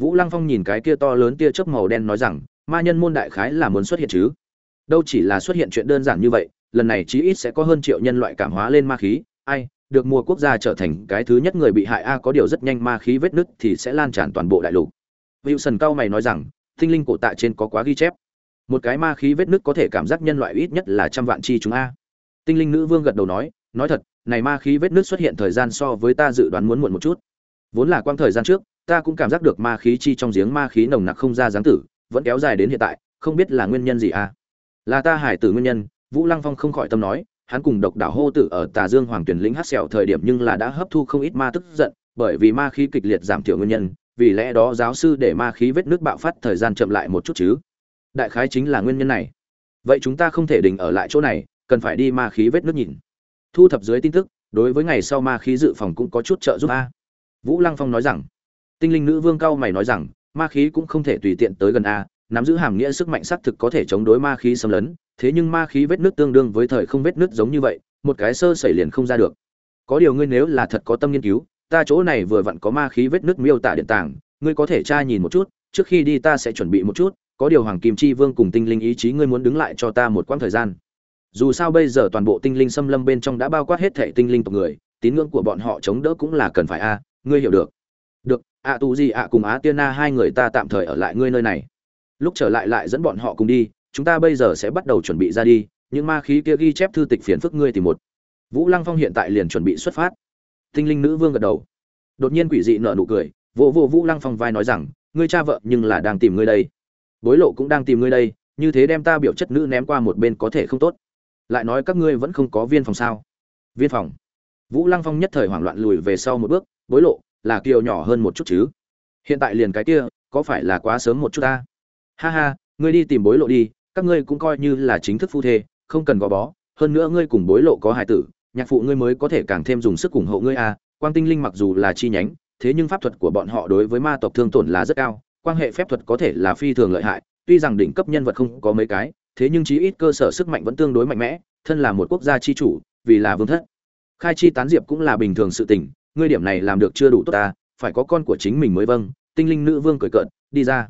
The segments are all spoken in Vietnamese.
vũ lăng phong nhìn cái kia to lớn tia chớp màu đen nói rằng, ma nhân môn đại khái là muốn xuất hiện chứ? Đâu chỉ là xuất hiện chuyện đơn giản như vậy, lần này chí ít sẽ có hơn triệu nhân loại cảm hóa lên ma khí. Ai, được mua quốc gia trở thành cái thứ nhất người bị hại a, có điều rất nhanh ma khí vết nứt thì sẽ lan tràn toàn bộ đại lục. Wilson cao mày nói rằng, tinh linh cổ tạ trên có quá ghi chép. Một cái ma khí vết nứt có thể cảm giác nhân loại ít nhất là trăm vạn chi chúng a. Tinh linh nữ vương gật đầu nói nói thật, này ma khí vết nứt xuất hiện thời gian so với ta dự đoán muốn muộn một chút. Vốn là quang thời gian trước ta cũng cảm giác được ma khí chi trong giếng ma khí nồng nặc không ra dáng tử, vẫn kéo dài đến hiện tại, không biết là nguyên nhân gì à? là ta hải tử nguyên nhân, vũ lăng phong không khỏi tâm nói, hắn cùng độc đảo hô tử ở tà dương hoàng tuyển lĩnh hát sẹo thời điểm nhưng là đã hấp thu không ít ma tức giận, bởi vì ma khí kịch liệt giảm thiểu nguyên nhân, vì lẽ đó giáo sư để ma khí vết nước bạo phát thời gian chậm lại một chút chứ. Đại khái chính là nguyên nhân này. Vậy chúng ta không thể đình ở lại chỗ này, cần phải đi ma khí vết nước nhìn. Thu thập dưới tin tức, đối với ngày sau ma khí dự phòng cũng có chút trợ giúp a. Vũ lăng phong nói rằng tinh linh nữ vương cao mày nói rằng, ma khí cũng không thể tùy tiện tới gần a, nắm giữ hàm nghĩa sức mạnh xác thực có thể chống đối ma khí xâm lấn, thế nhưng ma khí vết nước tương đương với thời không vết nước giống như vậy, một cái sơ xảy liền không ra được. Có điều ngươi nếu là thật có tâm nghiên cứu, ta chỗ này vừa vặn có ma khí vết nước miêu tả điện tảng ngươi có thể tra nhìn một chút, trước khi đi ta sẽ chuẩn bị một chút, có điều hoàng kim chi vương cùng tinh linh ý chí ngươi muốn đứng lại cho ta một quãng thời gian. Dù sao bây giờ toàn bộ tinh linh xâm lâm bên trong đã bao quát hết thảy tinh linh tộc người, tín ngưỡng của bọn họ chống đỡ cũng là cần phải a, ngươi hiểu được. Được ạ à, gì ạ cùng á tiên na hai người ta tạm thời ở lại ngươi nơi này. Lúc trở lại lại dẫn bọn họ cùng đi chúng ta bây giờ sẽ bắt đầu chuẩn bị ra đi những ma khí kia ghi chép thư tịch phiền phức ngươi thì một. Vũ lăng phong hiện tại liền chuẩn bị xuất phát. Tinh linh nữ vương gật đầu. Đột nhiên quỷ dị nợ nụ cười vỗ vỗ vũ lăng phong vai nói rằng ngươi cha vợ nhưng là đang tìm ngươi đây. Bối lộ cũng đang tìm ngươi đây như thế đem ta biểu chất nữ ném qua một bên có thể không tốt. Lại nói các ngươi vẫn không có viên phòng sao? Viên phòng. Vũ lăng phong nhất thời hoảng loạn lùi về sau một bước bối lộ là kiều nhỏ hơn một chút chứ. Hiện tại liền cái kia, có phải là quá sớm một chút ta? Ha ha, ngươi đi tìm bối lộ đi, các ngươi cũng coi như là chính thức phu thê, không cần gò bó. Hơn nữa ngươi cùng bối lộ có hài tử, nhạc phụ ngươi mới có thể càng thêm dùng sức ủng hộ ngươi à. Quang tinh linh mặc dù là chi nhánh, thế nhưng pháp thuật của bọn họ đối với ma tộc thương tổn là rất cao. Quan hệ phép thuật có thể là phi thường lợi hại, tuy rằng đỉnh cấp nhân vật không có mấy cái, thế nhưng chí ít cơ sở sức mạnh vẫn tương đối mạnh mẽ, thân là một quốc gia chi chủ, vì là vương thất. Khai chi tán diệp cũng là bình thường sự tình ngươi điểm này làm được chưa đủ tốt ta, phải có con của chính mình mới vâng tinh linh nữ vương cười cợt, đi ra.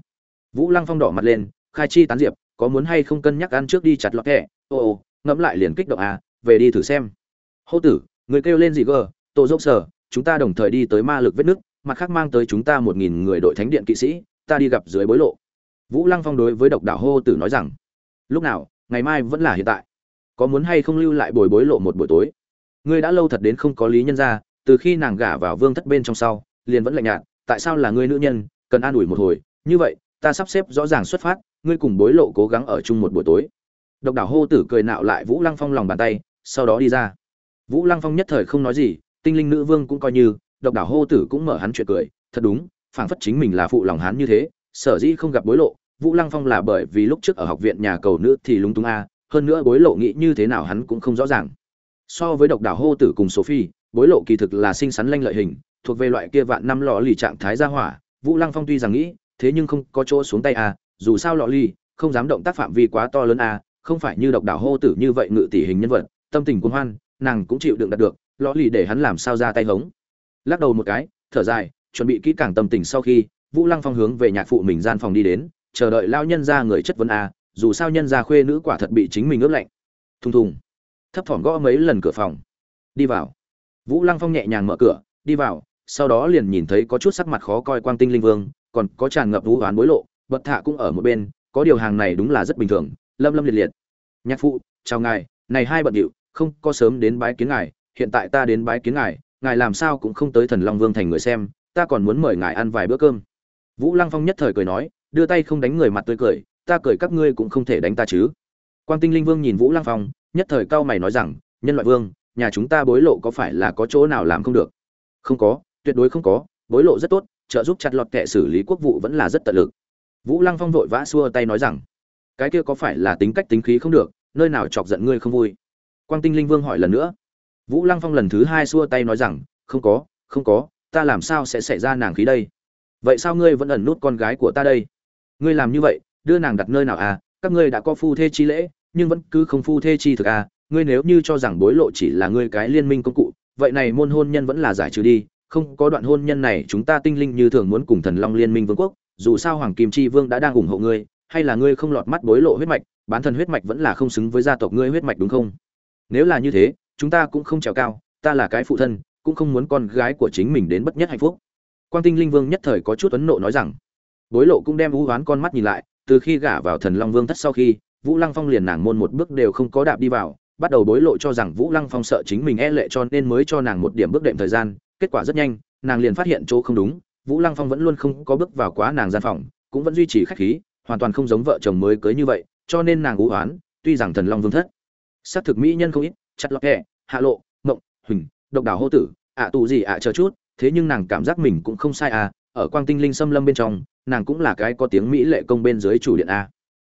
Vũ lăng phong đỏ mặt lên, khai chi tán diệp, có muốn hay không cân nhắc ăn trước đi chặt lọt kẹ? Ô ô, ngẫm lại liền kích động à về đi thử xem. Hô tử, người kêu lên gì gờ? Tổ dốc sở, chúng ta đồng thời đi tới ma lực vết nước mặt khác mang tới chúng ta một nghìn người đội thánh điện kỵ sĩ, ta đi gặp dưới bối lộ. Vũ lăng phong đối với độc đảo hô tử nói rằng, lúc nào, ngày mai vẫn là hiện tại. Có muốn hay không lưu lại bồi bối lộ một buổi tối? Ngươi đã lâu thật đến không có lý nhân ra từ khi nàng gả vào vương thất bên trong sau, liền vẫn lạnh nhạt, tại sao là ngươi nữ nhân, cần an ủi một hồi, như vậy, ta sắp xếp rõ ràng xuất phát, ngươi cùng bối lộ cố gắng ở chung một buổi tối. Độc đảo hô tử cười nạo lại vũ lăng phong lòng bàn tay, sau đó đi ra. Vũ lăng phong nhất thời không nói gì, tinh linh nữ vương cũng coi như, độc đảo hô tử cũng mở hắn chuyện cười, thật đúng, phảng phất chính mình là phụ lòng hắn như thế, sở dĩ không gặp bối lộ, vũ lăng phong là bởi vì lúc trước ở học viện nhà cầu nữ thì lúng túng a, hơn nữa bối lộ nghĩ như thế nào hắn cũng không rõ ràng. So với độc đảo hô tử cùng sophie bối lộ kỳ thực là sinh sắn lanh lợi hình, thuộc về loại kia vạn năm lò lì trạng thái gia hỏa. Vũ lăng phong tuy rằng nghĩ, thế nhưng không có chỗ xuống tay à dù sao lò lì, không dám động tác phạm vi quá to lớn à không phải như độc đảo hô tử như vậy ngự tỷ hình nhân vật, tâm tình cuồng hoan, nàng cũng chịu đựng đạt được lò lì để hắn làm sao ra tay hống. Lắc đầu một cái, thở dài, chuẩn bị kỹ càng tâm tình sau khi, vũ lăng phong hướng về nhạc phụ mình gian phòng đi đến, chờ đợi lao nhân ra người chất vấn a dù sao nhân ra khuê nữ quả thật bị chính mình ướp lạnh. Thùng thùng, thấp thỏm gõ mấy lần cửa phòng. Đi vào vũ lăng phong nhẹ nhàng mở cửa, đi vào, sau đó liền nhìn thấy có chút sắc mặt khó coi quang tinh linh vương, còn có tràn ngập vũ oán bối lộ, bật thạ cũng ở một bên, có điều hàng này đúng là rất bình thường, lâm lâm liệt liệt. Nhạc phụ, chào ngài, này hai bận điệu, không có sớm đến bái kiến ngài, hiện tại ta đến bái kiến ngài ngài làm sao cũng không tới thần long vương thành người xem, ta còn muốn mời ngài ăn vài bữa cơm. Vũ lăng phong nhất thời cười nói, đưa tay không đánh người mặt tươi cười, ta cười các ngươi cũng không thể đánh ta chứ. Quang tinh linh vương nhìn vũ lăng phong, nhất thời cao mày nói rằng, nhân loại vương nhà chúng ta bối lộ có phải là có chỗ nào làm không được? Không có, tuyệt đối không có, bối lộ rất tốt, trợ giúp chặt lọt kệ xử lý quốc vụ vẫn là rất tận lực. Vũ lăng phong vội vã xua tay nói rằng, cái kia có phải là tính cách tính khí không được, nơi nào chọc giận ngươi không vui? Quang tinh linh vương hỏi lần nữa. Vũ lăng phong lần thứ hai xua tay nói rằng, không có không có, ta làm sao sẽ xảy ra nàng khí đây? Vậy sao ngươi vẫn ẩn nút con gái của ta đây? Ngươi làm như vậy, đưa nàng đặt nơi nào à? Các ngươi đã có phu thê chi lễ, nhưng vẫn cứ không phu thê chi thực à? Ngươi nếu như cho rằng bối lộ chỉ là ngươi cái liên minh công cụ, vậy này môn hôn nhân vẫn là giải trừ đi, không có đoạn hôn nhân này chúng ta tinh linh như thường muốn cùng thần long liên minh vương quốc, dù sao hoàng kim chi vương đã đang ủng hộ ngươi, hay là ngươi không lọt mắt bối lộ huyết mạch, bán thần huyết mạch vẫn là không xứng với gia tộc ngươi huyết mạch đúng không? Nếu là như thế, chúng ta cũng không trèo cao, ta là cái phụ thân, cũng không muốn con gái của chính mình đến bất nhất hạnh phúc. Quang tinh linh vương nhất thời có chút ấn nộ nói rằng, bối lộ cũng đem vũ hoán con mắt nhìn lại, từ khi gả vào thần long vương thất sau khi, vũ lăng phong liền nàng môn một bước đều không có đạp đi vào bắt đầu bối lộ cho rằng vũ lăng phong sợ chính mình e lệ cho nên mới cho nàng một điểm bước đệm thời gian. Kết quả rất nhanh, nàng liền phát hiện chỗ không đúng, vũ lăng phong vẫn luôn không có bước vào quá nàng gian phòng, cũng vẫn duy trì khách khí, hoàn toàn không giống vợ chồng mới cưới như vậy, cho nên nàng ú hoán tuy rằng thần long vương thất. Sát thực mỹ nhân không ít, chặt lọt hẹ hạ lộ, mộng, huỳnh, độc đảo hô tử, ạ tù gì ạ chờ chút, thế nhưng nàng cảm giác mình cũng không sai à ở quang tinh linh xâm lâm bên trong, nàng cũng là cái có tiếng mỹ lệ công bên dưới chủ điện a.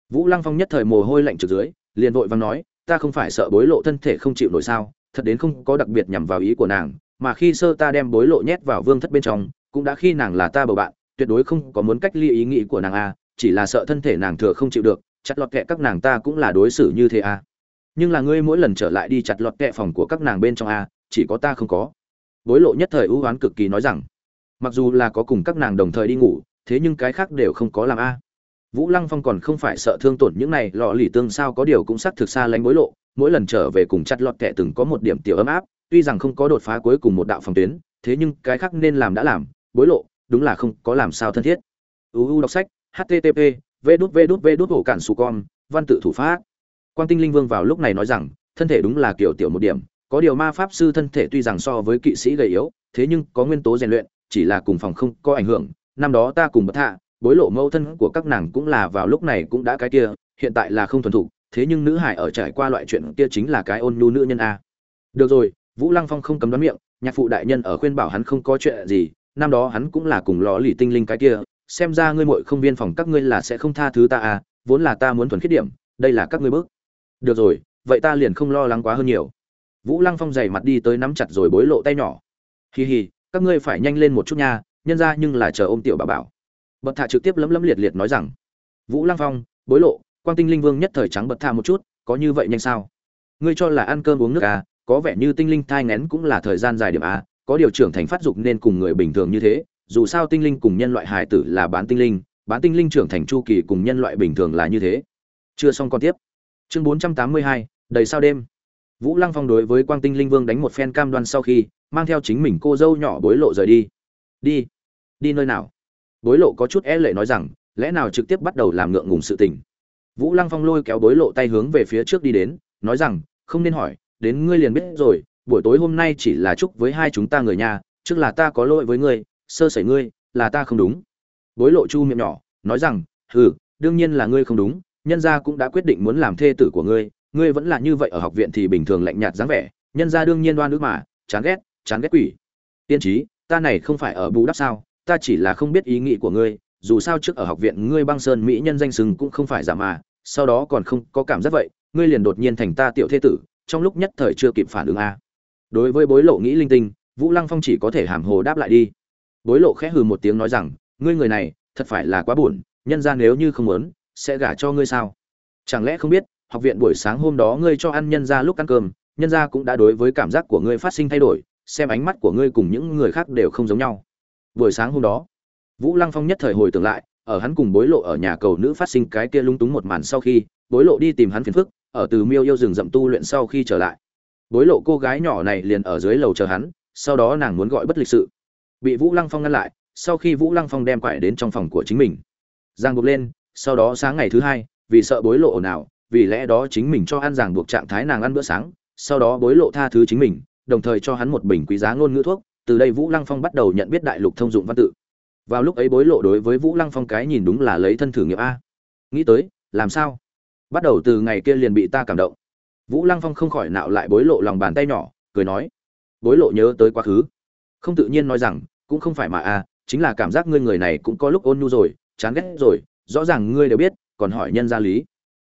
Vũ lăng phong nhất thời mồ hôi lạnh trực dưới, liền vội vàng nói ta không phải sợ bối lộ thân thể không chịu nổi sao, thật đến không có đặc biệt nhằm vào ý của nàng, mà khi sơ ta đem bối lộ nhét vào vương thất bên trong, cũng đã khi nàng là ta bầu bạn, tuyệt đối không có muốn cách ly ý nghĩ của nàng a, chỉ là sợ thân thể nàng thừa không chịu được, chặt lọt kẹ các nàng ta cũng là đối xử như thế a. Nhưng là ngươi mỗi lần trở lại đi chặt lọt kẹ phòng của các nàng bên trong a, chỉ có ta không có. Bối lộ nhất thời ưu oán cực kỳ nói rằng, mặc dù là có cùng các nàng đồng thời đi ngủ, thế nhưng cái khác đều không có làm a vũ lăng phong còn không phải sợ thương tổn những này, lọ lì tương sao có điều cũng xác thực xa lánh bối lộ. Mỗi lần trở về cùng chặt lọt kẹ từng có một điểm tiểu ấm áp, tuy rằng không có đột phá cuối cùng một đạo phòng tuyến, thế nhưng cái khác nên làm đã làm, bối lộ, đúng là không có làm sao thân thiết. Uu đọc sách http v đút v đút, v hổ cản su con, văn tự thủ pháp. Quang tinh linh vương vào lúc này nói rằng, thân thể đúng là kiểu tiểu một điểm, có điều ma pháp sư thân thể tuy rằng so với kỵ sĩ gầy yếu, thế nhưng có nguyên tố rèn luyện, chỉ là cùng phòng không có ảnh hưởng, năm đó ta cùng bất hạ bối lộ mâu thân của các nàng cũng là vào lúc này cũng đã cái kia, hiện tại là không thuần thục, thế nhưng nữ hải ở trải qua loại chuyện kia chính là cái ôn nhu nữ nhân a. Được rồi, vũ lăng phong không cấm đoán miệng, nhạc phụ đại nhân ở khuyên bảo hắn không có chuyện gì, năm đó hắn cũng là cùng lò lì tinh linh cái kia, xem ra ngươi muội không viên phòng các ngươi là sẽ không tha thứ ta à vốn là ta muốn thuần khiết điểm, đây là các ngươi bước. Được rồi, vậy ta liền không lo lắng quá hơn nhiều. Vũ lăng phong dày mặt đi tới nắm chặt rồi bối lộ tay nhỏ. Hì hì các ngươi phải nhanh lên một chút nha, nhân ra nhưng là chờ ôm tiểu bà bảo bật thạ trực tiếp lấm lấm liệt liệt nói rằng, vũ lăng phong, bối lộ, quang tinh linh vương nhất thời trắng bật thạ một chút, có như vậy nhanh sao? Ngươi cho là ăn cơm uống nước à? Có vẻ như tinh linh thai ngén cũng là thời gian dài điểm à? Có điều trưởng thành phát dục nên cùng người bình thường như thế, dù sao tinh linh cùng nhân loại hài tử là bán tinh linh, bán tinh linh trưởng thành chu kỳ cùng nhân loại bình thường là như thế. Chưa xong còn tiếp. Chương bốn trăm tám mươi hai, đầy sao đêm. Vũ lăng phong đối với quang tinh linh vương đánh một phen cam đoan sau khi, mang theo chính mình cô dâu nhỏ bối lộ rời đi. Đi đi nơi nào? Bối lộ có chút e lệ nói rằng lẽ nào trực tiếp bắt đầu làm ngượng ngùng sự tình? Vũ lăng phong lôi kéo bối lộ tay hướng về phía trước đi đến nói rằng không nên hỏi đến ngươi liền biết rồi buổi tối hôm nay chỉ là chúc với hai chúng ta người nhà trước là ta có lỗi với ngươi sơ sẩy ngươi là ta không đúng. Bối lộ chu miệng nhỏ nói rằng ừ, đương nhiên là ngươi không đúng nhân gia cũng đã quyết định muốn làm thê tử của ngươi ngươi vẫn là như vậy ở học viện thì bình thường lạnh nhạt dáng vẻ nhân gia đương nhiên đoan nước mà chán ghét chán ghét quỷ. Tiên trí ta này không phải ở bù đắp sao? Ta chỉ là không biết ý nghĩ của ngươi, dù sao trước ở học viện ngươi băng sơn mỹ nhân danh sừng cũng không phải giả mà, sau đó còn không có cảm giác vậy, ngươi liền đột nhiên thành ta tiểu thế tử, trong lúc nhất thời chưa kịp phản ứng a. Đối với bối lộ nghĩ linh tinh, vũ lăng phong chỉ có thể hàm hồ đáp lại đi. Bối lộ khẽ hừ một tiếng nói rằng, ngươi người này, thật phải là quá buồn, nhân ra nếu như không muốn, sẽ gả cho ngươi sao? Chẳng lẽ không biết, học viện buổi sáng hôm đó ngươi cho ăn nhân ra lúc ăn cơm, nhân ra cũng đã đối với cảm giác của ngươi phát sinh thay đổi, xem ánh mắt của ngươi cùng những người khác đều không giống nhau buổi sáng hôm đó vũ lăng phong nhất thời hồi tưởng lại ở hắn cùng bối lộ ở nhà cầu nữ phát sinh cái kia lung túng một màn sau khi bối lộ đi tìm hắn phiền phức ở từ miêu yêu rừng rậm tu luyện sau khi trở lại. Bối lộ cô gái nhỏ này liền ở dưới lầu chờ hắn sau đó nàng muốn gọi bất lịch sự. Bị vũ lăng phong ngăn lại sau khi vũ lăng phong đem quải đến trong phòng của chính mình. Giang buộc lên sau đó sáng ngày thứ hai vì sợ bối lộ ồn ào, vì lẽ đó chính mình cho ăn giảng buộc trạng thái nàng ăn bữa sáng sau đó bối lộ tha thứ chính mình đồng thời cho hắn một bình quý giá ngôn ngữ thuốc từ đây vũ lăng phong bắt đầu nhận biết đại lục thông dụng văn tự. Vào lúc ấy bối lộ đối với vũ lăng phong cái nhìn đúng là lấy thân thử nghiệm a. Nghĩ tới, làm sao? Bắt đầu từ ngày kia liền bị ta cảm động. Vũ lăng phong không khỏi nạo lại bối lộ lòng bàn tay nhỏ, cười nói, bối lộ nhớ tới quá khứ. Không tự nhiên nói rằng, cũng không phải mà a, chính là cảm giác ngươi người này cũng có lúc ôn nhu rồi, chán ghét rồi, rõ ràng ngươi đều biết, còn hỏi nhân gia lý.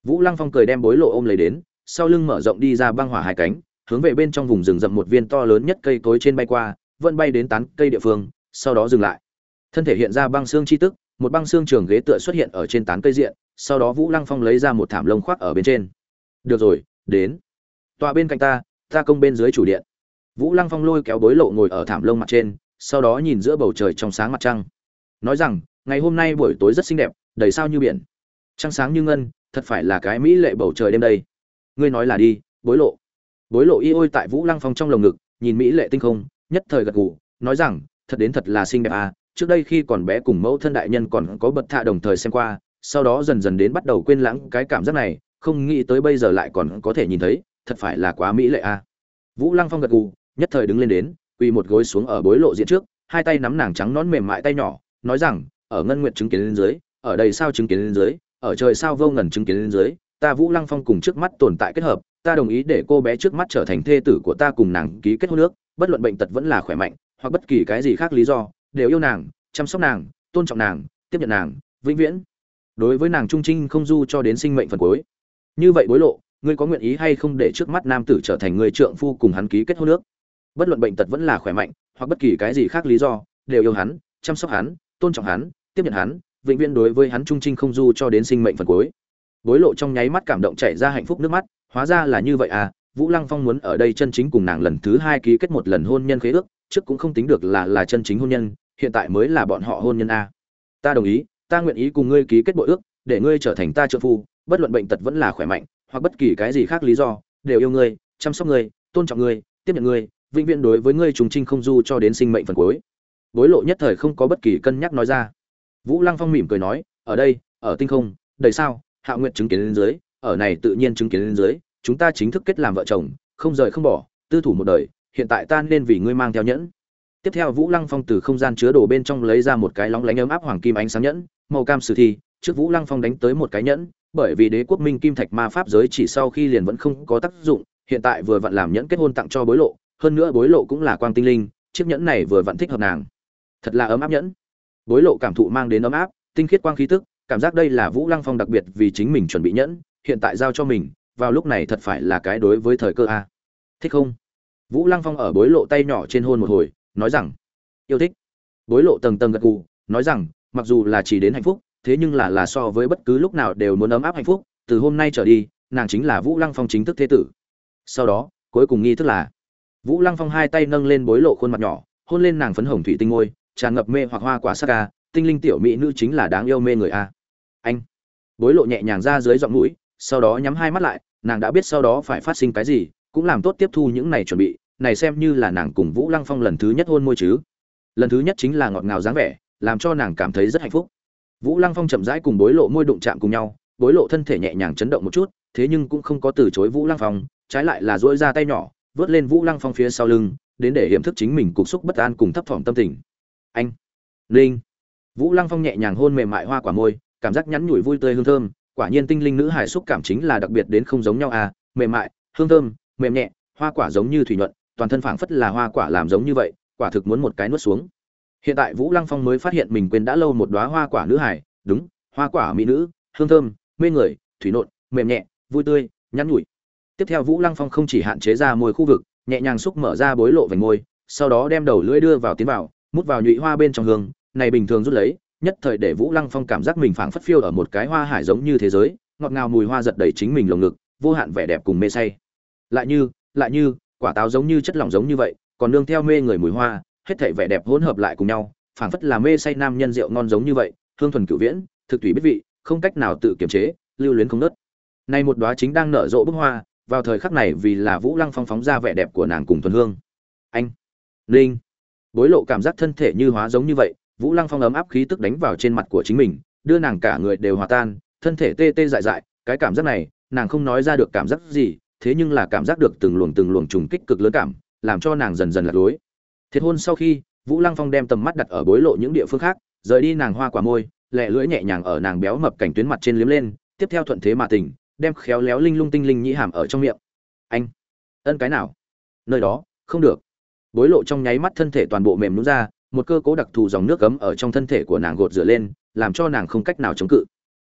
Vũ lăng phong cười đem bối lộ ôm lấy đến, sau lưng mở rộng đi ra băng hỏa hai cánh, hướng về bên trong vùng rừng rậm một viên to lớn nhất cây cối trên bay qua vẫn bay đến tán cây địa phương, sau đó dừng lại. Thân thể hiện ra băng xương chi tức, một băng xương trường ghế tựa xuất hiện ở trên tán cây diện, sau đó vũ lăng phong lấy ra một thảm lông khoác ở bên trên. Được rồi, đến. Tọa bên cạnh ta ta công bên dưới chủ điện. Vũ lăng phong lôi kéo bối lộ ngồi ở thảm lông mặt trên, sau đó nhìn giữa bầu trời trong sáng mặt trăng. Nói rằng, ngày hôm nay buổi tối rất xinh đẹp, đầy sao như biển. Trăng sáng như ngân, thật phải là cái mỹ lệ bầu trời đêm đây. Ngươi nói là đi, bối lộ. Bối lộ y ôi tại vũ lăng phong trong lồng ngực, nhìn mỹ lệ tinh không nhất thời gật gù, nói rằng, thật đến thật là xinh đẹp à trước đây khi còn bé cùng mẫu thân đại nhân còn có bật thạ đồng thời xem qua, sau đó dần dần đến bắt đầu quên lãng cái cảm giác này, không nghĩ tới bây giờ lại còn có thể nhìn thấy, thật phải là quá mỹ lệ à. Vũ lăng phong gật gù, nhất thời đứng lên đến, quỳ một gối xuống ở bối lộ diện trước, hai tay nắm nàng trắng nón mềm mại tay nhỏ, nói rằng, ở ngân nguyện chứng kiến lên dưới, ở đây sao chứng kiến lên dưới, ở trời sao vô ngần chứng kiến lên dưới, ta vũ lăng phong cùng trước mắt tồn tại kết hợp, ta đồng ý để cô bé trước mắt trở thành thê tử của ta cùng nàng ký kết hôn nước bất luận bệnh tật vẫn là khỏe mạnh, hoặc bất kỳ cái gì khác lý do, đều yêu nàng, chăm sóc nàng, tôn trọng nàng, tiếp nhận nàng, vĩnh viễn. Đối với nàng trung trinh không du cho đến sinh mệnh phần cuối. Như vậy bối lộ, ngươi có nguyện ý hay không để trước mắt nam tử trở thành người trượng phu cùng hắn ký kết hôn nước bất luận bệnh tật vẫn là khỏe mạnh, hoặc bất kỳ cái gì khác lý do, đều yêu hắn, chăm sóc hắn, tôn trọng hắn, tiếp nhận hắn, vĩnh viễn đối với hắn trung trinh không du cho đến sinh mệnh phần cuối. Bối lộ trong nháy mắt cảm động chảy ra hạnh phúc nước mắt, hóa ra là như vậy à vũ lăng phong muốn ở đây chân chính cùng nàng lần thứ hai ký kết một lần hôn nhân khế ước, trước cũng không tính được là là chân chính hôn nhân, hiện tại mới là bọn họ hôn nhân a. Ta đồng ý, ta nguyện ý cùng ngươi ký kết bội ước, để ngươi trở thành ta trợ phu, bất luận bệnh tật vẫn là khỏe mạnh, hoặc bất kỳ cái gì khác lý do, đều yêu ngươi, chăm sóc ngươi, tôn trọng ngươi, tiếp nhận ngươi, vĩnh viễn đối với ngươi trùng trinh không du cho đến sinh mệnh phần cuối. Bối lộ nhất thời không có bất kỳ cân nhắc nói ra. Vũ lăng phong mỉm cười nói, ở đây, ở tinh không, đầy sao, hạ nguyện chứng kiến lên dưới, ở này tự nhiên chứng kiến lên dưới chúng ta chính thức kết làm vợ chồng, không rời không bỏ, tư thủ một đời, hiện tại ta nên vì ngươi mang theo nhẫn. Tiếp theo vũ lăng phong từ không gian chứa đồ bên trong lấy ra một cái lóng lánh ấm áp hoàng kim ánh sáng nhẫn, màu cam sử thi, trước vũ lăng phong đánh tới một cái nhẫn, bởi vì đế quốc minh kim thạch ma pháp giới chỉ sau khi liền vẫn không có tác dụng, hiện tại vừa vặn làm nhẫn kết hôn tặng cho bối lộ, hơn nữa bối lộ cũng là quang tinh linh, chiếc nhẫn này vừa vặn thích hợp nàng. Thật là ấm áp nhẫn. Bối lộ cảm thụ mang đến ấm áp, tinh khiết quang khí tức, cảm giác đây là vũ lăng phong đặc biệt vì chính mình chuẩn bị nhẫn, hiện tại giao cho mình vào lúc này thật phải là cái đối với thời cơ a. Thích không? Vũ lăng phong ở bối lộ tay nhỏ trên hôn một hồi, nói rằng, yêu thích. Bối lộ tầng tầng gật gù, nói rằng, mặc dù là chỉ đến hạnh phúc, thế nhưng là là so với bất cứ lúc nào đều muốn ấm áp hạnh phúc, từ hôm nay trở đi, nàng chính là vũ lăng phong chính thức thế tử. Sau đó, cuối cùng nghi thức là, vũ lăng phong hai tay nâng lên bối lộ khuôn mặt nhỏ, hôn lên nàng phấn hồng thủy tinh ngôi tràn ngập mê hoặc hoa quả sắc ca tinh linh tiểu mỹ nữ chính là đáng yêu mê người a. Anh. Bối lộ nhẹ nhàng ra dưới giọng mũi sau đó nhắm hai mắt lại, nàng đã biết sau đó phải phát sinh cái gì, cũng làm tốt tiếp thu những này chuẩn bị, này xem như là nàng cùng vũ lăng phong lần thứ nhất hôn môi chứ. Lần thứ nhất chính là ngọt ngào dáng vẻ, làm cho nàng cảm thấy rất hạnh phúc. Vũ lăng phong chậm rãi cùng bối lộ môi đụng chạm cùng nhau, bối lộ thân thể nhẹ nhàng chấn động một chút, thế nhưng cũng không có từ chối vũ lăng phong, trái lại là dỗi ra tay nhỏ, vớt lên vũ lăng phong phía sau lưng, đến để hiểm thức chính mình cục xúc bất an cùng thấp thỏm tâm tình. Anh, linh. Vũ lăng phong nhẹ nhàng hôn mềm mại hoa quả môi, cảm giác nhắn nhủi vui tươi hương thơm quả nhiên tinh linh nữ hải xúc cảm chính là đặc biệt đến không giống nhau à mềm mại, hương thơm, mềm nhẹ, hoa quả giống như thủy nhuận, toàn thân phảng phất là hoa quả làm giống như vậy, quả thực muốn một cái nuốt xuống. Hiện tại vũ lăng phong mới phát hiện mình quên đã lâu một đóa hoa quả nữ hải đúng, hoa quả mỹ nữ, hương thơm, mê người, thủy nộn mềm nhẹ, vui tươi, nhắn nhủi. Tiếp theo vũ lăng phong không chỉ hạn chế ra môi khu vực, nhẹ nhàng xúc mở ra bối lộ vành môi, sau đó đem đầu lưỡi đưa vào tiến vào, mút vào nhụy hoa bên trong hương, này bình thường rút lấy nhất thời để vũ lăng phong cảm giác mình phảng phất phiêu ở một cái hoa hải giống như thế giới, ngọt ngào mùi hoa giật đầy chính mình lồng ngực, vô hạn vẻ đẹp cùng mê say. Lại như lại như, quả táo giống như chất lỏng giống như vậy, còn nương theo mê người mùi hoa, hết thảy vẻ đẹp hỗn hợp lại cùng nhau, phảng phất là mê say nam nhân rượu ngon giống như vậy, hương thuần cửu viễn, thực thủy biết vị, không cách nào tự kiềm chế, lưu luyến không nớt. Nay một đóa chính đang nở rộ bức hoa, vào thời khắc này vì là vũ lăng phong phóng ra vẻ đẹp của nàng cùng thuần hương. Anh, linh, bối lộ cảm giác thân thể như hóa giống như vậy vũ lăng phong ấm áp khí tức đánh vào trên mặt của chính mình, đưa nàng cả người đều hòa tan, thân thể tê tê dại dại, cái cảm giác này, nàng không nói ra được cảm giác gì, thế nhưng là cảm giác được từng luồng từng luồng trùng kích cực lớn cảm, làm cho nàng dần dần lạc lối. Thiệt hôn sau khi, vũ lăng phong đem tầm mắt đặt ở bối lộ những địa phương khác, rời đi nàng hoa quả môi lẹ lưỡi nhẹ nhàng ở nàng béo mập cảnh tuyến mặt trên liếm lên, tiếp theo thuận thế mà tình đem khéo léo linh lung tinh linh nhĩ hàm ở trong miệng. Anh, ân cái nào? Nơi đó, không được. Bối lộ trong nháy mắt thân thể toàn bộ mềm nhún ra một cơ cố đặc thù dòng nước cấm ở trong thân thể của nàng gột rửa lên, làm cho nàng không cách nào chống cự.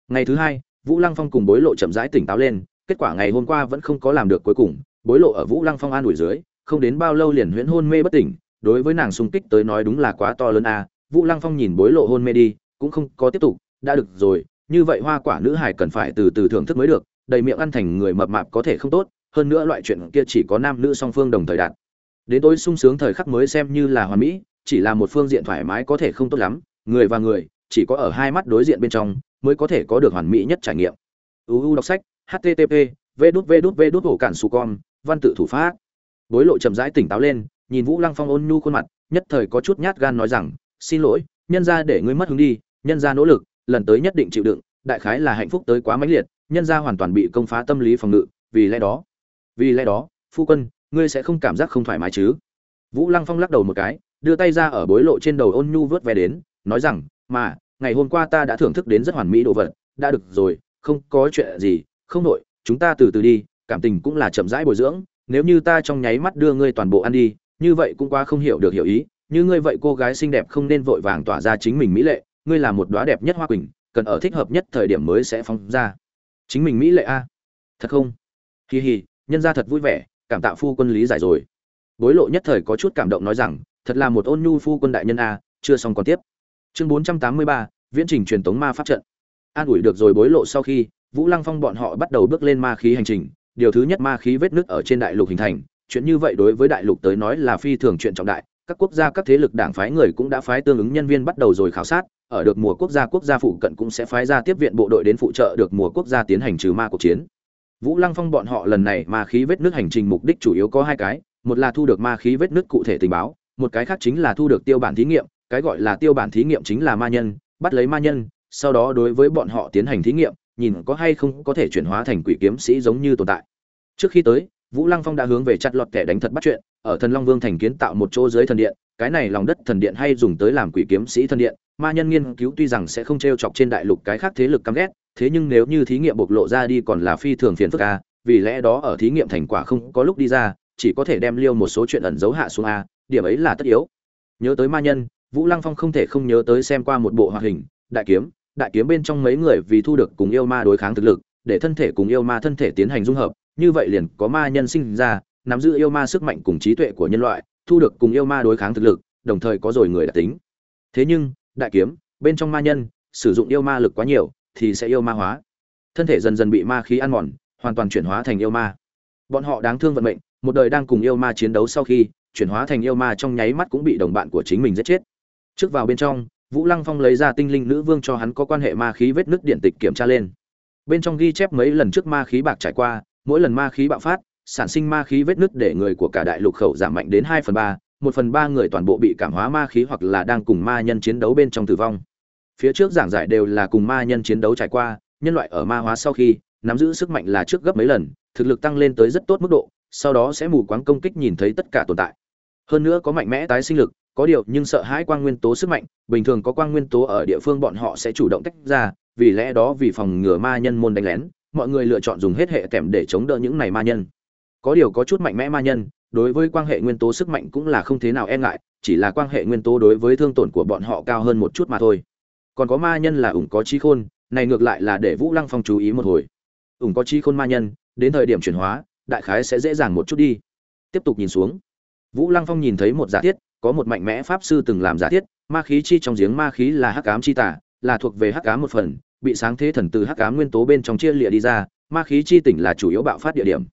Ngày thứ hai, vũ lăng phong cùng bối lộ chậm rãi tỉnh táo lên, kết quả ngày hôm qua vẫn không có làm được cuối cùng, bối lộ ở vũ lăng phong an ủi dưới, không đến bao lâu liền huyễn hôn mê bất tỉnh, đối với nàng xung kích tới nói đúng là quá to lớn a. Vũ lăng phong nhìn bối lộ hôn mê đi, cũng không có tiếp tục, đã được rồi, như vậy hoa quả nữ hải cần phải từ từ thưởng thức mới được, đầy miệng ăn thành người mập mạp có thể không tốt, hơn nữa loại chuyện kia chỉ có nam nữ song phương đồng thời đạt. Đến tối sung sướng thời khắc mới xem như là hoàn mỹ chỉ là một phương diện thoải mái có thể không tốt lắm người và người chỉ có ở hai mắt đối diện bên trong mới có thể có được hoàn mỹ nhất trải nghiệm uu đọc sách http v đút v đút v đút hổ cản su con văn tự thủ pháp bối lộ chậm rãi tỉnh táo lên nhìn vũ lăng phong ôn nhu khuôn mặt nhất thời có chút nhát gan nói rằng xin lỗi nhân ra để ngươi mất hứng đi nhân ra nỗ lực lần tới nhất định chịu đựng đại khái là hạnh phúc tới quá mãnh liệt nhân ra hoàn toàn bị công phá tâm lý phòng ngự vì lẽ đó vì lẽ đó phu quân ngươi sẽ không cảm giác không thoải mái chứ vũ lăng phong lắc đầu một cái đưa tay ra ở bối lộ trên đầu ôn nhu vớt ve đến, nói rằng, mà, ngày hôm qua ta đã thưởng thức đến rất hoàn mỹ đồ vật, đã được rồi, không có chuyện gì, không nội chúng ta từ từ đi, cảm tình cũng là chậm rãi bồi dưỡng, nếu như ta trong nháy mắt đưa ngươi toàn bộ ăn đi, như vậy cũng quá không hiểu được hiểu ý, như ngươi vậy cô gái xinh đẹp không nên vội vàng tỏa ra chính mình mỹ lệ, ngươi là một đóa đẹp nhất hoa quỳnh, cần ở thích hợp nhất thời điểm mới sẽ phóng ra. Chính mình mỹ lệ a? Thật không? Hì hì nhân ra thật vui vẻ, cảm tạ phu quân lý giải rồi. Bối lộ nhất thời có chút cảm động nói rằng thật là một ôn nhu phu quân đại nhân a, chưa xong còn tiếp. Chương bốn trăm tám mươi ba, viễn trình truyền tống ma pháp trận. An ủi được rồi bối lộ sau khi, vũ lăng phong bọn họ bắt đầu bước lên ma khí hành trình. Điều thứ nhất ma khí vết nứt ở trên đại lục hình thành. Chuyện như vậy đối với đại lục tới nói là phi thường chuyện trọng đại. Các quốc gia, các thế lực đảng phái người cũng đã phái tương ứng nhân viên bắt đầu rồi khảo sát. Ở được mùa quốc gia quốc gia phụ cận cũng sẽ phái ra tiếp viện bộ đội đến phụ trợ được mùa quốc gia tiến hành trừ ma cuộc chiến. Vũ lăng phong bọn họ lần này ma khí vết nứt hành trình mục đích chủ yếu có hai cái. Một là thu được ma khí vết nứt cụ thể tình báo một cái khác chính là thu được tiêu bản thí nghiệm, cái gọi là tiêu bản thí nghiệm chính là ma nhân, bắt lấy ma nhân, sau đó đối với bọn họ tiến hành thí nghiệm, nhìn có hay không có thể chuyển hóa thành quỷ kiếm sĩ giống như tồn tại. Trước khi tới, vũ lăng phong đã hướng về chặt lọt kẻ đánh thật bắt chuyện, ở thần long vương thành kiến tạo một chỗ dưới thần điện, cái này lòng đất thần điện hay dùng tới làm quỷ kiếm sĩ thần điện, ma nhân nghiên cứu tuy rằng sẽ không t r e o chọc trên đại lục cái khác thế lực căm ghét, thế nhưng nếu như thí nghiệm bộc lộ ra đi còn là phi thường phiền phức a, vì lẽ đó ở thí nghiệm thành quả không có lúc đi ra, chỉ có thể đem liêu một số chuyện ẩn giấu hạ xuống a điểm ấy là tất yếu. Nhớ tới ma nhân, vũ lăng phong không thể không nhớ tới xem qua một bộ hoạt hình, đại kiếm đại kiếm bên trong mấy người vì thu được cùng yêu ma đối kháng thực lực, để thân thể cùng yêu ma thân thể tiến hành dung hợp, như vậy liền có ma nhân sinh ra, nắm giữ yêu ma sức mạnh cùng trí tuệ của nhân loại, thu được cùng yêu ma đối kháng thực lực, đồng thời có rồi người đặc tính. Thế nhưng, đại kiếm, bên trong ma nhân, sử dụng yêu ma lực quá nhiều, thì sẽ yêu ma hóa. Thân thể dần dần bị ma khí ăn mòn, hoàn toàn chuyển hóa thành yêu ma. Bọn họ đáng thương vận mệnh, một đời đang cùng yêu ma chiến đấu sau khi chuyển hóa thành yêu ma trong nháy mắt cũng bị đồng bạn của chính mình giết chết. Trước vào bên trong, vũ lăng phong lấy ra tinh linh nữ vương cho hắn có quan hệ ma khí vết nứt điện tịch kiểm tra lên. Bên trong ghi chép mấy lần trước ma khí bạc trải qua, mỗi lần ma khí bạo phát, sản sinh ma khí vết nứt để người của cả đại lục khẩu giảm mạnh đến hai phần ba, một phần ba người toàn bộ bị cảm hóa ma khí hoặc là đang cùng ma nhân chiến đấu bên trong tử vong. Phía trước giảng giải đều là cùng ma nhân chiến đấu trải qua, nhân loại ở ma hóa sau khi, nắm giữ sức mạnh là trước gấp mấy lần, thực lực tăng lên tới rất tốt mức độ, sau đó sẽ mù quáng công kích nhìn thấy tất cả tồn tại hơn nữa có mạnh mẽ tái sinh lực, có điều nhưng sợ hãi quang nguyên tố sức mạnh, bình thường có quang nguyên tố ở địa phương bọn họ sẽ chủ động tách ra, vì lẽ đó vì phòng ngừa ma nhân môn đánh lén, mọi người lựa chọn dùng hết hệ kèm để chống đỡ những này ma nhân. Có điều có chút mạnh mẽ ma nhân, đối với quan hệ nguyên tố sức mạnh cũng là không thế nào e ngại, chỉ là quan hệ nguyên tố đối với thương tổn của bọn họ cao hơn một chút mà thôi. Còn có ma nhân là ủng có trí khôn, này ngược lại là để vũ lăng phong chú ý một hồi. Ủng có trí khôn ma nhân, đến thời điểm chuyển hóa, đại khái sẽ dễ dàng một chút đi. Tiếp tục nhìn xuống vũ lăng phong nhìn thấy một giả thiết, có một mạnh mẽ pháp sư từng làm giả thiết, ma khí chi trong giếng ma khí là hắc ám chi tả, là thuộc về hắc ám một phần, bị sáng thế thần từ hắc ám nguyên tố bên trong chia lìa đi ra, ma khí chi tỉnh là chủ yếu bạo phát địa điểm.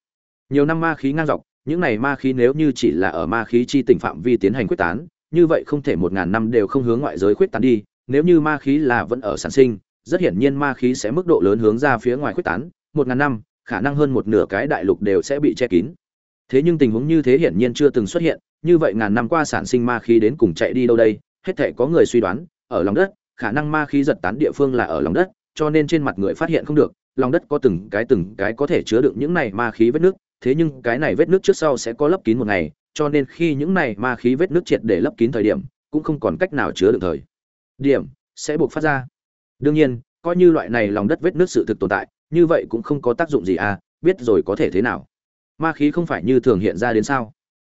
Nhiều năm ma khí ngang dọc, những này ma khí nếu như chỉ là ở ma khí chi tỉnh phạm vi tiến hành quyết tán, như vậy không thể một ngàn năm đều không hướng ngoại giới quyết tán đi, nếu như ma khí là vẫn ở sản sinh, rất hiển nhiên ma khí sẽ mức độ lớn hướng ra phía ngoài quyết tán, một ngàn năm, khả năng hơn một nửa cái đại lục đều sẽ bị che kín thế nhưng tình huống như thế hiển nhiên chưa từng xuất hiện, như vậy ngàn năm qua sản sinh ma khí đến cùng chạy đi đâu đây, hết thể có người suy đoán, ở lòng đất, khả năng ma khí giật tán địa phương là ở lòng đất, cho nên trên mặt người phát hiện không được, lòng đất có từng cái từng cái có thể chứa đựng những này ma khí vết nước, thế nhưng cái này vết nước trước sau sẽ có lấp kín một ngày, cho nên khi những này ma khí vết nước triệt để lấp kín thời điểm, cũng không còn cách nào chứa đựng thời. Điểm sẽ buộc phát ra. Đương nhiên, coi như loại này lòng đất vết nước sự thực tồn tại, như vậy cũng không có tác dụng gì à biết rồi có thể thế nào ma khí không phải như thường hiện ra đến sao?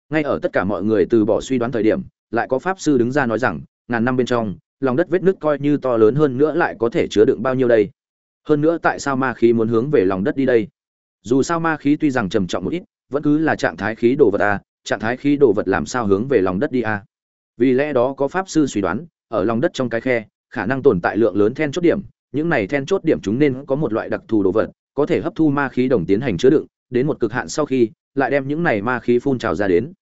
Ngay ở tất cả mọi người từ bỏ suy đoán thời điểm, lại có pháp sư đứng ra nói rằng, ngàn năm bên trong, lòng đất vết nứt coi như to lớn hơn nữa lại có thể chứa đựng bao nhiêu đây? Hơn nữa tại sao ma khí muốn hướng về lòng đất đi đây? Dù sao ma khí tuy rằng trầm trọng một ít, vẫn cứ là trạng thái khí đồ vật a trạng thái khí đồ vật làm sao hướng về lòng đất đi a vì lẽ đó có pháp sư suy đoán, ở lòng đất trong cái khe, khả năng tồn tại lượng lớn then chốt điểm, những này then chốt điểm chúng nên có một loại đặc thù đồ vật, có thể hấp thu ma khí đồng tiến hành chứa đựng đến một cực hạn sau khi, lại đem những này ma khí phun trào ra đến.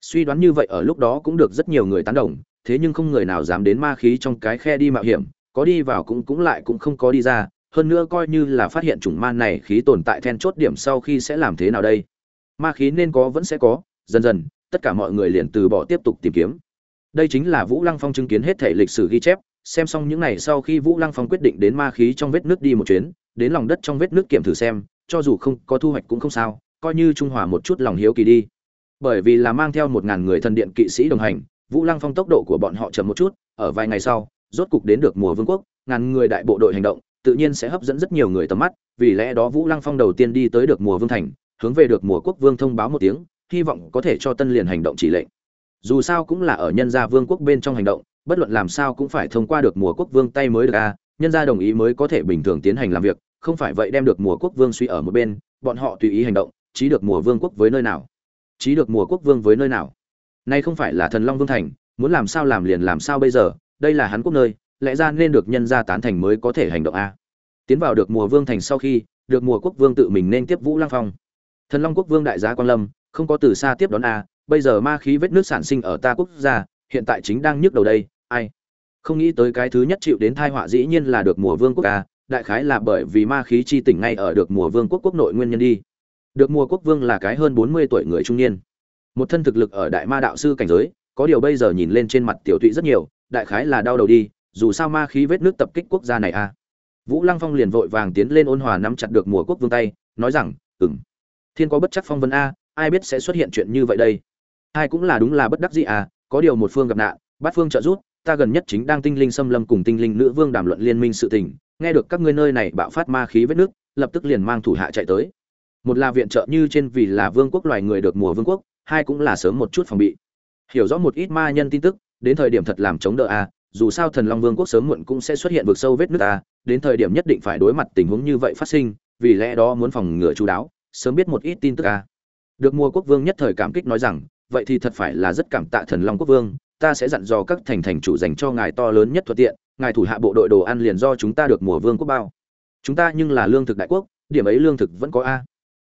Suy đoán như vậy ở lúc đó cũng được rất nhiều người tán đồng, thế nhưng không người nào dám đến ma khí trong cái khe đi mạo hiểm, có đi vào cũng cũng lại cũng không có đi ra, hơn nữa coi như là phát hiện chủng ma này khí tồn tại then chốt điểm sau khi sẽ làm thế nào đây? Ma khí nên có vẫn sẽ có, dần dần, tất cả mọi người liền từ bỏ tiếp tục tìm kiếm. Đây chính là vũ lăng phong chứng kiến hết thể lịch sử ghi chép, xem xong những này sau khi vũ lăng phong quyết định đến ma khí trong vết nước đi một chuyến, đến lòng đất trong vết nước kiểm thử xem cho dù không có thu hoạch cũng không sao, coi như trung hòa một chút lòng hiếu kỳ đi. Bởi vì là mang theo một ngàn người thần điện kỵ sĩ đồng hành, vũ lăng phong tốc độ của bọn họ chậm một chút, ở vài ngày sau, rốt cục đến được mùa vương quốc, ngàn người đại bộ đội hành động, tự nhiên sẽ hấp dẫn rất nhiều người tầm mắt, vì lẽ đó vũ lăng phong đầu tiên đi tới được mùa vương thành, hướng về được mùa quốc vương thông báo một tiếng, hy vọng có thể cho tân liền hành động chỉ lệnh. Dù sao cũng là ở nhân gia vương quốc bên trong hành động, bất luận làm sao cũng phải thông qua được mùa quốc vương tay mới được a, nhân gia đồng ý mới có thể bình thường tiến hành làm việc không phải vậy đem được mùa quốc vương suy ở một bên, bọn họ tùy ý hành động chí được mùa vương quốc với nơi nào? Chí được mùa quốc vương với nơi nào? Nay không phải là thần long vương thành, muốn làm sao làm liền làm sao bây giờ, đây là hắn quốc nơi, lẽ ra nên được nhân gia tán thành mới có thể hành động a. Tiến vào được mùa vương thành sau khi, được mùa quốc vương tự mình nên tiếp vũ lang phong. Thần long quốc vương đại giá quan lâm, không có từ xa tiếp đón a, bây giờ ma khí vết nước sản sinh ở ta quốc gia, hiện tại chính đang nhức đầu đây, ai? Không nghĩ tới cái thứ nhất chịu đến thai họa dĩ nhiên là được mùa vương quốc a đại khái là bởi vì ma khí chi tỉnh ngay ở được mùa vương quốc quốc nội nguyên nhân đi. Được mùa quốc vương là cái hơn bốn mươi tuổi người trung niên. Một thân thực lực ở đại ma đạo sư cảnh giới, có điều bây giờ nhìn lên trên mặt tiểu thụy rất nhiều, đại khái là đau đầu đi, dù sao ma khí vết nước tập kích quốc gia này a vũ lăng phong liền vội vàng tiến lên ôn hòa nắm chặt được mùa quốc vương tay, nói rằng ừng thiên có bất chắc phong vân a, ai biết sẽ xuất hiện chuyện như vậy đây? Ai cũng là đúng là bất đắc dĩ à có điều một phương gặp nạn, bát phương trợ giúp, ta gần nhất chính đang tinh linh xâm lâm cùng tinh linh nữ vương đàm luận liên minh sự tình nghe được các ngươi nơi này bạo phát ma khí vết nước, lập tức liền mang thủ hạ chạy tới. Một là viện trợ như trên vì là vương quốc loài người được mùa vương quốc, hai cũng là sớm một chút phòng bị. Hiểu rõ một ít ma nhân tin tức, đến thời điểm thật làm chống đỡ a dù sao thần long vương quốc sớm muộn cũng sẽ xuất hiện vực sâu vết nước a đến thời điểm nhất định phải đối mặt tình huống như vậy phát sinh, vì lẽ đó muốn phòng ngừa chú đáo, sớm biết một ít tin tức a được mùa quốc vương nhất thời cảm kích nói rằng, vậy thì thật phải là rất cảm tạ thần long quốc vương, ta sẽ dặn dò các thành thành chủ dành cho ngài to lớn nhất thuận tiện ngài thủ hạ bộ đội đồ ăn liền do chúng ta được mùa vương quốc bao. Chúng ta nhưng là lương thực đại quốc, điểm ấy lương thực vẫn có a.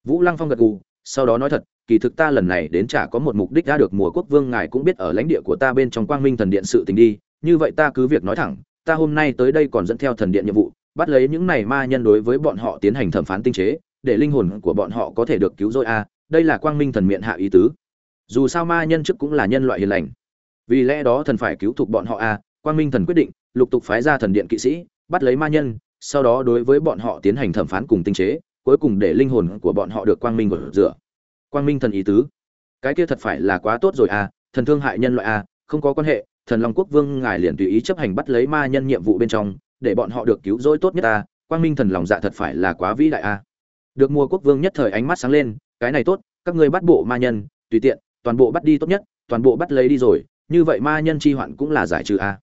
Vũ lăng phong gật gù, sau đó nói thật, kỳ thực ta lần này đến chả có một mục đích ra được mùa quốc vương ngài cũng biết ở lãnh địa của ta bên trong quang minh thần điện sự tình đi, như vậy ta cứ việc nói thẳng, ta hôm nay tới đây còn dẫn theo thần điện nhiệm vụ, bắt lấy những này ma nhân đối với bọn họ tiến hành thẩm phán tinh chế, để linh hồn của bọn họ có thể được cứu rỗi a, đây là quang minh thần miệng hạ ý tứ. Dù sao ma nhân trước cũng là nhân loại hiền lành. Vì lẽ đó thần phải cứu thuộc bọn họ a, quang minh thần quyết định lục tục phái ra thần điện kỵ sĩ, bắt lấy ma nhân, sau đó đối với bọn họ tiến hành thẩm phán cùng tinh chế, cuối cùng để linh hồn của bọn họ được quang minh gột rửa. Quang minh thần ý tứ. Cái kia thật phải là quá tốt rồi à thần thương hại nhân loại à không có quan hệ, thần long quốc vương ngài liền tùy ý chấp hành bắt lấy ma nhân nhiệm vụ bên trong, để bọn họ được cứu rỗi tốt nhất à quang minh thần lòng dạ thật phải là quá vĩ đại à. Được mùa quốc vương nhất thời ánh mắt sáng lên, cái này tốt, các ngươi bắt bộ ma nhân, tùy tiện, toàn bộ bắt đi tốt nhất, toàn bộ bắt lấy đi rồi, như vậy ma nhân chi hoạn cũng là giải trừ à.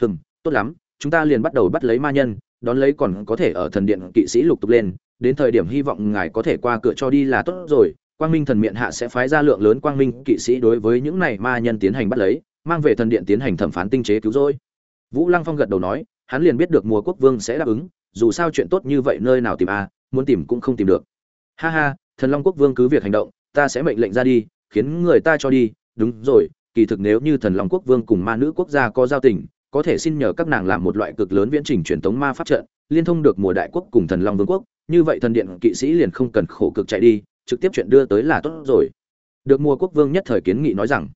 Hừm tốt lắm, chúng ta liền bắt đầu bắt lấy ma nhân, đón lấy còn có thể ở thần điện kỵ sĩ lục tục lên, đến thời điểm hy vọng ngài có thể qua cửa cho đi là tốt rồi. Quang minh thần miện hạ sẽ phái ra lượng lớn quang minh kỵ sĩ đối với những này ma nhân tiến hành bắt lấy, mang về thần điện tiến hành thẩm phán tinh chế cứu rỗi. Vũ lăng phong gật đầu nói, hắn liền biết được mùa quốc vương sẽ đáp ứng, dù sao chuyện tốt như vậy nơi nào tìm a muốn tìm cũng không tìm được. Ha ha, thần long quốc vương cứ việc hành động, ta sẽ mệnh lệnh ra đi, khiến người ta cho đi. Đúng rồi, kỳ thực nếu như thần long quốc vương cùng ma nữ quốc gia có giao tình có thể xin nhờ các nàng làm một loại cực lớn viễn trình truyền tống ma pháp trận, liên thông được mùa đại quốc cùng thần long vương quốc, như vậy thần điện kỵ sĩ liền không cần khổ cực chạy đi, trực tiếp chuyện đưa tới là tốt rồi. Được mùa quốc vương nhất thời kiến nghị nói rằng,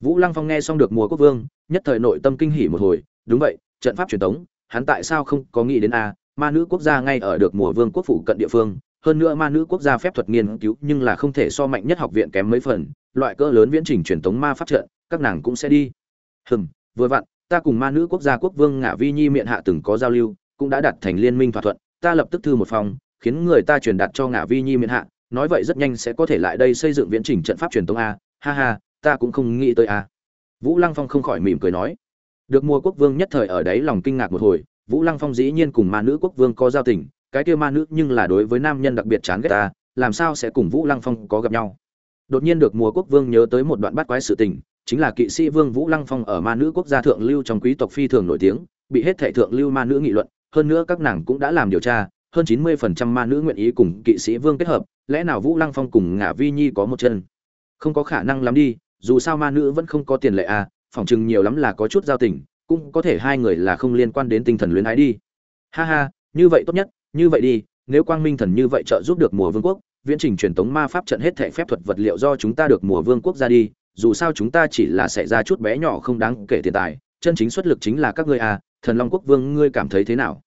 vũ lăng phong nghe xong được mùa quốc vương, nhất thời nội tâm kinh hỉ một hồi, đúng vậy, trận pháp truyền thống, hắn tại sao không có nghĩ đến a, ma nữ quốc gia ngay ở được mùa vương quốc phủ cận địa phương, hơn nữa ma nữ quốc gia phép thuật nghiên cứu nhưng là không thể so mạnh nhất học viện kém mấy phần, loại cỡ lớn viễn trình truyền thống ma pháp trận, các nàng cũng sẽ đi. Hừm, vừa vặn ta cùng ma nữ quốc gia quốc vương ngạ vi nhi miệng hạ từng có giao lưu, cũng đã đặt thành liên minh thỏa thuận, ta lập tức thư một phòng, khiến người ta truyền đạt cho ngạ vi nhi miệng hạ, nói vậy rất nhanh sẽ có thể lại đây xây dựng viễn trình trận pháp truyền tống a, ha ha, ta cũng không nghĩ tới a. Vũ lăng phong không khỏi mỉm cười nói. Được mua quốc vương nhất thời ở đấy lòng kinh ngạc một hồi, vũ lăng phong dĩ nhiên cùng ma nữ quốc vương có giao tình, cái kia ma nữ nhưng là đối với nam nhân đặc biệt chán ghét ta, làm sao sẽ cùng vũ lăng phong có gặp nhau. Đột nhiên được mùa quốc vương nhớ tới một đoạn bắt quái sự tình chính là kỵ sĩ vương vũ lăng phong ở ma nữ quốc gia thượng lưu trong quý tộc phi thường nổi tiếng, bị hết thệ thượng lưu ma nữ nghị luận, hơn nữa các nàng cũng đã làm điều tra, hơn chín mươi phần trăm ma nữ nguyện ý cùng kỵ sĩ vương kết hợp, lẽ nào vũ lăng phong cùng ngạ vi nhi có một chân? Không có khả năng lắm đi, dù sao ma nữ vẫn không có tiền lệ à phỏng chừng nhiều lắm là có chút giao tình, cũng có thể hai người là không liên quan đến tinh thần luyến ái đi. Ha ha, như vậy tốt nhất, như vậy đi, nếu quang minh thần như vậy trợ giúp được mùa vương quốc, viễn trình truyền tống ma pháp trận hết thệ phép thuật vật liệu do chúng ta được mùa vương quốc ra đi dù sao chúng ta chỉ là xảy ra chút bé nhỏ không đáng kể tiền tài, chân chính xuất lực chính là các ngươi à thần long quốc vương, ngươi cảm thấy thế nào?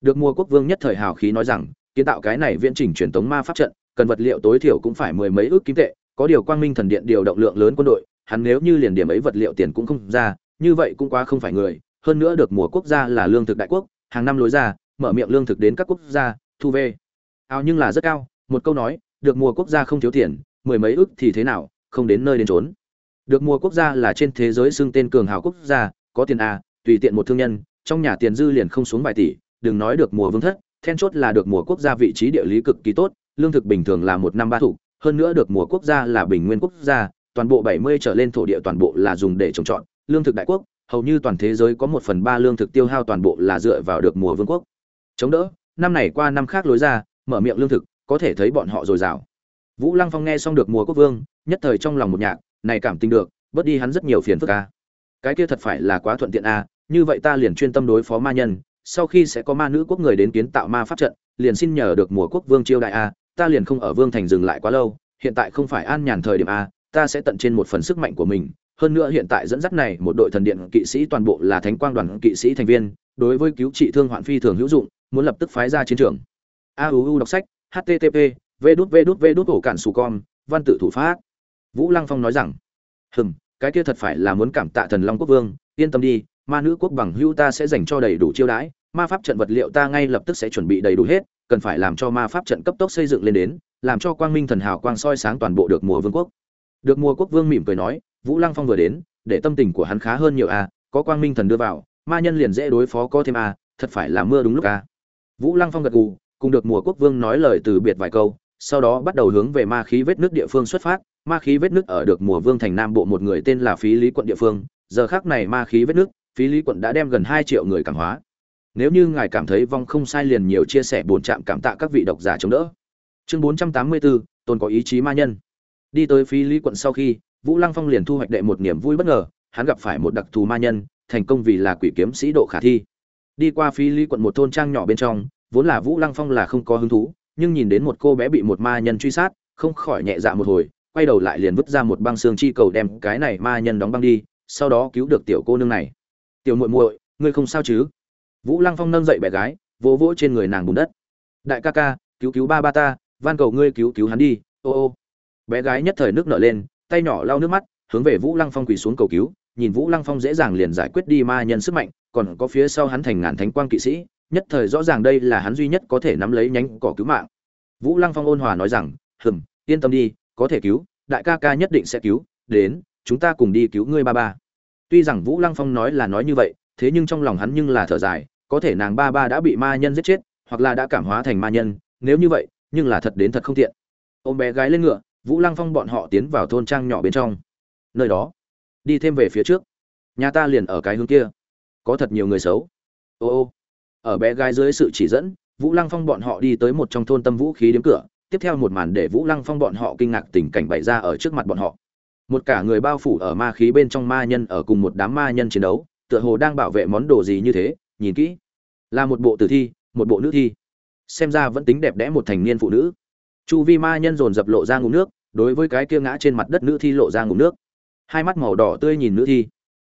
Được mùa quốc vương nhất thời hào khí nói rằng, kiến tạo cái này viễn trình truyền tống ma pháp trận, cần vật liệu tối thiểu cũng phải mười mấy ước kim tệ, có điều quang minh thần điện điều động lượng lớn quân đội, hắn nếu như liền điểm ấy vật liệu tiền cũng không ra, như vậy cũng quá không phải người. Hơn nữa được mùa quốc gia là lương thực đại quốc, hàng năm lối ra, mở miệng lương thực đến các quốc gia, thu về. Ao nhưng là rất cao, một câu nói, được mùa quốc gia không thiếu tiền, mười mấy ước thì thế nào, không đến nơi đến trốn được mùa quốc gia là trên thế giới xưng tên cường hào quốc gia, có tiền à tùy tiện một thương nhân, trong nhà tiền dư liền không xuống vài tỷ, đừng nói được mùa vương thất, then chốt là được mùa quốc gia vị trí địa lý cực kỳ tốt, lương thực bình thường là một năm ba thủ hơn nữa được mùa quốc gia là bình nguyên quốc gia, toàn bộ 70 trở lên thổ địa toàn bộ là dùng để trồng trọt, lương thực đại quốc, hầu như toàn thế giới có một phần ba lương thực tiêu hao toàn bộ là dựa vào được mùa vương quốc. Chống đỡ, năm này qua năm khác lối ra, mở miệng lương thực, có thể thấy bọn họ dồi dào. Vũ lăng phong nghe xong được mùa quốc vương, nhất thời trong lòng một nhạc này cảm tình được, bớt đi hắn rất nhiều phiền phức a. Cái kia thật phải là quá thuận tiện a, như vậy ta liền chuyên tâm đối phó ma nhân, sau khi sẽ có ma nữ quốc người đến kiến tạo ma pháp trận, liền xin nhờ được mùa quốc vương chiêu đại a, ta liền không ở vương thành dừng lại quá lâu, hiện tại không phải an nhàn thời điểm a, ta sẽ tận trên một phần sức mạnh của mình, hơn nữa hiện tại dẫn dắt này một đội thần điện kỵ sĩ toàn bộ là thánh quang đoàn kỵ sĩ thành viên, đối với cứu trị thương hoạn phi thường hữu dụng, muốn lập tức phái ra chiến trường. A u u đọc sách http v đút v đút v đút ổ cản sù con văn tự thủ pháp vũ lăng phong nói rằng, hừm, cái kia thật phải là muốn cảm tạ thần long quốc vương, yên tâm đi, ma nữ quốc bằng hữu ta sẽ dành cho đầy đủ chiêu đãi, ma pháp trận vật liệu ta ngay lập tức sẽ chuẩn bị đầy đủ hết, cần phải làm cho ma pháp trận cấp tốc xây dựng lên đến, làm cho quang minh thần hào quang soi sáng toàn bộ được mùa vương quốc. Được mùa quốc vương mỉm cười nói, vũ lăng phong vừa đến, để tâm tình của hắn khá hơn nhiều a có quang minh thần đưa vào, ma nhân liền dễ đối phó có thêm a thật phải là mưa đúng lúc a vũ lăng phong gật gù, cùng được mùa quốc vương nói lời từ biệt vài câu sau đó bắt đầu hướng về ma khí vết nước địa phương xuất phát. Ma khí vết nước ở được mùa vương thành nam bộ một người tên là phí lý quận địa phương. Giờ khác này ma khí vết nước, phí lý quận đã đem gần hai triệu người cảm hóa. Nếu như ngài cảm thấy vong không sai liền nhiều chia sẻ bổn trạm cảm tạ các vị độc giả chống đỡ. Chương bốn trăm tám mươi bốn tôn có ý chí ma nhân. Đi tới phí lý quận sau khi, vũ lăng phong liền thu hoạch đệ một niềm vui bất ngờ, hắn gặp phải một đặc thù ma nhân, thành công vì là quỷ kiếm sĩ độ khả thi. Đi qua phí lý quận một thôn trang nhỏ bên trong, vốn là vũ lăng phong là không có hứng thú nhưng nhìn đến một cô bé bị một ma nhân truy sát, không khỏi nhẹ dạ một hồi, quay đầu lại liền vứt ra một băng xương chi cầu đem cái này ma nhân đóng băng đi, sau đó cứu được tiểu cô nương này. Tiểu muội muội, ngươi không sao chứ? Vũ lăng phong nâng dậy bé gái, vỗ vỗ trên người nàng bùn đất. Đại ca ca, cứu cứu ba ba ta, van cầu ngươi cứu cứu hắn đi, ô ô. Bé gái nhất thời nước nở lên, tay nhỏ lau nước mắt, hướng về vũ lăng phong quỳ xuống cầu cứu, nhìn vũ lăng phong dễ dàng liền giải quyết đi ma nhân sức mạnh, còn có phía sau hắn thành ngàn thánh quang kỵ sĩ nhất thời rõ ràng đây là hắn duy nhất có thể nắm lấy nhánh cỏ cứu mạng. Vũ lăng phong ôn hòa nói rằng, hừm, yên tâm đi, có thể cứu, đại ca ca nhất định sẽ cứu, đến, chúng ta cùng đi cứu ngươi ba ba. Tuy rằng vũ lăng phong nói là nói như vậy, thế nhưng trong lòng hắn nhưng là thở dài, có thể nàng ba ba đã bị ma nhân giết chết, hoặc là đã cảm hóa thành ma nhân, nếu như vậy, nhưng là thật đến thật không tiện. Ôm bé gái lên ngựa, vũ lăng phong bọn họ tiến vào thôn trang nhỏ bên trong. Nơi đó, đi thêm về phía trước, nhà ta liền ở cái hướng kia. Có thật nhiều người xấu. Ô ô ở bé gái dưới sự chỉ dẫn, vũ lăng phong bọn họ đi tới một trong thôn tâm vũ khí đếm cửa. Tiếp theo một màn để vũ lăng phong bọn họ kinh ngạc tình cảnh bày ra ở trước mặt bọn họ. Một cả người bao phủ ở ma khí bên trong ma nhân ở cùng một đám ma nhân chiến đấu, tựa hồ đang bảo vệ món đồ gì như thế, nhìn kỹ. Là một bộ tử thi, một bộ nữ thi. Xem ra vẫn tính đẹp đẽ một thành niên phụ nữ. Chu vi ma nhân dồn dập lộ ra ngụm nước, đối với cái kia ngã trên mặt đất nữ thi lộ ra ngụm nước. Hai mắt màu đỏ tươi nhìn nữ thi.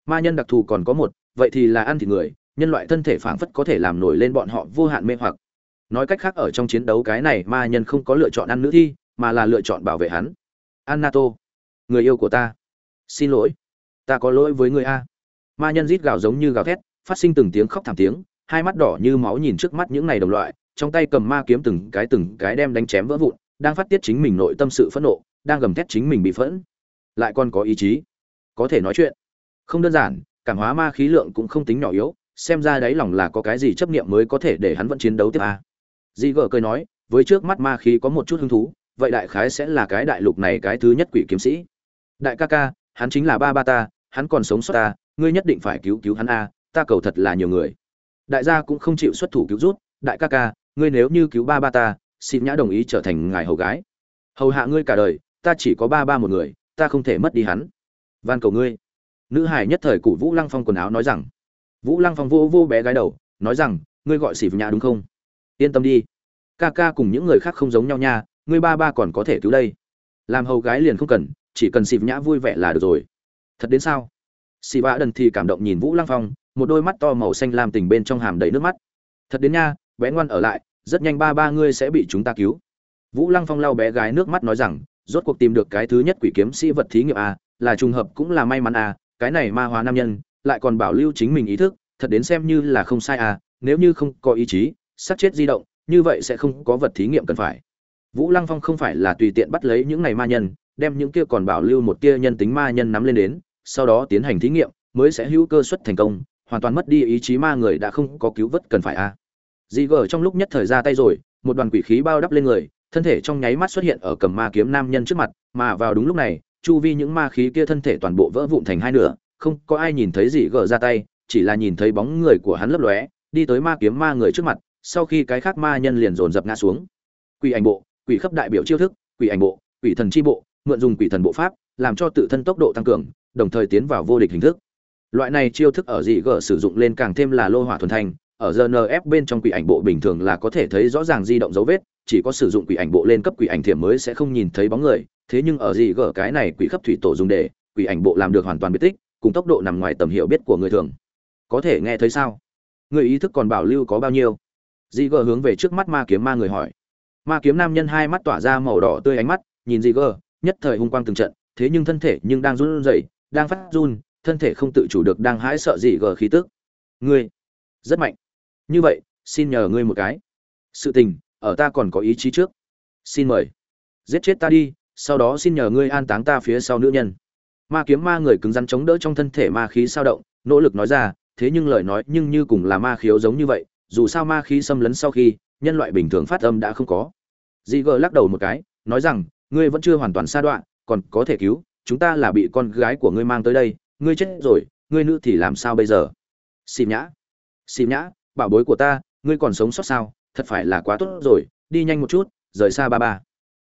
Ma nhân đặc thù còn có một, vậy thì là ăn thịt người nhân loại thân thể phảng phất có thể làm nổi lên bọn họ vô hạn mê hoặc. Nói cách khác ở trong chiến đấu cái này ma nhân không có lựa chọn ăn nữ thi, mà là lựa chọn bảo vệ hắn. An nato người yêu của ta. Xin lỗi, ta có lỗi với người a. Ma nhân rít gào giống như gào thét, phát sinh từng tiếng khóc thảm tiếng, hai mắt đỏ như máu nhìn trước mắt những này đồng loại, trong tay cầm ma kiếm từng cái từng cái đem đánh chém vỡ vụn, đang phát tiết chính mình nội tâm sự phẫn nộ, đang gầm thét chính mình bị phẫn. Lại còn có ý chí. Có thể nói chuyện. Không đơn giản, cảm hóa ma khí lượng cũng không tính nhỏ yếu xem ra đáy lòng là có cái gì chấp niệm mới có thể để hắn vẫn chiến đấu tiếp a. Di gờ cười nói, với trước mắt ma khí có một chút hứng thú, vậy đại khái sẽ là cái đại lục này cái thứ nhất quỷ kiếm sĩ. Đại ca ca, hắn chính là ba ba ta, hắn còn sống sót ta, ngươi nhất định phải cứu cứu hắn a, ta cầu thật là nhiều người. Đại gia cũng không chịu xuất thủ cứu rút, đại ca ca, ngươi nếu như cứu ba ba ta, xin nhã đồng ý trở thành ngài hầu gái. Hầu hạ ngươi cả đời, ta chỉ có ba ba một người, ta không thể mất đi hắn. Van cầu ngươi. Nữ hải nhất thời cụ vũ lăng phong quần áo nói rằng vũ lăng phong vô vô bé gái đầu, nói rằng, ngươi gọi xỉ nhà đúng không? Yên tâm đi. Ca ca cùng những người khác không giống nhau nha, ngươi ba ba còn có thể cứu đây. Làm hầu gái liền không cần, chỉ cần xịp nhã vui vẻ là được rồi. Thật đến sao? Xì vã đần thì cảm động nhìn vũ lăng phong, một đôi mắt to màu xanh làm tình bên trong hàm đầy nước mắt. Thật đến nha, bé ngoan ở lại, rất nhanh ba ba ngươi sẽ bị chúng ta cứu. Vũ lăng phong lau bé gái nước mắt nói rằng, rốt cuộc tìm được cái thứ nhất quỷ kiếm sĩ vật thí nghiệm a là trùng hợp cũng là may mắn a cái này ma hóa nam nhân lại còn bảo lưu chính mình ý thức, thật đến xem như là không sai à nếu như không có ý chí, sát chết di động, như vậy sẽ không có vật thí nghiệm cần phải. Vũ lăng phong không phải là tùy tiện bắt lấy những này ma nhân, đem những kia còn bảo lưu một kia nhân tính ma nhân nắm lên đến, sau đó tiến hành thí nghiệm, mới sẽ hữu cơ suất thành công, hoàn toàn mất đi ý chí ma người đã không có cứu vớt cần phải à. a dị gở trong lúc nhất thời ra tay rồi, một đoàn quỷ khí bao đắp lên người, thân thể trong nháy mắt xuất hiện ở cầm ma kiếm nam nhân trước mặt, mà vào đúng lúc này, chu vi những ma khí kia thân thể toàn bộ vỡ vụn thành hai nửa không có ai nhìn thấy gì gỡ ra tay, chỉ là nhìn thấy bóng người của hắn lấp lóe, đi tới ma kiếm ma người trước mặt, sau khi cái khác ma nhân liền dồn dập ngã xuống. Quỷ ảnh bộ, quỷ khắp đại biểu chiêu thức, quỷ ảnh bộ, quỷ thần chi bộ, mượn dùng quỷ thần bộ pháp, làm cho tự thân tốc độ tăng cường, đồng thời tiến vào vô địch hình thức. Loại này chiêu thức ở dị gở sử dụng lên càng thêm là lô hỏa thuần thanh ở rnf bên trong quỷ ảnh bộ bình thường là có thể thấy rõ ràng di động dấu vết, chỉ có sử dụng quỷ ảnh bộ lên cấp quỷ ảnh thiểm mới sẽ không nhìn thấy bóng người, thế nhưng ở dị gở cái này quỷ khắp thủy tổ dùng để, quỷ ảnh bộ làm được hoàn toàn biệt tích cùng tốc độ nằm ngoài tầm hiểu biết của người thường. Có thể nghe thấy sao? Người ý thức còn bảo lưu có bao nhiêu? Dị Gờ hướng về trước mắt ma kiếm ma người hỏi. Ma kiếm nam nhân hai mắt tỏa ra màu đỏ tươi ánh mắt nhìn dị Gờ, nhất thời hung quang từng trận thế nhưng thân thể nhưng đang run rẩy đang phát run thân thể không tự chủ được đang hãi sợ dị Gờ khí tức. Ngươi rất mạnh. Như vậy xin nhờ ngươi một cái. Sự tình ở ta còn có ý chí trước. Xin mời. Giết chết ta đi sau đó xin nhờ ngươi an táng ta phía sau nữ nhân ma kiếm ma người cứng rắn chống đỡ trong thân thể ma khí sao động, nỗ lực nói ra, thế nhưng lời nói nhưng như cùng là ma khiếu giống như vậy, dù sao ma khí xâm lấn sau khi, nhân loại bình thường phát âm đã không có. Dị gờ lắc đầu một cái, nói rằng, ngươi vẫn chưa hoàn toàn xa đoạn còn có thể cứu, chúng ta là bị con gái của ngươi mang tới đây, ngươi chết rồi, ngươi nữ thì làm sao bây giờ? Xìm nhã. Xìm nhã, bảo bối của ta, ngươi còn sống sót sao, thật phải là quá tốt rồi, đi nhanh một chút, rời xa ba ba.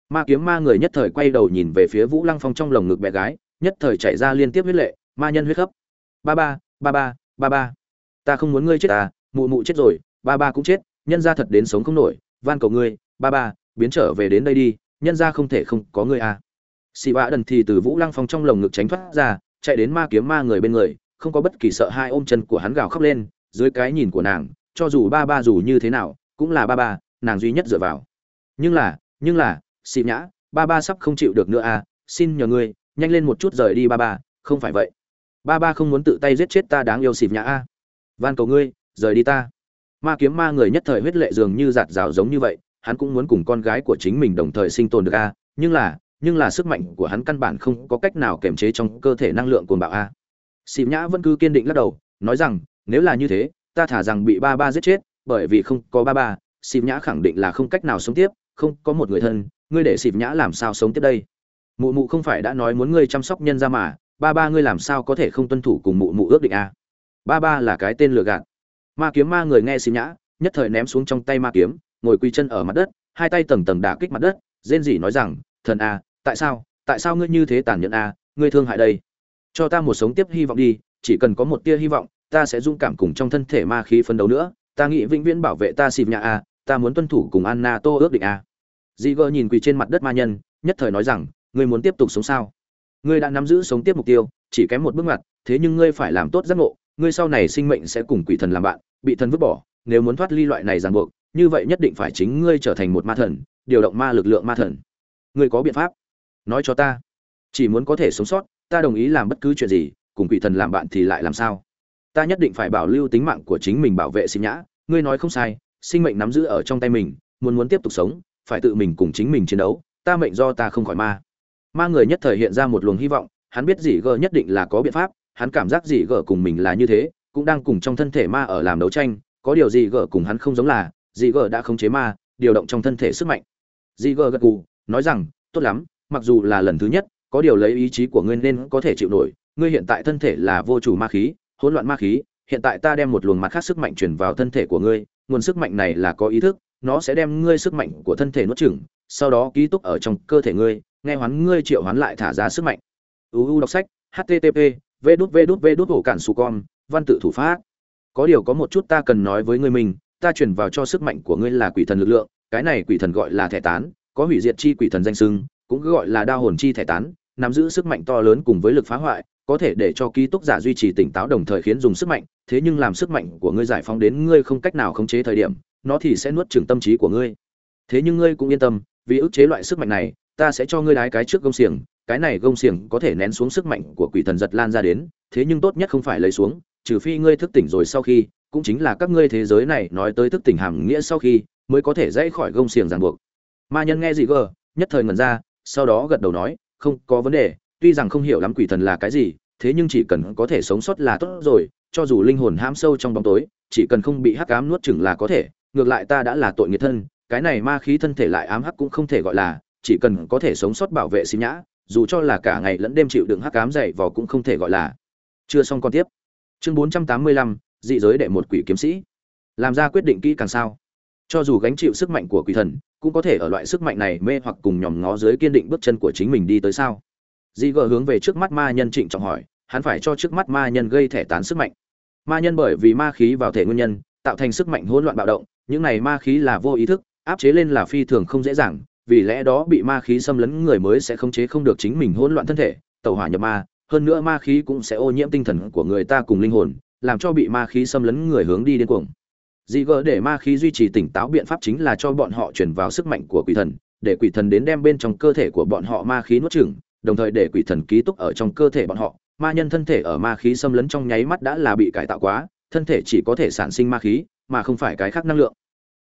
Ma kiếm ma người nhất thời quay đầu nhìn về phía vũ lăng phong trong lồng ngực bé gái nhất thời chạy ra liên tiếp huyết lệ, ma nhân huyết khắp. Ba ba ba ba ba ba. Ta không muốn ngươi chết à mụ mụ chết rồi, ba ba cũng chết, nhân ra thật đến sống không nổi, van cầu ngươi, ba ba, biến trở về đến đây đi, nhân ra không thể không có ngươi à. Xì vạ đần thì từ vũ lăng phong trong lồng ngực tránh thoát ra, chạy đến ma kiếm ma người bên người, không có bất kỳ sợ hai ôm chân của hắn gào khóc lên, dưới cái nhìn của nàng, cho dù ba ba dù như thế nào, cũng là ba ba, nàng duy nhất dựa vào. Nhưng là nhưng là, xì nhã, ba ba sắp không chịu được nữa à xin nhờ ngươi nhanh lên một chút rời đi ba ba, không phải vậy. Ba ba không muốn tự tay giết chết ta đáng yêu xịp nhã a. Van cầu ngươi, rời đi ta. Ma kiếm ma người nhất thời huyết lệ dường như giạt rào giống như vậy, hắn cũng muốn cùng con gái của chính mình đồng thời sinh tồn được a, nhưng là nhưng là sức mạnh của hắn căn bản không có cách nào kiềm chế trong cơ thể năng lượng cuồng bạo a. Xịp nhã vẫn cứ kiên định lắc đầu, nói rằng, nếu là như thế, ta thả rằng bị ba ba giết chết, bởi vì không có ba ba xịp nhã khẳng định là không cách nào sống tiếp, không có một người thân, ngươi để xịp nhã làm sao sống tiếp đây? Mụ mụ không phải đã nói muốn ngươi chăm sóc nhân ra mà, ba ba ngươi làm sao có thể không tuân thủ cùng mụ mụ ước định à? ba ba là cái tên lừa gạt. Ma kiếm ma người nghe xịp nhã, nhất thời ném xuống trong tay ma kiếm, ngồi quy chân ở mặt đất, hai tay tầng tầng đả kích mặt đất, rên rỉ nói rằng, thần à tại sao tại sao ngươi như thế tàn nhẫn à ngươi thương hại đây? Cho ta một sống tiếp hy vọng đi, chỉ cần có một tia hy vọng, ta sẽ dung cảm cùng trong thân thể ma khí phấn đấu nữa, ta nghĩ vĩnh viễn bảo vệ ta xịp nhà a ta muốn tuân thủ cùng anna tô ước định a dị gơ nhìn quỳ trên mặt đất ma nhân, nhất thời nói rằng ngươi muốn tiếp tục sống sao? Ngươi đã nắm giữ sống tiếp mục tiêu, chỉ kém một bước ngoặt, thế nhưng ngươi phải làm tốt giác ngộ, ngươi sau này sinh mệnh sẽ cùng quỷ thần làm bạn, bị thần vứt bỏ, nếu muốn thoát ly loại này ràng buộc, như vậy nhất định phải chính ngươi trở thành một ma thần, điều động ma lực lượng ma thần. Ngươi có biện pháp? Nói cho ta. Chỉ muốn có thể sống sót, ta đồng ý làm bất cứ chuyện gì, cùng quỷ thần làm bạn thì lại làm sao? Ta nhất định phải bảo lưu tính mạng của chính mình bảo vệ sinh nhã. Ngươi nói không sai, sinh mệnh nắm giữ ở trong tay mình, muốn muốn tiếp tục sống, phải tự mình cùng chính mình chiến đấu, ta mệnh do ta không khỏi ma ma người nhất thời hiện ra một luồng hy vọng hắn biết dì gờ nhất định là có biện pháp hắn cảm giác dì gờ cùng mình là như thế cũng đang cùng trong thân thể ma ở làm đấu tranh có điều dì gờ cùng hắn không giống là dì gờ đã khống chế ma điều động trong thân thể sức mạnh. Dì gờ gật gù nói rằng tốt lắm mặc dù là lần thứ nhất có điều lấy ý chí của ngươi nên có thể chịu nổi ngươi hiện tại thân thể là vô chủ ma khí hỗn loạn ma khí, hiện tại ta đem một luồng mặt khác sức mạnh chuyển vào thân thể của ngươi, nguồn sức mạnh này là có ý thức, nó sẽ đem ngươi sức mạnh của thân thể nuốt chửng, sau đó ký túc ở trong cơ thể ngươi, nghe hoán ngươi triệu hoán lại thả ra sức mạnh. UU đọc sách, http, vê đút vê đút đút ổ cản su con văn tự thủ pháp có điều có một chút ta cần nói với ngươi mình ta chuyển vào cho sức mạnh của ngươi là quỷ thần lực lượng cái này quỷ thần gọi là thẻ tán có hủy diệt chi quỷ thần danh sưng cũng gọi là đao hồn chi thẻ tán nắm giữ sức mạnh to lớn cùng với lực phá hoại có thể để cho ký túc giả duy trì tỉnh táo đồng thời khiến dùng sức mạnh thế nhưng làm sức mạnh của ngươi giải phóng đến ngươi không cách nào khống chế thời điểm nó thì sẽ nuốt chửng tâm trí của ngươi thế nhưng ngươi cũng yên tâm vì ức chế loại sức mạnh này ta sẽ cho ngươi đái cái trước gông xiềng, cái này gông xiềng có thể nén xuống sức mạnh của quỷ thần giật lan ra đến, thế nhưng tốt nhất không phải lấy xuống, trừ phi ngươi thức tỉnh rồi sau khi, cũng chính là các ngươi thế giới này nói tới thức tỉnh hàm nghĩa sau khi, mới có thể dãy khỏi gông xiềng ràng buộc. Ma nhân nghe gì gờ, nhất thời ngẩn ra, sau đó gật đầu nói, không có vấn đề, tuy rằng không hiểu lắm quỷ thần là cái gì, thế nhưng chỉ cần có thể sống sót là tốt rồi, cho dù linh hồn hãm sâu trong bóng tối, chỉ cần không bị hắc ám nuốt chửng là có thể, ngược lại ta đã là tội nghiệp thân, cái này ma khí thân thể lại ám hắc cũng không thể gọi là chỉ cần có thể sống sót bảo vệ xin nhã, dù cho là cả ngày lẫn đêm chịu đựng hắc ám dày vò cũng không thể gọi là. Chưa xong con tiếp. Chương bốn trăm tám mươi lăm, dị giới đệ một quỷ kiếm sĩ. Làm ra quyết định kỹ càng sao? Cho dù gánh chịu sức mạnh của quỷ thần, cũng có thể ở loại sức mạnh này mê hoặc cùng nhòm ngó dưới kiên định bước chân của chính mình đi tới sao? Dị gờ hướng về trước mắt ma nhân trịnh trọng hỏi, hắn phải cho trước mắt ma nhân gây thẻ tán sức mạnh. Ma nhân bởi vì ma khí vào thể nguyên nhân, tạo thành sức mạnh hỗn loạn bạo động, những này ma khí là vô ý thức, áp chế lên là phi thường không dễ dàng vì lẽ đó bị ma khí xâm lấn người mới sẽ khống chế không được chính mình hỗn loạn thân thể, tẩu hỏa nhập ma, hơn nữa ma khí cũng sẽ ô nhiễm tinh thần của người ta cùng linh hồn, làm cho bị ma khí xâm lấn người hướng đi điên cuồng. Dị gỡ để ma khí duy trì tỉnh táo biện pháp chính là cho bọn họ truyền vào sức mạnh của quỷ thần, để quỷ thần đến đem bên trong cơ thể của bọn họ ma khí nuốt chửng, đồng thời để quỷ thần ký túc ở trong cơ thể bọn họ. Ma nhân thân thể ở ma khí xâm lấn trong nháy mắt đã là bị cải tạo quá, thân thể chỉ có thể sản sinh ma khí, mà không phải cái khác năng lượng.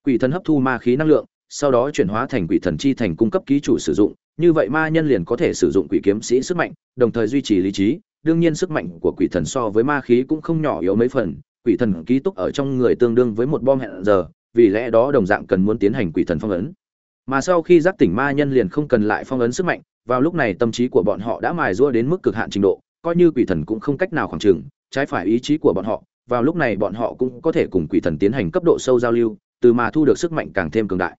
Quỷ thần hấp thu ma khí năng lượng sau đó chuyển hóa thành quỷ thần chi thành cung cấp ký chủ sử dụng, như vậy ma nhân liền có thể sử dụng quỷ kiếm sĩ sức mạnh, đồng thời duy trì lý trí. Đương nhiên sức mạnh của quỷ thần so với ma khí cũng không nhỏ yếu mấy phần, quỷ thần ký túc ở trong người tương đương với một bom hẹn giờ, vì lẽ đó đồng dạng cần muốn tiến hành quỷ thần phong ấn. Mà sau khi giác tỉnh ma nhân liền không cần lại phong ấn sức mạnh, vào lúc này tâm trí của bọn họ đã mài rua đến mức cực hạn trình độ, coi như quỷ thần cũng không cách nào khoảng trừng trái phải ý chí của bọn họ, vào lúc này bọn họ cũng có thể cùng quỷ thần tiến hành cấp độ sâu giao lưu, từ mà thu được sức mạnh càng thêm cường đại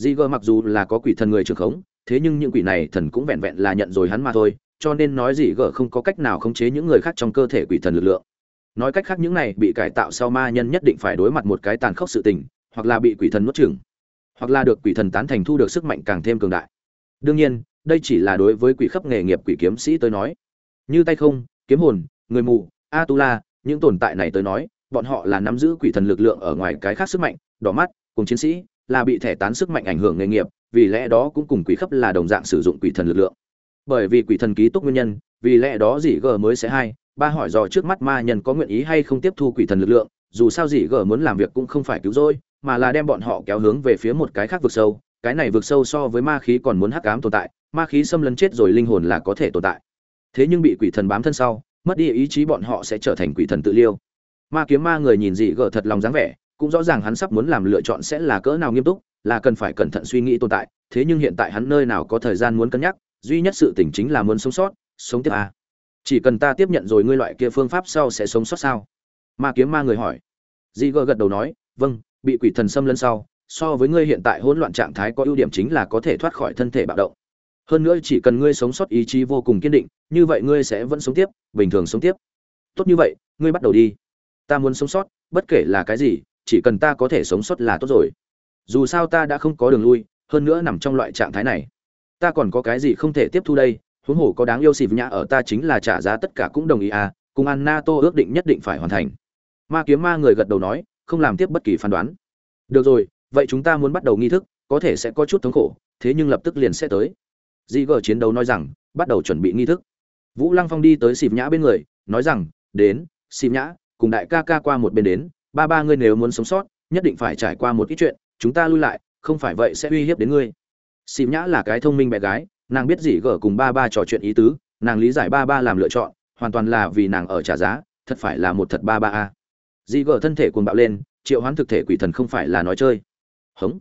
di gơ mặc dù là có quỷ thần người trưởng khống, thế nhưng những quỷ này thần cũng vẹn vẹn là nhận rồi hắn mà thôi, cho nên nói gì gờ không có cách nào khống chế những người khác trong cơ thể quỷ thần lực lượng. Nói cách khác những này bị cải tạo sau ma nhân nhất định phải đối mặt một cái tàn khốc sự tình, hoặc là bị quỷ thần nuốt chửng, hoặc là được quỷ thần tán thành thu được sức mạnh càng thêm cường đại. Đương nhiên, đây chỉ là đối với quỷ khắp nghề nghiệp quỷ kiếm sĩ tới nói. Như tay không, kiếm hồn, người mù, atula, những tồn tại này tới nói, bọn họ là nắm giữ quỷ thần lực lượng ở ngoài cái khác sức mạnh, đỏ mắt, cùng chiến sĩ là bị thẻ tán sức mạnh ảnh hưởng nghề nghiệp, vì lẽ đó cũng cùng quỷ khắp là đồng dạng sử dụng quỷ thần lực lượng. Bởi vì quỷ thần ký túc nguyên nhân, vì lẽ đó dĩ g mới sẽ hai, ba hỏi dò trước mắt ma nhân có nguyện ý hay không tiếp thu quỷ thần lực lượng, dù sao dĩ g muốn làm việc cũng không phải cứu rỗi, mà là đem bọn họ kéo hướng về phía một cái khác vực sâu, cái này vực sâu so với ma khí còn muốn hắc ám tồn tại, ma khí xâm lấn chết rồi linh hồn là có thể tồn tại. Thế nhưng bị quỷ thần bám thân sau, mất đi ý chí bọn họ sẽ trở thành quỷ thần tự liêu. Ma kiếm ma người nhìn dị gở thật lòng dáng vẻ cũng rõ ràng hắn sắp muốn làm lựa chọn sẽ là cỡ nào nghiêm túc, là cần phải cẩn thận suy nghĩ tồn tại, thế nhưng hiện tại hắn nơi nào có thời gian muốn cân nhắc, duy nhất sự tỉnh chính là muốn sống sót, sống tiếp à. chỉ cần ta tiếp nhận rồi ngươi loại kia phương pháp sau sẽ sống sót sao? Ma kiếm ma người hỏi. Dị gờ gật đầu nói vâng bị quỷ thần xâm lấn sau, so với ngươi hiện tại hỗn loạn trạng thái có ưu điểm chính là có thể thoát khỏi thân thể bạo động. Hơn nữa chỉ cần ngươi sống sót ý chí vô cùng kiên định, như vậy ngươi sẽ vẫn sống tiếp, bình thường sống tiếp. Tốt như vậy, ngươi bắt đầu đi. Ta muốn sống sót, bất kể là cái gì chỉ cần ta có thể sống sót là tốt rồi. Dù sao ta đã không có đường lui, hơn nữa nằm trong loại trạng thái này. Ta còn có cái gì không thể tiếp thu đây? Huống hồ có đáng yêu xịp nhã ở ta chính là trả giá tất cả cũng đồng ý à cùng ăn nato ước định nhất định phải hoàn thành. Ma kiếm ma người gật đầu nói, không làm tiếp bất kỳ phán đoán. Được rồi, vậy chúng ta muốn bắt đầu nghi thức, có thể sẽ có chút thống khổ, thế nhưng lập tức liền sẽ tới. Di gờ chiến đấu nói rằng, bắt đầu chuẩn bị nghi thức. Vũ lăng phong đi tới xịp nhã bên người, nói rằng, đến xịp nhã, cùng đại ca ca qua một bên đến ba ba ngươi nếu muốn sống sót, nhất định phải trải qua một ít chuyện, chúng ta lui lại, không phải vậy sẽ uy hiếp đến ngươi. Xịp nhã là cái thông minh bé gái, nàng biết gì gở cùng ba ba trò chuyện ý tứ, nàng lý giải ba ba làm lựa chọn, hoàn toàn là vì nàng ở trả giá, thật phải là một thật ba ba a. Dị gở thân thể cuồng bạo lên, triệu hoán thực thể quỷ thần không phải là nói chơi. Hống.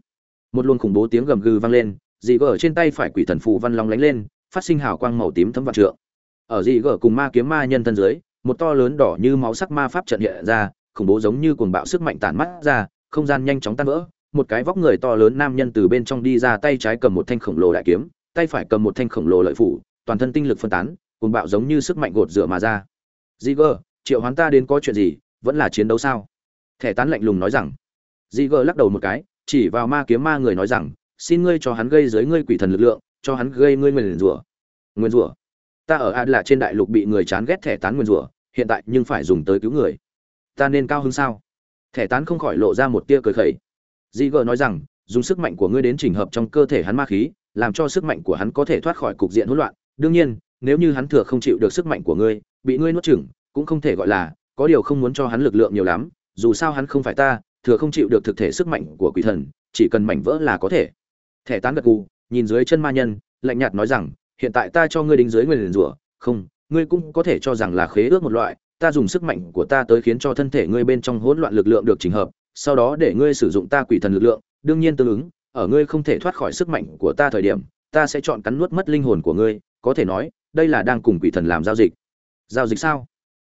Một luồng khủng bố tiếng gầm gừ vang lên dị gở trên tay phải quỷ thần phù văn long lánh lên, phát sinh hào quang màu tím thấm vạn trượng. Ở dị gở cùng ma kiếm ma nhân thân dưới, một to lớn đỏ như máu sắc ma pháp trận hiện ra khủng bố giống như cuồng bạo sức mạnh tản mắt ra không gian nhanh chóng tan vỡ một cái vóc người to lớn nam nhân từ bên trong đi ra tay trái cầm một thanh khổng lồ đại kiếm tay phải cầm một thanh khổng lồ lợi phủ toàn thân tinh lực phân tán cuồng bạo giống như sức mạnh gột rửa mà ra. Ziger, triệu hoán ta đến có chuyện gì vẫn là chiến đấu sao? Thẻ tán lạnh lùng nói rằng. Ziger lắc đầu một cái chỉ vào ma kiếm ma người nói rằng xin ngươi cho hắn gây dưới ngươi quỷ thần lực lượng cho hắn gây ngươi nguyên rủa. Nguyên rủa? Ta ở ad là trên đại lục bị người chán ghét thẻ tán nguyên rủa hiện tại nhưng phải dùng tới cứu người ta nên cao hứng sao? Thẻ tán không khỏi lộ ra một tia cười khẩy. Dị gờ nói rằng, dùng sức mạnh của ngươi đến chỉnh hợp trong cơ thể hắn ma khí, làm cho sức mạnh của hắn có thể thoát khỏi cục diện hỗn loạn. Đương nhiên, nếu như hắn thừa không chịu được sức mạnh của ngươi, bị ngươi nuốt chửng, cũng không thể gọi là, có điều không muốn cho hắn lực lượng nhiều lắm, dù sao hắn không phải ta, thừa không chịu được thực thể sức mạnh của quỷ thần, chỉ cần mảnh vỡ là có thể. Thẻ tán gật gù, nhìn dưới chân ma nhân, lạnh nhạt nói rằng, hiện tại ta cho ngươi đính dưới nguyền rủa, không, ngươi cũng có thể cho rằng là khế ước một loại ta dùng sức mạnh của ta tới khiến cho thân thể ngươi bên trong hỗn loạn lực lượng được chỉnh hợp, sau đó để ngươi sử dụng ta quỷ thần lực lượng, đương nhiên tương ứng, ở ngươi không thể thoát khỏi sức mạnh của ta thời điểm, ta sẽ chọn cắn nuốt mất linh hồn của ngươi, có thể nói, đây là đang cùng quỷ thần làm giao dịch. Giao dịch sao?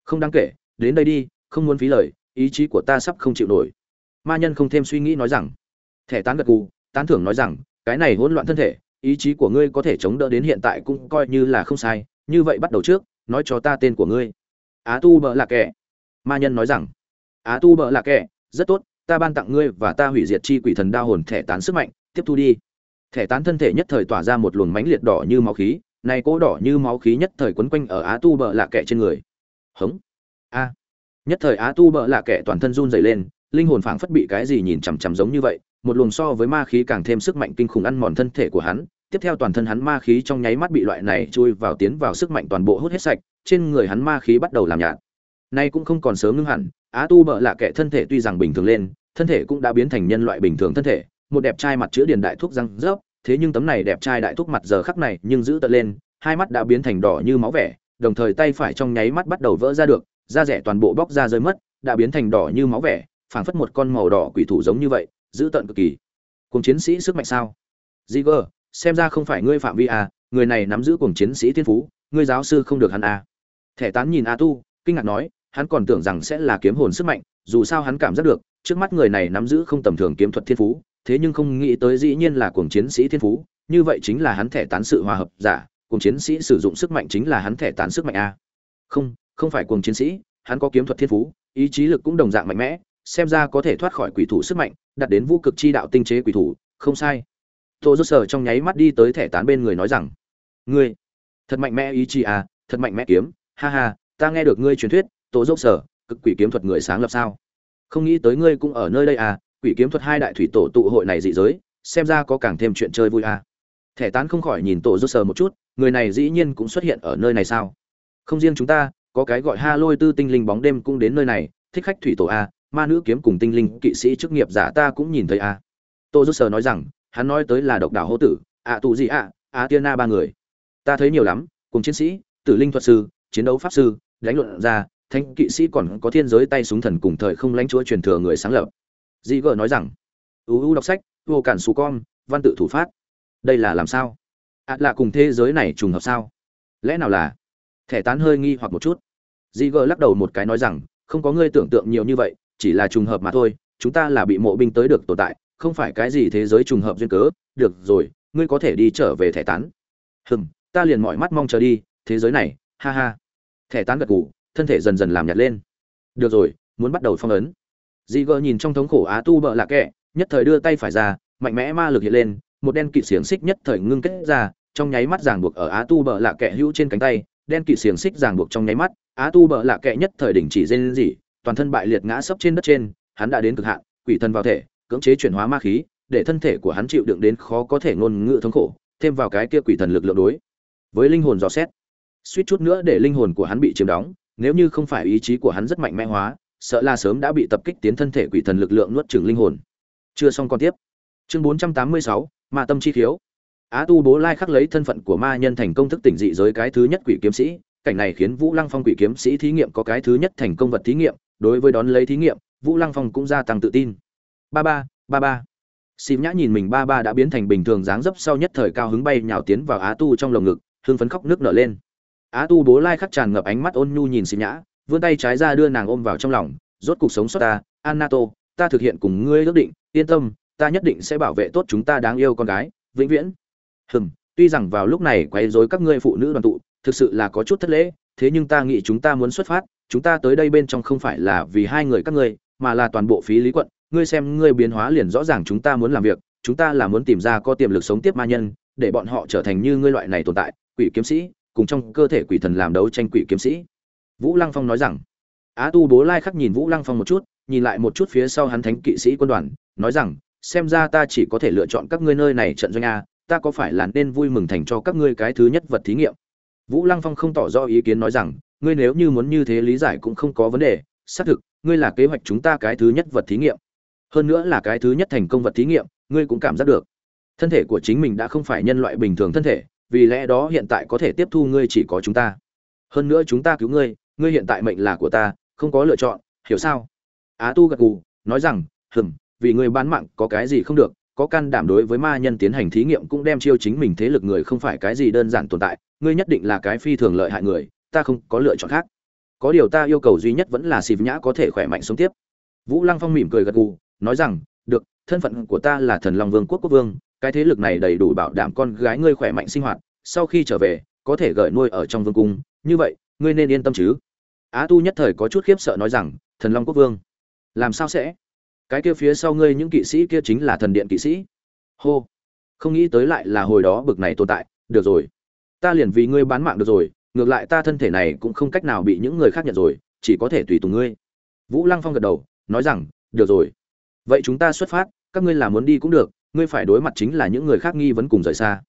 Không đáng kể, đến đây đi, không muốn phí lời, ý chí của ta sắp không chịu nổi. Ma nhân không thêm suy nghĩ nói rằng. Thẻ tán gật gù, tán thưởng nói rằng, cái này hỗn loạn thân thể, ý chí của ngươi có thể chống đỡ đến hiện tại cũng coi như là không sai, như vậy bắt đầu trước, nói cho ta tên của ngươi á tu bợ lạ kẻ. Ma nhân nói rằng, á tu bợ lạ kẻ, rất tốt, ta ban tặng ngươi và ta hủy diệt chi quỷ thần đao hồn thẻ tán sức mạnh, tiếp thu đi. Thẻ tán thân thể nhất thời tỏa ra một luồng mánh liệt đỏ như máu khí, này cỗ đỏ như máu khí nhất thời quấn quanh ở á tu bợ lạ kẻ trên người. Hống. A. Nhất thời á tu bợ lạ kẻ toàn thân run dày lên, linh hồn phảng phất bị cái gì nhìn chằm chằm giống như vậy, một luồng so với ma khí càng thêm sức mạnh kinh khủng ăn mòn thân thể của hắn. Tiếp theo toàn thân hắn ma khí trong nháy mắt bị loại này chui vào tiến vào sức mạnh toàn bộ hút hết sạch trên người hắn ma khí bắt đầu làm nhạt. Nay cũng không còn sớm ngưng hẳn á tu bợ lạ kẻ thân thể tuy rằng bình thường lên thân thể cũng đã biến thành nhân loại bình thường thân thể một đẹp trai mặt chữ điền đại thuốc răng rớp thế nhưng tấm này đẹp trai đại thuốc mặt giờ khắc này nhưng giữ tận lên hai mắt đã biến thành đỏ như máu vẻ đồng thời tay phải trong nháy mắt bắt đầu vỡ ra được da rẻ toàn bộ bóc ra rơi mất đã biến thành đỏ như máu vẻ phảng phất một con màu đỏ quỷ thủ giống như vậy giữ tận cực kỳ. Cùng chiến sĩ sức mạnh sao? Ziger, xem ra không phải ngươi phạm vi à, người này nắm giữ cùng chiến sĩ thiên phú, ngươi giáo sư không được hắn à. Thẻ tán nhìn A Tu, kinh ngạc nói, hắn còn tưởng rằng sẽ là kiếm hồn sức mạnh, dù sao hắn cảm giác được, trước mắt người này nắm giữ không tầm thường kiếm thuật thiên phú, thế nhưng không nghĩ tới dĩ nhiên là cuồng chiến sĩ thiên phú, như vậy chính là hắn thẻ tán sự hòa hợp giả, cuồng chiến sĩ sử dụng sức mạnh chính là hắn thẻ tán sức mạnh a. Không, không phải cuồng chiến sĩ, hắn có kiếm thuật thiên phú, ý chí lực cũng đồng dạng mạnh mẽ, xem ra có thể thoát khỏi quỷ thủ sức mạnh, đặt đến vũ cực chi đạo tinh chế quỷ thủ, không sai. Tô Rốt Sở trong nháy mắt đi tới thẻ tán bên người nói rằng: "Ngươi, thật mạnh mẽ ý chí à, thật mạnh mẽ kiếm, ha ha, ta nghe được ngươi truyền thuyết, Tô Dốc Sở, cực quỷ kiếm thuật người sáng lập sao? Không nghĩ tới ngươi cũng ở nơi đây à, quỷ kiếm thuật hai đại thủy tổ tụ hội này dị giới, xem ra có càng thêm chuyện chơi vui à." Thẻ tán không khỏi nhìn Tô Dốc Sở một chút, người này dĩ nhiên cũng xuất hiện ở nơi này sao? Không riêng chúng ta, có cái gọi Ha Lôi Tư tinh linh bóng đêm cũng đến nơi này, thích khách thủy tổ a, ma nữ kiếm cùng tinh linh kỵ sĩ chức nghiệp giả ta cũng nhìn thấy à. a. Tô Dốc Sở nói rằng, hắn nói tới là độc đảo hô tử ạ tù gì ạ á tiên na ba người ta thấy nhiều lắm cùng chiến sĩ tử linh thuật sư chiến đấu pháp sư đánh luận ra thanh kỵ sĩ còn có thiên giới tay súng thần cùng thời không lãnh chúa truyền thừa người sáng lập. Di gờ nói rằng uu đọc sách vô cản xù con văn tự thủ phát. Đây là làm sao? Ạ à, là cùng thế giới này trùng hợp sao? Lẽ nào là? Thẻ tán hơi nghi hoặc một chút. Di gờ lắc đầu một cái nói rằng không có ngươi tưởng tượng nhiều như vậy chỉ là trùng hợp mà thôi chúng ta là bị mộ binh tới được tồn tại không phải cái gì thế giới trùng hợp duyên cớ. Được rồi ngươi có thể đi trở về thẻ tán. Hừm ta liền mọi mắt mong chờ đi thế giới này ha ha thẻ tán gật gù thân thể dần dần làm nhạt lên. Được rồi muốn bắt đầu phong ấn. Dị gờ nhìn trong thống khổ á tu bợ lạ kẹ nhất thời đưa tay phải ra mạnh mẽ ma lực hiện lên một đen kỵ xiềng xích nhất thời ngưng kết ra trong nháy mắt ràng buộc ở á tu bợ lạ kẹ hữu trên cánh tay đen kỵ xiềng xích ràng buộc trong nháy mắt á tu bợ lạ kẹ nhất thời đỉnh chỉ dên dỉ toàn thân bại liệt ngã sấp trên đất trên hắn đã đến cực hạn quỷ thân vào thể cưỡng chế chuyển hóa ma khí, để thân thể của hắn chịu đựng đến khó có thể ngôn ngữ thống khổ, thêm vào cái kia quỷ thần lực lượng đối. Với linh hồn dò xét, suýt chút nữa để linh hồn của hắn bị chiếm đóng, nếu như không phải ý chí của hắn rất mạnh mẽ hóa, sợ là sớm đã bị tập kích tiến thân thể quỷ thần lực lượng nuốt chửng linh hồn. Chưa xong con tiếp. Chương 486, Ma tâm chi khiếu. Á Tu Bố Lai khắc lấy thân phận của ma nhân thành công thức tỉnh dị giới cái thứ nhất quỷ kiếm sĩ, cảnh này khiến Vũ Lăng Phong quỷ kiếm sĩ thí nghiệm có cái thứ nhất thành công vật thí nghiệm, đối với đón lấy thí nghiệm, Vũ Lăng Phong cũng gia tăng tự tin ba ba ba ba xìm nhã nhìn mình ba ba đã biến thành bình thường dáng dấp sau nhất thời cao hứng bay nhào tiến vào á tu trong lồng ngực hương phấn khóc nước nở lên á tu bố lai khắc tràn ngập ánh mắt ôn nhu nhìn xìm nhã, vươn tay trái ra đưa nàng ôm vào trong lòng, rốt cuộc sống sót ta, annato, ta thực hiện cùng ngươi ước định, yên tâm, ta nhất định sẽ bảo vệ tốt chúng ta đáng yêu con gái, vĩnh viễn. Hừm, tuy rằng vào lúc này quấy rối các ngươi phụ nữ đoàn tụ, thực sự là có chút thất lễ, thế nhưng ta nghĩ chúng ta muốn xuất phát, chúng ta tới đây bên trong không phải là vì hai người các ngươi, mà là toàn bộ phí lý quận, ngươi xem ngươi biến hóa liền rõ ràng chúng ta muốn làm việc, chúng ta là muốn tìm ra có tiềm lực sống tiếp ma nhân, để bọn họ trở thành như ngươi loại này tồn tại, quỷ kiếm sĩ cùng trong cơ thể quỷ thần làm đấu tranh quỷ kiếm sĩ. Vũ lăng phong nói rằng, á tu bố lai khắc nhìn vũ lăng phong một chút, nhìn lại một chút phía sau hắn thánh kỵ sĩ quân đoàn, nói rằng, xem ra ta chỉ có thể lựa chọn các ngươi nơi này trận doanh a, ta có phải là nên vui mừng thành cho các ngươi cái thứ nhất vật thí nghiệm? Vũ lăng phong không tỏ rõ ý kiến nói rằng, ngươi nếu như muốn như thế lý giải cũng không có vấn đề, xác thực, ngươi là kế hoạch chúng ta cái thứ nhất vật thí nghiệm. Hơn nữa là cái thứ nhất thành công vật thí nghiệm, ngươi cũng cảm giác được. Thân thể của chính mình đã không phải nhân loại bình thường thân thể vì lẽ đó hiện tại có thể tiếp thu ngươi chỉ có chúng ta. Hơn nữa chúng ta cứu ngươi ngươi hiện tại mệnh là của ta, không có lựa chọn, hiểu sao? Á tu gật gù, nói rằng, hừm, vì ngươi bán mạng có cái gì không được, có can đảm đối với ma nhân tiến hành thí nghiệm cũng đem chiêu chính mình thế lực người không phải cái gì đơn giản tồn tại, ngươi nhất định là cái phi thường lợi hại người, ta không có lựa chọn khác. Có điều ta yêu cầu duy nhất vẫn là xịp nhã có thể khỏe mạnh sống tiếp. Vũ lăng phong mỉm cười gật gù, nói rằng, được, thân phận của ta là thần long vương, quốc quốc vương cái thế lực này đầy đủ bảo đảm con gái ngươi khỏe mạnh sinh hoạt, sau khi trở về, có thể gởi nuôi ở trong vương cung. Như vậy, ngươi nên yên tâm chứ? Á tu nhất thời có chút khiếp sợ nói rằng, thần long quốc vương, làm sao sẽ? Cái kia phía sau ngươi những kỵ sĩ kia chính là thần điện kỵ sĩ. Hô, không nghĩ tới lại là hồi đó bực này tồn tại. Được rồi, ta liền vì ngươi bán mạng được rồi, ngược lại ta thân thể này cũng không cách nào bị những người khác nhận rồi, chỉ có thể tùy tùng ngươi. Vũ lăng phong gật đầu, nói rằng, được rồi. Vậy chúng ta xuất phát, các ngươi làm muốn đi cũng được ngươi phải đối mặt chính là những người khác nghi vấn cùng rời xa.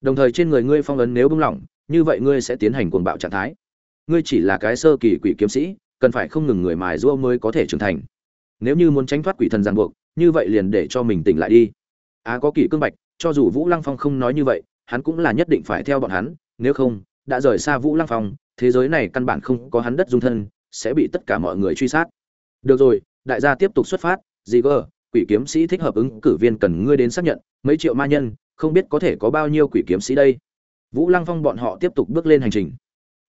Đồng thời trên người ngươi phong ấn nếu bung lỏng như vậy ngươi sẽ tiến hành cuồng bạo trạng thái. Ngươi chỉ là cái sơ kỳ quỷ kiếm sĩ cần phải không ngừng người mài giũa mới có thể trưởng thành. Nếu như muốn tránh thoát quỷ thần giang buộc như vậy liền để cho mình tỉnh lại đi. Á à, có kỷ cương bạch cho dù vũ lăng phong không nói như vậy hắn cũng là nhất định phải theo bọn hắn nếu không đã rời xa vũ lăng phong thế giới này căn bản không có hắn đất dung thân sẽ bị tất cả mọi người truy sát. Được rồi đại gia tiếp tục xuất phát gì cơ quỷ kiếm sĩ thích hợp ứng cử viên cần ngươi đến xác nhận, mấy triệu ma nhân, không biết có thể có bao nhiêu quỷ kiếm sĩ đây. Vũ lăng phong bọn họ tiếp tục bước lên hành trình.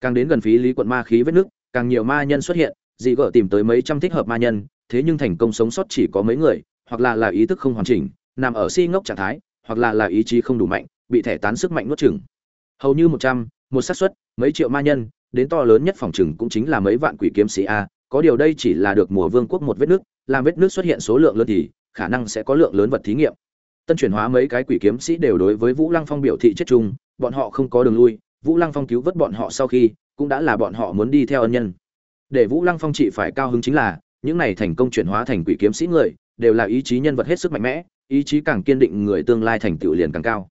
Càng đến gần phí lý quận ma khí vết nước, càng nhiều ma nhân xuất hiện, dị gỡ tìm tới mấy trăm thích hợp ma nhân, thế nhưng thành công sống sót chỉ có mấy người, hoặc là là ý thức không hoàn chỉnh, nằm ở si ngốc trạng thái, hoặc là là ý chí không đủ mạnh, bị thẻ tán sức mạnh nuốt chừng hầu như một trăm, một xác suất, mấy triệu ma nhân, đến to lớn nhất phòng chừng cũng chính là mấy vạn quỷ kiếm sĩ a, có điều đây chỉ là được mùa vương quốc một vết nước làm vết nước xuất hiện số lượng lớn thì khả năng sẽ có lượng lớn vật thí nghiệm. Tân chuyển hóa mấy cái quỷ kiếm sĩ đều đối với vũ lăng phong biểu thị chết chung, bọn họ không có đường lui, vũ lăng phong cứu vớt bọn họ sau khi, cũng đã là bọn họ muốn đi theo ân nhân. Để vũ lăng phong chỉ phải cao hứng chính là, những này thành công chuyển hóa thành quỷ kiếm sĩ người, đều là ý chí nhân vật hết sức mạnh mẽ, ý chí càng kiên định người tương lai thành tựu liền càng cao.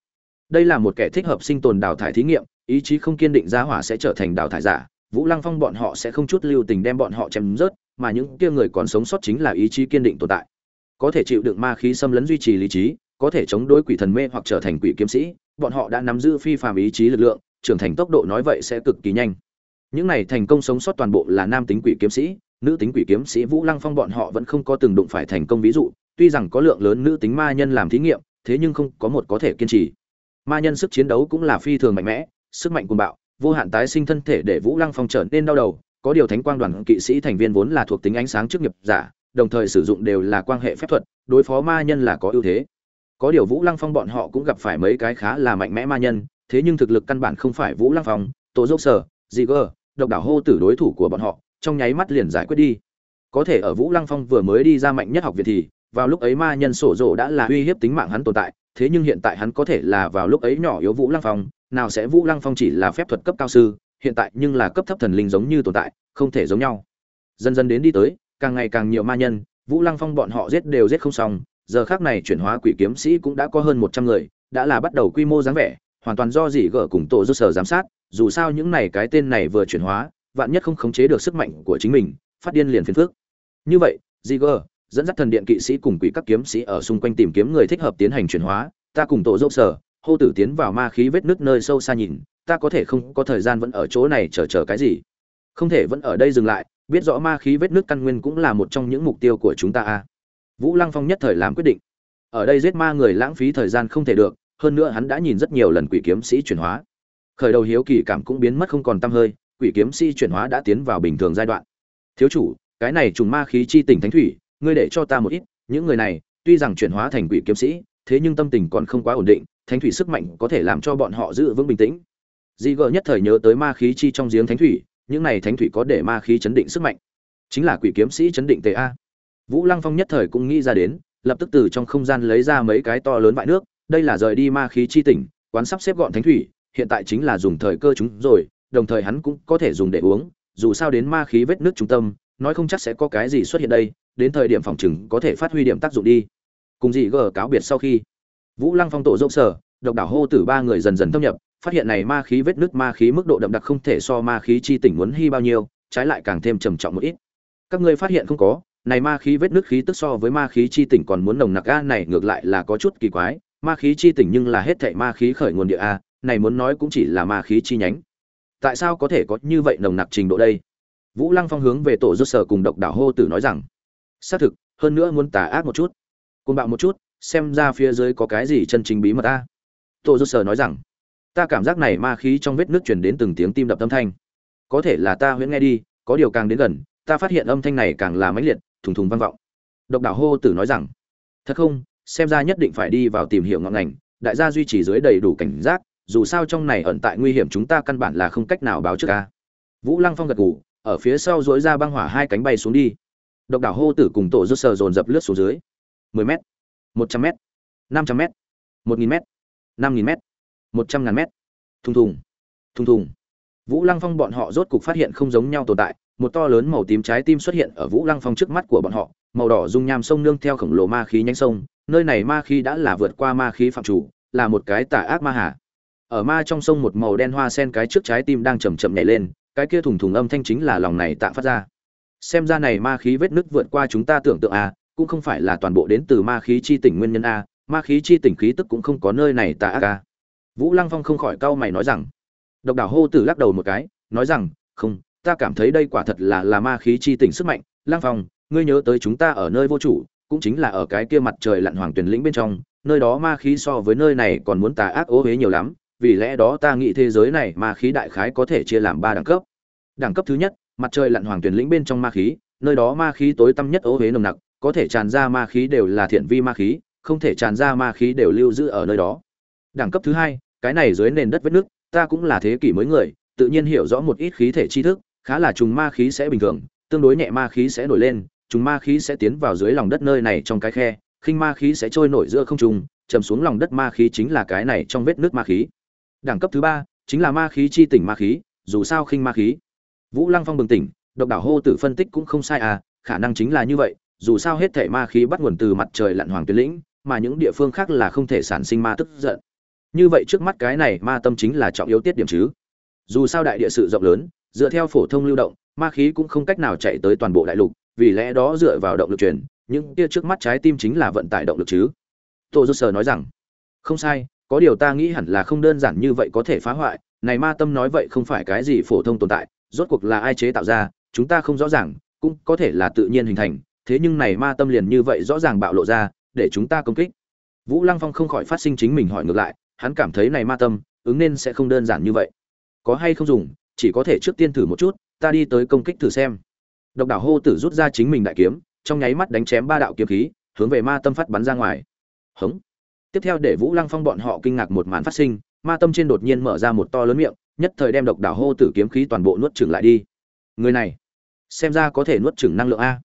Đây là một kẻ thích hợp sinh tồn đào thải thí nghiệm, ý chí không kiên định giá hỏa sẽ trở thành đào thải giả, vũ lăng phong bọn họ sẽ không chút lưu tình đem bọn họ chém rớt mà những kia người còn sống sót chính là ý chí kiên định tồn tại. Có thể chịu đựng ma khí xâm lấn duy trì lý trí, có thể chống đối quỷ thần mê hoặc trở thành quỷ kiếm sĩ, bọn họ đã nắm giữ phi phàm ý chí lực lượng, trưởng thành tốc độ nói vậy sẽ cực kỳ nhanh. Những này thành công sống sót toàn bộ là nam tính quỷ kiếm sĩ, nữ tính quỷ kiếm sĩ vũ lăng phong bọn họ vẫn không có từng đụng phải thành công ví dụ, tuy rằng có lượng lớn nữ tính ma nhân làm thí nghiệm, thế nhưng không có một có thể kiên trì. Ma nhân sức chiến đấu cũng là phi thường mạnh mẽ, sức mạnh cuồng bạo, vô hạn tái sinh thân thể để vũ lăng phong trở nên đau đầu có điều thánh quang đoàn kỵ sĩ thành viên vốn là thuộc tính ánh sáng trước nghiệp giả, đồng thời sử dụng đều là quan hệ phép thuật, đối phó ma nhân là có ưu thế. Có điều vũ lăng phong bọn họ cũng gặp phải mấy cái khá là mạnh mẽ ma nhân, thế nhưng thực lực căn bản không phải vũ lăng phong tổ dốc sở dị gơ độc đảo hô tử đối thủ của bọn họ, trong nháy mắt liền giải quyết đi. Có thể ở vũ lăng phong vừa mới đi ra mạnh nhất học viện thì, vào lúc ấy ma nhân sổ rộ đã là uy hiếp tính mạng hắn tồn tại, thế nhưng hiện tại hắn có thể là vào lúc ấy nhỏ yếu vũ lăng phong, nào sẽ vũ lăng phong chỉ là phép thuật cấp cao sư hiện tại nhưng là cấp thấp thần linh giống như tồn tại, không thể giống nhau dần dần đến đi tới, càng ngày càng nhiều ma nhân, vũ lăng phong bọn họ giết đều giết không xong, giờ khác này chuyển hóa quỷ kiếm sĩ cũng đã có hơn một trăm người, đã là bắt đầu quy mô dáng vẻ, hoàn toàn do dị gở cùng tổ do sở giám sát, dù sao những này cái tên này vừa chuyển hóa, vạn nhất không khống chế được sức mạnh của chính mình, phát điên liền phiền phức. như vậy dị gở, dẫn dắt thần điện kỵ sĩ cùng quỷ các kiếm sĩ ở xung quanh tìm kiếm người thích hợp tiến hành chuyển hóa, ta cùng tổ giúp sở, hô tử tiến vào ma khí vết nứt nơi sâu xa nhìn ta có thể không có thời gian vẫn ở chỗ này chờ chờ cái gì. Không thể vẫn ở đây dừng lại, biết rõ ma khí vết nước căn nguyên cũng là một trong những mục tiêu của chúng ta a. Vũ lăng phong nhất thời làm quyết định. Ở đây giết ma người lãng phí thời gian không thể được, hơn nữa hắn đã nhìn rất nhiều lần quỷ kiếm sĩ chuyển hóa. Khởi đầu hiếu kỳ cảm cũng biến mất không còn t hơi, quỷ kiếm sĩ chuyển hóa đã tiến vào bình thường giai đoạn. Thiếu chủ, cái này trùng ma khí chi tỉnh thánh thủy, ngươi để cho ta một ít, những người này, tuy rằng chuyển hóa thành quỷ kiếm sĩ, thế nhưng tâm tình còn không quá ổn định, thánh thủy sức mạnh có thể làm cho bọn họ giữ vững bình tĩnh. Dị gờ nhất thời nhớ tới ma khí chi trong giếng thánh thủy, những này thánh thủy có để ma khí chấn định sức mạnh. Chính là quỷ kiếm sĩ chấn định tề a. Vũ lăng phong nhất thời cũng nghĩ ra đến, lập tức từ trong không gian lấy ra mấy cái to lớn vại nước, đây là rời đi ma khí chi tỉnh, quán sắp xếp gọn thánh thủy, hiện tại chính là dùng thời cơ chúng rồi, đồng thời hắn cũng có thể dùng để uống, dù sao đến ma khí vết nước trung tâm, nói không chắc sẽ có cái gì xuất hiện đây, đến thời điểm phòng chừng có thể phát huy điểm tác dụng đi. Cùng dị gờ cáo biệt sau khi, vũ lăng phong tổ dốc sở, độc đảo hô tử ba người dần dần thâm nhập phát hiện này ma khí vết nứt ma khí mức độ đậm đặc không thể so ma khí chi tỉnh muốn hy bao nhiêu, trái lại càng thêm trầm trọng một ít. Các ngươi phát hiện không có, này ma khí vết nứt khí tức so với ma khí chi tỉnh còn muốn nồng nặc a, này ngược lại là có chút kỳ quái, ma khí chi tỉnh nhưng là hết thảy ma khí khởi nguồn địa a, này muốn nói cũng chỉ là ma khí chi nhánh. Tại sao có thể có như vậy nồng nặc trình độ đây? Vũ lăng phong hướng về tổ rút sở cùng độc đảo hô tử nói rằng, xác thực, hơn nữa muốn tà ác một chút. Côn bạo một chút, xem ra phía dưới có cái gì chân chính bí mật ta tổ rút sở nói rằng ta cảm giác này ma khí trong vết nước truyền đến từng tiếng tim đập âm thanh. Có thể là ta huyễn nghe đi, có điều càng đến gần, ta phát hiện âm thanh này càng là mãnh liệt, thùng thùng vang vọng. Độc đảo hô tử nói rằng, thật không? Xem ra nhất định phải đi vào tìm hiểu ngọn ngành, đại gia duy trì dưới đầy đủ cảnh giác, dù sao trong này ẩn tại nguy hiểm chúng ta căn bản là không cách nào báo trước ca vũ lăng phong gật gù, ở phía sau dối ra băng hỏa hai cánh bay xuống đi. Độc đảo hô tử cùng tổ rút sờ dồn dập lướt xuống dưới. 10 m 100 m 500 m 1000 m 5000 m 100 ngàn mét. thùng thùng thùng thùng. Vũ lăng phong bọn họ rốt cục phát hiện không giống nhau tồn tại, một to lớn màu tím trái tim xuất hiện ở vũ lăng phong trước mắt của bọn họ, màu đỏ dung nham sông nương theo khổng lồ ma khí nhánh sông, nơi này ma khí đã là vượt qua ma khí phạm chủ, là một cái tà ác ma hà. Ở ma trong sông một màu đen hoa sen cái trước trái tim đang chầm chậm nhảy lên, cái kia thùng thùng âm thanh chính là lòng này tạ phát ra. Xem ra này ma khí vết nứt vượt qua chúng ta tưởng tượng a cũng không phải là toàn bộ đến từ ma khí chi tỉnh nguyên nhân a ma khí chi tỉnh khí tức cũng không có nơi này tà ác a vũ lăng phong không khỏi cau mày nói rằng, độc đảo hô tử lắc đầu một cái, nói rằng, không, ta cảm thấy đây quả thật là là ma khí chi tỉnh sức mạnh. Lăng phong, ngươi nhớ tới chúng ta ở nơi vô chủ, cũng chính là ở cái kia mặt trời lặn hoàng tuyển lĩnh bên trong, nơi đó ma khí so với nơi này còn muốn tà ác ố huế nhiều lắm, vì lẽ đó ta nghĩ thế giới này ma khí đại khái có thể chia làm ba đẳng cấp. Đẳng cấp thứ nhất, mặt trời lặn hoàng tuyển lĩnh bên trong ma khí, nơi đó ma khí tối tăm nhất ố huế nồng nặc, có thể tràn ra ma khí đều là thiện vi ma khí, không thể tràn ra ma khí đều lưu giữ ở nơi đó đẳng cấp thứ hai, cái này dưới nền đất vết nước, ta cũng là thế kỷ mới người, tự nhiên hiểu rõ một ít khí thể tri thức, khá là trùng ma khí sẽ bình thường, tương đối nhẹ ma khí sẽ nổi lên, trùng ma khí sẽ tiến vào dưới lòng đất nơi này trong cái khe, khinh ma khí sẽ trôi nổi giữa không trung, chầm xuống lòng đất ma khí chính là cái này trong vết nước ma khí. Đẳng cấp thứ ba, chính là ma khí chi tỉnh ma khí, dù sao khinh ma khí. Vũ lăng phong bừng tỉnh, độc đảo hô tử phân tích cũng không sai à khả năng chính là như vậy, dù sao hết thể ma khí bắt nguồn từ mặt trời lặn hoàng tuyến lĩnh, mà những địa phương khác là không thể sản sinh ma tức giận như vậy trước mắt cái này ma tâm chính là trọng yếu tiết điểm chứ. Dù sao đại địa sự rộng lớn, dựa theo phổ thông lưu động, ma khí cũng không cách nào chạy tới toàn bộ đại lục, vì lẽ đó dựa vào động lực truyền, những kia trước mắt trái tim chính là vận tải động lực chứ. Tô dô sờ nói rằng, không sai, có điều ta nghĩ hẳn là không đơn giản như vậy có thể phá hoại, này ma tâm nói vậy không phải cái gì phổ thông tồn tại, rốt cuộc là ai chế tạo ra, chúng ta không rõ ràng, cũng có thể là tự nhiên hình thành, thế nhưng này ma tâm liền như vậy rõ ràng bạo lộ ra, để chúng ta công kích. Vũ lăng phong không khỏi phát sinh chính mình hỏi ngược lại hắn cảm thấy này ma tâm, ứng nên sẽ không đơn giản như vậy. Có hay không dùng, chỉ có thể trước tiên thử một chút, ta đi tới công kích thử xem. Độc đảo hô tử rút ra chính mình đại kiếm, trong nháy mắt đánh chém ba đạo kiếm khí, hướng về ma tâm phát bắn ra ngoài. Hống. Tiếp theo để vũ lăng phong bọn họ kinh ngạc một màn phát sinh, ma tâm trên đột nhiên mở ra một to lớn miệng, nhất thời đem độc đảo hô tử kiếm khí toàn bộ nuốt chửng lại đi. Người này, xem ra có thể nuốt chửng năng lượng a.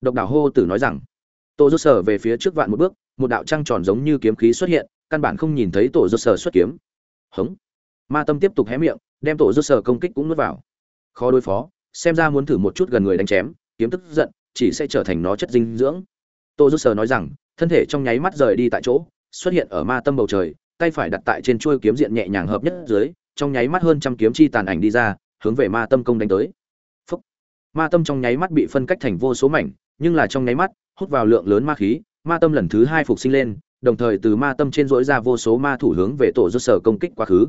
Độc đảo hô tử nói rằng, tô rút sở về phía trước vạn một bước, một đạo trăng tròn giống như kiếm khí xuất hiện căn bản không nhìn thấy tổ rốt sở xuất kiếm. Hống. Ma tâm tiếp tục hé miệng, đem tổ rốt sở công kích cũng nuốt vào. Khó đối phó, xem ra muốn thử một chút gần người đánh chém, kiếm tức giận, chỉ sẽ trở thành nó chất dinh dưỡng. Tổ rốt sở nói rằng, thân thể trong nháy mắt rời đi tại chỗ, xuất hiện ở ma tâm bầu trời, tay phải đặt tại trên chuôi kiếm diện nhẹ nhàng hợp nhất dưới, trong nháy mắt hơn trăm kiếm chi tàn ảnh đi ra, hướng về ma tâm công đánh tới. Phúc. ma tâm trong nháy mắt bị phân cách thành vô số mảnh, nhưng là trong nháy mắt, hút vào lượng lớn ma khí, ma tâm lần thứ hai phục sinh lên đồng thời từ ma tâm trên dỗi ra vô số ma thủ hướng về tổ do sở công kích quá khứ.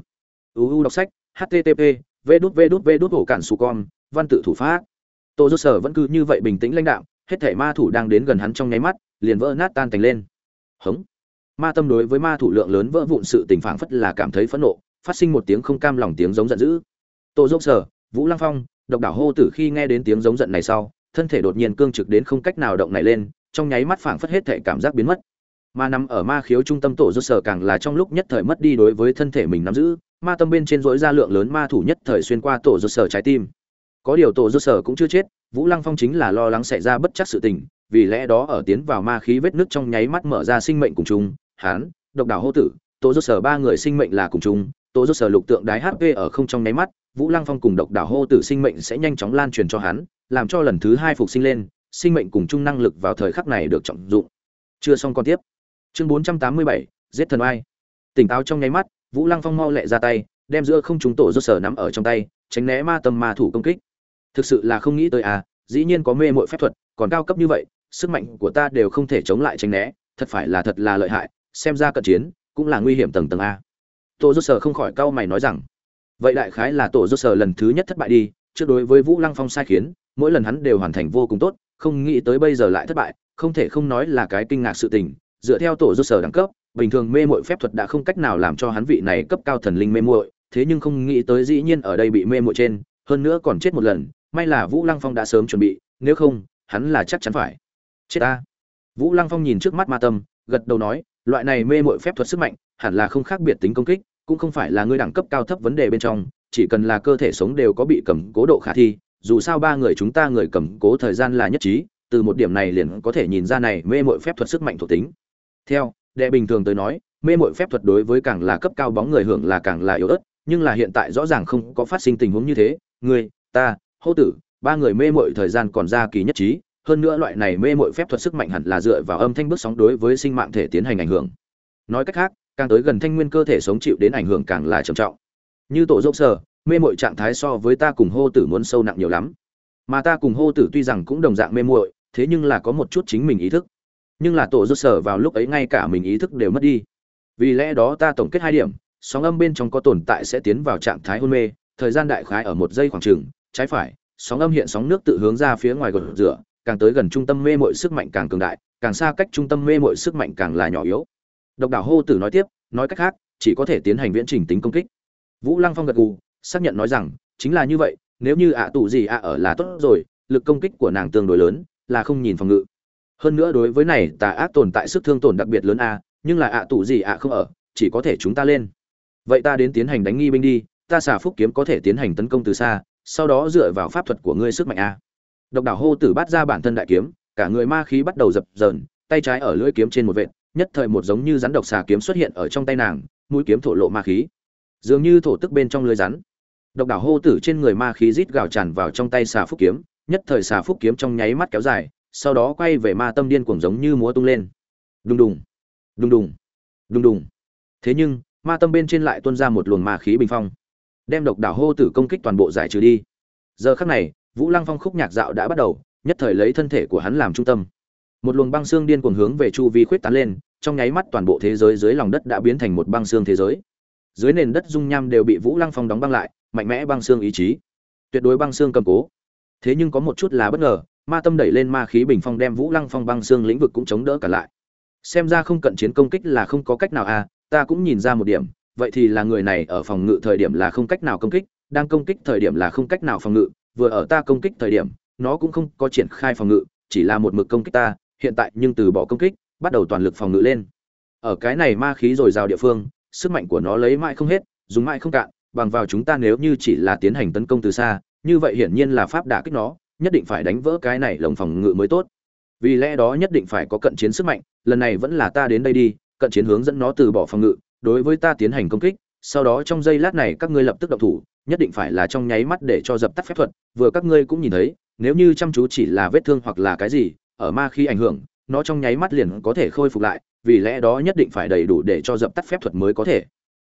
Uu đọc sách http v đút v đút v đút hổ cản su con, văn tự thủ pháp. Tổ do sở vẫn cứ như vậy bình tĩnh lãnh đạo, hết thể ma thủ đang đến gần hắn trong nháy mắt, liền vỡ nát tan thành lên. Hống. Ma tâm đối với ma thủ lượng lớn vỡ vụn sự tình phảng phất là cảm thấy phẫn nộ, phát sinh một tiếng không cam lòng tiếng giống giận dữ. Tổ dốc sở, vũ lăng phong, độc đảo hô tử khi nghe đến tiếng giống giận này sau, thân thể đột nhiên cương trực đến không cách nào động này lên, trong nháy mắt phảng phất hết thể cảm giác biến mất ma nằm ở ma khiếu trung tâm tổ dốc sở càng là trong lúc nhất thời mất đi đối với thân thể mình nắm giữ, ma tâm bên trên dối ra lượng lớn ma thủ nhất thời xuyên qua tổ dốc sở trái tim. Có điều tổ do sở cũng chưa chết, vũ lăng phong chính là lo lắng xảy ra bất chắc sự tình, vì lẽ đó ở tiến vào ma khí vết nước trong nháy mắt mở ra sinh mệnh cùng chung, hán, độc đảo hô tử, tổ do sở ba người sinh mệnh là cùng chung, tổ do sở lục tượng đái hp ở không trong nháy mắt, vũ lăng phong cùng độc đảo hô tử sinh mệnh sẽ nhanh chóng lan truyền cho hắn, làm cho lần thứ hai phục sinh lên, sinh mệnh cùng chung năng lực vào thời khắc này được trọng dụng. Chưa xong còn tiếp chương bốn trăm tám mươi bảy, giết thần oai. Tỉnh táo trong nháy mắt, vũ lăng phong mau lẹ ra tay, đem giữa không chúng tổ do sở nắm ở trong tay, tránh né ma tâm ma thủ công kích. Thực sự là không nghĩ tới à dĩ nhiên có mê mội phép thuật, còn cao cấp như vậy, sức mạnh của ta đều không thể chống lại tránh né, thật phải là thật là lợi hại, xem ra cận chiến cũng là nguy hiểm tầng tầng a. Tổ do sở không khỏi cau mày nói rằng, vậy đại khái là tổ do sở lần thứ nhất thất bại đi, trước đối với vũ lăng phong sai khiến, mỗi lần hắn đều hoàn thành vô cùng tốt, không nghĩ tới bây giờ lại thất bại, không thể không nói là cái kinh ngạc sự tình dựa theo tổ do sở đẳng cấp, bình thường mê mội phép thuật đã không cách nào làm cho hắn vị này cấp cao thần linh mê muội, thế nhưng không nghĩ tới dĩ nhiên ở đây bị mê muội trên, hơn nữa còn chết một lần, may là vũ lăng phong đã sớm chuẩn bị, nếu không, hắn là chắc chắn phải chết ta. Vũ lăng phong nhìn trước mắt ma tâm, gật đầu nói, loại này mê mội phép thuật sức mạnh, hẳn là không khác biệt tính công kích, cũng không phải là ngươi đẳng cấp cao thấp vấn đề bên trong, chỉ cần là cơ thể sống đều có bị cầm cố độ khả thi, dù sao ba người chúng ta người cầm cố thời gian là nhất trí, từ một điểm này liền có thể nhìn ra này mê mội phép thuật sức mạnh thuộc tính theo, đệ bình thường tới nói, mê mội phép thuật đối với càng là cấp cao bóng người hưởng là càng là yếu ớt, nhưng là hiện tại rõ ràng không có phát sinh tình huống như thế. Ngươi, ta, hô tử, ba người mê mội thời gian còn ra kỳ nhất trí, hơn nữa loại này mê mội phép thuật sức mạnh hẳn là dựa vào âm thanh bước sóng đối với sinh mạng thể tiến hành ảnh hưởng. Nói cách khác, càng tới gần thanh nguyên cơ thể sống chịu đến ảnh hưởng càng là trầm trọng. Như tổ dốc sờ, mê mội trạng thái so với ta cùng hô tử muốn sâu nặng nhiều lắm. Mà ta cùng hô tử tuy rằng cũng đồng dạng mê muội, thế nhưng là có một chút chính mình ý thức nhưng là tổ rốt sở vào lúc ấy ngay cả mình ý thức đều mất đi. Vì lẽ đó ta tổng kết hai điểm, sóng âm bên trong có tồn tại sẽ tiến vào trạng thái hôn mê, thời gian đại khái ở một giây khoảng trừng trái phải, sóng âm hiện sóng nước tự hướng ra phía ngoài gột rửa, càng tới gần trung tâm mê mội sức mạnh càng cường đại, càng xa cách trung tâm mê mội sức mạnh càng là nhỏ yếu. Độc đảo hô tử nói tiếp, nói cách khác, chỉ có thể tiến hành viễn trình tính công kích. Vũ lăng phong gật gù, xác nhận nói rằng, chính là như vậy, nếu như ạ tù gì ạ ở là tốt rồi, lực công kích của nàng tương đối lớn, là không nhìn phòng ngự hơn nữa đối với này, tà ác tồn tại sức thương tổn đặc biệt lớn a, nhưng là ạ tù gì ạ không ở, chỉ có thể chúng ta lên. Vậy ta đến tiến hành đánh nghi binh đi, ta xả phúc kiếm có thể tiến hành tấn công từ xa, sau đó dựa vào pháp thuật của ngươi sức mạnh a. Độc đảo hô tử bắt ra bản thân đại kiếm, cả người ma khí bắt đầu dập dờn, tay trái ở lưỡi kiếm trên một vệt, nhất thời một giống như rắn độc xà kiếm xuất hiện ở trong tay nàng, mũi kiếm thổ lộ ma khí. Dường như thổ tức bên trong lưới rắn. Độc đảo hô tử trên người ma khí rít gào tràn vào trong tay xà phúc kiếm, nhất thời xà phúc kiếm trong nháy mắt kéo dài sau đó quay về ma tâm điên cuồng giống như múa tung lên. Đùng đùng đùng đùng đùng đùng. Thế nhưng, ma tâm bên trên lại tuôn ra một luồng ma khí bình phong, đem độc đảo hô tử công kích toàn bộ giải trừ đi. Giờ khắc này, vũ lăng phong khúc nhạc dạo đã bắt đầu, nhất thời lấy thân thể của hắn làm trung tâm. Một luồng băng xương điên cuồng hướng về chu vi khuyết tán lên, trong nháy mắt toàn bộ thế giới dưới lòng đất đã biến thành một băng xương thế giới. Dưới nền đất dung nham đều bị vũ lăng phong đóng băng lại, mạnh mẽ băng xương ý chí. Tuyệt đối băng xương cầm cố thế nhưng có một chút là bất ngờ, ma tâm đẩy lên ma khí bình phong đem vũ lăng phong băng xương lĩnh vực cũng chống đỡ cả lại. Xem ra không cận chiến công kích là không có cách nào à ta cũng nhìn ra một điểm, vậy thì là người này ở phòng ngự thời điểm là không cách nào công kích, đang công kích thời điểm là không cách nào phòng ngự, vừa ở ta công kích thời điểm, nó cũng không có triển khai phòng ngự, chỉ là một mực công kích ta, hiện tại nhưng từ bỏ công kích, bắt đầu toàn lực phòng ngự lên. Ở cái này ma khí dồi dào địa phương, sức mạnh của nó lấy mãi không hết, dùng mãi không cạn, bằng vào chúng ta nếu như chỉ là tiến hành tấn công từ xa như vậy hiển nhiên là pháp đả kích nó, nhất định phải đánh vỡ cái này lồng phòng ngự mới tốt. Vì lẽ đó nhất định phải có cận chiến sức mạnh, lần này vẫn là ta đến đây đi, cận chiến hướng dẫn nó từ bỏ phòng ngự, đối với ta tiến hành công kích, sau đó trong giây lát này các ngươi lập tức động thủ, nhất định phải là trong nháy mắt để cho dập tắt phép thuật, vừa các ngươi cũng nhìn thấy, nếu như chăm chú chỉ là vết thương hoặc là cái gì, ở ma khi ảnh hưởng, nó trong nháy mắt liền có thể khôi phục lại, vì lẽ đó nhất định phải đầy đủ để cho dập tắt phép thuật mới có thể.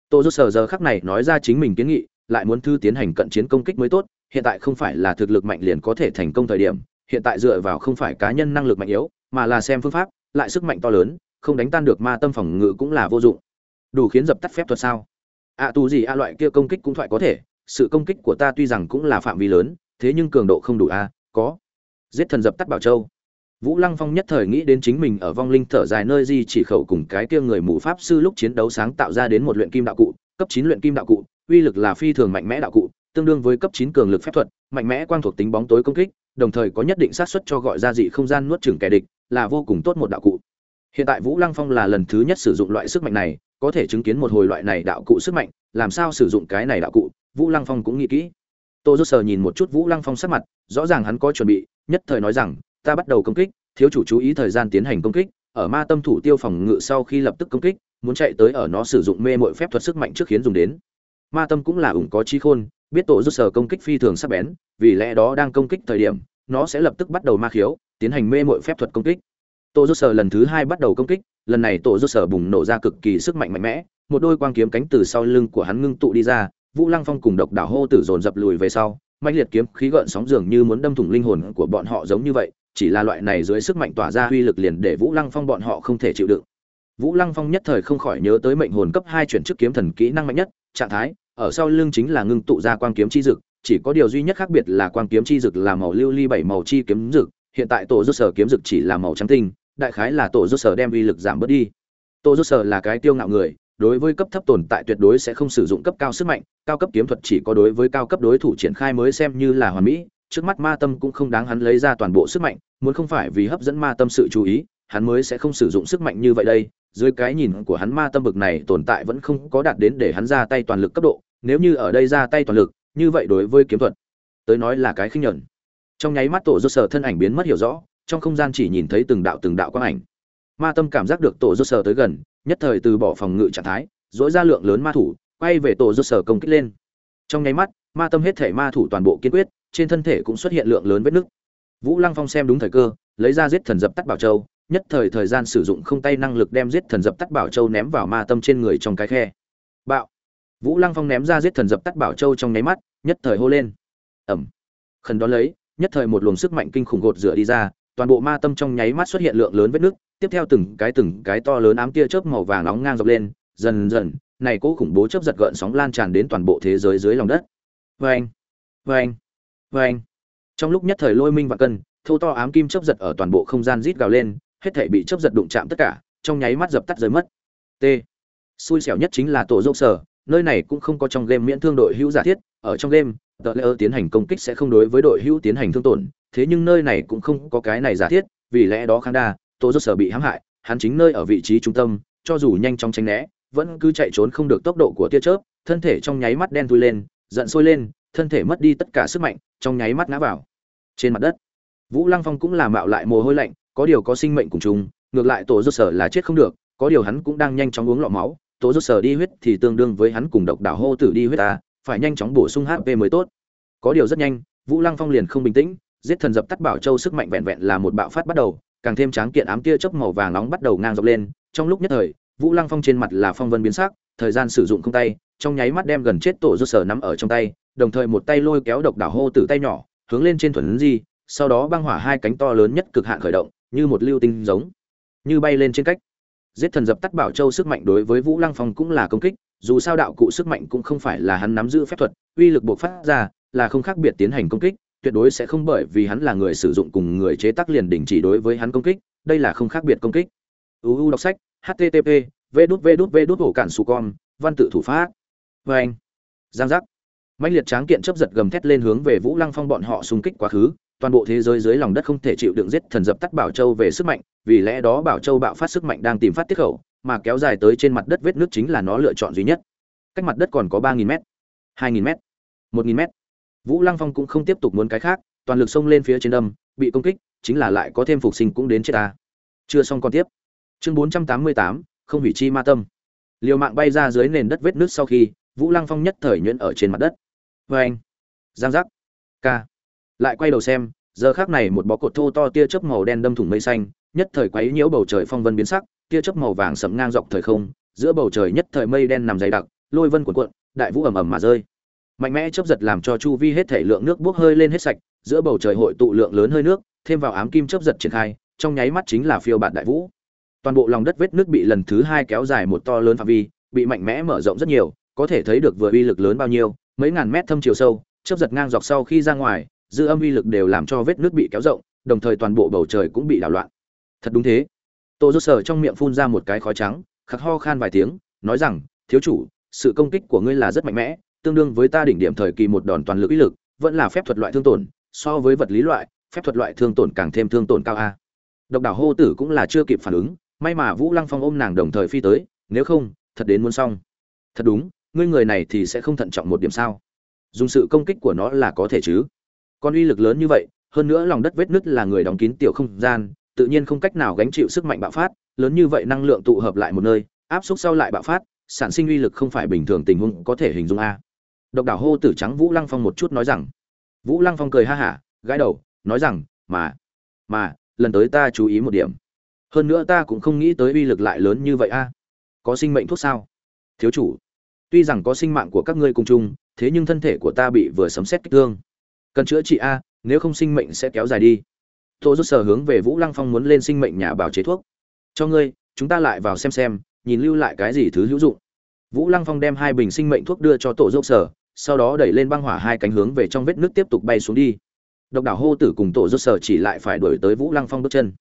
Tô rút sờ giờ khắc này nói ra chính mình kiến nghị, lại muốn thư tiến hành cận chiến công kích mới tốt hiện tại không phải là thực lực mạnh liền có thể thành công thời điểm hiện tại dựa vào không phải cá nhân năng lực mạnh yếu mà là xem phương pháp lại sức mạnh to lớn không đánh tan được ma tâm phòng ngự cũng là vô dụng. Đủ khiến dập tắt phép thuật sao? Ạ à, tù gì a loại kia công kích cũng thoại có thể sự công kích của ta tuy rằng cũng là phạm vi lớn thế nhưng cường độ không đủ a có. Giết thần dập tắt bảo châu. Vũ lăng phong nhất thời nghĩ đến chính mình ở vong linh thở dài nơi di chỉ khẩu cùng cái kia người mù pháp sư lúc chiến đấu sáng tạo ra đến một luyện kim đạo cụ cấp chín luyện kim đạo cụ uy lực là phi thường mạnh mẽ đạo cụ tương đương với cấp chín cường lực phép thuật, mạnh mẽ quang thuộc tính bóng tối công kích, đồng thời có nhất định xác suất cho gọi ra dị không gian nuốt chửng kẻ địch, là vô cùng tốt một đạo cụ. Hiện tại vũ lăng phong là lần thứ nhất sử dụng loại sức mạnh này, có thể chứng kiến một hồi loại này đạo cụ sức mạnh, làm sao sử dụng cái này đạo cụ, vũ lăng phong cũng nghĩ kỹ. Tô rốt Sở nhìn một chút vũ lăng phong sắc mặt, rõ ràng hắn có chuẩn bị, nhất thời nói rằng, ta bắt đầu công kích, thiếu chủ chú ý thời gian tiến hành công kích, ở ma tâm thủ tiêu phòng ngự sau khi lập tức công kích, muốn chạy tới ở nó sử dụng mê muội phép thuật sức mạnh trước khiến dùng đến. Ma tâm cũng là ủng có trí khôn biết tổ rút sở công kích phi thường sắc bén, vì lẽ đó đang công kích thời điểm, nó sẽ lập tức bắt đầu ma khiếu, tiến hành mê mội phép thuật công kích. Tổ rút sở lần thứ hai bắt đầu công kích, lần này tổ rút sở bùng nổ ra cực kỳ sức mạnh mạnh mẽ, một đôi quang kiếm cánh từ sau lưng của hắn ngưng tụ đi ra, vũ lăng phong cùng độc đảo hô tử dồn dập lùi về sau mạnh liệt kiếm khí gợn sóng dường như muốn đâm thủng linh hồn của bọn họ giống như vậy, chỉ là loại này dưới sức mạnh tỏa ra uy lực liền để vũ lăng phong bọn họ không thể chịu đựng. Vũ lăng phong nhất thời không khỏi nhớ tới mệnh hồn cấp hai chuyển chức kiếm thần kỹ năng mạnh nhất, trạng thái ở sau lưng chính là ngưng tụ ra quang kiếm chi dực, chỉ có điều duy nhất khác biệt là quang kiếm chi dực là màu lưu ly bảy màu chi kiếm dực, hiện tại tổ rút sở kiếm dực chỉ là màu trắng tinh, đại khái là tổ rút sở đem uy lực giảm bớt đi. Tổ rút sở là cái tiêu ngạo người, đối với cấp thấp tồn tại tuyệt đối sẽ không sử dụng cấp cao sức mạnh, cao cấp kiếm thuật chỉ có đối với cao cấp đối thủ triển khai mới xem như là hoàn mỹ, trước mắt ma tâm cũng không đáng hắn lấy ra toàn bộ sức mạnh, muốn không phải vì hấp dẫn ma tâm sự chú ý, hắn mới sẽ không sử dụng sức mạnh như vậy đây. Dưới cái nhìn của hắn, ma tâm bực này tồn tại vẫn không có đạt đến để hắn ra tay toàn lực cấp độ nếu như ở đây ra tay toàn lực, như vậy đối với kiếm thuật tới nói là cái khinh nhẫn trong nháy mắt tổ do sở thân ảnh biến mất hiểu rõ, trong không gian chỉ nhìn thấy từng đạo từng đạo quang ảnh. Ma tâm cảm giác được tổ do sở tới gần, nhất thời từ bỏ phòng ngự trạng thái dỗi ra lượng lớn ma thủ, quay về tổ do sở công kích lên. Trong nháy mắt, ma tâm hết thể ma thủ toàn bộ kiên quyết, trên thân thể cũng xuất hiện lượng lớn vết nứt. Vũ lăng phong xem đúng thời cơ, lấy ra giết thần dập tắt bảo châu, nhất thời thời gian sử dụng không tay năng lực đem giết thần dập tắt bảo châu ném vào ma tâm trên người trong cái khe vũ lăng phong ném ra giết thần dập tắt bảo châu trong nháy mắt, nhất thời hô lên. Ẩm. Khẩn đón lấy, nhất thời một luồng sức mạnh kinh khủng gột rửa đi ra, toàn bộ ma tâm trong nháy mắt xuất hiện lượng lớn vết nứt, tiếp theo từng cái từng cái to lớn ám tia chớp màu vàng nóng ngang dọc lên, dần dần, này cố khủng bố chớp giật gợn sóng lan tràn đến toàn bộ thế giới dưới lòng đất. Vê anh vê anh vê anh trong lúc nhất thời lôi minh và cân thâu to ám kim chớp giật ở toàn bộ không gian rít gào lên, hết thể bị chớp giật đụng chạm tất cả, trong nháy mắt dập tắt rơi mất. T. Xui xẻo nhất chính là tổ dốc sở nơi này cũng không có trong game miễn thương đội hữu giả thiết, ở trong game tờ lễ tiến hành công kích sẽ không đối với đội hữu tiến hành thương tổn, thế nhưng nơi này cũng không có cái này giả thiết, vì lẽ đó khang đa tổ rốt sở bị hãm hại, hắn chính nơi ở vị trí trung tâm, cho dù nhanh chóng tránh né, vẫn cứ chạy trốn không được tốc độ của tia chớp, thân thể trong nháy mắt đen thui lên, giận sôi lên, thân thể mất đi tất cả sức mạnh, trong nháy mắt ngã vào. Trên mặt đất, vũ lăng phong cũng làm mạo lại mồ hôi lạnh, có điều có sinh mệnh cùng chung, ngược lại tổ rốt sở là chết không được, có điều hắn cũng đang nhanh chóng uống lọ máu tổ rút sở đi huyết thì tương đương với hắn cùng độc đảo hô tử đi huyết ta, phải nhanh chóng bổ sung hp mới tốt. Có điều rất nhanh, vũ lăng phong liền không bình tĩnh, giết thần dập tắt bảo châu sức mạnh vẹn vẹn là một bạo phát bắt đầu, càng thêm tráng kiện ám tia chớp màu vàng nóng bắt đầu ngang dọc lên. Trong lúc nhất thời, vũ lăng phong trên mặt là phong vân biến sắc, thời gian sử dụng không tay, trong nháy mắt đem gần chết tổ rút sở nắm ở trong tay, đồng thời một tay lôi kéo độc đảo hô tử tay nhỏ, hướng lên trên thuần di, sau đó băng hỏa hai cánh to lớn nhất cực hạn khởi động, như một lưu tinh giống, như bay lên trên cách giết thần dập tắt bảo châu sức mạnh đối với vũ lăng phong cũng là công kích, dù sao đạo cụ sức mạnh cũng không phải là hắn nắm giữ phép thuật, uy lực buộc phát ra, là không khác biệt tiến hành công kích, tuyệt đối sẽ không bởi vì hắn là người sử dụng cùng người chế tác liền đình chỉ đối với hắn công kích, đây là không khác biệt công kích. Uu đọc sách http v đút v đút v đút hổ cản su con, văn tự thủ pháp. Vê anh, giang giác. Mạnh liệt tráng kiện chấp giật gầm thét lên hướng về vũ lăng phong bọn họ xung kích quá khứ toàn bộ thế giới dưới lòng đất không thể chịu đựng giết thần dập tắt bảo châu về sức mạnh, vì lẽ đó bảo châu bạo phát sức mạnh đang tìm phát tiết khẩu, mà kéo dài tới trên mặt đất vết nước chính là nó lựa chọn duy nhất. Cách mặt đất còn có ba nghìn m hai nghìn m một nghìn m vũ lăng phong cũng không tiếp tục muốn cái khác, toàn lực xông lên phía trên đâm, bị công kích, chính là lại có thêm phục sinh cũng đến chết ta. Chưa xong còn tiếp. Chương bốn trăm tám mươi tám, không hủy chi ma tâm. Liều mạng bay ra dưới nền đất vết nước sau khi, vũ lăng phong nhất thời nhuyễn ở trên mặt đất. Vê anh. Giang giác. Ca lại quay đầu xem, giờ khác này một bó cột thô to tia chớp màu đen đâm thủng mây xanh, nhất thời quấy nhiễu bầu trời phong vân biến sắc, tia chớp màu vàng sẫm ngang dọc thời không, giữa bầu trời nhất thời mây đen nằm dày đặc, lôi vân cuộn cuộn, đại vũ ầm ầm mà rơi. Mạnh mẽ chớp giật làm cho chu vi hết thể lượng nước bốc hơi lên hết sạch, giữa bầu trời hội tụ lượng lớn hơi nước, thêm vào ám kim chớp giật triển khai, trong nháy mắt chính là phiêu bạt đại vũ. Toàn bộ lòng đất vết nước bị lần thứ hai kéo dài một to lớn phạm vi, bị mạnh mẽ mở rộng rất nhiều, có thể thấy được vừa uy lực lớn bao nhiêu, mấy ngàn mét thâm chiều sâu, chớp giật ngang dọc sau khi ra ngoài dư âm uy lực đều làm cho vết nước bị kéo rộng, đồng thời toàn bộ bầu trời cũng bị đảo loạn. Thật đúng thế. Tô rốt sở trong miệng phun ra một cái khói trắng khắc ho khan vài tiếng, nói rằng, thiếu chủ, sự công kích của ngươi là rất mạnh mẽ, tương đương với ta đỉnh điểm thời kỳ một đòn toàn lực uy lực, vẫn là phép thuật loại thương tổn, so với vật lý loại, phép thuật loại thương tổn càng thêm thương tổn cao a. Độc đảo hô tử cũng là chưa kịp phản ứng, may mà vũ lăng phong ôm nàng đồng thời phi tới, nếu không, thật đến muốn xong. Thật đúng, ngươi người này thì sẽ không thận trọng một điểm sao? Dùng sự công kích của nó là có thể chứ? Con uy lực lớn như vậy, hơn nữa lòng đất vết nứt là người đóng kín tiểu không gian, tự nhiên không cách nào gánh chịu sức mạnh bạo phát, lớn như vậy năng lượng tụ hợp lại một nơi, áp suất sau lại bạo phát, sản sinh uy lực không phải bình thường tình huống có thể hình dung a. Độc đảo hô tử trắng vũ lăng phong một chút nói rằng. Vũ lăng phong cười ha hả, gãi đầu, nói rằng, mà mà, lần tới ta chú ý một điểm. Hơn nữa ta cũng không nghĩ tới uy lực lại lớn như vậy a. Có sinh mệnh thuốc sao? Thiếu chủ, tuy rằng có sinh mạng của các ngươi cùng chung, thế nhưng thân thể của ta bị vừa sấm xét kích thương cần chữa trị a, nếu không sinh mệnh sẽ kéo dài đi. Tô rút sở hướng về vũ lăng phong muốn lên sinh mệnh nhà bào chế thuốc. Cho ngươi, chúng ta lại vào xem xem, nhìn lưu lại cái gì thứ hữu dụng. Vũ lăng phong đem hai bình sinh mệnh thuốc đưa cho tổ dốc sở sau đó đẩy lên băng hỏa hai cánh hướng về trong vết nước tiếp tục bay xuống đi. Độc đảo hô tử cùng tổ dốc sở chỉ lại phải đuổi tới vũ lăng phong bước chân.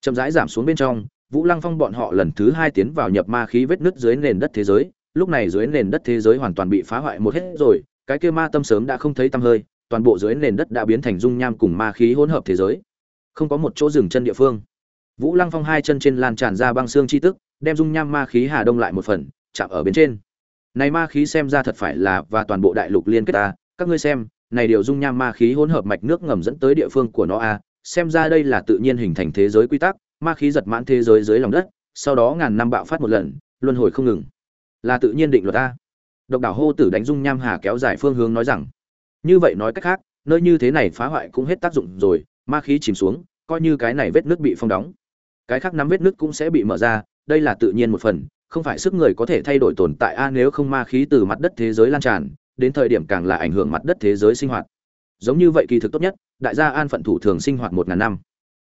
Chậm rãi giảm xuống bên trong, vũ lăng phong bọn họ lần thứ hai tiến vào nhập ma khí vết nứt dưới nền đất thế giới. Lúc này dưới nền đất thế giới hoàn toàn bị phá hoại một hết rồi, cái kia ma tâm sớm đã không thấy tăm hơi toàn bộ dưới nền đất đã biến thành dung nham cùng ma khí hỗn hợp thế giới. Không có một chỗ dừng chân địa phương. Vũ lăng phong hai chân trên lan tràn ra băng xương chi tức, đem dung nham ma khí hà đông lại một phần, chạm ở bên trên. Này ma khí xem ra thật phải là và toàn bộ đại lục liên kết ta. Các ngươi xem, này điều dung nham ma khí hỗn hợp mạch nước ngầm dẫn tới địa phương của nó a. Xem ra đây là tự nhiên hình thành thế giới quy tắc, ma khí giật mãn thế giới dưới lòng đất, sau đó ngàn năm bạo phát một lần, luân hồi không ngừng. Là tự nhiên định luật a độc đảo hô tử đánh dung nham hà kéo dài phương hướng nói rằng như vậy nói cách khác, nơi như thế này phá hoại cũng hết tác dụng rồi, ma khí chìm xuống, coi như cái này vết nước bị phong đóng. Cái khác nắm vết nước cũng sẽ bị mở ra, đây là tự nhiên một phần, không phải sức người có thể thay đổi tồn tại. A, nếu không ma khí từ mặt đất thế giới lan tràn, đến thời điểm càng là ảnh hưởng mặt đất thế giới sinh hoạt. Giống như vậy kỳ thực tốt nhất, đại gia an phận thủ thường sinh hoạt một ngàn năm.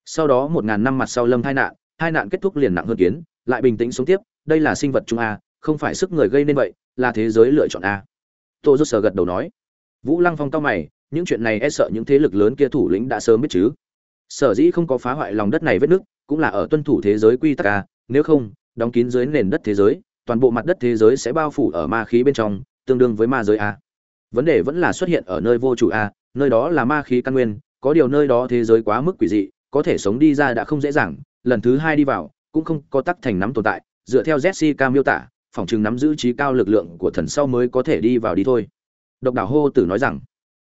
Sau đó một ngàn năm mặt sau lâm hai nạn hai nạn kết thúc liền nặng hơn kiến, lại bình tĩnh sống tiếp, đây là sinh vật chung a, không phải sức người gây nên vậy, là thế giới lựa chọn a. Tô rốt sờ gật đầu nói vũ lăng phong cao mày, những chuyện này e sợ những thế lực lớn kia thủ lĩnh đã sớm biết chứ. Sở dĩ không có phá hoại lòng đất này vết nước cũng là ở tuân thủ thế giới quy tắc a nếu không, đóng kín dưới nền đất thế giới, toàn bộ mặt đất thế giới sẽ bao phủ ở ma khí bên trong, tương đương với ma giới a vấn đề vẫn là xuất hiện ở nơi vô chủ a nơi đó là ma khí căn nguyên, có điều nơi đó thế giới quá mức quỷ dị, có thể sống đi ra đã không dễ dàng, lần thứ hai đi vào, cũng không có tắc thành nắm tồn tại, dựa theo jessica miêu tả, phòng trường nắm giữ trí cao lực lượng của thần sau mới có thể đi vào đi thôi độc đảo hô tử nói rằng.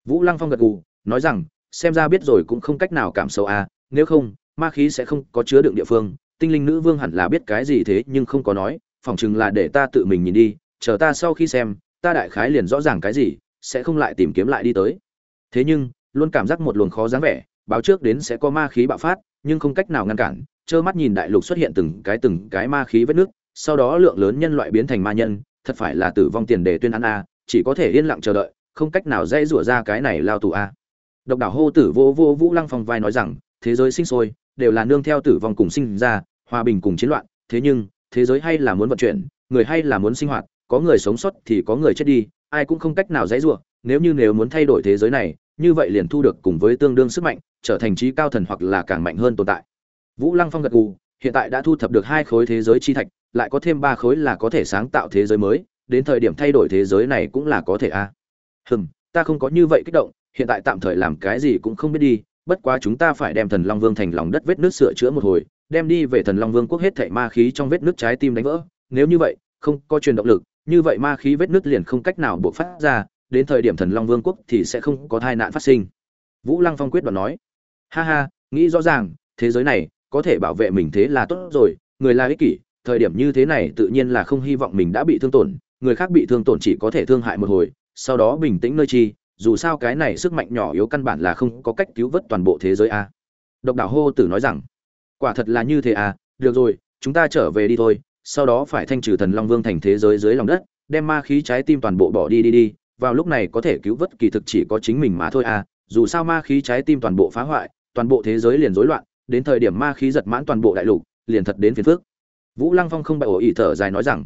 Vũ lăng phong gật gù, nói rằng, xem ra biết rồi cũng không cách nào cảm xấu a à, nếu không, ma khí sẽ không có chứa đựng địa phương, tinh linh nữ vương hẳn là biết cái gì thế nhưng không có nói, phỏng chừng là để ta tự mình nhìn đi, chờ ta sau khi xem, ta đại khái liền rõ ràng cái gì, sẽ không lại tìm kiếm lại đi tới. Thế nhưng, luôn cảm giác một luồng khó dáng vẻ, báo trước đến sẽ có ma khí bạo phát, nhưng không cách nào ngăn cản, trơ mắt nhìn đại lục xuất hiện từng cái từng cái ma khí vết nước, sau đó lượng lớn nhân loại biến thành ma nhân, thật phải là tử vong tiền để tuyên án a chỉ có thể yên lặng chờ đợi, không cách nào dễ rủa ra cái này lao tù a. Độc đảo hô tử vô vô vũ lăng phong vai nói rằng, thế giới sinh sôi, đều là nương theo tử vong cùng sinh ra, hòa bình cùng chiến loạn, thế nhưng, thế giới hay là muốn vận chuyển, người hay là muốn sinh hoạt, có người sống sót thì có người chết đi, ai cũng không cách nào dễ rủa, nếu như nếu muốn thay đổi thế giới này, như vậy liền thu được cùng với tương đương sức mạnh, trở thành trí cao thần hoặc là càng mạnh hơn tồn tại. Vũ lăng phong gật gù, hiện tại đã thu thập được hai khối thế giới chi thạch, lại có thêm ba khối là có thể sáng tạo thế giới mới đến thời điểm thay đổi thế giới này cũng là có thể a à. hừm, ta không có như vậy kích động, hiện tại tạm thời làm cái gì cũng không biết đi, bất quá chúng ta phải đem thần long vương thành lòng đất vết nước sửa chữa một hồi, đem đi về thần long vương quốc hết thảy ma khí trong vết nước trái tim đánh vỡ. Nếu như vậy, không có truyền động lực, như vậy ma khí vết nước liền không cách nào buộc phát ra, đến thời điểm thần long vương quốc thì sẽ không có tai nạn phát sinh. Vũ lăng phong quyết đoán nói. Ha ha, nghĩ rõ ràng, thế giới này có thể bảo vệ mình thế là tốt rồi, người là ích kỷ, thời điểm như thế này tự nhiên là không hy vọng mình đã bị thương tổn người khác bị thương tổn chỉ có thể thương hại một hồi, sau đó bình tĩnh nơi chi, dù sao cái này sức mạnh nhỏ yếu căn bản là không có cách cứu vớt toàn bộ thế giới a. Độc đảo hô tử nói rằng, quả thật là như thế à được rồi, chúng ta trở về đi thôi, sau đó phải thanh trừ thần long vương thành thế giới dưới lòng đất, đem ma khí trái tim toàn bộ bỏ đi đi đi, vào lúc này có thể cứu vớt kỳ thực chỉ có chính mình mà thôi à dù sao ma khí trái tim toàn bộ phá hoại, toàn bộ thế giới liền rối loạn, đến thời điểm ma khí giật mãn toàn bộ đại lục, liền thật đến phiền phước vũ lăng phong không bại ổ ỉ thở dài nói rằng,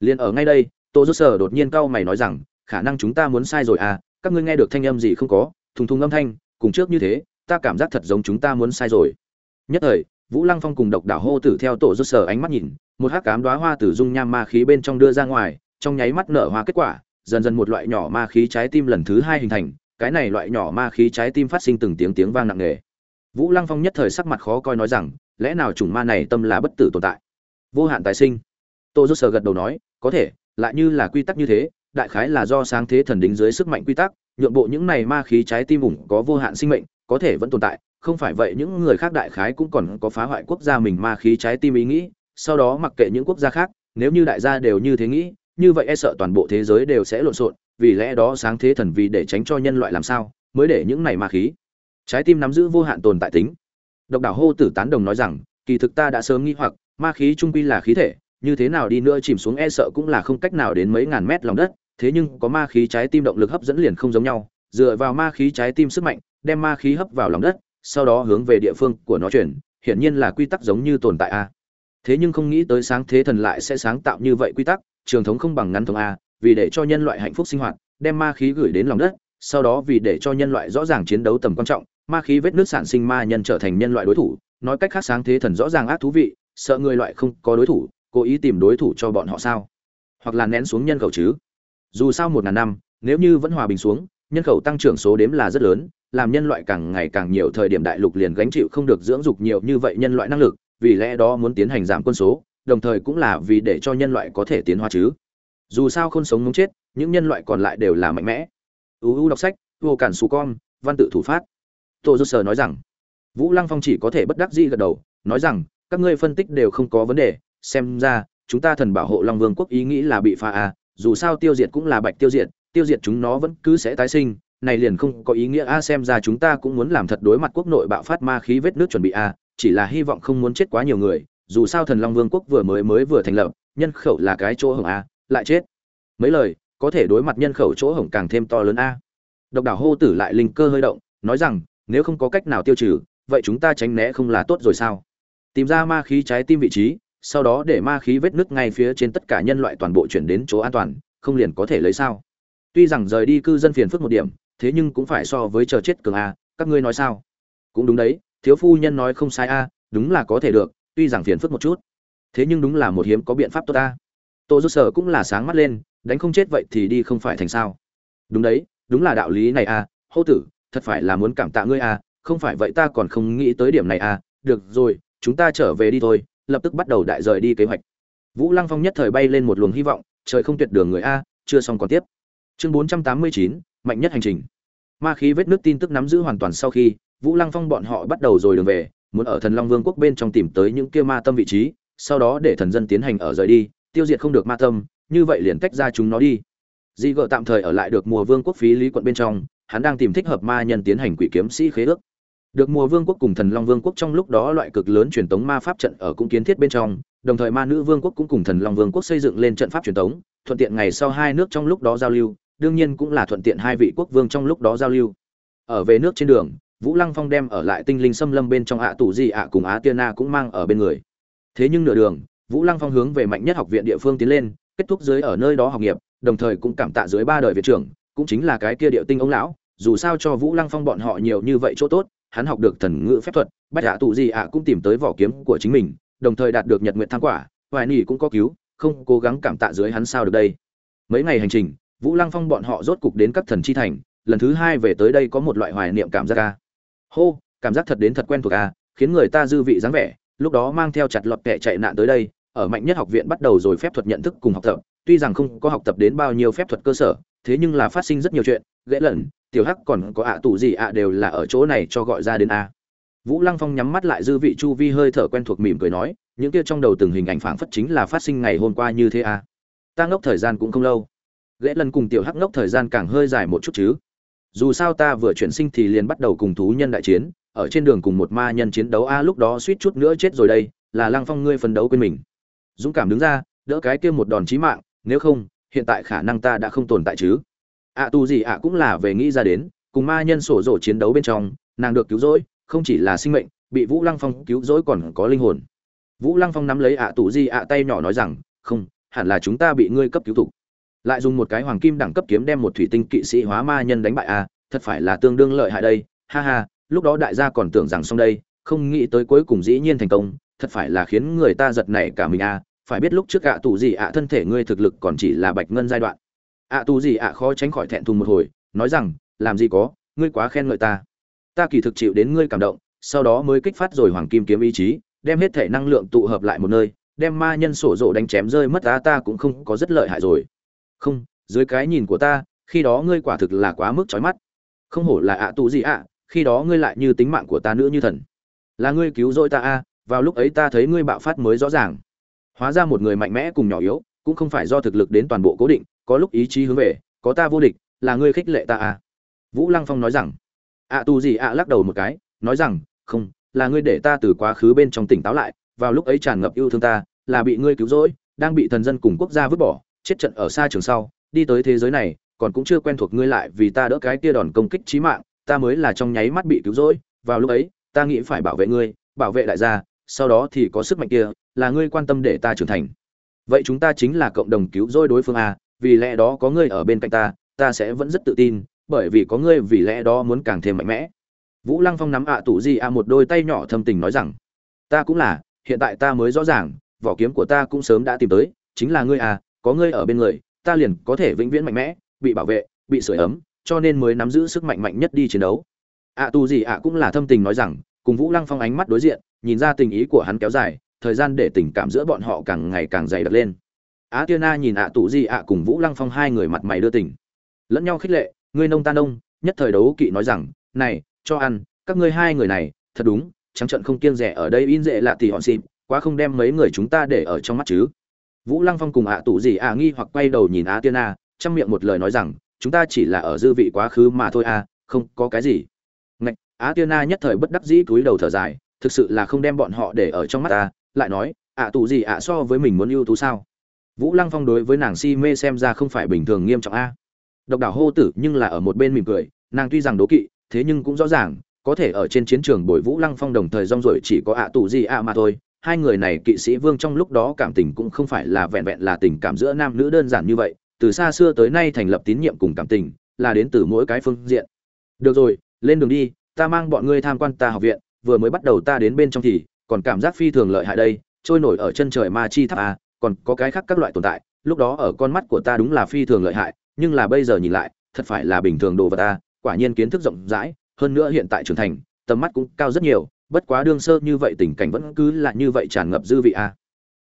liền ở ngay đây tô dốt sở đột nhiên cau mày nói rằng, khả năng chúng ta muốn sai rồi à các ngươi nghe được thanh âm gì không có? Thùng thùng âm thanh, cùng trước như thế, ta cảm giác thật giống chúng ta muốn sai rồi. Nhất thời, vũ lăng phong cùng độc đảo hô tử theo tổ rốt sở ánh mắt nhìn, một hắc cám đoá hoa tử dung nham ma khí bên trong đưa ra ngoài, trong nháy mắt nở hoa kết quả, dần dần một loại nhỏ ma khí trái tim lần thứ hai hình thành, cái này loại nhỏ ma khí trái tim phát sinh từng tiếng tiếng vang nặng nề. Vũ lăng phong nhất thời sắc mặt khó coi nói rằng, lẽ nào chủng ma này tâm là bất tử tồn tại? Vô hạn tái sinh. Tô rốt sở gật đầu nói, có thể lại như là quy tắc như thế, đại khái là do sáng thế thần đính dưới sức mạnh quy tắc, nhượng bộ những này ma khí trái tim ủng có vô hạn sinh mệnh, có thể vẫn tồn tại, không phải vậy những người khác đại khái cũng còn có phá hoại quốc gia mình ma khí trái tim ý nghĩ, sau đó mặc kệ những quốc gia khác, nếu như đại gia đều như thế nghĩ, như vậy e sợ toàn bộ thế giới đều sẽ lộn xộn, vì lẽ đó sáng thế thần vì để tránh cho nhân loại làm sao, mới để những này ma khí trái tim nắm giữ vô hạn tồn tại tính. Độc đảo hô tử tán đồng nói rằng, kỳ thực ta đã sớm nghĩ hoặc, ma khí trung quy là khí thể như thế nào đi nữa chìm xuống e sợ cũng là không cách nào đến mấy ngàn mét lòng đất, thế nhưng có ma khí trái tim động lực hấp dẫn liền không giống nhau, dựa vào ma khí trái tim sức mạnh, đem ma khí hấp vào lòng đất, sau đó hướng về địa phương của nó chuyển, hiển nhiên là quy tắc giống như tồn tại a. Thế nhưng không nghĩ tới sáng thế thần lại sẽ sáng tạo như vậy quy tắc, trường thống không bằng ngắn thống a, vì để cho nhân loại hạnh phúc sinh hoạt, đem ma khí gửi đến lòng đất, sau đó vì để cho nhân loại rõ ràng chiến đấu tầm quan trọng, ma khí vết nước sản sinh ma nhân trở thành nhân loại đối thủ, nói cách khác sáng thế thần rõ ràng ác thú vị, sợ người loại không có đối thủ cố ý tìm đối thủ cho bọn họ sao? Hoặc là nén xuống nhân khẩu chứ? Dù sao một ngàn năm, nếu như vẫn hòa bình xuống, nhân khẩu tăng trưởng số đếm là rất lớn, làm nhân loại càng ngày càng nhiều thời điểm đại lục liền gánh chịu không được dưỡng dục nhiều như vậy nhân loại năng lực, vì lẽ đó muốn tiến hành giảm quân số, đồng thời cũng là vì để cho nhân loại có thể tiến hóa chứ. Dù sao không sống muốn chết, những nhân loại còn lại đều là mạnh mẽ. Uu đọc sách, vô cản xù con, văn tự thủ phát. Tô dô sờ nói rằng, vũ lăng phong chỉ có thể bất đắc dĩ gật đầu, nói rằng, các ngươi phân tích đều không có vấn đề xem ra, chúng ta thần bảo hộ long vương quốc ý nghĩ là bị pha à dù sao tiêu diệt cũng là bạch tiêu diệt tiêu diệt chúng nó vẫn cứ sẽ tái sinh, này liền không có ý nghĩa a xem ra chúng ta cũng muốn làm thật đối mặt quốc nội bạo phát ma khí vết nước chuẩn bị a chỉ là hy vọng không muốn chết quá nhiều người, dù sao thần long vương quốc vừa mới mới vừa thành lập, nhân khẩu là cái chỗ hổng a lại chết. Mấy lời, có thể đối mặt nhân khẩu chỗ hổng càng thêm to lớn a độc đảo hô tử lại linh cơ hơi động, nói rằng, nếu không có cách nào tiêu trừ, vậy chúng ta tránh né không là tốt rồi sao? Tìm ra ma khí trái tim vị trí sau đó để ma khí vết nứt ngay phía trên tất cả nhân loại toàn bộ chuyển đến chỗ an toàn, không liền có thể lấy sao? Tuy rằng rời đi cư dân phiền phức một điểm, thế nhưng cũng phải so với chờ chết cường a, các ngươi nói sao? Cũng đúng đấy, thiếu phu nhân nói không sai a, đúng là có thể được, tuy rằng phiền phức một chút. Thế nhưng đúng là một hiếm có biện pháp tốt ta tô rút sở cũng là sáng mắt lên, đánh không chết vậy thì đi không phải thành sao? Đúng đấy, đúng là đạo lý này a, hô tử, thật phải là muốn cảm tạ ngươi a, không phải vậy ta còn không nghĩ tới điểm này a. Được rồi, chúng ta trở về đi thôi lập tức bắt đầu đại rời đi kế hoạch. Vũ lăng phong nhất thời bay lên một luồng hy vọng, trời không tuyệt đường người a, chưa xong còn tiếp. Chương bốn trăm tám mươi chín, mạnh nhất hành trình. Ma khí vết nước tin tức nắm giữ hoàn toàn sau khi, vũ lăng phong bọn họ bắt đầu rồi đường về, muốn ở thần long vương quốc bên trong tìm tới những kia ma tâm vị trí, sau đó để thần dân tiến hành ở rời đi, tiêu diệt không được ma tâm, như vậy liền tách ra chúng nó đi. Di gợ tạm thời ở lại được mùa vương quốc phí lý quận bên trong, hắn đang tìm thích hợp ma nhân tiến hành quỷ kiếm sĩ khế ước được mùa vương quốc cùng thần long vương quốc trong lúc đó loại cực lớn truyền tống ma pháp trận ở cũng kiến thiết bên trong, đồng thời ma nữ vương quốc cũng cùng thần long vương quốc xây dựng lên trận pháp truyền tống, thuận tiện ngày sau hai nước trong lúc đó giao lưu, đương nhiên cũng là thuận tiện hai vị quốc vương trong lúc đó giao lưu. Ở về nước trên đường, vũ lăng phong đem ở lại tinh linh xâm lâm bên trong ạ tủ gì ạ cùng á tiên na cũng mang ở bên người. Thế nhưng nửa đường, vũ lăng phong hướng về mạnh nhất học viện địa phương tiến lên, kết thúc dưới ở nơi đó học nghiệp, đồng thời cũng cảm tạ dưới ba đời viện trưởng, cũng chính là cái kia điệu tinh ông lão, dù sao cho vũ lăng phong bọn họ nhiều như vậy chỗ tốt hắn học được thần ngữ phép thuật, bách hạ tụ gì ạ cũng tìm tới vỏ kiếm của chính mình, đồng thời đạt được nhật nguyện thăng quả, hoài nỉ cũng có cứu, không cố gắng cảm tạ dưới hắn sao được đây mấy ngày hành trình, vũ lăng phong bọn họ rốt cục đến các thần chi thành, lần thứ hai về tới đây có một loại hoài niệm cảm giác ca hô, cảm giác thật đến thật quen thuộc a, khiến người ta dư vị dáng vẻ, lúc đó mang theo chặt lọt kẻ chạy nạn tới đây, ở mạnh nhất học viện bắt đầu rồi phép thuật nhận thức cùng học tập, tuy rằng không có học tập đến bao nhiêu phép thuật cơ sở, thế nhưng là phát sinh rất nhiều chuyện ghệ lẩn tiểu hắc còn có ạ tù gì ạ đều là ở chỗ này cho gọi ra đến a. Vũ lăng phong nhắm mắt lại dư vị chu vi hơi thở quen thuộc mỉm cười nói, những kia trong đầu từng hình ảnh phảng phất chính là phát sinh ngày hôm qua như thế a. Ta ngốc thời gian cũng không lâu. Ghệ lần cùng tiểu hắc ngốc thời gian càng hơi dài một chút chứ. Dù sao ta vừa chuyển sinh thì liền bắt đầu cùng thú nhân đại chiến, ở trên đường cùng một ma nhân chiến đấu a, lúc đó suýt chút nữa chết rồi đây, là lăng phong ngươi phấn đấu quên mình. Dũng cảm đứng ra, đỡ cái kia một đòn chí mạng, nếu không, hiện tại khả năng ta đã không tồn tại chứ ạ tu gì ạ cũng là về nghĩ ra đến, cùng ma nhân sổ rổ chiến đấu bên trong, nàng được cứu rỗi, không chỉ là sinh mệnh, bị vũ lăng phong cứu rỗi còn có linh hồn. Vũ lăng phong nắm lấy ạ tù di ạ tay nhỏ nói rằng, không, hẳn là chúng ta bị ngươi cấp cứu tục. Lại dùng một cái hoàng kim đẳng cấp kiếm đem một thủy tinh kỵ sĩ hóa ma nhân đánh bại a, thật phải là tương đương lợi hại đây, ha ha, lúc đó đại gia còn tưởng rằng xong đây, không nghĩ tới cuối cùng dĩ nhiên thành công, thật phải là khiến người ta giật nảy cả mình a, phải biết lúc trước ạ tù gì ạ thân thể ngươi thực lực còn chỉ là bạch ngân giai đoạn ạ tù gì ạ khó tránh khỏi thẹn thùng một hồi, nói rằng, làm gì có, ngươi quá khen ngợi ta. Ta kỳ thực chịu đến ngươi cảm động, sau đó mới kích phát rồi hoàng kim kiếm ý chí, đem hết thể năng lượng tụ hợp lại một nơi, đem ma nhân sổ rộ đánh chém rơi mất ta ta cũng không có rất lợi hại rồi. Không, dưới cái nhìn của ta, khi đó ngươi quả thực là quá mức chói mắt. Không hổ là ạ tù gì ạ, khi đó ngươi lại như tính mạng của ta nữa như thần. Là ngươi cứu rỗi ta a, vào lúc ấy ta thấy ngươi bạo phát mới rõ ràng. Hóa ra một người mạnh mẽ cùng nhỏ yếu cũng không phải do thực lực đến toàn bộ cố định, có lúc ý chí hướng về, có ta vô địch, là ngươi khích lệ ta à? vũ lăng phong nói rằng à, ạ tu gì ạ lắc đầu một cái, nói rằng, không, là ngươi để ta từ quá khứ bên trong tỉnh táo lại, vào lúc ấy tràn ngập yêu thương ta, là bị ngươi cứu rỗi, đang bị thần dân cùng quốc gia vứt bỏ, chết trận ở xa trường sau, đi tới thế giới này, còn cũng chưa quen thuộc ngươi lại vì ta đỡ cái kia đòn công kích chí mạng, ta mới là trong nháy mắt bị cứu rỗi, vào lúc ấy, ta nghĩ phải bảo vệ ngươi, bảo vệ đại gia, sau đó thì có sức mạnh kia, là ngươi quan tâm để ta trưởng thành vậy chúng ta chính là cộng đồng cứu rỗi đối phương a vì lẽ đó có ngươi ở bên cạnh ta ta sẽ vẫn rất tự tin bởi vì có ngươi vì lẽ đó muốn càng thêm mạnh mẽ. Vũ lăng phong nắm ạ à tủ di a một đôi tay nhỏ thâm tình nói rằng ta cũng là hiện tại ta mới rõ ràng vỏ kiếm của ta cũng sớm đã tìm tới chính là ngươi à có ngươi ở bên người ta liền có thể vĩnh viễn mạnh mẽ bị bảo vệ bị sưởi ấm cho nên mới nắm giữ sức mạnh mạnh nhất đi chiến đấu. Ạ à, gì ạ cũng là thâm tình nói rằng cùng vũ lăng phong ánh mắt đối diện nhìn ra tình ý của hắn kéo dài thời gian để tình cảm giữa bọn họ càng ngày càng dày đặc lên. Á tiên na nhìn ạ à tù gì ạ cùng vũ lăng phong hai người mặt mày đưa tình. Lẫn nhau khích lệ ngươi nông ta nông nhất thời đấu kỵ nói rằng này cho ăn các ngươi hai người này thật đúng trắng trận không kiêng rẻ ở đây in dễ lạ thì họ xịp quá không đem mấy người chúng ta để ở trong mắt chứ vũ lăng phong cùng ạ à tụ Di ạ nghi hoặc quay đầu nhìn á tiên a chăm miệng một lời nói rằng chúng ta chỉ là ở dư vị quá khứ mà thôi à, không có cái gì. Ngạch á tiên a nhất thời bất đắc dĩ cúi đầu thở dài thực sự là không đem bọn họ để ở trong mắt ta lại nói, ạ à gì ạ so với mình muốn ưu tú sao? Vũ lăng phong đối với nàng si mê xem ra không phải bình thường nghiêm trọng a. Độc đảo hô tử nhưng là ở một bên mỉm cười, nàng tuy rằng đố kỵ, thế nhưng cũng rõ ràng, có thể ở trên chiến trường bồi vũ lăng phong đồng thời rong rồi chỉ có ạ tù gì ạ mà thôi. Hai người này kỵ sĩ vương trong lúc đó cảm tình cũng không phải là vẹn vẹn là tình cảm giữa nam nữ đơn giản như vậy, từ xa xưa tới nay thành lập tín nhiệm cùng cảm tình, là đến từ mỗi cái phương diện. Được rồi, lên đường đi, ta mang bọn ngươi tham quan ta học viện, vừa mới bắt đầu ta đến bên trong thì còn cảm giác phi thường lợi hại đây, trôi nổi ở chân trời ma chi tháp a, còn có cái khác các loại tồn tại, lúc đó ở con mắt của ta đúng là phi thường lợi hại, nhưng là bây giờ nhìn lại, thật phải là bình thường đồ vật ta quả nhiên kiến thức rộng rãi, hơn nữa hiện tại trưởng thành, tầm mắt cũng cao rất nhiều, bất quá đương sơ như vậy tình cảnh vẫn cứ là như vậy tràn ngập dư vị a.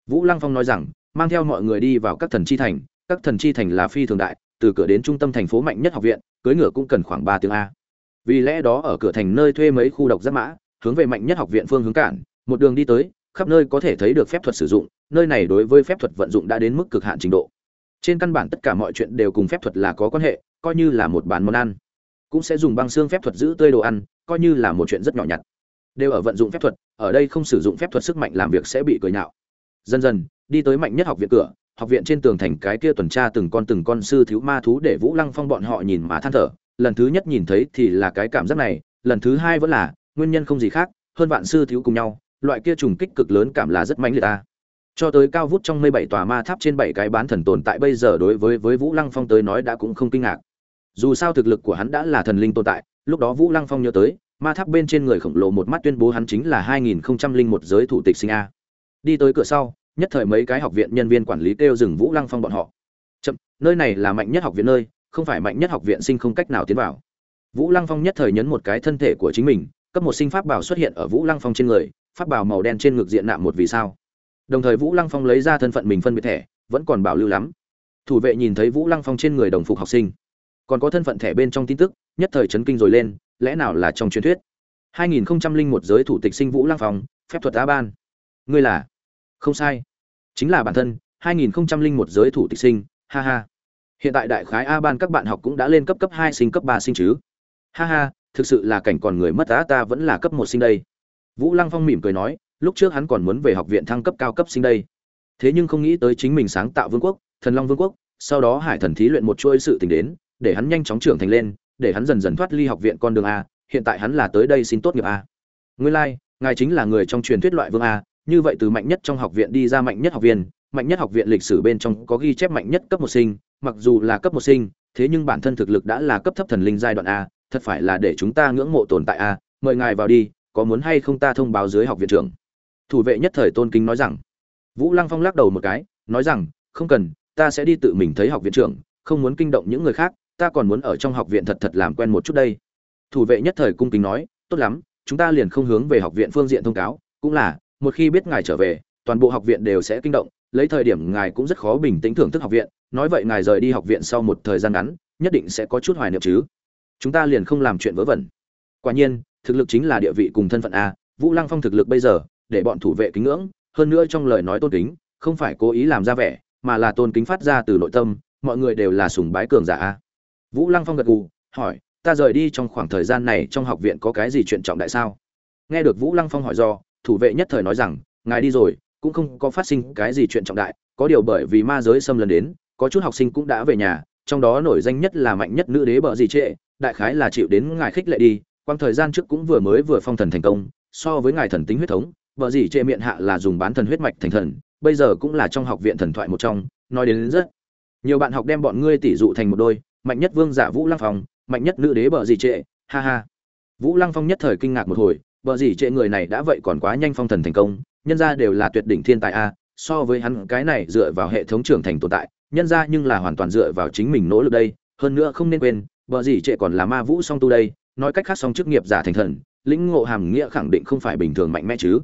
Vũ lăng phong nói rằng, mang theo mọi người đi vào các thần chi thành, các thần chi thành là phi thường đại, từ cửa đến trung tâm thành phố mạnh nhất học viện, cưới ngựa cũng cần khoảng ba tiếng a. Vì lẽ đó ở cửa thành nơi thuê mấy khu độc giáp mã, hướng về mạnh nhất học viện phương hướng cản một đường đi tới, khắp nơi có thể thấy được phép thuật sử dụng, nơi này đối với phép thuật vận dụng đã đến mức cực hạn trình độ. Trên căn bản tất cả mọi chuyện đều cùng phép thuật là có quan hệ, coi như là một bàn món ăn, cũng sẽ dùng băng xương phép thuật giữ tươi đồ ăn, coi như là một chuyện rất nhỏ nhặt. Đều ở vận dụng phép thuật, ở đây không sử dụng phép thuật sức mạnh làm việc sẽ bị cười nhạo. Dần dần, đi tới mạnh nhất học viện cửa, học viện trên tường thành cái kia tuần tra từng con từng con sư thiếu ma thú để vũ lăng phong bọn họ nhìn mà than thở, lần thứ nhất nhìn thấy thì là cái cảm giác này, lần thứ hai vẫn là, nguyên nhân không gì khác, hơn vạn sư thiếu cùng nhau loại kia trùng kích cực lớn cảm là rất mãnh liệt ta. Cho tới cao vút trong mây bảy tòa ma tháp trên bảy cái bán thần tồn tại bây giờ đối với với vũ lăng phong tới nói đã cũng không kinh ngạc. Dù sao thực lực của hắn đã là thần linh tồn tại, lúc đó vũ lăng phong nhớ tới, ma tháp bên trên người khổng lồ một mắt tuyên bố hắn chính là 2001 giới thủ tịch sinh a. Đi tới cửa sau, nhất thời mấy cái học viện nhân viên quản lý kêu dừng vũ lăng phong bọn họ. Chậm, nơi này là mạnh nhất học viện nơi, không phải mạnh nhất học viện sinh không cách nào tiến vào. Vũ lăng phong nhất thời nhấn một cái thân thể của chính mình, cấp một sinh pháp bảo xuất hiện ở vũ lăng phong trên người pháp bảo màu đen trên ngực diện nạm một vì sao. Đồng thời vũ lăng phong lấy ra thân phận mình phân biệt thẻ, vẫn còn bảo lưu lắm. Thủ vệ nhìn thấy vũ lăng phong trên người đồng phục học sinh, còn có thân phận thẻ bên trong tin tức, nhất thời chấn kinh rồi lên, lẽ nào là trong truyền thuyết? 2001 giới thủ tịch sinh vũ lăng phong, phép thuật a ban. Ngươi là? Không sai. Chính là bản thân 2001 giới thủ tịch sinh, ha ha. Hiện tại đại khái a ban các bạn học cũng đã lên cấp cấp hai sinh cấp ba sinh chứ. Ha ha, thực sự là cảnh còn người mất á ta vẫn là cấp một sinh đây vũ lăng phong mỉm cười nói lúc trước hắn còn muốn về học viện thăng cấp cao cấp sinh đây. Thế nhưng không nghĩ tới chính mình sáng tạo vương quốc thần long vương quốc sau đó hải thần thí luyện một chuỗi sự tình đến để hắn nhanh chóng trưởng thành lên để hắn dần dần thoát ly học viện con đường a hiện tại hắn là tới đây xin tốt nghiệp a. Nguyên lai、like, ngài chính là người trong truyền thuyết loại vương a như vậy từ mạnh nhất trong học viện đi ra mạnh nhất học viên mạnh nhất học viện lịch sử bên trong có ghi chép mạnh nhất cấp một sinh mặc dù là cấp một sinh thế nhưng bản thân thực lực đã là cấp thấp thần linh giai đoạn a thật phải là để chúng ta ngưỡng mộ tồn tại a mời ngài vào đi có muốn hay không ta thông báo dưới học viện trưởng. Thủ vệ nhất thời tôn kính nói rằng. Vũ lăng phong lắc đầu một cái, nói rằng, không cần, ta sẽ đi tự mình thấy học viện trưởng, không muốn kinh động những người khác, ta còn muốn ở trong học viện thật thật làm quen một chút đây. Thủ vệ nhất thời cung kính nói, tốt lắm, chúng ta liền không hướng về học viện phương diện thông cáo, cũng là, một khi biết ngài trở về, toàn bộ học viện đều sẽ kinh động, lấy thời điểm ngài cũng rất khó bình tĩnh thưởng thức học viện, nói vậy ngài rời đi học viện sau một thời gian ngắn, nhất định sẽ có chút hoài niệm chứ. Chúng ta liền không làm chuyện vớ vẩn. Quả nhiên thực lực chính là địa vị cùng thân phận a, vũ lăng phong thực lực bây giờ, để bọn thủ vệ kính ngưỡng, hơn nữa trong lời nói tôn kính, không phải cố ý làm ra vẻ, mà là tôn kính phát ra từ nội tâm, mọi người đều là sùng bái cường giả a. Vũ lăng phong gật gù, hỏi, ta rời đi trong khoảng thời gian này trong học viện có cái gì chuyện trọng đại sao? Nghe được vũ lăng phong hỏi do, thủ vệ nhất thời nói rằng, ngài đi rồi, cũng không có phát sinh cái gì chuyện trọng đại, có điều bởi vì ma giới xâm lấn đến, có chút học sinh cũng đã về nhà, trong đó nổi danh nhất là mạnh nhất nữ đế bợ gì trệ, đại khái là chịu đến ngài khích lệ đi quang thời gian trước cũng vừa mới vừa phong thần thành công, so với ngài thần tính huyết thống, vợ gì trệ miệng hạ là dùng bán thần huyết mạch thành thần, bây giờ cũng là trong học viện thần thoại một trong, nói đến rất nhiều bạn học đem bọn ngươi tỷ dụ thành một đôi, mạnh nhất vương giả vũ lăng phong, mạnh nhất nữ đế bờ gì trệ ha ha. Vũ lăng phong nhất thời kinh ngạc một hồi bờ gì trệ người này đã vậy còn quá nhanh phong thần thành công, nhân ra đều là tuyệt đỉnh thiên tài a, so với hắn cái này dựa vào hệ thống trưởng thành tồn tại, nhân ra nhưng là hoàn toàn dựa vào chính mình nỗ lực đây, hơn nữa không nên quên bờ gì trệ còn là ma vũ song tu đây nói cách khác song chức nghiệp giả thành thần, lĩnh ngộ hàm nghĩa khẳng định không phải bình thường mạnh mẽ chứ.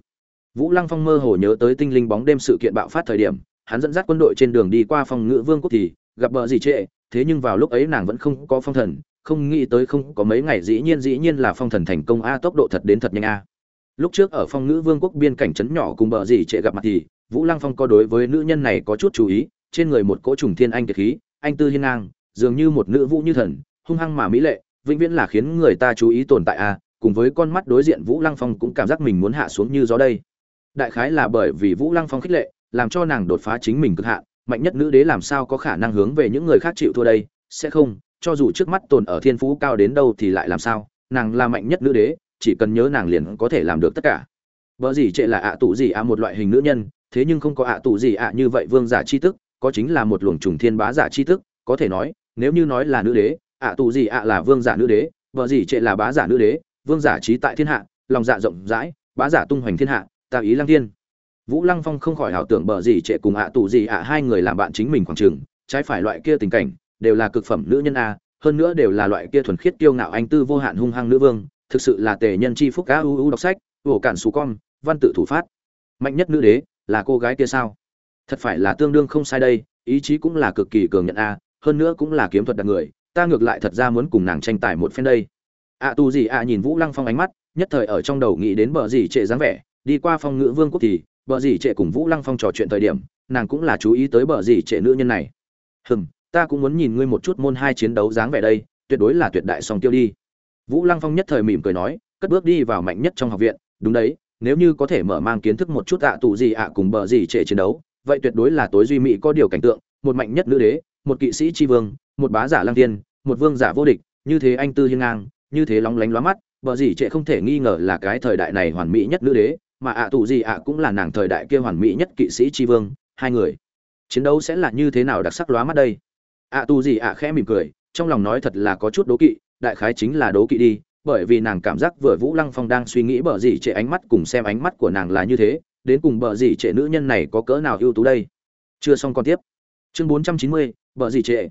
Vũ lăng phong mơ hồ nhớ tới tinh linh bóng đêm sự kiện bạo phát thời điểm, hắn dẫn dắt quân đội trên đường đi qua phòng ngự vương quốc thì gặp bờ gì trệ thế nhưng vào lúc ấy nàng vẫn không có phong thần, không nghĩ tới không có mấy ngày dĩ nhiên dĩ nhiên là phong thần thành công a, tốc độ thật đến thật nhanh a. Lúc trước ở phong ngữ vương quốc biên cảnh trấn nhỏ cùng bờ gì trệ gặp mặt thì, vũ lăng phong có đối với nữ nhân này có chút chú ý, trên người một cỗ trùng thiên anh kiệt khí, anh tư hiên ngang, dường như một nữ vũ như thần, hung hăng mà mỹ lệ vĩnh viễn là khiến người ta chú ý tồn tại a cùng với con mắt đối diện vũ lăng phong cũng cảm giác mình muốn hạ xuống như gió đây. Đại khái là bởi vì vũ lăng phong khích lệ, làm cho nàng đột phá chính mình cực hạn, mạnh nhất nữ đế làm sao có khả năng hướng về những người khác chịu thua đây, sẽ không, cho dù trước mắt tồn ở thiên phú cao đến đâu thì lại làm sao, nàng là mạnh nhất nữ đế, chỉ cần nhớ nàng liền có thể làm được tất cả. Vợ gì trệ là ạ tụ gì ạ một loại hình nữ nhân, thế nhưng không có ạ tụ gì ạ như vậy vương giả chi tức có chính là một luồng trùng thiên bá giả chi tức có thể nói, nếu như nói là nữ đế ạ tù gì ạ là vương giả nữ đế, vợ gì trệ là bá giả nữ đế, vương giả trí tại thiên hạ, lòng dạ rộng rãi, bá giả tung hoành thiên hạ, ta ý lăng thiên. Vũ lăng phong không khỏi ảo tưởng bờ gì trệ cùng ạ tù gì ạ hai người làm bạn chính mình khoảng trường, trái phải loại kia tình cảnh, đều là cực phẩm nữ nhân a, hơn nữa đều là loại kia thuần khiết kiêu ngạo anh tư vô hạn hung hăng nữ vương, thực sự là tề nhân chi phúc cá u u đọc sách, ổ cản xù con, văn tự thủ phát. Mạnh nhất nữ đế, là cô gái kia sao? Thật phải là tương đương không sai đây, ý chí cũng là cực kỳ cường nhận a, hơn nữa cũng là kiếm thuật đặc người ta ngược lại thật ra muốn cùng nàng tranh tài một phen đây. Ạ tu gì ạ nhìn vũ lăng phong ánh mắt, nhất thời ở trong đầu nghĩ đến bờ gì trệ dáng vẻ, đi qua phong ngữ vương quốc thì, bờ gì trệ cùng vũ lăng phong trò chuyện thời điểm, nàng cũng là chú ý tới bờ gì trệ nữ nhân này. Hừm, ta cũng muốn nhìn ngươi một chút môn hai chiến đấu dáng vẻ đây, tuyệt đối là tuyệt đại song tiêu đi. Vũ lăng phong nhất thời mỉm cười nói, cất bước đi vào mạnh nhất trong học viện, đúng đấy, nếu như có thể mở mang kiến thức một chút ạ tù gì ạ cùng bờ gì trệ chiến đấu, vậy tuyệt đối là tối duy mỹ có điều cảnh tượng, một mạnh nhất nữ đế một kỵ sĩ tri vương một bá giả lang tiên một vương giả vô địch như thế anh tư hiên ngang như thế lóng lánh lóa mắt bờ gì trệ không thể nghi ngờ là cái thời đại này hoàn mỹ nhất nữ đế mà ạ à tù gì ạ cũng là nàng thời đại kia hoàn mỹ nhất kỵ sĩ tri vương hai người. Chiến đấu sẽ là như thế nào đặc sắc lóa mắt đây? ạ à tù gì ạ khẽ mỉm cười trong lòng nói thật là có chút đố kỵ đại khái chính là đố kỵ đi bởi vì nàng cảm giác vừa vũ lăng phong đang suy nghĩ bờ gì trệ ánh mắt cùng xem ánh mắt của nàng là như thế đến cùng bờ gì trệ nữ nhân này có cỡ nào ưu tú đây? Chưa xong còn tiếp. Chương 490, Bở gì trệ.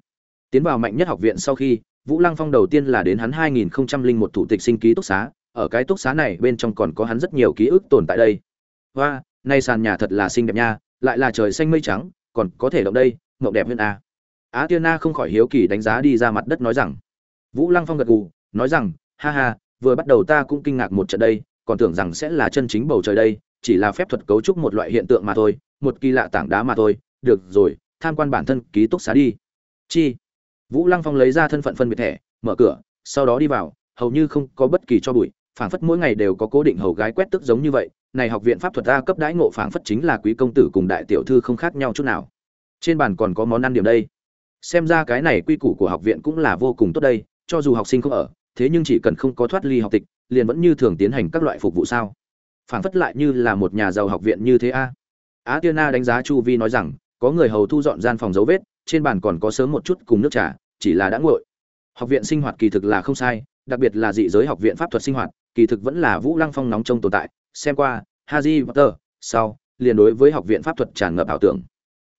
Tiến vào mạnh nhất học viện sau khi, Vũ Lăng Phong đầu tiên là đến hắn 2001 thủ tịch sinh ký túc xá, ở cái túc xá này bên trong còn có hắn rất nhiều ký ức tồn tại đây. Hoa, wow, nay sàn nhà thật là xinh đẹp nha, lại là trời xanh mây trắng, còn có thể động đây, mộng đẹp hơn a. Á Tiên Na không khỏi hiếu kỳ đánh giá đi ra mặt đất nói rằng. Vũ Lăng Phong gật gù, nói rằng, ha ha, vừa bắt đầu ta cũng kinh ngạc một trận đây, còn tưởng rằng sẽ là chân chính bầu trời đây, chỉ là phép thuật cấu trúc một loại hiện tượng mà thôi, một kỳ lạ tảng đá mà thôi, được rồi, tham quan bản thân ký túc xá đi. Chi? Vũ lăng phong lấy ra thân phận phân biệt thẻ, mở cửa, sau đó đi vào, hầu như không có bất kỳ cho bụi, phảng phất mỗi ngày đều có cố định hầu gái quét tức giống như vậy. Này học viện pháp thuật a cấp đãi ngộ phảng phất chính là quý công tử cùng đại tiểu thư không khác nhau chút nào. Trên bàn còn có món ăn điểm đây. Xem ra cái này quy củ của học viện cũng là vô cùng tốt đây, cho dù học sinh không ở, thế nhưng chỉ cần không có thoát ly học tịch, liền vẫn như thường tiến hành các loại phục vụ sao? Phảng phất lại như là một nhà giàu học viện như thế a. Á tiên a đánh giá chu vi nói rằng có người hầu thu dọn gian phòng dấu vết, trên bàn còn có sớm một chút cùng nước trà, chỉ là đã nguội. Học viện sinh hoạt kỳ thực là không sai, đặc biệt là dị giới học viện pháp thuật sinh hoạt, kỳ thực vẫn là vũ lăng phong nóng trong tồn tại. Xem qua, haji potter, sau, liền đối với học viện pháp thuật tràn ngập ảo tưởng.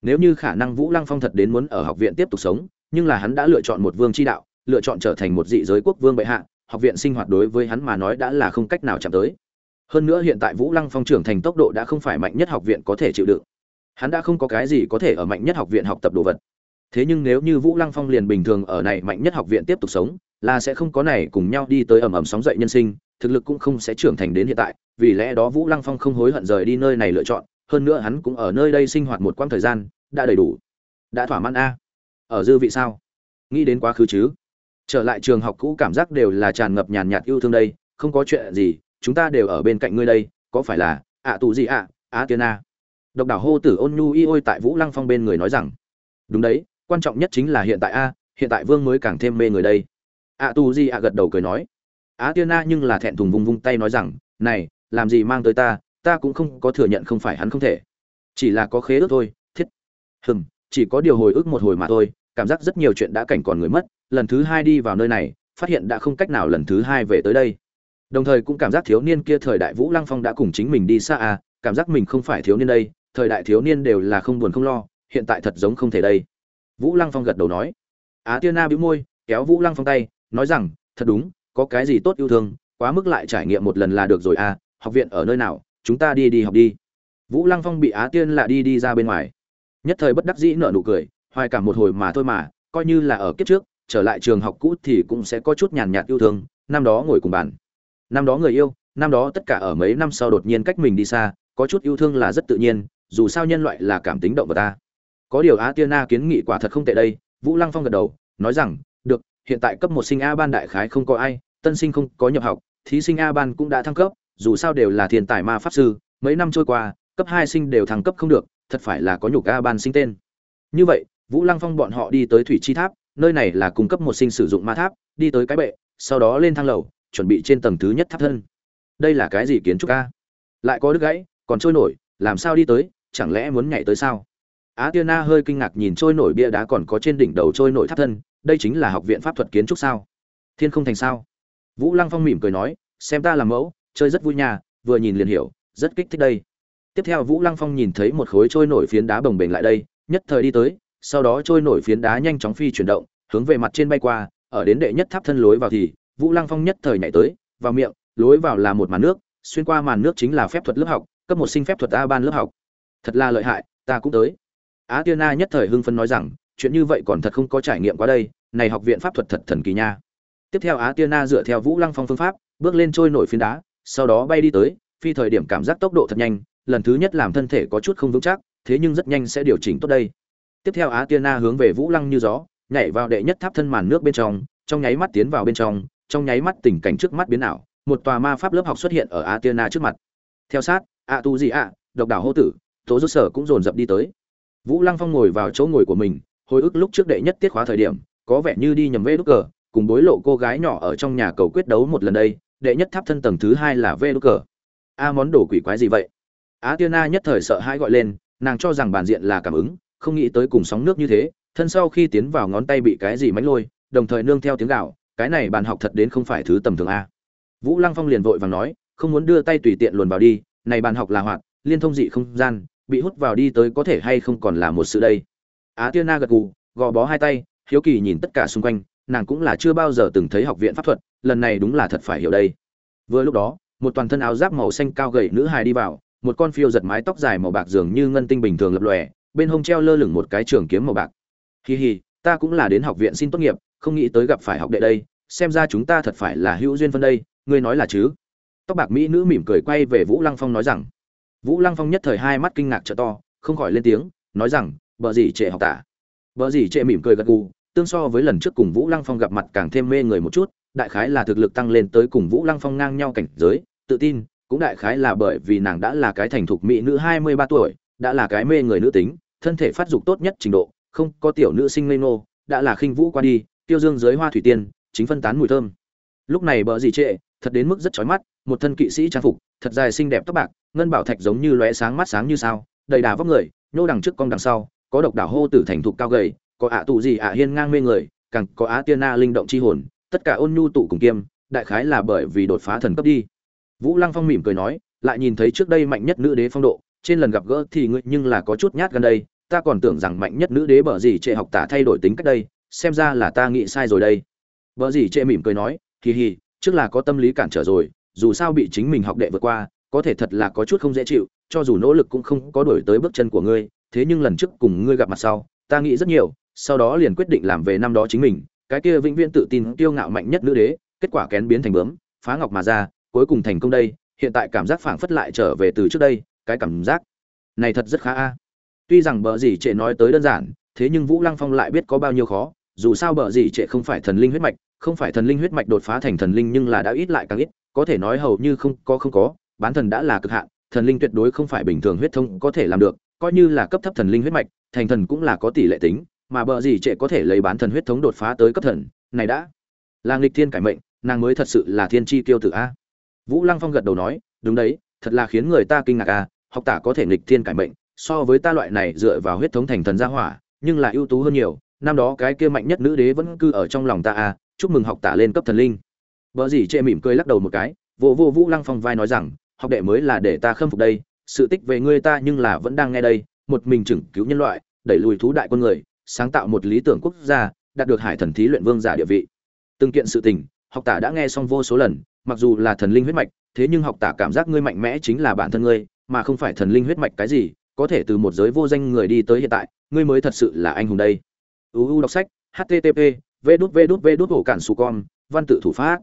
Nếu như khả năng vũ lăng phong thật đến muốn ở học viện tiếp tục sống, nhưng là hắn đã lựa chọn một vương tri đạo, lựa chọn trở thành một dị giới quốc vương bệ hạ, học viện sinh hoạt đối với hắn mà nói đã là không cách nào chạm tới. Hơn nữa hiện tại vũ lăng phong trưởng thành tốc độ đã không phải mạnh nhất học viện có thể chịu đựng hắn đã không có cái gì có thể ở mạnh nhất học viện học tập đồ vật. Thế nhưng nếu như vũ lăng phong liền bình thường ở này mạnh nhất học viện tiếp tục sống, là sẽ không có này cùng nhau đi tới ầm ầm sóng dậy nhân sinh, thực lực cũng không sẽ trưởng thành đến hiện tại, vì lẽ đó vũ lăng phong không hối hận rời đi nơi này lựa chọn, hơn nữa hắn cũng ở nơi đây sinh hoạt một quãng thời gian, đã đầy đủ. Đã thỏa mãn a. Ở dư vị sao? Nghĩ đến quá khứ chứ. Trở lại trường học cũ cảm giác đều là tràn ngập nhàn nhạt yêu thương đây, không có chuyện gì, chúng ta đều ở bên cạnh ngươi đây, có phải là ạ tù gì ạ? Á tiên a độc đảo hô tử ôn nhu y ôi tại vũ lăng phong bên người nói rằng, đúng đấy, quan trọng nhất chính là hiện tại a, hiện tại vương mới càng thêm mê người đây. A tu di a gật đầu cười nói. Á tiên a nhưng là thẹn thùng vung vung tay nói rằng, này, làm gì mang tới ta ta cũng không có thừa nhận không phải hắn không thể. Chỉ là có khế ước thôi, thiết. Hừm, chỉ có điều hồi ức một hồi mà thôi, cảm giác rất nhiều chuyện đã cảnh còn người mất, lần thứ hai đi vào nơi này, phát hiện đã không cách nào lần thứ hai về tới đây. Đồng thời cũng cảm giác thiếu niên kia thời đại vũ lăng phong đã cùng chính mình đi xa à cảm giác mình không phải thiếu niên đây thời đại thiếu niên đều là không buồn không lo, hiện tại thật giống không thể đây. Vũ lăng phong gật đầu nói. Á tiên na bĩu môi, kéo vũ lăng phong tay, nói rằng, thật đúng, có cái gì tốt yêu thương, quá mức lại trải nghiệm một lần là được rồi à học viện ở nơi nào, chúng ta đi đi học đi. Vũ lăng phong bị á tiên lạ đi đi ra bên ngoài. Nhất thời bất đắc dĩ nở nụ cười, hoài cả một hồi mà thôi mà, coi như là ở kiếp trước, trở lại trường học cũ thì cũng sẽ có chút nhàn nhạt yêu thương, năm đó ngồi cùng bàn. Năm đó người yêu, năm đó tất cả ở mấy năm sau đột nhiên cách mình đi xa, có chút yêu thương là rất tự nhiên dù sao nhân loại là cảm tính động vật ta. Có điều á tiên na kiến nghị quả thật không tệ đây, vũ lăng phong gật đầu, nói rằng, được, hiện tại cấp một sinh a ban đại khái không có ai, tân sinh không có nhập học, thí sinh a ban cũng đã thăng cấp, dù sao đều là thiên tài ma pháp sư, mấy năm trôi qua, cấp hai sinh đều thăng cấp không được, thật phải là có nhục a ban sinh tên. Như vậy, vũ lăng phong bọn họ đi tới thủy chi tháp, nơi này là cung cấp một sinh sử dụng ma tháp, đi tới cái bệ, sau đó lên thang lầu, chuẩn bị trên tầng thứ nhất tháp thân. Đây là cái gì kiến trúc a? Lại có đứt gãy, còn trôi nổi, làm sao đi tới? Chẳng lẽ muốn nhảy tới sao? Á tiên na hơi kinh ngạc nhìn trôi nổi bia đá còn có trên đỉnh đầu trôi nổi tháp thân, đây chính là học viện pháp thuật kiến trúc sao? Thiên không thành sao? Vũ lăng phong mỉm cười nói, xem ta làm mẫu, chơi rất vui nha, vừa nhìn liền hiểu, rất kích thích đây. Tiếp theo vũ lăng phong nhìn thấy một khối trôi nổi phiến đá bồng bềnh lại đây, nhất thời đi tới, sau đó trôi nổi phiến đá nhanh chóng phi chuyển động, hướng về mặt trên bay qua, ở đến đệ nhất tháp thân lối vào thì, vũ lăng phong nhất thời nhảy tới, vào miệng, lối vào là một màn nước, xuyên qua màn nước chính là phép thuật lớp học, cấp một sinh phép thuật a ban lớp học thật là lợi hại, ta cũng tới. Á tiên na nhất thời hưng phân nói rằng, chuyện như vậy còn thật không có trải nghiệm qua đây, này học viện pháp thuật thật thần kỳ nha. Tiếp theo á tiên na dựa theo vũ lăng phong phương pháp, bước lên trôi nổi phiến đá, sau đó bay đi tới, phi thời điểm cảm giác tốc độ thật nhanh, lần thứ nhất làm thân thể có chút không vững chắc, thế nhưng rất nhanh sẽ điều chỉnh tốt đây. Tiếp theo á tiên na hướng về vũ lăng như gió, nhảy vào đệ nhất tháp thân màn nước bên trong trong nháy mắt tiến vào bên trong trong nháy mắt tình cảnh trước mắt biến ảo, một tòa ma pháp lớp học xuất hiện ở á tiên na trước mặt. Theo sát ạ tu gì ạ độc đảo hô tử tố rút sở cũng dồn dập đi tới. Vũ lăng phong ngồi vào chỗ ngồi của mình, hồi ức lúc trước đệ nhất tiết khóa thời điểm, có vẻ như đi nhầm vê đúc cờ, cùng bối lộ cô gái nhỏ ở trong nhà cầu quyết đấu một lần đây, đệ nhất tháp thân tầng thứ hai là vê đúc cờ. A món đồ quỷ quái gì vậy? Á tiên na nhất thời sợ hãi gọi lên, nàng cho rằng bản diện là cảm ứng, không nghĩ tới cùng sóng nước như thế, thân sau khi tiến vào ngón tay bị cái gì mánh lôi, đồng thời nương theo tiếng gạo cái này bàn học thật đến không phải thứ tầm thường a. Vũ lăng phong liền vội vàng nói, không muốn đưa tay tùy tiện luồn vào đi, này bàn học là hoạt, liên thông dị không gian bị hút vào đi tới có thể hay không còn là một sự đây. Á tiên na gật gù, gò bó hai tay, hiếu kỳ nhìn tất cả xung quanh, nàng cũng là chưa bao giờ từng thấy học viện pháp thuật, lần này đúng là thật phải hiểu đây. Vừa lúc đó, một toàn thân áo giáp màu xanh cao gầy nữ hài đi vào, một con phiêu giật mái tóc dài màu bạc dường như ngân tinh bình thường lập lòe, bên hông treo lơ lửng một cái trường kiếm màu bạc. Hi hi, ta cũng là đến học viện xin tốt nghiệp, không nghĩ tới gặp phải học đệ đây, xem ra chúng ta thật phải là hữu duyên phân đây, ngươi nói là chứ? Tóc bạc mỹ nữ mỉm cười quay về vũ lăng phong nói rằng vũ lăng phong nhất thời hai mắt kinh ngạc trợ to, không khỏi lên tiếng, nói rằng Bờ gì trệ học tả? Bờ gì trệ mỉm cười gật gù, tương so với lần trước cùng vũ lăng phong gặp mặt càng thêm mê người một chút, đại khái là thực lực tăng lên tới cùng vũ lăng phong ngang nhau cảnh giới, tự tin, cũng đại khái là bởi vì nàng đã là cái thành thục mỹ nữ hai mươi ba tuổi, đã là cái mê người nữ tính, thân thể phát dục tốt nhất trình độ, không có tiểu nữ sinh lây nô đã là khinh vũ qua đi, tiêu dương dưới hoa thủy tiên, chính phân tán mùi thơm. Lúc này bờ gì trệ, thật đến mức rất chói mắt, một thân kỵ sĩ trang phục, thật dài xinh đẹp tóc bạc ngân bảo thạch giống như lóe sáng mắt sáng như sao, đầy đà vóc người, nhô đằng trước cong đằng sau, có độc đảo hô tử thành thục cao gầy, có ạ tụ gì ạ hiên ngang mê người, càng có á tiên na linh động chi hồn, tất cả ôn nhu tụ cùng kiêm, đại khái là bởi vì đột phá thần cấp đi. Vũ lăng phong mỉm cười nói, lại nhìn thấy trước đây mạnh nhất nữ đế phong độ, trên lần gặp gỡ thì ngươi nhưng là có chút nhát gần đây, ta còn tưởng rằng mạnh nhất nữ đế bở gì trệ học tả thay đổi tính cách đây, xem ra là ta nghĩ sai rồi đây. Bở gì trệ mỉm cười nói kỳ hì, trước là có tâm lý cản trở rồi, dù sao bị chính mình học đệ vượt qua có thể thật là có chút không dễ chịu, cho dù nỗ lực cũng không có đổi tới bước chân của ngươi, thế nhưng lần trước cùng ngươi gặp mặt sau, ta nghĩ rất nhiều, sau đó liền quyết định làm về năm đó chính mình, cái kia vĩnh viễn tự tin, kiêu ngạo mạnh nhất nữ đế, kết quả kén biến thành bướm, phá ngọc mà ra, cuối cùng thành công đây, hiện tại cảm giác phảng phất lại trở về từ trước đây, cái cảm giác này thật rất khá a. Tuy rằng bờ gì trệ nói tới đơn giản, thế nhưng vũ lăng phong lại biết có bao nhiêu khó, dù sao bờ gì trệ không phải thần linh huyết mạch, không phải thần linh huyết mạch đột phá thành thần linh nhưng là đã ít lại càng ít, có thể nói hầu như không có không có bán thần đã là cực hạn, thần linh tuyệt đối không phải bình thường huyết thông có thể làm được, coi như là cấp thấp thần linh huyết mạch, thành thần cũng là có tỷ lệ tính, mà bợ gì trệ có thể lấy bán thần huyết thống đột phá tới cấp thần, này đã là nghịch thiên cải mệnh, nàng mới thật sự là thiên chi tiêu tử a. Vũ lăng phong gật đầu nói, đúng đấy, thật là khiến người ta kinh ngạc a, học tả có thể nghịch thiên cải mệnh, so với ta loại này dựa vào huyết thống thành thần gia hỏa, nhưng là ưu tú hơn nhiều, năm đó cái kia mạnh nhất nữ đế vẫn cư ở trong lòng ta a, chúc mừng học tả lên cấp thần linh. Vợ gì chê mỉm cười lắc đầu một cái, vô vô vũ lăng phong vai nói rằng học đệ mới là để ta khâm phục đây, sự tích về ngươi ta nhưng là vẫn đang nghe đây, một mình chừng cứu nhân loại, đẩy lùi thú đại quân người, sáng tạo một lý tưởng quốc gia, đạt được hải thần thí luyện vương giả địa vị. Từng kiện sự tình, học tả đã nghe xong vô số lần, mặc dù là thần linh huyết mạch, thế nhưng học tả cảm giác ngươi mạnh mẽ chính là bản thân ngươi, mà không phải thần linh huyết mạch cái gì, có thể từ một giới vô danh người đi tới hiện tại, ngươi mới thật sự là anh hùng đây. Uu đọc sách http v đút v đút v đút cản su con, văn tự thủ pháp.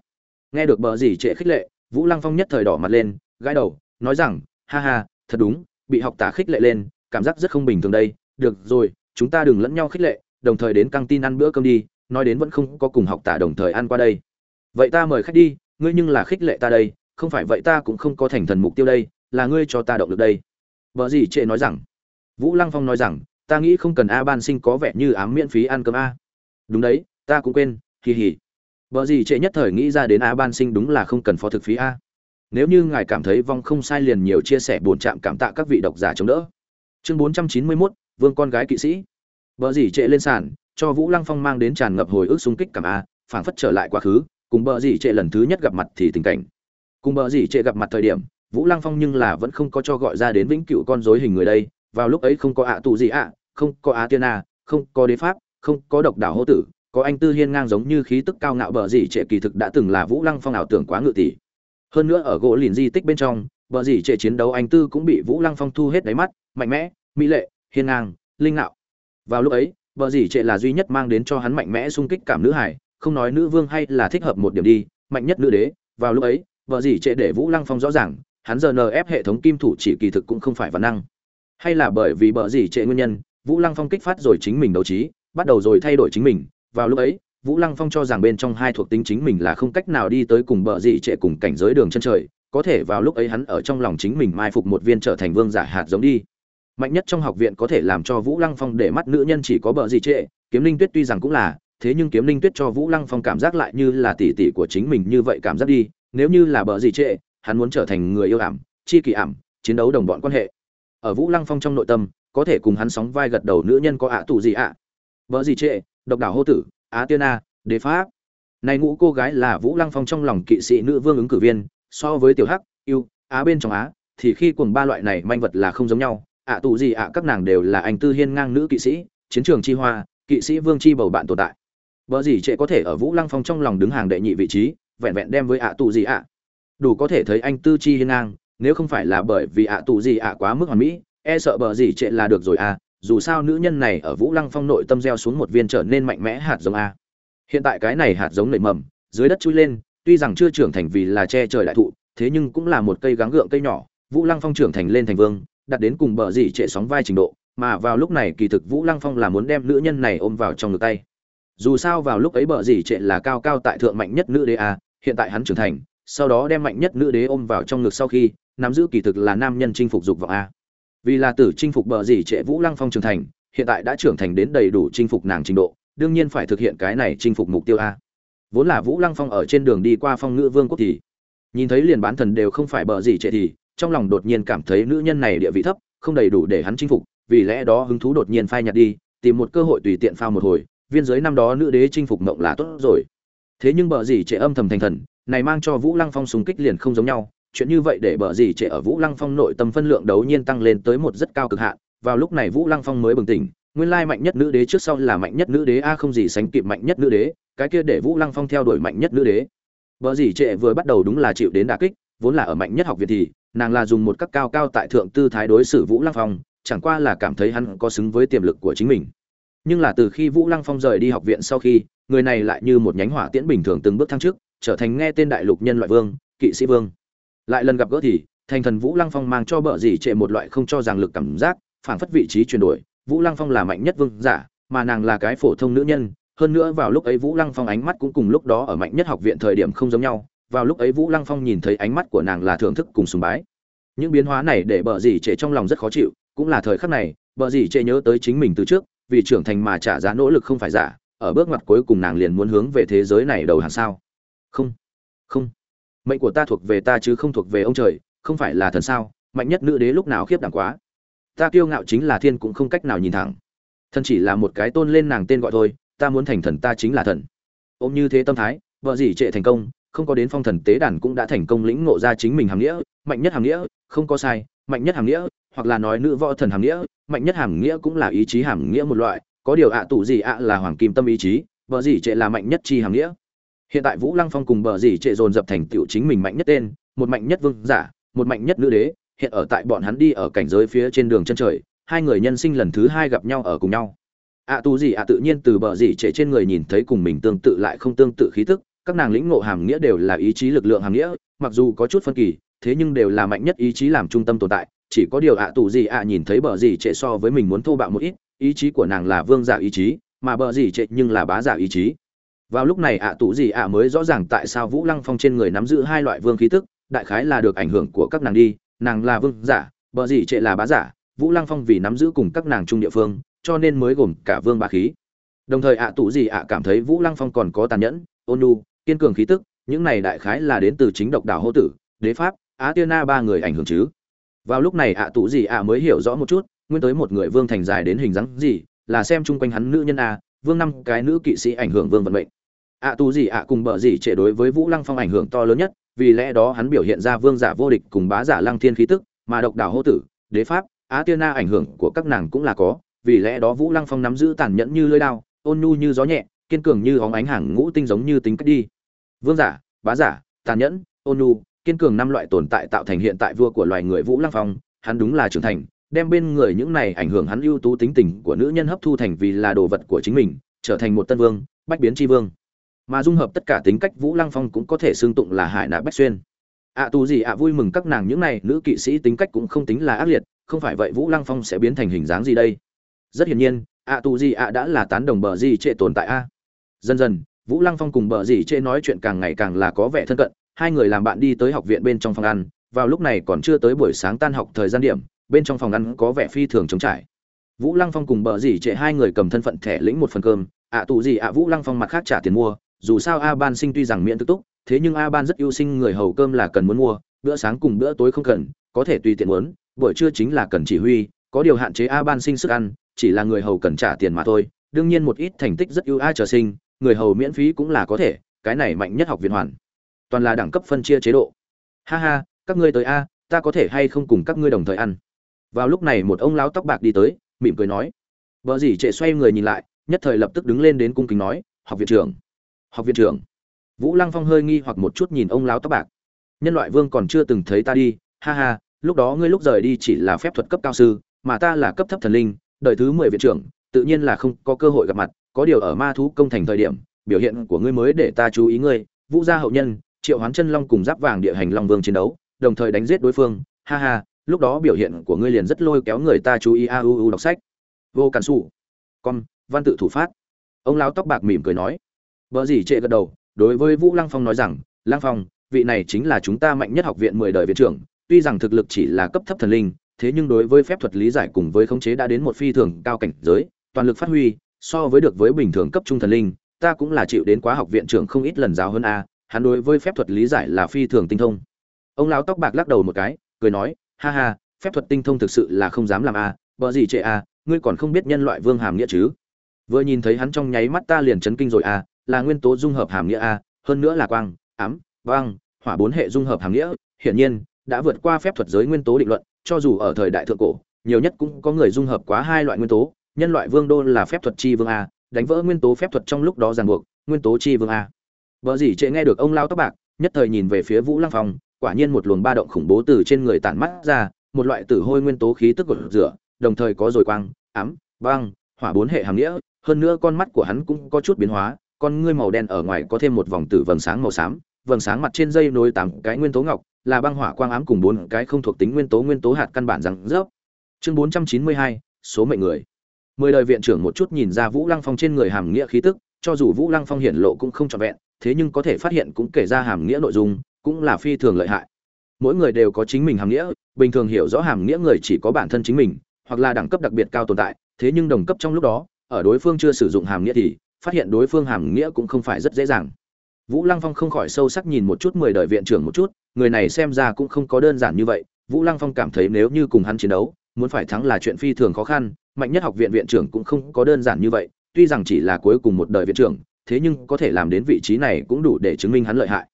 Nghe được bờ gì trệ khích lệ, vũ lăng phong nhất thời đỏ mặt lên gãi đầu, nói rằng, ha ha, thật đúng, bị học tả khích lệ lên, cảm giác rất không bình thường đây. Được rồi, chúng ta đừng lẫn nhau khích lệ, đồng thời đến căng tin ăn bữa cơm đi, nói đến vẫn không có cùng học tả đồng thời ăn qua đây. Vậy ta mời khách đi, ngươi nhưng là khích lệ ta đây, không phải vậy ta cũng không có thành thần mục tiêu đây, là ngươi cho ta động được đây. Vợ gì trệ nói rằng. Vũ lăng phong nói rằng, ta nghĩ không cần a ban sinh có vẻ như ám miễn phí ăn cơm a. Đúng đấy, ta cũng quên kỳ hỉ vợ gì trệ nhất thời nghĩ ra đến a ban sinh đúng là không cần phó thực phí a nếu như ngài cảm thấy vong không sai liền nhiều chia sẻ buồn chạm cảm tạ các vị độc giả chống đỡ. Chương 491, vương con gái kỵ sĩ. Bờ gì trệ lên sàn cho vũ lăng phong mang đến tràn ngập hồi ức xung kích cảm a phảng phất trở lại quá khứ cùng bờ gì trệ lần thứ nhất gặp mặt thì tình cảnh. Cùng bờ gì trệ gặp mặt thời điểm vũ lăng phong nhưng là vẫn không có cho gọi ra đến vĩnh cựu con dối hình người đây. Vào lúc ấy không có ạ tù gì ạ không có á tiên a không có đế pháp không có độc đảo hô tử có anh tư hiên ngang giống như khí tức cao ngạo bờ gì trệ kỳ thực đã từng là vũ lăng phong ảo tưởng quá ngự tỷ hơn nữa ở gỗ lìn di tích bên trong, bờ dỉ trệ chiến đấu anh tư cũng bị vũ lăng phong thu hết đáy mắt, mạnh mẽ, mỹ lệ, hiên ngang, linh ngạo. Vào lúc ấy, bờ dỉ trệ là duy nhất mang đến cho hắn mạnh mẽ sung kích cảm nữ hải không nói nữ vương hay là thích hợp một điểm đi, mạnh nhất nữ đế. Vào lúc ấy vợ dỉ trệ để vũ lăng phong rõ ràng, hắn giờ nờ ép hệ thống kim thủ chỉ kỳ thực cũng không phải văn năng. Hay là bởi vì bờ dỉ trệ nguyên nhân, vũ lăng phong kích phát rồi chính mình đấu trí, bắt đầu rồi thay đổi chính mình. Vào lúc ấy vũ lăng phong cho rằng bên trong hai thuộc tính chính mình là không cách nào đi tới cùng bờ gì trệ cùng cảnh giới đường chân trời, có thể vào lúc ấy hắn ở trong lòng chính mình mai phục một viên trở thành vương giả hạt giống đi. Mạnh nhất trong học viện có thể làm cho vũ lăng phong để mắt nữ nhân chỉ có bờ gì trệ, kiếm linh tuyết tuy rằng cũng là, thế nhưng kiếm linh tuyết cho vũ lăng phong cảm giác lại như là tỷ tỷ của chính mình như vậy cảm giác đi, nếu như là bờ gì trệ, hắn muốn trở thành người yêu ảm, chi kỳ ảm, chiến đấu đồng bọn quan hệ. Ở vũ lăng phong trong nội tâm, có thể cùng hắn sóng vai gật đầu nữ nhân có ạ tù gì ạ? Bờ gì trệ, độc đảo hô tử á tiên a đế pháp. Này ngũ cô gái là vũ lăng phong trong lòng kỵ sĩ nữ vương ứng cử viên so với tiểu hắc yêu á bên trong á thì khi cùng ba loại này manh vật là không giống nhau. Ạ tù gì ạ các nàng đều là anh tư hiên ngang nữ kỵ sĩ chiến trường chi hoa kỵ sĩ vương chi bầu bạn tồn tại. Vợ gì trệ có thể ở Vũ Lăng Phong trong lòng đứng hàng đệ nhị vị trí, vẹn vẹn đem với ạ tụ gì ạ. Đủ có thể thấy anh tư chi hiên ngang, nếu không phải là bởi vì ạ tụ gì ạ quá mức hoàn mỹ, e sợ bờ gì trệ là được rồi à, dù sao nữ nhân này ở Vũ Lăng Phong nội tâm gieo xuống một viên trở nên mạnh mẽ hạt giống a. Hiện tại cái này hạt giống nảy mầm, dưới đất chui lên, tuy rằng chưa trưởng thành vì là che trời đại thụ, thế nhưng cũng là một cây gắng gượng cây nhỏ, Vũ Lăng Phong trưởng thành lên thành vương, đạt đến cùng bờ gì trệ sóng vai trình độ, mà vào lúc này kỳ thực Vũ Lăng Phong là muốn đem nữ nhân này ôm vào trong ngực tay dù sao vào lúc ấy bờ gì trệ là cao cao tại thượng mạnh nhất nữ đế a hiện tại hắn trưởng thành sau đó đem mạnh nhất nữ đế ôm vào trong ngực sau khi nắm giữ kỳ thực là nam nhân chinh phục dục vọng a vì là tử chinh phục bờ gì trệ vũ lăng phong trưởng thành, hiện tại đã trưởng thành đến đầy đủ chinh phục nàng trình độ, đương nhiên phải thực hiện cái này chinh phục mục tiêu a. Vốn là vũ lăng phong ở trên đường đi qua phong ngữ vương quốc thì, nhìn thấy liền bán thần đều không phải bờ gì trệ thì, trong lòng đột nhiên cảm thấy nữ nhân này địa vị thấp, không đầy đủ để hắn chinh phục, vì lẽ đó hứng thú đột nhiên phai nhạt đi, tìm một cơ hội tùy tiện phao một hồi, viên giới năm đó nữ đế chinh phục mộng là tốt rồi. Thế nhưng bờ gì trệ âm thầm thành thần, này mang cho vũ lăng phong súng kích liền không giống nhau chuyện như vậy để bờ gì trệ ở vũ lăng phong nội tâm phân lượng đấu nhiên tăng lên tới một rất cao cực hạn. Vào lúc này vũ lăng phong mới bừng tỉnh, nguyên lai mạnh nhất nữ đế trước sau là mạnh nhất nữ đế, a không gì sánh kịp mạnh nhất nữ đế, cái kia để vũ lăng phong theo đuổi mạnh nhất nữ đế. Bờ gì trệ vừa bắt đầu đúng là chịu đến đả kích, vốn là ở mạnh nhất học viện thì, nàng là dùng một cách cao cao tại thượng tư thái đối xử vũ lăng phong, chẳng qua là cảm thấy hắn có xứng với tiềm lực của chính mình. Nhưng là từ khi vũ lăng phong rời đi học viện sau khi, người này lại như một nhánh hỏa tiễn bình thường từng bước thăng trước trở thành nghe tên đại lục nhân loại vương, kỵ sĩ vương lại lần gặp gỡ thì, thành thần vũ lăng phong mang cho bợ dì trệ một loại không cho rằng lực cảm giác phản phất vị trí chuyển đổi. Vũ lăng phong là mạnh nhất vương giả, mà nàng là cái phổ thông nữ nhân. Hơn nữa vào lúc ấy vũ lăng phong ánh mắt cũng cùng lúc đó ở mạnh nhất học viện thời điểm không giống nhau. Vào lúc ấy vũ lăng phong nhìn thấy ánh mắt của nàng là thưởng thức cùng sùng bái. Những biến hóa này để bợ dì trệ trong lòng rất khó chịu. Cũng là thời khắc này, bợ dì trệ nhớ tới chính mình từ trước, vì trưởng thành mà trả giá nỗ lực không phải giả. Ở bước ngoặt cuối cùng nàng liền muốn hướng về thế giới này đầu hàng sao. Không không mệnh của ta thuộc về ta chứ không thuộc về ông trời, không phải là thần sao? Mạnh nhất nữ đế lúc nào khiếp đảm quá? Ta kiêu ngạo chính là thiên cũng không cách nào nhìn thẳng. Thần chỉ là một cái tôn lên nàng tên gọi thôi, ta muốn thành thần ta chính là thần. Ôm như thế tâm thái, vợ gì trệ thành công, không có đến phong thần tế đàn cũng đã thành công lĩnh ngộ ra chính mình hàm nghĩa, mạnh nhất hàm nghĩa, không có sai, mạnh nhất hàm nghĩa, hoặc là nói nữ võ thần hàm nghĩa, mạnh nhất hàm nghĩa cũng là ý chí hàm nghĩa một loại, có điều ạ à tủ gì ạ là hoàng kim tâm ý chí, vợ gì trệ là mạnh nhất chi hàm nghĩa hiện tại vũ lăng phong cùng bờ gì trệ dồn dập thành tựu chính mình mạnh nhất tên một mạnh nhất vương giả một mạnh nhất nữ đế. Hiện ở tại bọn hắn đi ở cảnh giới phía trên đường chân trời hai người nhân sinh lần thứ hai gặp nhau ở cùng nhau. Ạ à, tu gì ạ tự nhiên từ bờ gì trệ trên người nhìn thấy cùng mình tương tự lại không tương tự khí tức các nàng lĩnh ngộ hàm nghĩa đều là ý chí lực lượng hàm nghĩa mặc dù có chút phân kỳ thế nhưng đều là mạnh nhất ý chí làm trung tâm tồn tại. Chỉ có điều ạ à tù gì ạ nhìn thấy bờ gì trệ so với mình muốn thô bạo một ít ý chí của nàng là vương giả ý chí mà bờ gì trệ nhưng là bá giả ý chí vào lúc này ạ à tù gì ạ mới rõ ràng tại sao vũ lăng phong trên người nắm giữ hai loại vương khí tức, đại khái là được ảnh hưởng của các nàng đi, nàng là vương giả, bờ gì trệ là bá giả, vũ lăng phong vì nắm giữ cùng các nàng chung địa phương, cho nên mới gồm cả vương bá khí. Đồng thời ạ à tù gì ạ cảm thấy vũ lăng phong còn có tàn nhẫn, ôn nhu, kiên cường khí tức, những này đại khái là đến từ chính độc đảo hô tử, đế pháp, á tiên na ba người ảnh hưởng chứ. Vào lúc này ạ tủ gì ạ mới hiểu rõ một chút, nguyên tới một người vương thành dài đến hình dáng gì, là xem chung quanh hắn nữ nhân a, vương năm cái nữ kỵ sĩ ảnh hưởng vương vận mệnh ạ tù gì ạ cùng bợ gì trệ đối với vũ lăng phong ảnh hưởng to lớn nhất, vì lẽ đó hắn biểu hiện ra vương giả vô địch cùng bá giả lăng thiên khí tức, mà độc đảo hô tử, đế pháp, á tiên na ảnh hưởng của các nàng cũng là có, vì lẽ đó vũ lăng phong nắm giữ tàn nhẫn như lưỡi đao, ôn nhu như gió nhẹ, kiên cường như óng ánh hàng ngũ tinh giống như tính cách đi. Vương giả, bá giả, tàn nhẫn, ôn nhu, kiên cường năm loại tồn tại tạo thành hiện tại vua của loài người vũ lăng phong, hắn đúng là trưởng thành, đem bên người những này ảnh hưởng hắn ưu tú tính tình của nữ nhân hấp thu thành vì là đồ vật của chính mình, trở thành một tân vương, bách biến tri vương mà dung hợp tất cả tính cách vũ lăng phong cũng có thể xương tụng là hải nạ bách xuyên. Ạ à, tù gì ạ vui mừng các nàng những này nữ kỵ sĩ tính cách cũng không tính là ác liệt không phải vậy vũ lăng phong sẽ biến thành hình dáng gì đây? Rất hiển nhiên ạ à, tù gì ạ đã là tán đồng bờ gì trệ tồn tại a. Dần dần vũ lăng phong cùng bờ gì trệ nói chuyện càng ngày càng là có vẻ thân cận hai người làm bạn đi tới học viện bên trong phòng ăn vào lúc này còn chưa tới buổi sáng tan học thời gian điểm bên trong phòng ăn có vẻ phi thường trống trải. Vũ lăng phong cùng bờ dì trệ hai người cầm thân phận thẻ lĩnh một phần cơm ạ à, gì ạ vũ lăng phong mặt khác trả tiền mua dù sao a ban sinh tuy rằng miễn tự túc, thế nhưng a ban rất yêu sinh người hầu cơm là cần muốn mua, bữa sáng cùng bữa tối không cần, có thể tùy tiện muốn, buổi trưa chính là cần chỉ huy, có điều hạn chế a ban sinh sức ăn, chỉ là người hầu cần trả tiền mà thôi, đương nhiên một ít thành tích rất ưu A trở sinh, người hầu miễn phí cũng là có thể, cái này mạnh nhất học viện hoàn. Toàn là đẳng cấp phân chia chế độ. Ha ha, các ngươi tới a, ta có thể hay không cùng các ngươi đồng thời ăn? Vào lúc này một ông lão tóc bạc đi tới, mỉm cười nói. Vợ dì trệ xoay người nhìn lại, nhất thời lập tức đứng lên đến cung kính nói, học viện trưởng học viện trưởng. Vũ lăng phong hơi nghi hoặc một chút nhìn ông lão tóc bạc. Nhân loại vương còn chưa từng thấy ta đi. Ha ha, lúc đó ngươi lúc rời đi chỉ là phép thuật cấp cao sư, mà ta là cấp thấp thần linh đợi thứ mười viện trưởng, tự nhiên là không có cơ hội gặp mặt, có điều ở ma thú công thành thời điểm, biểu hiện của ngươi mới để ta chú ý ngươi. Vũ gia hậu nhân, triệu hoán chân long cùng giáp vàng địa hành long vương chiến đấu, đồng thời đánh giết đối phương. Ha ha, lúc đó biểu hiện của ngươi liền rất lôi kéo người ta chú ý a u u đọc sách. Vô cản sủ. Con, văn tự thủ phát. Ông lão tóc bạc mỉm cười nói vợ gì trệ gật đầu đối với vũ lăng phong nói rằng lăng phong vị này chính là chúng ta mạnh nhất học viện mười đời viện trưởng tuy rằng thực lực chỉ là cấp thấp thần linh thế nhưng đối với phép thuật lý giải cùng với khống chế đã đến một phi thường cao cảnh giới toàn lực phát huy so với được với bình thường cấp trung thần linh ta cũng là chịu đến quá học viện trưởng không ít lần giáo hơn a hắn đối với phép thuật lý giải là phi thường tinh thông. Ông lão tóc bạc lắc đầu một cái cười nói ha ha phép thuật tinh thông thực sự là không dám làm a à, gì trệ a ngươi còn không biết nhân loại vương hàm nghĩa chứ? Vừa nhìn thấy hắn trong nháy mắt ta liền chấn kinh rồi a là nguyên tố dung hợp hàm nghĩa a hơn nữa là quang ám băng hỏa bốn hệ dung hợp hàm nghĩa. Hiển nhiên đã vượt qua phép thuật giới nguyên tố định luận cho dù ở thời đại thượng cổ nhiều nhất cũng có người dung hợp quá hai loại nguyên tố. Nhân loại vương đô là phép thuật chi vương a đánh vỡ nguyên tố phép thuật trong lúc đó ràng buộc nguyên tố chi vương a. Bờ gì trệ nghe được ông lao tóc bạc, nhất thời nhìn về phía Vũ Lăng Phong, quả nhiên một luồng ba động khủng bố từ trên người tản mắt ra, một loại tử hôi nguyên tố khí tức gột rửa, đồng thời có rồi quang, ám, băng, hỏa bốn hệ hàm nghĩa, hơn nữa con mắt của hắn cũng có chút biến hóa con ngươi màu đen ở ngoài có thêm một vòng tử vầng sáng màu xám, vầng sáng mặt trên dây nối tám cái nguyên tố ngọc, là băng hỏa quang ám cùng bốn cái không thuộc tính nguyên tố nguyên tố hạt căn bản rằng rớp. Chương bốn trăm chín mươi hai, số mệnh người. Mười đời viện trưởng một chút nhìn ra vũ lăng phong trên người hàm nghĩa khí tức, cho dù vũ lăng phong hiển lộ cũng không trọn vẹn, thế nhưng có thể phát hiện cũng kể ra hàm nghĩa nội dung, cũng là phi thường lợi hại. Mỗi người đều có chính mình hàm nghĩa, bình thường hiểu rõ hàm nghĩa người chỉ có bản thân chính mình, hoặc là đẳng cấp đặc biệt cao tồn tại, thế nhưng đồng cấp trong lúc đó, ở đối phương chưa sử dụng hàm nghĩa thì phát hiện đối phương hàm nghĩa cũng không phải rất dễ dàng. Vũ lăng phong không khỏi sâu sắc nhìn một chút mười đời viện trưởng một chút, người này xem ra cũng không có đơn giản như vậy. Vũ lăng phong cảm thấy nếu như cùng hắn chiến đấu, muốn phải thắng là chuyện phi thường khó khăn, mạnh nhất học viện viện trưởng cũng không có đơn giản như vậy, tuy rằng chỉ là cuối cùng một đời viện trưởng, thế nhưng có thể làm đến vị trí này cũng đủ để chứng minh hắn lợi hại.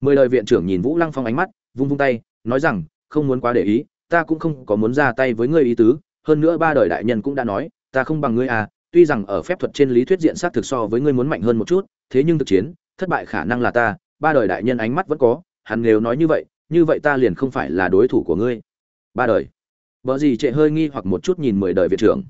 Mười đời viện trưởng nhìn vũ lăng phong ánh mắt, vung vung tay, nói rằng, không muốn quá để ý, ta cũng không có muốn ra tay với ngươi ý tứ, hơn nữa ba đời đại nhân cũng đã nói, ta không bằng ngươi à tuy rằng ở phép thuật trên lý thuyết diện sát thực so với ngươi muốn mạnh hơn một chút, thế nhưng thực chiến, thất bại khả năng là ta, ba đời đại nhân ánh mắt vẫn có, hắn nếu nói như vậy như vậy ta liền không phải là đối thủ của ngươi. Ba đời. Bở gì trệ hơi nghi hoặc một chút nhìn mười đời viện trưởng.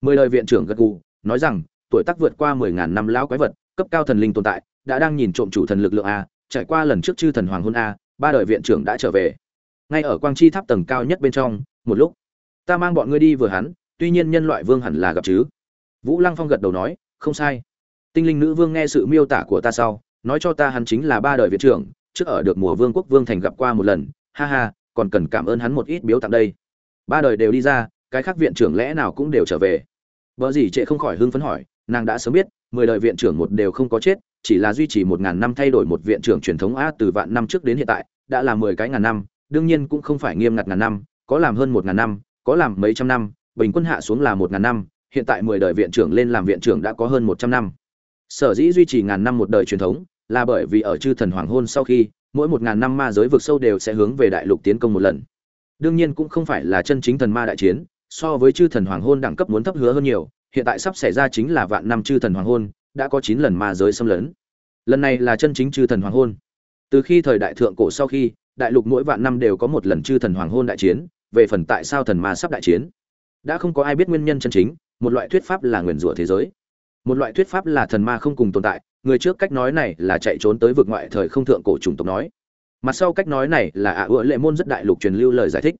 Mười đời viện trưởng gật gù, nói rằng, tuổi tác vượt qua mười ngàn năm lão quái vật, cấp cao thần linh tồn tại, đã đang nhìn trộm chủ thần lực lượng a, trải qua lần trước chư thần hoàng hôn a, ba đời viện trưởng đã trở về. Ngay ở quang chi tháp tầng cao nhất bên trong, một lúc, ta mang bọn ngươi đi vừa hắn, tuy nhiên nhân loại vương hẳn là gặp chứ vũ lăng phong gật đầu nói, không sai. Tinh linh nữ vương nghe sự miêu tả của ta sau, nói cho ta hắn chính là ba đời viện trưởng, trước ở được mùa vương quốc vương thành gặp qua một lần. Ha ha, còn cần cảm ơn hắn một ít biếu tặng đây. Ba đời đều đi ra, cái khác viện trưởng lẽ nào cũng đều trở về. Vợ gì trệ không khỏi hưng phấn hỏi, nàng đã sớm biết, mười đời viện trưởng một đều không có chết, chỉ là duy trì một ngàn năm thay đổi một viện trưởng truyền thống a từ vạn năm trước đến hiện tại, đã là mười cái ngàn năm, đương nhiên cũng không phải nghiêm ngặt ngàn năm, có làm hơn một ngàn năm, có làm mấy trăm năm, bình quân hạ xuống là một ngàn năm hiện tại mười đời viện trưởng lên làm viện trưởng đã có hơn một trăm năm. Sở dĩ duy trì ngàn năm một đời truyền thống là bởi vì ở chư thần hoàng hôn sau khi, mỗi một ngàn năm ma giới vực sâu đều sẽ hướng về đại lục tiến công một lần. Đương nhiên cũng không phải là chân chính thần ma đại chiến, so với chư thần hoàng hôn đẳng cấp muốn thấp hứa hơn nhiều, hiện tại sắp xảy ra chính là vạn năm chư thần hoàng hôn, đã có chín lần ma giới xâm lấn. Lần này là chân chính chư thần hoàng hôn. Từ khi thời đại thượng cổ sau khi, đại lục mỗi vạn năm đều có một lần chư thần hoàng hôn đại chiến, về phần tại sao thần ma sắp đại chiến. Đã không có ai biết nguyên nhân chân chính một loại thuyết pháp là nguyền rủa thế giới. Một loại thuyết pháp là thần ma không cùng tồn tại. Người trước cách nói này là chạy trốn tới vực ngoại thời không thượng cổ chủng tộc nói. Mặt sau cách nói này là ạ à ựa lệ môn rất đại lục truyền lưu lời giải thích.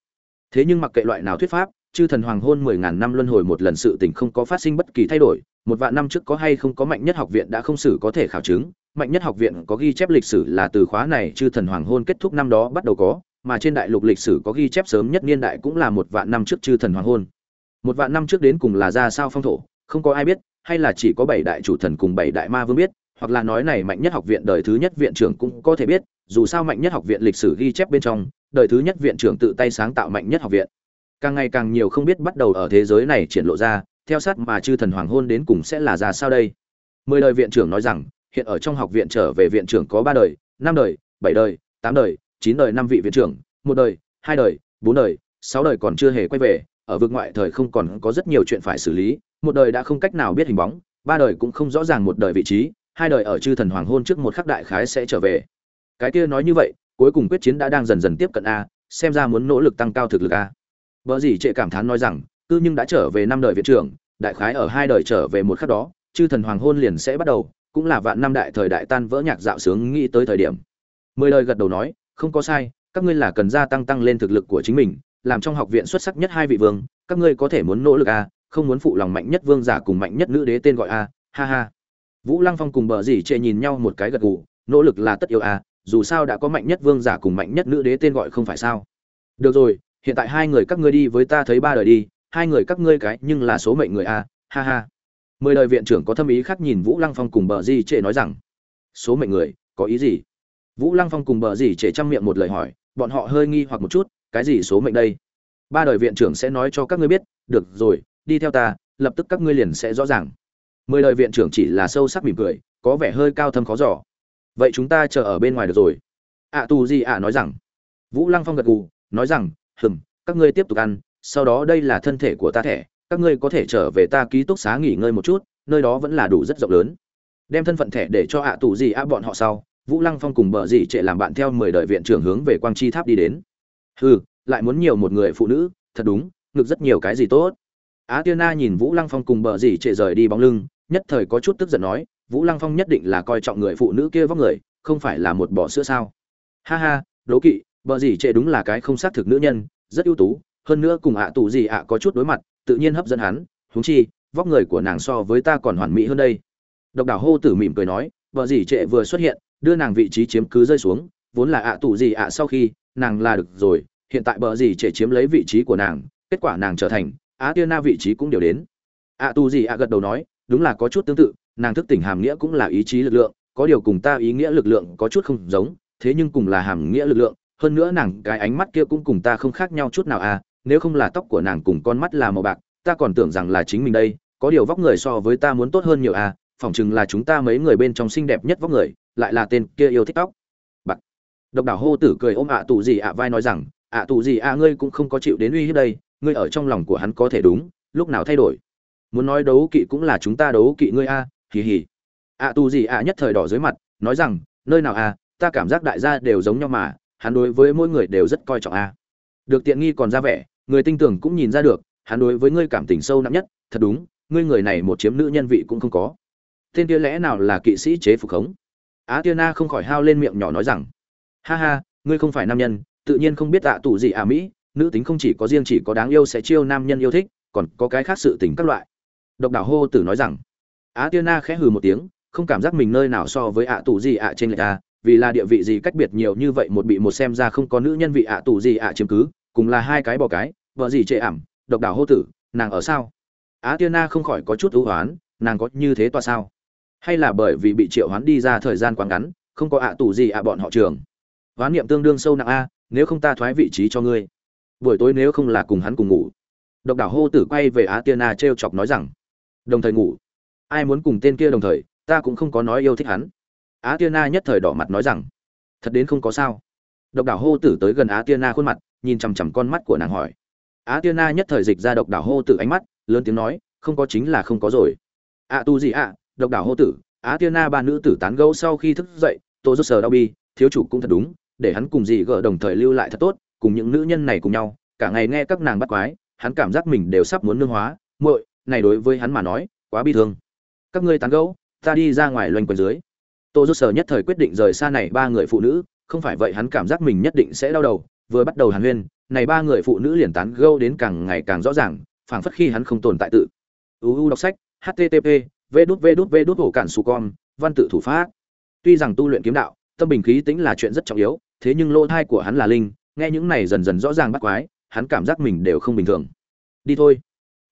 Thế nhưng mặc kệ loại nào thuyết pháp, chư thần hoàng hôn mười ngàn năm luân hồi một lần sự tình không có phát sinh bất kỳ thay đổi. Một vạn năm trước có hay không có mạnh nhất học viện đã không xử có thể khảo chứng. Mạnh nhất học viện có ghi chép lịch sử là từ khóa này chư thần hoàng hôn kết thúc năm đó bắt đầu có, mà trên đại lục lịch sử có ghi chép sớm nhất niên đại cũng là một vạn năm trước chư thần hoàng hôn một vạn năm trước đến cùng là ra sao phong thổ, không có ai biết, hay là chỉ có bảy đại chủ thần cùng bảy đại ma vương biết, hoặc là nói này mạnh nhất học viện đời thứ nhất viện trưởng cũng có thể biết, dù sao mạnh nhất học viện lịch sử ghi chép bên trong, đời thứ nhất viện trưởng tự tay sáng tạo mạnh nhất học viện. Càng ngày càng nhiều không biết bắt đầu ở thế giới này triển lộ ra, theo sát mà chư thần hoàng hôn đến cùng sẽ là ra sao đây? Mười đời viện trưởng nói rằng, hiện ở trong học viện trở về viện trưởng có ba đời, năm đời, bảy đời, tám đời, chín đời năm vị viện trưởng, một đời, hai đời, bốn đời, sáu đời còn chưa hề quay về ở vực ngoại thời không còn có rất nhiều chuyện phải xử lý, một đời đã không cách nào biết hình bóng, ba đời cũng không rõ ràng một đời vị trí, hai đời ở chư thần hoàng hôn trước một khắc đại khái sẽ trở về. Cái kia nói như vậy, cuối cùng quyết chiến đã đang dần dần tiếp cận a, xem ra muốn nỗ lực tăng cao thực lực a. Vợ gì trệ cảm thán nói rằng tư nhưng đã trở về năm đời viện trưởng, đại khái ở hai đời trở về một khắc đó, chư thần hoàng hôn liền sẽ bắt đầu, cũng là vạn năm đại thời đại tan vỡ nhạc dạo sướng nghĩ tới thời điểm. Mười đời gật đầu nói, không có sai, các ngươi là cần gia tăng tăng lên thực lực của chính mình làm trong học viện xuất sắc nhất hai vị vương, các ngươi có thể muốn nỗ lực a không muốn phụ lòng mạnh nhất vương giả cùng mạnh nhất nữ đế tên gọi a ha ha. Vũ lăng phong cùng bờ dì trệ nhìn nhau một cái gật gù, nỗ lực là tất yếu a dù sao đã có mạnh nhất vương giả cùng mạnh nhất nữ đế tên gọi không phải sao. Được rồi, hiện tại hai người các ngươi đi với ta thấy ba đời đi, hai người các ngươi cái nhưng là số mệnh người a ha ha. Mười đời viện trưởng có thâm ý khác nhìn vũ lăng phong cùng bờ di trệ nói rằng, số mệnh người, có ý gì? Vũ lăng phong cùng bờ di trệ chăm miệng một lời hỏi, bọn họ hơi nghi hoặc một chút cái gì số mệnh đây? Ba đời viện trưởng sẽ nói cho các ngươi biết được rồi đi theo ta lập tức các ngươi liền sẽ rõ ràng. Mười đời viện trưởng chỉ là sâu sắc mỉm cười có vẻ hơi cao thâm khó giỏ vậy chúng ta chờ ở bên ngoài được rồi. Ạ à, tù gì ạ nói rằng. Vũ lăng phong gật gù nói rằng hừng các ngươi tiếp tục ăn sau đó đây là thân thể của ta thẻ các ngươi có thể trở về ta ký túc xá nghỉ ngơi một chút nơi đó vẫn là đủ rất rộng lớn. Đem thân phận thẻ để cho ạ à tù gì ạ bọn họ sau vũ lăng phong cùng bờ gì trệ làm bạn theo mười đời viện trưởng hướng về quang chi tháp đi đến hừ, lại muốn nhiều một người phụ nữ, thật đúng, ngực rất nhiều cái gì tốt. Á tiên na nhìn vũ lăng phong cùng bờ dì trệ rời đi bóng lưng, nhất thời có chút tức giận nói, vũ lăng phong nhất định là coi trọng người phụ nữ kia vóc người, không phải là một bỏ sữa sao? Ha ha đố kỵ, bờ dì trệ đúng là cái không xác thực nữ nhân, rất ưu tú, hơn nữa cùng ạ tù gì ạ có chút đối mặt, tự nhiên hấp dẫn hắn, huống chi, vóc người của nàng so với ta còn hoàn mỹ hơn đây. Độc đảo hô tử mỉm cười nói vợ dì trệ vừa xuất hiện, đưa nàng vị trí chiếm cứ rơi xuống, vốn là ạ tù gì ạ sau khi nàng là được rồi, hiện tại bờ gì trẻ chiếm lấy vị trí của nàng, kết quả nàng trở thành, á tiên na vị trí cũng đều đến. A tu gì a gật đầu nói, đúng là có chút tương tự, nàng thức tỉnh hàm nghĩa cũng là ý chí lực lượng, có điều cùng ta ý nghĩa lực lượng có chút không giống, thế nhưng cùng là hàm nghĩa lực lượng, hơn nữa nàng, cái ánh mắt kia cũng cùng ta không khác nhau chút nào à nếu không là tóc của nàng cùng con mắt là màu bạc, ta còn tưởng rằng là chính mình đây, có điều vóc người so với ta muốn tốt hơn nhiều à phỏng chừng là chúng ta mấy người bên trong xinh đẹp nhất vóc người, lại là tên kia yêu thích tóc độc đảo hô tử cười ôm ạ tù gì ạ vai nói rằng, ạ tù gì ạ, ngươi cũng không có chịu đến uy hiếp đây, ngươi ở trong lòng của hắn có thể đúng, lúc nào thay đổi? Muốn nói đấu kỵ cũng là chúng ta đấu kỵ ngươi a, hì hì. Ạ tù gì ạ nhất thời đỏ dưới mặt, nói rằng, nơi nào a, ta cảm giác đại gia đều giống nhau mà, hắn đối với mỗi người đều rất coi trọng a. Được tiện nghi còn ra vẻ, người tinh tưởng cũng nhìn ra được, hắn đối với ngươi cảm tình sâu nặng nhất, thật đúng, ngươi người này một chiếm nữ nhân vị cũng không có. Tên kia lẽ nào là kỵ sĩ chế phục khống? Á tiên na không khỏi hao lên miệng nhỏ nói rằng ha ha ngươi không phải nam nhân tự nhiên không biết tạ tù gì à mỹ nữ tính không chỉ có riêng chỉ có đáng yêu sẽ chiêu nam nhân yêu thích còn có cái khác sự tình các loại. Độc đảo hô tử nói rằng. Á tiên na khẽ hừ một tiếng không cảm giác mình nơi nào so với ạ tù gì ạ trên lệch ta, vì là địa vị gì cách biệt nhiều như vậy một bị một xem ra không có nữ nhân vị ạ tù gì ạ chiếm cứ cùng là hai cái bỏ cái vợ gì trệ ảm độc đảo hô tử nàng ở sao? Á tiên na không khỏi có chút ưu hoán nàng có như thế toa sao? Hay là bởi vì bị triệu hoán đi ra thời gian quá ngắn không có ạ tù gì ạ bọn họ trường? Hoán niệm tương đương sâu nặng a, nếu không ta thoái vị trí cho ngươi. Buổi tối nếu không là cùng hắn cùng ngủ. Độc đảo hô tử quay về á tiên na t r e o chọc nói rằng, đồng thời ngủ. Ai muốn cùng tên kia đồng thời, ta cũng không có nói yêu thích hắn. Á tiên na nhất thời đỏ mặt nói rằng, thật đến không có sao. Độc đảo hô tử tới gần á tiên na khuôn mặt, nhìn chằm chằm con mắt của nàng hỏi. Á tiên na nhất thời dịch ra độc đảo hô tử ánh mắt, lớn tiếng nói, không có chính là không có rồi. Ạ tu gì ạ? Độc đảo hô tử, á tiên na ba nữ tử tán gẫu sau khi thức dậy, tô rất sờ đau bi, thiếu chủ cũng thật đúng để hắn cùng dì gỡ đồng thời lưu lại thật tốt, cùng những nữ nhân này cùng nhau, cả ngày nghe các nàng bắt quái, hắn cảm giác mình đều sắp muốn nương hóa, muội, này đối với hắn mà nói, quá bi thương. Các ngươi tán gẫu, ta đi ra ngoài loanh quanh dưới. Tô rốt sở nhất thời quyết định rời xa này ba người phụ nữ, không phải vậy hắn cảm giác mình nhất định sẽ đau đầu, vừa bắt đầu hàn huyên, này ba người phụ nữ liền tán gẫu đến càng ngày càng rõ ràng, phảng phất khi hắn không tồn tại tự. Uu đọc sách http v đút v đút v đút hổ cản su con, văn tự thủ pháp. Tuy rằng tu luyện kiếm đạo tâm bình khí tĩnh là chuyện rất trọng yếu, thế nhưng lỗ thai của hắn là linh, nghe những này dần dần rõ ràng bắt quái, hắn cảm giác mình đều không bình thường. Đi thôi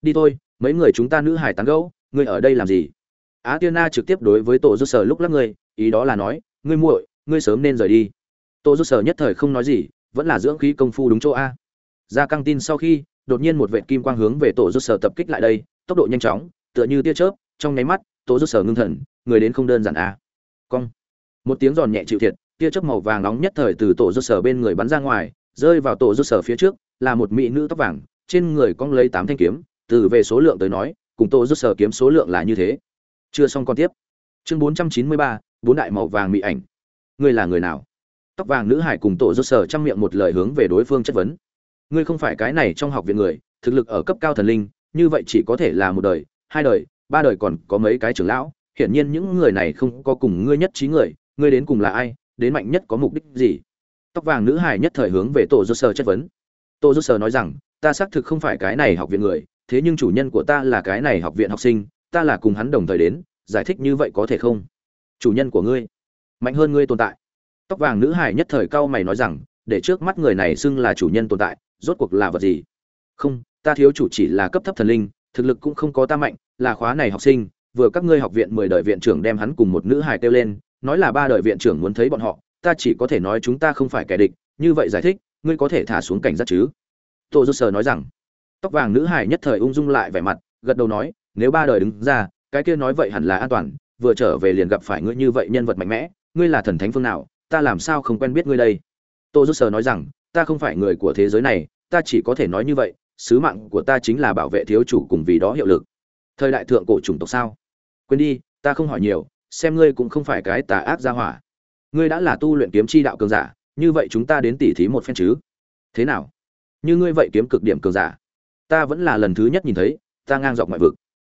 đi thôi, mấy người chúng ta nữ hải tán gẫu, ngươi ở đây làm gì? Á tiên na trực tiếp đối với tổ rút sở lúc lắc ngươi ý đó là nói, ngươi muội, ngươi sớm nên rời đi. Tổ rút sở nhất thời không nói gì, vẫn là dưỡng khí công phu đúng chỗ a. Ra căng tin sau khi, đột nhiên một vệ kim quang hướng về tổ rút sở tập kích lại đây, tốc độ nhanh chóng, tựa như tia chớp, trong nháy mắt, tổ rút sở ngưng thần, người đến không đơn giản a. Cong một tiếng giòn nhẹ chịu thiệt, tia chớp màu vàng nóng nhất thời từ tổ rút sở bên người bắn ra ngoài, rơi vào tổ rút sở phía trước, là một mỹ nữ tóc vàng, trên người cong lấy tám thanh kiếm, từ về số lượng tới nói, cùng tổ rút sở kiếm số lượng là như thế. Chưa xong còn tiếp. Chương bốn trăm chín mươi ba, bốn đại màu vàng mỹ ảnh. Ngươi là người nào? Tóc vàng nữ hải cùng tổ rút sở trong miệng một lời hướng về đối phương chất vấn. Ngươi không phải cái này trong học viện người, thực lực ở cấp cao thần linh, như vậy chỉ có thể là một đời, hai đời, ba đời còn có mấy cái trưởng lão, hiển nhiên những người này không có cùng ngươi nhất trí người ngươi đến cùng là ai, đến mạnh nhất có mục đích gì? Tóc vàng nữ hải nhất thời hướng về tổ dô sơ chất vấn. Tổ dô sơ nói rằng, ta xác thực không phải cái này học viện người, thế nhưng chủ nhân của ta là cái này học viện học sinh, ta là cùng hắn đồng thời đến, giải thích như vậy có thể không? Chủ nhân của ngươi, mạnh hơn ngươi tồn tại. Tóc vàng nữ hải nhất thời cao mày nói rằng, để trước mắt người này xưng là chủ nhân tồn tại, rốt cuộc là vật gì? Không, ta thiếu chủ chỉ là cấp thấp thần linh, thực lực cũng không có ta mạnh, là khóa này học sinh, vừa các ngươi học viện mười đời viện trưởng đem hắn cùng một nữ hài kêu lên nói là ba đời viện trưởng muốn thấy bọn họ, ta chỉ có thể nói chúng ta không phải kẻ địch, như vậy giải thích, ngươi có thể thả xuống cảnh giác chứ? Tô dô sờ nói rằng. Tóc vàng nữ hài nhất thời ung dung lại vẻ mặt, gật đầu nói, nếu ba đời đứng ra, cái kia nói vậy hẳn là an toàn, vừa trở về liền gặp phải ngươi như vậy nhân vật mạnh mẽ, ngươi là thần thánh phương nào, ta làm sao không quen biết ngươi đây? Tô dô sờ nói rằng, ta không phải người của thế giới này, ta chỉ có thể nói như vậy, sứ mạng của ta chính là bảo vệ thiếu chủ cùng vì đó hiệu lực. Thời đại thượng cổ chủng tộc sao? Quên đi, ta không hỏi nhiều xem ngươi cũng không phải cái tà ác gia hỏa. Ngươi đã là tu luyện kiếm chi đạo cường giả, như vậy chúng ta đến tỉ thí một phen chứ? Thế nào? Như ngươi vậy kiếm cực điểm cường giả, ta vẫn là lần thứ nhất nhìn thấy, ta ngang dọc ngoại vực.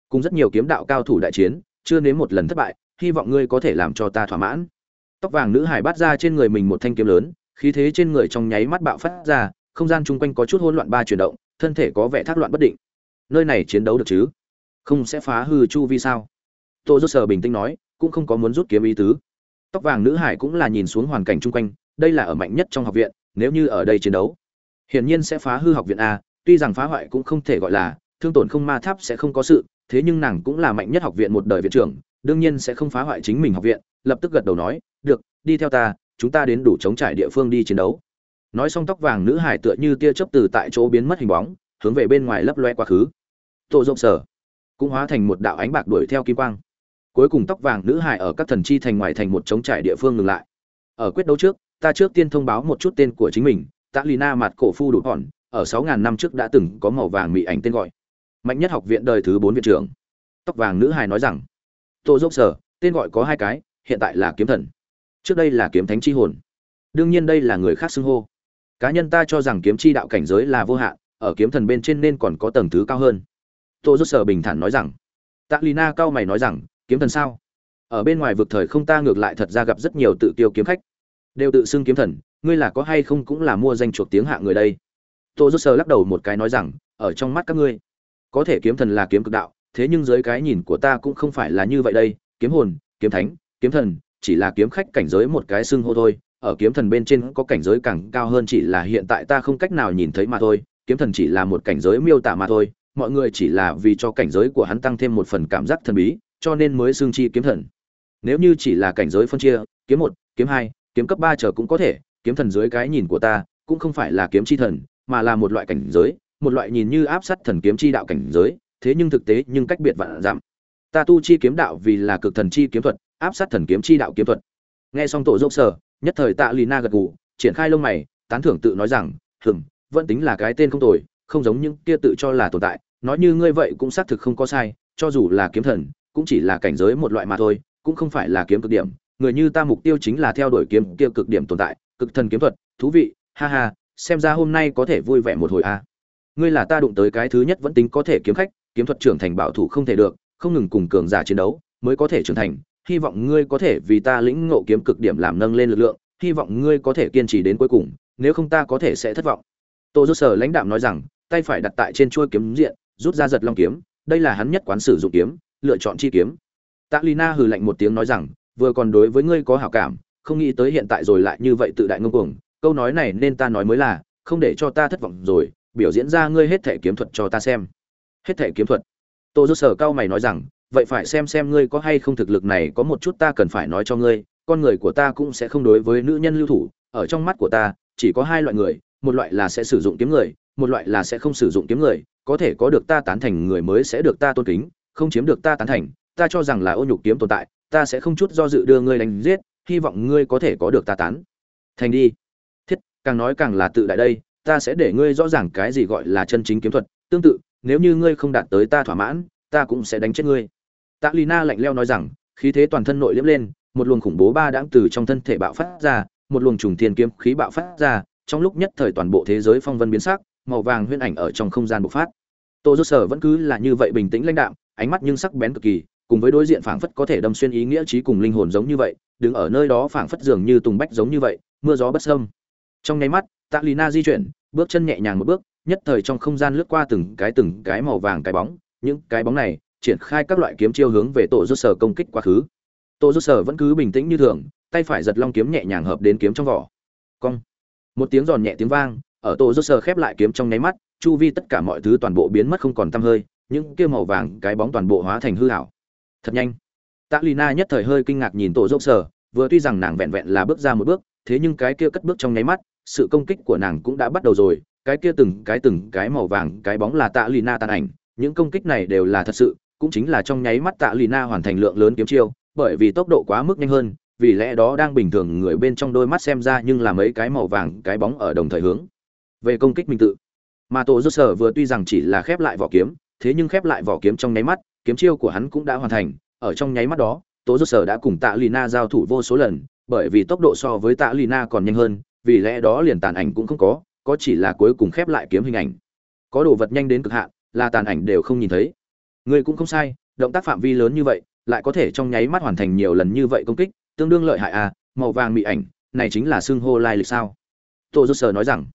Cùng rất nhiều kiếm đạo cao thủ đại chiến, chưa nếm một lần thất bại, hy vọng ngươi có thể làm cho ta thỏa mãn. Tóc vàng nữ hải bắt ra trên người mình một thanh kiếm lớn, khí thế trên người trong nháy mắt bạo phát ra, không gian chung quanh có chút hỗn loạn ba chuyển động, thân thể có vẻ thác loạn bất định. Nơi này chiến đấu được chứ? Không sẽ phá hư chu vi sao? Tô dốt sờ bình tĩnh nói cũng không có muốn rút kiếm ý tứ. Tóc vàng nữ hải cũng là nhìn xuống hoàn cảnh chung quanh, đây là ở mạnh nhất trong học viện, nếu như ở đây chiến đấu, hiển nhiên sẽ phá hư học viện a, tuy rằng phá hoại cũng không thể gọi là, thương tổn không ma tháp sẽ không có sự, thế nhưng nàng cũng là mạnh nhất học viện một đời viện trưởng, đương nhiên sẽ không phá hoại chính mình học viện, lập tức gật đầu nói, được, đi theo ta, chúng ta đến đủ chống trải địa phương đi chiến đấu. Nói xong tóc vàng nữ hải tựa như tia chớp từ tại chỗ biến mất hình bóng, hướng về bên ngoài lấp loe quá khứ. Tổ rộng sở. Cũng hóa thành một đạo ánh bạc đuổi theo kim quang cuối cùng tóc vàng nữ hài ở các thần chi thành ngoài thành một trống trải địa phương ngừng lại. Ở quyết đấu trước, ta trước tiên thông báo một chút tên của chính mình tạ lina mặt cổ phu đủ hòn, ở sáu ngàn năm trước đã từng có màu vàng mị ảnh tên gọi. Mạnh nhất học viện đời thứ bốn viện trưởng. Tóc vàng nữ hài nói rằng, tô dốc sở, tên gọi có hai cái, hiện tại là kiếm thần. Trước đây là kiếm thánh chi hồn. Đương nhiên đây là người khác xưng hô. Cá nhân ta cho rằng kiếm chi đạo cảnh giới là vô hạn, ở kiếm thần bên trên nên còn có tầng thứ cao hơn. Tô dốc sở bình thản nói rằng. Tạ lina cao mày nói rằng kiếm thần sao? Ở bên ngoài vực thời không ta ngược lại thật ra gặp rất nhiều tự tiêu kiếm khách. Đều tự xưng kiếm thần, ngươi là có hay không cũng là mua danh chuộc tiếng hạ người đây. Tô dốc sở lắc đầu một cái nói rằng, ở trong mắt các ngươi, có thể kiếm thần là kiếm cực đạo, thế nhưng dưới cái nhìn của ta cũng không phải là như vậy đây. Kiếm hồn, kiếm thánh, kiếm thần, chỉ là kiếm khách cảnh giới một cái xưng hô thôi. Ở kiếm thần bên trên có cảnh giới càng cao hơn chỉ là hiện tại ta không cách nào nhìn thấy mà thôi. Kiếm thần chỉ là một cảnh giới miêu tả mà thôi. Mọi người chỉ là vì cho cảnh giới của hắn tăng thêm một phần cảm giác thần bí cho nên mới xương chi kiếm thần nếu như chỉ là cảnh giới phân chia kiếm một kiếm hai kiếm cấp ba trở cũng có thể kiếm thần dưới cái nhìn của ta cũng không phải là kiếm chi thần mà là một loại cảnh giới một loại nhìn như áp sát thần kiếm chi đạo cảnh giới, thế nhưng thực tế nhưng cách biệt vạn giảm. Ta tu chi kiếm đạo vì là cực thần chi kiếm thuật, áp sát thần kiếm chi đạo kiếm thuật. Nghe xong tổ dốc sở, nhất thời Tạ Lina gật gù, triển khai lông mày, tán thưởng tự nói rằng, "Ừm, vẫn tính là cái tên không tồi, không giống những kia tự cho là tồn tại, nói như ngươi vậy cũng xác thực không có sai, cho dù là kiếm thần, cũng chỉ là cảnh giới một loại mà thôi, cũng không phải là kiếm cực điểm, người như ta mục tiêu chính là theo đuổi kiếm kia cực điểm tồn tại, cực thần kiếm thuật, thú vị, ha ha, xem ra hôm nay có thể vui vẻ một hồi a." À. Ngươi là ta đụng tới cái thứ nhất vẫn tính có thể kiếm khách kiếm thuật trưởng thành bảo thủ không thể được không ngừng cùng cường giả chiến đấu mới có thể trưởng thành. Hy vọng ngươi có thể vì ta lĩnh ngộ kiếm cực điểm làm nâng lên lực lượng hy vọng ngươi có thể kiên trì đến cuối cùng nếu không ta có thể sẽ thất vọng. Tô Dư sở lãnh đạm nói rằng tay phải đặt tại trên chuôi kiếm diện rút ra giật long kiếm đây là hắn nhất quán sử dụng kiếm lựa chọn chi kiếm. Tạ lina hừ lạnh một tiếng nói rằng, vừa còn đối với ngươi có hảo cảm, không nghĩ tới hiện tại rồi lại như vậy tự đại ngông cuồng. Câu nói này nên ta nói mới là, không để cho ta thất vọng rồi, biểu diễn ra ngươi hết thể kiếm thuật cho ta xem. Hết thể kiếm thuật. Tô dô sở cao mày nói rằng, vậy phải xem xem ngươi có hay không thực lực này, có một chút ta cần phải nói cho ngươi, con người của ta cũng sẽ không đối với nữ nhân lưu thủ, ở trong mắt của ta, chỉ có hai loại người, một loại là sẽ sử dụng kiếm người, một loại là sẽ không sử dụng kiếm người, có thể có được ta tán thành người mới sẽ được ta tôn kính không chiếm được ta tán thành, ta cho rằng là ô nhục kiếm tồn tại, ta sẽ không chút do dự đưa ngươi đánh giết, hy vọng ngươi có thể có được ta tán. Thành đi. Thiết, càng nói càng là tự đại đây, ta sẽ để ngươi rõ ràng cái gì gọi là chân chính kiếm thuật. Tương tự, nếu như ngươi không đạt tới ta thỏa mãn, ta cũng sẽ đánh chết ngươi. Tạ lina lạnh leo nói rằng, khí thế toàn thân nội liễm lên, một luồng khủng bố ba đãng từ trong thân thể bạo phát ra, một luồng trùng thiên kiếm khí bạo phát ra, trong lúc nhất thời toàn bộ thế giới phong vân biến sắc, màu vàng huyên ảnh ở trong không gian bộc phát. Tô dô sở vẫn cứ là như vậy bình tĩnh lãnh đạm ánh mắt nhưng sắc bén cực kỳ, cùng với đối diện phảng phất có thể đâm xuyên ý nghĩa trí cùng linh hồn giống như vậy, đứng ở nơi đó phảng phất dường như tùng bách giống như vậy, mưa gió bất sâm trong nháy mắt, tạ lina di chuyển, bước chân nhẹ nhàng một bước, nhất thời trong không gian lướt qua từng cái từng cái màu vàng cái bóng, những cái bóng này triển khai các loại kiếm chiêu hướng về tổ rút sở công kích quá khứ. Tổ rút sở vẫn cứ bình tĩnh như thường, tay phải giật long kiếm nhẹ nhàng hợp đến kiếm trong vỏ. Cong. Một tiếng giòn nhẹ tiếng vang, ở tổ rút sở khép lại kiếm trong nháy mắt, chu vi tất cả mọi thứ toàn bộ biến mất không còn tăm hơi những kia màu vàng cái bóng toàn bộ hóa thành hư ảo thật nhanh. Tạ lina nhất thời hơi kinh ngạc nhìn tổ Dốc sở, vừa tuy rằng nàng vẹn vẹn là bước ra một bước, thế nhưng cái kia cất bước trong nháy mắt, sự công kích của nàng cũng đã bắt đầu rồi, cái kia từng cái từng cái màu vàng cái bóng là tạ lina tàn ảnh, những công kích này đều là thật sự, cũng chính là trong nháy mắt tạ lina hoàn thành lượng lớn kiếm chiêu, bởi vì tốc độ quá mức nhanh hơn, vì lẽ đó đang bình thường người bên trong đôi mắt xem ra nhưng là mấy cái màu vàng cái bóng ở đồng thời hướng về công kích mình tự. Mà tổ Dốc sở vừa tuy rằng chỉ là khép lại vỏ kiếm thế nhưng khép lại vỏ kiếm trong nháy mắt, kiếm chiêu của hắn cũng đã hoàn thành, ở trong nháy mắt đó, Tố Dư sở đã cùng tạ lina giao thủ vô số lần, bởi vì tốc độ so với tạ lina còn nhanh hơn, vì lẽ đó liền tàn ảnh cũng không có có chỉ là cuối cùng khép lại kiếm hình ảnh. Có đồ vật nhanh đến cực hạn, là tàn ảnh đều không nhìn thấy. Ngươi cũng không sai, động tác phạm vi lớn như vậy, lại có thể trong nháy mắt hoàn thành nhiều lần như vậy công kích, tương đương lợi hại à màu vàng mị ảnh, này chính là xương hô lai lịch sao? Tô Dư Sở nói rằng.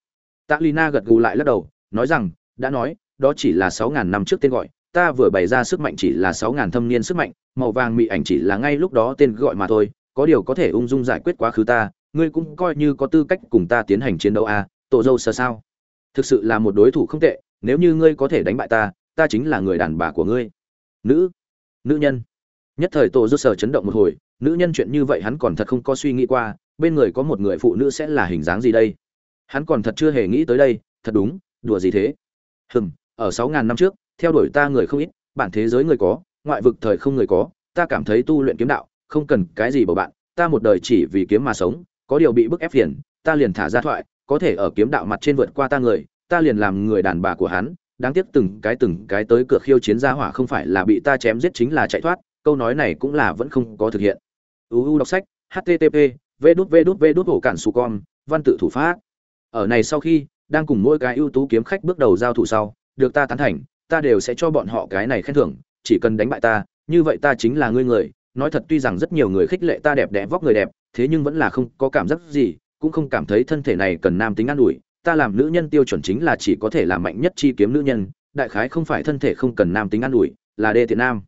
Tạ lina gật gù lại lắc đầu, nói rằng, đã nói đó chỉ là sáu ngàn năm trước tên gọi, ta vừa bày ra sức mạnh chỉ là sáu ngàn thâm niên sức mạnh, màu vàng mị ảnh chỉ là ngay lúc đó tên gọi mà thôi, có điều có thể ung dung giải quyết quá khứ ta, ngươi cũng coi như có tư cách cùng ta tiến hành chiến đấu à tổ dâu sờ sao? Thực sự là một đối thủ không tệ, nếu như ngươi có thể đánh bại ta ta chính là người đàn bà của ngươi. Nữ nữ nhân. Nhất thời tổ dâu sờ chấn động một hồi, nữ nhân chuyện như vậy hắn còn thật không có suy nghĩ qua, bên người có một người phụ nữ sẽ là hình dáng gì đây? Hắn còn thật chưa hề nghĩ tới đây, thật đúng, đùa gì thế? Hừm ở sáu ngàn năm trước, theo đuổi ta người không ít, bản thế giới người có, ngoại vực thời không người có, ta cảm thấy tu luyện kiếm đạo, không cần cái gì bầu bạn, ta một đời chỉ vì kiếm mà sống, có điều bị bức ép phiền, ta liền thả ra thoại, có thể ở kiếm đạo mặt trên vượt qua ta người, ta liền làm người đàn bà của hắn, đáng tiếc từng cái từng cái tới cửa khiêu chiến gia hỏa không phải là bị ta chém giết chính là chạy thoát, câu nói này cũng là vẫn không có thực hiện. Uu đọc sách http v đút v đút v đút hổ cản su con, văn tự thủ pháp. Ở này sau khi, đang cùng mỗi cái ưu tú kiếm khách bước đầu giao thủ sau được ta tán thành, ta đều sẽ cho bọn họ cái này khen thưởng, chỉ cần đánh bại ta, như vậy ta chính là ngươi người. Nói thật tuy rằng rất nhiều người khích lệ ta đẹp đẽ vóc người đẹp, thế nhưng vẫn là không có cảm giác gì, cũng không cảm thấy thân thể này cần nam tính an ủi. Ta làm nữ nhân tiêu chuẩn chính là chỉ có thể làm mạnh nhất chi kiếm nữ nhân, đại khái không phải thân thể không cần nam tính an ủi, là đê tiện nam.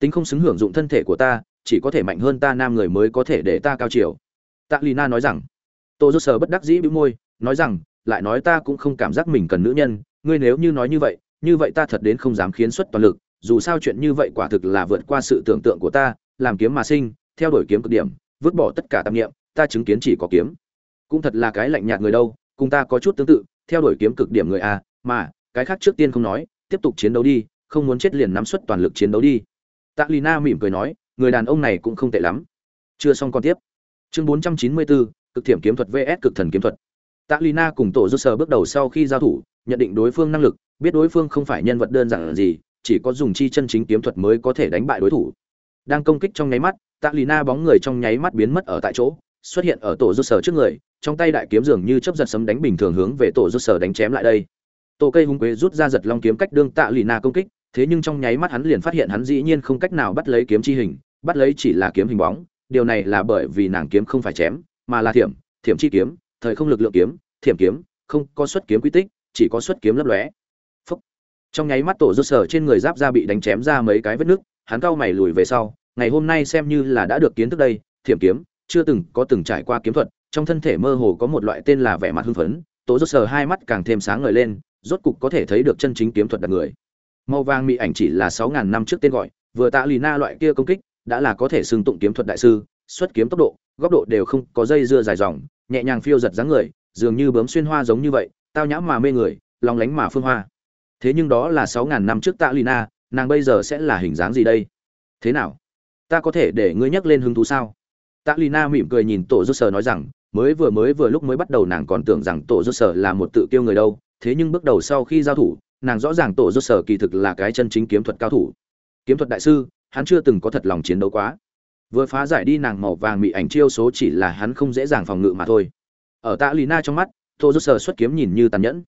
Tính không xứng hưởng dụng thân thể của ta, chỉ có thể mạnh hơn ta nam người mới có thể để ta cao chiều. Tạ lina nói rằng, tô dô sờ bất đắc dĩ bĩu môi, nói rằng, lại nói ta cũng không cảm giác mình cần nữ nhân ngươi nếu như nói như vậy như vậy ta thật đến không dám khiến xuất toàn lực dù sao chuyện như vậy quả thực là vượt qua sự tưởng tượng của ta làm kiếm mà sinh theo đuổi kiếm cực điểm vứt bỏ tất cả tạp nghiệm ta chứng kiến chỉ có kiếm. Cũng thật là cái lạnh nhạt người đâu cùng ta có chút tương tự theo đuổi kiếm cực điểm người a mà cái khác trước tiên không nói tiếp tục chiến đấu đi không muốn chết liền nắm suất toàn lực chiến đấu đi. Tạ lina mỉm cười nói người đàn ông này cũng không tệ lắm. Chưa xong còn tiếp. Chương 494, cực thiểm kiếm thuật vs cực thần kiếm thuật tạ lina cùng tổ rút sờ bước đầu sau khi giao thủ, nhận định đối phương năng lực, biết đối phương không phải nhân vật đơn giản gì, chỉ có dùng chi chân chính kiếm thuật mới có thể đánh bại đối thủ. Đang công kích trong nháy mắt tạ lina bóng người trong nháy mắt biến mất ở tại chỗ, xuất hiện ở tổ rút sờ trước người, trong tay đại kiếm dường như chấp giật sấm đánh bình thường hướng về tổ rút sờ đánh chém lại đây. Tổ cây hung quế rút ra giật long kiếm cách đương tạ lina công kích, thế nhưng trong nháy mắt hắn liền phát hiện hắn dĩ nhiên không cách nào bắt lấy kiếm chi hình, bắt lấy chỉ là kiếm hình bóng, điều này là bởi vì nàng kiếm không phải chém, mà là thiểm thiểm chi kiếm thời không lực lượng kiếm, thiểm kiếm, không có xuất kiếm quy tích, chỉ có xuất kiếm lấp lóe Phúc. trong nháy mắt tổ rốt sở trên người giáp ra bị đánh chém ra mấy cái vết nứt, hắn cau mày lùi về sau, ngày hôm nay xem như là đã được kiến thức đây, thiểm kiếm, chưa từng có từng trải qua kiếm thuật, trong thân thể mơ hồ có một loại tên là vẻ mặt hưng phấn, tổ rốt sở hai mắt càng thêm sáng ngời lên, rốt cục có thể thấy được chân chính kiếm thuật đặc người màu vàng mỹ ảnh chỉ là sáu ngàn năm trước tên gọi, vừa tạ lì na loại kia công kích, đã là có thể xưng tụng kiếm thuật đại sư, xuất kiếm tốc độ, góc độ đều không có dây dưa dài dòng nhẹ nhàng phiêu giật dáng người, dường như bướm xuyên hoa giống như vậy, tao nhã mà mê người lòng lánh mà phương hoa. Thế nhưng đó là sáu ngàn năm trước tạ lina nàng bây giờ sẽ là hình dáng gì đây? Thế nào? Ta có thể để ngươi nhắc lên hứng thú sao? Tạ lina mỉm cười nhìn tổ dư sở nói rằng, mới vừa mới vừa lúc mới bắt đầu nàng còn tưởng rằng tổ dư sở là một tự kiêu người đâu, thế nhưng bước đầu sau khi giao thủ, nàng rõ ràng tổ dư sở kỳ thực là cái chân chính kiếm thuật cao thủ. Kiếm thuật đại sư, hắn chưa từng có thật lòng chiến đấu quá vừa phá giải đi nàng màu vàng bị ảnh chiêu số chỉ là hắn không dễ dàng phòng ngự mà thôi. Ở tạ lì na trong mắt, tô rút sờ xuất kiếm nhìn như tàn nhẫn.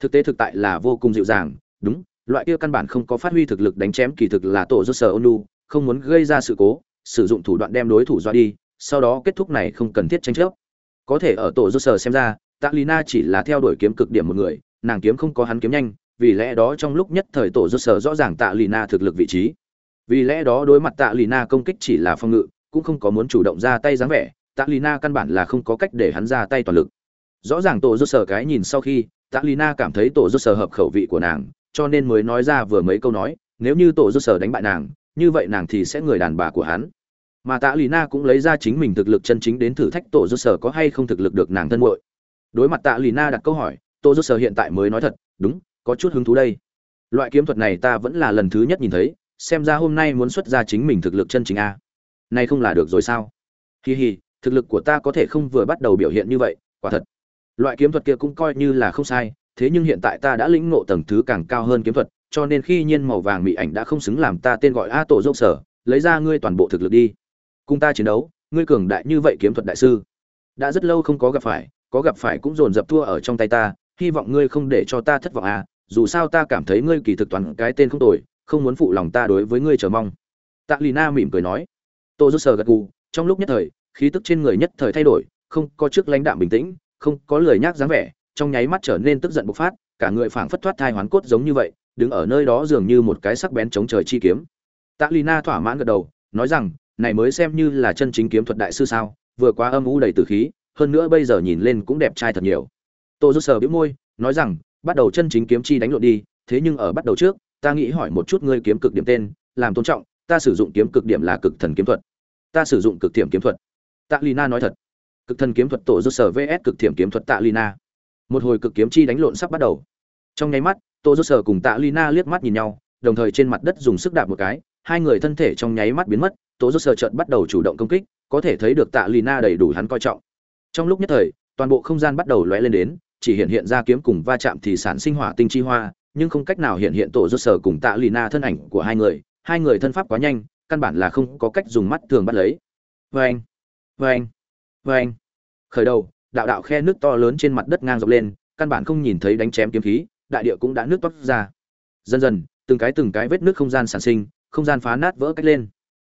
Thực tế thực tại là vô cùng dịu dàng, đúng, loại kia căn bản không có phát huy thực lực đánh chém kỳ thực là tổ rút sờ ônu không muốn gây ra sự cố, sử dụng thủ đoạn đem đối thủ dọa đi, sau đó kết thúc này không cần thiết tranh chấp. Có thể ở tổ rút sờ xem ra, tạ lì na chỉ là theo đuổi kiếm cực điểm một người, nàng kiếm không có hắn kiếm nhanh, vì lẽ đó trong lúc nhất thời tổ rút sờ rõ ràng tạ lì na thực lực vị trí vì lẽ đó đối mặt tạ lì na công kích chỉ là phòng ngự, cũng không có muốn chủ động ra tay dáng vẻ, tạ lì na căn bản là không có cách để hắn ra tay toàn lực. Rõ ràng tổ rút sở cái nhìn sau khi, tạ lì na cảm thấy tổ rút sở hợp khẩu vị của nàng, cho nên mới nói ra vừa mấy câu nói, nếu như tổ rút sở đánh bại nàng, như vậy nàng thì sẽ người đàn bà của hắn. Mà tạ lì na cũng lấy ra chính mình thực lực chân chính đến thử thách tổ rút sở có hay không thực lực được nàng thân muội. Đối mặt tạ lì na đặt câu hỏi, tổ rút sở hiện tại mới nói thật, đúng, có chút hứng thú đây. Loại kiếm thuật này ta vẫn là lần thứ nhất nhìn thấy xem ra hôm nay muốn xuất ra chính mình thực lực chân chính a. Nay không là được rồi sao? Hì hì, thực lực của ta có thể không vừa bắt đầu biểu hiện như vậy quả thật. Loại kiếm thuật kia cũng coi như là không sai thế nhưng hiện tại ta đã lĩnh ngộ tầng thứ càng cao hơn kiếm thuật cho nên khi nhiên màu vàng mỹ ảnh đã không xứng làm ta tên gọi a tổ dốc sở lấy ra ngươi toàn bộ thực lực đi. Cùng ta chiến đấu ngươi cường đại như vậy kiếm thuật đại sư. Đã rất lâu không có gặp phải có gặp phải cũng dồn dập thua ở trong tay ta hy vọng ngươi không để cho ta thất vọng à dù sao ta cảm thấy ngươi kỳ thực toàn cái tên không tồi không muốn phụ lòng ta đối với ngươi chờ mong. Tạ lì na mỉm cười nói. Tô rút sờ gật gù, trong lúc nhất thời, khí tức trên người nhất thời thay đổi, không có trước lãnh đạm bình tĩnh, không có lời nhác dáng vẻ, trong nháy mắt trở nên tức giận bộc phát, cả người phảng phất thoát thai hoán cốt giống như vậy, đứng ở nơi đó dường như một cái sắc bén chống trời chi kiếm. Tạ lì na thỏa mãn gật đầu, nói rằng, này mới xem như là chân chính kiếm thuật đại sư sao, vừa quá âm u đầy tử khí, hơn nữa bây giờ nhìn lên cũng đẹp trai thật nhiều. Tô rút sờ bĩu môi, nói rằng, bắt đầu chân chính kiếm chi đánh lộn đi, thế nhưng ở bắt đầu trước ta nghĩ hỏi một chút ngươi kiếm cực điểm tên, làm tôn trọng, ta sử dụng kiếm cực điểm là cực thần kiếm thuật. Ta sử dụng cực thiểm kiếm thuật. Tạ lina nói thật. Cực thần kiếm thuật tổ rút sở vs cực thiểm kiếm thuật tạ lina một hồi cực kiếm chi đánh lộn sắp bắt đầu. Trong nháy mắt, tổ rút sở cùng tạ lina liếc mắt nhìn nhau, đồng thời trên mặt đất dùng sức đạp một cái, hai người thân thể trong nháy mắt biến mất, tổ rút sở chợt bắt đầu chủ động công kích, có thể thấy được tạ lina đầy đủ hắn coi trọng. Trong lúc nhất thời, toàn bộ không gian bắt đầu lóe lên đến, chỉ hiện hiện ra kiếm cùng va chạm thì sản sinh hỏa tinh chi hoa nhưng không cách nào hiện hiện tổ rốt sở cùng tạ lina thân ảnh của hai người. Hai người thân pháp quá nhanh, căn bản là không có cách dùng mắt thường bắt lấy. Vê anh vê anh vê anh khởi đầu, đạo đạo khe nước to lớn trên mặt đất ngang dọc lên, căn bản không nhìn thấy đánh chém kiếm khí, đại địa cũng đã nước toát ra. Dần dần, từng cái từng cái vết nước không gian sản sinh, không gian phá nát vỡ cách lên.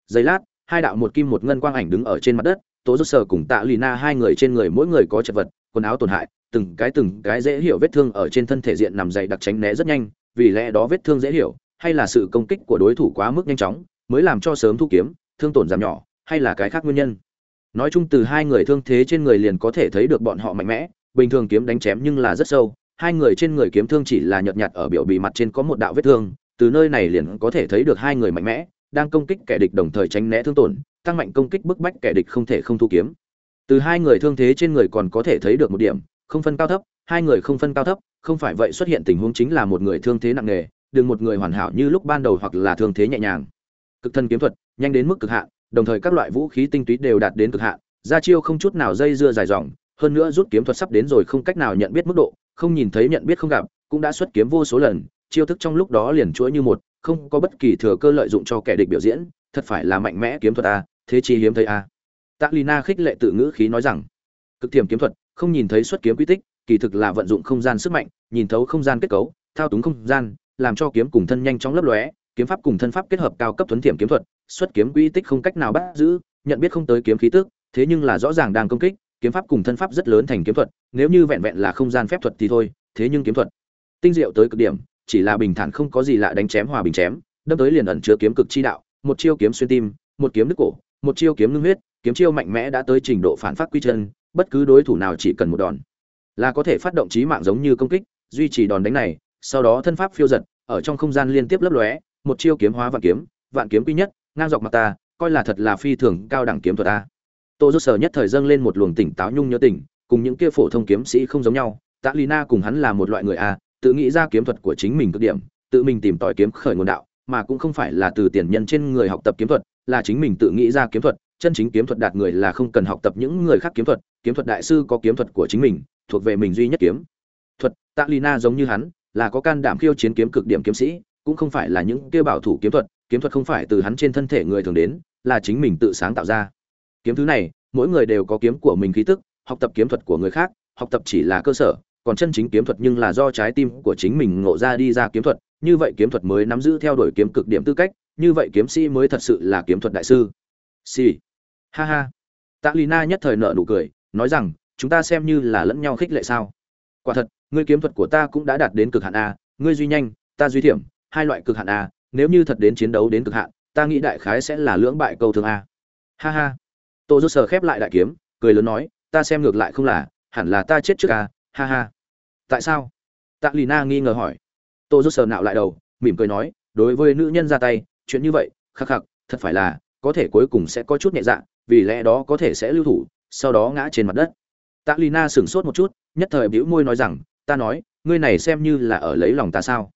Giây lát, hai đạo một kim một ngân quang ảnh đứng ở trên mặt đất tố rốt sở cùng tạ lì na hai người trên người mỗi người có chật vật quần áo tổn hại, từng cái từng cái dễ hiểu vết thương ở trên thân thể diện nằm dày đặc tránh né rất nhanh, vì lẽ đó vết thương dễ hiểu, hay là sự công kích của đối thủ quá mức nhanh chóng, mới làm cho sớm thu kiếm, thương tổn giảm nhỏ, hay là cái khác nguyên nhân. Nói chung từ hai người thương thế trên người liền có thể thấy được bọn họ mạnh mẽ, bình thường kiếm đánh chém nhưng là rất sâu, hai người trên người kiếm thương chỉ là nhợt nhạt ở biểu bì mặt trên có một đạo vết thương, từ nơi này liền có thể thấy được hai người mạnh mẽ, đang công kích kẻ địch đồng thời tránh né thương tổn, tăng mạnh công kích bức bách kẻ địch không thể không thu kiếm từ hai người thương thế trên người còn có thể thấy được một điểm, không phân cao thấp, hai người không phân cao thấp, không phải vậy xuất hiện tình huống chính là một người thương thế nặng nề, đừng một người hoàn hảo như lúc ban đầu hoặc là thương thế nhẹ nhàng. Cực thân kiếm thuật, nhanh đến mức cực hạn, đồng thời các loại vũ khí tinh túy đều đạt đến cực hạn, ra chiêu không chút nào dây dưa dài dòng, hơn nữa rút kiếm thuật sắp đến rồi không cách nào nhận biết mức độ, không nhìn thấy nhận biết không gặp, cũng đã xuất kiếm vô số lần, chiêu thức trong lúc đó liền chuỗi như một, không có bất kỳ thừa cơ lợi dụng cho kẻ địch biểu diễn, thật phải là mạnh mẽ kiếm thuật a, thế chi hiếm thấy a tạ lina khích lệ tự ngữ khí nói rằng, cực tiềm kiếm thuật, không nhìn thấy xuất kiếm quy tích, kỳ thực là vận dụng không gian sức mạnh, nhìn thấu không gian kết cấu, thao túng không gian, làm cho kiếm cùng thân nhanh chóng lấp lóe, kiếm pháp cùng thân pháp kết hợp cao cấp tuấn tiềm kiếm thuật, xuất kiếm quy tích không cách nào bắt giữ, nhận biết không tới kiếm khí tức thế nhưng là rõ ràng đang công kích, kiếm pháp cùng thân pháp rất lớn thành kiếm thuật, nếu như vẹn vẹn là không gian phép thuật thì thôi, thế nhưng kiếm thuật tinh diệu tới cực điểm, chỉ là bình thản không có gì lạ đánh chém hòa bình chém, đâm tới liền ẩn chứa kiếm cực chi đạo, một chiêu kiếm xuyên tim, một kiếm đứt cổ, một chiêu kiếm ngưng huyết kiếm chiêu mạnh mẽ đã tới trình độ phản phát quy chân, bất cứ đối thủ nào chỉ cần một đòn là có thể phát động trí mạng giống như công kích, duy trì đòn đánh này, sau đó thân pháp phiêu giật, ở trong không gian liên tiếp lấp lóe, một chiêu kiếm hóa vạn kiếm vạn kiếm quy nhất, ngang dọc mặt ta, coi là thật là phi thường cao đẳng kiếm thuật ta tô rút sở nhất thời dâng lên một luồng tỉnh táo nhung nhớ tỉnh cùng những kia phổ thông kiếm sĩ không giống nhau, tạ lina cùng hắn là một loại người a, tự nghĩ ra kiếm thuật của chính mình cực điểm, tự mình tìm tòi kiếm khởi nguồn đạo, mà cũng không phải là từ tiền nhân trên người học tập kiếm thuật, là chính mình tự nghĩ ra kiếm thuật chân chính kiếm thuật đạt người là không cần học tập những người khác kiếm thuật kiếm thuật đại sư có kiếm thuật của chính mình, thuộc về mình duy nhất kiếm. Thuật tạ lina giống như hắn, là có can đảm khiêu chiến kiếm cực điểm kiếm sĩ, cũng không phải là những kia bảo thủ kiếm thuật kiếm thuật không phải từ hắn trên thân thể người thường đến, là chính mình tự sáng tạo ra. Kiếm thứ này, mỗi người đều có kiếm của mình khí tức, học tập kiếm thuật của người khác, học tập chỉ là cơ sở, còn chân chính kiếm thuật nhưng là do trái tim của chính mình ngộ ra đi ra kiếm thuật, như vậy kiếm thuật mới nắm giữ theo đuổi kiếm cực điểm tư cách, như vậy kiếm sĩ mới thật sự là kiếm thuật đại sư. Si ha ha. Tạ lina nhất thời nợ nụ cười, nói rằng, chúng ta xem như là lẫn nhau khích lệ sao. Quả thật, ngươi kiếm thuật của ta cũng đã đạt đến cực hạn a, ngươi duy nhanh, ta duy thiểm, hai loại cực hạn a, nếu như thật đến chiến đấu đến cực hạn, ta nghĩ đại khái sẽ là lưỡng bại câu thương a. Ha ha. Tô rút sờ khép lại đại kiếm, cười lớn nói, ta xem ngược lại không là, hẳn là ta chết trước a, ha ha. Tại sao? Tạ lì na nghi ngờ hỏi. Tô rút sờ nạo lại đầu, mỉm cười nói, đối với nữ nhân ra tay, chuyện như vậy, khắc khắc, thật phải là, có thể cuối cùng sẽ có chút nhẹ dạ vì lẽ đó có thể sẽ lưu thủ, sau đó ngã trên mặt đất. Tạ lì na sửng sốt một chút, nhất thời bĩu môi nói rằng, ta nói, ngươi này xem như là ở lấy lòng ta sao?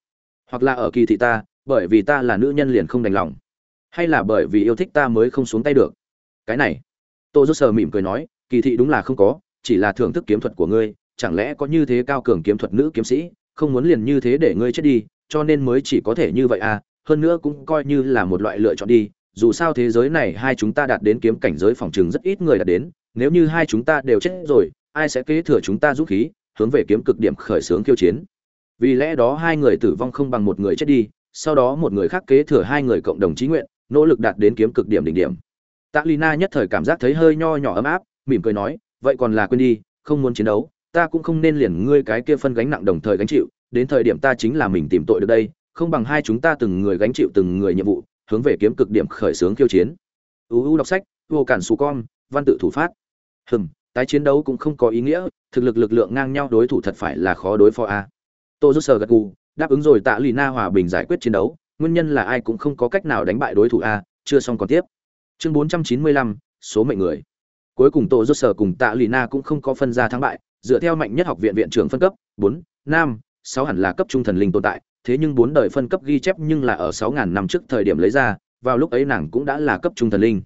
Hoặc là ở kỳ thị ta, bởi vì ta là nữ nhân liền không đành lòng? Hay là bởi vì yêu thích ta mới không xuống tay được? Cái này, tô rút sờ mỉm cười nói, kỳ thị đúng là không có, chỉ là thưởng thức kiếm thuật của ngươi, chẳng lẽ có như thế cao cường kiếm thuật nữ kiếm sĩ, không muốn liền như thế để ngươi chết đi, cho nên mới chỉ có thể như vậy à? Hơn nữa cũng coi như là một loại lựa chọn đi dù sao thế giới này hai chúng ta đạt đến kiếm cảnh giới phòng trường rất ít người đạt đến, nếu như hai chúng ta đều chết rồi, ai sẽ kế thừa chúng ta giúp khí, hướng về kiếm cực điểm khởi xướng khiêu chiến? Vì lẽ đó hai người tử vong không bằng một người chết đi, sau đó một người khác kế thừa hai người cộng đồng chí nguyện, nỗ lực đạt đến kiếm cực điểm đỉnh điểm. Tạ lina nhất thời cảm giác thấy hơi nho nhỏ ấm áp, mỉm cười nói, vậy còn là quên đi, không muốn chiến đấu, ta cũng không nên liền ngươi cái kia phân gánh nặng đồng thời gánh chịu, đến thời điểm ta chính là mình tìm tội được đây, không bằng hai chúng ta từng người gánh chịu từng người nhiệm vụ hướng về kiếm cực điểm khởi xướng khiêu chiến. Uu đọc sách, vô cản xù con, văn tự thủ phát. Hừm, tái chiến đấu cũng không có ý nghĩa, thực lực lực lượng ngang nhau đối thủ thật phải là khó đối phó a. Tô rút sờ gật gù, đáp ứng rồi tạ lì na hòa bình giải quyết chiến đấu, nguyên nhân là ai cũng không có cách nào đánh bại đối thủ a, chưa xong còn tiếp. Chương bốn trăm chín mươi lăm, số mệnh người. Cuối cùng tô rút sờ cùng tạ lì na cũng không có phân ra thắng bại, dựa theo mạnh nhất học viện viện trưởng phân cấp, bốn, năm, sáu hẳn là cấp trung thần linh tồn tại thế nhưng bốn đời phân cấp ghi chép nhưng là ở 6.000 năm trước thời điểm lấy ra, vào lúc ấy nàng cũng đã là cấp trung thần linh.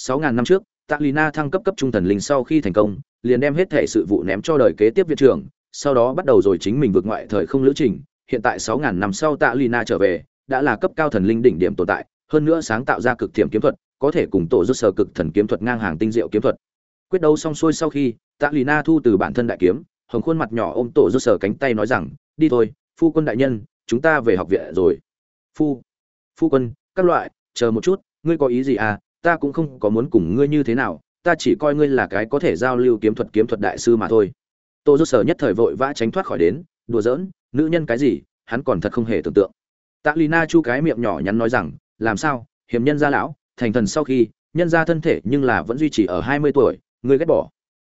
6.000 năm trước, tạ Lina na thăng cấp cấp trung thần linh sau khi thành công, liền đem hết thể sự vụ ném cho đời kế tiếp viện trưởng, sau đó bắt đầu rồi chính mình vượt ngoại thời không lữ trình, hiện tại 6.000 năm sau tạ Lina na trở về, đã là cấp cao thần linh đỉnh điểm tồn tại, hơn nữa sáng tạo ra cực thiểm kiếm thuật, có thể cùng tổ rút sở cực thần kiếm thuật ngang hàng tinh diệu kiếm thuật. Quyết đấu xong xuôi sau khi, tạ Lina na thu từ bản thân đại kiếm, hồng khuôn mặt nhỏ ôm tổ rút sở cánh tay nói rằng, đi thôi, phu quân đại nhân chúng ta về học viện rồi. Phu phu quân, các loại, chờ một chút, ngươi có ý gì à? Ta cũng không có muốn cùng ngươi như thế nào, ta chỉ coi ngươi là cái có thể giao lưu kiếm thuật kiếm thuật đại sư mà thôi. Tô rút sở nhất thời vội vã tránh thoát khỏi đến, đùa giỡn, nữ nhân cái gì, hắn còn thật không hề tưởng tượng. Tạ lina chu cái miệng nhỏ nhắn nói rằng, làm sao, hiểm nhân gia lão, thành thần sau khi, nhân gia thân thể nhưng là vẫn duy trì ở hai mươi tuổi, ngươi ghét bỏ.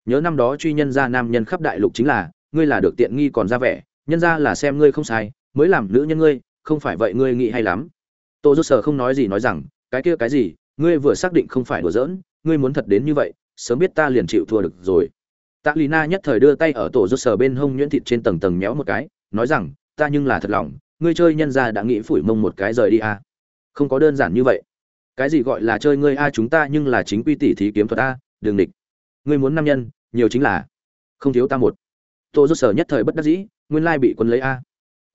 Nhớ năm đó truy nhân gia nam nhân khắp đại lục chính là, ngươi là được tiện nghi còn ra vẻ, nhân gia là xem ngươi không sai mới làm nữ nhân ngươi, không phải vậy ngươi nghĩ hay lắm. Tô rút sở không nói gì nói rằng, cái kia cái gì, ngươi vừa xác định không phải đùa giỡn, ngươi muốn thật đến như vậy, sớm biết ta liền chịu thua được rồi. Tạ lì na nhất thời đưa tay ở tổ rút sở bên hông nhuyễn thịt trên tầng tầng méo một cái, nói rằng, ta nhưng là thật lòng, ngươi chơi nhân ra đã nghĩ phủi mông một cái rời đi à. không có đơn giản như vậy. Cái gì gọi là chơi ngươi a chúng ta nhưng là chính quy tỷ thí kiếm thuật à, a đường địch. Ngươi muốn nam nhân, nhiều chính là không thiếu ta một. Tô rút sở nhất thời bất đắc dĩ, nguyên lai bị quân lấy a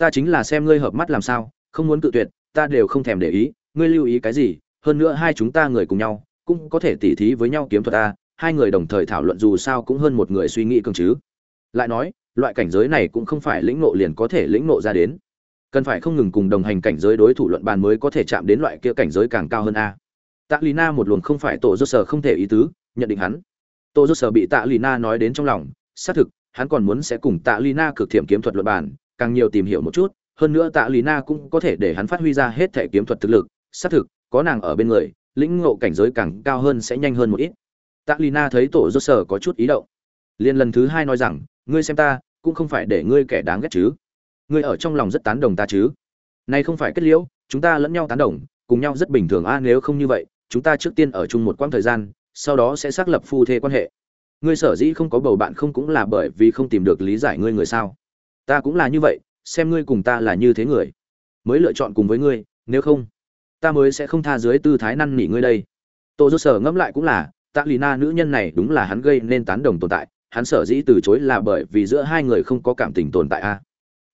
ta chính là xem ngươi hợp mắt làm sao, không muốn cự tuyệt, ta đều không thèm để ý, ngươi lưu ý cái gì, hơn nữa hai chúng ta người cùng nhau, cũng có thể tỉ thí với nhau kiếm thuật a hai người đồng thời thảo luận dù sao cũng hơn một người suy nghĩ cường chứ. Lại nói, loại cảnh giới này cũng không phải lĩnh nộ liền có thể lĩnh nộ ra đến. Cần phải không ngừng cùng đồng hành cảnh giới đối thủ luận bàn mới có thể chạm đến loại kia cảnh giới càng cao hơn a. Tạ lì na một luồng không phải tổ dốt sở không thể ý tứ, nhận định hắn. Tổ dốt sở bị tạ lì na nói đến trong lòng, xác thực, hắn còn muốn sẽ cùng tạ lì na cực thiểm kiếm thuật luận bàn càng nhiều tìm hiểu một chút, hơn nữa tạ lý na cũng có thể để hắn phát huy ra hết thể kiếm thuật thực lực, xác thực, có nàng ở bên người, lĩnh ngộ cảnh giới càng cao hơn sẽ nhanh hơn một ít. Tạ lý na thấy tổ dốt sở có chút ý động. Liền lần thứ hai nói rằng, ngươi xem ta, cũng không phải để ngươi kẻ đáng ghét chứ. Ngươi ở trong lòng rất tán đồng ta chứ. Nay không phải kết liễu, chúng ta lẫn nhau tán đồng, cùng nhau rất bình thường a, nếu không như vậy, chúng ta trước tiên ở chung một quãng thời gian, sau đó sẽ xác lập phu thê quan hệ. Ngươi sở dĩ không có bầu bạn không cũng là bởi vì không tìm được lý giải ngươi người sao? Ta cũng là như vậy, xem ngươi cùng ta là như thế người. Mới lựa chọn cùng với ngươi, nếu không, ta mới sẽ không tha dưới tư thái năn nỉ ngươi đây. Tô dô sở ngẫm lại cũng là, tạ lì na nữ nhân này đúng là hắn gây nên tán đồng tồn tại. Hắn sở dĩ từ chối là bởi vì giữa hai người không có cảm tình tồn tại a.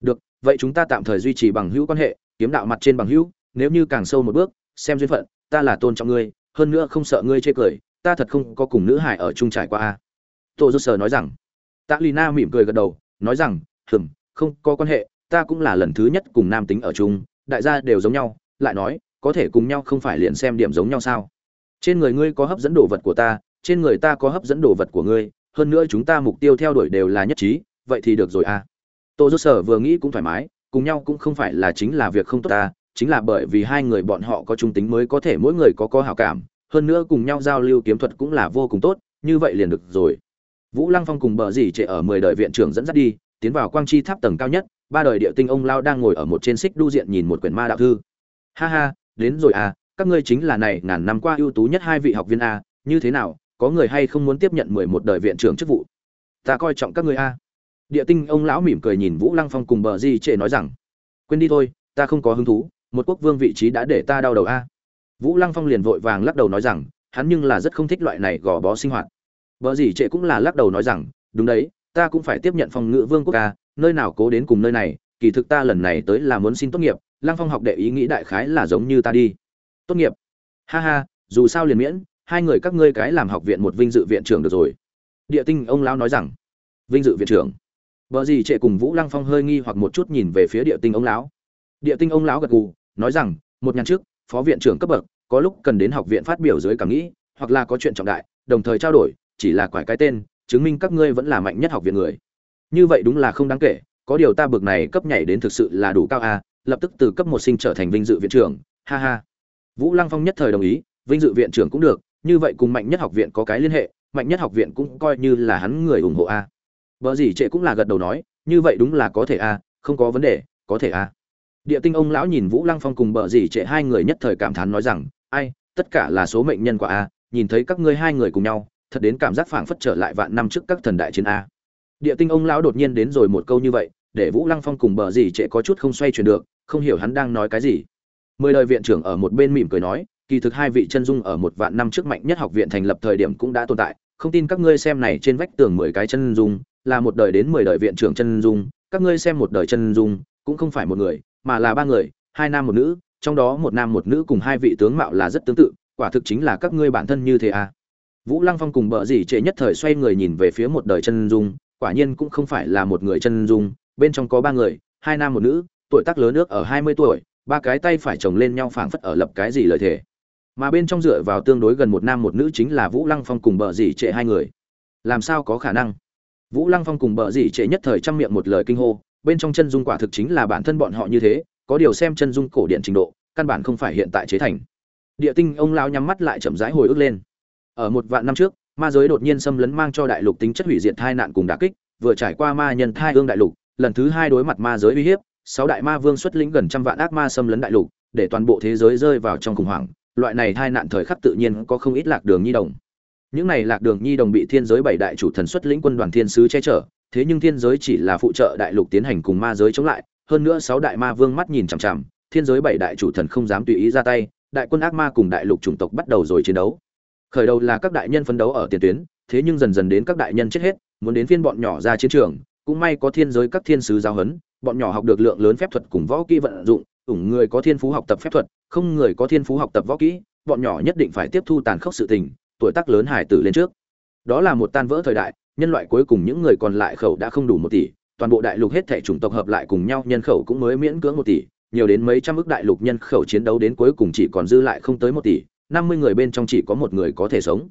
Được, vậy chúng ta tạm thời duy trì bằng hữu quan hệ, kiếm đạo mặt trên bằng hữu, nếu như càng sâu một bước, xem duyên phận, ta là tôn trọng ngươi, hơn nữa không sợ ngươi chê cười, ta thật không có cùng nữ hải ở chung trải qua a. Tô dô sở nói rằng, tạ lì na mỉm cười gật đầu, nói rằng, hừm không có quan hệ, ta cũng là lần thứ nhất cùng nam tính ở chung, đại gia đều giống nhau, lại nói, có thể cùng nhau không phải liền xem điểm giống nhau sao? Trên người ngươi có hấp dẫn đồ vật của ta, trên người ta có hấp dẫn đồ vật của ngươi, hơn nữa chúng ta mục tiêu theo đuổi đều là nhất trí, vậy thì được rồi à? Tô dốt sở vừa nghĩ cũng thoải mái, cùng nhau cũng không phải là chính là việc không tốt ta, chính là bởi vì hai người bọn họ có trung tính mới có thể mỗi người có có hảo cảm, hơn nữa cùng nhau giao lưu kiếm thuật cũng là vô cùng tốt, như vậy liền được rồi. Vũ lăng phong cùng bờ dì trệ ở mười đời viện trưởng dẫn dắt đi tiến vào quang chi tháp tầng cao nhất, ba đời địa tinh ông lao đang ngồi ở một trên xích đu diện nhìn một quyển ma đạo thư. Ha ha, đến rồi à các ngươi chính là này, ngàn năm qua ưu tú nhất hai vị học viên a như thế nào, có người hay không muốn tiếp nhận mười một đời viện trưởng chức vụ? Ta coi trọng các ngươi a địa tinh ông lão mỉm cười nhìn vũ lăng phong cùng bờ di trệ nói rằng, quên đi thôi, ta không có hứng thú, một quốc vương vị trí đã để ta đau đầu a vũ lăng phong liền vội vàng lắc đầu nói rằng, hắn nhưng là rất không thích loại này gò bó sinh hoạt. Bờ di trệ cũng là lắc đầu nói rằng, đúng đấy ta cũng phải tiếp nhận phòng ngự vương quốc ca, nơi nào cố đến cùng nơi này, kỳ thực ta lần này tới là muốn xin tốt nghiệp, lăng phong học đệ ý nghĩ đại khái là giống như ta đi. Tốt nghiệp. Ha ha, dù sao liền miễn, hai người các ngươi cái làm học viện một vinh dự viện trưởng được rồi. Địa tinh, ông lão nói rằng. Vinh dự viện trưởng. Vợ gì trệ cùng vũ lăng phong hơi nghi hoặc một chút nhìn về phía địa tinh ông lão. Địa tinh ông lão gật gù, nói rằng, một nhàn trước, phó viện trưởng cấp bậc, có lúc cần đến học viện phát biểu dưới cảm nghĩ, hoặc là có chuyện trọng đại, đồng thời trao đổi, chỉ là quải cái tên chứng minh các ngươi vẫn là mạnh nhất học viện người. Như vậy đúng là không đáng kể, có điều ta bực này cấp nhảy đến thực sự là đủ cao a lập tức từ cấp một sinh trở thành vinh dự viện trưởng, ha ha. Vũ lăng phong nhất thời đồng ý, vinh dự viện trưởng cũng được, như vậy cùng mạnh nhất học viện có cái liên hệ, mạnh nhất học viện cũng coi như là hắn người ủng hộ à. a vợ gì trệ cũng là gật đầu nói, như vậy đúng là có thể a không có vấn đề, có thể a địa tinh ông lão nhìn vũ lăng phong cùng bờ dì trệ hai người nhất thời cảm thán nói rằng, ai, tất cả là số mệnh nhân quả a nhìn thấy các ngươi hai người cùng nhau thật đến cảm giác phảng phất trở lại vạn năm trước các thần đại chiến a. Địa tinh ông lão đột nhiên đến rồi một câu như vậy, để vũ lăng phong cùng bờ gì trệ có chút không xoay chuyển được, không hiểu hắn đang nói cái gì. Mười đời viện trưởng ở một bên mỉm cười nói, kỳ thực hai vị chân dung ở một vạn năm trước mạnh nhất học viện thành lập thời điểm cũng đã tồn tại, không tin các ngươi xem này trên vách tường mười cái chân dung, là một đời đến mười đời viện trưởng chân dung, các ngươi xem một đời chân dung, cũng không phải một người, mà là ba người, hai nam một nữ, trong đó một nam một nữ cùng hai vị tướng mạo là rất tương tự, quả thực chính là các ngươi bản thân như thế à vũ lăng phong cùng bợ dì trệ nhất thời xoay người nhìn về phía một đời chân dung, quả nhiên cũng không phải là một người chân dung, bên trong có ba người, hai nam một nữ, tuổi tác lớn nước ở hai mươi tuổi, ba cái tay phải chồng lên nhau phảng phất ở lập cái gì lời thề. Mà bên trong dựa vào tương đối gần một nam một nữ chính là vũ lăng phong cùng bợ dì trệ hai người. Làm sao có khả năng? Vũ lăng phong cùng bợ dì trệ nhất thời chăm miệng một lời kinh hô, bên trong chân dung quả thực chính là bản thân bọn họ như thế, có điều xem chân dung cổ điện trình độ, căn bản không phải hiện tại chế thành. Địa tinh ông lao nhắm mắt lại chậm rãi hồi ức lên ở một vạn năm trước, ma giới đột nhiên xâm lấn mang cho đại lục tính chất hủy diệt tai nạn cùng đả kích, vừa trải qua ma nhân thai ương đại lục, lần thứ hai đối mặt ma giới uy hiếp, sáu đại ma vương xuất lĩnh gần trăm vạn ác ma xâm lấn đại lục, để toàn bộ thế giới rơi vào trong khủng hoảng. Loại này tai nạn thời khắc tự nhiên có không ít lạc đường nhi đồng. Những này lạc đường nhi đồng bị thiên giới bảy đại chủ thần xuất lĩnh quân đoàn thiên sứ che chở, thế nhưng thiên giới chỉ là phụ trợ đại lục tiến hành cùng ma giới chống lại, hơn nữa sáu đại ma vương mắt nhìn chằm chằm, thiên giới bảy đại chủ thần không dám tùy ý ra tay, đại quân ác ma cùng đại lục chủng tộc bắt đầu rồi chiến đấu khởi đầu là các đại nhân phấn đấu ở tiền tuyến, thế nhưng dần dần đến các đại nhân chết hết, muốn đến phiên bọn nhỏ ra chiến trường, cũng may có thiên giới các thiên sứ giáo huấn, bọn nhỏ học được lượng lớn phép thuật cùng võ kỹ vận dụng, ủng người có thiên phú học tập phép thuật, không người có thiên phú học tập võ kỹ, bọn nhỏ nhất định phải tiếp thu tàn khốc sự tình, tuổi tác lớn hải tử lên trước. Đó là một tan vỡ thời đại, nhân loại cuối cùng những người còn lại khẩu đã không đủ một tỷ, toàn bộ đại lục hết thể chủng tộc hợp lại cùng nhau, nhân khẩu cũng mới miễn cưỡng một tỷ, nhiều đến mấy trăm ước đại lục nhân khẩu chiến đấu đến cuối cùng chỉ còn dư lại không tới một tỷ năm mươi người bên trong chỉ có một người có thể sống.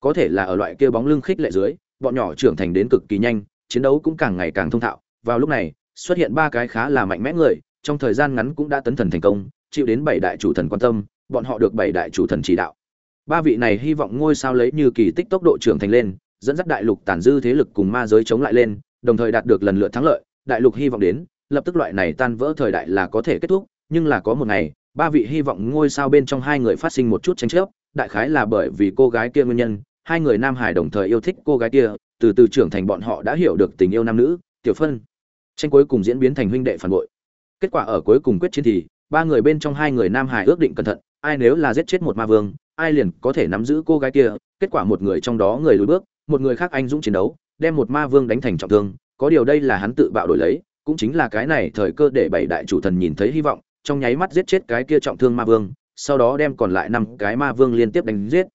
Có thể là ở loại kia bóng lưng khích lệ dưới, bọn nhỏ trưởng thành đến cực kỳ nhanh, chiến đấu cũng càng ngày càng thông thạo. Vào lúc này, xuất hiện ba cái khá là mạnh mẽ người, trong thời gian ngắn cũng đã tấn thần thành công, chịu đến bảy đại chủ thần quan tâm, bọn họ được bảy đại chủ thần chỉ đạo. Ba vị này hy vọng ngôi sao lấy như kỳ tích tốc độ trưởng thành lên, dẫn dắt đại lục tàn dư thế lực cùng ma giới chống lại lên, đồng thời đạt được lần lượt thắng lợi, đại lục hy vọng đến, lập tức loại này tan vỡ thời đại là có thể kết thúc, nhưng là có một ngày ba vị hy vọng ngôi sao bên trong hai người phát sinh một chút tranh chấp, đại khái là bởi vì cô gái kia nguyên nhân, hai người nam hải đồng thời yêu thích cô gái kia, từ từ trưởng thành bọn họ đã hiểu được tình yêu nam nữ, tiểu phân. Tranh cuối cùng diễn biến thành huynh đệ phản bội. Kết quả ở cuối cùng quyết chiến thì, ba người bên trong hai người nam hải ước định cẩn thận, ai nếu là giết chết một ma vương, ai liền có thể nắm giữ cô gái kia, kết quả một người trong đó người lùi bước, một người khác anh dũng chiến đấu, đem một ma vương đánh thành trọng thương, có điều đây là hắn tự bạo đổi lấy, cũng chính là cái này thời cơ để bảy đại chủ thần nhìn thấy hy vọng trong nháy mắt giết chết cái kia trọng thương ma vương, sau đó đem còn lại năm cái ma vương liên tiếp đánh giết.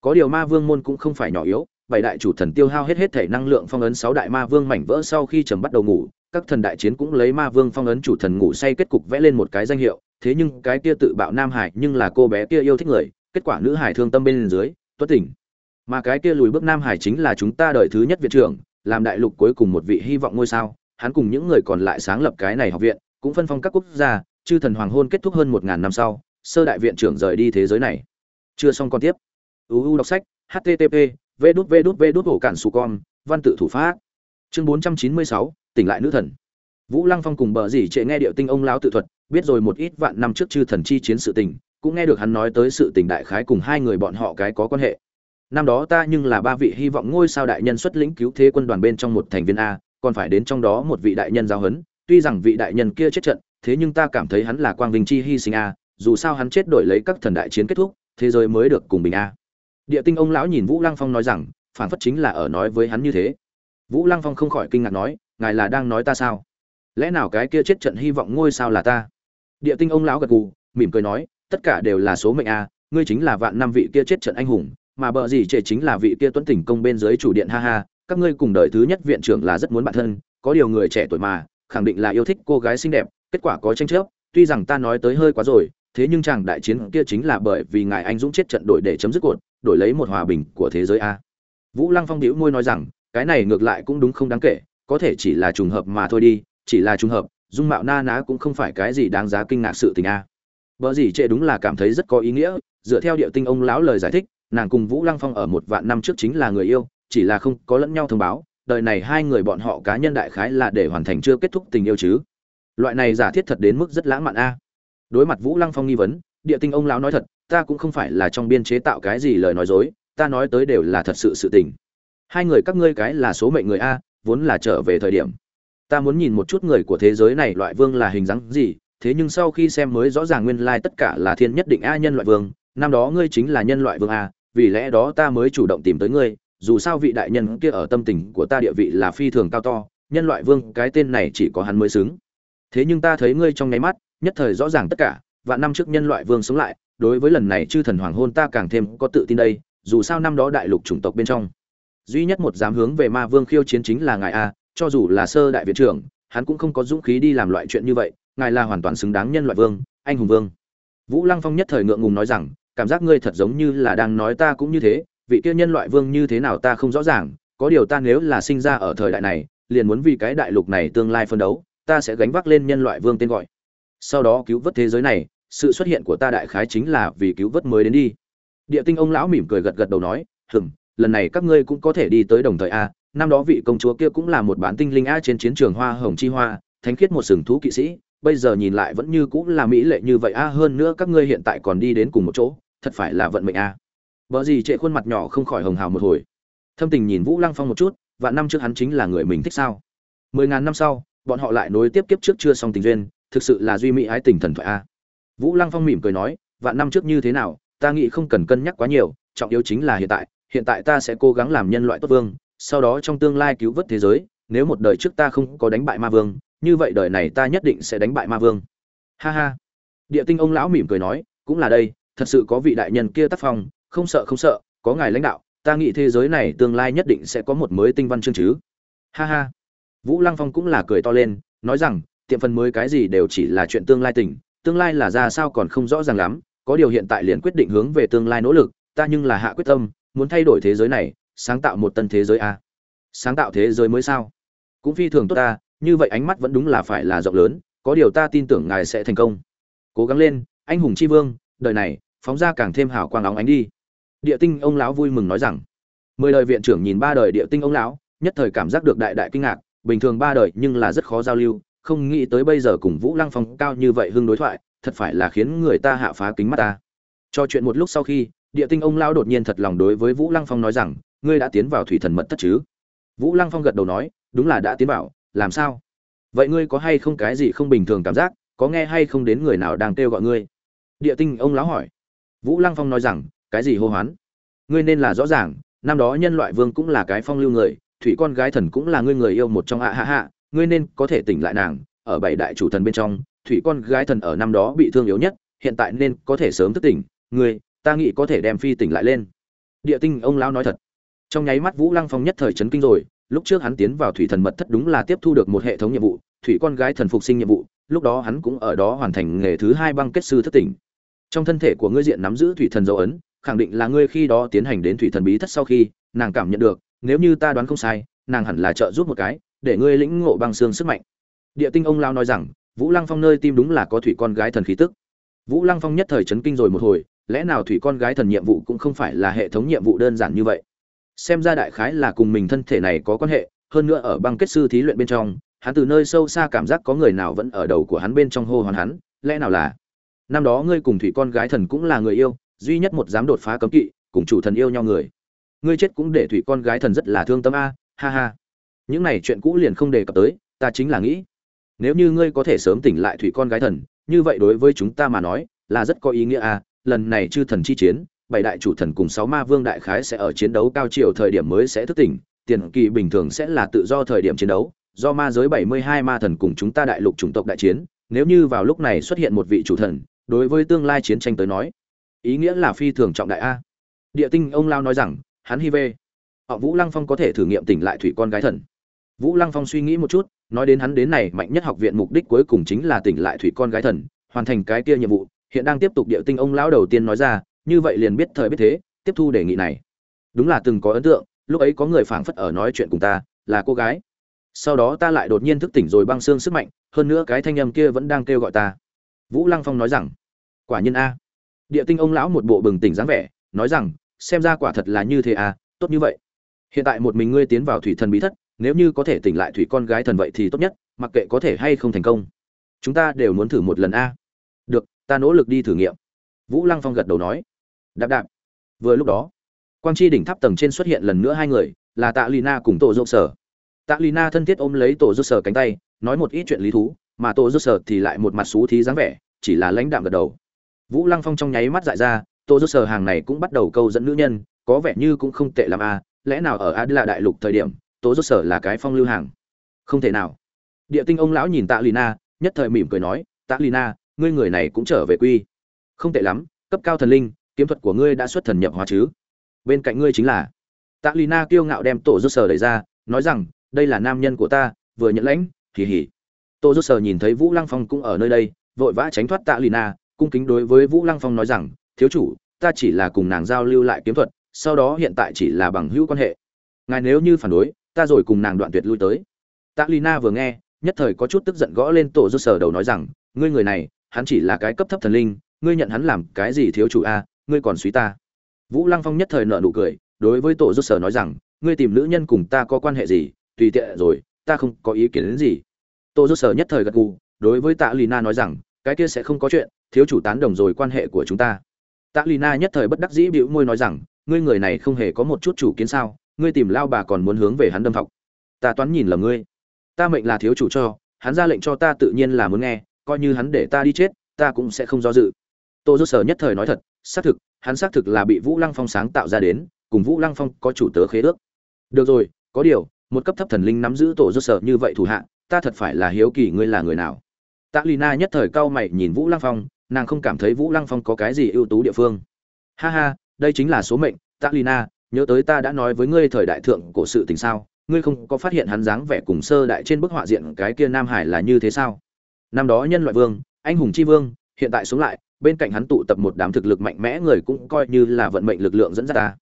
Có điều ma vương môn cũng không phải nhỏ yếu, bảy đại chủ thần tiêu hao hết hết thể năng lượng phong ấn sáu đại ma vương mảnh vỡ sau khi trầm bắt đầu ngủ, các thần đại chiến cũng lấy ma vương phong ấn chủ thần ngủ say kết cục vẽ lên một cái danh hiệu, thế nhưng cái kia tự bạo nam hải nhưng là cô bé kia yêu thích người, kết quả nữ hải thương tâm bên dưới, tuất tỉnh. Mà cái kia lùi bước nam hải chính là chúng ta đợi thứ nhất viện trưởng, làm đại lục cuối cùng một vị hy vọng ngôi sao, hắn cùng những người còn lại sáng lập cái này học viện, cũng phân phong các quốc gia chư thần hoàng hôn kết thúc hơn một ngàn năm sau, sơ đại viện trưởng rời đi thế giới này. Chưa xong còn tiếp. Uu đọc sách http v đút v đút v đút hổ cản su con, văn tự thủ pháp. Chương bốn trăm chín mươi sáu, tỉnh lại nữ thần. Vũ lăng phong cùng bờ dì trệ nghe điệu tinh ông lão tự thuật, biết rồi một ít vạn năm trước chư thần chi chiến sự tình, cũng nghe được hắn nói tới sự tình đại khái cùng hai người bọn họ cái có quan hệ. Năm đó ta nhưng là ba vị hy vọng ngôi sao đại nhân xuất lĩnh cứu thế quân đoàn bên trong một thành viên a, còn phải đến trong đó một vị đại nhân giáo huấn, tuy rằng vị đại nhân kia chết trận thế nhưng ta cảm thấy hắn là quang vinh chi hy sinh a, dù sao hắn chết đổi lấy các thần đại chiến kết thúc, thế giới mới được cùng bình a. Địa tinh ông lão nhìn vũ lăng phong nói rằng, phản phất chính là ở nói với hắn như thế. Vũ lăng phong không khỏi kinh ngạc nói, ngài là đang nói ta sao? Lẽ nào cái kia chết trận hy vọng ngôi sao là ta? Địa tinh ông lão gật gù, mỉm cười nói, tất cả đều là số mệnh a, ngươi chính là vạn năm vị kia chết trận anh hùng, mà bợ gì trệ chính là vị kia tuấn tỉnh công bên dưới chủ điện ha ha, các ngươi cùng đời thứ nhất viện trưởng là rất muốn bạn thân, có điều người trẻ tuổi mà, khẳng định là yêu thích cô gái xinh đẹp kết quả có tranh chấp, tuy rằng ta nói tới hơi quá rồi, thế nhưng chàng đại chiến kia chính là bởi vì ngài anh dũng chết trận đổi để chấm dứt cột đổi lấy một hòa bình của thế giới a. Vũ lăng phong đĩu môi nói rằng, cái này ngược lại cũng đúng không đáng kể, có thể chỉ là trùng hợp mà thôi đi, chỉ là trùng hợp, dung mạo na ná cũng không phải cái gì đáng giá kinh ngạc sự tình a. Vợ gì trệ đúng là cảm thấy rất có ý nghĩa, dựa theo địa tinh ông lão lời giải thích, nàng cùng vũ lăng phong ở một vạn năm trước chính là người yêu, chỉ là không có lẫn nhau thông báo, đời này hai người bọn họ cá nhân đại khái là để hoàn thành chưa kết thúc tình yêu chứ loại này giả thiết thật đến mức rất lãng mạn a. Đối mặt vũ lăng phong nghi vấn, địa tinh ông lão nói thật, ta cũng không phải là trong biên chế tạo cái gì lời nói dối, ta nói tới đều là thật sự sự tình. Hai người các ngươi cái là số mệnh người a, vốn là trở về thời điểm. Ta muốn nhìn một chút người của thế giới này loại vương là hình dáng gì, thế nhưng sau khi xem mới rõ ràng nguyên lai tất cả là thiên nhất định a nhân loại vương, năm đó ngươi chính là nhân loại vương a, vì lẽ đó ta mới chủ động tìm tới ngươi, dù sao vị đại nhân kia ở tâm tình của ta địa vị là phi thường cao to, nhân loại vương cái tên này chỉ có hắn mới xứng thế nhưng ta thấy ngươi trong nháy mắt, nhất thời rõ ràng tất cả và năm trước nhân loại vương sống lại, đối với lần này chư thần hoàng hôn ta càng thêm có tự tin đây, dù sao năm đó đại lục chủng tộc bên trong. Duy nhất một dám hướng về ma vương khiêu chiến chính là ngài a, cho dù là sơ đại viện trưởng, hắn cũng không có dũng khí đi làm loại chuyện như vậy, ngài là hoàn toàn xứng đáng nhân loại vương, anh hùng vương. Vũ lăng phong nhất thời ngượng ngùng nói rằng, cảm giác ngươi thật giống như là đang nói ta cũng như thế, vị kia nhân loại vương như thế nào ta không rõ ràng, có điều ta nếu là sinh ra ở thời đại này, liền muốn vì cái đại lục này tương lai phân đấu ta sẽ gánh vác lên nhân loại vương tên gọi. Sau đó cứu vớt thế giới này, sự xuất hiện của ta đại khái chính là vì cứu vớt mới đến đi. Địa tinh ông lão mỉm cười gật gật đầu nói, hừm, lần này các ngươi cũng có thể đi tới đồng thời a. Năm đó vị công chúa kia cũng là một bán tinh linh a trên chiến trường hoa hồng chi hoa, thánh khiết một sừng thú kỵ sĩ, bây giờ nhìn lại vẫn như cũng là mỹ lệ như vậy a. Hơn nữa các ngươi hiện tại còn đi đến cùng một chỗ, thật phải là vận mệnh a. Vợ gì trệ khuôn mặt nhỏ không khỏi hồng hào một hồi. Thâm tình nhìn vũ lăng phong một chút và năm trước hắn chính là người mình thích sao? Mười ngàn năm sau bọn họ lại nối tiếp kiếp trước chưa xong tình duyên, thực sự là duy mỹ ái tình thần thoại a. Vũ lăng phong mỉm cười nói, vạn năm trước như thế nào, ta nghĩ không cần cân nhắc quá nhiều, trọng yếu chính là hiện tại hiện tại ta sẽ cố gắng làm nhân loại tốt vương, sau đó trong tương lai cứu vớt thế giới, nếu một đời trước ta không có đánh bại ma vương, như vậy đời này ta nhất định sẽ đánh bại ma vương. Ha ha. Địa tinh ông lão mỉm cười nói, cũng là đây, thật sự có vị đại nhân kia tác phong, không sợ không sợ, có ngài lãnh đạo, ta nghĩ thế giới này tương lai nhất định sẽ có một mới tinh văn chương chứ. Ha ha vũ lăng phong cũng là cười to lên, nói rằng, tiệm phần mới cái gì đều chỉ là chuyện tương lai tỉnh tương lai là ra sao còn không rõ ràng lắm, có điều hiện tại liền quyết định hướng về tương lai nỗ lực, ta nhưng là hạ quyết tâm, muốn thay đổi thế giới này, sáng tạo một tân thế giới a. Sáng tạo thế giới mới sao? Cũng phi thường tốt ta, như vậy ánh mắt vẫn đúng là phải là rộng lớn, có điều ta tin tưởng ngài sẽ thành công. Cố gắng lên, anh hùng chi vương, đời này, phóng ra càng thêm hào quang óng ánh đi. Địa tinh ông lão vui mừng nói rằng, mười đời viện trưởng nhìn ba đời địa tinh ông lão, nhất thời cảm giác được đại đại kinh ngạc bình thường ba đời nhưng là rất khó giao lưu, không nghĩ tới bây giờ cùng vũ lăng phong cao như vậy hưng đối thoại, thật phải là khiến người ta hạ phá kính mắt ta. Cho chuyện một lúc sau khi, địa tinh ông lão đột nhiên thật lòng đối với vũ lăng phong nói rằng, ngươi đã tiến vào thủy thần mật thất chứ? Vũ lăng phong gật đầu nói, đúng là đã tiến vào, làm sao? Vậy ngươi có hay không cái gì không bình thường cảm giác, có nghe hay không đến người nào đang kêu gọi ngươi? Địa tinh ông lão hỏi. Vũ lăng phong nói rằng, cái gì hô hoán? Ngươi nên là rõ ràng, năm đó nhân loại vương cũng là cái phong lưu người thủy con gái thần cũng là ngươi người yêu một trong hạ hạ hạ, ngươi nên có thể tỉnh lại nàng, ở bảy đại chủ thần bên trong, thủy con gái thần ở năm đó bị thương yếu nhất, hiện tại nên có thể sớm thức tỉnh, ngươi, ta nghĩ có thể đem phi tỉnh lại lên. Địa tinh, ông lão nói thật. Trong nháy mắt vũ lăng phong nhất thời chấn kinh rồi, lúc trước hắn tiến vào thủy thần mật thất đúng là tiếp thu được một hệ thống nhiệm vụ, thủy con gái thần phục sinh nhiệm vụ, lúc đó hắn cũng ở đó hoàn thành nghề thứ hai băng kết sư thất tỉnh. Trong thân thể của ngươi diện nắm giữ thủy thần dấu ấn, khẳng định là ngươi khi đó tiến hành đến thủy thần bí thất sau khi, nàng cảm nhận được nếu như ta đoán không sai, nàng hẳn là trợ giúp một cái, để ngươi lĩnh ngộ băng xương sức mạnh. Địa tinh ông lao nói rằng, vũ lăng phong nơi tim đúng là có thủy con gái thần khí tức. Vũ lăng phong nhất thời chấn kinh rồi một hồi, lẽ nào thủy con gái thần nhiệm vụ cũng không phải là hệ thống nhiệm vụ đơn giản như vậy? Xem ra đại khái là cùng mình thân thể này có quan hệ, hơn nữa ở băng kết sư thí luyện bên trong, hắn từ nơi sâu xa cảm giác có người nào vẫn ở đầu của hắn bên trong hô hoán hắn, lẽ nào là? Năm đó ngươi cùng thủy con gái thần cũng là người yêu, duy nhất một dám đột phá cấm kỵ, cùng chủ thần yêu nhau người ngươi chết cũng để thủy con gái thần rất là thương tâm a, ha ha. Những này chuyện cũ liền không đề cập tới, ta chính là nghĩ, nếu như ngươi có thể sớm tỉnh lại thủy con gái thần, như vậy đối với chúng ta mà nói, là rất có ý nghĩa a. Lần này chư thần chi chiến, bảy đại chủ thần cùng sáu ma vương đại khái sẽ ở chiến đấu cao chiều thời điểm mới sẽ thức tỉnh, tiền kỳ bình thường sẽ là tự do thời điểm chiến đấu, do ma giới bảy mươi hai ma thần cùng chúng ta đại lục chủng tộc đại chiến, nếu như vào lúc này xuất hiện một vị chủ thần, đối với tương lai chiến tranh tới nói, ý nghĩa là phi thường trọng đại a. Địa tinh ông lao nói rằng hắn hi vê. Họ vũ lăng phong có thể thử nghiệm tỉnh lại thủy con gái thần. Vũ lăng phong suy nghĩ một chút, nói đến hắn đến này mạnh nhất học viện mục đích cuối cùng chính là tỉnh lại thủy con gái thần, hoàn thành cái kia nhiệm vụ, hiện đang tiếp tục địa tinh ông lão đầu tiên nói ra, như vậy liền biết thời biết thế, tiếp thu đề nghị này. Đúng là từng có ấn tượng, lúc ấy có người phảng phất ở nói chuyện cùng ta, là cô gái. Sau đó ta lại đột nhiên thức tỉnh rồi băng xương sức mạnh, hơn nữa cái thanh âm kia vẫn đang kêu gọi ta. Vũ lăng phong nói rằng, quả nhiên a. Địa tinh ông lão một bộ bừng tỉnh dáng vẻ, nói rằng xem ra quả thật là như thế à tốt như vậy. Hiện tại một mình ngươi tiến vào thủy thần bí thất, nếu như có thể tỉnh lại thủy con gái thần vậy thì tốt nhất, mặc kệ có thể hay không thành công. Chúng ta đều muốn thử một lần a. Được, ta nỗ lực đi thử nghiệm. Vũ lăng phong gật đầu nói. Đạp đạp. Vừa lúc đó, quang chi đỉnh tháp tầng trên xuất hiện lần nữa hai người, là tạ lina cùng tổ dốc sở. Tạ lina thân thiết ôm lấy tổ dốc sở cánh tay, nói một ít chuyện lý thú, mà tổ dốc sở thì lại một mặt xú thí dáng vẻ, chỉ là lãnh đạm gật đầu. Vũ lăng phong trong nháy mắt dại ra Tô dốc sở hàng này cũng bắt đầu câu dẫn nữ nhân, có vẻ như cũng không tệ l à? lẽ nào ở adla đại lục thời điểm, Tô dốc sở là cái phong lưu hàng? Không thể nào. Địa tinh ông lão nhìn tạ lina nhất thời mỉm cười nói, tạ lina ngươi người này cũng trở về quy. Không tệ lắm, cấp cao thần linh, kiếm thuật của ngươi đã xuất thần nhập hóa chứ? Bên cạnh ngươi chính là. Tạ lina kiêu ngạo đem tổ dốc sở đẩy ra, nói rằng, đây là nam nhân của ta, vừa nhận lãnh thì hỉ Tô dốc sở nhìn thấy vũ lăng phong cũng ở nơi đây, vội vã tránh thoát tạ lina cung kính đối với vũ lăng phong nói rằng thiếu chủ, ta chỉ là cùng nàng giao lưu lại kiếm thuật, sau đó hiện tại chỉ là bằng hữu quan hệ. Ngài nếu như phản đối, ta rồi cùng nàng đoạn tuyệt lui tới. Tạ lina vừa nghe, nhất thời có chút tức giận gõ lên tổ dốc sở đầu nói rằng, ngươi người này, hắn chỉ là cái cấp thấp thần linh, ngươi nhận hắn làm cái gì thiếu chủ a, ngươi còn suy ta. Vũ lăng phong nhất thời nợ nụ cười, đối với tổ rốt sở nói rằng, ngươi tìm nữ nhân cùng ta có quan hệ gì? Tùy tiện rồi, ta không có ý kiến đến gì. Tổ rốt sở nhất thời gật gù, đối với tạ lina nói rằng, cái kia sẽ không có chuyện, thiếu chủ tán đồng rồi quan hệ của chúng ta tạ lina nhất thời bất đắc dĩ bĩu môi nói rằng, ngươi người này không hề có một chút chủ kiến sao? Ngươi tìm lao bà còn muốn hướng về hắn đâm học. ta toán nhìn là ngươi. Ta mệnh là thiếu chủ cho, hắn ra lệnh cho ta tự nhiên là muốn nghe, coi như hắn để ta đi chết, ta cũng sẽ không do dự. Tô rốt sở nhất thời nói thật, xác thực, hắn xác thực là bị vũ lăng phong sáng tạo ra đến, cùng vũ lăng phong có chủ tớ khế ước. Được rồi, có điều, một cấp thấp thần linh nắm giữ tổ rốt sở như vậy thủ hạ, ta thật phải là hiếu kỳ ngươi là người nào. Tạ lina nhất thời cau mày nhìn vũ lăng phong nàng không cảm thấy vũ lăng phong có cái gì ưu tú địa phương. Ha ha, đây chính là số mệnh, tạ lina, nhớ tới ta đã nói với ngươi thời đại thượng cổ sự tình sao, ngươi không có phát hiện hắn dáng vẻ cùng sơ đại trên bức họa diện cái kia nam hải là như thế sao? Năm đó nhân loại vương, anh hùng chi vương, hiện tại xuống lại, bên cạnh hắn tụ tập một đám thực lực mạnh mẽ người cũng coi như là vận mệnh lực lượng dẫn dắt ta.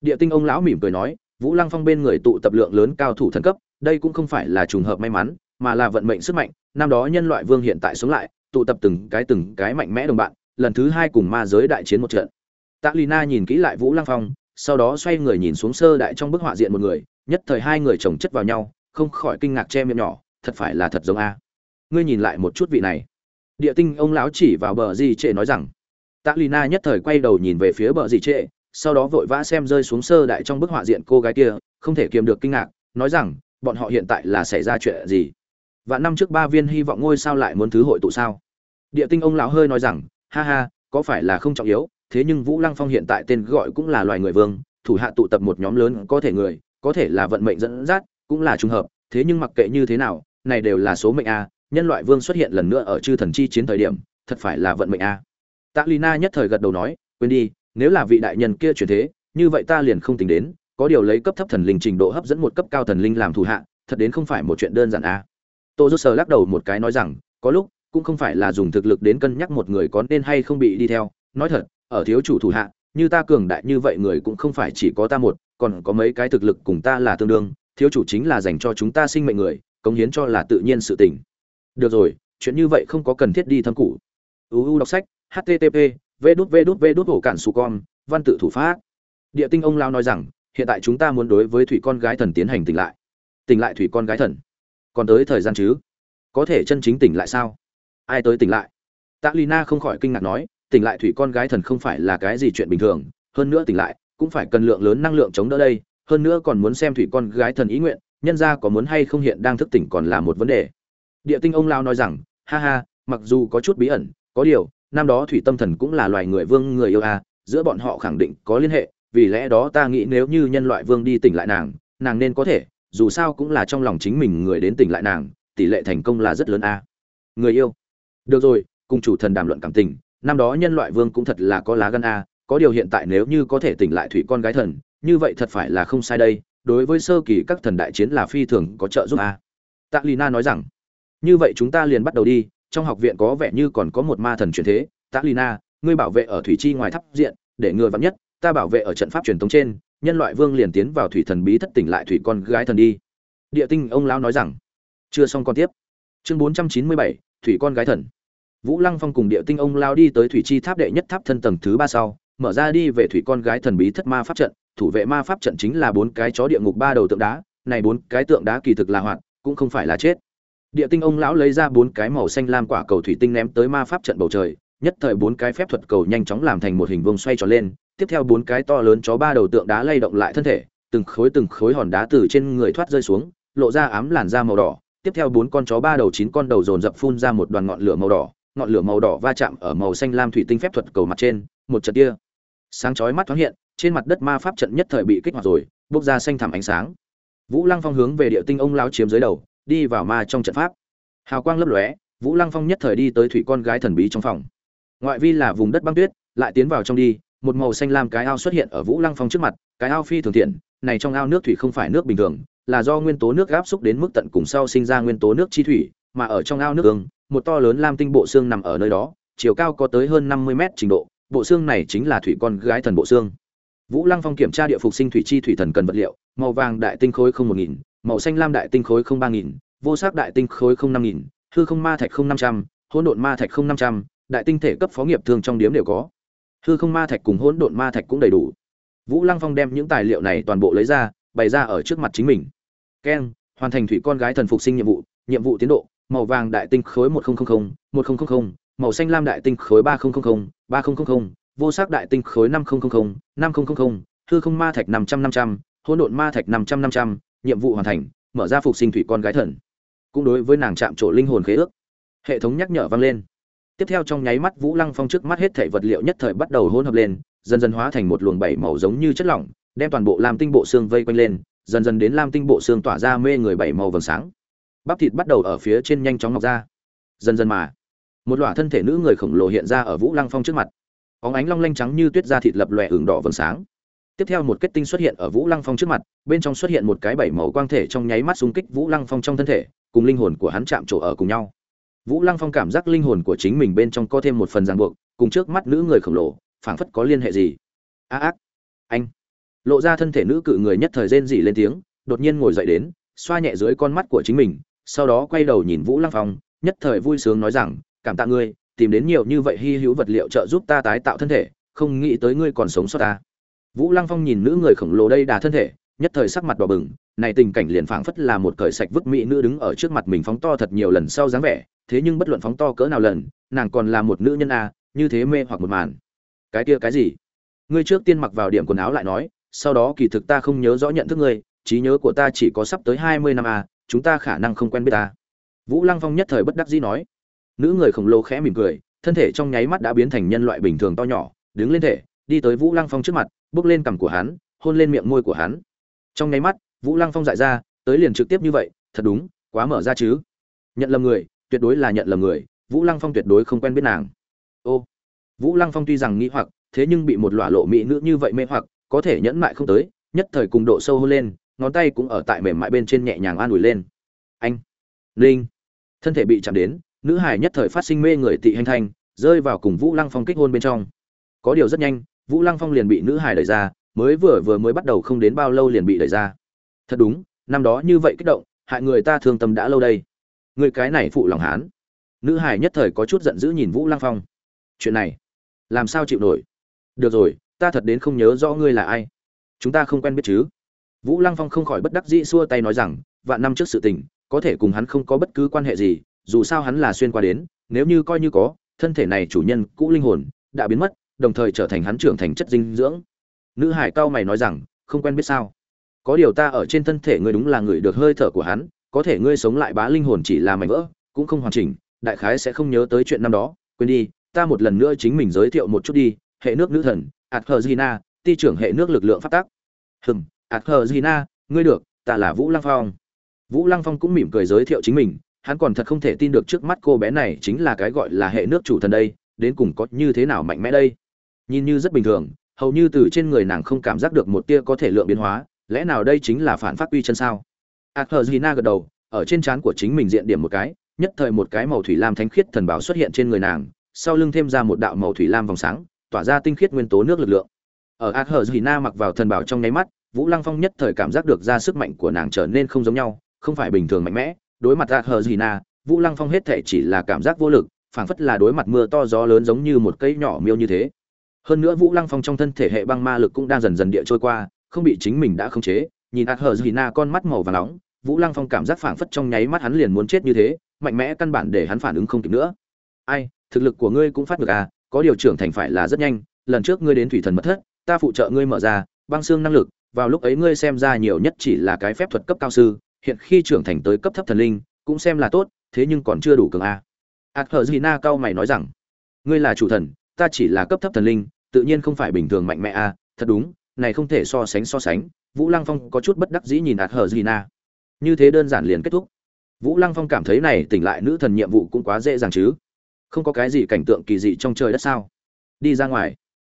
Địa tinh ông lão mỉm cười nói, vũ lăng phong bên người tụ tập lượng lớn cao thủ thần cấp, đây cũng không phải là trùng hợp may mắn, mà là vận mệnh sức mạnh, năm đó nhân loại vương hiện tại sống lại tụ tập từng cái từng cái mạnh mẽ đồng bạn, lần thứ hai cùng ma giới đại chiến một trận. Tạ lina nhìn kỹ lại vũ lăng phong, sau đó xoay người nhìn xuống sơ đại trong bức họa diện một người, nhất thời hai người chồng chất vào nhau, không khỏi kinh ngạc che miệng nhỏ, thật phải là thật giống a. Ngươi nhìn lại một chút vị này. Địa tinh ông lão chỉ vào bờ gì trệ nói rằng. Tạ lina nhất thời quay đầu nhìn về phía bờ gì trệ sau đó vội vã xem rơi xuống sơ đại trong bức họa diện cô gái kia, không thể kiềm được kinh ngạc, nói rằng, bọn họ hiện tại là xảy ra chuyện gì? Và năm trước ba viên hy vọng ngôi sao lại muốn thứ hội tụ sao địa tinh ông lão hơi nói rằng, ha ha, có phải là không trọng yếu, thế nhưng vũ lăng phong hiện tại tên gọi cũng là loài người vương, thủ hạ tụ tập một nhóm lớn có thể người, có thể là vận mệnh dẫn dắt, cũng là trùng hợp, thế nhưng mặc kệ như thế nào, này đều là số mệnh a, nhân loại vương xuất hiện lần nữa ở chư thần chi chiến thời điểm, thật phải là vận mệnh a tạ lina nhất thời gật đầu nói, quên đi, nếu là vị đại nhân kia chuyển thế, như vậy ta liền không tính đến, có điều lấy cấp thấp thần linh trình độ hấp dẫn một cấp cao thần linh làm thủ hạ, thật đến không phải một chuyện đơn giản a tô rút sờ lắc đầu một cái nói rằng có lúc cũng không phải là dùng thực lực đến cân nhắc một người có nên hay không bị đi theo nói thật ở thiếu chủ thủ hạ như ta cường đại như vậy người cũng không phải chỉ có ta một còn có mấy cái thực lực cùng ta là tương đương thiếu chủ chính là dành cho chúng ta sinh mệnh người cống hiến cho là tự nhiên sự tình được rồi chuyện như vậy không có cần thiết đi thâm cụ uu đọc sách http v đút v đút v đút hổ cản su con văn tự thủ pháp địa tinh ông lao nói rằng hiện tại chúng ta muốn đối với thủy con gái thần tiến hành tỉnh lại tỉnh lại thủy con gái thần còn tới thời gian chứ? Có thể chân chính tỉnh lại sao? Ai tới tỉnh lại? Tạ lina không khỏi kinh ngạc nói tỉnh lại thủy con gái thần không phải là cái gì chuyện bình thường hơn nữa tỉnh lại cũng phải cần lượng lớn năng lượng chống đỡ đây hơn nữa còn muốn xem thủy con gái thần ý nguyện nhân ra có muốn hay không hiện đang thức tỉnh còn là một vấn đề. Địa tinh ông lao nói rằng ha ha mặc dù có chút bí ẩn có điều năm đó thủy tâm thần cũng là loài người vương người yêu a à, giữa bọn họ khẳng định có liên hệ vì lẽ đó ta nghĩ nếu như nhân loại vương đi tỉnh lại nàng nàng nên có thể dù sao cũng là trong lòng chính mình người đến tỉnh lại nàng tỷ lệ thành công là rất lớn a. À. người yêu. Được rồi cùng chủ thần đàm luận cảm tình năm đó nhân loại vương cũng thật là có lá gan a à, có điều hiện tại nếu như có thể tỉnh lại thủy con gái thần như vậy thật phải là không sai đây đối với sơ kỳ các thần đại chiến là phi thường có trợ giúp a. Tạ lina nói rằng như vậy chúng ta liền bắt đầu đi trong học viện có vẻ như còn có một ma thần truyền thế. Tạ lina ngươi bảo vệ ở thủy chi ngoài tháp diện để ngừa vắn nhất ta bảo vệ ở trận pháp truyền thống trên nhân loại vương liền tiến vào thủy thần bí thất tỉnh lại thủy con gái thần đi. Địa tinh, ông lão nói rằng. Chưa xong con tiếp. Chương bốn trăm chín mươi bảy, thủy con gái thần. Vũ lăng phong cùng địa tinh, ông lao đi tới thủy chi tháp đệ nhất tháp thân tầng thứ ba sau, mở ra đi về thủy con gái thần bí thất ma pháp trận. Thủ vệ ma pháp trận chính là bốn cái chó địa ngục ba đầu tượng đá. Này bốn cái tượng đá kỳ thực là hoạt, cũng không phải là chết. Địa tinh, ông lão lấy ra bốn cái màu xanh lam quả cầu thủy tinh ném tới ma pháp trận bầu trời. Nhất thời bốn cái phép thuật cầu nhanh chóng làm thành một hình vuông xoay tròn lên tiếp theo bốn cái to lớn chó ba đầu tượng đá lay động lại thân thể, từng khối từng khối hòn đá từ trên người thoát rơi xuống, lộ ra ám làn da màu đỏ. Tiếp theo bốn con chó ba đầu chín con đầu dồn dập phun ra một đoàn ngọn lửa màu đỏ. Ngọn lửa màu đỏ va chạm ở màu xanh lam thủy tinh phép thuật cầu mặt trên, một trận tia sáng chói mắt thoáng hiện, trên mặt đất ma pháp trận nhất thời bị kích hoạt rồi, bốc ra xanh thẳm ánh sáng. Vũ lăng phong hướng về địa tinh ông lao chiếm dưới đầu, đi vào ma trong trận pháp. Hào quang lấp lóe, vũ lăng phong nhất thời đi tới thủy con gái thần bí trong phòng. Ngoại vi là vùng đất băng tuyết, lại tiến vào trong đi một màu xanh lam cái ao xuất hiện ở vũ lăng phong trước mặt, cái ao phi thường thiện, này trong ao nước thủy không phải nước bình thường, là do nguyên tố nước áp xúc đến mức tận cùng sau sinh ra nguyên tố nước chi thủy, mà ở trong ao nước ương một to lớn lam tinh bộ xương nằm ở nơi đó, chiều cao có tới hơn năm mươi mét trình độ, bộ xương này chính là thủy con gái thần bộ xương. Vũ lăng phong kiểm tra địa phục sinh thủy chi thủy thần cần vật liệu, màu vàng đại tinh khối không một nghìn, màu xanh lam đại tinh khối không ba nghìn, vô sắc đại tinh khối không năm nghìn, hư không ma thạch không năm trăm, hỗn độn ma thạch không năm trăm, đại tinh thể cấp phó nghiệp thường trong điếm đều có hư không ma thạch cùng hỗn độn ma thạch cũng đầy đủ. Vũ lăng phong đem những tài liệu này toàn bộ lấy ra, bày ra ở trước mặt chính mình. Keng hoàn thành thủy con gái thần phục sinh nhiệm vụ nhiệm vụ tiến độ, màu vàng đại tinh khối một nghìn một nghìn màu xanh lam đại tinh khối ba nghìn ba nghìn vô sắc đại tinh khối năm nghìn năm nghìn hư không ma thạch năm trăm năm trăm, hỗn độn ma thạch năm trăm năm trăm, nhiệm vụ hoàn thành, mở ra phục sinh thủy con gái thần. Cũng đối với nàng chạm trổ linh hồn khế ước. Hệ thống nhắc nhở vang lên tiếp theo trong nháy mắt vũ lăng phong trước mắt hết thảy vật liệu nhất thời bắt đầu hỗn hợp lên, dần dần hóa thành một luồng bảy màu giống như chất lỏng, đem toàn bộ lam tinh bộ xương vây quanh lên, dần dần đến lam tinh bộ xương tỏa ra mê người bảy màu vầng sáng. Bắp thịt bắt đầu ở phía trên nhanh chóng ngọc ra. Dần dần mà, một loạt thân thể nữ người khổng lồ hiện ra ở vũ lăng phong trước mặt. Óng ánh long lanh trắng như tuyết da thịt lập lòe ửng đỏ vầng sáng. Tiếp theo một kết tinh xuất hiện ở vũ lăng phong trước mặt, bên trong xuất hiện một cái bảy màu quang thể trong nháy mắt xung kích vũ lăng phong trong thân thể, cùng linh hồn của hắn chạm trổ ở cùng nhau vũ lăng phong cảm giác linh hồn của chính mình bên trong có thêm một phần ràng buộc, cùng trước mắt nữ người khổng lồ, phảng phất có liên hệ gì. A ác. Anh. Lộ ra thân thể nữ cự người nhất thời rên rỉ lên tiếng, đột nhiên ngồi dậy đến, xoa nhẹ dưới con mắt của chính mình, sau đó quay đầu nhìn vũ lăng phong, nhất thời vui sướng nói rằng, cảm tạ ngươi, tìm đến nhiều như vậy hy hữu vật liệu trợ giúp ta tái tạo thân thể, không nghĩ tới ngươi còn sống sót ta. Vũ lăng phong nhìn nữ người khổng lồ đây đà thân thể, nhất thời sắc mặt đỏ bừng này tình cảnh liền phảng phất là một cởi sạch vứt mỹ nữ đứng ở trước mặt mình phóng to thật nhiều lần sau dáng vẻ, thế nhưng bất luận phóng to cỡ nào lần, nàng còn là một nữ nhân a, như thế mê hoặc một màn. Cái kia cái gì? Ngươi trước tiên mặc vào điểm quần áo lại nói, sau đó kỳ thực ta không nhớ rõ nhận thức ngươi, trí nhớ của ta chỉ có sắp tới hai mươi năm a, chúng ta khả năng không quen biết ta. Vũ lăng phong nhất thời bất đắc dĩ nói. Nữ người khổng lồ khẽ mỉm cười, thân thể trong nháy mắt đã biến thành nhân loại bình thường to nhỏ, đứng lên thể, đi tới vũ lăng phong trước mặt, bước lên cằm của hắn, hôn lên miệng môi của hắn. Trong nháy mắt vũ lăng phong dại ra, tới liền trực tiếp như vậy, thật đúng, quá mở ra chứ. Nhận lầm người, tuyệt đối là nhận lầm người, vũ lăng phong tuyệt đối không quen biết nàng. Ô, vũ lăng phong tuy rằng nghĩ hoặc, thế nhưng bị một lọa lộ mỹ nữ như vậy mê hoặc, có thể nhẫn mại không tới, nhất thời cùng độ sâu hơn lên, ngón tay cũng ở tại mềm mại bên trên nhẹ nhàng an ủi lên. Anh, linh, thân thể bị chạm đến, nữ hải nhất thời phát sinh mê người tị hành thanh rơi vào cùng vũ lăng phong kích hôn bên trong. Có điều rất nhanh, vũ lăng phong liền bị nữ hải đẩy ra, mới vừa vừa mới bắt đầu không đến bao lâu liền bị đẩy ra thật đúng, năm đó như vậy kích động, hại người ta thương tâm đã lâu đây. Người cái này phụ lòng hán. Nữ hải nhất thời có chút giận dữ nhìn vũ lăng phong. Chuyện này, làm sao chịu nổi? Được rồi, ta thật đến không nhớ rõ ngươi là ai. Chúng ta không quen biết chứ. Vũ lăng phong không khỏi bất đắc dĩ xua tay nói rằng, vạn năm trước sự tình, có thể cùng hắn không có bất cứ quan hệ gì, dù sao hắn là xuyên qua đến, nếu như coi như có, thân thể này chủ nhân, cũ linh hồn, đã biến mất, đồng thời trở thành hắn trưởng thành chất dinh dưỡng. Nữ hải cao mày nói rằng, không quen biết sao? Có điều ta ở trên thân thể ngươi đúng là người được hơi thở của hắn, có thể ngươi sống lại bá linh hồn chỉ là mảnh vỡ, cũng không hoàn chỉnh, đại khái sẽ không nhớ tới chuyện năm đó, quên đi, ta một lần nữa chính mình giới thiệu một chút đi, hệ nước nữ thần adhergina ti trưởng hệ nước lực lượng phát tác hừm adhergina ngươi được, ta là vũ lăng phong. Vũ lăng phong cũng mỉm cười giới thiệu chính mình, hắn còn thật không thể tin được trước mắt cô bé này chính là cái gọi là hệ nước chủ thần đây, đến cùng có như thế nào mạnh mẽ đây. Nhìn như rất bình thường, hầu như từ trên người nàng không cảm giác được một tia có thể lượng biến hóa lẽ nào đây chính là phản phát quy chân sao? Athena gật đầu, ở trên trán của chính mình diện điểm một cái, nhất thời một cái màu thủy lam thánh khiết thần bảo xuất hiện trên người nàng, sau lưng thêm ra một đạo màu thủy lam vòng sáng, tỏa ra tinh khiết nguyên tố nước lực lượng. Ở Athena mặc vào thần bảo trong nháy mắt, vũ lăng phong nhất thời cảm giác được ra sức mạnh của nàng trở nên không giống nhau, không phải bình thường mạnh mẽ. Đối mặt Athena vũ lăng phong hết thể chỉ là cảm giác vô lực, phảng phất là đối mặt mưa to gió lớn giống như một cây nhỏ miêu như thế. Hơn nữa vũ lăng phong trong thân thể hệ băng ma lực cũng đang dần dần địa trôi qua không bị chính mình đã khống chế, nhìn ạt hờ dì na con mắt màu và nóng, vũ lăng phong cảm giác phảng phất trong nháy mắt hắn liền muốn chết như thế, mạnh mẽ căn bản để hắn phản ứng không kịp nữa. Ai, thực lực của ngươi cũng phát được à có điều trưởng thành phải là rất nhanh, lần trước ngươi đến thủy thần mất thất, ta phụ trợ ngươi mở ra băng xương năng lực, vào lúc ấy ngươi xem ra nhiều nhất chỉ là cái phép thuật cấp cao sư, hiện khi trưởng thành tới cấp thấp thần linh, cũng xem là tốt, thế nhưng còn chưa đủ cường à. a ạt hờ dì na cao mày nói rằng, ngươi là chủ thần, ta chỉ là cấp thấp thần linh, tự nhiên không phải bình thường mạnh mẽ a thật đúng này không thể so sánh so sánh, vũ lăng phong có chút bất đắc dĩ nhìn ạt hờ dì na. Như thế đơn giản liền kết thúc. Vũ lăng phong cảm thấy này tỉnh lại nữ thần nhiệm vụ cũng quá dễ dàng chứ. Không có cái gì cảnh tượng kỳ dị trong trời đất sao? Đi ra ngoài.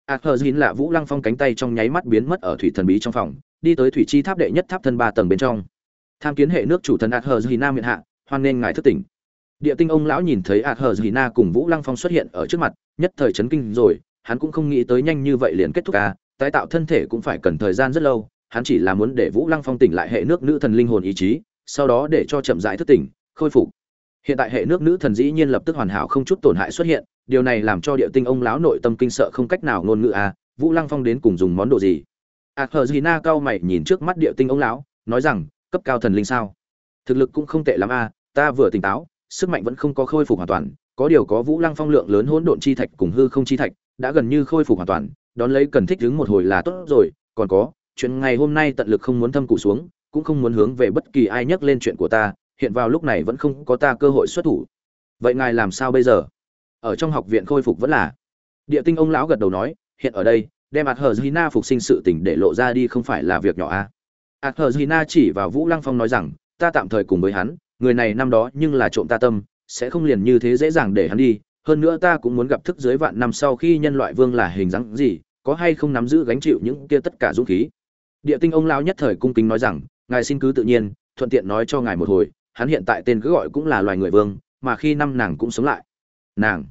Ạt hờ dìn là vũ lăng phong cánh tay trong nháy mắt biến mất ở thủy thần bí trong phòng, đi tới thủy chi tháp đệ nhất tháp thân ba tầng bên trong. Tham kiến hệ nước chủ thần ạt hờ dìn nam miệng hạ, hoan nên ngài thức tỉnh. Địa tinh ông lão nhìn thấy ạt hờ dìn na cùng vũ lăng phong xuất hiện ở trước mặt, nhất thời chấn kinh rồi, hắn cũng không nghĩ tới nhanh như vậy liền kết thúc à tái tạo thân thể cũng phải cần thời gian rất lâu, hắn chỉ là muốn để vũ lăng phong tỉnh lại hệ nước nữ thần linh hồn ý chí, sau đó để cho chậm rãi thức tỉnh, khôi phục. Hiện tại hệ nước nữ thần dĩ nhiên lập tức hoàn hảo không chút tổn hại xuất hiện, điều này làm cho địa tinh ông lão nội tâm kinh sợ không cách nào ngôn ngữ à vũ lăng phong đến cùng dùng món đồ gì? A hờ gì na cao mày nhìn trước mắt địa tinh ông lão, nói rằng, cấp cao thần linh sao? Thực lực cũng không tệ lắm à ta vừa tỉnh táo, sức mạnh vẫn không có khôi phục hoàn toàn, có điều có vũ lăng phong lượng lớn hỗn độn chi thạch cùng hư không chi thạch, đã gần như khôi phục hoàn toàn đón lấy cần thích đứng một hồi là tốt rồi, còn có, chuyện ngày hôm nay tận lực không muốn thâm cụ xuống, cũng không muốn hướng về bất kỳ ai nhắc lên chuyện của ta, hiện vào lúc này vẫn không có ta cơ hội xuất thủ. Vậy ngài làm sao bây giờ? Ở trong học viện khôi phục vẫn là. Địa tinh ông lão gật đầu nói, hiện ở đây, đem ạt hờ gina phục sinh sự tỉnh để lộ ra đi không phải là việc nhỏ à? a ạt hờ gina chỉ vào vũ lăng phong nói rằng, ta tạm thời cùng với hắn, người này năm đó nhưng là trộm ta tâm, sẽ không liền như thế dễ dàng để hắn đi hơn nữa ta cũng muốn gặp thức dưới vạn năm sau khi nhân loại vương là hình dáng gì, có hay không nắm giữ gánh chịu những kia tất cả dũng khí? Địa tinh ông lão nhất thời cung kính nói rằng, ngài xin cứ tự nhiên, thuận tiện nói cho ngài một hồi, hắn hiện tại tên cứ gọi cũng là loài người vương, mà khi năm nàng cũng sống lại. Nàng.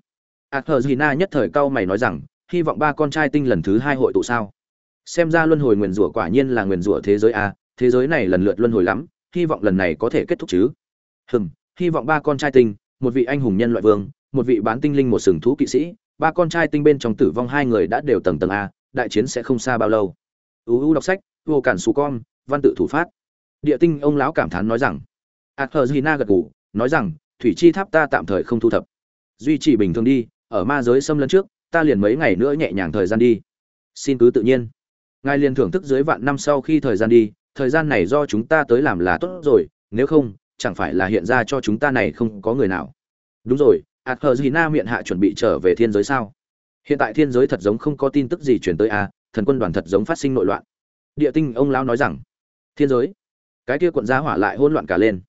Athena nhất thời cau mày nói rằng, hy vọng ba con trai tinh lần thứ hai hội tụ sao? Xem ra luân hồi nguyền rủa quả nhiên là nguyền rủa thế giới a, thế giới này lần lượt luân hồi lắm, hy vọng lần này có thể kết thúc chứ. Hừm, hy vọng ba con trai tinh, một vị anh hùng nhân loại vương một vị bán tinh linh một sừng thú kỵ sĩ, ba con trai tinh bên trong tử vong hai người đã đều tầng tầng a, đại chiến sẽ không xa bao lâu. Uu đọc sách, vô cản xù con, văn tự thủ phát. Địa tinh ông lão cảm thán nói rằng Athena gật gù, nói rằng, thủy chi tháp ta tạm thời không thu thập. Duy trì bình thường đi, ở ma giới xâm lấn trước, ta liền mấy ngày nữa nhẹ nhàng thời gian đi. Xin cứ tự nhiên. Ngài liền thưởng thức dưới vạn năm sau khi thời gian đi, thời gian này do chúng ta tới làm là tốt rồi, nếu không, chẳng phải là hiện ra cho chúng ta này không có người nào. Đúng rồi ạt hờ gì na miệng hạ chuẩn bị trở về thiên giới sao? Hiện tại thiên giới thật giống không có tin tức gì chuyển tới a à, thần quân đoàn thật giống phát sinh nội loạn. Địa tinh ông lão nói rằng thiên giới? Cái kia quận gia hỏa lại hỗn loạn cả lên.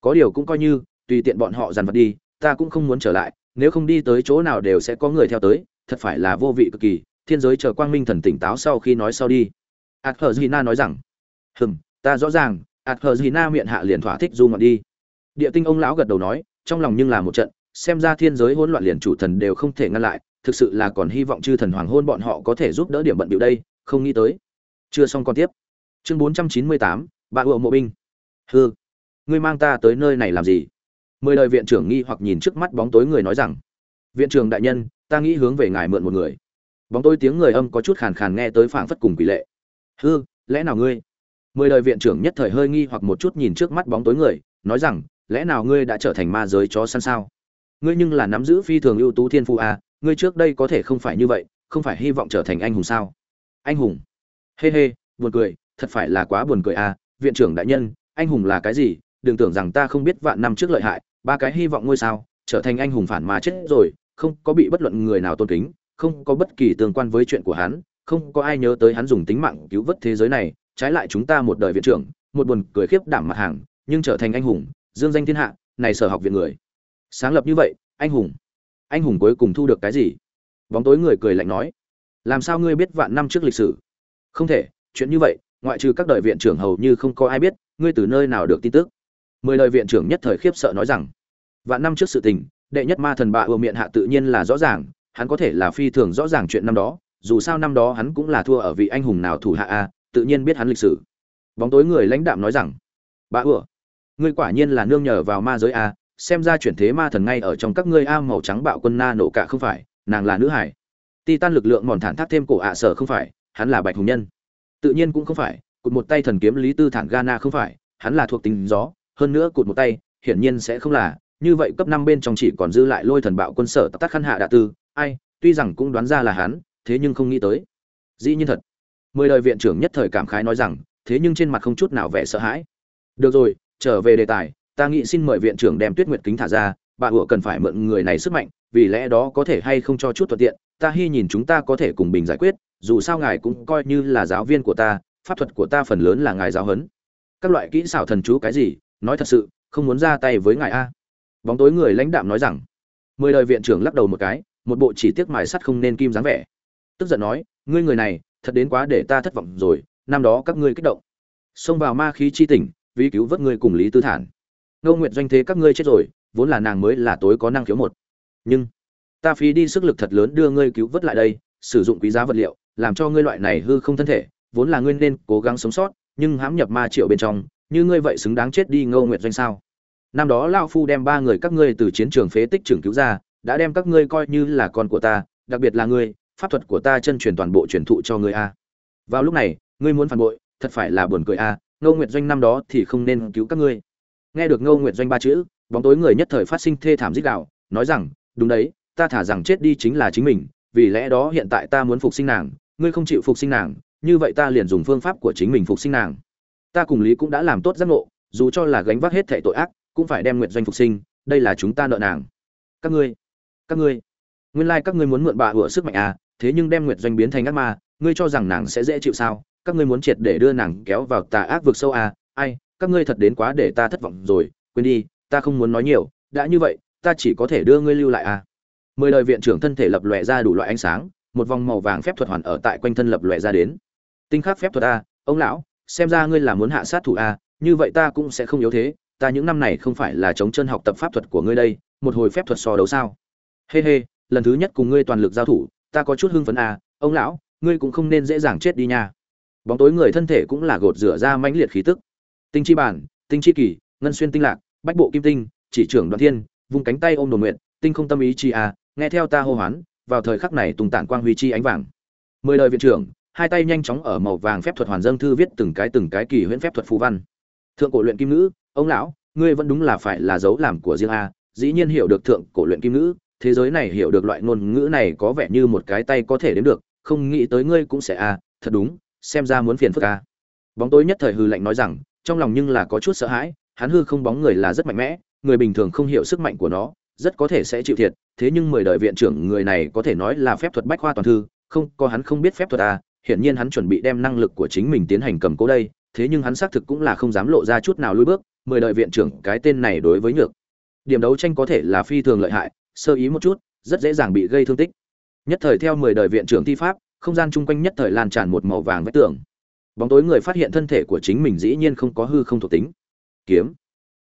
Có điều cũng coi như tùy tiện bọn họ dàn vật đi ta cũng không muốn trở lại nếu không đi tới chỗ nào đều sẽ có người theo tới thật phải là vô vị cực kỳ thiên giới chờ quang minh thần tỉnh táo sau khi nói sau đi. Ạt hờ gì na nói rằng hừm ta rõ ràng ạt hờ gì na miệng hạ liền thỏa thích du ngọn đi. Địa tinh ông lão gật đầu nói trong lòng nhưng là một trận xem ra thiên giới hỗn loạn liền chủ thần đều không thể ngăn lại, thực sự là còn hy vọng chư thần hoàng hôn bọn họ có thể giúp đỡ điểm bận biểu đây, không nghĩ tới. Chưa xong còn tiếp. Chương bốn trăm chín mươi tám bà ựa mộ binh. Hư ngươi mang ta tới nơi này làm gì? Mười lời viện trưởng nghi hoặc nhìn trước mắt bóng tối người nói rằng, viện trưởng đại nhân, ta nghĩ hướng về ngài mượn một người. Bóng tối tiếng người âm có chút khàn khàn nghe tới phảng phất cùng quỷ lệ. Hư lẽ nào ngươi? Mười lời viện trưởng nhất thời hơi nghi hoặc một chút nhìn trước mắt bóng tối người, nói rằng, lẽ nào ngươi đã trở thành ma giới chó săn sao? Ngươi nhưng là nắm giữ phi thường ưu tú thiên phu à, ngươi trước đây có thể không phải như vậy không phải hy vọng trở thành anh hùng sao? Anh hùng? Hê hê buồn cười thật phải là quá buồn cười à viện trưởng đại nhân anh hùng là cái gì? Đừng tưởng rằng ta không biết vạn năm trước lợi hại ba cái hy vọng ngôi sao trở thành anh hùng phản mà chết rồi không có bị bất luận người nào tôn kính không có bất kỳ tương quan với chuyện của hắn không có ai nhớ tới hắn dùng tính mạng cứu vớt thế giới này. Trái lại chúng ta một đời viện trưởng một buồn cười khiếp đảm mặt hàng nhưng trở thành anh hùng dương danh thiên hạ này sở học viện người sáng lập như vậy, anh hùng. Anh hùng cuối cùng thu được cái gì? Bóng tối người cười lạnh nói. Làm sao ngươi biết vạn năm trước lịch sử? Không thể, chuyện như vậy, ngoại trừ các đời viện trưởng hầu như không có ai biết, ngươi từ nơi nào được tin tức? Mười đời viện trưởng nhất thời khiếp sợ nói rằng, vạn năm trước sự tình, đệ nhất ma thần bạ ùa miệng hạ tự nhiên là rõ ràng, hắn có thể là phi thường rõ ràng chuyện năm đó, dù sao năm đó hắn cũng là thua ở vị anh hùng nào thủ hạ a, tự nhiên biết hắn lịch sử. Bóng tối người lãnh đạm nói rằng bạ ùa ngươi quả nhiên là nương nhờ vào ma giới a xem ra chuyển thế ma thần ngay ở trong các ngươi a màu trắng bạo quân na nổ cả không phải, nàng là nữ hải. Titan lực lượng mòn thản thác thêm cổ ạ sở không phải, hắn là bạch hùng nhân. Tự nhiên cũng không phải, cụt một tay thần kiếm lý tư thản gana không phải, hắn là thuộc tính gió, hơn nữa cụt một tay, hiển nhiên sẽ không là. Như vậy cấp năm bên trong chỉ còn dư lại lôi thần bạo quân sở tắc khăn hạ đạ tư, ai, tuy rằng cũng đoán ra là hắn, thế nhưng không nghĩ tới. Dĩ nhiên thật. Mười đời viện trưởng nhất thời cảm khái nói rằng, thế nhưng trên mặt không chút nào vẻ sợ hãi. Được rồi, trở về đề tài ta nghĩ xin mời viện trưởng đem tuyết nguyệt kính thả ra, bà ủa cần phải mượn người này sức mạnh, vì lẽ đó có thể hay không cho chút thuận tiện, ta hy nhìn chúng ta có thể cùng bình giải quyết, dù sao ngài cũng coi như là giáo viên của ta, pháp thuật của ta phần lớn là ngài giáo huấn. Các loại kỹ xảo thần chú cái gì, nói thật sự, không muốn ra tay với ngài a. Bóng tối người lãnh đạm nói rằng. Mười đời viện trưởng lắc đầu một cái, một bộ chỉ tiếc mài sắt không nên kim dáng vẻ. Tức giận nói, ngươi người này, thật đến quá để ta thất vọng rồi, năm đó các ngươi kích động. Xông vào ma khí chi tỉnh, vì cứu vớt ngươi cùng lý tư thản ngô nguyệt doanh thế các ngươi chết rồi, vốn là nàng mới là tối có năng khiếu một. Nhưng, ta phí đi sức lực thật lớn đưa ngươi cứu vớt lại đây, sử dụng quý giá vật liệu, làm cho ngươi loại này hư không thân thể, vốn là ngươi nên cố gắng sống sót, nhưng hãm nhập ma triệu bên trong, như ngươi vậy xứng đáng chết đi ngô nguyệt doanh sao? Năm đó lao phu đem ba người các ngươi từ chiến trường phế tích trường cứu ra, đã đem các ngươi coi như là con của ta, đặc biệt là ngươi, pháp thuật của ta chân truyền toàn bộ truyền thụ cho ngươi a. Vào lúc này, ngươi muốn phản bội, thật phải là buồn cười a, ngô nguyệt doanh năm đó thì không nên cứu các ngươi nghe được ngô nguyệt doanh ba chữ, bóng tối người nhất thời phát sinh thê thảm dích đạo nói rằng, đúng đấy, ta thả rằng chết đi chính là chính mình, vì lẽ đó hiện tại ta muốn phục sinh nàng, ngươi không chịu phục sinh nàng, như vậy ta liền dùng phương pháp của chính mình phục sinh nàng. Ta cùng lý cũng đã làm tốt giác ngộ, dù cho là gánh vác hết thệ tội ác, cũng phải đem nguyệt doanh phục sinh, đây là chúng ta nợ nàng. Các ngươi các ngươi, nguyên lai các ngươi muốn mượn bà hựa sức mạnh à thế nhưng đem nguyệt doanh biến thành ác ma, ngươi cho rằng nàng sẽ dễ chịu sao? Các ngươi muốn triệt để đưa nàng kéo vào tà ác vực sâu à ai các ngươi thật đến quá để ta thất vọng rồi quên đi ta không muốn nói nhiều đã như vậy ta chỉ có thể đưa ngươi lưu lại à. Mười đời viện trưởng thân thể lập lòe ra đủ loại ánh sáng một vòng màu vàng phép thuật hoàn ở tại quanh thân lập lòe ra đến. Tinh khắc phép thuật a ông lão xem ra ngươi là muốn hạ sát thủ a như vậy ta cũng sẽ không yếu thế ta những năm này không phải là chống chân học tập pháp thuật của ngươi đây một hồi phép thuật so đấu sao? Hê、hey、hê、hey, lần thứ nhất cùng ngươi toàn lực giao thủ ta có chút hưng phấn a ông lão ngươi cũng không nên dễ dàng chết đi nha. Bóng tối người thân thể cũng là gột rửa ra mãnh liệt khí tức tinh chi bản, tinh chi kỳ, ngân xuyên tinh lạc, bách bộ kim tinh, chỉ trưởng đoàn thiên, vung cánh tay ôm đồ nguyện tinh không tâm ý chi a, nghe theo ta hô hoán, vào thời khắc này tùng tản quang huy chi ánh vàng. Mười lời viện trưởng, hai tay nhanh chóng ở màu vàng phép thuật hoàn dâng thư viết từng cái từng cái kỳ huyễn phép thuật phù văn. Thượng cổ luyện kim nữ ông lão, ngươi vẫn đúng là phải là dấu làm của riêng a, dĩ nhiên hiểu được thượng cổ luyện kim nữ thế giới này hiểu được loại ngôn ngữ này có vẻ như một cái tay có thể đến được, không nghĩ tới ngươi cũng sẽ a, thật đúng, xem ra muốn phiền phức a. Bóng tối nhất thời hư lạnh nói rằng trong lòng nhưng là có chút sợ hãi, hắn hư không bóng người là rất mạnh mẽ, người bình thường không hiểu sức mạnh của nó, rất có thể sẽ chịu thiệt, thế nhưng mười đời viện trưởng người này có thể nói là phép thuật bách khoa toàn thư, không, có hắn không biết phép thuật à hiển nhiên hắn chuẩn bị đem năng lực của chính mình tiến hành cầm cố đây, thế nhưng hắn xác thực cũng là không dám lộ ra chút nào lùi bước, mười đời viện trưởng cái tên này đối với nhược. Điểm đấu tranh có thể là phi thường lợi hại, sơ ý một chút, rất dễ dàng bị gây thương tích. Nhất thời theo mười đời viện trưởng thi pháp, không gian chung quanh nhất thời lan tràn một màu vàng vách tường bóng tối người phát hiện thân thể của chính mình dĩ nhiên không có hư không thuộc tính. Kiếm.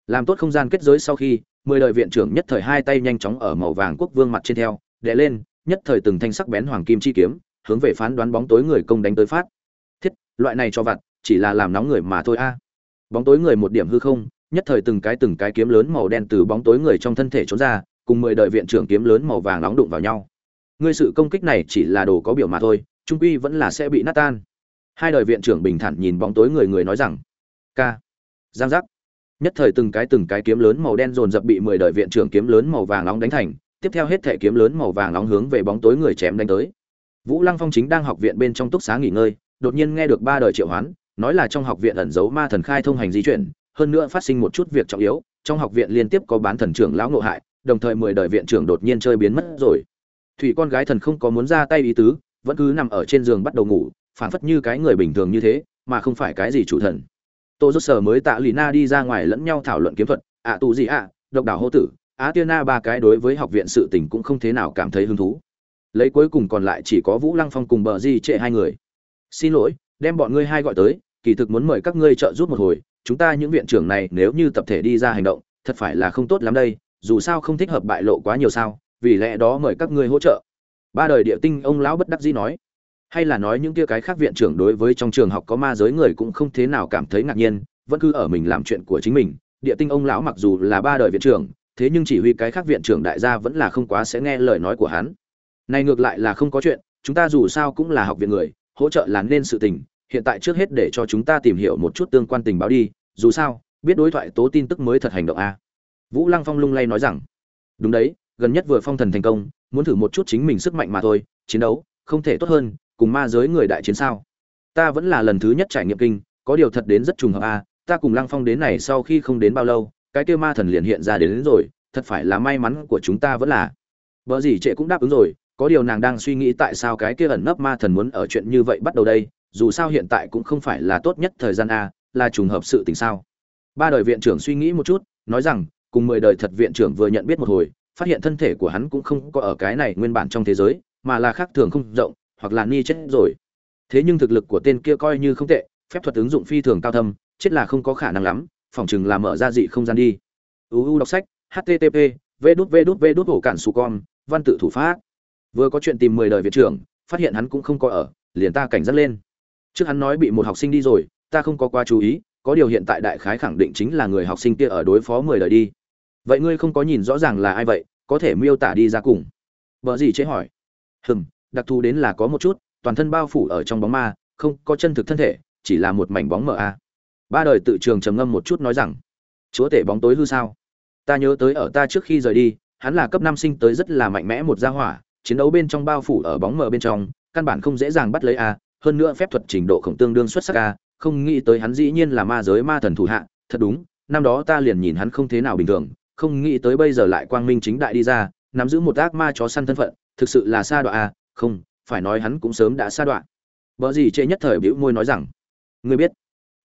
Làm tốt không gian kết giới sau khi, mười đời viện trưởng nhất thời hai tay nhanh chóng ở màu vàng quốc vương mặt trên theo, đè lên, nhất thời từng thanh sắc bén hoàng kim chi kiếm, hướng về phán đoán bóng tối người công đánh tới phát. Thiết, loại này cho vặt, chỉ là làm nóng người mà thôi a. Bóng tối người một điểm hư không, nhất thời từng cái từng cái kiếm lớn màu đen từ bóng tối người trong thân thể trốn ra, cùng mười đời viện trưởng kiếm lớn màu vàng nóng đụng vào nhau. Ngươi sự công kích này chỉ là đồ có biểu mà thôi, trung quy vẫn là sẽ bị nát tan hai đời viện trưởng bình thản nhìn bóng tối người người nói rằng, ca, giang giác. Nhất thời từng cái từng cái kiếm lớn màu đen dồn dập bị mười đời viện trưởng kiếm lớn màu vàng nóng đánh thành, tiếp theo hết thể kiếm lớn màu vàng nóng hướng về bóng tối người chém đánh tới. Vũ lăng phong chính đang học viện bên trong túc xá nghỉ ngơi, đột nhiên nghe được ba đời triệu hoán, nói là trong học viện ẩn giấu ma thần khai thông hành di chuyển, hơn nữa phát sinh một chút việc trọng yếu, trong học viện liên tiếp có bán thần trưởng lão ngộ hại, đồng thời mười đời viện trưởng đột nhiên chơi biến mất rồi. Thủy con gái thần không có muốn ra tay ý tứ, vẫn cứ nằm ở trên giường bắt đầu ngủ phản phất như cái người bình thường như thế, mà không phải cái gì chủ thần. Tô rốt sở mới tạ lì na đi ra ngoài lẫn nhau thảo luận kiếm thuật. Ạ tù gì ạ? Độc đảo hô tử, á tiên na ba cái đối với học viện sự tình cũng không thế nào cảm thấy hứng thú. Lấy cuối cùng còn lại chỉ có vũ lăng phong cùng bờ di trệ hai người. Xin lỗi, đem bọn ngươi hai gọi tới, kỳ thực muốn mời các ngươi trợ giúp một hồi, chúng ta những viện trưởng này nếu như tập thể đi ra hành động, thật phải là không tốt lắm đây, dù sao không thích hợp bại lộ quá nhiều sao, vì lẽ đó mời các ngươi hỗ trợ. Ba đời địa tinh ông lão bất đắc dĩ nói hay là nói những kia cái khác viện trưởng đối với trong trường học có ma giới người cũng không thế nào cảm thấy ngạc nhiên, vẫn cứ ở mình làm chuyện của chính mình. Địa tinh ông lão mặc dù là ba đời viện trưởng, thế nhưng chỉ huy cái khác viện trưởng đại gia vẫn là không quá sẽ nghe lời nói của hắn. Này ngược lại là không có chuyện, chúng ta dù sao cũng là học viện người, hỗ trợ là nên sự tình, hiện tại trước hết để cho chúng ta tìm hiểu một chút tương quan tình báo đi, dù sao, biết đối thoại tố tin tức mới thật hành động a. Vũ lăng phong lung lay nói rằng, đúng đấy, gần nhất vừa phong thần thành công, muốn thử một chút chính mình sức mạnh mà thôi, chiến đấu, không thể tốt hơn cùng ma giới người đại chiến sao? Ta vẫn là lần thứ nhất trải nghiệm kinh có điều thật đến rất trùng hợp a ta cùng lăng phong đến này sau khi không đến bao lâu cái kia ma thần liền hiện ra đến, đến rồi thật phải là may mắn của chúng ta vẫn là. Vợ gì trệ cũng đáp ứng rồi có điều nàng đang suy nghĩ tại sao cái kia ẩn nấp ma thần muốn ở chuyện như vậy bắt đầu đây dù sao hiện tại cũng không phải là tốt nhất thời gian a là trùng hợp sự tình sao? Ba đời viện trưởng suy nghĩ một chút nói rằng cùng mười đời thật viện trưởng vừa nhận biết một hồi phát hiện thân thể của hắn cũng không có ở cái này nguyên bản trong thế giới mà là khác thường không rộng hoặc là ni chết rồi. Thế nhưng thực lực của tên kia coi như không tệ, phép thuật ứng dụng phi thường cao thâm, chết là không có khả năng lắm phỏng chừng là mở ra dị không gian đi. Uu đọc sách http v đút v đút v đút hổ cản su con, văn tự thủ pháp. Vừa có chuyện tìm mười đời viện trưởng, phát hiện hắn cũng không có ở, liền ta cảnh giác lên. Trước hắn nói bị một học sinh đi rồi, ta không có quá chú ý, có điều hiện tại đại khái khẳng định chính là người học sinh kia ở đối phó mười đời đi. Vậy ngươi không có nhìn rõ ràng là ai vậy, có thể miêu tả đi ra cùng. Vợ gì chế hỏi. Hừm đặc thù đến là có một chút, toàn thân bao phủ ở trong bóng ma, không có chân thực thân thể, chỉ là một mảnh bóng mờ a. Ba đời tự trường trầm ngâm một chút nói rằng, chúa tể bóng tối hư sao? Ta nhớ tới ở ta trước khi rời đi, hắn là cấp năm sinh tới rất là mạnh mẽ một gia hỏa, chiến đấu bên trong bao phủ ở bóng mờ bên trong, căn bản không dễ dàng bắt lấy a, hơn nữa phép thuật trình độ khổng tương đương xuất sắc a, không nghĩ tới hắn dĩ nhiên là ma giới ma thần thủ hạ, thật đúng, năm đó ta liền nhìn hắn không thế nào bình thường, không nghĩ tới bây giờ lại quang minh chính đại đi ra, nắm giữ một ác ma chó săn thân phận, thực sự là xa đọa a không, phải nói hắn cũng sớm đã xa đoạn. Vợ gì trễ nhất thời bĩu môi nói rằng, ngươi biết,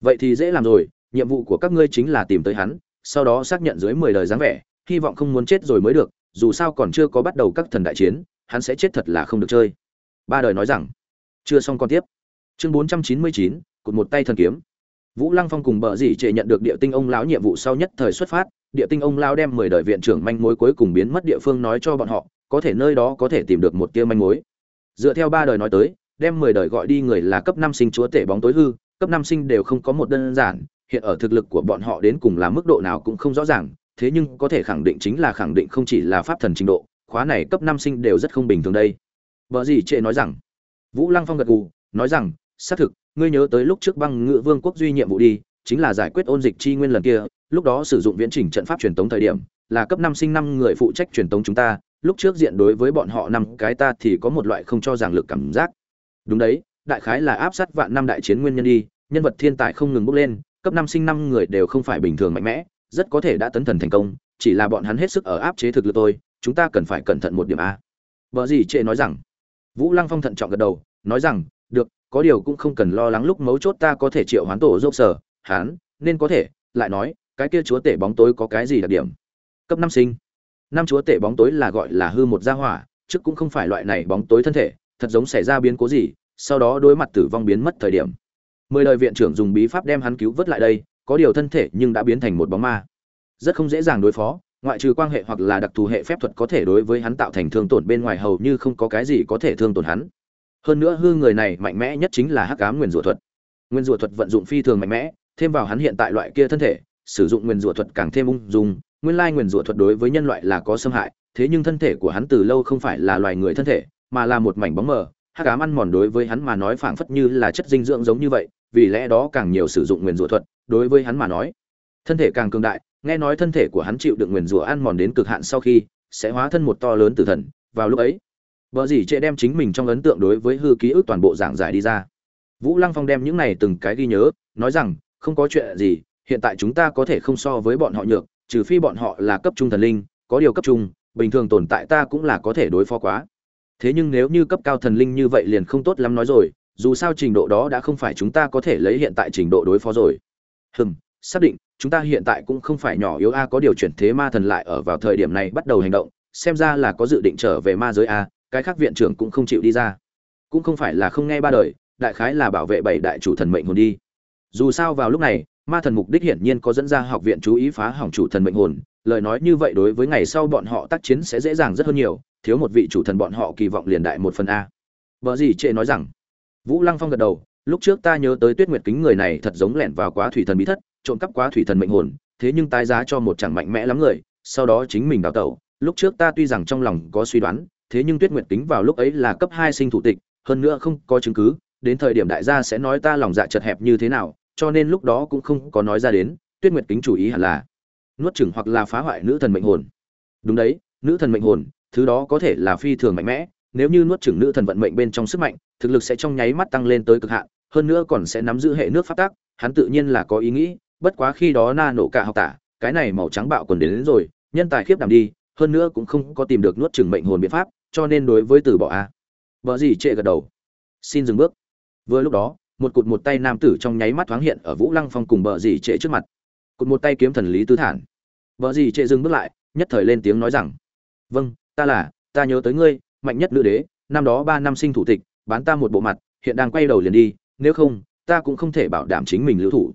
vậy thì dễ làm rồi, nhiệm vụ của các ngươi chính là tìm tới hắn, sau đó xác nhận dưới mười đời dáng vẻ, hy vọng không muốn chết rồi mới được, dù sao còn chưa có bắt đầu các thần đại chiến, hắn sẽ chết thật là không được chơi. Ba đời nói rằng, chưa xong còn tiếp. Chương bốn trăm chín mươi chín, cụt một tay thần kiếm. Vũ lăng phong cùng bờ dì trệ nhận được địa tinh ông lão nhiệm vụ sau nhất thời xuất phát, địa tinh ông lão đem mười đời viện trưởng manh mối cuối cùng biến mất địa phương nói cho bọn họ, có thể nơi đó có thể tìm được một tia manh mối dựa theo ba đời nói tới, đem mười đời gọi đi người là cấp năm sinh chúa tể bóng tối hư, cấp năm sinh đều không có một đơn giản, hiện ở thực lực của bọn họ đến cùng là mức độ nào cũng không rõ ràng, thế nhưng có thể khẳng định chính là khẳng định không chỉ là pháp thần trình độ, khóa này cấp năm sinh đều rất không bình thường đây. Vợ gì trệ nói rằng, vũ lăng phong gật gù, nói rằng, xác thực, ngươi nhớ tới lúc trước băng ngự vương quốc duy nhiệm vụ đi, chính là giải quyết ôn dịch chi nguyên lần kia, lúc đó sử dụng viễn trình trận pháp truyền tống thời điểm, là cấp năm sinh năm người phụ trách truyền tống chúng ta lúc trước diện đối với bọn họ năm cái ta thì có một loại không cho giảng lực cảm giác. Đúng đấy, đại khái là áp sát vạn năm đại chiến nguyên nhân đi, nhân vật thiên tài không ngừng bốc lên, cấp năm sinh năm người đều không phải bình thường mạnh mẽ, rất có thể đã tấn thần thành công, chỉ là bọn hắn hết sức ở áp chế thực lực tôi chúng ta cần phải cẩn thận một điểm a. Vợ gì trệ nói rằng, vũ lăng phong thận trọng gật đầu, nói rằng, được, có điều cũng không cần lo lắng lúc mấu chốt ta có thể triệu hoán tổ dốc sở, hán, nên có thể, lại nói, cái kia chúa tể bóng tối có cái gì đặc điểm? Cấp năm sinh năm chúa tể bóng tối là gọi là hư một gia hỏa, trước cũng không phải loại này bóng tối thân thể, thật giống xảy ra biến cố gì, sau đó đối mặt tử vong biến mất thời điểm. Mười đời viện trưởng dùng bí pháp đem hắn cứu vớt lại đây, có điều thân thể nhưng đã biến thành một bóng ma. Rất không dễ dàng đối phó, ngoại trừ quan hệ hoặc là đặc thù hệ phép thuật có thể đối với hắn tạo thành thương tổn bên ngoài hầu như không có cái gì có thể thương tổn hắn. Hơn nữa hư người này mạnh mẽ nhất chính là hắc ám nguyên rủa thuật. Nguyên rủa thuật vận dụng phi thường mạnh mẽ, thêm vào hắn hiện tại loại kia thân thể, sử dụng nguyên rủa thuật càng thêm ung dung nguyên lai nguyên rủa thuật đối với nhân loại là có xâm hại, thế nhưng thân thể của hắn từ lâu không phải là loài người thân thể, mà là một mảnh bóng mờ. Hắc ám ăn mòn đối với hắn mà nói phảng phất như là chất dinh dưỡng giống như vậy, vì lẽ đó càng nhiều sử dụng nguyên rủa thuật, đối với hắn mà nói, thân thể càng cường đại, nghe nói thân thể của hắn chịu được nguyên rủa ăn mòn đến cực hạn sau khi sẽ hóa thân một to lớn tử thần. Vào lúc ấy vợ dĩ trệ đem chính mình trong ấn tượng đối với hư ký ức toàn bộ giảng giải đi ra. Vũ lăng phong đem những này từng cái ghi nhớ, nói rằng, không có chuyện gì, hiện tại chúng ta có thể không so với bọn họ nhược trừ phi bọn họ là cấp trung thần linh, có điều cấp trung, bình thường tồn tại ta cũng là có thể đối phó quá. Thế nhưng nếu như cấp cao thần linh như vậy liền không tốt lắm nói rồi, dù sao trình độ đó đã không phải chúng ta có thể lấy hiện tại trình độ đối phó rồi. Hừm, xác định, chúng ta hiện tại cũng không phải nhỏ yếu a, có điều chuyển thế ma thần lại ở vào thời điểm này bắt đầu hành động, xem ra là có dự định trở về ma giới a, cái khác viện trưởng cũng không chịu đi ra. Cũng không phải là không nghe ba đời, đại khái là bảo vệ bảy đại chủ thần mệnh hồn đi. Dù sao vào lúc này ma thần mục đích hiển nhiên có dẫn ra học viện chú ý phá hỏng chủ thần mệnh hồn. Lời nói như vậy đối với ngày sau bọn họ tác chiến sẽ dễ dàng rất hơn nhiều. Thiếu một vị chủ thần bọn họ kỳ vọng liền đại một phần a. Vợ gì trệ nói rằng, vũ lăng phong gật đầu, lúc trước ta nhớ tới tuyết nguyệt kính người này thật giống lẻn vào quá thủy thần bí thất, trộm cắp quá thủy thần mệnh hồn, thế nhưng tái giá cho một chẳng mạnh mẽ lắm người, sau đó chính mình đào tẩu. Lúc trước ta tuy rằng trong lòng có suy đoán, thế nhưng tuyết nguyệt kính vào lúc ấy là cấp hai sinh thủ tịch, hơn nữa không có chứng cứ, đến thời điểm đại gia sẽ nói ta lòng dạ chật hẹp như thế nào cho nên lúc đó cũng không có nói ra đến tuyết nguyệt kính chủ ý hẳn là nuốt chửng hoặc là phá hoại nữ thần mệnh hồn. Đúng đấy nữ thần mệnh hồn thứ đó có thể là phi thường mạnh mẽ nếu như nuốt chửng nữ thần vận mệnh bên trong sức mạnh thực lực sẽ trong nháy mắt tăng lên tới cực hạn hơn nữa còn sẽ nắm giữ hệ nước phát tác hắn tự nhiên là có ý nghĩ bất quá khi đó na nổ cả học tả cái này màu trắng bạo còn đến, đến rồi nhân tài khiếp đảm đi hơn nữa cũng không có tìm được nuốt chửng mệnh hồn biện pháp cho nên đối với từ bỏ a. Vợ gì trệ gật đầu. Xin dừng bước. Vừa lúc đó một cụt một tay nam tử trong nháy mắt thoáng hiện ở vũ lăng phong cùng bờ dì trệ trước mặt. Cụt một tay kiếm thần lý tứ thản. Bờ dì trệ dừng bước lại, nhất thời lên tiếng nói rằng vâng ta là, ta nhớ tới ngươi, mạnh nhất nữ đế, năm đó ba năm sinh thủ tịch, bán ta một bộ mặt, hiện đang quay đầu liền đi, nếu không, ta cũng không thể bảo đảm chính mình lưu thủ.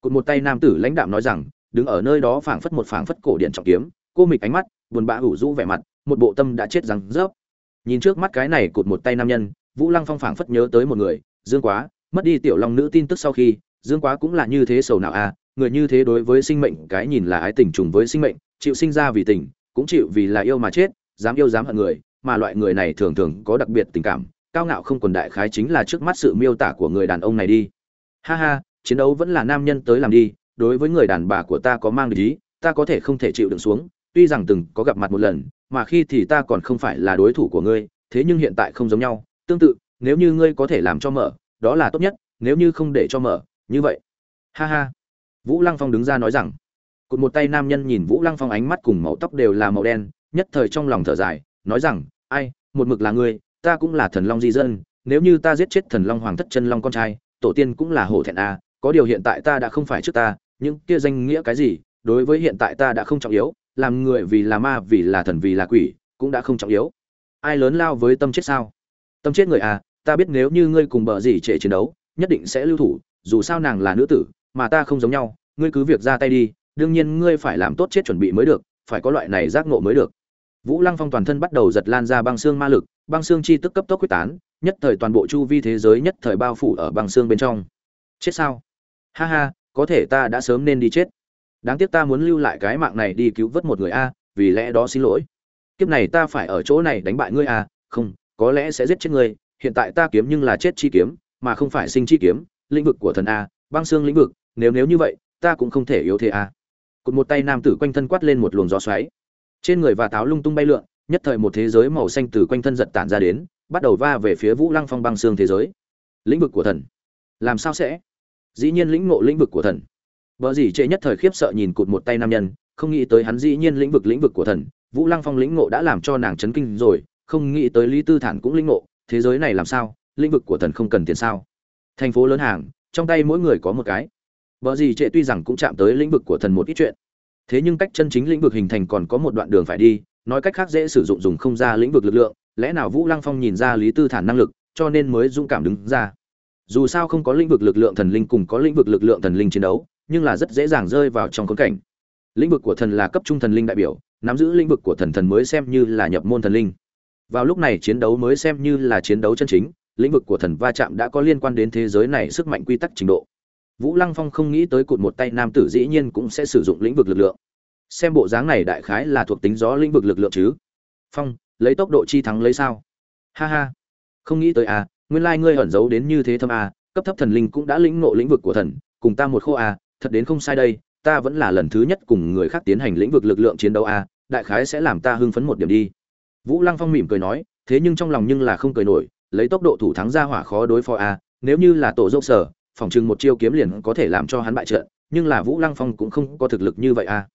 Cụt một tay nam tử lãnh đạm nói rằng, đứng ở nơi đó phảng phất một phảng phất cổ điện trọng kiếm, cô mịch ánh mắt, buồn bã ủ rũ vẻ mặt, một bộ tâm đã chết rằng rớp. Nhìn trước mắt cái này cụt một tay nam nhân, vũ lăng phong phảng phất nhớ tới một người, dương quá mất đi tiểu long nữ tin tức sau khi dương quá cũng là như thế sầu nào a à, người như thế đối với sinh mệnh cái nhìn là ái tình trùng với sinh mệnh chịu sinh ra vì tình cũng chịu vì là yêu mà chết dám yêu dám hận người mà loại người này thường thường có đặc biệt tình cảm cao ngạo không còn đại khái chính là trước mắt sự miêu tả của người đàn ông này đi. Ha ha chiến đấu vẫn là nam nhân tới làm đi đối với người đàn bà của ta có mang ý ta có thể không thể chịu đựng xuống tuy rằng từng có gặp mặt một lần mà khi thì ta còn không phải là đối thủ của ngươi thế nhưng hiện tại không giống nhau tương tự nếu như ngươi có thể làm cho mở đó là tốt nhất, nếu như không để cho mở, như vậy. Ha ha. Vũ lăng phong đứng ra nói rằng, cụt một tay nam nhân nhìn vũ lăng phong ánh mắt cùng màu tóc đều là màu đen, nhất thời trong lòng thở dài, nói rằng, ai, một mực là ngươi, ta cũng là thần long di dân, nếu như ta giết chết thần long hoàng thất chân long con trai, tổ tiên cũng là hổ thẹn a có điều hiện tại ta đã không phải trước ta, những kia danh nghĩa cái gì, đối với hiện tại ta đã không trọng yếu, làm người vì là ma, vì là thần, vì là quỷ, cũng đã không trọng yếu. Ai lớn lao với tâm chết sao? Tâm chết người à ta biết nếu như ngươi cùng bờ gì trễ chiến đấu, nhất định sẽ lưu thủ, dù sao nàng là nữ tử, mà ta không giống nhau, ngươi cứ việc ra tay đi, đương nhiên ngươi phải làm tốt chết chuẩn bị mới được, phải có loại này giác ngộ mới được. Vũ lăng phong toàn thân bắt đầu giật lan ra băng xương ma lực, băng xương chi tức cấp tốc quyết tán, nhất thời toàn bộ chu vi thế giới nhất thời bao phủ ở băng xương bên trong. Chết sao? Ha ha, có thể ta đã sớm nên đi chết. Đáng tiếc ta muốn lưu lại cái mạng này đi cứu vớt một người a, vì lẽ đó xin lỗi. Kiếp này ta phải ở chỗ này đánh bại ngươi a, không, có lẽ sẽ giết chết ngươi hiện tại ta kiếm nhưng là chết chi kiếm, mà không phải sinh chi kiếm, lĩnh vực của thần a, băng xương lĩnh vực, nếu nếu như vậy, ta cũng không thể yếu thế a. Cột một tay nam tử quanh thân quát lên một luồng gió xoáy. Trên người và táo lung tung bay lượn, nhất thời một thế giới màu xanh từ quanh thân giật tản ra đến, bắt đầu va về phía vũ lăng phong băng xương thế giới. Lĩnh vực của thần. Làm sao sẽ? Dĩ nhiên lĩnh ngộ lĩnh vực của thần. Vợ gì trệ nhất thời khiếp sợ nhìn cụt một tay nam nhân, không nghĩ tới hắn dĩ nhiên lĩnh vực lĩnh vực của thần. Vũ lăng phong lĩnh ngộ đã làm cho nàng chấn kinh rồi, không nghĩ tới lý tư thản cũng lĩnh ngộ thế giới này làm sao? Lĩnh vực của thần không cần tiền sao? Thành phố lớn hàng, trong tay mỗi người có một cái. Vợ gì trệ tuy rằng cũng chạm tới lĩnh vực của thần một ít chuyện. Thế nhưng cách chân chính lĩnh vực hình thành còn có một đoạn đường phải đi, nói cách khác dễ sử dụng dùng không ra lĩnh vực lực lượng, lẽ nào vũ lăng phong nhìn ra lý tư thản năng lực, cho nên mới dũng cảm đứng ra. Dù sao không có lĩnh vực lực lượng thần linh cùng có lĩnh vực lực lượng thần linh chiến đấu, nhưng là rất dễ dàng rơi vào trong khốn cảnh. Lĩnh vực của thần là cấp trung thần linh đại biểu, nắm giữ lĩnh vực của thần thần mới xem như là nhập môn thần linh vào lúc này chiến đấu mới xem như là chiến đấu chân chính, lĩnh vực của thần va chạm đã có liên quan đến thế giới này sức mạnh quy tắc trình độ. Vũ lăng phong không nghĩ tới cụt một tay nam tử dĩ nhiên cũng sẽ sử dụng lĩnh vực lực lượng. Xem bộ dáng này đại khái là thuộc tính gió lĩnh vực lực lượng chứ? Phong, lấy tốc độ chi thắng lấy sao? Ha ha. Không nghĩ tới à nguyên lai ngươi ẩn giấu đến như thế thâm à cấp thấp thần linh cũng đã lĩnh ngộ lĩnh vực của thần, cùng ta một khô à thật đến không sai đây, ta vẫn là lần thứ nhất cùng người khác tiến hành lĩnh vực lực lượng chiến đấu à đại khái sẽ làm ta hưng phấn một điểm đi vũ lăng phong mỉm cười nói thế nhưng trong lòng nhưng là không cười nổi lấy tốc độ thủ thắng ra hỏa khó đối phó à nếu như là tổ dốc sở phòng trưng một chiêu kiếm liền có thể làm cho hắn bại trận nhưng là vũ lăng phong cũng không có thực lực như vậy à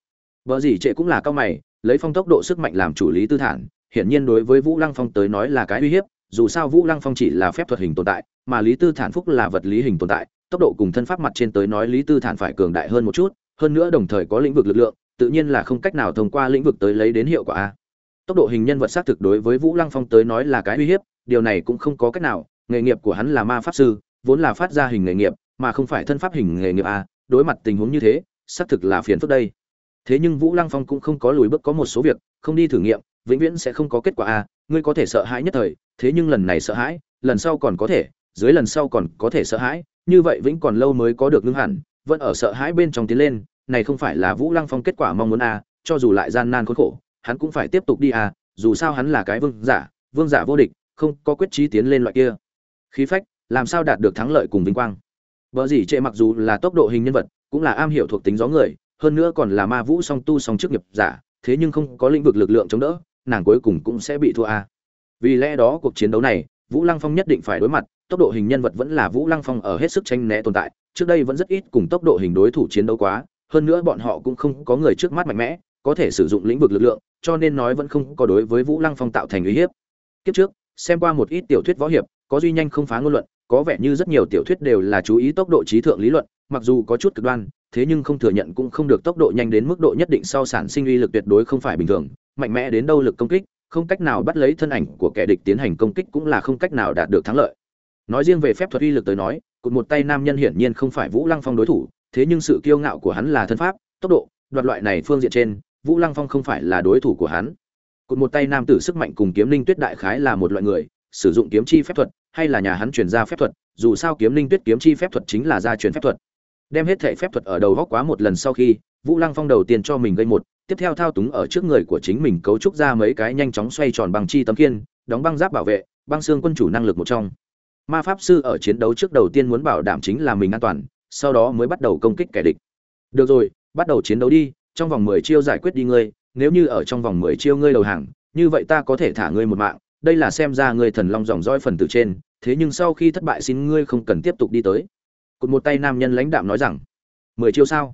Bở gì trệ cũng là cao mày, lấy phong tốc độ sức mạnh làm chủ lý tư thản, hiển nhiên đối với Vũ Lăng Phong tới nói là cái uy hiếp, dù sao Vũ Lăng Phong chỉ là phép thuật hình tồn tại, mà Lý Tư Thản phúc là vật lý hình tồn tại, tốc độ cùng thân pháp mặt trên tới nói Lý Tư Thản phải cường đại hơn một chút, hơn nữa đồng thời có lĩnh vực lực lượng, tự nhiên là không cách nào thông qua lĩnh vực tới lấy đến hiệu quả a. Tốc độ hình nhân vật xác thực đối với Vũ Lăng Phong tới nói là cái uy hiếp, điều này cũng không có cách nào, nghề nghiệp của hắn là ma pháp sư, vốn là phát ra hình nghề nghiệp, mà không phải thân pháp hình nghề nghiệp à? đối mặt tình huống như thế xác thực là phiền phức đây thế nhưng vũ lăng phong cũng không có lùi bước có một số việc không đi thử nghiệm vĩnh viễn sẽ không có kết quả à? ngươi có thể sợ hãi nhất thời thế nhưng lần này sợ hãi lần sau còn có thể dưới lần sau còn có thể sợ hãi như vậy vĩnh còn lâu mới có được ngưng hẳn vẫn ở sợ hãi bên trong tiến lên này không phải là vũ lăng phong kết quả mong muốn à? cho dù lại gian nan khốn khổ hắn cũng phải tiếp tục đi à? dù sao hắn là cái vương giả vương giả vô địch, không có quyết trí tiến lên loại kia khí phách, làm sao đạt được thắng lợi cùng vinh quang vợ gì trệ mặc dù là tốc độ hình nhân vật, cũng là am hiểu thuộc tính gió người, hơn nữa còn là ma vũ song tu song chức nghiệp giả, thế nhưng không có lĩnh vực lực lượng chống đỡ, nàng cuối cùng cũng sẽ bị thua a vì lẽ đó cuộc chiến đấu này, vũ lăng phong nhất định phải đối mặt, tốc độ hình nhân vật vẫn là vũ lăng phong ở hết sức tranh né tồn tại, trước đây vẫn rất ít cùng tốc độ hình đối thủ chiến đấu quá, hơn nữa bọn họ cũng không có người trước mắt mạnh mẽ có thể sử dụng lĩnh vực lực lượng, cho nên nói vẫn không có đối với vũ lăng phong tạo thành uy hiếp. Kiếp trước, xem qua một ít tiểu thuyết võ hiệp, có duy nhanh không phá ngôn luận, có vẻ như rất nhiều tiểu thuyết đều là chú ý tốc độ trí thượng lý luận, mặc dù có chút cực đoan, thế nhưng không thừa nhận cũng không được tốc độ nhanh đến mức độ nhất định sau sản sinh uy lực tuyệt đối không phải bình thường, mạnh mẽ đến đâu lực công kích, không cách nào bắt lấy thân ảnh của kẻ địch tiến hành công kích cũng là không cách nào đạt được thắng lợi. Nói riêng về phép thuật uy lực tới nói cụt một tay nam nhân hiển nhiên không phải vũ lăng phong đối thủ, thế nhưng sự kiêu ngạo của hắn là thân pháp, tốc độ, đoạt loại này phương diện trên vũ lăng phong không phải là đối thủ của hắn. Cụt một tay nam tử sức mạnh cùng kiếm linh tuyết đại khái là một loại người, sử dụng kiếm chi phép thuật, hay là nhà hắn truyền ra phép thuật, dù sao kiếm linh tuyết kiếm chi phép thuật chính là gia truyền phép thuật. Đem hết thể phép thuật ở đầu góc quá một lần sau khi, vũ lăng phong đầu tiên cho mình gây một, tiếp theo thao túng ở trước người của chính mình cấu trúc ra mấy cái nhanh chóng xoay tròn bằng chi tấm kiên đóng băng giáp bảo vệ, băng xương quân chủ năng lực một trong. Ma pháp sư ở chiến đấu trước đầu tiên muốn bảo đảm chính là mình an toàn, sau đó mới bắt đầu công kích kẻ địch. Được rồi, bắt đầu chiến đấu đi trong vòng mười chiêu giải quyết đi ngươi, nếu như ở trong vòng mười chiêu ngươi đầu hàng, như vậy ta có thể thả ngươi một mạng, đây là xem ra ngươi thần long dòng dõi phần từ trên, thế nhưng sau khi thất bại xin ngươi không cần tiếp tục đi tới. Cột một tay nam nhân lãnh đạm nói rằng, mười chiêu sao?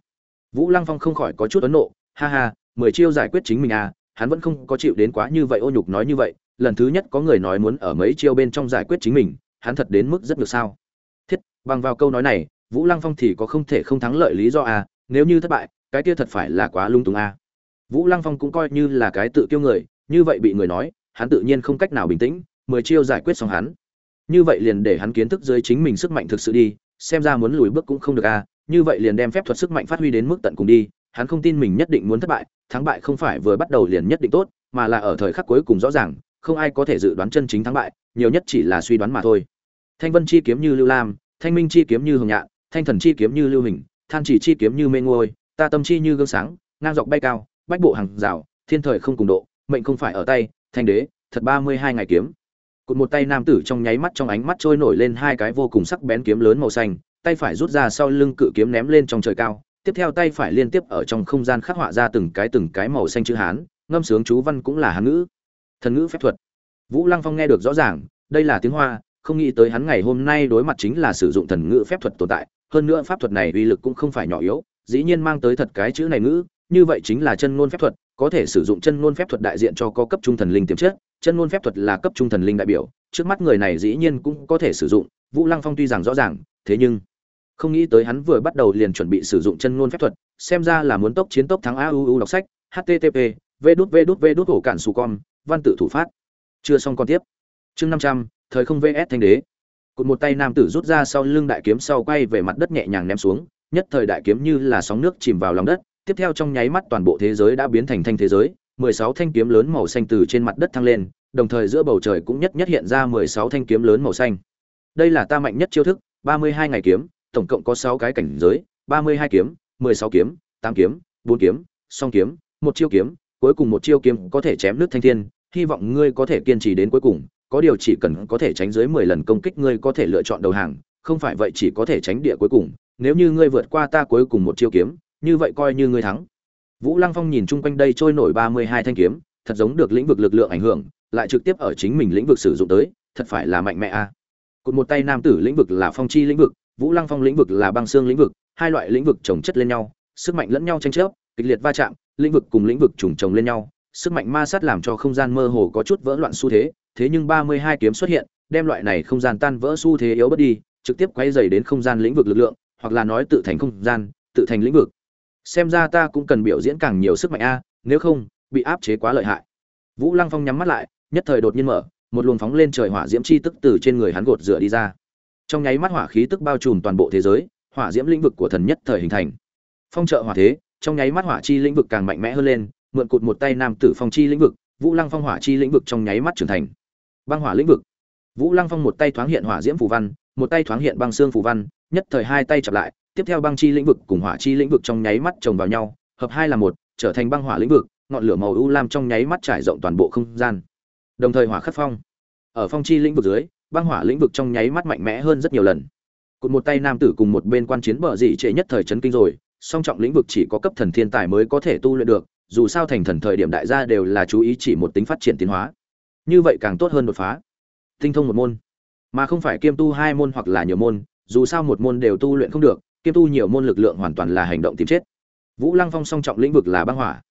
Vũ lăng phong không khỏi có chút ấn nộ, ha ha, mười chiêu giải quyết chính mình à hắn vẫn không có chịu đến quá như vậy ô nhục nói như vậy, lần thứ nhất có người nói muốn ở mấy chiêu bên trong giải quyết chính mình, hắn thật đến mức rất được sao? Thiết, bằng vào câu nói này, vũ lăng phong thì có không thể không thắng lợi lý do à nếu như thất bại cái kia thật phải là quá lung tung à vũ lăng phong cũng coi như là cái tự kiêu người, như vậy bị người nói, hắn tự nhiên không cách nào bình tĩnh, mười chiêu giải quyết xong hắn. Như vậy liền để hắn kiến thức dưới chính mình sức mạnh thực sự đi, xem ra muốn lùi bước cũng không được à như vậy liền đem phép thuật sức mạnh phát huy đến mức tận cùng đi, hắn không tin mình nhất định muốn thất bại, thắng bại không phải vừa bắt đầu liền nhất định tốt, mà là ở thời khắc cuối cùng rõ ràng, không ai có thể dự đoán chân chính thắng bại, nhiều nhất chỉ là suy đoán mà thôi. Thanh vân chi kiếm như lưu lam, thanh minh chi kiếm như hồng nhạn, thanh thần chi kiếm như lưu hình, than chỉ chi kiếm như mê ngôi ta tâm chi như gương sáng, ngang dọc bay cao, bách bộ hàng rào, thiên thời không cùng độ, mệnh không phải ở tay, thanh đế, thật ba mươi hai ngày kiếm. Cụt một tay nam tử trong nháy mắt trong ánh mắt trôi nổi lên hai cái vô cùng sắc bén kiếm lớn màu xanh, tay phải rút ra sau lưng cự kiếm ném lên trong trời cao, tiếp theo tay phải liên tiếp ở trong không gian khắc họa ra từng cái từng cái màu xanh chữ hán, ngâm sướng chú văn cũng là hán ngữ. Thần ngữ phép thuật. Vũ lăng phong nghe được rõ ràng, đây là tiếng hoa, không nghĩ tới hắn ngày hôm nay đối mặt chính là sử dụng thần ngữ phép thuật tồn tại, hơn nữa pháp thuật này uy lực cũng không phải nhỏ yếu dĩ nhiên mang tới thật cái chữ này ngữ, như vậy chính là chân ngôn phép thuật, có thể sử dụng chân ngôn phép thuật đại diện cho có cấp trung thần linh tiềm chất. Chân ngôn phép thuật là cấp trung thần linh đại biểu, trước mắt người này dĩ nhiên cũng có thể sử dụng, vũ lăng phong tuy rằng rõ ràng, thế nhưng không nghĩ tới hắn vừa bắt đầu liền chuẩn bị sử dụng chân ngôn phép thuật, xem ra là muốn tốc chiến tốc thắng a u u đọc sách http v đút v đút v đút hổ cản su com văn tự thủ phát. Chưa xong còn tiếp. Chương năm trăm, thời không vs thanh đế. Cụt một tay nam tử rút ra sau lưng đại kiếm sau quay về mặt đất nhẹ nhàng ném xuống nhất thời đại kiếm như là sóng nước chìm vào lòng đất, tiếp theo trong nháy mắt toàn bộ thế giới đã biến thành thanh thế giới, mười sáu thanh kiếm lớn màu xanh từ trên mặt đất thăng lên, đồng thời giữa bầu trời cũng nhất nhất hiện ra mười sáu thanh kiếm lớn màu xanh. Đây là ta mạnh nhất chiêu thức, ba mươi hai ngày kiếm, tổng cộng có 6 cái cảnh giới, ba mươi hai kiếm, mười sáu kiếm 8 kiếm 4 kiếm, song kiếm, một chiêu kiếm, cuối cùng một chiêu kiếm có thể chém nước thanh thiên, hy vọng ngươi có thể kiên trì đến cuối cùng, có điều chỉ cần có thể tránh dưới mười lần công kích ngươi có thể lựa chọn đầu hàng, không phải vậy chỉ có thể tránh địa cuối cùng nếu như ngươi vượt qua ta cuối cùng một chiêu kiếm, như vậy coi như ngươi thắng vũ lăng phong nhìn chung quanh đây trôi nổi ba mươi hai thanh kiếm, thật giống được lĩnh vực lực lượng ảnh hưởng, lại trực tiếp ở chính mình lĩnh vực sử dụng tới, thật phải là mạnh mẽ a à. cột một tay nam tử lĩnh vực là phong chi lĩnh vực, vũ lăng phong lĩnh vực là băng xương lĩnh vực, hai loại lĩnh vực chồng chất lên nhau, sức mạnh lẫn nhau tranh chấp, kịch liệt va chạm, lĩnh vực cùng lĩnh vực trùng chồng lên nhau, sức mạnh ma sát làm cho không gian mơ hồ có chút vỡ loạn xu thế thế nhưng ba mươi hai kiếm xuất hiện, đem loại này không gian tan vỡ xu thế yếu bớt đi, trực tiếp quay dày đến không gian lĩnh vực lực lượng hoặc là nói tự thành không gian, tự thành lĩnh vực. Xem ra ta cũng cần biểu diễn càng nhiều sức mạnh a, nếu không, bị áp chế quá lợi hại. Vũ lăng phong nhắm mắt lại, nhất thời đột nhiên mở, một luồng phóng lên trời hỏa diễm chi tức từ trên người hắn gột rửa đi ra. Trong nháy mắt hỏa khí tức bao trùm toàn bộ thế giới, hỏa diễm lĩnh vực của thần nhất thời hình thành. Phong trợ hỏa thế, trong nháy mắt hỏa chi lĩnh vực càng mạnh mẽ hơn lên, mượn cụt một tay nam tử phong chi lĩnh vực, vũ lăng phong hỏa chi lĩnh vực trong nháy mắt trưởng thành. Băng hỏa lĩnh vực. Vũ lăng phong một tay thoáng hiện hỏa diễm phù văn, một tay thoáng hiện băng xương phù văn nhất thời hai tay chặp lại, tiếp theo băng chi lĩnh vực cùng hỏa chi lĩnh vực trong nháy mắt chồng vào nhau, hợp hai là một, trở thành băng hỏa lĩnh vực, ngọn lửa màu u lam trong nháy mắt trải rộng toàn bộ không gian. Đồng thời hỏa khắc phong. Ở phong chi lĩnh vực dưới, băng hỏa lĩnh vực trong nháy mắt mạnh mẽ hơn rất nhiều lần. Cụt một tay nam tử cùng một bên quan chiến bờ dị trệ nhất thời chấn kinh rồi, song trọng lĩnh vực chỉ có cấp thần thiên tài mới có thể tu luyện được, dù sao thành thần thời điểm đại gia đều là chú ý chỉ một tính phát triển tiến hóa. Như vậy càng tốt hơn đột phá. Tinh thông một môn. Mà không phải kiêm tu hai môn hoặc là nhiều môn dù sao một môn đều tu luyện không được, kiêm tu nhiều môn lực lượng hoàn toàn là hành động tìm chết. Vũ lăng phong song trọng lĩnh vực là băng hỏa.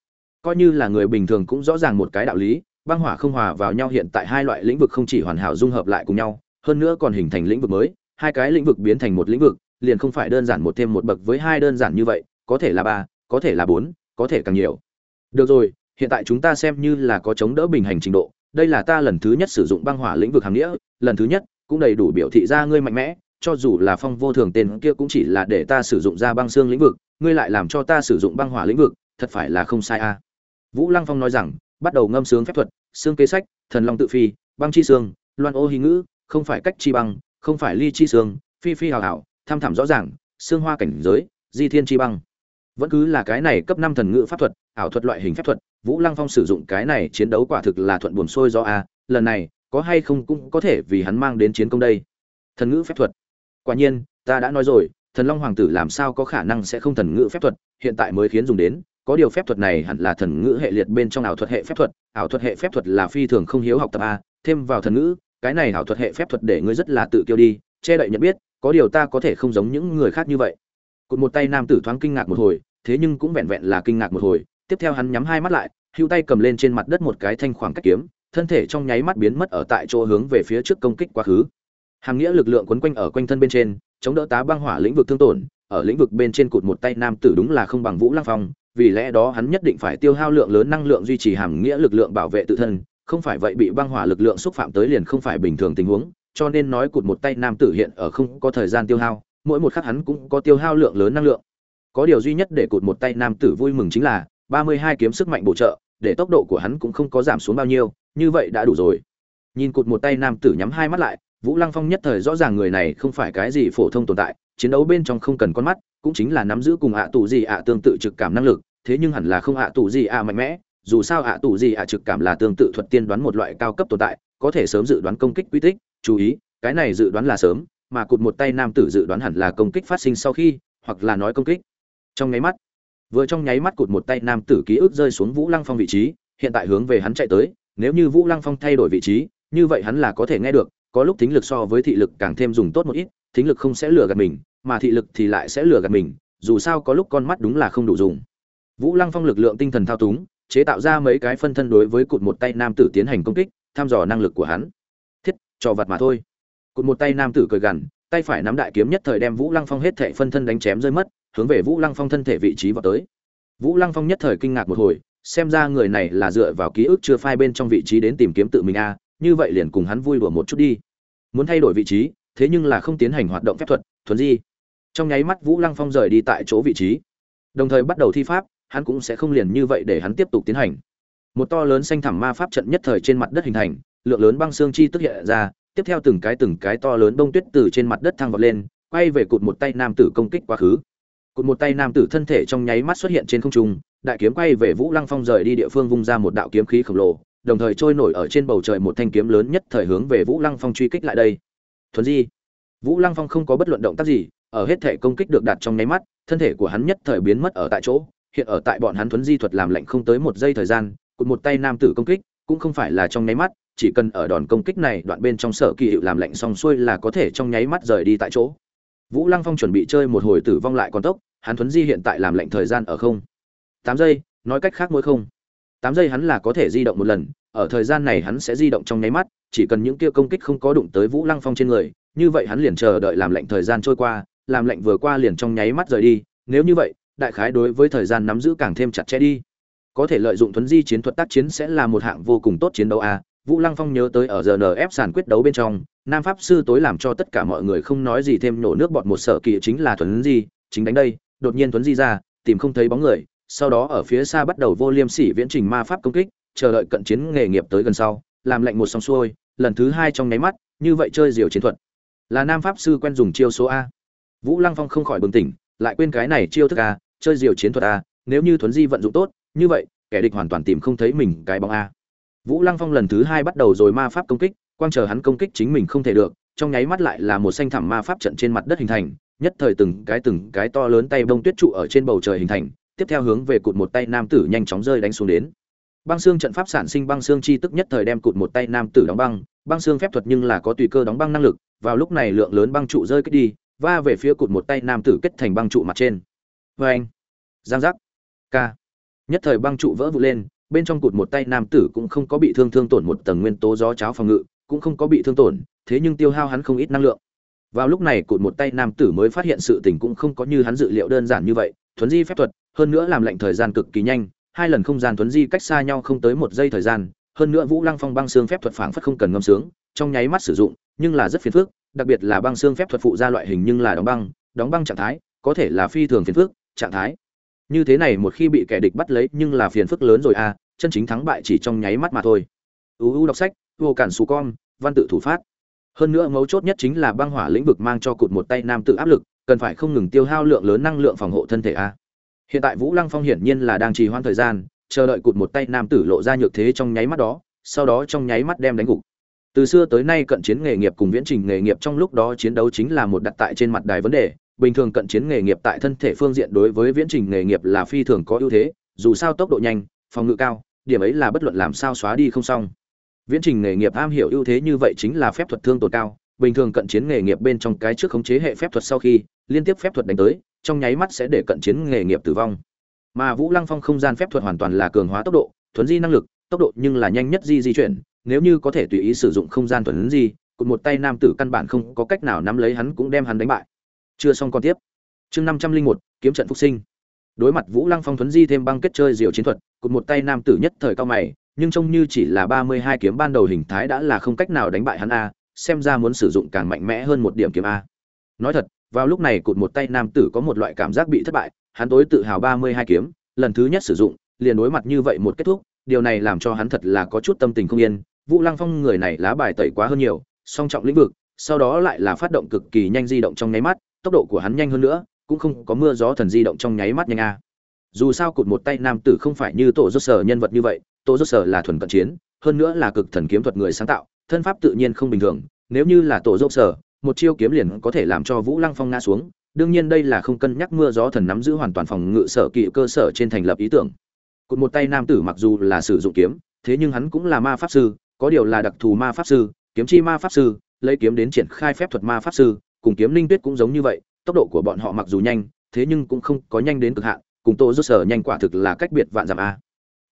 Coi như là người bình thường cũng rõ ràng một cái đạo lý, băng hỏa không hòa vào nhau hiện tại hai loại lĩnh vực không chỉ hoàn hảo dung hợp lại cùng nhau, hơn nữa còn hình thành lĩnh vực mới, hai cái lĩnh vực biến thành một lĩnh vực, liền không phải đơn giản một thêm một bậc với hai đơn giản như vậy, có thể là ba, có thể là bốn, có thể càng nhiều. Được rồi, hiện tại chúng ta xem như là có chống đỡ bình hành trình độ, đây là ta lần thứ nhất sử dụng băng hỏa lĩnh vực hàng nghĩa, lần thứ nhất cũng đầy đủ biểu thị ra ngươi mạnh mẽ cho dù là phong vô thường tên kia cũng chỉ là để ta sử dụng ra băng xương lĩnh vực, ngươi lại làm cho ta sử dụng băng hỏa lĩnh vực, thật phải là không sai a. À. vũ lăng phong nói rằng, bắt đầu ngâm sướng phép thuật, xương kế sách, thần long tự phi, băng chi xương, loan ô hy ngữ, không phải cách chi băng, không phải ly chi xương, phi phi hào hảo tham thảm rõ ràng, xương hoa cảnh giới, di thiên chi băng. Vẫn cứ là cái này cấp năm thần ngữ pháp thuật, ảo thuật loại hình phép thuật, vũ lăng phong sử dụng cái này chiến đấu quả thực là thuận buồm sôi do a, lần này, có hay không cũng có thể vì hắn mang đến chiến công đây. Thần ngữ phép thuật quả nhiên, ta đã nói rồi, thần long hoàng tử làm sao có khả năng sẽ không thần ngữ phép thuật, hiện tại mới khiến dùng đến, có điều phép thuật này hẳn là thần ngữ hệ liệt bên trong ảo thuật hệ phép thuật, ảo thuật hệ phép thuật là phi thường không hiếu học tập a, thêm vào thần ngữ, cái này ảo thuật hệ phép thuật để ngươi rất là tự kiêu đi, che đậy nhận biết, có điều ta có thể không giống những người khác như vậy. Cụt một tay nam tử thoáng kinh ngạc một hồi, thế nhưng cũng vẹn vẹn là kinh ngạc một hồi, tiếp theo hắn nhắm hai mắt lại hưu tay cầm lên trên mặt đất một cái thanh khoảng cách kiếm, thân thể trong nháy mắt biến mất ở tại chỗ hướng về phía trước công kích quá khứ hàm nghĩa lực lượng quấn quanh ở quanh thân bên trên, chống đỡ tá băng hỏa lĩnh vực thương tổn, ở lĩnh vực bên trên cụt một tay nam tử đúng là không bằng vũ lăng phong, vì lẽ đó hắn nhất định phải tiêu hao lượng lớn năng lượng duy trì hàm nghĩa lực lượng bảo vệ tự thân, không phải vậy bị băng hỏa lực lượng xúc phạm tới liền không phải bình thường tình huống, cho nên nói cụt một tay nam tử hiện ở không có thời gian tiêu hao, mỗi một khắc hắn cũng có tiêu hao lượng lớn năng lượng. Có điều duy nhất để cụt một tay nam tử vui mừng chính là ba mươi hai kiếm sức mạnh bổ trợ, để tốc độ của hắn cũng không có giảm xuống bao nhiêu, như vậy đã đủ rồi. Nhìn cụt một tay nam tử nhắm hai mắt lại vũ lăng phong nhất thời rõ ràng người này không phải cái gì phổ thông tồn tại, chiến đấu bên trong không cần con mắt, cũng chính là nắm giữ cùng ạ tù gì ạ tương tự trực cảm năng lực, thế nhưng hẳn là không ạ tù gì ạ mạnh mẽ, dù sao ạ tù gì ạ trực cảm là tương tự thuật tiên đoán một loại cao cấp tồn tại, có thể sớm dự đoán công kích quy tích, chú ý, cái này dự đoán là sớm, mà cụt một tay nam tử dự đoán hẳn là công kích phát sinh sau khi, hoặc là nói công kích. Trong nháy mắt, vừa trong nháy mắt cụt một tay nam tử ký ức rơi xuống vũ lăng phong vị trí, hiện tại hướng về hắn chạy tới, nếu như vũ lăng phong thay đổi vị trí, như vậy hắn là có thể nghe được có lúc thính lực so với thị lực càng thêm dùng tốt một ít, thính lực không sẽ lừa gạt mình, mà thị lực thì lại sẽ lừa gạt mình, dù sao có lúc con mắt đúng là không đủ dùng. Vũ lăng phong lực lượng tinh thần thao túng, chế tạo ra mấy cái phân thân đối với cụt một tay nam tử tiến hành công kích thăm dò năng lực của hắn. Thiết trò vật mà thôi. Cụt một tay nam tử cười gằn, tay phải nắm đại kiếm nhất thời đem vũ lăng phong hết thệ phân thân đánh chém rơi mất, hướng về vũ lăng phong thân thể vị trí vào tới. Vũ lăng phong nhất thời kinh ngạc một hồi, xem ra người này là dựa vào ký ức chưa phai bên trong vị trí đến tìm kiếm tự mình a như vậy liền cùng hắn vui đùa một chút đi. Muốn thay đổi vị trí, thế nhưng là không tiến hành hoạt động phép thuật, thuần di. Trong nháy mắt vũ lăng phong rời đi tại chỗ vị trí. Đồng thời bắt đầu thi pháp, hắn cũng sẽ không liền như vậy để hắn tiếp tục tiến hành. Một to lớn xanh thẳm ma pháp trận nhất thời trên mặt đất hình thành, lượng lớn băng xương chi tức hiện ra, tiếp theo từng cái từng cái to lớn bông tuyết từ trên mặt đất thăng vọt lên, quay về cụt một tay nam tử công kích quá khứ. Cụt một tay nam tử thân thể trong nháy mắt xuất hiện trên không trung, đại kiếm quay về vũ lăng phong rời đi địa phương vung ra một đạo kiếm khí khổng lồ đồng thời trôi nổi ở trên bầu trời một thanh kiếm lớn nhất thời hướng về vũ lăng phong truy kích lại đây. Thuần di, vũ lăng phong không có bất luận động tác gì, ở hết thể công kích được đặt trong nháy mắt, thân thể của hắn nhất thời biến mất ở tại chỗ. Hiện ở tại bọn hắn thuấn di thuật làm lạnh không tới một giây thời gian cụt một tay nam tử công kích, cũng không phải là trong nháy mắt, chỉ cần ở đòn công kích này đoạn bên trong sở kỳ hiệu làm lạnh xong xuôi là có thể trong nháy mắt rời đi tại chỗ. Vũ lăng phong chuẩn bị chơi một hồi tử vong lại còn tốc, hắn thuấn di hiện tại làm lạnh thời gian ở không. Tám giây, nói cách khác mỗi không tám giây hắn là có thể di động một lần ở thời gian này hắn sẽ di động trong nháy mắt chỉ cần những kia công kích không có đụng tới vũ lăng phong trên người như vậy hắn liền chờ đợi làm lệnh thời gian trôi qua làm lệnh vừa qua liền trong nháy mắt rời đi. Nếu như vậy đại khái đối với thời gian nắm giữ càng thêm chặt chẽ đi. Có thể lợi dụng thuấn di chiến thuật tác chiến sẽ là một hạng vô cùng tốt chiến đấu a. Vũ Lăng Phong nhớ tới ở RNF sàn quyết đấu bên trong, Nam pháp sư tối làm cho tất cả mọi người không nói gì thêm nổ nước bọt một sở kỳ chính là thuấn Di, chính đánh đây, đột nhiên thuấn Di ra, tìm không thấy bóng người, sau đó ở phía xa bắt đầu vô liêm sỉ viễn trình ma pháp công kích, chờ đợi cận chiến nghề nghiệp tới gần sau, làm lệnh một xong xuôi, lần thứ hai trong nháy mắt, như vậy chơi diều chiến thuật. Là Nam pháp sư quen dùng chiêu số a. Vũ Lăng Phong không khỏi bừng tỉnh, lại quên cái này chiêu thức a, chơi diều chiến thuật a, nếu như thuấn Di vận dụng tốt, như vậy, kẻ địch hoàn toàn tìm không thấy mình cái bóng a. Vũ Lăng Phong lần thứ hai bắt đầu rồi ma pháp công kích, quang chờ hắn công kích chính mình không thể được, trong nháy mắt lại là một xanh thẳm ma pháp trận trên mặt đất hình thành, nhất thời từng cái từng cái to lớn tay bông tuyết trụ ở trên bầu trời hình thành, tiếp theo hướng về cụt một tay nam tử nhanh chóng rơi đánh xuống đến. Băng xương trận pháp sản sinh băng xương chi tức nhất thời đem cụt một tay nam tử đóng băng, băng xương phép thuật nhưng là có tùy cơ đóng băng năng lực, vào lúc này lượng lớn băng trụ rơi kích đi, va về phía cụt một tay nam tử kết thành băng trụ mặt trên. Oeng! Giang giác! Ca! Nhất thời băng trụ vỡ vụn lên, bên trong cụt một tay nam tử cũng không có bị thương thương tổn một tầng nguyên tố gió cháo phòng ngự, cũng không có bị thương tổn, thế nhưng tiêu hao hắn không ít năng lượng. Vào lúc này cụt một tay nam tử mới phát hiện sự tình cũng không có như hắn dự liệu đơn giản như vậy, thuấn di phép thuật, hơn nữa làm lệnh thời gian cực kỳ nhanh, hai lần không gian thuấn di cách xa nhau không tới một giây thời gian, hơn nữa Vũ Lăng Phong băng xương phép thuật phảng phất không cần ngâm sướng, trong nháy mắt sử dụng, nhưng là rất phiền phức, đặc biệt là băng xương phép thuật phụ ra loại hình nhưng là đóng băng, đóng băng trạng thái, có thể là phi thường phiền phức, trạng thái. Như thế này một khi bị kẻ địch bắt lấy nhưng là phiền phức lớn rồi à, chân chính thắng bại chỉ trong nháy mắt mà thôi. UU đọc sách, vô cản xù con, văn tự thủ phát. Hơn nữa mấu chốt nhất chính là băng hỏa lĩnh vực mang cho cụt một tay nam tự áp lực, cần phải không ngừng tiêu hao lượng lớn năng lượng phòng hộ thân thể a. Hiện tại Vũ Lăng Phong hiển nhiên là đang trì hoãn thời gian, chờ đợi cụt một tay nam tử lộ ra nhược thế trong nháy mắt đó, sau đó trong nháy mắt đem đánh gục. Từ xưa tới nay cận chiến nghề nghiệp cùng viễn trình nghề nghiệp trong lúc đó chiến đấu chính là một đặt tại trên mặt đài vấn đề, bình thường cận chiến nghề nghiệp tại thân thể phương diện đối với viễn trình nghề nghiệp là phi thường có ưu thế, dù sao tốc độ nhanh, phòng ngự cao, điểm ấy là bất luận làm sao xóa đi không xong. Viễn trình nghề nghiệp am hiểu ưu thế như vậy chính là phép thuật thương tổn cao, bình thường cận chiến nghề nghiệp bên trong cái trước khống chế hệ phép thuật sau khi liên tiếp phép thuật đánh tới, trong nháy mắt sẽ để cận chiến nghề nghiệp tử vong. Mà Vũ Lăng Phong không gian phép thuật hoàn toàn là cường hóa tốc độ, thuấn di năng lực, tốc độ nhưng là nhanh nhất di di chuyển, nếu như có thể tùy ý sử dụng không gian thuần di, cụt một tay nam tử căn bản không có cách nào nắm lấy hắn cũng đem hắn đánh bại. Chưa xong con tiếp. Chương năm trăm linh một kiếm trận phục sinh. Đối mặt Vũ Lăng Phong thuấn di thêm băng kết chơi diệu chiến thuật, cụt một tay nam tử nhất thời cao mày, nhưng trông như chỉ là ba mươi hai kiếm ban đầu hình thái đã là không cách nào đánh bại hắn a, xem ra muốn sử dụng càng mạnh mẽ hơn một điểm kiếm a. Nói thật, vào lúc này cụt một tay nam tử có một loại cảm giác bị thất bại, hắn tối tự hào ba mươi hai kiếm, lần thứ nhất sử dụng, liền đối mặt như vậy một kết thúc, điều này làm cho hắn thật là có chút tâm tình không yên. Vũ Lăng Phong người này lá bài tẩy quá hơn nhiều, song trọng lĩnh vực, sau đó lại là phát động cực kỳ nhanh di động trong nháy mắt, tốc độ của hắn nhanh hơn nữa, cũng không có mưa gió thần di động trong nháy mắt nhanh a. Dù sao cụt một tay nam tử không phải như tổ rốt sở nhân vật như vậy, tổ rốt sở là thuần cận chiến, hơn nữa là cực thần kiếm thuật người sáng tạo, thân pháp tự nhiên không bình thường, nếu như là tổ dốc sở, một chiêu kiếm liền có thể làm cho Vũ Lăng Phong ngã xuống, đương nhiên đây là không cân nhắc mưa gió thần nắm giữ hoàn toàn phòng ngự sở kỵ cơ sở trên thành lập ý tưởng. Cụt một tay nam tử mặc dù là sử dụng kiếm, thế nhưng hắn cũng là ma pháp sư, có điều là đặc thù ma pháp sư, kiếm chi ma pháp sư, lấy kiếm đến triển khai phép thuật ma pháp sư, cùng kiếm linh tuyết cũng giống như vậy, tốc độ của bọn họ mặc dù nhanh, thế nhưng cũng không có nhanh đến cực hạn, cùng Tô dốc Sở nhanh quả thực là cách biệt vạn dặm a.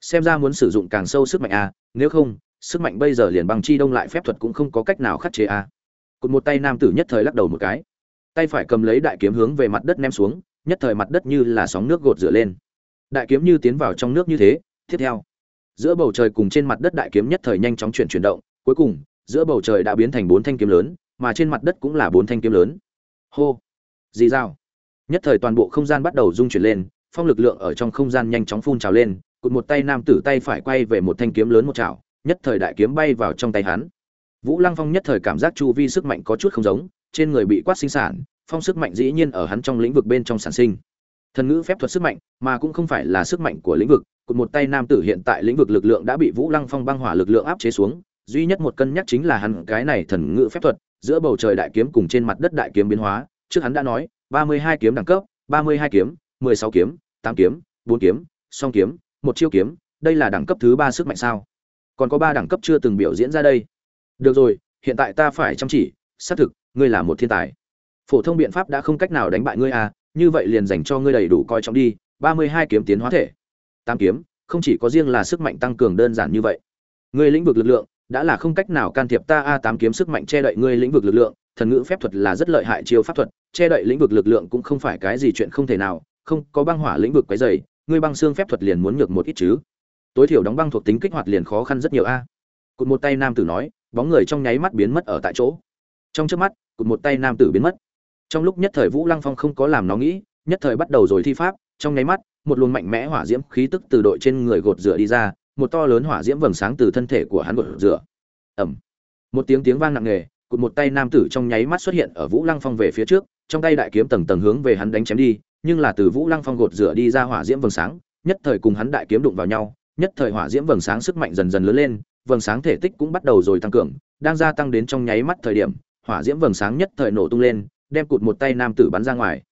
Xem ra muốn sử dụng càng sâu sức mạnh a, nếu không, sức mạnh bây giờ liền bằng chi đông lại phép thuật cũng không có cách nào khắc chế a. Cột một tay nam tử nhất thời lắc đầu một cái, tay phải cầm lấy đại kiếm hướng về mặt đất ném xuống, nhất thời mặt đất như là sóng nước gột rửa lên. Đại kiếm như tiến vào trong nước như thế, tiếp theo, giữa bầu trời cùng trên mặt đất đại kiếm nhất thời nhanh chóng chuyển chuyển động, cuối cùng, giữa bầu trời đã biến thành bốn thanh kiếm lớn, mà trên mặt đất cũng là bốn thanh kiếm lớn. Hô! Dì dao! Nhất thời toàn bộ không gian bắt đầu rung chuyển lên, phong lực lượng ở trong không gian nhanh chóng phun trào lên, cụt một tay nam tử tay phải quay về một thanh kiếm lớn một chảo, nhất thời đại kiếm bay vào trong tay hắn. Vũ Lăng Phong nhất thời cảm giác chu vi sức mạnh có chút không giống, trên người bị quát sinh sản, phong sức mạnh dĩ nhiên ở hắn trong lĩnh vực bên trong sản sinh. Thần ngữ phép thuật sức mạnh, mà cũng không phải là sức mạnh của lĩnh vực, cột một tay nam tử hiện tại lĩnh vực lực lượng đã bị Vũ Lăng Phong băng hỏa lực lượng áp chế xuống, duy nhất một cân nhắc chính là hắn cái này thần ngữ phép thuật, giữa bầu trời đại kiếm cùng trên mặt đất đại kiếm biến hóa, trước hắn đã nói, 32 kiếm đẳng cấp, 32 kiếm, 16 kiếm, 8 kiếm, 4 kiếm, song kiếm, một chiêu kiếm, đây là đẳng cấp thứ 3 sức mạnh sao? Còn có ba đẳng cấp chưa từng biểu diễn ra đây. Được rồi, hiện tại ta phải chăm chỉ, xác thực, ngươi là một thiên tài. Phổ thông biện pháp đã không cách nào đánh bại ngươi à, như vậy liền dành cho ngươi đầy đủ coi trọng đi, 32 kiếm tiến hóa thể. tam kiếm, không chỉ có riêng là sức mạnh tăng cường đơn giản như vậy. Ngươi lĩnh vực lực lượng đã là không cách nào can thiệp ta a tám kiếm sức mạnh che đậy ngươi lĩnh vực lực lượng, thần ngữ phép thuật là rất lợi hại chiêu pháp thuật, che đậy lĩnh vực lực lượng cũng không phải cái gì chuyện không thể nào, không, có băng hỏa lĩnh vực quấy dày ngươi băng xương phép thuật liền muốn nhược một ít chứ. Tối thiểu đóng băng thuộc tính kích hoạt liền khó khăn rất nhiều a. cụt một tay nam tử nói, bóng người trong nháy mắt biến mất ở tại chỗ. Trong trước mắt, cụt một tay nam tử biến mất. Trong lúc nhất thời vũ lăng phong không có làm nó nghĩ, nhất thời bắt đầu rồi thi pháp, trong nháy mắt, một luồng mạnh mẽ hỏa diễm khí tức từ đội trên người gột rửa đi ra, một to lớn hỏa diễm vầng sáng từ thân thể của hắn gột rửa. Ẩm một tiếng tiếng vang nặng nề, cụt một tay nam tử trong nháy mắt xuất hiện ở vũ lăng phong về phía trước, trong tay đại kiếm tầng tầng hướng về hắn đánh chém đi, nhưng là từ vũ lăng phong gột rửa đi ra hỏa diễm vầng sáng, nhất thời cùng hắn đại kiếm đụng vào nhau nhất thời hỏa diễm vầng sáng sức mạnh dần dần lớn lên, vầng sáng thể tích cũng bắt đầu rồi tăng cường, đang gia tăng đến trong nháy mắt thời điểm, hỏa diễm vầng sáng nhất thời nổ tung lên, đem cụt một tay nam tử bắn ra ngoài.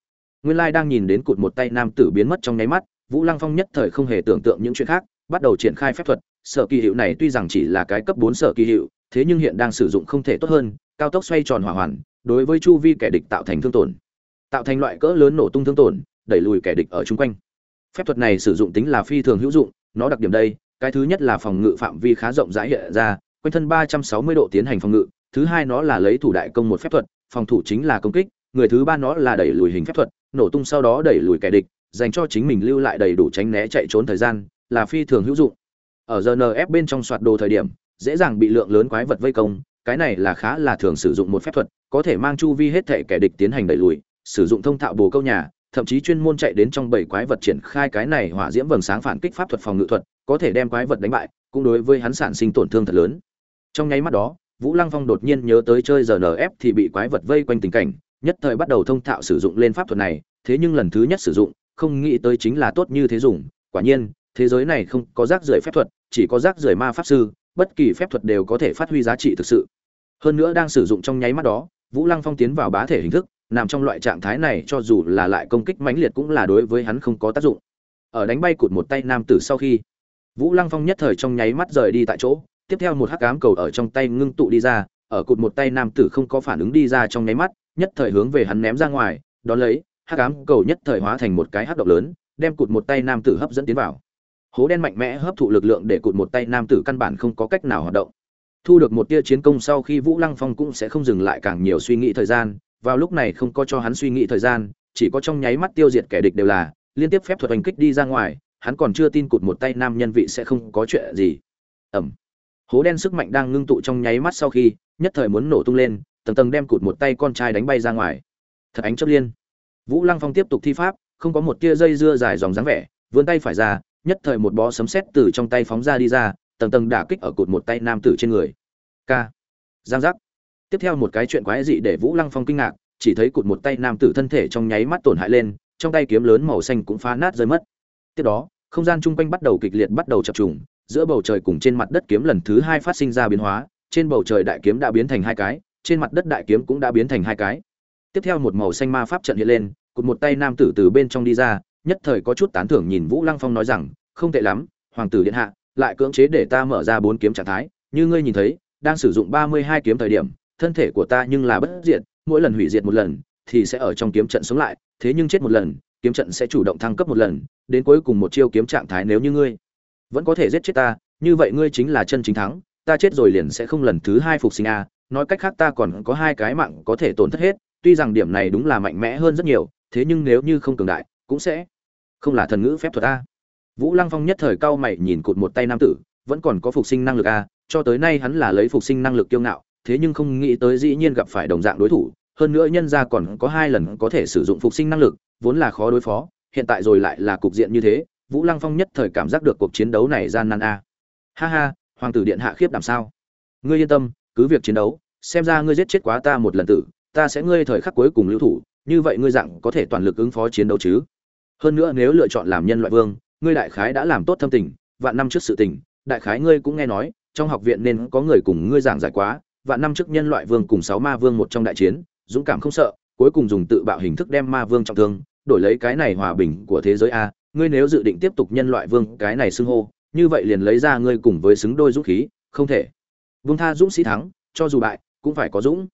Nguyên lai đang nhìn đến cụt một tay nam tử biến mất trong nháy mắt, vũ lăng phong nhất thời không hề tưởng tượng những chuyện khác, bắt đầu triển khai phép thuật. Sở kỳ hiệu này tuy rằng chỉ là cái cấp bốn sở kỳ hiệu, thế nhưng hiện đang sử dụng không thể tốt hơn, cao tốc xoay tròn hỏa hoàn, đối với chu vi kẻ địch tạo thành thương tổn. Tạo thành loại cỡ lớn nổ tung thương tổn, đẩy lùi kẻ địch ở chung quanh. Phép thuật này sử dụng tính là phi thường hữu dụng nó đặc điểm đây, cái thứ nhất là phòng ngự phạm vi khá rộng rãi hiện ra, quanh thân ba trăm sáu mươi độ tiến hành phòng ngự, thứ hai nó là lấy thủ đại công một phép thuật, phòng thủ chính là công kích, người thứ ba nó là đẩy lùi hình phép thuật, nổ tung sau đó đẩy lùi kẻ địch, dành cho chính mình lưu lại đầy đủ tránh né chạy trốn thời gian, là phi thường hữu dụng. Ở rnf bên trong soạt đồ thời điểm, dễ dàng bị lượng lớn quái vật vây công, cái này là khá là thường sử dụng một phép thuật, có thể mang chu vi hết thể kẻ địch tiến hành đẩy lùi, sử dụng thông thạo bồ câu nhà thậm chí chuyên môn chạy đến trong bảy quái vật triển khai cái này hỏa diễm vầng sáng phản kích pháp thuật phòng ngự thuật, có thể đem quái vật đánh bại, cũng đối với hắn sản sinh tổn thương thật lớn. Trong nháy mắt đó, vũ lăng phong đột nhiên nhớ tới chơi rnf thì bị quái vật vây quanh tình cảnh, nhất thời bắt đầu thông thạo sử dụng lên pháp thuật này, thế nhưng lần thứ nhất sử dụng, không nghĩ tới chính là tốt như thế dùng, quả nhiên, thế giới này không có rác rưởi phép thuật, chỉ có rác rưởi ma pháp sư, bất kỳ phép thuật đều có thể phát huy giá trị thực sự. Hơn nữa đang sử dụng trong nháy mắt đó, vũ lăng phong tiến vào bá thể hình thức nằm trong loại trạng thái này cho dù là lại công kích mãnh liệt cũng là đối với hắn không có tác dụng. Ở đánh bay cụt một tay nam tử sau khi, vũ lăng phong nhất thời trong nháy mắt rời đi tại chỗ, tiếp theo một hắc ám cầu ở trong tay ngưng tụ đi ra, ở cụt một tay nam tử không có phản ứng đi ra trong nháy mắt, nhất thời hướng về hắn ném ra ngoài, đón lấy, hắc ám cầu nhất thời hóa thành một cái hắc động lớn, đem cụt một tay nam tử hấp dẫn tiến vào. Hố đen mạnh mẽ hấp thụ lực lượng để cụt một tay nam tử căn bản không có cách nào hoạt động. Thu được một tia chiến công sau khi vũ lăng phong cũng sẽ không dừng lại càng nhiều suy nghĩ thời gian vào lúc này không có cho hắn suy nghĩ thời gian, chỉ có trong nháy mắt tiêu diệt kẻ địch đều là, liên tiếp phép thuật hành kích đi ra ngoài, hắn còn chưa tin cụt một tay nam nhân vị sẽ không có chuyện gì. Ẩm. Hố đen sức mạnh đang ngưng tụ trong nháy mắt sau khi, nhất thời muốn nổ tung lên, tầng tầng đem cụt một tay con trai đánh bay ra ngoài. Thật ánh chớp liên. Vũ lăng phong tiếp tục thi pháp, không có một tia dây dưa dài dòng dáng vẻ, vươn tay phải ra, nhất thời một bó sấm sét từ trong tay phóng ra đi ra, tầng tầng đả kích ở cụt một tay nam tử trên người. K giang giác tiếp theo một cái chuyện quái dị để vũ lăng phong kinh ngạc, chỉ thấy cụt một tay nam tử thân thể trong nháy mắt tổn hại lên, trong tay kiếm lớn màu xanh cũng phá nát rơi mất. Tiếp đó, không gian chung quanh bắt đầu kịch liệt bắt đầu chập trùng, giữa bầu trời cùng trên mặt đất kiếm lần thứ hai phát sinh ra biến hóa, trên bầu trời đại kiếm đã biến thành hai cái, trên mặt đất đại kiếm cũng đã biến thành hai cái. Tiếp theo một màu xanh ma pháp trận hiện lên, cụt một tay nam tử từ bên trong đi ra, nhất thời có chút tán thưởng nhìn vũ lăng phong nói rằng, không tệ lắm, hoàng tử điện hạ, lại cưỡng chế để ta mở ra bốn kiếm trạng thái, như ngươi nhìn thấy, đang sử dụng ba mươi hai kiếm thời điểm thân thể của ta nhưng là bất diệt, mỗi lần hủy diệt một lần, thì sẽ ở trong kiếm trận sống lại, thế nhưng chết một lần, kiếm trận sẽ chủ động thăng cấp một lần, đến cuối cùng một chiêu kiếm trạng thái nếu như ngươi vẫn có thể giết chết ta, như vậy ngươi chính là chân chính thắng, ta chết rồi liền sẽ không lần thứ hai phục sinh a. Nói cách khác ta còn có hai cái mạng có thể tổn thất hết, tuy rằng điểm này đúng là mạnh mẽ hơn rất nhiều, thế nhưng nếu như không cường đại, cũng sẽ không là thần ngữ phép thuật a. Vũ lăng phong nhất thời cao mày nhìn cụt một tay nam tử, vẫn còn có phục sinh năng lực a, cho tới nay hắn là lấy phục sinh năng lực kiêu ngạo thế nhưng không nghĩ tới dĩ nhiên gặp phải đồng dạng đối thủ, hơn nữa nhân gia còn có hai lần có thể sử dụng phục sinh năng lực, vốn là khó đối phó, hiện tại rồi lại là cục diện như thế, vũ lăng phong nhất thời cảm giác được cuộc chiến đấu này gian nan a. Ha ha, hoàng tử điện hạ khiếp làm sao? Ngươi yên tâm, cứ việc chiến đấu, xem ra ngươi giết chết quá ta một lần tử, ta sẽ ngươi thời khắc cuối cùng lưu thủ, như vậy ngươi dạng có thể toàn lực ứng phó chiến đấu chứ? Hơn nữa nếu lựa chọn làm nhân loại vương, ngươi đại khái đã làm tốt thâm tình, vạn năm trước sự tình, đại khái ngươi cũng nghe nói, trong học viện nên có người cùng ngươi giảng giải quá vạn năm trước nhân loại vương cùng sáu ma vương một trong đại chiến, dũng cảm không sợ, cuối cùng dùng tự bạo hình thức đem ma vương trọng thương, đổi lấy cái này hòa bình của thế giới a, ngươi nếu dự định tiếp tục nhân loại vương, cái này xưng hô, như vậy liền lấy ra ngươi cùng với xứng đôi dũng khí, không thể. Vương tha dũng sĩ thắng, cho dù bại, cũng phải có dũng.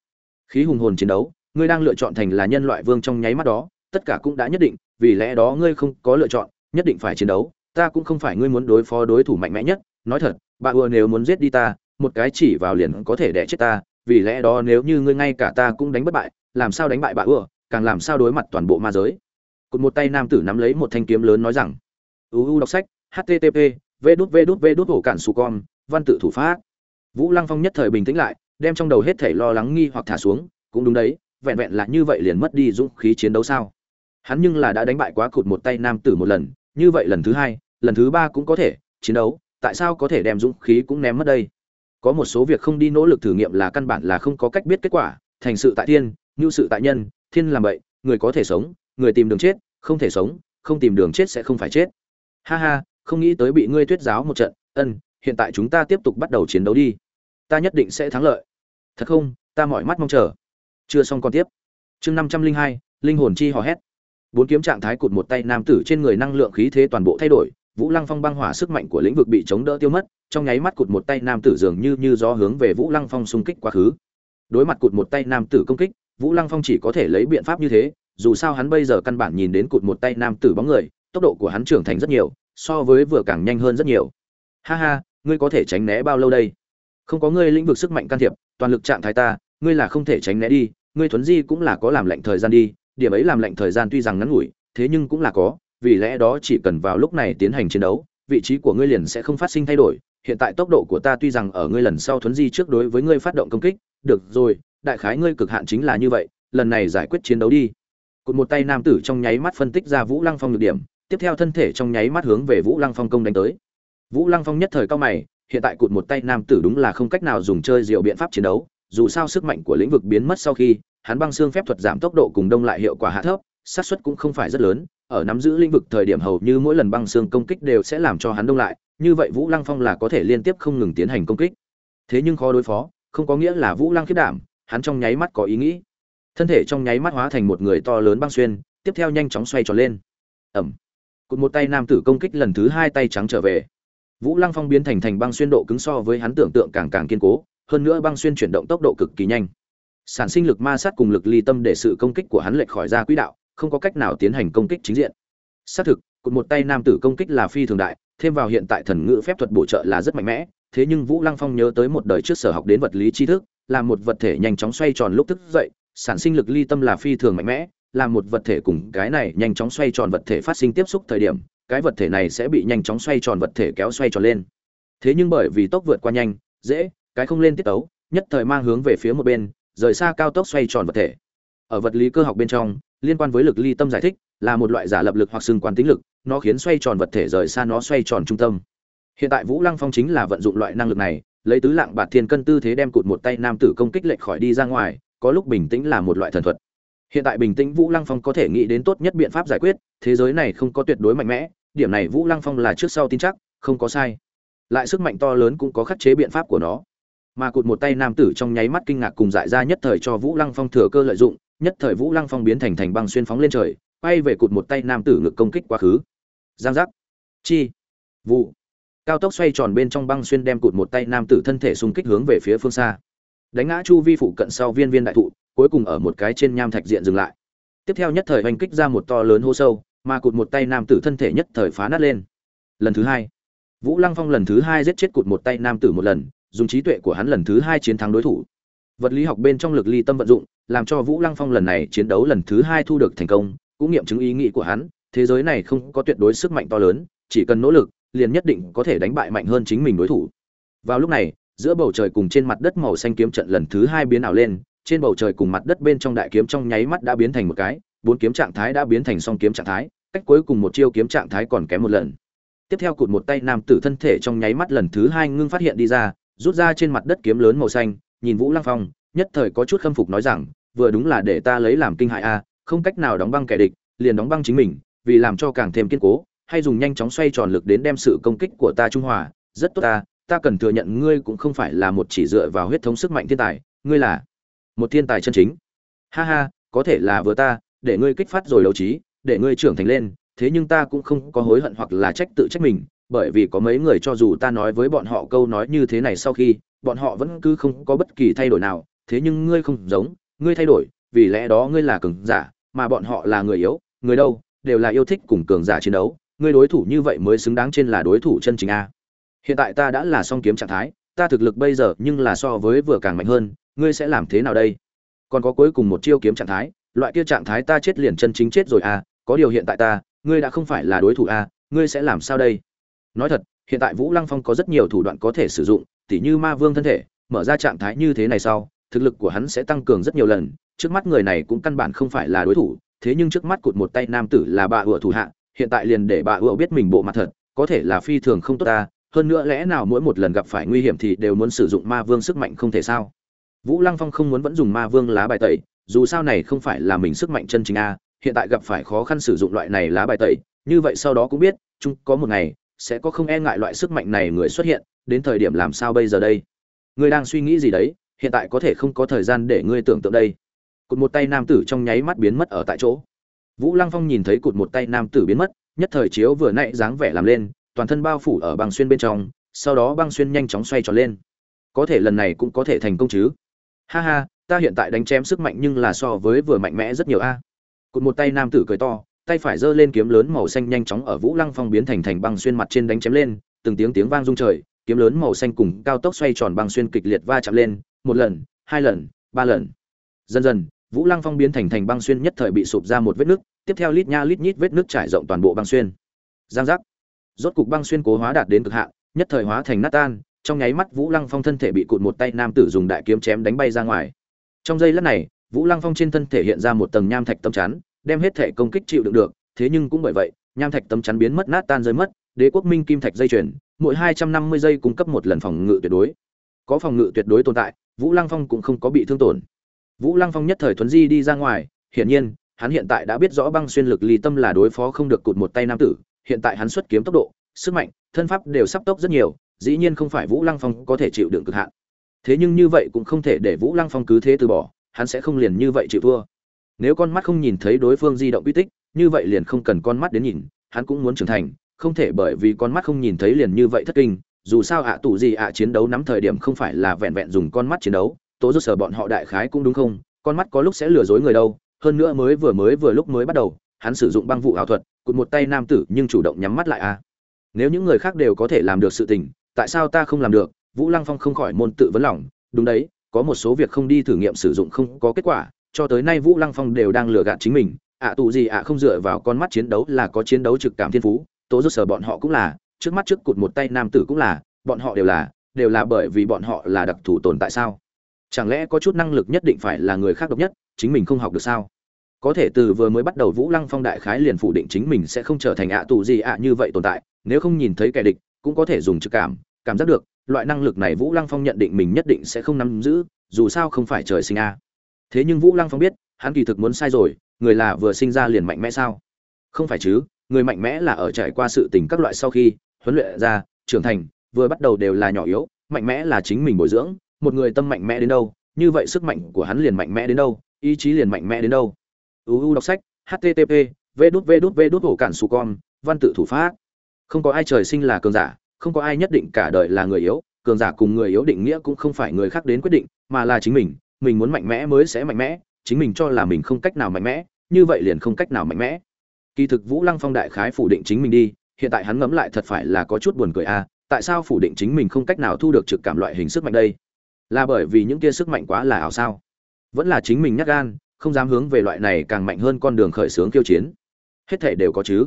Khí hùng hồn chiến đấu, ngươi đang lựa chọn thành là nhân loại vương trong nháy mắt đó, tất cả cũng đã nhất định, vì lẽ đó ngươi không có lựa chọn, nhất định phải chiến đấu, ta cũng không phải ngươi muốn đối phó đối thủ mạnh mẽ nhất, nói thật, bà ùa nếu muốn giết đi ta một cái chỉ vào liền có thể đẻ chết ta, vì lẽ đó nếu như ngươi ngay cả ta cũng đánh bất bại, làm sao đánh bại bà ưa, càng làm sao đối mặt toàn bộ ma giới. Cụt một tay nam tử nắm lấy một thanh kiếm lớn nói rằng uu đọc sách http v đút v đút v đút hổ cản su con, văn tự thủ pháp. Vũ lăng phong nhất thời bình tĩnh lại, đem trong đầu hết thể lo lắng nghi hoặc thả xuống, cũng đúng đấy, vẹn vẹn là như vậy liền mất đi dũng khí chiến đấu sao? Hắn nhưng là đã đánh bại quá cụt một tay nam tử một lần, như vậy lần thứ hai, lần thứ ba cũng có thể chiến đấu, tại sao có thể đem dũng khí cũng ném mất đây? Có một số việc không đi nỗ lực thử nghiệm là căn bản là không có cách biết kết quả, thành sự tại thiên, ngưu sự tại nhân, thiên làm vậy người có thể sống, người tìm đường chết, không thể sống, không tìm đường chết sẽ không phải chết. Ha ha, không nghĩ tới bị ngươi thuyết giáo một trận, ân, hiện tại chúng ta tiếp tục bắt đầu chiến đấu đi. Ta nhất định sẽ thắng lợi. Thật không, ta mỏi mắt mong chờ. Chưa xong còn tiếp. Chương năm trăm linh hai, linh hồn chi hò hét. Bốn kiếm trạng thái cụt một tay nam tử trên người năng lượng khí thế toàn bộ thay đổi, vũ lăng phong băng hỏa sức mạnh của lĩnh vực bị chống đỡ tiêu mất trong nháy mắt cụt một tay nam tử dường như như gió hướng về vũ lăng phong xung kích quá khứ. Đối mặt cụt một tay nam tử công kích, vũ lăng phong chỉ có thể lấy biện pháp như thế, dù sao hắn bây giờ căn bản nhìn đến cụt một tay nam tử bóng người, tốc độ của hắn trưởng thành rất nhiều, so với vừa càng nhanh hơn rất nhiều. Ha ha, ngươi có thể tránh né bao lâu đây? Không có ngươi lĩnh vực sức mạnh can thiệp, toàn lực trạng thái ta, ngươi là không thể tránh né đi, ngươi thuấn di cũng là có làm lệnh thời gian đi, điểm ấy làm lệnh thời gian tuy rằng ngắn ngủi, thế nhưng cũng là có, vì lẽ đó chỉ cần vào lúc này tiến hành chiến đấu, vị trí của ngươi liền sẽ không phát sinh thay đổi hiện tại tốc độ của ta tuy rằng ở ngươi lần sau thuấn di trước đối với ngươi phát động công kích, được rồi, đại khái ngươi cực hạn chính là như vậy, lần này giải quyết chiến đấu đi. Cụt một tay nam tử trong nháy mắt phân tích ra vũ lăng phong được điểm, tiếp theo thân thể trong nháy mắt hướng về vũ lăng phong công đánh tới. Vũ lăng phong nhất thời cao mày, hiện tại cụt một tay nam tử đúng là không cách nào dùng chơi diệu biện pháp chiến đấu, dù sao sức mạnh của lĩnh vực biến mất sau khi, hắn băng xương phép thuật giảm tốc độ cùng đông lại hiệu quả hạ thấp, xác suất cũng không phải rất lớn, ở nắm giữ lĩnh vực thời điểm hầu như mỗi lần băng xương công kích đều sẽ làm cho hắn đông lại như vậy vũ lăng phong là có thể liên tiếp không ngừng tiến hành công kích. Thế nhưng khó đối phó, không có nghĩa là vũ lăng khiếp đảm, hắn trong nháy mắt có ý nghĩ. Thân thể trong nháy mắt hóa thành một người to lớn băng xuyên, tiếp theo nhanh chóng xoay tròn lên. Ầm! cụt một tay nam tử công kích lần thứ hai tay trắng trở về. Vũ lăng phong biến thành thành băng xuyên độ cứng so với hắn tưởng tượng càng càng kiên cố, hơn nữa băng xuyên chuyển động tốc độ cực kỳ nhanh. Sản sinh lực ma sát cùng lực ly tâm để sự công kích của hắn lệch khỏi ra quỹ đạo, không có cách nào tiến hành công kích chính diện. Xác thực, cụt một tay nam tử công kích là phi thường đại thêm vào hiện tại thần ngữ phép thuật bổ trợ là rất mạnh mẽ, thế nhưng vũ lăng phong nhớ tới một đời trước sở học đến vật lý tri thức, là một vật thể nhanh chóng xoay tròn lúc thức dậy, sản sinh lực ly tâm là phi thường mạnh mẽ, là một vật thể cùng cái này nhanh chóng xoay tròn vật thể phát sinh tiếp xúc thời điểm, cái vật thể này sẽ bị nhanh chóng xoay tròn vật thể kéo xoay tròn lên. Thế nhưng bởi vì tốc vượt qua nhanh, dễ, cái không lên tiết tấu, nhất thời mang hướng về phía một bên, rời xa cao tốc xoay tròn vật thể. Ở vật lý cơ học bên trong liên quan với lực ly tâm giải thích, là một loại giả lập lực hoặc xưng quán tính lực, nó khiến xoay tròn vật thể rời xa nó xoay tròn trung tâm. Hiện tại vũ lăng phong chính là vận dụng loại năng lực này, lấy tứ lạng bạt thiên cân tư thế đem cụt một tay nam tử công kích lệch khỏi đi ra ngoài, có lúc bình tĩnh là một loại thần thuật. Hiện tại bình tĩnh vũ lăng phong có thể nghĩ đến tốt nhất biện pháp giải quyết, thế giới này không có tuyệt đối mạnh mẽ, điểm này vũ lăng phong là trước sau tin chắc, không có sai. Lại sức mạnh to lớn cũng có khắc chế biện pháp của nó. Mà cụt một tay nam tử trong nháy mắt kinh ngạc cùng dại ra nhất thời cho vũ lăng phong thừa cơ lợi dụng nhất thời vũ lăng phong biến thành thành băng xuyên phóng lên trời, quay về cụt một tay nam tử ngực công kích quá khứ. Giang giác. Chi. Vụ. Cao tốc xoay tròn bên trong băng xuyên đem cụt một tay nam tử thân thể xung kích hướng về phía phương xa. Đánh ngã chu vi phụ cận sau viên viên đại thụ, cuối cùng ở một cái trên nham thạch diện dừng lại. Tiếp theo nhất thời hành kích ra một to lớn hô sâu, mà cụt một tay nam tử thân thể nhất thời phá nát lên. Lần thứ hai. Vũ lăng phong lần thứ hai giết chết cụt một tay nam tử một lần, dùng trí tuệ của hắn lần thứ hai chiến thắng đối thủ vật lý học bên trong lực ly tâm vận dụng, làm cho vũ lăng phong lần này chiến đấu lần thứ hai thu được thành công, cũng nghiệm chứng ý nghĩ của hắn, thế giới này không có tuyệt đối sức mạnh to lớn, chỉ cần nỗ lực, liền nhất định có thể đánh bại mạnh hơn chính mình đối thủ. Vào lúc này, giữa bầu trời cùng trên mặt đất màu xanh kiếm trận lần thứ hai biến ảo lên, trên bầu trời cùng mặt đất bên trong đại kiếm trong nháy mắt đã biến thành một cái, bốn kiếm trạng thái đã biến thành song kiếm trạng thái, cách cuối cùng một chiêu kiếm trạng thái còn kém một lần. Tiếp theo cụt một tay nam tử thân thể trong nháy mắt lần thứ hai ngưng phát hiện đi ra, rút ra trên mặt đất kiếm lớn màu xanh nhìn vũ lăng phong, nhất thời có chút khâm phục nói rằng, vừa đúng là để ta lấy làm kinh hại a, không cách nào đóng băng kẻ địch, liền đóng băng chính mình, vì làm cho càng thêm kiên cố, hay dùng nhanh chóng xoay tròn lực đến đem sự công kích của ta trung hòa. Rất tốt ta ta cần thừa nhận ngươi cũng không phải là một chỉ dựa vào huyết thống sức mạnh thiên tài, ngươi là một thiên tài chân chính. Ha ha, có thể là vừa ta, để ngươi kích phát rồi đấu trí, để ngươi trưởng thành lên, thế nhưng ta cũng không có hối hận hoặc là trách tự trách mình bởi vì có mấy người cho dù ta nói với bọn họ câu nói như thế này sau khi, bọn họ vẫn cứ không có bất kỳ thay đổi nào. Thế nhưng ngươi không giống, ngươi thay đổi, vì lẽ đó ngươi là cường giả, mà bọn họ là người yếu, người đâu, đều là yêu thích cùng cường giả chiến đấu. Ngươi đối thủ như vậy mới xứng đáng trên là đối thủ chân chính a. Hiện tại ta đã là song kiếm trạng thái, ta thực lực bây giờ nhưng là so với vừa càng mạnh hơn, ngươi sẽ làm thế nào đây? Còn có cuối cùng một chiêu kiếm trạng thái, loại kia trạng thái ta chết liền chân chính chết rồi à có điều hiện tại ta, ngươi đã không phải là đối thủ à ngươi sẽ làm sao đây? Nói thật, hiện tại vũ lăng phong có rất nhiều thủ đoạn có thể sử dụng, tỉ như ma vương thân thể, mở ra trạng thái như thế này sau, thực lực của hắn sẽ tăng cường rất nhiều lần. Trước mắt người này cũng căn bản không phải là đối thủ, thế nhưng trước mắt cụt một tay nam tử là bà ủa thủ hạ, hiện tại liền để bà ủa biết mình bộ mặt thật, có thể là phi thường không tốt ta. Hơn nữa lẽ nào mỗi một lần gặp phải nguy hiểm thì đều muốn sử dụng ma vương sức mạnh không thể sao? Vũ lăng phong không muốn vẫn dùng ma vương lá bài tẩy, dù sao này không phải là mình sức mạnh chân chính a, hiện tại gặp phải khó khăn sử dụng loại này lá bài tẩy, như vậy sau đó cũng biết, chung có một ngày sẽ có không e ngại loại sức mạnh này người xuất hiện, đến thời điểm làm sao bây giờ đây? Ngươi đang suy nghĩ gì đấy? Hiện tại có thể không có thời gian để ngươi tưởng tượng đây. Cụt một tay nam tử trong nháy mắt biến mất ở tại chỗ. Vũ lăng phong nhìn thấy cụt một tay nam tử biến mất, nhất thời chiếu vừa nãy dáng vẻ làm lên, toàn thân bao phủ ở băng xuyên bên trong, sau đó băng xuyên nhanh chóng xoay tròn lên. Có thể lần này cũng có thể thành công chứ? Ha ha, ta hiện tại đánh chém sức mạnh nhưng là so với vừa mạnh mẽ rất nhiều a. Cụt một tay nam tử cười to tay phải giơ lên kiếm lớn màu xanh nhanh chóng ở vũ lăng phong biến thành thành băng xuyên mặt trên đánh chém lên, từng tiếng tiếng vang rung trời, kiếm lớn màu xanh cùng cao tốc xoay tròn băng xuyên kịch liệt va chạm lên, một lần, hai lần, ba lần. Dần dần, vũ lăng phong biến thành thành băng xuyên nhất thời bị sụp ra một vết nứt, tiếp theo lít nha lít nhít vết nứt trải rộng toàn bộ băng xuyên. Giang giác. Rốt cục băng xuyên cố hóa đạt đến cực hạn, nhất thời hóa thành nát tan, trong nháy mắt vũ lăng phong thân thể bị cụt một tay nam tử dùng đại kiếm chém đánh bay ra ngoài. Trong giây lát này, vũ lăng phong trên thân thể hiện ra một tầng nham thạch tâm chắn đem hết thể công kích chịu đựng được, thế nhưng cũng bởi vậy, nham thạch tâm chắn biến mất nát tan rơi mất, đế quốc minh kim thạch dây chuyền, mỗi hai trăm năm mươi giây cung cấp một lần phòng ngự tuyệt đối. Có phòng ngự tuyệt đối tồn tại, vũ lăng phong cũng không có bị thương tổn. Vũ lăng phong nhất thời thuấn di đi ra ngoài, hiển nhiên, hắn hiện tại đã biết rõ băng xuyên lực ly tâm là đối phó không được cụt một tay nam tử, hiện tại hắn xuất kiếm tốc độ, sức mạnh, thân pháp đều sắp tốc rất nhiều, dĩ nhiên không phải vũ lăng phong có thể chịu đựng cực hạn. Thế nhưng như vậy cũng không thể để vũ lăng phong cứ thế từ bỏ, hắn sẽ không liền như vậy chịu thua nếu con mắt không nhìn thấy đối phương di động uy tích, như vậy liền không cần con mắt đến nhìn, hắn cũng muốn trưởng thành, không thể bởi vì con mắt không nhìn thấy liền như vậy thất kinh, dù sao ạ tù gì ạ chiến đấu nắm thời điểm không phải là vẹn vẹn dùng con mắt chiến đấu, tố giúp sở bọn họ đại khái cũng đúng không, con mắt có lúc sẽ lừa dối người đâu, hơn nữa mới vừa mới vừa lúc mới bắt đầu, hắn sử dụng băng vụ ảo thuật, cụt một tay nam tử nhưng chủ động nhắm mắt lại a à. nếu những người khác đều có thể làm được sự tình, tại sao ta không làm được vũ lăng phong không khỏi môn tự vấn lòng, đúng đấy, có một số việc không đi thử nghiệm sử dụng không có kết quả cho tới nay vũ lăng phong đều đang lừa gạt chính mình, ạ tụ gì ạ không dựa vào con mắt chiến đấu là có chiến đấu trực cảm thiên phú, tố rốt sở bọn họ cũng là, trước mắt trước cụt một tay nam tử cũng là, bọn họ đều là đều là bởi vì bọn họ là đặc thù tồn tại sao? Chẳng lẽ có chút năng lực nhất định phải là người khác độc nhất, chính mình không học được sao? Có thể từ vừa mới bắt đầu vũ lăng phong đại khái liền phủ định chính mình sẽ không trở thành ạ tù gì ạ như vậy tồn tại, nếu không nhìn thấy kẻ địch, cũng có thể dùng trực cảm cảm giác được, loại năng lực này vũ lăng phong nhận định mình nhất định sẽ không nắm giữ, dù sao không phải trời sinh a thế nhưng vũ lăng phong biết, hắn kỳ thực muốn sai rồi, người là vừa sinh ra liền mạnh mẽ sao? Không phải chứ, người mạnh mẽ là ở trải qua sự tình các loại sau khi, huấn luyện ra, trưởng thành, vừa bắt đầu đều là nhỏ yếu, mạnh mẽ là chính mình bồi dưỡng, một người tâm mạnh mẽ đến đâu, như vậy sức mạnh của hắn liền mạnh mẽ đến đâu, ý chí liền mạnh mẽ đến đâu. Uu đọc sách http v đút v đút v đút hổ cản su con, văn tự thủ pháp. Không có ai trời sinh là cường giả, không có ai nhất định cả đời là người yếu, cường giả cùng người yếu định nghĩa cũng không phải người khác đến quyết định, mà là chính mình mình muốn mạnh mẽ mới sẽ mạnh mẽ chính mình cho là mình không cách nào mạnh mẽ như vậy liền không cách nào mạnh mẽ. Kỳ thực vũ lăng phong đại khái phủ định chính mình đi hiện tại hắn ngẫm lại thật phải là có chút buồn cười a à, tại sao phủ định chính mình không cách nào thu được trực cảm loại hình sức mạnh đây? Là bởi vì những kia sức mạnh quá là ảo sao? Vẫn là chính mình nhắc gan không dám hướng về loại này càng mạnh hơn con đường khởi xướng kiêu chiến. Hết thể đều có chứ.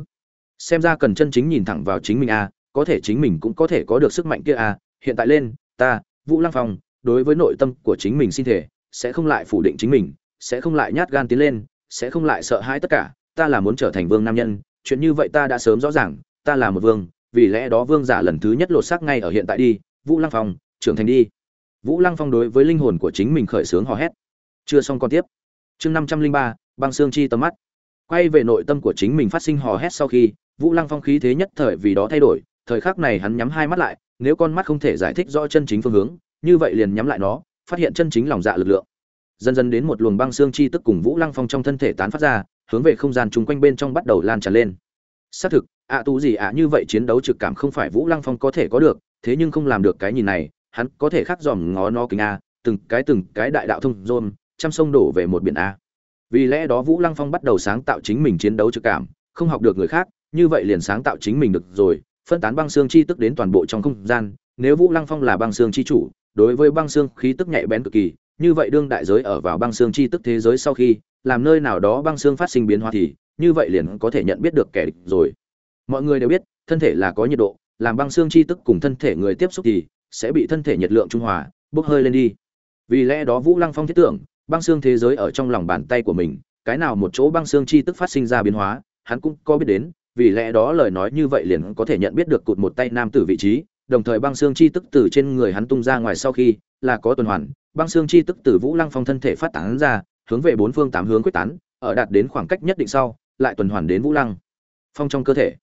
Xem ra cần chân chính nhìn thẳng vào chính mình a à, có thể chính mình cũng có thể có được sức mạnh kia a. À. hiện tại lên ta vũ lăng phong đối với nội tâm của chính mình xin thể sẽ không lại phủ định chính mình, sẽ không lại nhát gan tiến lên, sẽ không lại sợ hãi tất cả, ta là muốn trở thành vương nam nhân, chuyện như vậy ta đã sớm rõ ràng, ta là một vương, vì lẽ đó vương giả lần thứ nhất lột xác ngay ở hiện tại đi, vũ lăng phong, trưởng thành đi. Vũ lăng phong đối với linh hồn của chính mình khởi sướng hò hét. Chưa xong còn tiếp. Chương năm trăm linh ba, băng xương chi tầm mắt. Quay về nội tâm của chính mình phát sinh hò hét sau khi, vũ lăng phong khí thế nhất thời vì đó thay đổi, thời khắc này hắn nhắm hai mắt lại, nếu con mắt không thể giải thích rõ chân chính phương hướng, như vậy liền nhắm lại nó phát hiện chân chính lòng dạ lực lượng. Dần dần đến một luồng băng xương chi tức cùng vũ lăng phong trong thân thể tán phát ra hướng về không gian chung quanh bên trong bắt đầu lan tràn lên. Xác thực ạ à, tú gì ạ như vậy chiến đấu trực cảm không phải vũ lăng phong có thể có được thế nhưng không làm được cái nhìn này hắn có thể khắc dòm ngó nó kính a từng cái từng cái đại đạo thông rôn trăm sông đổ về một biển a. Vì lẽ đó vũ lăng phong bắt đầu sáng tạo chính mình chiến đấu trực cảm không học được người khác như vậy liền sáng tạo chính mình được rồi phân tán băng xương chi tức đến toàn bộ trong không gian nếu vũ lăng phong là băng xương chi chủ đối với băng xương khí tức nhạy bén cực kỳ, như vậy đương đại giới ở vào băng xương chi tức thế giới sau khi, làm nơi nào đó băng xương phát sinh biến hóa thì, như vậy liền có thể nhận biết được kẻ địch rồi. Mọi người đều biết, thân thể là có nhiệt độ, làm băng xương chi tức cùng thân thể người tiếp xúc thì, sẽ bị thân thể nhiệt lượng trung hòa, bốc hơi lên đi. Vì lẽ đó vũ lăng phong thiết tưởng, băng xương thế giới ở trong lòng bàn tay của mình, cái nào một chỗ băng xương chi tức phát sinh ra biến hóa, hắn cũng có biết đến, vì lẽ đó lời nói như vậy liền có thể nhận biết được cụt một tay nam tử vị trí đồng thời băng xương chi tức từ trên người hắn tung ra ngoài sau khi là có tuần hoàn, băng xương chi tức từ vũ lăng phong thân thể phát tán ra, hướng về bốn phương tám hướng quyết tán, ở đạt đến khoảng cách nhất định sau, lại tuần hoàn đến vũ lăng phong trong cơ thể.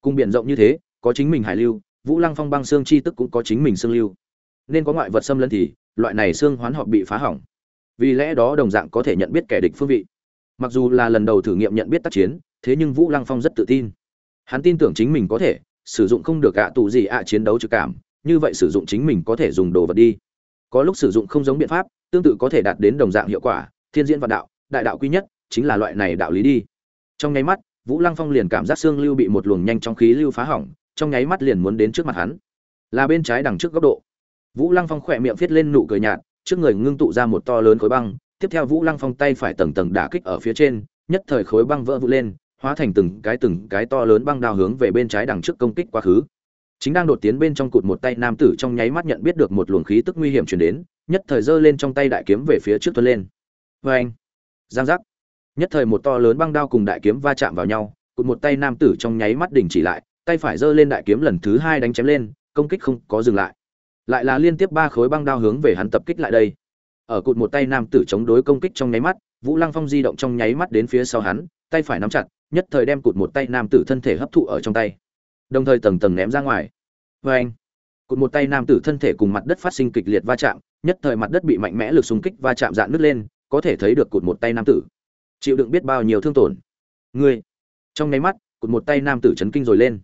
Cung biển rộng như thế, có chính mình hải lưu, vũ lăng phong băng xương chi tức cũng có chính mình xương lưu. Nên có ngoại vật xâm lấn thì, loại này xương hoán họ bị phá hỏng. Vì lẽ đó đồng dạng có thể nhận biết kẻ địch phương vị. Mặc dù là lần đầu thử nghiệm nhận biết tác chiến, thế nhưng vũ lăng phong rất tự tin. Hắn tin tưởng chính mình có thể sử dụng không được ạ tù gì ạ chiến đấu trực cảm, như vậy sử dụng chính mình có thể dùng đồ vật đi. Có lúc sử dụng không giống biện pháp, tương tự có thể đạt đến đồng dạng hiệu quả, thiên diễn vạn đạo, đại đạo quy nhất, chính là loại này đạo lý đi. Trong nháy mắt, vũ lăng phong liền cảm giác xương lưu bị một luồng nhanh trong khí lưu phá hỏng, trong nháy mắt liền muốn đến trước mặt hắn. Là bên trái đằng trước góc độ. Vũ lăng phong khỏe miệng viết lên nụ cười nhạt, trước người ngưng tụ ra một to lớn khối băng, tiếp theo vũ lăng phong tay phải tầng tầng đả kích ở phía trên, nhất thời khối băng vỡ vụn lên hóa thành từng cái từng cái to lớn băng đao hướng về bên trái đằng trước công kích quá khứ. Chính đang đột tiến bên trong cụt một tay nam tử trong nháy mắt nhận biết được một luồng khí tức nguy hiểm chuyển đến, nhất thời giơ lên trong tay đại kiếm về phía trước tuân lên. Vê anh giang giác! Nhất thời một to lớn băng đao cùng đại kiếm va chạm vào nhau, cụt một tay nam tử trong nháy mắt đình chỉ lại, tay phải giơ lên đại kiếm lần thứ hai đánh chém lên, công kích không có dừng lại. Lại là liên tiếp ba khối băng đao hướng về hắn tập kích lại đây. Ở cụt một tay nam tử chống đối công kích trong nháy mắt, vũ lăng phong di động trong nháy mắt đến phía sau hắn, tay phải nắm chặt nhất thời đem cụt một tay nam tử thân thể hấp thụ ở trong tay. Đồng thời tầng tầng ném ra ngoài. Vê anh, cụt một tay nam tử thân thể cùng mặt đất phát sinh kịch liệt va chạm, nhất thời mặt đất bị mạnh mẽ lực xung kích va chạm dạn nứt lên, có thể thấy được cụt một tay nam tử. Chịu đựng biết bao nhiêu thương tổn. Ngươi trong nháy mắt, cụt một tay nam tử chấn kinh rồi lên.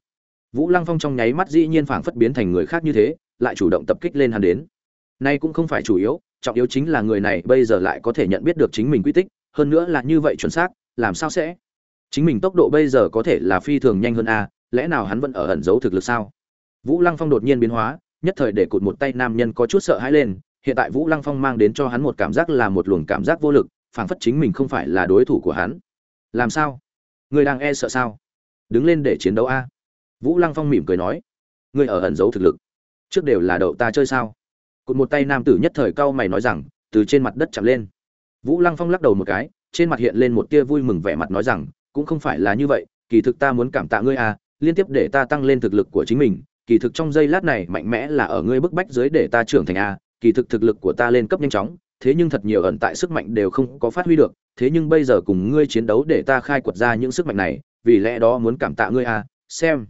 Vũ lăng phong trong nháy mắt dĩ nhiên phảng phất biến thành người khác như thế, lại chủ động tập kích lên hắn đến. Nay cũng không phải chủ yếu, trọng yếu chính là người này bây giờ lại có thể nhận biết được chính mình quy tích, hơn nữa là như vậy chuẩn xác, làm sao sẽ? Chính mình tốc độ bây giờ có thể là phi thường nhanh hơn a, lẽ nào hắn vẫn ở ẩn giấu thực lực sao? Vũ lăng phong đột nhiên biến hóa, nhất thời để cụt một tay nam nhân có chút sợ hãi lên, hiện tại vũ lăng phong mang đến cho hắn một cảm giác là một luồng cảm giác vô lực, phảng phất chính mình không phải là đối thủ của hắn. Làm sao? Người đang e sợ sao? Đứng lên để chiến đấu a. Vũ lăng phong mỉm cười nói. Người ở ẩn giấu thực lực. Trước đều là đậu ta chơi sao? Cụt một tay nam tử nhất thời cau mày nói rằng, từ trên mặt đất chạm lên. Vũ lăng phong lắc đầu một cái, trên mặt hiện lên một tia vui mừng vẻ mặt nói rằng cũng không phải là như vậy, kỳ thực ta muốn cảm tạ ngươi à liên tiếp để ta tăng lên thực lực của chính mình, kỳ thực trong giây lát này mạnh mẽ là ở ngươi bức bách dưới để ta trưởng thành a à. kỳ thực thực lực của ta lên cấp nhanh chóng, thế nhưng thật nhiều ẩn tại sức mạnh đều không có phát huy được, thế nhưng bây giờ cùng ngươi chiến đấu để ta khai quật ra những sức mạnh này, vì lẽ đó muốn cảm tạ ngươi à xem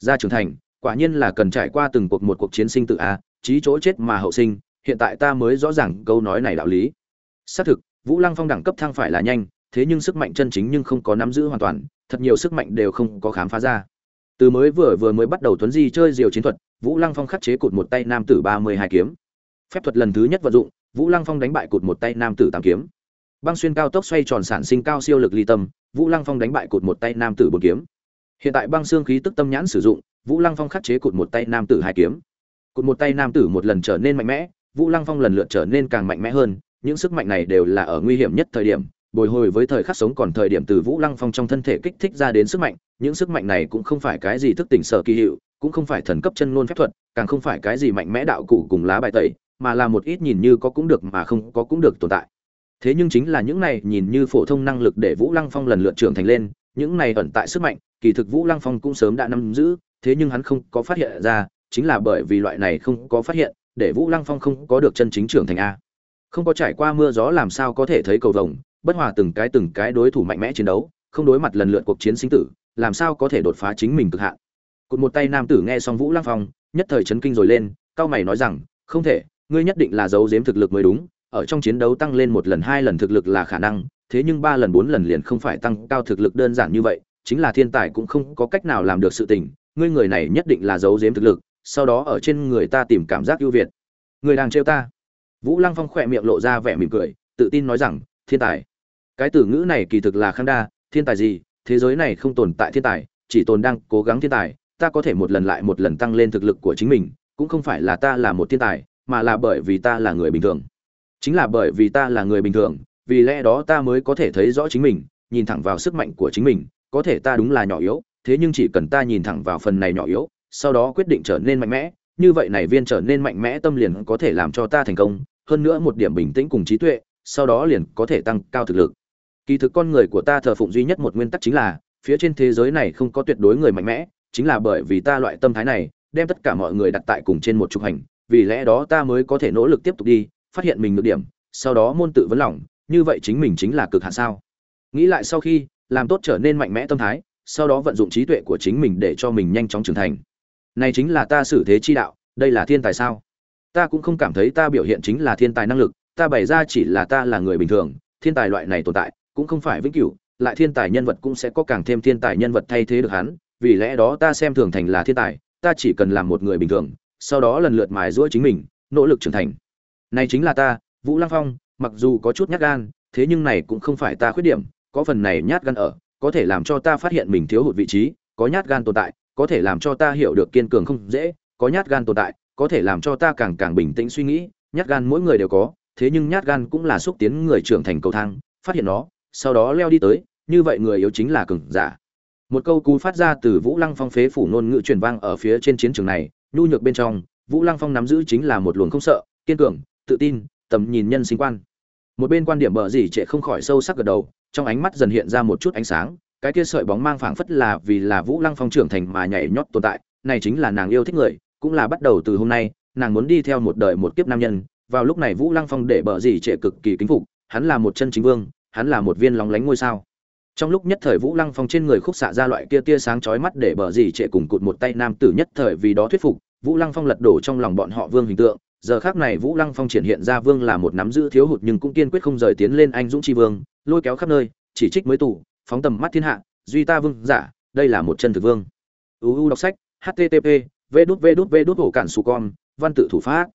ra trưởng thành, quả nhiên là cần trải qua từng cuộc một cuộc chiến sinh tự a à, chí chỗ chết mà hậu sinh, hiện tại ta mới rõ ràng câu nói này đạo lý xác thực, vũ lăng phong đẳng cấp thăng phải là nhanh thế nhưng sức mạnh chân chính nhưng không có nắm giữ hoàn toàn, thật nhiều sức mạnh đều không có khám phá ra. Từ mới vừa vừa mới bắt đầu tuấn di chơi diều chiến thuật, vũ lăng phong khắc chế cụt một tay nam tử ba mươi hai kiếm. Phép thuật lần thứ nhất vận dụng, vũ lăng phong đánh bại cụt một tay nam tử tám kiếm. Băng xuyên cao tốc xoay tròn sản sinh cao siêu lực ly tâm, vũ lăng phong đánh bại cụt một tay nam tử bốn kiếm. Hiện tại băng xương khí tức tâm nhãn sử dụng, vũ lăng phong khắc chế cụt một tay nam tử hai kiếm. Cụt một tay nam tử một lần trở nên mạnh mẽ, vũ lăng phong lần lượt trở nên càng mạnh mẽ hơn, những sức mạnh này đều là ở nguy hiểm nhất thời điểm bồi hồi với thời khắc sống còn thời điểm từ vũ lăng phong trong thân thể kích thích ra đến sức mạnh, những sức mạnh này cũng không phải cái gì thức tỉnh sở kỳ hiệu, cũng không phải thần cấp chân ngôn phép thuật, càng không phải cái gì mạnh mẽ đạo cụ cùng lá bài tẩy, mà là một ít nhìn như có cũng được mà không có cũng được tồn tại. Thế nhưng chính là những này nhìn như phổ thông năng lực để vũ lăng phong lần lượt trưởng thành lên, những này ẩn tại sức mạnh, kỳ thực vũ lăng phong cũng sớm đã nắm giữ, thế nhưng hắn không có phát hiện ra, chính là bởi vì loại này không có phát hiện, để vũ lăng phong không có được chân chính trưởng thành a. Không có trải qua mưa gió làm sao có thể thấy cầu vồng bất hòa từng cái từng cái đối thủ mạnh mẽ chiến đấu, không đối mặt lần lượt cuộc chiến sinh tử, làm sao có thể đột phá chính mình cực hạn? Cụt một tay nam tử nghe xong vũ lăng phong, nhất thời chấn kinh rồi lên, cao mày nói rằng, không thể, ngươi nhất định là giấu giếm thực lực mới đúng, ở trong chiến đấu tăng lên một lần hai lần thực lực là khả năng, thế nhưng ba lần bốn lần liền không phải tăng cao thực lực đơn giản như vậy, chính là thiên tài cũng không có cách nào làm được sự tình, ngươi người này nhất định là giấu giếm thực lực, sau đó ở trên người ta tìm cảm giác ưu việt. Người đang trêu ta? Vũ lăng phong khỏe miệng lộ ra vẻ mỉm cười, tự tin nói rằng, thiên tài cái từ ngữ này kỳ thực là khang đa, thiên tài gì, thế giới này không tồn tại thiên tài, chỉ tồn đang cố gắng thiên tài, ta có thể một lần lại một lần tăng lên thực lực của chính mình, cũng không phải là ta là một thiên tài, mà là bởi vì ta là người bình thường. Chính là bởi vì ta là người bình thường, vì lẽ đó ta mới có thể thấy rõ chính mình, nhìn thẳng vào sức mạnh của chính mình, có thể ta đúng là nhỏ yếu, thế nhưng chỉ cần ta nhìn thẳng vào phần này nhỏ yếu, sau đó quyết định trở nên mạnh mẽ, như vậy này viên trở nên mạnh mẽ tâm liền có thể làm cho ta thành công, hơn nữa một điểm bình tĩnh cùng trí tuệ, sau đó liền có thể tăng cao thực lực kỳ thực con người của ta thờ phụng duy nhất một nguyên tắc chính là, phía trên thế giới này không có tuyệt đối người mạnh mẽ, chính là bởi vì ta loại tâm thái này, đem tất cả mọi người đặt tại cùng trên một trục hành, vì lẽ đó ta mới có thể nỗ lực tiếp tục đi, phát hiện mình được điểm, sau đó môn tự vấn lòng, như vậy chính mình chính là cực hạn sao? Nghĩ lại sau khi, làm tốt trở nên mạnh mẽ tâm thái, sau đó vận dụng trí tuệ của chính mình để cho mình nhanh chóng trưởng thành. Này chính là ta xử thế chi đạo, đây là thiên tài sao? Ta cũng không cảm thấy ta biểu hiện chính là thiên tài năng lực, ta bày ra chỉ là ta là người bình thường, thiên tài loại này tồn tại cũng không phải vĩnh cửu, lại thiên tài nhân vật cũng sẽ có càng thêm thiên tài nhân vật thay thế được hắn, vì lẽ đó ta xem thường thành là thiên tài, ta chỉ cần làm một người bình thường, sau đó lần lượt mài giũa chính mình, nỗ lực trưởng thành. Này chính là ta, vũ lăng phong, mặc dù có chút nhát gan, thế nhưng này cũng không phải ta khuyết điểm, có phần này nhát gan ở, có thể làm cho ta phát hiện mình thiếu hụt vị trí, có nhát gan tồn tại, có thể làm cho ta hiểu được kiên cường không dễ, có nhát gan tồn tại, có thể làm cho ta càng càng bình tĩnh suy nghĩ, nhát gan mỗi người đều có, thế nhưng nhát gan cũng là xúc tiến người trưởng thành cầu thang, phát hiện nó sau đó leo đi tới, như vậy người yếu chính là cường giả. Một câu cú phát ra từ vũ lăng phong phế phủ ngôn ngữ truyền vang ở phía trên chiến trường này, nhu nhược bên trong, vũ lăng phong nắm giữ chính là một luồng không sợ, kiên cường, tự tin, tầm nhìn nhân sinh quan. Một bên quan điểm bờ gì trệ không khỏi sâu sắc gật đầu, trong ánh mắt dần hiện ra một chút ánh sáng, cái kia sợi bóng mang phảng phất là vì là vũ lăng phong trưởng thành mà nhảy nhót tồn tại, này chính là nàng yêu thích người, cũng là bắt đầu từ hôm nay, nàng muốn đi theo một đời một kiếp nam nhân. Vào lúc này vũ lăng phong để bờ gì trệ cực kỳ kính phục, hắn là một chân chính vương hắn là một viên lóng lánh ngôi sao. Trong lúc nhất thời vũ lăng phong trên người khúc xạ ra loại kia tia sáng chói mắt để bờ gì trệ cùng cụt một tay nam tử nhất thời vì đó thuyết phục, vũ lăng phong lật đổ trong lòng bọn họ vương hình tượng. Giờ khác này vũ lăng phong triển hiện ra vương là một nắm giữ thiếu hụt nhưng cũng kiên quyết không rời tiến lên anh dũng tri vương, lôi kéo khắp nơi, chỉ trích mới tù, phóng tầm mắt thiên hạ, duy ta vương, giả, đây là một chân thực vương. Uu đọc sách http v đút v đút v đút hổ cản su con, văn tự thủ pháp.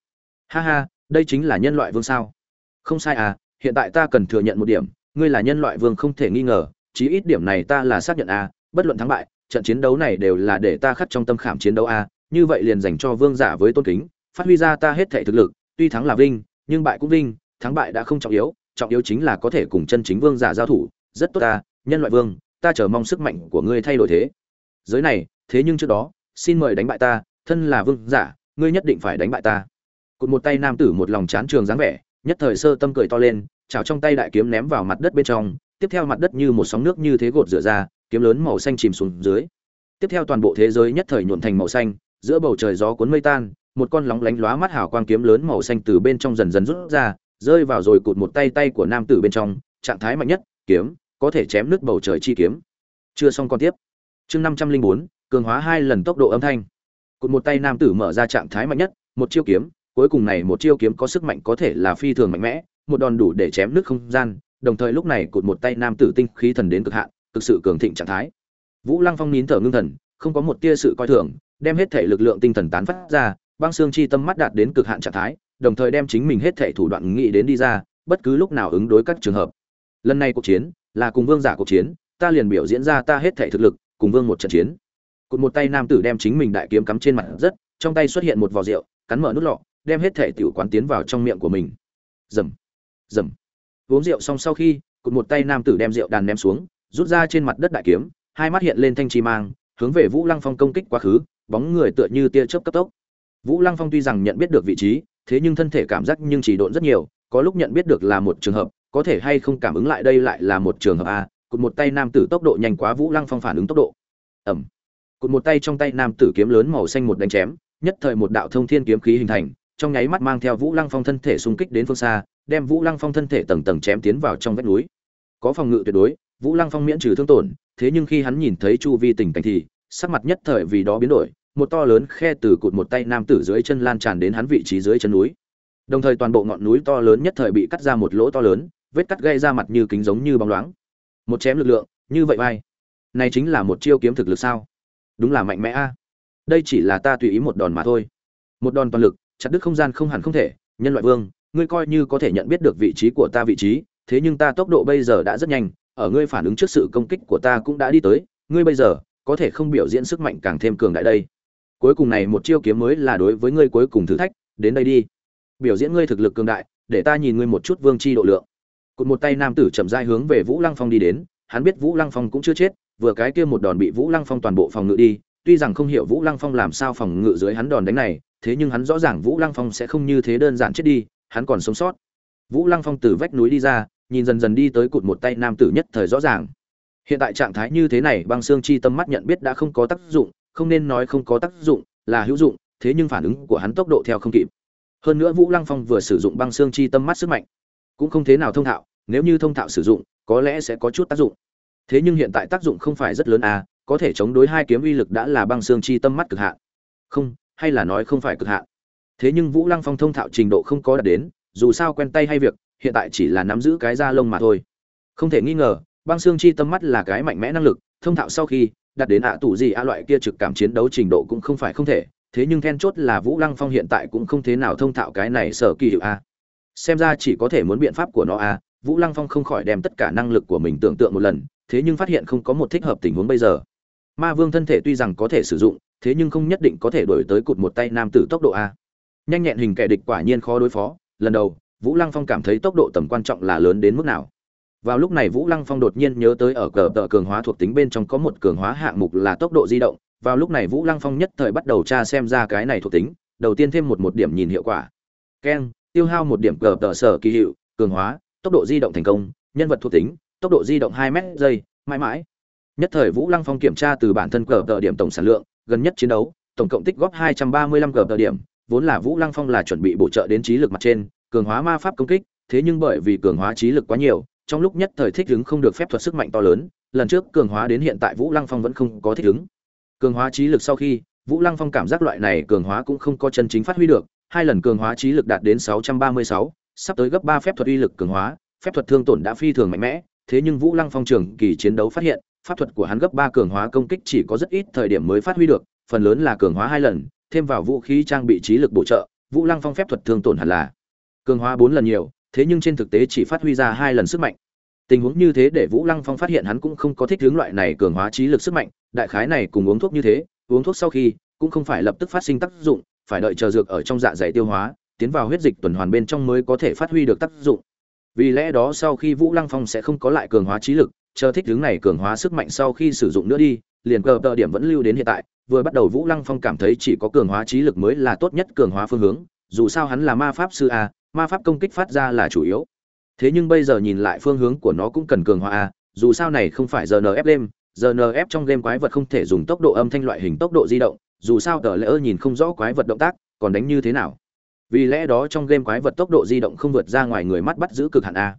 Ha ha, đây chính là nhân loại vương sao. Không sai à hiện tại ta cần thừa nhận một điểm ngươi là nhân loại vương không thể nghi ngờ, chí ít điểm này ta là xác nhận a, bất luận thắng bại, trận chiến đấu này đều là để ta khắc trong tâm khảm chiến đấu a, như vậy liền dành cho vương giả với tôn kính, phát huy ra ta hết thể thực lực, tuy thắng là vinh, nhưng bại cũng vinh, thắng bại đã không trọng yếu trọng yếu chính là có thể cùng chân chính vương giả giao thủ, rất tốt ta, nhân loại vương, ta chờ mong sức mạnh của ngươi thay đổi thế. Giới này, thế nhưng trước đó, xin mời đánh bại ta, thân là vương giả, ngươi nhất định phải đánh bại ta. Cụt một tay nam tử một lòng chán trường dáng vẻ, nhất thời sơ tâm cười to lên chảo trong tay đại kiếm ném vào mặt đất bên trong, tiếp theo mặt đất như một sóng nước như thế gột rửa ra, kiếm lớn màu xanh chìm xuống dưới. Tiếp theo toàn bộ thế giới nhất thời nhuộn thành màu xanh, giữa bầu trời gió cuốn mây tan, một con lóng lánh lóa mắt hào quang kiếm lớn màu xanh từ bên trong dần dần rút ra, rơi vào rồi cụt một tay tay của nam tử bên trong, trạng thái mạnh nhất, kiếm, có thể chém nước bầu trời chi kiếm. Chưa xong con tiếp. Chương năm trăm linh bốn, cường hóa hai lần tốc độ âm thanh. Cụt một tay nam tử mở ra trạng thái mạnh nhất, một chiêu kiếm, cuối cùng này một chiêu kiếm có sức mạnh có thể là phi thường mạnh mẽ một đòn đủ để chém nước không gian, đồng thời lúc này cụt một tay nam tử tinh khí thần đến cực hạn, cực sự cường thịnh trạng thái. Vũ lăng phong nín thở ngưng thần, không có một tia sự coi thường, đem hết thể lực lượng tinh thần tán phát ra, băng xương chi tâm mắt đạt đến cực hạn trạng thái, đồng thời đem chính mình hết thể thủ đoạn nghĩ đến đi ra, bất cứ lúc nào ứng đối các trường hợp. Lần này cuộc chiến là cùng vương giả cuộc chiến, ta liền biểu diễn ra ta hết thể thực lực, cùng vương một trận chiến. Cụt một tay nam tử đem chính mình đại kiếm cắm trên mặt rất, trong tay xuất hiện một vò rượu, cắn mở nút lọ, đem hết thể tiểu quán tiến vào trong miệng của mình. Dầm rầm uống rượu xong sau khi, cụt một tay nam tử đem rượu đàn ném xuống, rút ra trên mặt đất đại kiếm, hai mắt hiện lên thanh trì mang, hướng về vũ lăng phong công kích quá khứ, bóng người tựa như tia chớp cấp tốc. Vũ lăng phong tuy rằng nhận biết được vị trí, thế nhưng thân thể cảm giác nhưng chỉ độn rất nhiều, có lúc nhận biết được là một trường hợp, có thể hay không cảm ứng lại đây lại là một trường hợp a, cụt một tay nam tử tốc độ nhanh quá vũ lăng phong phản ứng tốc độ. Ẩm cụt một tay trong tay nam tử kiếm lớn màu xanh một đánh chém, nhất thời một đạo thông thiên kiếm khí hình thành trong nháy mắt mang theo vũ lăng phong thân thể xung kích đến phương xa, đem vũ lăng phong thân thể tầng tầng chém tiến vào trong vách núi. Có phòng ngự tuyệt đối, vũ lăng phong miễn trừ thương tổn, thế nhưng khi hắn nhìn thấy chu vi tình cảnh thì, sắc mặt nhất thời vì đó biến đổi, một to lớn khe từ cụt một tay nam tử dưới chân lan tràn đến hắn vị trí dưới chân núi. Đồng thời toàn bộ ngọn núi to lớn nhất thời bị cắt ra một lỗ to lớn, vết cắt gây ra mặt như kính giống như bóng loáng. Một chém lực lượng, như vậy vai. Này chính là một chiêu kiếm thực lực sao? Đúng là mạnh mẽ a. Đây chỉ là ta tùy ý một đòn mà thôi. Một đòn toàn lực chặt đứt không gian không hẳn không thể, nhân loại vương, ngươi coi như có thể nhận biết được vị trí của ta vị trí, thế nhưng ta tốc độ bây giờ đã rất nhanh, ở ngươi phản ứng trước sự công kích của ta cũng đã đi tới, ngươi bây giờ có thể không biểu diễn sức mạnh càng thêm cường đại đây. Cuối cùng này một chiêu kiếm mới là đối với ngươi cuối cùng thử thách, đến đây đi. Biểu diễn ngươi thực lực cường đại, để ta nhìn ngươi một chút vương chi độ lượng. Cụt một tay nam tử chậm rãi hướng về vũ lăng phong đi đến, hắn biết vũ lăng phong cũng chưa chết, vừa cái kia một đòn bị vũ lăng phong toàn bộ phòng ngự đi, tuy rằng không hiểu vũ lăng phong làm sao phòng ngự dưới hắn đòn đánh này thế nhưng hắn rõ ràng vũ lăng phong sẽ không như thế đơn giản chết đi, hắn còn sống sót. Vũ lăng phong từ vách núi đi ra, nhìn dần dần đi tới cụt một tay nam tử nhất thời rõ ràng. Hiện tại trạng thái như thế này, băng xương chi tâm mắt nhận biết đã không có tác dụng, không nên nói không có tác dụng, là hữu dụng, thế nhưng phản ứng của hắn tốc độ theo không kịp. Hơn nữa vũ lăng phong vừa sử dụng băng xương chi tâm mắt sức mạnh, cũng không thế nào thông thạo, nếu như thông thạo sử dụng, có lẽ sẽ có chút tác dụng. Thế nhưng hiện tại tác dụng không phải rất lớn à có thể chống đối hai kiếm uy lực đã là băng xương chi tâm mắt cực hạn. Không hay là nói không phải cực hạn. Thế nhưng vũ lăng phong thông thạo trình độ không có đạt đến, dù sao quen tay hay việc, hiện tại chỉ là nắm giữ cái da lông mà thôi. Không thể nghi ngờ, băng xương chi tâm mắt là cái mạnh mẽ năng lực, thông thạo sau khi đạt đến ạ tủ gì a loại kia trực cảm chiến đấu trình độ cũng không phải không thể, thế nhưng then chốt là vũ lăng phong hiện tại cũng không thế nào thông thạo cái này sở kỳ hiệu a. Xem ra chỉ có thể muốn biện pháp của nó a, vũ lăng phong không khỏi đem tất cả năng lực của mình tưởng tượng một lần, thế nhưng phát hiện không có một thích hợp tình huống bây giờ ma vương thân thể tuy rằng có thể sử dụng, thế nhưng không nhất định có thể đổi tới cụt một tay nam tử tốc độ a. Nhanh nhẹn hình kẻ địch quả nhiên khó đối phó, lần đầu, vũ lăng phong cảm thấy tốc độ tầm quan trọng là lớn đến mức nào. Vào lúc này vũ lăng phong đột nhiên nhớ tới ở cờ tờ cường hóa thuộc tính bên trong có một cường hóa hạng mục là tốc độ di động, vào lúc này vũ lăng phong nhất thời bắt đầu tra xem ra cái này thuộc tính, đầu tiên thêm một một điểm nhìn hiệu quả. Keng, tiêu hao một điểm cờ tờ sở kỳ hiệu, cường hóa, tốc độ di động thành công, nhân vật thuộc tính, tốc độ di động hai m giây, mãi mãi nhất thời vũ lăng phong kiểm tra từ bản thân cờ tờ điểm tổng sản lượng gần nhất chiến đấu tổng cộng tích góp hai trăm ba mươi lăm cờ tờ điểm vốn là vũ lăng phong là chuẩn bị bổ trợ đến trí lực mặt trên cường hóa ma pháp công kích thế nhưng bởi vì cường hóa trí lực quá nhiều trong lúc nhất thời thích ứng không được phép thuật sức mạnh to lớn lần trước cường hóa đến hiện tại vũ lăng phong vẫn không có thích ứng. Cường hóa trí lực sau khi vũ lăng phong cảm giác loại này cường hóa cũng không có chân chính phát huy được hai lần cường hóa trí lực đạt đến 636, sắp tới gấp ba phép thuật uy lực cường hóa phép thuật thương tổn đã phi thường mạnh mẽ thế nhưng vũ lăng phong trường kỳ chiến đấu phát hiện pháp thuật của hắn gấp ba cường hóa công kích chỉ có rất ít thời điểm mới phát huy được, phần lớn là cường hóa hai lần, thêm vào vũ khí trang bị trí lực bổ trợ, vũ lăng phong phép thuật thương tổn hẳn là cường hóa bốn lần nhiều, thế nhưng trên thực tế chỉ phát huy ra hai lần sức mạnh. Tình huống như thế để vũ lăng phong phát hiện hắn cũng không có thích hướng loại này cường hóa trí lực sức mạnh, đại khái này cùng uống thuốc như thế, uống thuốc sau khi, cũng không phải lập tức phát sinh tác dụng, phải đợi chờ dược ở trong dạ dày tiêu hóa, tiến vào huyết dịch tuần hoàn bên trong mới có thể phát huy được tác dụng. Vì lẽ đó sau khi vũ lăng phong sẽ không có lại cường hóa trí lực chờ thích hướng này cường hóa sức mạnh sau khi sử dụng nữa đi, liền cờ tờ điểm vẫn lưu đến hiện tại, vừa bắt đầu vũ lăng phong cảm thấy chỉ có cường hóa trí lực mới là tốt nhất cường hóa phương hướng, dù sao hắn là ma pháp sư a, ma pháp công kích phát ra là chủ yếu. Thế nhưng bây giờ nhìn lại phương hướng của nó cũng cần cường hóa a, dù sao này không phải giờ game giờ trong game quái vật không thể dùng tốc độ âm thanh loại hình tốc độ di động, dù sao tờ lỡ nhìn không rõ quái vật động tác, còn đánh như thế nào? Vì lẽ đó trong game quái vật tốc độ di động không vượt ra ngoài người mắt bắt giữ cực hạn a.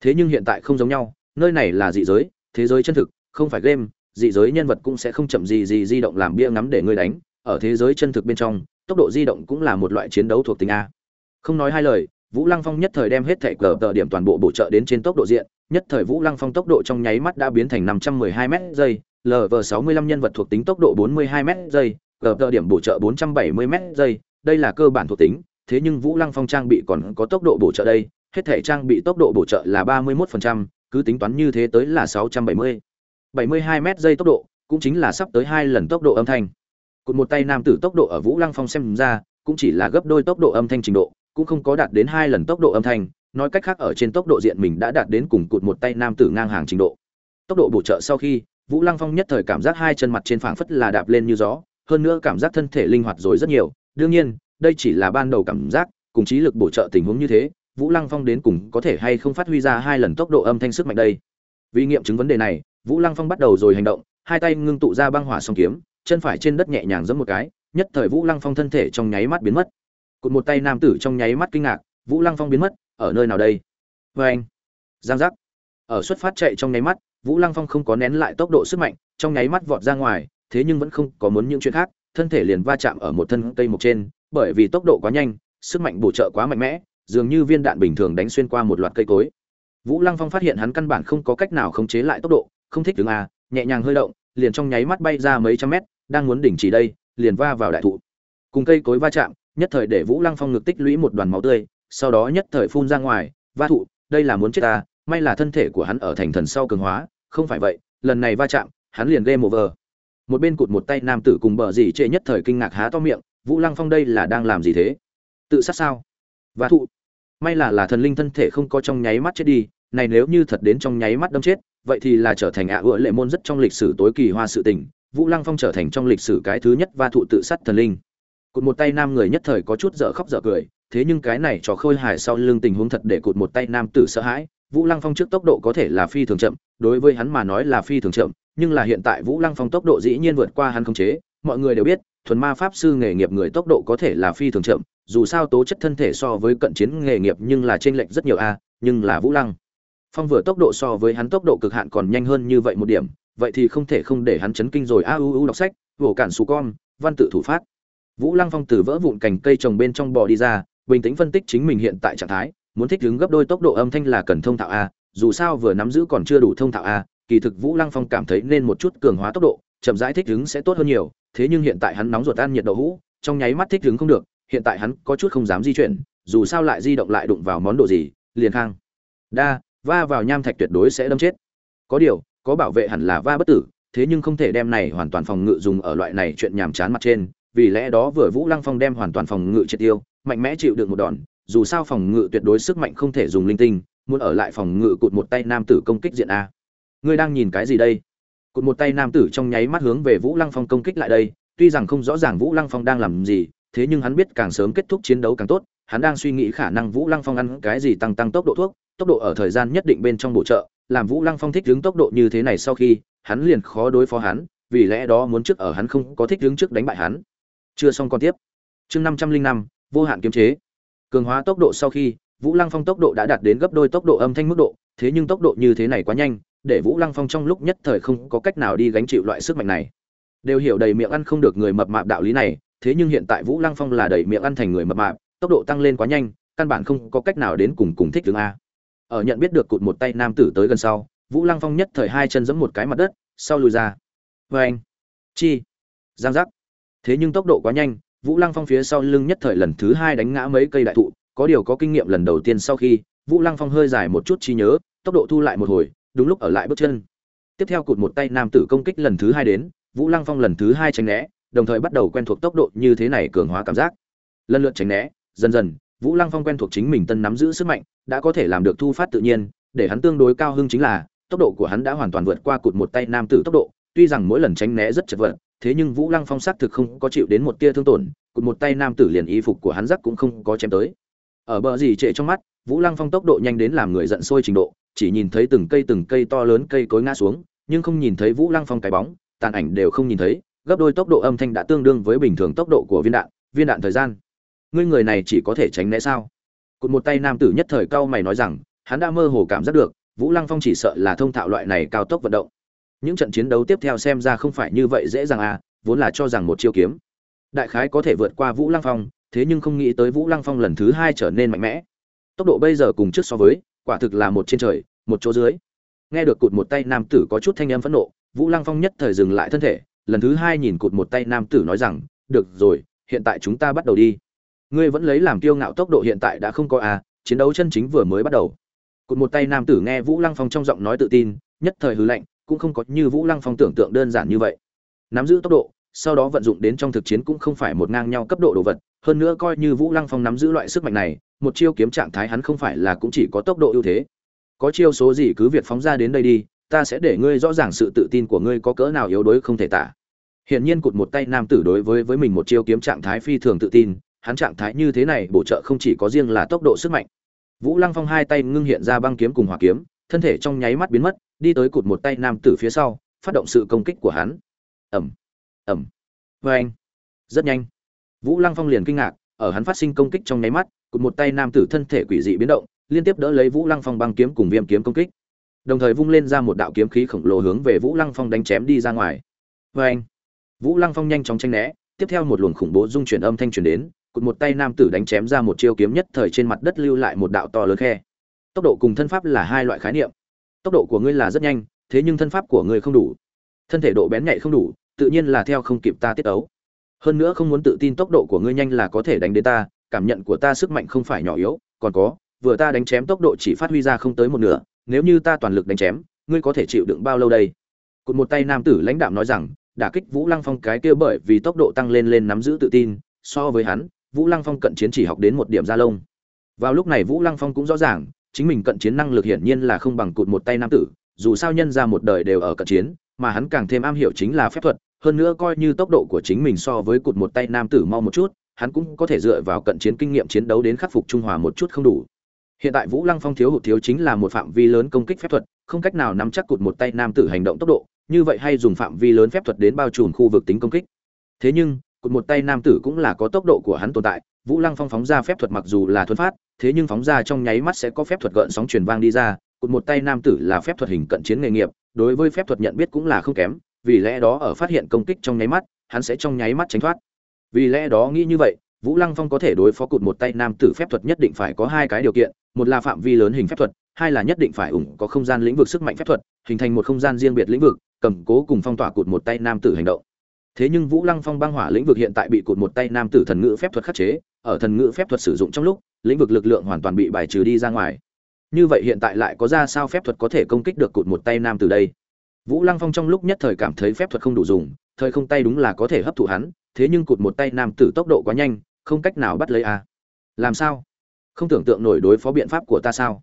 Thế nhưng hiện tại không giống nhau nơi này là dị giới thế giới chân thực không phải game dị giới nhân vật cũng sẽ không chậm gì gì di động làm bia ngắm để ngươi đánh. Ở thế giới chân thực bên trong tốc độ di động cũng là một loại chiến đấu thuộc tính a. Không nói hai lời vũ lăng phong nhất thời đem hết thẻ cờ tờ điểm toàn bộ bổ trợ đến trên tốc độ diện. Nhất thời vũ lăng phong tốc độ trong nháy mắt đã biến thành năm trăm mười hai m giây lv sáu mươi lăm nhân vật thuộc tính tốc độ bốn mươi hai m giây cờ tờ điểm bổ trợ bốn trăm bảy mươi m giây. Đây là cơ bản thuộc tính thế nhưng vũ lăng phong trang bị còn có tốc độ bổ trợ đây. Hết thể trang bị tốc độ bổ trợ là ba mươi 31%, cứ tính toán như thế tới là 670, 72 mét giây tốc độ cũng chính là sắp tới hai lần tốc độ âm thanh. Cụt một tay nam tử tốc độ ở vũ lăng phong xem ra cũng chỉ là gấp đôi tốc độ âm thanh trình độ cũng không có đạt đến hai lần tốc độ âm thanh nói cách khác ở trên tốc độ diện mình đã đạt đến cùng cụt một tay nam tử ngang hàng trình độ. Tốc độ bổ trợ sau khi vũ lăng phong nhất thời cảm giác hai chân mặt trên phảng phất là đạp lên như gió hơn nữa cảm giác thân thể linh hoạt rồi rất nhiều. Đương nhiên đây chỉ là ban đầu cảm giác cùng trí lực bổ trợ tình huống như thế vũ lăng phong đến cùng có thể hay không phát huy ra hai lần tốc độ âm thanh sức mạnh đây? Vì nghiệm chứng vấn đề này, vũ lăng phong bắt đầu rồi hành động, hai tay ngưng tụ ra băng hỏa song kiếm, chân phải trên đất nhẹ nhàng giẫm một cái, nhất thời vũ lăng phong thân thể trong nháy mắt biến mất. Cụt một tay nam tử trong nháy mắt kinh ngạc, vũ lăng phong biến mất, ở nơi nào đây? Vê anh, giang giác. Ở xuất phát chạy trong nháy mắt, vũ lăng phong không có nén lại tốc độ sức mạnh, trong nháy mắt vọt ra ngoài, thế nhưng vẫn không có muốn những chuyện khác, thân thể liền va chạm ở một thân cây mục trên, bởi vì tốc độ quá nhanh, sức mạnh bổ trợ quá mạnh mẽ dường như viên đạn bình thường đánh xuyên qua một loạt cây cối vũ lăng phong phát hiện hắn căn bản không có cách nào khống chế lại tốc độ không thích đứng a nhẹ nhàng hơi động liền trong nháy mắt bay ra mấy trăm mét đang muốn đỉnh chỉ đây liền va vào đại thụ cùng cây cối va chạm nhất thời để Vũ Lăng Phong ngực tích lũy một đoàn máu tươi, sau đó nhất thời phun ra ngoài, va thụ, đây là muốn chết ta, may là thân thể của hắn ở thành thần sau cường hóa, không phải vậy, lần này va chạm, hắn liền game over. Một bên cụt một tay nam tử cùng bờ gì trệ nhất thời kinh ngạc há to miệng, Vũ Lăng Phong đây là đang làm gì thế? Tự sát sao? Và thụ. May là là thần linh thân thể không có trong nháy mắt chết đi, này nếu như thật đến trong nháy mắt đâm chết, vậy thì là trở thành ạ à lệ môn rất trong lịch sử tối kỳ hoa sự tình, Vũ Lăng Phong trở thành trong lịch sử cái thứ nhất và thụ tự sát thần linh cụt một tay nam người nhất thời có chút dở khóc dở cười thế nhưng cái này trò khôi hài sau lưng tình huống thật để cụt một tay nam tử sợ hãi vũ lăng phong trước tốc độ có thể là phi thường chậm đối với hắn mà nói là phi thường chậm nhưng là hiện tại vũ lăng phong tốc độ dĩ nhiên vượt qua hắn không chế mọi người đều biết thuần ma pháp sư nghề nghiệp người tốc độ có thể là phi thường chậm dù sao tố chất thân thể so với cận chiến nghề nghiệp nhưng là trên lệnh rất nhiều a, nhưng là vũ lăng. Phong vừa tốc độ so với hắn tốc độ cực hạn còn nhanh hơn như vậy một điểm, vậy thì không thể không để hắn chấn kinh rồi. A u u đọc sách vỗ cản xù con, văn tự thủ phát. Vũ lăng phong từ vỡ vụn cành cây trồng bên trong bò đi ra, bình tĩnh phân tích chính mình hiện tại trạng thái, muốn thích ứng gấp đôi tốc độ âm thanh là cần thông thạo a, dù sao vừa nắm giữ còn chưa đủ thông thạo a, kỳ thực vũ lăng phong cảm thấy nên một chút cường hóa tốc độ, chậm rãi thích ứng sẽ tốt hơn nhiều, thế nhưng hiện tại hắn nóng ruột ăn nhiệt độ hũ, trong nháy mắt thích ứng không được hiện tại hắn có chút không dám di chuyển, dù sao lại di động lại đụng vào món đồ gì, liền khang. Đa, va vào nham thạch tuyệt đối sẽ đâm chết. Có điều, có bảo vệ hẳn là va bất tử, thế nhưng không thể đem này hoàn toàn phòng ngự dùng ở loại này chuyện nhàm chán mặt trên, vì lẽ đó vừa vũ lăng phong đem hoàn toàn phòng ngự triệt tiêu, mạnh mẽ chịu được một đòn, dù sao phòng ngự tuyệt đối sức mạnh không thể dùng linh tinh, muốn ở lại phòng ngự cụt một tay nam tử công kích diện a. Ngươi đang nhìn cái gì đây? Cụt một tay nam tử trong nháy mắt hướng về vũ lăng phong công kích lại đây, tuy rằng không rõ ràng vũ lăng phong đang làm gì thế nhưng hắn biết càng sớm kết thúc chiến đấu càng tốt, hắn đang suy nghĩ khả năng vũ lăng phong ăn cái gì tăng tăng tốc độ thuốc, tốc độ ở thời gian nhất định bên trong bổ trợ, làm vũ lăng phong thích đứng tốc độ như thế này sau khi, hắn liền khó đối phó hắn, vì lẽ đó muốn trước ở hắn không có thích đứng trước đánh bại hắn. Chưa xong còn tiếp. Chương năm trăm linh năm, vô hạn kiếm chế. Cường hóa tốc độ sau khi, vũ lăng phong tốc độ đã đạt đến gấp đôi tốc độ âm thanh mức độ, thế nhưng tốc độ như thế này quá nhanh, để vũ lăng phong trong lúc nhất thời không có cách nào đi gánh chịu loại sức mạnh này. Đều hiểu đầy miệng ăn không được người mập mạp đạo lý này thế nhưng hiện tại vũ lăng phong là đầy miệng ăn thành người mập mạp, tốc độ tăng lên quá nhanh, căn bản không có cách nào đến cùng cùng thích tướng a. Ở nhận biết được cụt một tay nam tử tới gần sau, vũ lăng phong nhất thời hai chân giẫm một cái mặt đất, sau lùi ra. Vê anh, chi, giang giác. Thế nhưng tốc độ quá nhanh, vũ lăng phong phía sau lưng nhất thời lần thứ hai đánh ngã mấy cây đại thụ, có điều có kinh nghiệm lần đầu tiên sau khi, vũ lăng phong hơi dài một chút trí nhớ, tốc độ thu lại một hồi, đúng lúc ở lại bước chân. Tiếp theo cụt một tay nam tử công kích lần thứ hai đến, vũ lăng phong lần thứ hai tránh né đồng thời bắt đầu quen thuộc tốc độ như thế này cường hóa cảm giác. Lần lượt tránh né, dần dần, vũ lăng phong quen thuộc chính mình tân nắm giữ sức mạnh, đã có thể làm được thu phát tự nhiên, để hắn tương đối cao hơn chính là, tốc độ của hắn đã hoàn toàn vượt qua cụt một tay nam tử tốc độ, tuy rằng mỗi lần tránh né rất chật vật, thế nhưng vũ lăng phong xác thực không có chịu đến một tia thương tổn, cụt một tay nam tử liền y phục của hắn giắc cũng không có chém tới. Ở bờ gì trệ trong mắt, vũ lăng phong tốc độ nhanh đến làm người giận sôi trình độ, chỉ nhìn thấy từng cây từng cây to lớn cây cối ngã xuống, nhưng không nhìn thấy vũ lăng phong cái bóng, tàn ảnh đều không nhìn thấy gấp đôi tốc độ âm thanh đã tương đương với bình thường tốc độ của viên đạn viên đạn thời gian. Ngươi người này chỉ có thể tránh né sao? Cụt một tay nam tử nhất thời cao mày nói rằng, hắn đã mơ hồ cảm giác được, vũ lăng phong chỉ sợ là thông thạo loại này cao tốc vận động. Những trận chiến đấu tiếp theo xem ra không phải như vậy dễ dàng à vốn là cho rằng một chiêu kiếm. Đại khái có thể vượt qua vũ lăng phong, thế nhưng không nghĩ tới vũ lăng phong lần thứ hai trở nên mạnh mẽ. Tốc độ bây giờ cùng trước so với, quả thực là một trên trời, một chỗ dưới. Nghe được cụt một tay nam tử có chút thanh âm phẫn nộ, vũ lăng phong nhất thời dừng lại thân thể lần thứ hai nhìn cụt một tay nam tử nói rằng, được rồi, hiện tại chúng ta bắt đầu đi. Ngươi vẫn lấy làm kiêu ngạo tốc độ hiện tại đã không có à chiến đấu chân chính vừa mới bắt đầu. Cụt một tay nam tử nghe vũ lăng phong trong giọng nói tự tin, nhất thời hư lệnh cũng không có như vũ lăng phong tưởng tượng đơn giản như vậy. Nắm giữ tốc độ, sau đó vận dụng đến trong thực chiến cũng không phải một ngang nhau cấp độ đồ vật, hơn nữa coi như vũ lăng phong nắm giữ loại sức mạnh này, một chiêu kiếm trạng thái hắn không phải là cũng chỉ có tốc độ ưu thế. Có chiêu số gì cứ việc phóng ra đến đây đi ta sẽ để ngươi rõ ràng sự tự tin của ngươi có cỡ nào yếu đuối không thể tả. Hiển nhiên cụt một tay nam tử đối với với mình một chiêu kiếm trạng thái phi thường tự tin, hắn trạng thái như thế này bổ trợ không chỉ có riêng là tốc độ sức mạnh. Vũ lăng phong hai tay ngưng hiện ra băng kiếm cùng hỏa kiếm, thân thể trong nháy mắt biến mất, đi tới cụt một tay nam tử phía sau, phát động sự công kích của hắn. Ẩm ẩm vê anh rất nhanh. Vũ lăng phong liền kinh ngạc, ở hắn phát sinh công kích trong nháy mắt, cụt một tay nam tử thân thể quỷ dị biến động, liên tiếp đỡ lấy vũ lăng phong băng kiếm cùng viêm kiếm công kích đồng thời vung lên ra một đạo kiếm khí khổng lồ hướng về vũ lăng phong đánh chém đi ra ngoài. Vê anh, vũ lăng phong nhanh chóng tranh né, tiếp theo một luồng khủng bố dung chuyển âm thanh truyền đến cụt một tay nam tử đánh chém ra một chiêu kiếm nhất thời trên mặt đất lưu lại một đạo to lớn khe. Tốc độ cùng thân pháp là hai loại khái niệm. Tốc độ của ngươi là rất nhanh, thế nhưng thân pháp của ngươi không đủ. Thân thể độ bén nhạy không đủ, tự nhiên là theo không kịp ta tiết ấu hơn nữa không muốn tự tin tốc độ của ngươi nhanh là có thể đánh đến ta, cảm nhận của ta sức mạnh không phải nhỏ yếu, còn có, vừa ta đánh chém tốc độ chỉ phát huy ra không tới một nửa nếu như ta toàn lực đánh chém, ngươi có thể chịu đựng bao lâu đây? Cụt một tay nam tử lãnh đạm nói rằng, đả kích vũ lăng phong cái kia bởi vì tốc độ tăng lên lên nắm giữ tự tin, so với hắn, vũ lăng phong cận chiến chỉ học đến một điểm gia lông. Vào lúc này vũ lăng phong cũng rõ ràng, chính mình cận chiến năng lực hiển nhiên là không bằng cụt một tay nam tử, dù sao nhân ra một đời đều ở cận chiến, mà hắn càng thêm am hiểu chính là phép thuật, hơn nữa coi như tốc độ của chính mình so với cụt một tay nam tử mau một chút, hắn cũng có thể dựa vào cận chiến kinh nghiệm chiến đấu đến khắc phục trung hòa một chút không đủ hiện tại vũ lăng phong thiếu hụt thiếu chính là một phạm vi lớn công kích phép thuật, không cách nào nắm chắc cụt một tay nam tử hành động tốc độ, như vậy hay dùng phạm vi lớn phép thuật đến bao trùm khu vực tính công kích. Thế nhưng, cụt một tay nam tử cũng là có tốc độ của hắn tồn tại, vũ lăng phong phóng ra phép thuật mặc dù là thuần phát, thế nhưng phóng ra trong nháy mắt sẽ có phép thuật gợn sóng truyền vang đi ra, cụt một tay nam tử là phép thuật hình cận chiến nghề nghiệp, đối với phép thuật nhận biết cũng là không kém, vì lẽ đó ở phát hiện công kích trong nháy mắt, hắn sẽ trong nháy mắt tránh thoát. Vì lẽ đó nghĩ như vậy vũ lăng phong có thể đối phó cụt một tay nam tử phép thuật nhất định phải có hai cái điều kiện, một là phạm vi lớn hình phép thuật, hai là nhất định phải ủng có không gian lĩnh vực sức mạnh phép thuật, hình thành một không gian riêng biệt lĩnh vực, cầm cố cùng phong tỏa cụt một tay nam tử hành động. Thế nhưng vũ lăng phong băng hỏa lĩnh vực hiện tại bị cụt một tay nam tử thần ngữ phép thuật khắc chế, ở thần ngữ phép thuật sử dụng trong lúc, lĩnh vực lực lượng hoàn toàn bị bài trừ đi ra ngoài. Như vậy hiện tại lại có ra sao phép thuật có thể công kích được cụt một tay nam tử đây? Vũ lăng phong trong lúc nhất thời cảm thấy phép thuật không đủ dùng, thời không tay đúng là có thể hấp thụ hắn, thế nhưng cụt một tay nam tử tốc độ quá nhanh không cách nào bắt lấy a à. làm sao không tưởng tượng nổi đối phó biện pháp của ta sao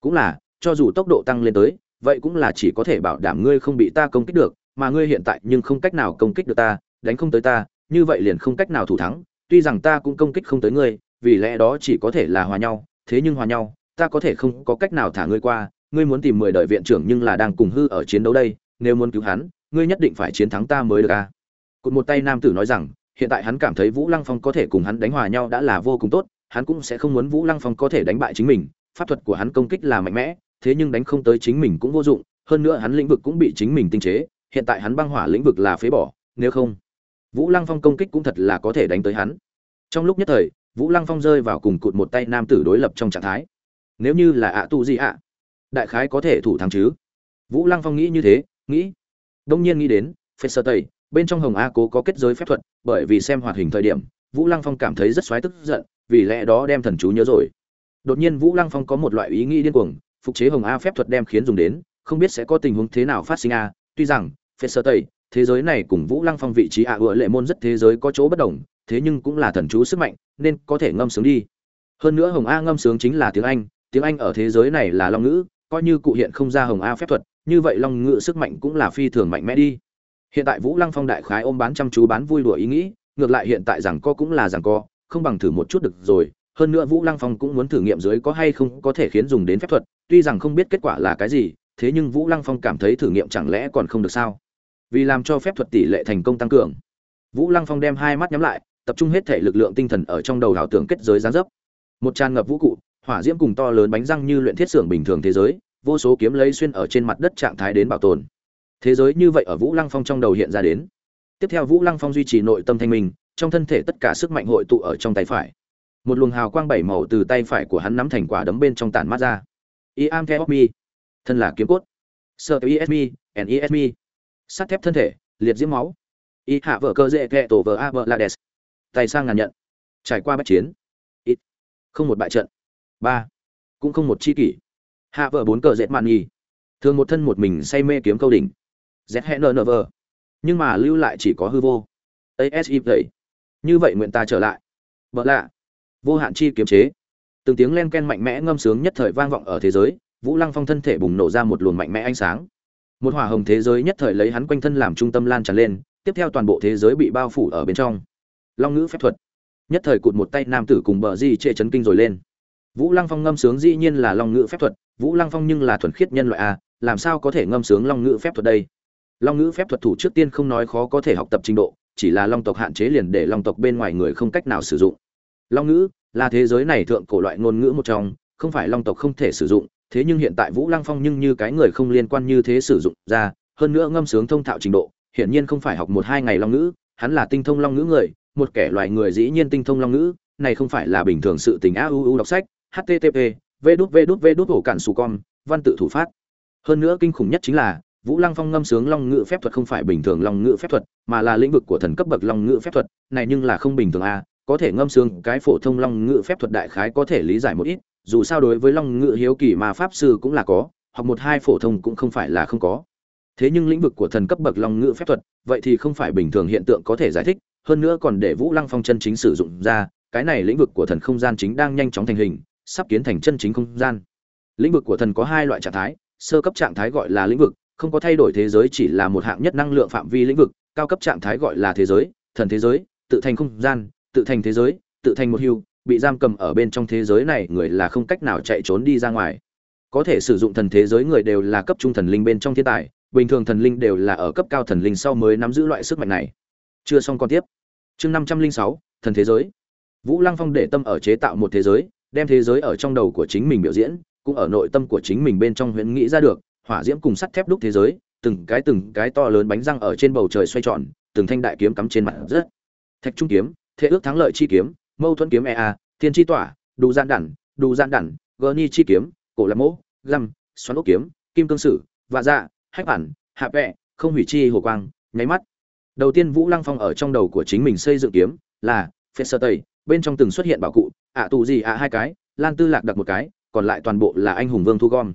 cũng là, cho dù tốc độ tăng lên tới, vậy cũng là chỉ có thể bảo đảm ngươi không bị ta công kích được, mà ngươi hiện tại nhưng không cách nào công kích được ta, đánh không tới ta, như vậy liền không cách nào thủ thắng, tuy rằng ta cũng công kích không tới ngươi, vì lẽ đó chỉ có thể là hòa nhau, thế nhưng hòa nhau, ta có thể không có cách nào thả ngươi qua, ngươi muốn tìm mười đời viện trưởng nhưng là đang cùng hư ở chiến đấu đây, nếu muốn cứu hắn, ngươi nhất định phải chiến thắng ta mới được a à? cụt một tay nam tử nói rằng hiện tại hắn cảm thấy vũ lăng phong có thể cùng hắn đánh hòa nhau đã là vô cùng tốt, hắn cũng sẽ không muốn vũ lăng phong có thể đánh bại chính mình, pháp thuật của hắn công kích là mạnh mẽ, thế nhưng đánh không tới chính mình cũng vô dụng, hơn nữa hắn lĩnh vực cũng bị chính mình tinh chế, hiện tại hắn băng hỏa lĩnh vực là phế bỏ, nếu không, vũ lăng phong công kích cũng thật là có thể đánh tới hắn. Trong lúc nhất thời, vũ lăng phong rơi vào cùng cụt một tay nam tử đối lập trong trạng thái. Nếu như là ạ tu gì ạ, đại khái có thể thủ thắng chứ? Vũ lăng phong nghĩ như thế, nghĩ. Đông nhiên nghĩ đến Phệ sơ tẩy bên trong hồng a cố có kết giới phép thuật, bởi vì xem hoạt hình thời điểm, vũ lăng phong cảm thấy rất xoáy tức giận, vì lẽ đó đem thần chú nhớ rồi. Đột nhiên vũ lăng phong có một loại ý nghĩ điên cuồng, phục chế hồng a phép thuật đem khiến dùng đến, không biết sẽ có tình huống thế nào phát sinh a. Tuy rằng phê sơ tây thế giới này cùng vũ lăng phong vị trí a ựa lệ môn rất thế giới có chỗ bất đồng, thế nhưng cũng là thần chú sức mạnh, nên có thể ngâm sướng đi. Hơn nữa hồng a ngâm sướng chính là tiếng anh tiếng anh ở thế giới này là long ngữ, coi như cụ hiện không ra hồng a phép thuật, như vậy long ngữ sức mạnh cũng là phi thường mạnh mẽ đi hiện tại vũ lăng phong đại khái ôm bán chăm chú bán vui đùa ý nghĩ, ngược lại hiện tại rằng co cũng là rằng co, không bằng thử một chút được rồi. Hơn nữa vũ lăng phong cũng muốn thử nghiệm dưới có hay không có thể khiến dùng đến phép thuật, tuy rằng không biết kết quả là cái gì, thế nhưng vũ lăng phong cảm thấy thử nghiệm chẳng lẽ còn không được sao? Vì làm cho phép thuật tỷ lệ thành công tăng cường. Vũ lăng phong đem hai mắt nhắm lại, tập trung hết thể lực lượng tinh thần ở trong đầu ảo tưởng kết giới gián dấp. Một tràn ngập vũ cụ, hỏa diễm cùng to lớn bánh răng như luyện thiết xưởng bình thường thế giới, vô số kiếm lấy xuyên ở trên mặt đất trạng thái đến bảo tồn thế giới như vậy ở vũ lăng phong trong đầu hiện ra đến. Tiếp theo vũ lăng phong duy trì nội tâm thanh minh, trong thân thể tất cả sức mạnh hội tụ ở trong tay phải. Một luồng hào quang bảy màu từ tay phải của hắn nắm thành quả đấm bên trong tản mát ra. I am theo me thân là kiếm cốt. Sơ ism and ism sắt thép thân thể, liệt diễm máu. Y hạ vợ cơ dễ kẹ tổ vợ a vợ la đès tay sang ngàn nhận. Trải qua bách chiến. Ít không một bại trận. Ba. Cũng không một chi kỷ. Hạ vợ bốn cờ dệt mạn nhì. Thường một thân một mình say mê kiếm câu đỉnh rét hẹn nờ vờ nhưng mà lưu lại chỉ có hư vô. Asi vậy. Như vậy nguyện ta trở lại. Vợ lạ. Vô hạn chi kiếm chế. Từng tiếng len ken mạnh mẽ ngâm sướng nhất thời vang vọng ở thế giới, vũ lăng phong thân thể bùng nổ ra một luồng mạnh mẽ ánh sáng. Một hỏa hồng thế giới nhất thời lấy hắn quanh thân làm trung tâm lan tràn lên, tiếp theo toàn bộ thế giới bị bao phủ ở bên trong. Long ngữ phép thuật. Nhất thời cụt một tay nam tử cùng bờ di trệ chấn kinh rồi lên. Vũ lăng phong ngâm sướng dĩ nhiên là long ngữ phép thuật, vũ lăng phong nhưng là thuần khiết nhân loại a, làm sao có thể ngâm sướng long ngữ phép thuật đây? Long ngữ phép thuật thủ trước tiên không nói khó có thể học tập trình độ, chỉ là long tộc hạn chế liền để long tộc bên ngoài người không cách nào sử dụng. Long ngữ là thế giới này thượng cổ loại ngôn ngữ một trong, không phải long tộc không thể sử dụng, thế nhưng hiện tại vũ lăng phong nhưng như cái người không liên quan như thế sử dụng ra, hơn nữa ngâm sướng thông thạo trình độ, hiển nhiên không phải học một hai ngày long ngữ, hắn là tinh thông long ngữ người, một kẻ loài người dĩ nhiên tinh thông long ngữ, này không phải là bình thường sự tình a u u đọc sách http v đút v đút v đút ổ cản su con, văn tự thủ phát. Hơn nữa kinh khủng nhất chính là vũ lăng phong ngâm sướng long ngữ phép thuật không phải bình thường long ngữ phép thuật, mà là lĩnh vực của thần cấp bậc long ngữ phép thuật, này nhưng là không bình thường a có thể ngâm sướng cái phổ thông long ngữ phép thuật đại khái có thể lý giải một ít, dù sao đối với long ngữ hiếu kỳ mà pháp sư cũng là có hoặc một hai phổ thông cũng không phải là không có. Thế nhưng lĩnh vực của thần cấp bậc long ngữ phép thuật, vậy thì không phải bình thường hiện tượng có thể giải thích, hơn nữa còn để vũ lăng phong chân chính sử dụng ra, cái này lĩnh vực của thần không gian chính đang nhanh chóng thành hình, sắp kiến thành chân chính không gian. Lĩnh vực của thần có hai loại trạng thái, sơ cấp trạng thái gọi là lĩnh vực không có thay đổi thế giới chỉ là một hạng nhất năng lượng phạm vi lĩnh vực, cao cấp trạng thái gọi là thế giới, thần thế giới, tự thành không gian, tự thành thế giới, tự thành một hưu, bị giam cầm ở bên trong thế giới này người là không cách nào chạy trốn đi ra ngoài. Có thể sử dụng thần thế giới người đều là cấp trung thần linh bên trong thiên tài, bình thường thần linh đều là ở cấp cao thần linh sau mới nắm giữ loại sức mạnh này. Chưa xong còn tiếp. Chương năm trăm linh sáu, thần thế giới. Vũ lăng phong để tâm ở chế tạo một thế giới, đem thế giới ở trong đầu của chính mình biểu diễn, cũng ở nội tâm của chính mình bên trong huyễn nghĩ ra được hỏa diễm cùng sắt thép đúc thế giới, từng cái từng cái to lớn bánh răng ở trên bầu trời xoay tròn, từng thanh đại kiếm cắm trên mặt rất thạch trung kiếm, thế ước thắng lợi chi kiếm, mâu thuẫn kiếm ea thiên chi tỏa đủ gian đản đủ gian đản gờ ni chi kiếm, cổ lạc mỗ, găm, xoắn ốc kiếm, kim cương sử và dạ hách bản, hạ vẹ, không hủy chi hồ quang, nháy mắt. Đầu tiên vũ lăng phong ở trong đầu của chính mình xây dựng kiếm là phết sơ tây, bên trong từng xuất hiện bảo cụ, ạ tù gì ạ hai cái, lan tư lạc đặc một cái, còn lại toàn bộ là anh hùng vương thu gom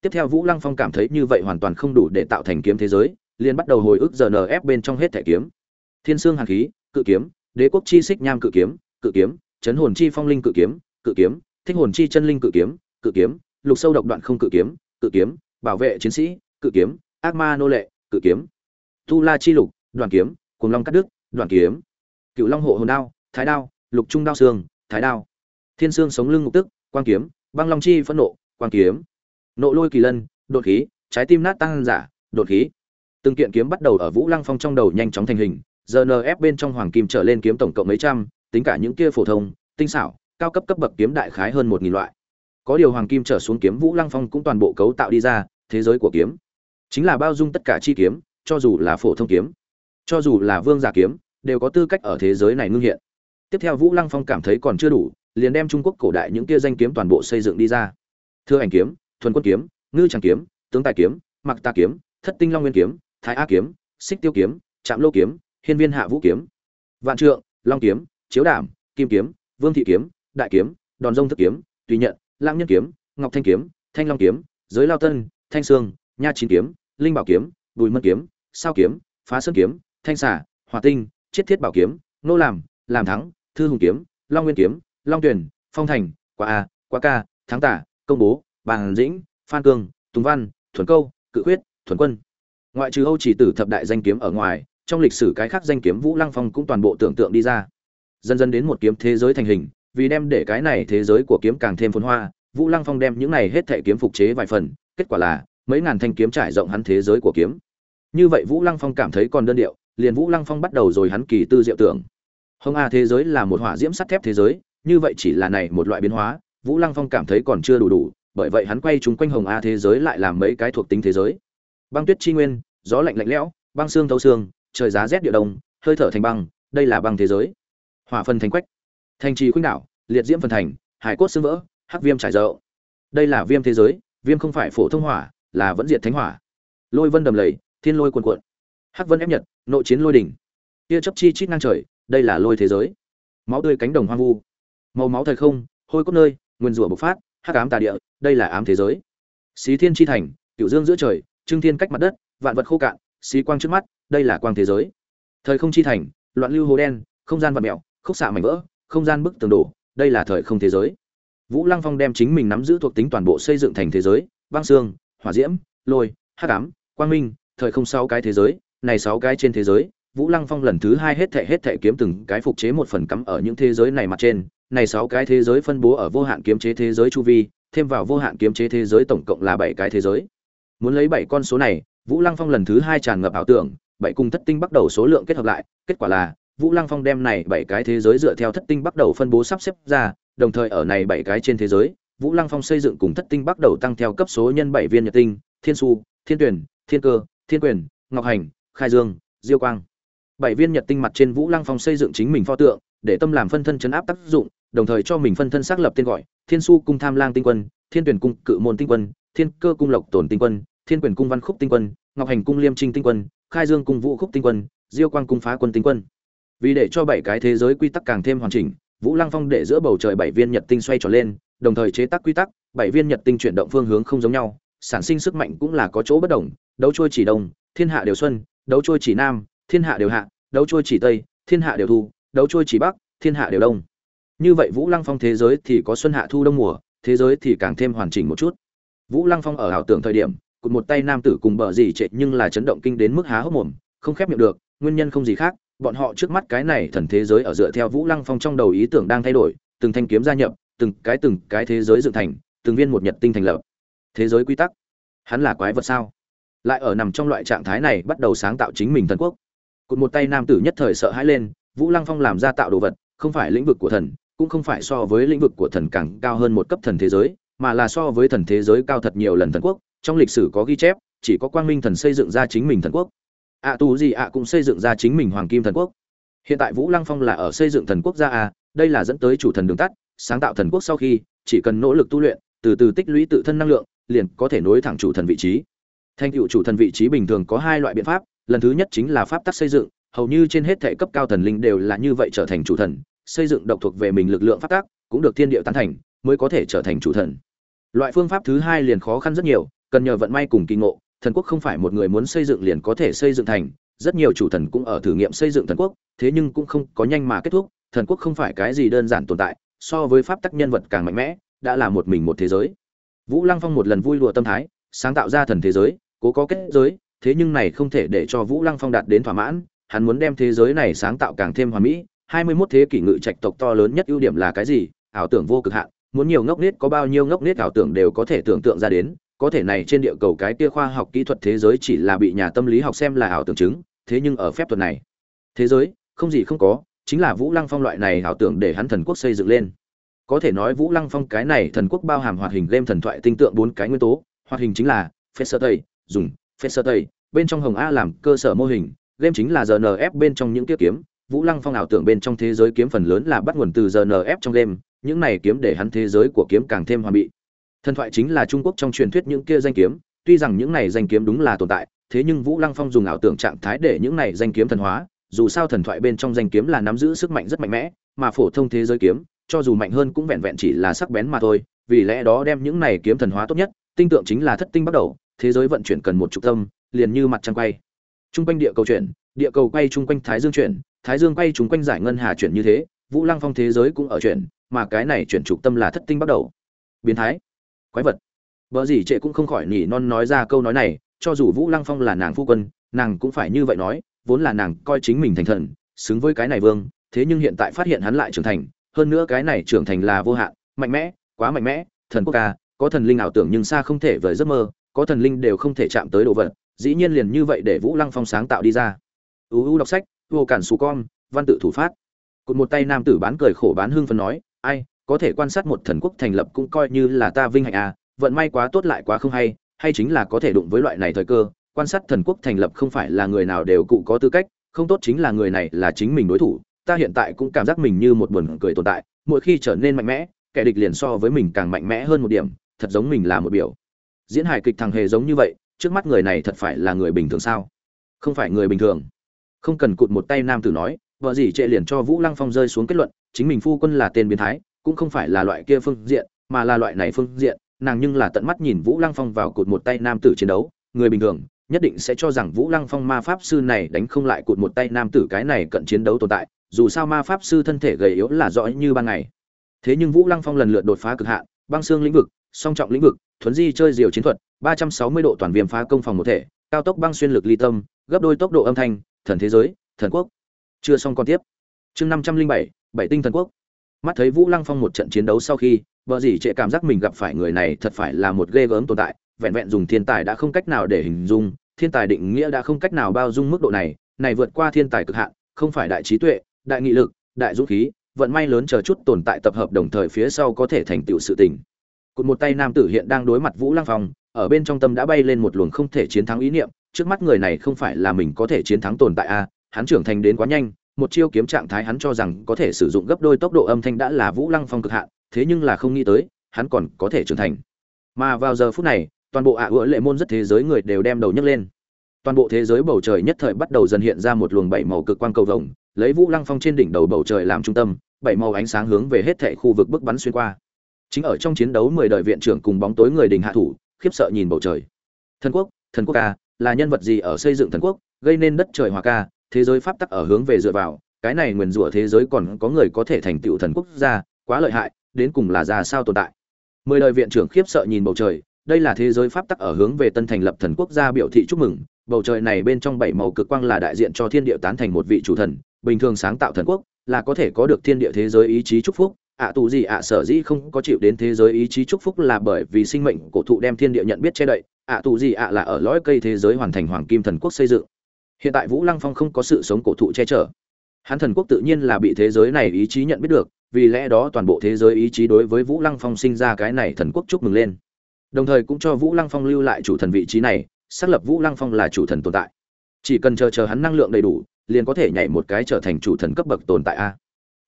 tiếp theo vũ lăng phong cảm thấy như vậy hoàn toàn không đủ để tạo thành kiếm thế giới liền bắt đầu hồi ức rnf bên trong hết thẻ kiếm thiên sương hàn khí cự kiếm đế quốc chi xích nham cự kiếm cự kiếm chấn hồn chi phong linh cự kiếm cự kiếm thích hồn chi chân linh cự kiếm cự kiếm lục sâu độc đoạn không cự kiếm cự kiếm bảo vệ chiến sĩ cự kiếm ác ma nô lệ cự kiếm tu la chi lục đoàn kiếm cùng long cắt đức đoàn kiếm cựu long hộ hồn đao thái đao lục trung đao xương thái đao thiên sương sống lưng ngục tức quang kiếm băng long chi phẫn nộ quang kiếm nộ lôi kỳ lân, đột khí, trái tim nát tăng giả, đột khí. Từng kiện kiếm bắt đầu ở vũ lăng phong trong đầu nhanh chóng thành hình rnf bên trong hoàng kim trở lên kiếm tổng cộng mấy trăm, tính cả những kia phổ thông, tinh xảo, cao cấp cấp bậc kiếm đại khái hơn một nghìn loại. Có điều hoàng kim trở xuống kiếm vũ lăng phong cũng toàn bộ cấu tạo đi ra, thế giới của kiếm. Chính là bao dung tất cả chi kiếm, cho dù là phổ thông kiếm, cho dù là vương giả kiếm, đều có tư cách ở thế giới này ngưng hiện. Tiếp theo vũ lăng phong cảm thấy còn chưa đủ, liền đem trung quốc cổ đại những kia danh kiếm toàn bộ xây dựng đi ra. Thưa ảnh kiếm thuần quân kiếm, ngư tràng kiếm, tướng tài kiếm mặc ta kiếm, thất tinh long nguyên kiếm, thái a kiếm, xích tiêu kiếm, trạm lô kiếm, hiên viên hạ vũ kiếm. Vạn trượng, long kiếm, chiếu đảm kim kiếm, vương thị kiếm, đại kiếm, đòn rông thức kiếm, tùy nhận lãng nhân kiếm, ngọc thanh kiếm, thanh long kiếm, giới lao tân, thanh sương, nha chín kiếm, linh bảo kiếm, bùi mân kiếm, sao kiếm, phá sơn kiếm, thanh xả hỏa tinh chiết thiết bảo kiếm, nô làm làm thắng, thư hùng kiếm, long nguyên kiếm, long tuyển phong thành, quả a, quả ca, thắng tả công bố bàn dĩnh, phan cương, tùng văn, thuần câu, cự quyết thuần quân. Ngoại trừ âu chỉ tử thập đại danh kiếm ở ngoài, trong lịch sử cái khác danh kiếm vũ lăng phong cũng toàn bộ tưởng tượng đi ra. Dần dần đến một kiếm thế giới thành hình, vì đem để cái này thế giới của kiếm càng thêm phồn hoa, vũ lăng phong đem những này hết thảy kiếm phục chế vài phần, kết quả là, mấy ngàn thanh kiếm trải rộng hắn thế giới của kiếm. Như vậy vũ lăng phong cảm thấy còn đơn điệu, liền vũ lăng phong bắt đầu rồi hắn kỳ tư diệu tưởng. Hồng a thế giới là một hỏa diễm sắt thép thế giới, như vậy chỉ là này một loại biến hóa, vũ lăng phong cảm thấy còn chưa đủ đủ bởi vậy hắn quay chúng quanh hồng a thế giới lại làm mấy cái thuộc tính thế giới. Băng tuyết chi nguyên, gió lạnh lạnh lẽo, băng xương thấu xương, trời giá rét địa đông, hơi thở thành băng, đây là băng thế giới. Hỏa phần thành quách, thành trì khuynh đảo, liệt diễm phần thành, hải cốt xương vỡ, hắc viêm trải rộng. Đây là viêm thế giới, viêm không phải phổ thông hỏa, là vẫn diệt thánh hỏa. Lôi vân đầm lầy, thiên lôi cuồn cuộn. Hắc vân ép nhật, nội chiến lôi đỉnh. Tia chấp chi chít ngang trời, đây là lôi thế giới. Máu tươi cánh đồng hoang vu. Màu máu thời không, hôi cốt nơi, nguyên rủa bộc phát hắc ám tà địa, đây là ám thế giới. Xí thiên chi thành cựu dương giữa trời, trưng thiên cách mặt đất, vạn vật khô cạn, xí quang trước mắt, đây là quang thế giới. Thời không chi thành, loạn lưu hồ đen, không gian vật mẹo khúc xạ mảnh vỡ, không gian bức tường đổ, đây là thời không thế giới. Vũ lăng phong đem chính mình nắm giữ thuộc tính toàn bộ xây dựng thành thế giới, băng xương, hỏa diễm, lôi, hắc ám, quang minh, thời không sáu cái thế giới, này sáu cái trên thế giới, vũ lăng phong lần thứ hai hết thệ hết thệ kiếm từng cái phục chế một phần cắm ở những thế giới này mặt trên này sáu cái thế giới phân bố ở vô hạn kiếm chế thế giới chu vi, thêm vào vô hạn kiếm chế thế giới tổng cộng là bảy cái thế giới. Muốn lấy bảy con số này, vũ lăng phong lần thứ hai tràn ngập ảo tưởng, bảy cung thất tinh bắt đầu số lượng kết hợp lại, kết quả là, vũ lăng phong đem này bảy cái thế giới dựa theo thất tinh bắt đầu phân bố sắp xếp ra, đồng thời ở này bảy cái trên thế giới, vũ lăng phong xây dựng cùng thất tinh bắt đầu tăng theo cấp số nhân bảy viên nhật tinh, thiên su, thiên tuyển, thiên cơ, thiên quyền, ngọc hành, khai dương, diêu quang. Bảy viên nhật tinh mặt trên vũ lăng phong xây dựng chính mình pho tượng, để tâm làm phân thân chấn áp tác dụng đồng thời cho mình phân thân xác lập tên gọi, thiên su cung tham lang tinh quân, thiên tuyển cung cự môn tinh quân, thiên cơ cung lộc tổn tinh quân, thiên quyền cung văn khúc tinh quân, ngọc hành cung liêm trinh tinh quân, khai dương cung vũ khúc tinh quân, diêu quang cung phá quân tinh quân. Vì để cho bảy cái thế giới quy tắc càng thêm hoàn chỉnh, vũ lăng phong để giữa bầu trời bảy viên nhật tinh xoay tròn lên, đồng thời chế tác quy tắc, bảy viên nhật tinh chuyển động phương hướng không giống nhau, sản sinh sức mạnh cũng là có chỗ bất đồng, đấu trôi chỉ đông, thiên hạ đều xuân, đấu trôi chỉ nam, thiên hạ đều hạ, đấu trôi chỉ tây, thiên hạ đều thu, đấu trôi chỉ bắc, thiên hạ đều đông như vậy vũ lăng phong thế giới thì có xuân hạ thu đông mùa, thế giới thì càng thêm hoàn chỉnh một chút. Vũ lăng phong ở ảo tưởng thời điểm, cụt một tay nam tử cùng bờ gì trệ nhưng là chấn động kinh đến mức há hốc mồm, không khép miệng được, nguyên nhân không gì khác, bọn họ trước mắt cái này thần thế giới ở dựa theo vũ lăng phong trong đầu ý tưởng đang thay đổi, từng thanh kiếm gia nhập, từng cái từng cái thế giới dựng thành, từng viên một nhật tinh thành lập. Thế giới quy tắc? Hắn là quái vật sao? Lại ở nằm trong loại trạng thái này bắt đầu sáng tạo chính mình thần quốc. Cụt một tay nam tử nhất thời sợ hãi lên, vũ lăng phong làm ra tạo đồ vật, không phải lĩnh vực của thần cũng không phải so với lĩnh vực của thần càng cao hơn một cấp thần thế giới mà là so với thần thế giới cao thật nhiều lần thần quốc trong lịch sử có ghi chép chỉ có quang minh thần xây dựng ra chính mình thần quốc. Ạ à, tù gì ạ cũng xây dựng ra chính mình hoàng kim thần quốc. Hiện tại vũ lăng phong là ở xây dựng thần quốc gia à đây là dẫn tới chủ thần đường tắt sáng tạo thần quốc sau khi chỉ cần nỗ lực tu luyện từ từ tích lũy tự thân năng lượng liền có thể nối thẳng chủ thần vị trí. Thành tựu chủ thần vị trí bình thường có hai loại biện pháp lần thứ nhất chính là pháp tắc xây dựng hầu như trên hết thể cấp cao thần linh đều là như vậy trở thành chủ thần xây dựng độc thuộc về mình lực lượng pháp tắc, cũng được thiên địa tán thành, mới có thể trở thành chủ thần. Loại phương pháp thứ hai liền khó khăn rất nhiều, cần nhờ vận may cùng kỳ ngộ, thần quốc không phải một người muốn xây dựng liền có thể xây dựng thành, rất nhiều chủ thần cũng ở thử nghiệm xây dựng thần quốc, thế nhưng cũng không có nhanh mà kết thúc, thần quốc không phải cái gì đơn giản tồn tại, so với pháp tắc nhân vật càng mạnh mẽ, đã là một mình một thế giới. Vũ lăng phong một lần vui lùa tâm thái, sáng tạo ra thần thế giới, cố có kết giới, thế nhưng này không thể để cho vũ lăng phong đạt đến thỏa mãn, hắn muốn đem thế giới này sáng tạo càng thêm hoàn mỹ hai mươi 21 thế kỷ ngự trạch tộc to lớn nhất ưu điểm là cái gì? Ảo tưởng vô cực hạn. Muốn nhiều ngốc nết có bao nhiêu ngốc nết ảo tưởng đều có thể tưởng tượng ra đến. Có thể này trên địa cầu cái kia khoa học kỹ thuật thế giới chỉ là bị nhà tâm lý học xem là ảo tưởng chứng. Thế nhưng ở phép thuật này, thế giới, không gì không có. Chính là vũ lăng phong loại này ảo tưởng để hắn thần quốc xây dựng lên. Có thể nói vũ lăng phong cái này thần quốc bao hàm hoạt hình game thần thoại tinh tượng bốn cái nguyên tố. Hoạt hình chính là phép sơ tây, dùng phép sơ tây. Bên trong hồng a làm cơ sở mô hình. Game chính là rnf bên trong những tiết kiếm vũ lăng phong ảo tưởng bên trong thế giới kiếm phần lớn là bắt nguồn từ rnf trong game, những này kiếm để hắn thế giới của kiếm càng thêm hoàn bị. Thần thoại chính là trung quốc trong truyền thuyết những kia danh kiếm, tuy rằng những này danh kiếm đúng là tồn tại, thế nhưng vũ lăng phong dùng ảo tưởng trạng thái để những này danh kiếm thần hóa, dù sao thần thoại bên trong danh kiếm là nắm giữ sức mạnh rất mạnh mẽ, mà phổ thông thế giới kiếm, cho dù mạnh hơn cũng vẹn vẹn chỉ là sắc bén mà thôi, vì lẽ đó đem những này kiếm thần hóa tốt nhất, tinh tượng chính là thất tinh bắt đầu, thế giới vận chuyển cần một trục tâm, liền như mặt trăng quay. Trung quanh địa cầu chuyển, địa cầu quay trung quanh thái dương chuyển thái dương quay chúng quanh giải ngân hà chuyển như thế, vũ lăng phong thế giới cũng ở chuyển, mà cái này chuyển trục tâm là thất tinh bắt đầu. Biến thái. Quái vật. Vợ gì trệ cũng không khỏi nhỉ non nói ra câu nói này, cho dù vũ lăng phong là nàng phu quân, nàng cũng phải như vậy nói, vốn là nàng coi chính mình thành thần, xứng với cái này vương, thế nhưng hiện tại phát hiện hắn lại trưởng thành, hơn nữa cái này trưởng thành là vô hạn, mạnh mẽ, quá mạnh mẽ, thần quốc ca, có thần linh ảo tưởng nhưng xa không thể vời giấc mơ, có thần linh đều không thể chạm tới đồ vật, dĩ nhiên liền như vậy để vũ lăng phong sáng tạo đi ra. Uu đọc sách vô cản xù con, văn tự thủ phát. Cụt một tay nam tử bán cười khổ bán hưng phân nói, ai, có thể quan sát một thần quốc thành lập cũng coi như là ta vinh hạnh à vận may quá tốt lại quá không hay hay chính là có thể đụng với loại này thời cơ, quan sát thần quốc thành lập không phải là người nào đều cụ có tư cách, không tốt chính là người này là chính mình đối thủ, ta hiện tại cũng cảm giác mình như một buồn cười tồn tại, mỗi khi trở nên mạnh mẽ, kẻ địch liền so với mình càng mạnh mẽ hơn một điểm, thật giống mình là một biểu. Diễn hài kịch thằng hề giống như vậy, trước mắt người này thật phải là người bình thường sao? Không phải người bình thường không cần cụt một tay nam tử nói, vợ gì trệ liền cho vũ lăng phong rơi xuống kết luận, chính mình phu quân là tên biến thái, cũng không phải là loại kia phương diện, mà là loại này phương diện, nàng nhưng là tận mắt nhìn vũ lăng phong vào cụt một tay nam tử chiến đấu, người bình thường, nhất định sẽ cho rằng vũ lăng phong ma pháp sư này đánh không lại cụt một tay nam tử cái này cận chiến đấu tồn tại, dù sao ma pháp sư thân thể gầy yếu là rõ như ban ngày. Thế nhưng vũ lăng phong lần lượt đột phá cực hạn, băng xương lĩnh vực, song trọng lĩnh vực, thuấn di chơi diều chiến thuật, ba trăm sáu mươi độ toàn viêm phá công phòng một thể, cao tốc băng xuyên lực ly tâm, gấp đôi tốc độ âm thanh thần thế giới, thần quốc. Chưa xong còn tiếp. Chương năm trăm linh bảy bảy tinh thần quốc. Mắt thấy vũ lăng phong một trận chiến đấu sau khi, vợ dĩ trệ cảm giác mình gặp phải người này thật phải là một ghê gớm tồn tại, vẹn vẹn dùng thiên tài đã không cách nào để hình dung, thiên tài định nghĩa đã không cách nào bao dung mức độ này này vượt qua thiên tài cực hạn, không phải đại trí tuệ, đại nghị lực, đại dũng khí, vận may lớn chờ chút tồn tại tập hợp đồng thời phía sau có thể thành tựu sự tình. Cụt một tay nam tử hiện đang đối mặt vũ lăng phong, ở bên trong tâm đã bay lên một luồng không thể chiến thắng ý niệm trước mắt người này không phải là mình có thể chiến thắng tồn tại a hắn trưởng thành đến quá nhanh, một chiêu kiếm trạng thái hắn cho rằng có thể sử dụng gấp đôi tốc độ âm thanh đã là vũ lăng phong cực hạn, thế nhưng là không nghĩ tới, hắn còn có thể trưởng thành. Mà vào giờ phút này, toàn bộ ạ à lệ môn rất thế giới người đều đem đầu nhấc lên. Toàn bộ thế giới bầu trời nhất thời bắt đầu dần hiện ra một luồng bảy màu cực quang cầu vồng, lấy vũ lăng phong trên đỉnh đầu bầu trời làm trung tâm, bảy màu ánh sáng hướng về hết thệ khu vực bức bắn xuyên qua. Chính ở trong chiến đấu mười đời viện trưởng cùng bóng tối người đình hạ thủ, khiếp sợ nhìn bầu trời. Thần quốc thần quốc ca là nhân vật gì ở xây dựng thần quốc, gây nên đất trời hòa ca, thế giới pháp tắc ở hướng về dựa vào, cái này nguyền rủa thế giới còn có người có thể thành tựu thần quốc gia, quá lợi hại, đến cùng là ra sao tồn tại. Mười đời viện trưởng khiếp sợ nhìn bầu trời, đây là thế giới pháp tắc ở hướng về tân thành lập thần quốc gia biểu thị chúc mừng, bầu trời này bên trong bảy màu cực quang là đại diện cho thiên địa tán thành một vị chủ thần, bình thường sáng tạo thần quốc, là có thể có được thiên địa thế giới ý chí chúc phúc, ạ tù gì ạ sở dĩ không có chịu đến thế giới ý chí chúc phúc là bởi vì sinh mệnh cổ thụ đem thiên địa nhận biết che đậy ạ tù gì ạ là ở lõi cây thế giới hoàn thành hoàng kim thần quốc xây dựng. Hiện tại vũ lăng phong không có sự sống cổ thụ che chở. Hắn thần quốc tự nhiên là bị thế giới này ý chí nhận biết được, vì lẽ đó toàn bộ thế giới ý chí đối với vũ lăng phong sinh ra cái này thần quốc chúc mừng lên. Đồng thời cũng cho vũ lăng phong lưu lại chủ thần vị trí này, xác lập vũ lăng phong là chủ thần tồn tại. Chỉ cần chờ chờ hắn năng lượng đầy đủ, liền có thể nhảy một cái trở thành chủ thần cấp bậc tồn tại a.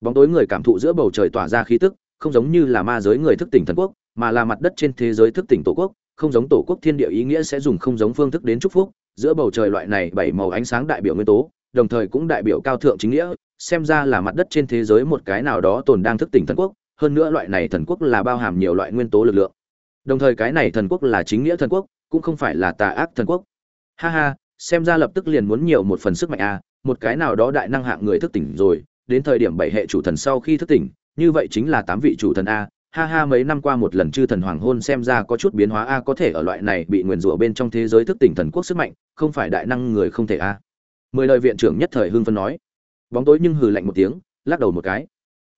Bóng tối người cảm thụ giữa bầu trời tỏa ra khí tức, không giống như là ma giới người thức tỉnh thần quốc, mà là mặt đất trên thế giới thức tỉnh tổ quốc không giống tổ quốc thiên địa ý nghĩa sẽ dùng không giống phương thức đến chúc phúc, giữa bầu trời loại này bảy màu ánh sáng đại biểu nguyên tố, đồng thời cũng đại biểu cao thượng chính nghĩa, xem ra là mặt đất trên thế giới một cái nào đó tồn đang thức tỉnh thần quốc, hơn nữa loại này thần quốc là bao hàm nhiều loại nguyên tố lực lượng. Đồng thời cái này thần quốc là chính nghĩa thần quốc, cũng không phải là tà ác thần quốc. Ha ha, xem ra lập tức liền muốn nhiều một phần sức mạnh a một cái nào đó đại năng hạng người thức tỉnh rồi, đến thời điểm bảy hệ chủ thần sau khi thức tỉnh, như vậy chính là tám vị chủ thần a ha ha, mấy năm qua một lần chư thần hoàng hôn xem ra có chút biến hóa a, có thể ở loại này bị nguyền rủa bên trong thế giới thức tỉnh thần quốc sức mạnh, không phải đại năng người không thể a. Mười lời viện trưởng nhất thời hưng phân nói. Bóng tối nhưng hừ lạnh một tiếng, lắc đầu một cái.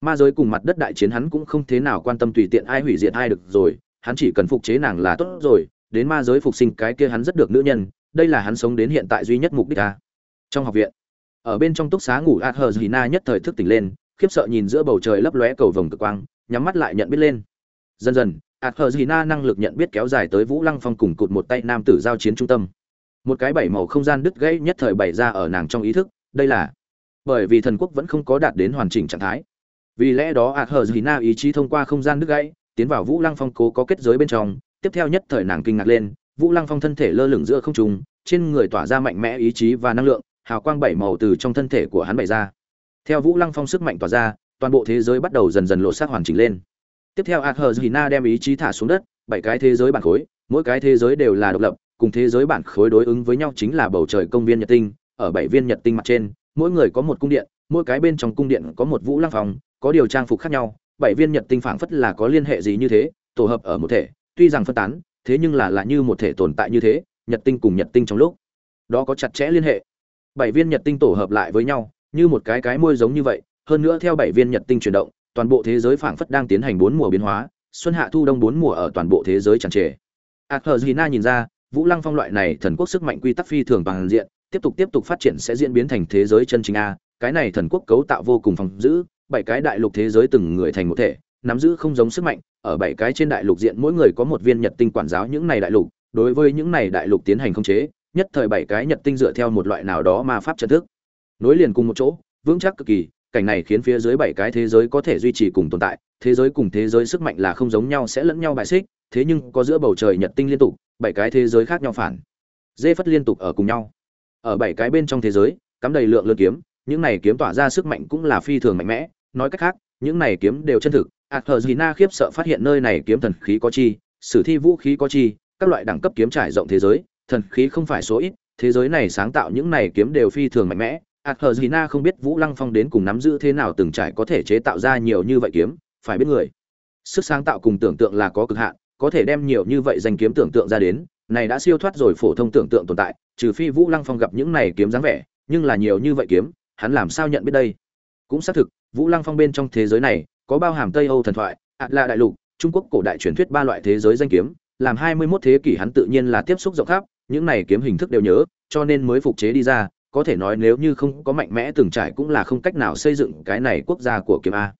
Ma giới cùng mặt đất đại chiến hắn cũng không thế nào quan tâm tùy tiện ai hủy diệt ai được rồi, hắn chỉ cần phục chế nàng là tốt rồi, đến ma giới phục sinh cái kia hắn rất được nữ nhân, đây là hắn sống đến hiện tại duy nhất mục đích a. Trong học viện, ở bên trong túc xá ngủ a hờ gì na nhất thời thức tỉnh lên khiếp sợ nhìn giữa bầu trời lấp lóe cầu vồng cực quang, nhắm mắt lại nhận biết lên. Dần dần ạt hờ dì na năng lực nhận biết kéo dài tới vũ lăng phong cùng cụt một tay nam tử giao chiến trung tâm. Một cái bảy màu không gian đứt gãy nhất thời bày ra ở nàng trong ý thức, đây là bởi vì thần quốc vẫn không có đạt đến hoàn chỉnh trạng thái. Vì lẽ đó ạt hờ dì na ý chí thông qua không gian đứt gãy, tiến vào vũ lăng phong cố có kết giới bên trong, tiếp theo nhất thời nàng kinh ngạc lên, vũ lăng phong thân thể lơ lửng giữa không trung, trên người tỏa ra mạnh mẽ ý chí và năng lượng, hào quang bảy màu từ trong thân thể của hắn bày ra theo vũ lăng phong sức mạnh tỏa ra, toàn bộ thế giới bắt đầu dần dần lộ sát hoàn chỉnh lên. Tiếp theo adherzina đem ý chí thả xuống đất, bảy cái thế giới bản khối, mỗi cái thế giới đều là độc lập, cùng thế giới bản khối đối ứng với nhau chính là bầu trời công viên nhật tinh, ở bảy viên nhật tinh mặt trên, mỗi người có một cung điện, mỗi cái bên trong cung điện có một vũ lăng phòng có điều trang phục khác nhau, bảy viên nhật tinh phảng phất là có liên hệ gì như thế, tổ hợp ở một thể, tuy rằng phân tán, thế nhưng là là như một thể tồn tại như thế, nhật tinh cùng nhật tinh trong lúc, đó có chặt chẽ liên hệ. Bảy viên nhật tinh tổ hợp lại với nhau như một cái cái môi giống như vậy, hơn nữa theo bảy viên nhật tinh chuyển động, toàn bộ thế giới phảng phất đang tiến hành bốn mùa biến hóa, xuân hạ thu đông bốn mùa ở toàn bộ thế giới tràn trề. Athena nhìn ra, vũ lăng phong loại này thần quốc sức mạnh quy tắc phi thường bằng diện, tiếp tục tiếp tục phát triển sẽ diễn biến thành thế giới chân chính a, cái này thần quốc cấu tạo vô cùng phòng giữ, bảy cái đại lục thế giới từng người thành một thể, nắm giữ không giống sức mạnh, ở bảy cái trên đại lục diện mỗi người có một viên nhật tinh quản giáo những này đại lục, đối với những này đại lục tiến hành khống chế, nhất thời bảy cái nhật tinh dựa theo một loại nào đó ma pháp trận thức nối liền cùng một chỗ, vững chắc cực kỳ, cảnh này khiến phía dưới bảy cái thế giới có thể duy trì cùng tồn tại, thế giới cùng thế giới sức mạnh là không giống nhau sẽ lẫn nhau bài xích, thế nhưng có giữa bầu trời nhật tinh liên tục, bảy cái thế giới khác nhau phản. Dê phất liên tục ở cùng nhau. Ở bảy cái bên trong thế giới, cắm đầy lượng lượt kiếm, những này kiếm tỏa ra sức mạnh cũng là phi thường mạnh mẽ, nói cách khác, những này kiếm đều chân thực. Athena khiếp sợ phát hiện nơi này kiếm thần khí có chi, sử thi vũ khí có chi, các loại đẳng cấp kiếm trải rộng thế giới, thần khí không phải số ít, thế giới này sáng tạo những này kiếm đều phi thường mạnh mẽ Athena không biết Vũ Lăng Phong đến cùng nắm giữ thế nào từng trải có thể chế tạo ra nhiều như vậy kiếm, phải biết người. Sức sáng tạo cùng tưởng tượng là có cực hạn, có thể đem nhiều như vậy danh kiếm tưởng tượng ra đến, này đã siêu thoát rồi phổ thông tưởng tượng tồn tại, trừ phi Vũ Lăng Phong gặp những này kiếm dáng vẻ, nhưng là nhiều như vậy kiếm, hắn làm sao nhận biết đây? Cũng xác thực, Vũ Lăng Phong bên trong thế giới này, có bao hàm Tây Âu thần thoại, Atla đại lục, Trung Quốc cổ đại truyền thuyết ba loại thế giới danh kiếm, làm 21 thế kỷ hắn tự nhiên là tiếp xúc rộng khắp, những này kiếm hình thức đều nhớ, cho nên mới phục chế đi ra, có thể nói nếu như không có mạnh mẽ từng trải cũng là không cách nào xây dựng cái này quốc gia của kiếm a.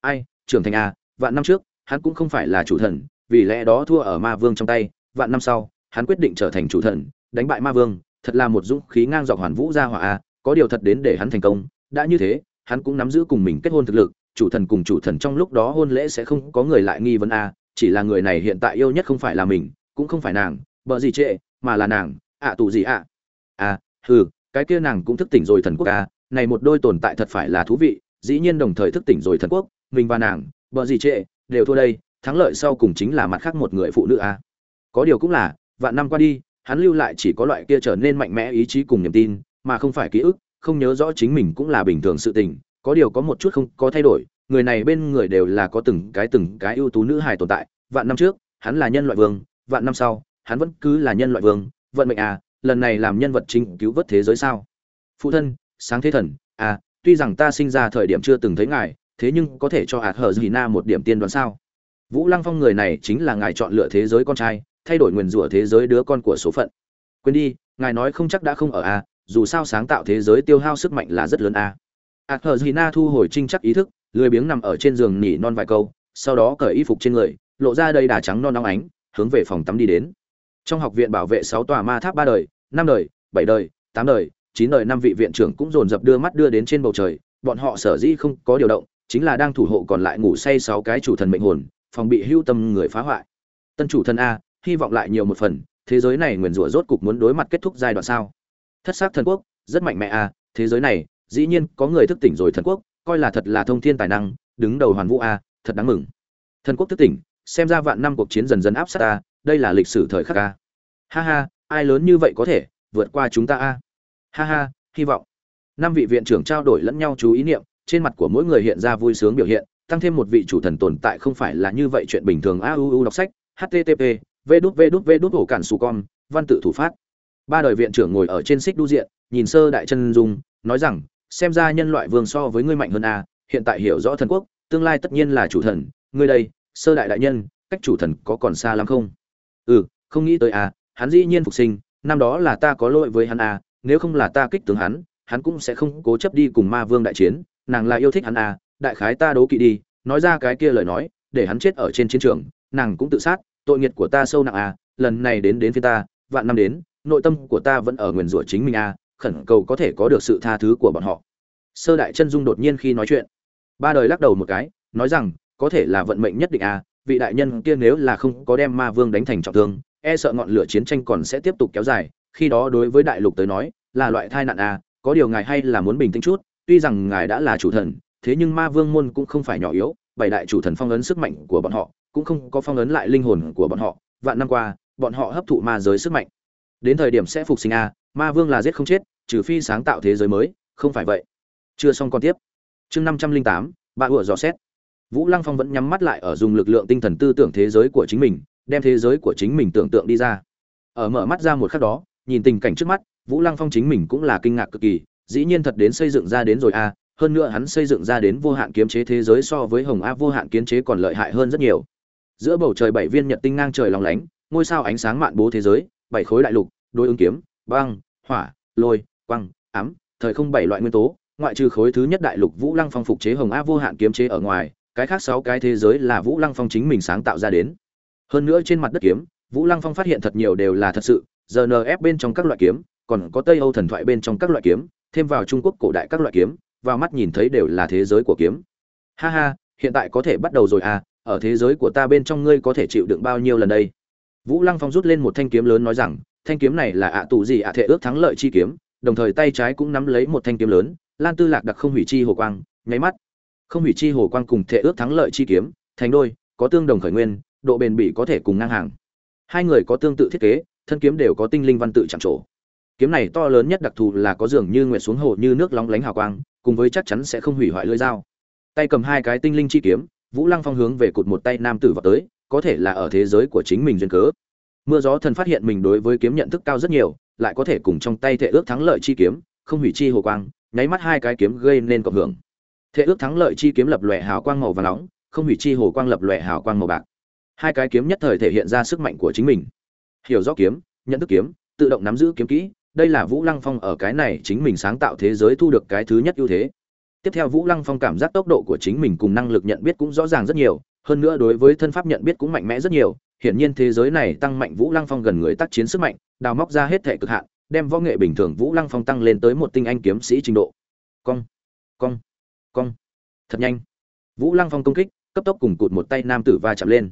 Ai, trưởng thành a, vạn năm trước, hắn cũng không phải là chủ thần, vì lẽ đó thua ở ma vương trong tay, vạn năm sau, hắn quyết định trở thành chủ thần, đánh bại ma vương, thật là một dũng khí ngang dọc hoàn vũ gia hỏa a, có điều thật đến để hắn thành công, đã như thế, hắn cũng nắm giữ cùng mình kết hôn thực lực, chủ thần cùng chủ thần trong lúc đó hôn lễ sẽ không có người lại nghi vấn a, chỉ là người này hiện tại yêu nhất không phải là mình, cũng không phải nàng, bợ gì trệ, mà là nàng, ạ tù gì ạ? À hừ cái kia nàng cũng thức tỉnh rồi thần quốc a này một đôi tồn tại thật phải là thú vị, dĩ nhiên đồng thời thức tỉnh rồi thần quốc, mình và nàng, bợ gì trệ, đều thua đây, thắng lợi sau cùng chính là mặt khác một người phụ nữ a có điều cũng là, vạn năm qua đi, hắn lưu lại chỉ có loại kia trở nên mạnh mẽ ý chí cùng niềm tin, mà không phải ký ức, không nhớ rõ chính mình cũng là bình thường sự tình, có điều có một chút không có thay đổi, người này bên người đều là có từng cái từng cái ưu tú nữ hài tồn tại, vạn năm trước, hắn là nhân loại vương, vạn năm sau, hắn vẫn cứ là nhân loại vương, vận mệnh à lần này làm nhân vật chính cứu vớt thế giới sao? Phụ thân, sáng thế thần à tuy rằng ta sinh ra thời điểm chưa từng thấy ngài, thế nhưng có thể cho hạt hờ gì na một điểm tiên đoán sao? Vũ lăng phong người này chính là ngài chọn lựa thế giới con trai, thay đổi nguyền rủa thế giới đứa con của số phận. Quên đi, ngài nói không chắc đã không ở a dù sao sáng tạo thế giới tiêu hao sức mạnh là rất lớn a hạt hờ gì na thu hồi trinh chắc ý thức, lười biếng nằm ở trên giường nỉ non vài câu, sau đó cởi y phục trên người, lộ ra đầy đà trắng non nóng ánh, hướng về phòng tắm đi đến trong học viện bảo vệ sáu tòa ma tháp ba đời, năm đời, bảy đời, tám đời, chín đời năm vị viện trưởng cũng dồn dập đưa mắt đưa đến trên bầu trời. Bọn họ sở dĩ không có điều động, chính là đang thủ hộ còn lại ngủ say sáu cái chủ thần mệnh hồn, phòng bị hưu tâm người phá hoại. Tân chủ thần a, hy vọng lại nhiều một phần, thế giới này nguyền rủa rốt cục muốn đối mặt kết thúc giai đoạn sao? Thất xác thần quốc, rất mạnh mẽ a, thế giới này, dĩ nhiên có người thức tỉnh rồi thần quốc, coi là thật là thông thiên tài năng, đứng đầu hoàn vũ a, thật đáng mừng. Thần quốc thức tỉnh, xem ra vạn năm cuộc chiến dần dần áp sát ta đây là lịch sử thời khắc a ha ha, ai lớn như vậy có thể vượt qua chúng ta a? Ha ha, hy vọng. Năm vị viện trưởng trao đổi lẫn nhau chú ý niệm, trên mặt của mỗi người hiện ra vui sướng biểu hiện, tăng thêm một vị chủ thần tồn tại không phải là như vậy chuyện bình thường. A u u đọc sách http v đút v đút v đút ổ cản su con văn tự thủ phát. Ba đời viện trưởng ngồi ở trên xích đu diện, nhìn sơ đại chân dung, nói rằng, xem ra nhân loại vương so với ngươi mạnh hơn a, hiện tại hiểu rõ thần quốc, tương lai tất nhiên là chủ thần. Ngươi đây, sơ đại đại nhân, cách chủ thần có còn xa lắm không? Ừ không nghĩ tới à? Hắn dĩ nhiên phục sinh, năm đó là ta có lỗi với hắn à? nếu không là ta kích tướng hắn hắn cũng sẽ không cố chấp đi cùng ma vương đại chiến, nàng là yêu thích hắn à? đại khái ta đố kỵ đi, nói ra cái kia lời nói, để hắn chết ở trên chiến trường, nàng cũng tự sát, tội nghiệt của ta sâu nặng à? lần này đến đến phía ta, vạn năm đến, nội tâm của ta vẫn ở nguyền rủa chính mình à? khẩn cầu có thể có được sự tha thứ của bọn họ sơ đại chân dung đột nhiên khi nói chuyện, ba đời lắc đầu một cái, nói rằng, có thể là vận mệnh nhất định à? vị đại nhân kia nếu là không có đem ma vương đánh thành trọng thương e sợ ngọn lửa chiến tranh còn sẽ tiếp tục kéo dài, khi đó đối với đại lục tới nói, là loại tai nạn à? có điều ngài hay là muốn bình tĩnh chút, tuy rằng ngài đã là chủ thần, thế nhưng ma vương môn cũng không phải nhỏ yếu, bảy đại chủ thần phong ấn sức mạnh của bọn họ, cũng không có phong ấn lại linh hồn của bọn họ, vạn năm qua, bọn họ hấp thụ ma giới sức mạnh. Đến thời điểm sẽ phục sinh a ma vương là giết không chết, trừ phi sáng tạo thế giới mới, không phải vậy. Chưa xong còn tiếp. Chương năm trăm linh tám, bà ủa dò xét. Vũ lăng phong vẫn nhắm mắt lại ở dùng lực lượng tinh thần tư tưởng thế giới của chính mình đem thế giới của chính mình tưởng tượng đi ra. Ở mở mắt ra một khắc đó, nhìn tình cảnh trước mắt, vũ lăng phong chính mình cũng là kinh ngạc cực kỳ, dĩ nhiên thật đến xây dựng ra đến rồi a hơn nữa hắn xây dựng ra đến vô hạn kiếm chế thế giới so với hồng a vô hạn kiếm chế còn lợi hại hơn rất nhiều. Giữa bầu trời bảy viên nhật tinh ngang trời lòng lánh, ngôi sao ánh sáng mạn bố thế giới, bảy khối đại lục, đối ứng kiếm, băng, hỏa, lôi quăng ám, thời không bảy loại nguyên tố, ngoại trừ khối thứ nhất đại lục vũ lăng phong phục chế hồng a vô hạn kiếm chế ở ngoài, cái khác sáu cái thế giới là vũ lăng phong chính mình sáng tạo ra đến hơn nữa trên mặt đất kiếm, vũ lăng phong phát hiện thật nhiều đều là thật sự rnf bên trong các loại kiếm, còn có tây âu thần thoại bên trong các loại kiếm, thêm vào trung quốc cổ đại các loại kiếm, vào mắt nhìn thấy đều là thế giới của kiếm. Ha ha, hiện tại có thể bắt đầu rồi à ở thế giới của ta bên trong ngươi có thể chịu đựng bao nhiêu lần đây? Vũ lăng phong rút lên một thanh kiếm lớn nói rằng, thanh kiếm này là ạ tù gì ạ thể ước thắng lợi chi kiếm, đồng thời tay trái cũng nắm lấy một thanh kiếm lớn, lan tư lạc đặc không hủy chi hồ quang, nháy mắt. Không hủy chi hồ quang cùng thể ước thắng lợi chi kiếm, thành đôi, có tương đồng khởi nguyên độ bền bỉ có thể cùng ngang hàng. Hai người có tương tự thiết kế, thân kiếm đều có tinh linh văn tự chạm trổ. Kiếm này to lớn nhất đặc thù là có dường như nguyệt xuống hồ như nước lóng lánh hào quang, cùng với chắc chắn sẽ không hủy hoại lưỡi dao. Tay cầm hai cái tinh linh chi kiếm, vũ lăng phong hướng về cụt một tay nam tử vào tới, có thể là ở thế giới của chính mình duyên cớ. Mưa gió thần phát hiện mình đối với kiếm nhận thức cao rất nhiều, lại có thể cùng trong tay thể ước thắng lợi chi kiếm, không hủy chi hồ quang, nháy mắt hai cái kiếm gây nên cộng hưởng. Thể ước thắng lợi chi kiếm lập lòe hào quang màu và nóng, không hủy chi hồ quang lập lòe hào quang màu bạc hai cái kiếm nhất thời thể hiện ra sức mạnh của chính mình. Hiểu rõ kiếm, nhận thức kiếm, tự động nắm giữ kiếm kỹ, đây là vũ lăng phong ở cái này chính mình sáng tạo thế giới thu được cái thứ nhất ưu thế. Tiếp theo vũ lăng phong cảm giác tốc độ của chính mình cùng năng lực nhận biết cũng rõ ràng rất nhiều, hơn nữa đối với thân pháp nhận biết cũng mạnh mẽ rất nhiều. Hiển nhiên thế giới này tăng mạnh vũ lăng phong gần người tác chiến sức mạnh, đào móc ra hết thể cực hạn, đem võ nghệ bình thường vũ lăng phong tăng lên tới một tinh anh kiếm sĩ trình độ. Cong cong cong. Thật nhanh. Vũ lăng phong công kích, cấp tốc cùng cụt một tay nam tử va chạm lên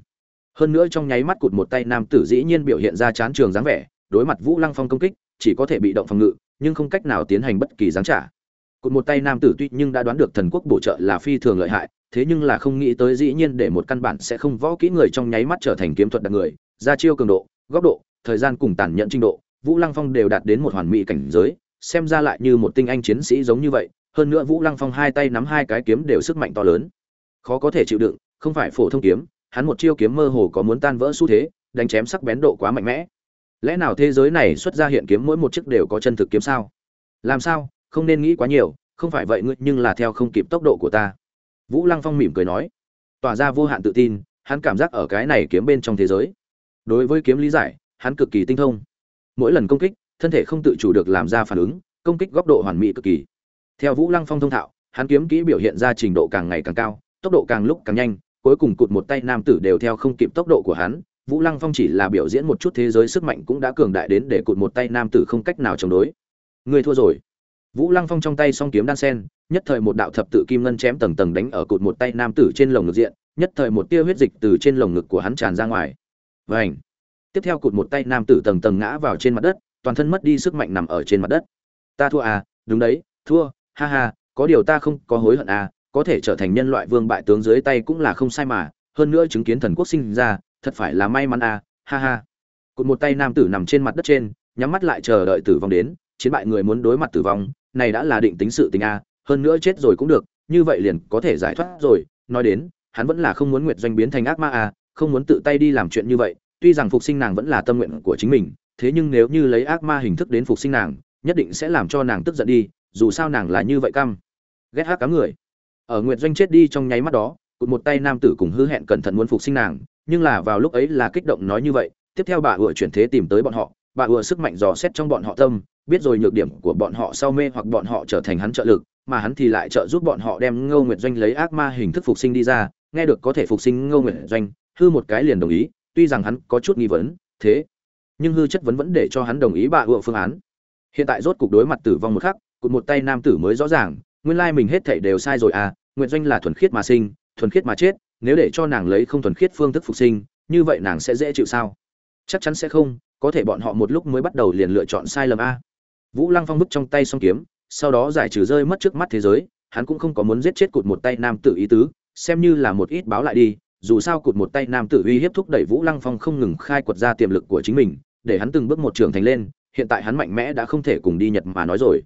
hơn nữa trong nháy mắt cụt một tay nam tử dĩ nhiên biểu hiện ra chán trường dáng vẻ, đối mặt vũ lăng phong công kích, chỉ có thể bị động phòng ngự, nhưng không cách nào tiến hành bất kỳ giáng trả. Cụt một tay nam tử tuy nhưng đã đoán được thần quốc bổ trợ là phi thường lợi hại, thế nhưng là không nghĩ tới dĩ nhiên để một căn bản sẽ không võ kỹ người trong nháy mắt trở thành kiếm thuật đặc người, ra chiêu cường độ, góc độ, thời gian cùng tàn nhẫn trình độ, vũ lăng phong đều đạt đến một hoàn mỹ cảnh giới, xem ra lại như một tinh anh chiến sĩ giống như vậy, hơn nữa vũ lăng phong hai tay nắm hai cái kiếm đều sức mạnh to lớn. Khó có thể chịu đựng, không phải phổ thông kiếm hắn một chiêu kiếm mơ hồ có muốn tan vỡ xu thế, đánh chém sắc bén độ quá mạnh mẽ. Lẽ nào thế giới này xuất ra hiện kiếm mỗi một chiếc đều có chân thực kiếm sao? Làm sao? Không nên nghĩ quá nhiều, không phải vậy ngươi nhưng là theo không kịp tốc độ của ta. Vũ lăng phong mỉm cười nói. Tỏa ra vô hạn tự tin, hắn cảm giác ở cái này kiếm bên trong thế giới. Đối với kiếm lý giải, hắn cực kỳ tinh thông. Mỗi lần công kích, thân thể không tự chủ được làm ra phản ứng, công kích góc độ hoàn mỹ cực kỳ. Theo vũ lăng phong thông thạo, hắn kiếm kỹ biểu hiện ra trình độ càng ngày càng cao, tốc độ càng lúc càng nhanh cuối cùng cụt một tay nam tử đều theo không kịp tốc độ của hắn, vũ lăng phong chỉ là biểu diễn một chút thế giới sức mạnh cũng đã cường đại đến để cụt một tay nam tử không cách nào chống đối. Người thua rồi. Vũ lăng phong trong tay song kiếm đan sen, nhất thời một đạo thập tự kim ngân chém tầng tầng đánh ở cụt một tay nam tử trên lồng ngực diện, nhất thời một tia huyết dịch từ trên lồng ngực của hắn tràn ra ngoài. Vảnh tiếp theo cụt một tay nam tử tầng tầng ngã vào trên mặt đất, toàn thân mất đi sức mạnh nằm ở trên mặt đất. Ta thua à đúng đấy, thua, ha ha, có điều ta không có hối hận à có thể trở thành nhân loại vương bại tướng dưới tay cũng là không sai mà, hơn nữa chứng kiến thần quốc sinh ra, thật phải là may mắn à ha ha. Cụt một tay nam tử nằm trên mặt đất trên, nhắm mắt lại chờ đợi tử vong đến, chiến bại người muốn đối mặt tử vong, này đã là định tính sự tình a hơn nữa chết rồi cũng được, như vậy liền có thể giải thoát rồi. Nói đến, hắn vẫn là không muốn nguyệt doanh biến thành ác ma a không muốn tự tay đi làm chuyện như vậy, tuy rằng phục sinh nàng vẫn là tâm nguyện của chính mình, thế nhưng nếu như lấy ác ma hình thức đến phục sinh nàng, nhất định sẽ làm cho nàng tức giận đi, dù sao nàng là như vậy căm. Ghét hát cám người ở nguyệt doanh chết đi trong nháy mắt đó, cụt một tay nam tử cùng hứa hẹn cẩn thận muốn phục sinh nàng, nhưng là vào lúc ấy là kích động nói như vậy, tiếp theo bà ủa chuyển thế tìm tới bọn họ, bà ủa sức mạnh dò xét trong bọn họ tâm, biết rồi nhược điểm của bọn họ sau mê hoặc bọn họ trở thành hắn trợ lực, mà hắn thì lại trợ giúp bọn họ đem ngô nguyệt doanh lấy ác ma hình thức phục sinh đi ra, nghe được có thể phục sinh ngô nguyệt doanh, hư một cái liền đồng ý, tuy rằng hắn có chút nghi vấn, thế, nhưng hư chất vấn vẫn để cho hắn đồng ý bà ủa phương án. Hiện tại rốt cục đối mặt tử vong một khắc, cụt một tay nam tử mới rõ ràng nguyên lai mình hết thảy đều sai rồi à nguyệt doanh là thuần khiết mà sinh, thuần khiết mà chết, nếu để cho nàng lấy không thuần khiết phương thức phục sinh, như vậy nàng sẽ dễ chịu sao? Chắc chắn sẽ không, có thể bọn họ một lúc mới bắt đầu liền lựa chọn sai lầm a. Vũ lăng phong bức trong tay song kiếm, sau đó giải trừ rơi mất trước mắt thế giới, hắn cũng không có muốn giết chết cụt một tay nam tử ý tứ, xem như là một ít báo lại đi, dù sao cụt một tay nam tử uy hiếp thúc đẩy vũ lăng phong không ngừng khai quật ra tiềm lực của chính mình, để hắn từng bước một trưởng thành lên, hiện tại hắn mạnh mẽ đã không thể cùng đi nhật mà nói rồi.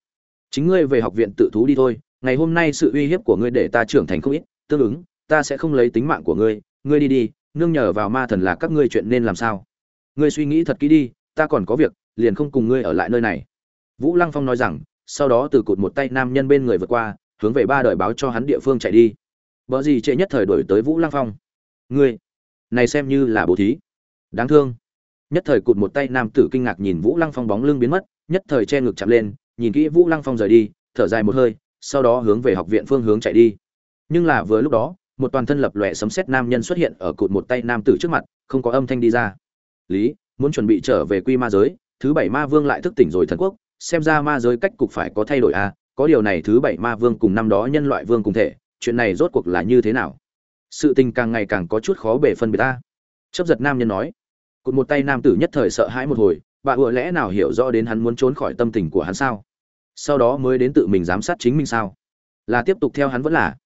Chính ngươi về học viện tự thú đi thôi ngày hôm nay sự uy hiếp của ngươi để ta trưởng thành không ít, tương ứng, ta sẽ không lấy tính mạng của ngươi. Ngươi đi đi, nương nhờ vào ma thần là các ngươi chuyện nên làm sao? Ngươi suy nghĩ thật kỹ đi, ta còn có việc, liền không cùng ngươi ở lại nơi này. Vũ lăng phong nói rằng, sau đó từ cụt một tay nam nhân bên người vượt qua, hướng về ba đời báo cho hắn địa phương chạy đi. Vợ gì trễ nhất thời đổi tới vũ lăng phong? Ngươi, này xem như là bố thí. Đáng thương. Nhất thời cụt một tay nam tử kinh ngạc nhìn vũ lăng phong bóng lưng biến mất, nhất thời che ngực chặt lên, nhìn kỹ vũ lăng phong rời đi, thở dài một hơi sau đó hướng về học viện phương hướng chạy đi. Nhưng là vừa lúc đó, một toàn thân lập lòe sấm sét nam nhân xuất hiện ở cụt một tay nam tử trước mặt, không có âm thanh đi ra. Lý, muốn chuẩn bị trở về quy ma giới, thứ bảy ma vương lại thức tỉnh rồi thần quốc, xem ra ma giới cách cục phải có thay đổi à có điều này thứ bảy ma vương cùng năm đó nhân loại vương cùng thể, chuyện này rốt cuộc là như thế nào? Sự tình càng ngày càng có chút khó bể phân biệt ta. Chấp giật nam nhân nói. Cụt một tay nam tử nhất thời sợ hãi một hồi, bà vừa lẽ nào hiểu rõ đến hắn muốn trốn khỏi tâm tình của hắn sao? Sau đó mới đến tự mình giám sát chính mình sao? Là tiếp tục theo hắn vẫn là?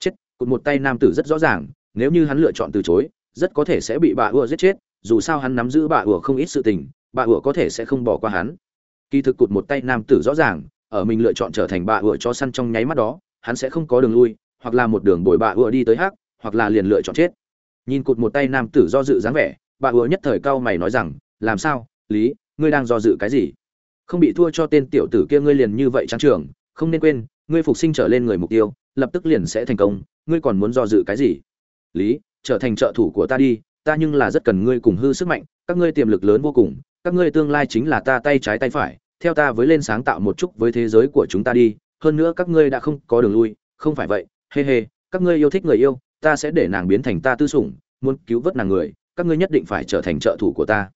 Chết, cụt một tay nam tử rất rõ ràng, nếu như hắn lựa chọn từ chối, rất có thể sẽ bị bà ủa giết chết, dù sao hắn nắm giữ bà ủa không ít sự tình, bà ủa có thể sẽ không bỏ qua hắn. Kỳ thực cụt một tay nam tử rõ ràng, ở mình lựa chọn trở thành bà ủa cho săn trong nháy mắt đó, hắn sẽ không có đường lui, hoặc là một đường bồi bà ủa đi tới hắc, hoặc là liền lựa chọn chết. Nhìn cụt một tay nam tử do dự dáng vẻ, bà ủa nhất thời cao mày nói rằng, làm sao? Lý, ngươi đang do dự cái gì? Không bị thua cho tên tiểu tử kia ngươi liền như vậy trang trưởng không nên quên, ngươi phục sinh trở lên người mục tiêu, lập tức liền sẽ thành công, ngươi còn muốn do dự cái gì? Lý, trở thành trợ thủ của ta đi, ta nhưng là rất cần ngươi cùng hư sức mạnh, các ngươi tiềm lực lớn vô cùng, các ngươi tương lai chính là ta tay trái tay phải, theo ta với lên sáng tạo một chút với thế giới của chúng ta đi, hơn nữa các ngươi đã không có đường lui, không phải vậy hê hê các ngươi yêu thích người yêu, ta sẽ để nàng biến thành ta tư sủng, muốn cứu vớt nàng người, các ngươi nhất định phải trở thành trợ thủ của ta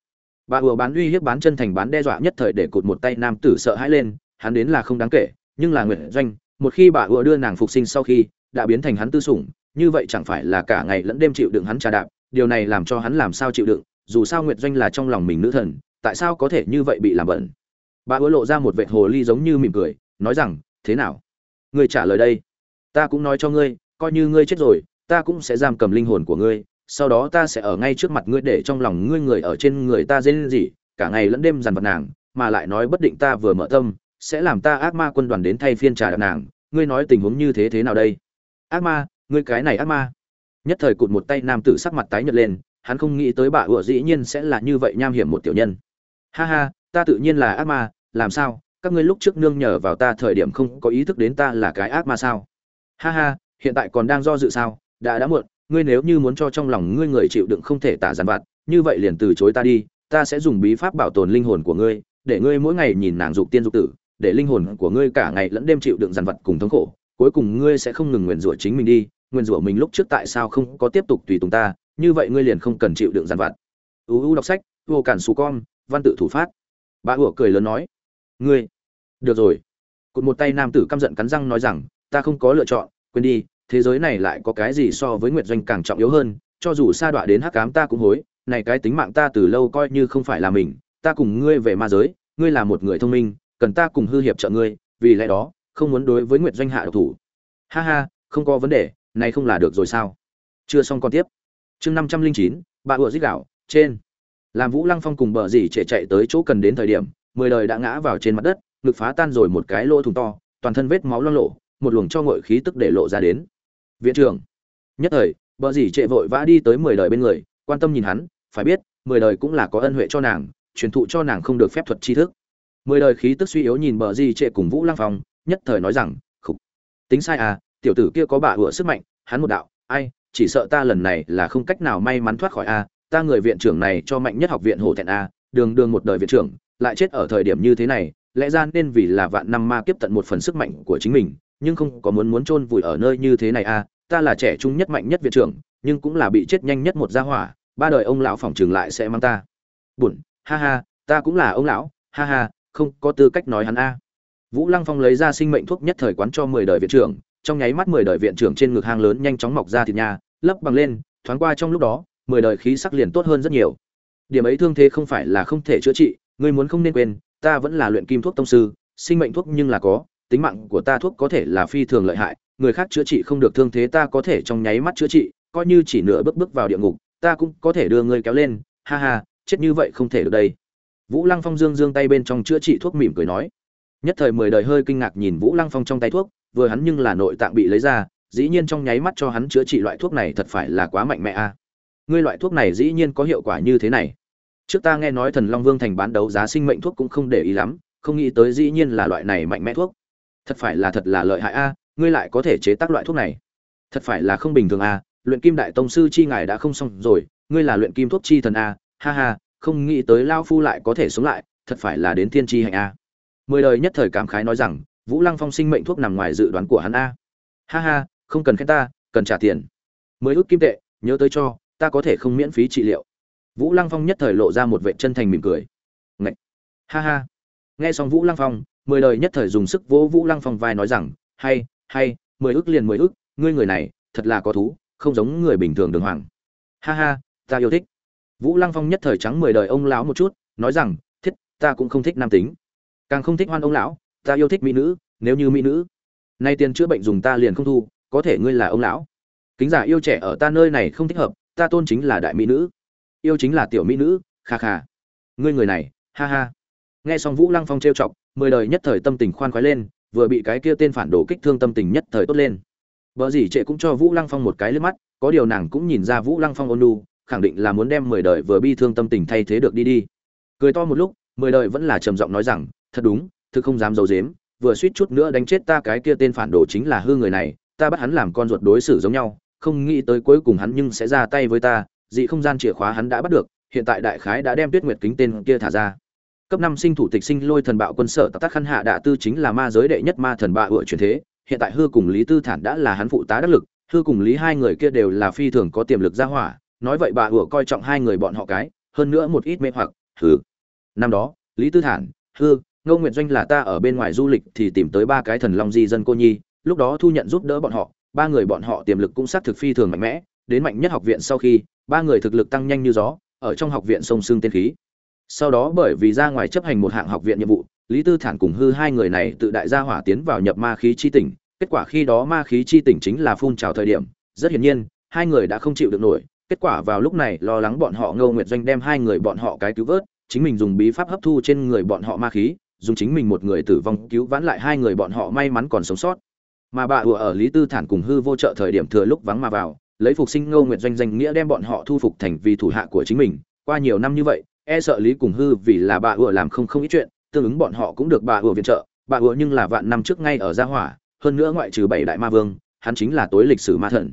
bà ùa bán uy hiếp bán chân thành bán đe dọa nhất thời để cụt một tay nam tử sợ hãi lên, hắn đến là không đáng kể, nhưng là nguyện doanh, một khi bà ùa đưa nàng phục sinh sau khi, đã biến thành hắn tư sủng, như vậy chẳng phải là cả ngày lẫn đêm chịu đựng hắn trà đạp, điều này làm cho hắn làm sao chịu đựng, dù sao nguyệt doanh là trong lòng mình nữ thần, tại sao có thể như vậy bị làm bẩn? Bà ùa lộ ra một vệt hồ ly giống như mỉm cười, nói rằng, thế nào? Ngươi trả lời đây. Ta cũng nói cho ngươi, coi như ngươi chết rồi, ta cũng sẽ giam cầm linh hồn của ngươi sau đó ta sẽ ở ngay trước mặt ngươi để trong lòng ngươi người ở trên người ta dên gì, cả ngày lẫn đêm dằn vặt nàng, mà lại nói bất định ta vừa mở tâm, sẽ làm ta ác ma quân đoàn đến thay phiên trà đạp nàng. Ngươi nói tình huống như thế thế nào đây? Ác ma, ngươi cái này ác ma. Nhất thời cụt một tay nam tử sắc mặt tái nhợt lên, hắn không nghĩ tới bà ủa dĩ nhiên sẽ là như vậy nham hiểm một tiểu nhân. Ha ha, ta tự nhiên là ác ma, làm sao? Các ngươi lúc trước nương nhờ vào ta thời điểm không có ý thức đến ta là cái ác ma sao? Ha ha, hiện tại còn đang do dự sao? Đã đã muộn ngươi nếu như muốn cho trong lòng ngươi người chịu đựng không thể tả giàn vặt, như vậy liền từ chối ta đi, ta sẽ dùng bí pháp bảo tồn linh hồn của ngươi, để ngươi mỗi ngày nhìn nàng dục tiên dục tử, để linh hồn của ngươi cả ngày lẫn đêm chịu đựng giàn vặt cùng thống khổ, cuối cùng ngươi sẽ không ngừng nguyền rủa chính mình đi, nguyền rủa mình lúc trước tại sao không có tiếp tục tùy tùng ta, như vậy ngươi liền không cần chịu đựng giàn U uu đọc sách, vô cản xù con, văn tự thủ phát. Bà ủa cười lớn nói, ngươi, được rồi. Cụt một tay nam tử căm giận cắn răng nói rằng, ta không có lựa chọn, quên đi thế giới này lại có cái gì so với nguyệt doanh càng trọng yếu hơn cho dù sa đọa đến hắc cám ta cũng hối này cái tính mạng ta từ lâu coi như không phải là mình ta cùng ngươi về ma giới ngươi là một người thông minh cần ta cùng hư hiệp trợ ngươi vì lẽ đó không muốn đối với nguyệt doanh hạ độc thủ. Ha ha không có vấn đề này không là được rồi sao? Chưa xong còn tiếp. Chương năm trăm linh chín bà ủa dích gạo, trên. Làm vũ lăng phong cùng bờ dì trệ chạy tới chỗ cần đến thời điểm mười đời đã ngã vào trên mặt đất ngực phá tan rồi một cái lỗ thùng to toàn thân vết máu loang lộ một luồng cho ngội khí tức để lộ ra đến viện trưởng. Nhất thời, bờ dì trệ vội vã đi tới mười đời bên người, quan tâm nhìn hắn, phải biết, mười đời cũng là có ân huệ cho nàng, truyền thụ cho nàng không được phép thuật tri thức. Mười đời khí tức suy yếu nhìn bờ dì trệ cùng vũ lăng phong, nhất thời nói rằng, khục, tính sai à tiểu tử kia có bà hựa sức mạnh, hắn một đạo, ai, chỉ sợ ta lần này là không cách nào may mắn thoát khỏi a ta người viện trưởng này cho mạnh nhất học viện hổ thẹn a đường đường một đời viện trưởng, lại chết ở thời điểm như thế này, lẽ ra nên vì là vạn năm ma kiếp tận một phần sức mạnh của chính mình nhưng không có muốn muốn chôn vùi ở nơi như thế này a ta là trẻ trung nhất mạnh nhất viện trưởng, nhưng cũng là bị chết nhanh nhất một gia hỏa, ba đời ông lão phòng trường lại sẽ mang ta. Buồn, ha ha, ta cũng là ông lão, ha ha, không có tư cách nói hắn a. Vũ lăng phong lấy ra sinh mệnh thuốc nhất thời quán cho mười đời viện trưởng, trong nháy mắt mười đời viện trưởng trên ngực hang lớn nhanh chóng mọc ra thịt nha lấp bằng lên, thoáng qua trong lúc đó, mười đời khí sắc liền tốt hơn rất nhiều. Điểm ấy thương thế không phải là không thể chữa trị, ngươi muốn không nên quên, ta vẫn là luyện kim thuốc tông sư, sinh mệnh thuốc nhưng là có tính mạng của ta thuốc có thể là phi thường lợi hại, người khác chữa trị không được thương thế ta có thể trong nháy mắt chữa trị, coi như chỉ nửa bước bước vào địa ngục, ta cũng có thể đưa ngươi kéo lên, ha ha, chết như vậy không thể được đây. Vũ lăng phong dương dương tay bên trong chữa trị thuốc mỉm cười nói. Nhất thời mười đời hơi kinh ngạc nhìn vũ lăng phong trong tay thuốc, vừa hắn nhưng là nội tạng bị lấy ra, dĩ nhiên trong nháy mắt cho hắn chữa trị loại thuốc này thật phải là quá mạnh mẽ a. Ngươi loại thuốc này dĩ nhiên có hiệu quả như thế này. Trước ta nghe nói thần long vương thành bán đấu giá sinh mệnh thuốc cũng không để ý lắm, không nghĩ tới dĩ nhiên là loại này mạnh mẽ thuốc thật phải là thật là lợi hại a, ngươi lại có thể chế tác loại thuốc này. Thật phải là không bình thường a, luyện kim đại tông sư chi ngài đã không xong rồi, ngươi là luyện kim thuốc chi thần a, ha ha, không nghĩ tới lao phu lại có thể sống lại, thật phải là đến thiên tri hạnh a. Mười đời nhất thời cảm khái nói rằng, vũ lăng phong sinh mệnh thuốc nằm ngoài dự đoán của hắn a. Ha ha, không cần khen ta, cần trả tiền. Mới ước kim tệ, nhớ tới cho, ta có thể không miễn phí trị liệu. Vũ lăng phong nhất thời lộ ra một vệ chân thành mỉm cười. Ngậy! ha ha nghe xong vũ lăng phong, mười đời nhất thời dùng sức vỗ vũ lăng phong vai nói rằng, hay hay, mười ước liền mười ước ngươi người này, thật là có thú, không giống người bình thường đường hoàng. Ha ha, ta yêu thích. Vũ lăng phong nhất thời trắng mười đời ông lão một chút, nói rằng, thiết, ta cũng không thích nam tính. Càng không thích hoan ông lão, ta yêu thích mỹ nữ, nếu như mỹ nữ. Nay tiền chữa bệnh dùng ta liền không thu, có thể ngươi là ông lão. Kính giả yêu trẻ ở ta nơi này không thích hợp, ta tôn chính là đại mỹ nữ. Yêu chính là tiểu mỹ nữ, kha kha. Ngươi người này, ha ha nghe xong vũ lăng phong trêu chọc, mười đời nhất thời tâm tình khoan khoái lên, vừa bị cái kia tên phản đồ kích thương tâm tình nhất thời tốt lên. Vợ gì trệ cũng cho vũ lăng phong một cái lướt mắt, có điều nàng cũng nhìn ra vũ lăng phong ôn lu khẳng định là muốn đem mười đời vừa bi thương tâm tình thay thế được đi đi. Cười to một lúc, mười đời vẫn là trầm giọng nói rằng, thật đúng, thực không dám giấu dếm vừa suýt chút nữa đánh chết ta cái kia tên phản đồ chính là hư người này, ta bắt hắn làm con ruột đối xử giống nhau, không nghĩ tới cuối cùng hắn nhưng sẽ ra tay với ta, dị không gian chìa khóa hắn đã bắt được, hiện tại đại khái đã đem tuyết nguyệt kính tên kia thả ra cấp năm sinh thủ tịch sinh lôi thần bạo quân sở tác khăn hạ đạ tư chính là ma giới đệ nhất ma thần bạ ựa truyền thế. Hiện tại hư cùng lý tư thản đã là hắn phụ tá đắc lực, hư cùng lý hai người kia đều là phi thường có tiềm lực ra hỏa. Nói vậy bà ựa coi trọng hai người bọn họ cái, hơn nữa một ít mê hoặc. Hư năm đó, lý tư thản, hư, ngô nguyệt doanh là ta ở bên ngoài du lịch thì tìm tới ba cái thần long di dân cô nhi, lúc đó thu nhận giúp đỡ bọn họ. Ba người bọn họ tiềm lực cũng xác thực phi thường mạnh mẽ, đến mạnh nhất học viện sau khi, ba người thực lực tăng nhanh như gió, ở trong học viện sông xương tiên khí sau đó bởi vì ra ngoài chấp hành một hạng học viện nhiệm vụ, lý tư thản cùng hư hai người này tự đại gia hỏa tiến vào nhập ma khí chi tỉnh. Kết quả khi đó ma khí chi tỉnh chính là phun trào thời điểm. Rất hiển nhiên, hai người đã không chịu được nổi. Kết quả vào lúc này, lo lắng bọn họ ngâu nguyệt doanh đem hai người bọn họ cái cứu vớt, chính mình dùng bí pháp hấp thu trên người bọn họ ma khí, dùng chính mình một người tử vong cứu vãn lại hai người bọn họ may mắn còn sống sót. Mà bà ùa ở lý tư thản cùng hư vô trợ thời điểm thừa lúc vắng mà vào, lấy phục sinh ngô nguyệt doanh danh nghĩa đem bọn họ thu phục thành vì thủ hạ của chính mình. Qua nhiều năm như vậy e sợ lý cùng hư vì là bà ủa làm không không ít chuyện tương ứng bọn họ cũng được bà ủa viện trợ. Bà ủa nhưng là vạn năm trước ngay ở gia hỏa hơn nữa ngoại trừ bảy đại ma vương hắn chính là tối lịch sử ma thần.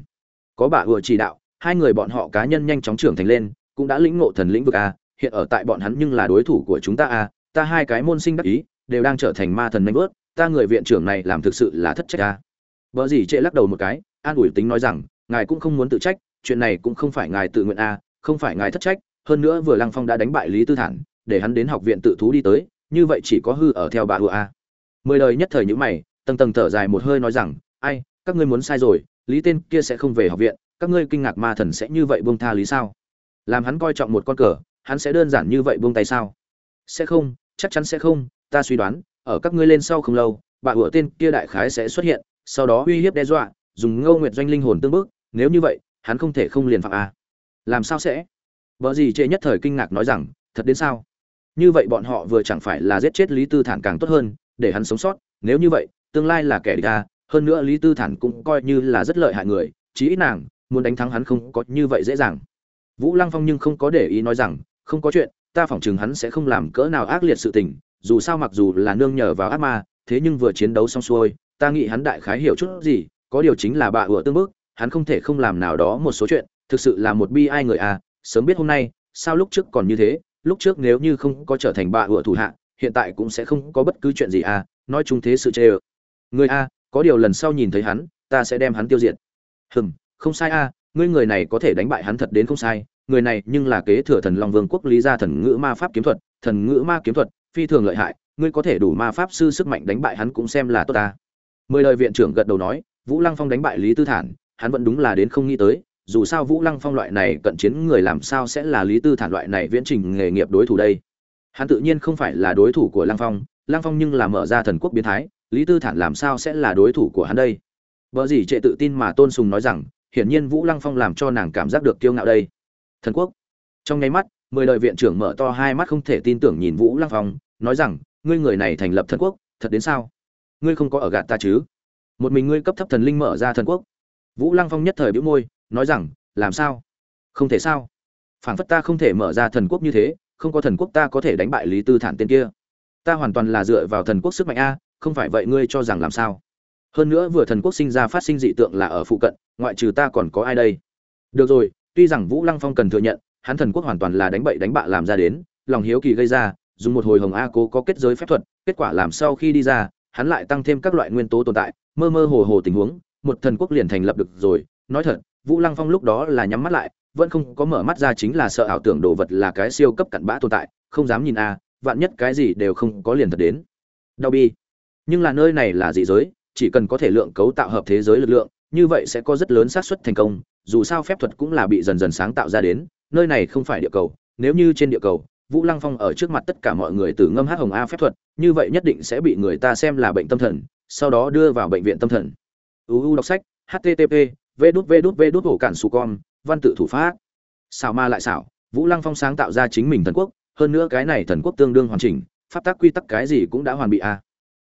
Có bà ủa chỉ đạo hai người bọn họ cá nhân nhanh chóng trưởng thành lên cũng đã lĩnh ngộ thần lĩnh vực a hiện ở tại bọn hắn nhưng là đối thủ của chúng ta a ta hai cái môn sinh đắc ý đều đang trở thành ma thần nanh bớt, ta người viện trưởng này làm thực sự là thất trách a. Vợ gì trệ lắc đầu một cái an ủi tính nói rằng ngài cũng không muốn tự trách chuyện này cũng không phải ngài tự nguyện a không phải ngài thất trách hơn nữa vừa lăng phong đã đánh bại lý tư thản, để hắn đến học viện tự thú đi tới, như vậy chỉ có hư ở theo bà hùa a. Mười lời nhất thời nhữ mày, tầng tầng thở dài một hơi nói rằng, ai, các ngươi muốn sai rồi, lý tên kia sẽ không về học viện, các ngươi kinh ngạc ma thần sẽ như vậy buông tha lý sao? Làm hắn coi trọng một con cờ, hắn sẽ đơn giản như vậy buông tay sao? Sẽ không, chắc chắn sẽ không, ta suy đoán, ở các ngươi lên sau không lâu, bà hùa tên kia đại khái sẽ xuất hiện, sau đó uy hiếp đe dọa, dùng ngâu nguyện doanh linh hồn tương bức, nếu như vậy, hắn không thể không liền phạm a. Làm sao sẽ? Bở gì trệ nhất thời kinh ngạc nói rằng, thật đến sao? Như vậy bọn họ vừa chẳng phải là giết chết lý tư thản càng tốt hơn, để hắn sống sót. Nếu như vậy, tương lai là kẻ địch ta hơn nữa lý tư thản cũng coi như là rất lợi hại người, chí ít nàng muốn đánh thắng hắn không có như vậy dễ dàng. Vũ lăng phong nhưng không có để ý nói rằng, không có chuyện, ta phỏng chừng hắn sẽ không làm cỡ nào ác liệt sự tình, dù sao mặc dù là nương nhờ vào ác ma, thế nhưng vừa chiến đấu xong xuôi, ta nghĩ hắn đại khái hiểu chút gì, có điều chính là bà ủa tương bức, hắn không thể không làm nào đó một số chuyện, thực sự là một bi ai người à sớm biết hôm nay, sao lúc trước còn như thế, lúc trước nếu như không có trở thành bà ủa thủ hạ, hiện tại cũng sẽ không có bất cứ chuyện gì à nói chung thế sự chê ờ người a, có điều lần sau nhìn thấy hắn, ta sẽ đem hắn tiêu diệt. Hừm, không sai a, ngươi người này có thể đánh bại hắn thật đến không sai, người này nhưng là kế thừa thần long vương quốc lý gia thần ngữ ma pháp kiếm thuật, thần ngữ ma kiếm thuật, phi thường lợi hại, ngươi có thể đủ ma pháp sư sức mạnh đánh bại hắn cũng xem là tốt ta. Mười lời viện trưởng gật đầu nói, vũ lăng phong đánh bại lý tư thản, hắn vẫn đúng là đến không nghĩ tới dù sao vũ lăng phong loại này cận chiến người làm sao sẽ là lý tư thản loại này viễn trình nghề nghiệp đối thủ đây? Hắn tự nhiên không phải là đối thủ của lăng phong lăng phong nhưng là mở ra thần quốc biến thái, lý tư thản làm sao sẽ là đối thủ của hắn đây? Vợ gì trệ tự tin mà tôn sùng nói rằng, hiển nhiên vũ lăng phong làm cho nàng cảm giác được kiêu ngạo đây. Thần quốc. Trong nháy mắt, mười đời viện trưởng mở to hai mắt không thể tin tưởng nhìn vũ lăng phong, nói rằng, ngươi người này thành lập thần quốc, thật đến sao? Ngươi không có ở gạt ta chứ? Một mình ngươi cấp thấp thần linh mở ra thần quốc. Vũ lăng phong nhất thời bĩu môi nói rằng, làm sao? Không thể sao? Phảng phất ta không thể mở ra thần quốc như thế, không có thần quốc ta có thể đánh bại lý tư thản tên kia. Ta hoàn toàn là dựa vào thần quốc sức mạnh a, không phải vậy ngươi cho rằng làm sao? Hơn nữa vừa thần quốc sinh ra phát sinh dị tượng là ở phụ cận, ngoại trừ ta còn có ai đây? Được rồi, tuy rằng vũ lăng phong cần thừa nhận, hắn thần quốc hoàn toàn là đánh bậy đánh bạ làm ra đến, lòng hiếu kỳ gây ra, dùng một hồi hồng a cố có kết giới phép thuật, kết quả làm sau khi đi ra, hắn lại tăng thêm các loại nguyên tố tồn tại, mơ mơ hồ hồ tình huống, một thần quốc liền thành lập được rồi, nói thật vũ lăng phong lúc đó là nhắm mắt lại, vẫn không có mở mắt ra chính là sợ ảo tưởng đồ vật là cái siêu cấp cặn bã tồn tại, không dám nhìn a, vạn nhất cái gì đều không có liền thật đến. Đau bi. Nhưng là nơi này là dị giới, chỉ cần có thể lượng cấu tạo hợp thế giới lực lượng, như vậy sẽ có rất lớn xác suất thành công, dù sao phép thuật cũng là bị dần dần sáng tạo ra đến, nơi này không phải địa cầu, nếu như trên địa cầu, vũ lăng phong ở trước mặt tất cả mọi người từ ngâm hát hồng a phép thuật, như vậy nhất định sẽ bị người ta xem là bệnh tâm thần, sau đó đưa vào bệnh viện tâm thần. Uu đọc sách http vê đút vê đút vê đút hổ cản su con, văn tự thủ pháp. Xảo ma lại xảo, vũ lăng phong sáng tạo ra chính mình thần quốc, hơn nữa cái này thần quốc tương đương hoàn chỉnh, pháp tắc quy tắc cái gì cũng đã hoàn bị a.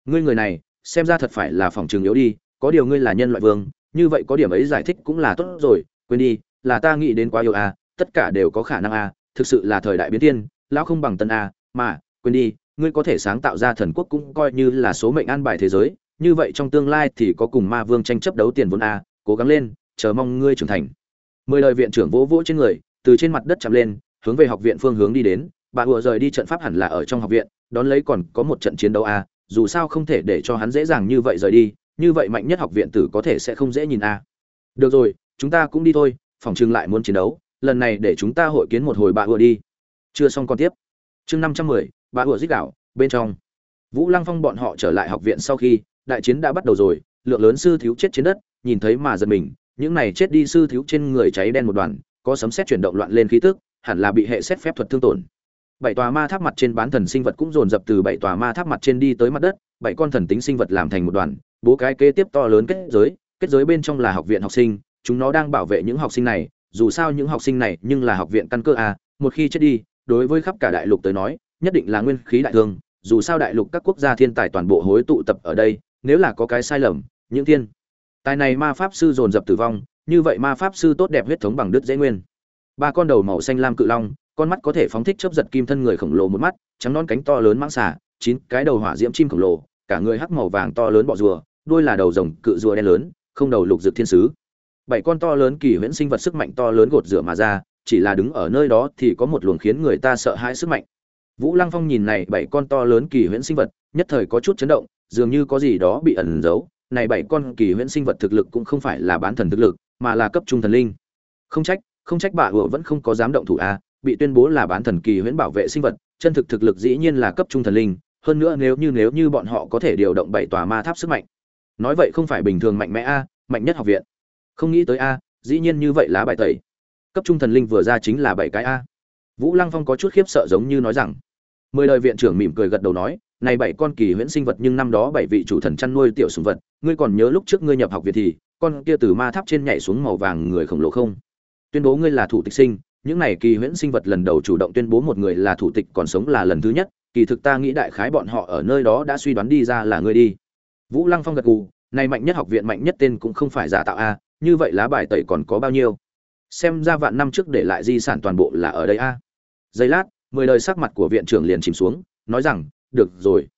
Ngươi người này, xem ra thật phải là phòng trường yếu đi, có điều ngươi là nhân loại vương, như vậy có điểm ấy giải thích cũng là tốt rồi, quên đi, là ta nghĩ đến quá yêu a, tất cả đều có khả năng a, thực sự là thời đại biến thiên, lão không bằng tân a, mà, quên đi, ngươi có thể sáng tạo ra thần quốc cũng coi như là số mệnh an bài thế giới, như vậy trong tương lai thì có cùng ma vương tranh chấp đấu tiền vốn a cố gắng lên, chờ mong ngươi trưởng thành. Mười lời viện trưởng vỗ vỗ trên người, từ trên mặt đất chạm lên, hướng về học viện phương hướng đi đến. Bà vừa rời đi trận pháp hẳn là ở trong học viện, đón lấy còn có một trận chiến đấu a dù sao không thể để cho hắn dễ dàng như vậy rời đi, như vậy mạnh nhất học viện tử có thể sẽ không dễ nhìn a được rồi, chúng ta cũng đi thôi, phòng trưng lại muốn chiến đấu, lần này để chúng ta hội kiến một hồi bà vừa đi. Chưa xong còn tiếp. Chương năm trăm mười, bà vừa dích đảo bên trong. Vũ lăng phong bọn họ trở lại học viện sau khi đại chiến đã bắt đầu rồi lượng lớn sư thiếu chết trên đất, nhìn thấy mà giật mình, những này chết đi sư thiếu trên người cháy đen một đoàn, có sấm sét chuyển động loạn lên khí tức, hẳn là bị hệ xét phép thuật thương tổn. Bảy tòa ma tháp mặt trên bán thần sinh vật cũng dồn dập từ bảy tòa ma tháp mặt trên đi tới mặt đất, bảy con thần tính sinh vật làm thành một đoàn, bố cái kế tiếp to lớn kết giới kết giới bên trong là học viện học sinh, chúng nó đang bảo vệ những học sinh này, dù sao những học sinh này nhưng là học viện căn cơ a, một khi chết đi, đối với khắp cả đại lục tới nói, nhất định là nguyên khí đại thương, dù sao đại lục các quốc gia thiên tài toàn bộ hối tụ tập ở đây, nếu là có cái sai lầm những thiên. Tài này ma pháp sư dồn dập tử vong, như vậy ma pháp sư tốt đẹp huyết thống bằng đứt dễ nguyên. Ba con đầu màu xanh lam cự long, con mắt có thể phóng thích chớp giật kim thân người khổng lồ một mắt, trắng non cánh to lớn mãng xả chín cái đầu hỏa diễm chim khổng lồ, cả người hắc màu vàng to lớn bọ rùa, đuôi là đầu rồng cự rùa đen lớn, không đầu lục dược thiên sứ. Bảy con to lớn kỳ huyễn sinh vật sức mạnh to lớn gột rửa mà ra, chỉ là đứng ở nơi đó thì có một luồng khiến người ta sợ hãi sức mạnh. Vũ lăng phong nhìn này bảy con to lớn kỳ huyễn sinh vật, nhất thời có chút chấn động, dường như có gì đó bị ẩn giấu này bảy con kỳ huyễn sinh vật thực lực cũng không phải là bán thần thực lực, mà là cấp trung thần linh. Không trách không trách bà ủa vẫn không có dám động thủ a bị tuyên bố là bán thần kỳ huyễn bảo vệ sinh vật, chân thực thực lực dĩ nhiên là cấp trung thần linh, hơn nữa nếu như nếu như bọn họ có thể điều động bảy tòa ma tháp sức mạnh. Nói vậy không phải bình thường mạnh mẽ a mạnh nhất học viện. Không nghĩ tới a dĩ nhiên như vậy lá bài tẩy. Cấp trung thần linh vừa ra chính là bảy cái a. Vũ lăng phong có chút khiếp sợ giống như nói rằng mười lời viện trưởng mỉm cười gật đầu nói, này bảy con kỳ huyễn sinh vật nhưng năm đó bảy vị chủ thần chăn nuôi tiểu sùng vật, ngươi còn nhớ lúc trước ngươi nhập học viện thì, con kia từ ma tháp trên nhảy xuống màu vàng người khổng lồ không? Tuyên bố ngươi là thủ tịch sinh, những này kỳ huyễn sinh vật lần đầu chủ động tuyên bố một người là thủ tịch còn sống là lần thứ nhất, kỳ thực ta nghĩ đại khái bọn họ ở nơi đó đã suy đoán đi ra là ngươi đi. Vũ lăng phong gật gù, này mạnh nhất học viện mạnh nhất tên cũng không phải giả tạo a, như vậy lá bài tẩy còn có bao nhiêu? Xem ra vạn năm trước để lại di sản toàn bộ là ở đây a. Giây lát mười lời sắc mặt của viện trưởng liền chìm xuống, nói rằng, được rồi,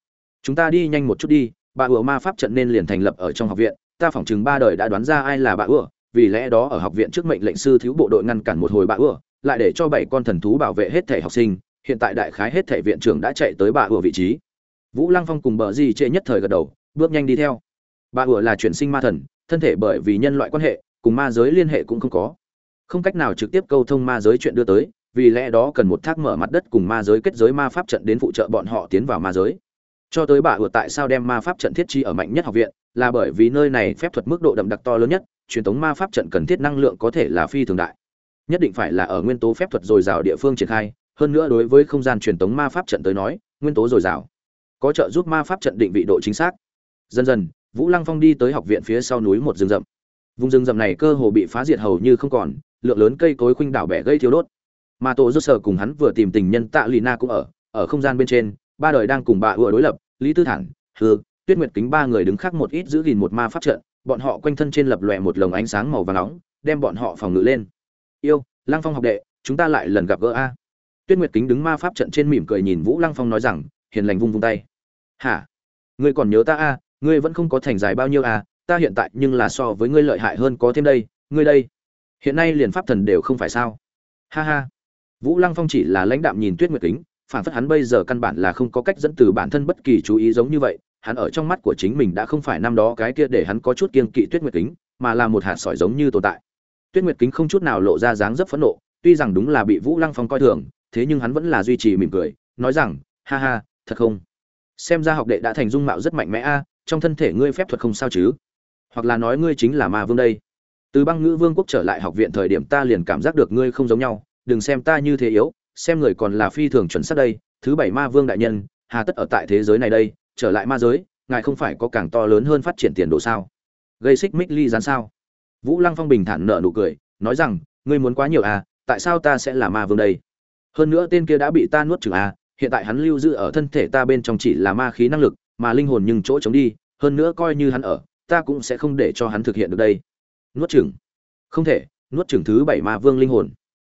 chúng ta đi nhanh một chút đi, bà ủa ma pháp trận nên liền thành lập ở trong học viện, ta phỏng chừng ba đời đã đoán ra ai là bà ủa, vì lẽ đó ở học viện trước mệnh lệnh sư thiếu bộ đội ngăn cản một hồi bà ủa, lại để cho bảy con thần thú bảo vệ hết thể học sinh, hiện tại đại khái hết thể viện trưởng đã chạy tới bà ủa vị trí. Vũ lăng phong cùng bờ di trệ nhất thời gật đầu, bước nhanh đi theo. Bà ủa là chuyển sinh ma thần, thân thể bởi vì nhân loại quan hệ, cùng ma giới liên hệ cũng không có. Không cách nào trực tiếp câu thông ma giới chuyện đưa tới vì lẽ đó cần một thác mở mặt đất cùng ma giới kết giới ma pháp trận đến phụ trợ bọn họ tiến vào ma giới. Cho tới bà ủa tại sao đem ma pháp trận thiết trí ở mạnh nhất học viện, là bởi vì nơi này phép thuật mức độ đậm đặc to lớn nhất, truyền thống ma pháp trận cần thiết năng lượng có thể là phi thường đại. Nhất định phải là ở nguyên tố phép thuật dồi dào địa phương triển khai, hơn nữa đối với không gian truyền thống ma pháp trận tới nói, nguyên tố dồi dào, có trợ giúp ma pháp trận định vị độ chính xác. Dần dần, vũ lăng phong đi tới học viện phía sau núi một rừng rậm. Vùng rừng rậm này cơ hồ bị phá diệt hầu như không còn, lượng lớn cây cối khuynh đảo bẻ gây thiếu đốt mà tổ dư sở cùng hắn vừa tìm tình nhân tạ lì na cũng ở ở không gian bên trên, ba đời đang cùng bà ưa đối lập, lý tư thản hư tuyết nguyệt kính ba người đứng khác một ít giữ gìn một ma pháp trận, bọn họ quanh thân trên lập lòe một lồng ánh sáng màu vàng nóng, đem bọn họ phòng ngự lên. Yêu, lăng phong học đệ, chúng ta lại lần gặp gỡ a. Tuyết nguyệt kính đứng ma pháp trận trên mỉm cười nhìn vũ lăng phong nói rằng, hiền lành vung vung tay. Hả? Ngươi còn nhớ ta a, ngươi vẫn không có thành dài bao nhiêu a, ta hiện tại nhưng là so với ngươi lợi hại hơn có thêm đây, ngươi đây. Hiện nay liền pháp thần đều không phải sao. Ha ha vũ lăng phong chỉ là lãnh đạm nhìn tuyết nguyệt kính, phản phất hắn bây giờ căn bản là không có cách dẫn từ bản thân bất kỳ chú ý giống như vậy, hắn ở trong mắt của chính mình đã không phải năm đó cái kia để hắn có chút kiên kỵ tuyết nguyệt kính, mà là một hạt sỏi giống như tồn tại. Tuyết nguyệt kính không chút nào lộ ra dáng dấp phẫn nộ, tuy rằng đúng là bị vũ lăng phong coi thường, thế nhưng hắn vẫn là duy trì mỉm cười, nói rằng, ha ha, thật không? Xem ra học đệ đã thành dung mạo rất mạnh mẽ a, trong thân thể ngươi phép thuật không sao chứ? Hoặc là nói ngươi chính là ma vương đây. Từ băng ngữ vương quốc trở lại học viện thời điểm ta liền cảm giác được ngươi không giống nhau đừng xem ta như thế yếu, xem người còn là phi thường chuẩn xác đây, thứ bảy ma vương đại nhân, hà tất ở tại thế giới này đây, trở lại ma giới, ngài không phải có càng to lớn hơn phát triển tiền đồ sao? Gây xích mích ly gián sao? Vũ lăng phong bình thản nợ nụ cười, nói rằng, ngươi muốn quá nhiều à tại sao ta sẽ là ma vương đây? Hơn nữa tên kia đã bị ta nuốt chửng à hiện tại hắn lưu giữ ở thân thể ta bên trong chỉ là ma khí năng lực, mà linh hồn nhưng chỗ chống đi, hơn nữa coi như hắn ở, ta cũng sẽ không để cho hắn thực hiện được đây. Nuốt chửng? Không thể, nuốt chửng thứ bảy ma vương linh hồn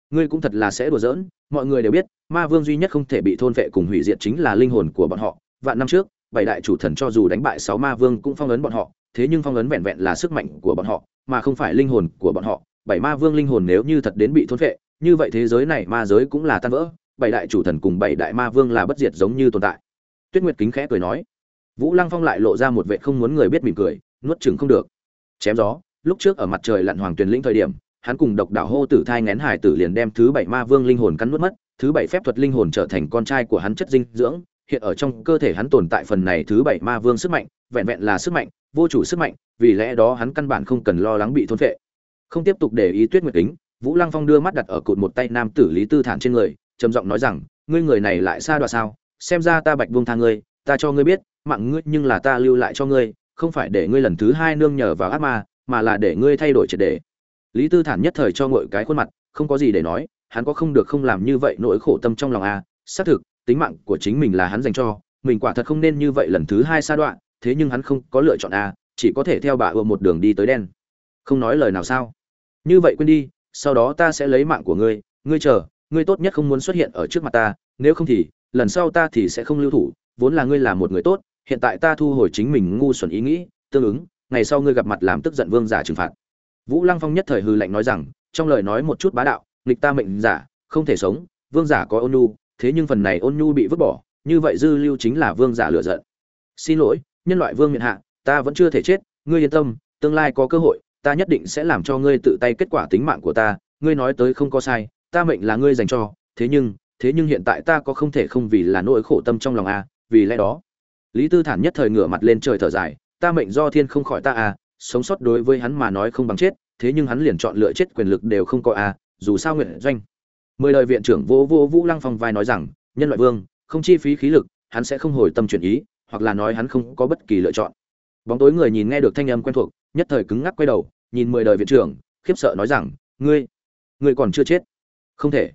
ngươi cũng thật là sẽ đùa giỡn, mọi người đều biết, ma vương duy nhất không thể bị thôn vệ cùng hủy diệt chính là linh hồn của bọn họ. Vạn năm trước, bảy đại chủ thần cho dù đánh bại sáu ma vương cũng phong ấn bọn họ, thế nhưng phong ấn vẹn vẹn là sức mạnh của bọn họ, mà không phải linh hồn của bọn họ. Bảy ma vương linh hồn nếu như thật đến bị thôn vệ, như vậy thế giới này ma giới cũng là tan vỡ. Bảy đại chủ thần cùng bảy đại ma vương là bất diệt giống như tồn tại. Tuyết nguyệt kính khẽ cười nói. Vũ lăng phong lại lộ ra một vệ không muốn người biết mỉm cười, nuốt chừng không được. Chém gió, lúc trước ở mặt trời lặn hoàng tuyền lĩnh thời điểm hắn cùng độc đảo hô tử thai ngén hải tử liền đem thứ bảy ma vương linh hồn cắn nuốt mất, thứ bảy phép thuật linh hồn trở thành con trai của hắn chất dinh dưỡng. Hiện ở trong cơ thể hắn tồn tại phần này thứ bảy ma vương sức mạnh, vẹn vẹn là sức mạnh, vô chủ sức mạnh, vì lẽ đó hắn căn bản không cần lo lắng bị thôn phệ. Không tiếp tục để ý tuyết nguyệt kính, vũ lăng phong đưa mắt đặt ở cụt một tay nam tử lý tư thản trên người, trầm giọng nói rằng, ngươi người này lại xa đoạ sao? Xem ra ta bạch buông tha ngươi, ta cho ngươi biết, mạng ngươi nhưng là ta lưu lại cho ngươi, không phải để ngươi lần thứ hai nương nhờ vào ác ma, mà là để ngươi thay đổi triệt đề lý tư thản nhất thời cho ngội cái khuôn mặt không có gì để nói hắn có không được không làm như vậy nỗi khổ tâm trong lòng a à. xác thực tính mạng của chính mình là hắn dành cho mình quả thật không nên như vậy lần thứ hai xa đoạn thế nhưng hắn không có lựa chọn a à, chỉ có thể theo bà ùa một đường đi tới đen không nói lời nào sao như vậy quên đi sau đó ta sẽ lấy mạng của ngươi ngươi chờ ngươi tốt nhất không muốn xuất hiện ở trước mặt ta nếu không thì lần sau ta thì sẽ không lưu thủ vốn là ngươi là một người tốt hiện tại ta thu hồi chính mình ngu xuẩn ý nghĩ tương ứng ngày sau ngươi gặp mặt làm tức giận vương giả trừng phạt vũ lăng phong nhất thời hừ lạnh nói rằng, trong lời nói một chút bá đạo, nghịch ta mệnh giả, không thể sống, vương giả có ôn nhu, thế nhưng phần này ôn nhu bị vứt bỏ, như vậy dư lưu chính là vương giả lựa giận. Xin lỗi, nhân loại vương miện hạ, ta vẫn chưa thể chết, ngươi yên tâm, tương lai có cơ hội, ta nhất định sẽ làm cho ngươi tự tay kết quả tính mạng của ta, ngươi nói tới không có sai, ta mệnh là ngươi dành cho, thế nhưng thế nhưng hiện tại ta có không thể không vì là nỗi khổ tâm trong lòng a vì lẽ đó. Lý tư thản nhất thời ngửa mặt lên trời thở dài, ta mệnh do thiên không khỏi ta a sống sót đối với hắn mà nói không bằng chết, thế nhưng hắn liền chọn lựa chết quyền lực đều không có a dù sao nguyện doanh. Mười lời viện trưởng vô vô vũ lăng phong vai nói rằng, nhân loại vương, không chi phí khí lực, hắn sẽ không hồi tâm chuyển ý, hoặc là nói hắn không có bất kỳ lựa chọn. Bóng tối người nhìn nghe được thanh âm quen thuộc, nhất thời cứng ngắc quay đầu, nhìn mười đời viện trưởng, khiếp sợ nói rằng, ngươi ngươi còn chưa chết. Không thể.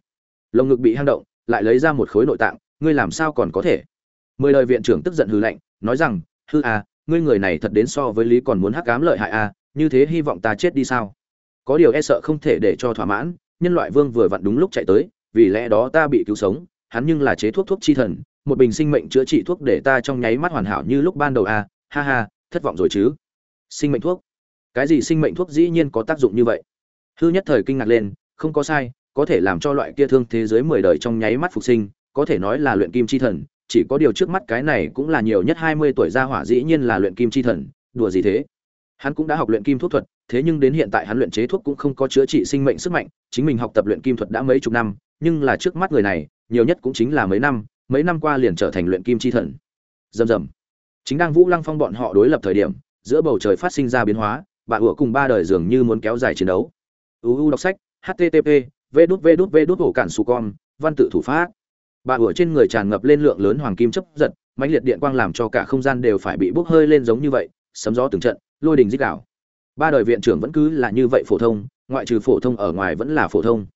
Lồng ngực bị hang động, lại lấy ra một khối nội tạng, ngươi làm sao còn có thể? Mười đời viện trưởng tức giận hư lạnh, nói rằng, hư à ngươi người này thật đến so với lý còn muốn hắc cám lợi hại à như thế hy vọng ta chết đi sao? Có điều e sợ không thể để cho thỏa mãn, nhân loại vương vừa vặn đúng lúc chạy tới, vì lẽ đó ta bị cứu sống, hắn nhưng là chế thuốc thuốc chi thần, một bình sinh mệnh chữa trị thuốc để ta trong nháy mắt hoàn hảo như lúc ban đầu à ha ha, thất vọng rồi chứ. Sinh mệnh thuốc? Cái gì sinh mệnh thuốc dĩ nhiên có tác dụng như vậy? Hư nhất thời kinh ngạc lên, không có sai, có thể làm cho loại kia thương thế giới mười đời trong nháy mắt phục sinh, có thể nói là luyện kim chi thần chỉ có điều trước mắt cái này cũng là nhiều nhất hai mươi tuổi ra hỏa dĩ nhiên là luyện kim chi thần, đùa gì thế? Hắn cũng đã học luyện kim thuốc thuật, thế nhưng đến hiện tại hắn luyện chế thuốc cũng không có chữa trị sinh mệnh sức mạnh, chính mình học tập luyện kim thuật đã mấy chục năm, nhưng là trước mắt người này, nhiều nhất cũng chính là mấy năm mấy năm qua liền trở thành luyện kim chi thần. Dầm dầm. chính đang vũ lăng phong bọn họ đối lập thời điểm, giữa bầu trời phát sinh ra biến hóa, bà ủa cùng ba đời dường như muốn kéo dài chiến đấu. Uu đọc sách http v đút cản su con, văn tự thủ pháp bà ủa trên người tràn ngập lên lượng lớn hoàng kim chấp giật mãnh liệt điện quang làm cho cả không gian đều phải bị bốc hơi lên giống như vậy sấm gió từng trận lôi đình dích đảo ba đời viện trưởng vẫn cứ là như vậy phổ thông ngoại trừ phổ thông ở ngoài vẫn là phổ thông.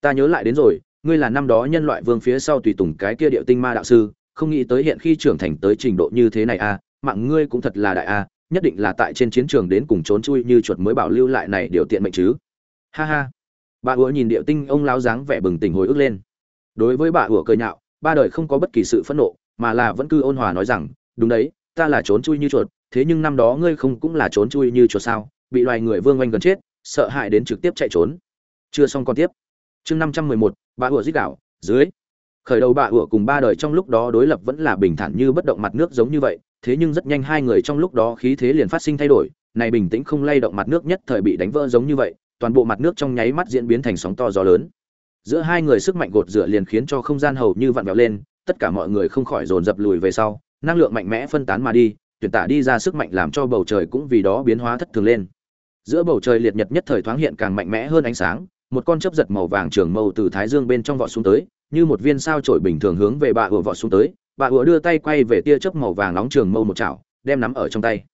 Ta nhớ lại đến rồi ngươi là năm đó nhân loại vương phía sau tùy tùng cái kia điệu tinh ma đạo sư không nghĩ tới hiện khi trưởng thành tới trình độ như thế này a à, mạng ngươi cũng thật là đại a nhất định là tại trên chiến trường đến cùng trốn chui như chuột mới bảo lưu lại này điều tiện mệnh chứ. Ha ha. Bà ủa nhìn điệu tinh ông lao dáng vẻ bừng tỉnh hồi ức lên đối với bà ủa cười nhạo, ba đời không có bất kỳ sự phẫn nộ, mà là vẫn cứ ôn hòa nói rằng, đúng đấy, ta là trốn chui như chuột, thế nhưng năm đó ngươi không cũng là trốn chui như chuột sao? Bị loài người vương oanh gần chết, sợ hãi đến trực tiếp chạy trốn. Chưa xong còn tiếp. Chương năm trăm mười một, bà ủa dích đảo dưới. Khởi đầu bà ủa cùng ba đời trong lúc đó đối lập vẫn là bình thản như bất động mặt nước giống như vậy, thế nhưng rất nhanh hai người trong lúc đó khí thế liền phát sinh thay đổi, này bình tĩnh không lay động mặt nước nhất thời bị đánh vỡ giống như vậy, toàn bộ mặt nước trong nháy mắt diễn biến thành sóng to gió lớn giữa hai người sức mạnh gột rửa liền khiến cho không gian hầu như vặn vẹo lên, tất cả mọi người không khỏi dồn dập lùi về sau, năng lượng mạnh mẽ phân tán mà đi, tuyển tả đi ra sức mạnh làm cho bầu trời cũng vì đó biến hóa thất thường lên. Giữa bầu trời liệt nhật nhất thời thoáng hiện càng mạnh mẽ hơn ánh sáng, một con chớp giật màu vàng trường mâu từ thái dương bên trong vọt xuống tới, như một viên sao trổi bình thường hướng về bà ùa vọt xuống tới, bà ùa đưa tay quay về tia chớp màu vàng nóng trường mâu một chảo, đem nắm ở trong tay.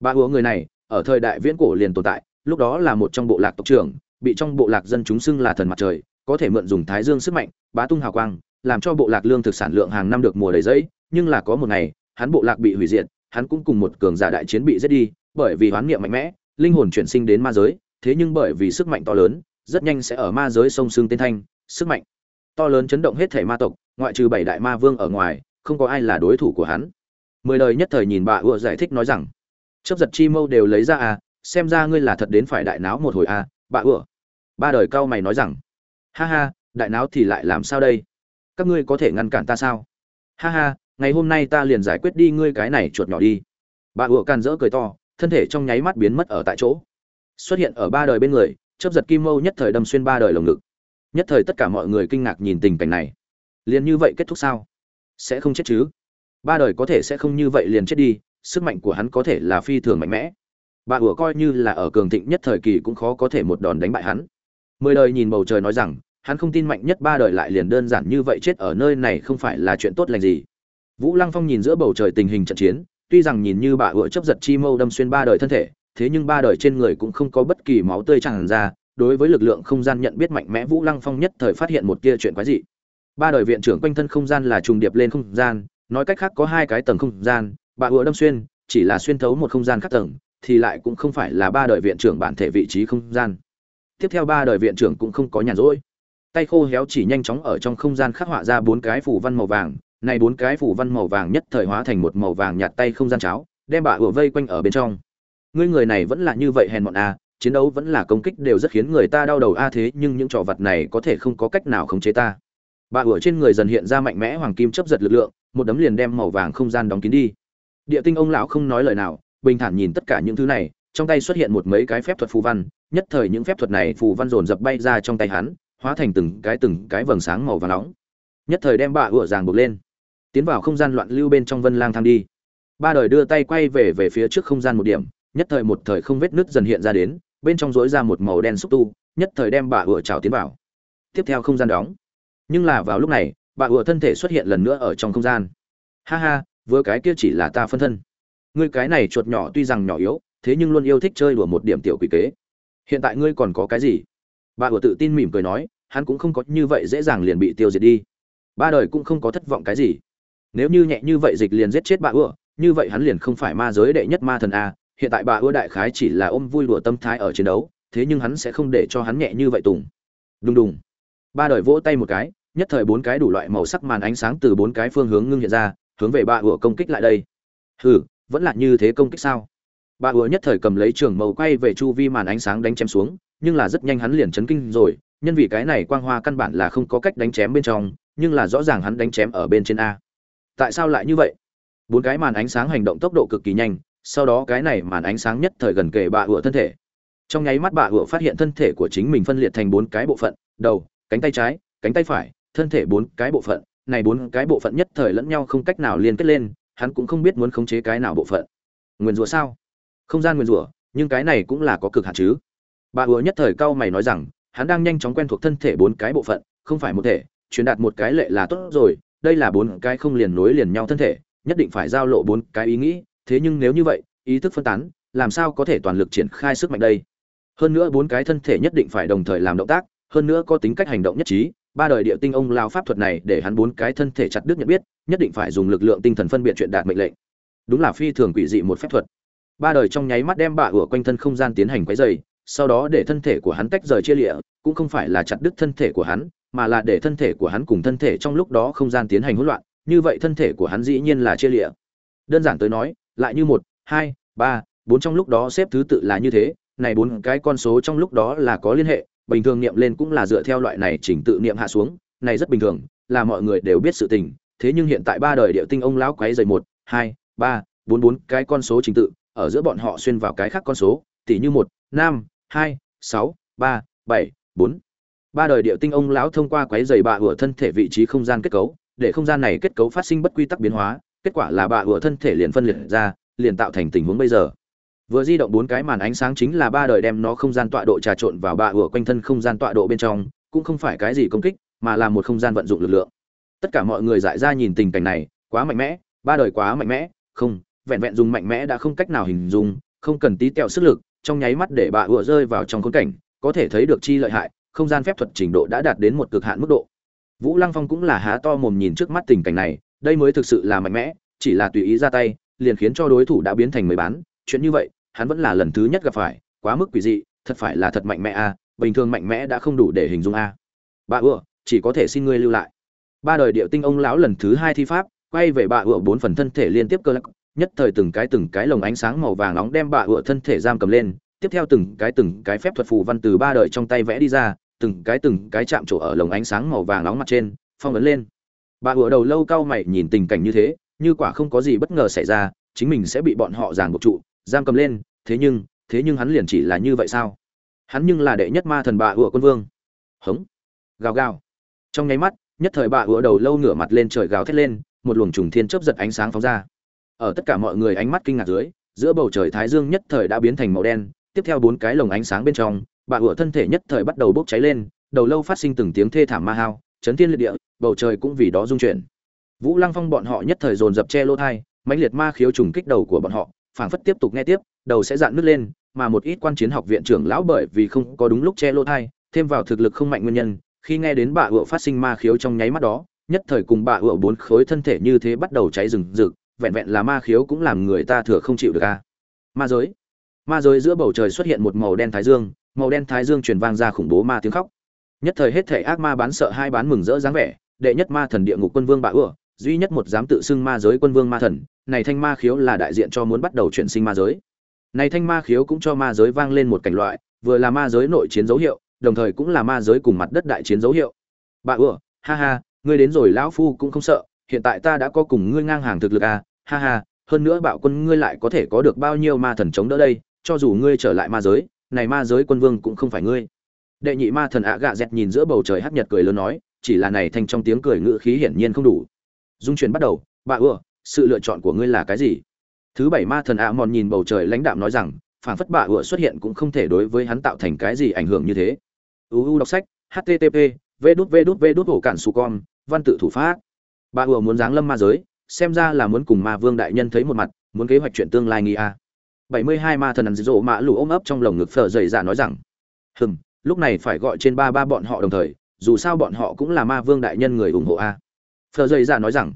Bà ùa người này, ở thời đại viễn cổ liền tồn tại, lúc đó là một trong bộ lạc tộc trưởng, bị trong bộ lạc dân chúng xưng là thần mặt trời có thể mượn dùng thái dương sức mạnh, bá tung hào quang, làm cho bộ lạc lương thực sản lượng hàng năm được mùa đầy giấy nhưng là có một ngày, hắn bộ lạc bị hủy diệt, hắn cũng cùng một cường giả đại chiến bị giết đi, bởi vì hoán niệm mạnh mẽ, linh hồn chuyển sinh đến ma giới, thế nhưng bởi vì sức mạnh to lớn, rất nhanh sẽ ở ma giới sông xương tên thanh, sức mạnh to lớn chấn động hết thể ma tộc, ngoại trừ bảy đại ma vương ở ngoài, không có ai là đối thủ của hắn. Mười đời nhất thời nhìn bà ùa giải thích nói rằng chấp giật chi mâu đều lấy ra à xem ra ngươi là thật đến phải đại náo một hồi à bà ùa ba đời cao mày nói rằng ha ha, đại náo thì lại làm sao đây? Các ngươi có thể ngăn cản ta sao? Ha ha, ngày hôm nay ta liền giải quyết đi ngươi cái này chuột nhỏ đi. Bà ủa càn rỡ cười to, thân thể trong nháy mắt biến mất ở tại chỗ. Xuất hiện ở ba đời bên người chấp giật kim mâu nhất thời đâm xuyên ba đời lồng ngực. Nhất thời tất cả mọi người kinh ngạc nhìn tình cảnh này. Liền như vậy kết thúc sao? Sẽ không chết chứ? Ba đời có thể sẽ không như vậy liền chết đi, sức mạnh của hắn có thể là phi thường mạnh mẽ. Bà ủa coi như là ở cường thịnh nhất thời kỳ cũng khó có thể một đòn đánh bại hắn. Mười đời nhìn bầu trời nói rằng hắn không tin mạnh nhất ba đời lại liền đơn giản như vậy chết ở nơi này không phải là chuyện tốt lành gì. Vũ lăng phong nhìn giữa bầu trời tình hình trận chiến, tuy rằng nhìn như bà ựa chấp giật chi mâu đâm xuyên ba đời thân thể, thế nhưng ba đời trên người cũng không có bất kỳ máu tươi tràn ra, đối với lực lượng không gian nhận biết mạnh mẽ vũ lăng phong nhất thời phát hiện một tia chuyện quái dị. Ba đời viện trưởng quanh thân không gian là trùng điệp lên không gian, nói cách khác có hai cái tầng không gian, bà ựa đâm xuyên, chỉ là xuyên thấu một không gian khác tầng, thì lại cũng không phải là ba đời viện trưởng bản thể vị trí không gian. Tiếp theo ba đời viện trưởng cũng không có nhàn rỗi tay khô héo chỉ nhanh chóng ở trong không gian khắc họa ra bốn cái phủ văn màu vàng. Này bốn cái phủ văn màu vàng nhất thời hóa thành một màu vàng nhạt tay không gian cháo, đem bà ủa vây quanh ở bên trong. Ngươi người này vẫn là như vậy hèn mọn a chiến đấu vẫn là công kích đều rất khiến người ta đau đầu a à thế, nhưng những trò vật này có thể không có cách nào khống chế ta. Bà ủa trên người dần hiện ra mạnh mẽ hoàng kim chấp giật lực lượng, một đấm liền đem màu vàng không gian đóng kín đi. Địa tinh ông lão không nói lời nào, bình thản nhìn tất cả những thứ này, trong tay xuất hiện một mấy cái phép thuật phù văn, nhất thời những phép thuật này phù văn dồn dập bay ra trong tay hắn hóa thành từng cái từng cái vầng sáng màu vàng nóng. Nhất thời đem bà ủa ràng buộc lên. Tiến vào không gian loạn lưu bên trong vân lang thang đi. Ba đời đưa tay quay về về phía trước không gian một điểm, nhất thời một thời không vết nứt dần hiện ra đến, bên trong rỗi ra một màu đen xúc tu, nhất thời đem bà ủa trào tiến vào. Tiếp theo không gian đóng. Nhưng là vào lúc này, bà ủa thân thể xuất hiện lần nữa ở trong không gian. Ha ha, vừa cái kia chỉ là ta phân thân. Ngươi cái này chuột nhỏ tuy rằng nhỏ yếu, thế nhưng luôn yêu thích chơi đùa một điểm tiểu quỷ kế. Hiện tại ngươi còn có cái gì? Bà ủa tự tin mỉm cười nói, hắn cũng không có như vậy dễ dàng liền bị tiêu diệt đi. Ba đời cũng không có thất vọng cái gì. Nếu như nhẹ như vậy dịch liền giết chết bà ủa, như vậy hắn liền không phải ma giới đệ nhất ma thần a. Hiện tại bà ủa đại khái chỉ là ôm vui đùa tâm thái ở chiến đấu, thế nhưng hắn sẽ không để cho hắn nhẹ như vậy tùng. Đùng đùng. Ba đời vỗ tay một cái, nhất thời bốn cái đủ loại màu sắc màn ánh sáng từ bốn cái phương hướng ngưng hiện ra, hướng về bà ủa công kích lại đây. Hừ, vẫn là như thế công kích sao? Bà ủa nhất thời cầm lấy trường màu quay về chu vi màn ánh sáng đánh chém xuống nhưng là rất nhanh hắn liền chấn kinh rồi, nhân vì cái này quang hoa căn bản là không có cách đánh chém bên trong, nhưng là rõ ràng hắn đánh chém ở bên trên a. Tại sao lại như vậy? Bốn cái màn ánh sáng hành động tốc độ cực kỳ nhanh, sau đó cái này màn ánh sáng nhất thời gần kề bà ủa thân thể. Trong nháy mắt bà ủa phát hiện thân thể của chính mình phân liệt thành bốn cái bộ phận, đầu, cánh tay trái, cánh tay phải, thân thể bốn cái bộ phận. Này bốn cái bộ phận nhất thời lẫn nhau không cách nào liên kết lên, hắn cũng không biết muốn khống chế cái nào bộ phận. Nguyên rủa sao? Không gian nguyên rủa, nhưng cái này cũng là có cực hạn chứ bà ủa nhất thời cao mày nói rằng, hắn đang nhanh chóng quen thuộc thân thể bốn cái bộ phận, không phải một thể, truyền đạt một cái lệ là tốt rồi, đây là bốn cái không liền nối liền nhau thân thể, nhất định phải giao lộ bốn cái ý nghĩ, thế nhưng nếu như vậy, ý thức phân tán, làm sao có thể toàn lực triển khai sức mạnh đây? Hơn nữa bốn cái thân thể nhất định phải đồng thời làm động tác, hơn nữa có tính cách hành động nhất trí, ba đời địa tinh ông lao pháp thuật này để hắn bốn cái thân thể chặt đứt nhận biết, nhất định phải dùng lực lượng tinh thần phân biệt chuyện đạt mệnh lệnh. Đúng là phi thường quỷ dị một phép thuật. Ba đời trong nháy mắt đem bà ủa quanh thân không gian tiến hành quấy dày sau đó để thân thể của hắn tách rời chia lịa, cũng không phải là chặt đứt thân thể của hắn, mà là để thân thể của hắn cùng thân thể trong lúc đó không gian tiến hành hỗn loạn, như vậy thân thể của hắn dĩ nhiên là chia lịa. Đơn giản tới nói, lại như một, hai, ba, bốn trong lúc đó xếp thứ tự là như thế, này bốn cái con số trong lúc đó là có liên hệ, bình thường niệm lên cũng là dựa theo loại này chỉnh tự niệm hạ xuống, này rất bình thường, là mọi người đều biết sự tình, thế nhưng hiện tại ba đời điệu tinh ông lão quấy dày một, hai, ba, bốn bốn cái con số trình tự, ở giữa bọn họ xuyên vào cái khác con số tỷ như một, năm hai, sáu, ba, bảy, bốn. Ba đời điệu tinh ông lão thông qua quấy dày bạ ủa thân thể vị trí không gian kết cấu, để không gian này kết cấu phát sinh bất quy tắc biến hóa, kết quả là bạ ủa thân thể liền phân liệt ra, liền tạo thành tình huống bây giờ. Vừa di động bốn cái màn ánh sáng chính là ba đời đem nó không gian tọa độ trà trộn vào bạ ủa quanh thân không gian tọa độ bên trong, cũng không phải cái gì công kích, mà là một không gian vận dụng lực lượng. Tất cả mọi người dại ra nhìn tình cảnh này, quá mạnh mẽ, ba đời quá mạnh mẽ, không, vẹn vẹn dùng mạnh mẽ đã không cách nào hình dung, không cần tí tẹo sức lực trong nháy mắt để bà ủa rơi vào trong khốn cảnh, có thể thấy được chi lợi hại, không gian phép thuật trình độ đã đạt đến một cực hạn mức độ. Vũ lăng phong cũng là há to mồm nhìn trước mắt tình cảnh này, đây mới thực sự là mạnh mẽ, chỉ là tùy ý ra tay, liền khiến cho đối thủ đã biến thành mười bán. Chuyện như vậy, hắn vẫn là lần thứ nhất gặp phải, quá mức quỷ dị, thật phải là thật mạnh mẽ a, bình thường mạnh mẽ đã không đủ để hình dung a. Bà ủa chỉ có thể xin ngươi lưu lại. Ba đời điệu tinh ông lão lần thứ hai thi pháp, quay về bà ủa bốn phần thân thể liên tiếp cơ lắc nhất thời từng cái từng cái lồng ánh sáng màu vàng nóng đem bà ựa thân thể giam cầm lên, tiếp theo từng cái từng cái phép thuật phù văn từ ba đời trong tay vẽ đi ra, từng cái từng cái chạm trổ ở lồng ánh sáng màu vàng nóng mặt trên, phong ấn lên. Bà ựa đầu lâu cao mày nhìn tình cảnh như thế, như quả không có gì bất ngờ xảy ra, chính mình sẽ bị bọn họ giàn buộc trụ, giam cầm lên, thế nhưng thế nhưng hắn liền chỉ là như vậy sao? Hắn nhưng là đệ nhất ma thần bà ựa quân vương. Hống. Gào gào. Trong nháy mắt, nhất thời bà ựa đầu lâu ngửa mặt lên trời gào thét lên, một luồng trùng thiên chớp giật ánh sáng phóng ra ở tất cả mọi người ánh mắt kinh ngạc dưới, giữa bầu trời thái dương nhất thời đã biến thành màu đen, tiếp theo bốn cái lồng ánh sáng bên trong bà ủa thân thể nhất thời bắt đầu bốc cháy lên, đầu lâu phát sinh từng tiếng thê thảm ma hao, chấn thiên liệt địa, bầu trời cũng vì đó rung chuyển. Vũ lăng phong bọn họ nhất thời dồn dập che lỗ thai, mãnh liệt ma khiếu trùng kích đầu của bọn họ, phảng phất tiếp tục nghe tiếp, đầu sẽ dạn nứt lên, mà một ít quan chiến học viện trưởng lão bởi vì không có đúng lúc che lỗ thai, thêm vào thực lực không mạnh nguyên nhân, khi nghe đến bà ủa phát sinh ma khiếu trong nháy mắt đó, nhất thời cùng bà ủa bốn khối thân thể như thế bắt đầu cháy rừng rực vẹn vẹn là ma khiếu cũng làm người ta thừa không chịu được a ma giới. Ma giới giữa bầu trời xuất hiện một màu đen thái dương, màu đen thái dương truyền vang ra khủng bố ma tiếng khóc. Nhất thời hết thể ác ma bán sợ hai bán mừng rỡ dáng vẻ, đệ nhất ma thần địa ngục quân vương bà ủa duy nhất một dám tự xưng ma giới quân vương ma thần, này thanh ma khiếu là đại diện cho muốn bắt đầu chuyển sinh ma giới. Này thanh ma khiếu cũng cho ma giới vang lên một cảnh loại, vừa là ma giới nội chiến dấu hiệu, đồng thời cũng là ma giới cùng mặt đất đại chiến dấu hiệu. Bà ủa ha ha, ngươi đến rồi lão phu cũng không sợ hiện tại ta đã có cùng ngươi ngang hàng thực lực à ha ha hơn nữa bạo quân ngươi lại có thể có được bao nhiêu ma thần chống đỡ đây cho dù ngươi trở lại ma giới này ma giới quân vương cũng không phải ngươi. Đệ nhị ma thần ạ gạ dẹt nhìn giữa bầu trời hắc nhật cười lớn nói chỉ là này thành trong tiếng cười ngữ khí hiển nhiên không đủ. Dung chuyển bắt đầu bà ưa, sự lựa chọn của ngươi là cái gì? Thứ bảy ma thần ạ mòn nhìn bầu trời lãnh đạm nói rằng phản phất bà ưa xuất hiện cũng không thể đối với hắn tạo thành cái gì ảnh hưởng như thế. Uu đọc sách http v đút v đút v đút hổ cản su con văn tự thủ pháp bà ùa muốn giáng lâm ma giới, xem ra là muốn cùng ma vương đại nhân thấy một mặt, muốn kế hoạch chuyện tương lai nghi a. Bảy mươi hai ma thần ăn rộ mã lù ôm ấp trong lồng ngực phở dày dạ nói rằng, hừm, lúc này phải gọi trên ba ba bọn họ đồng thời, dù sao bọn họ cũng là ma vương đại nhân người ủng hộ a. Phở dày dạ nói rằng,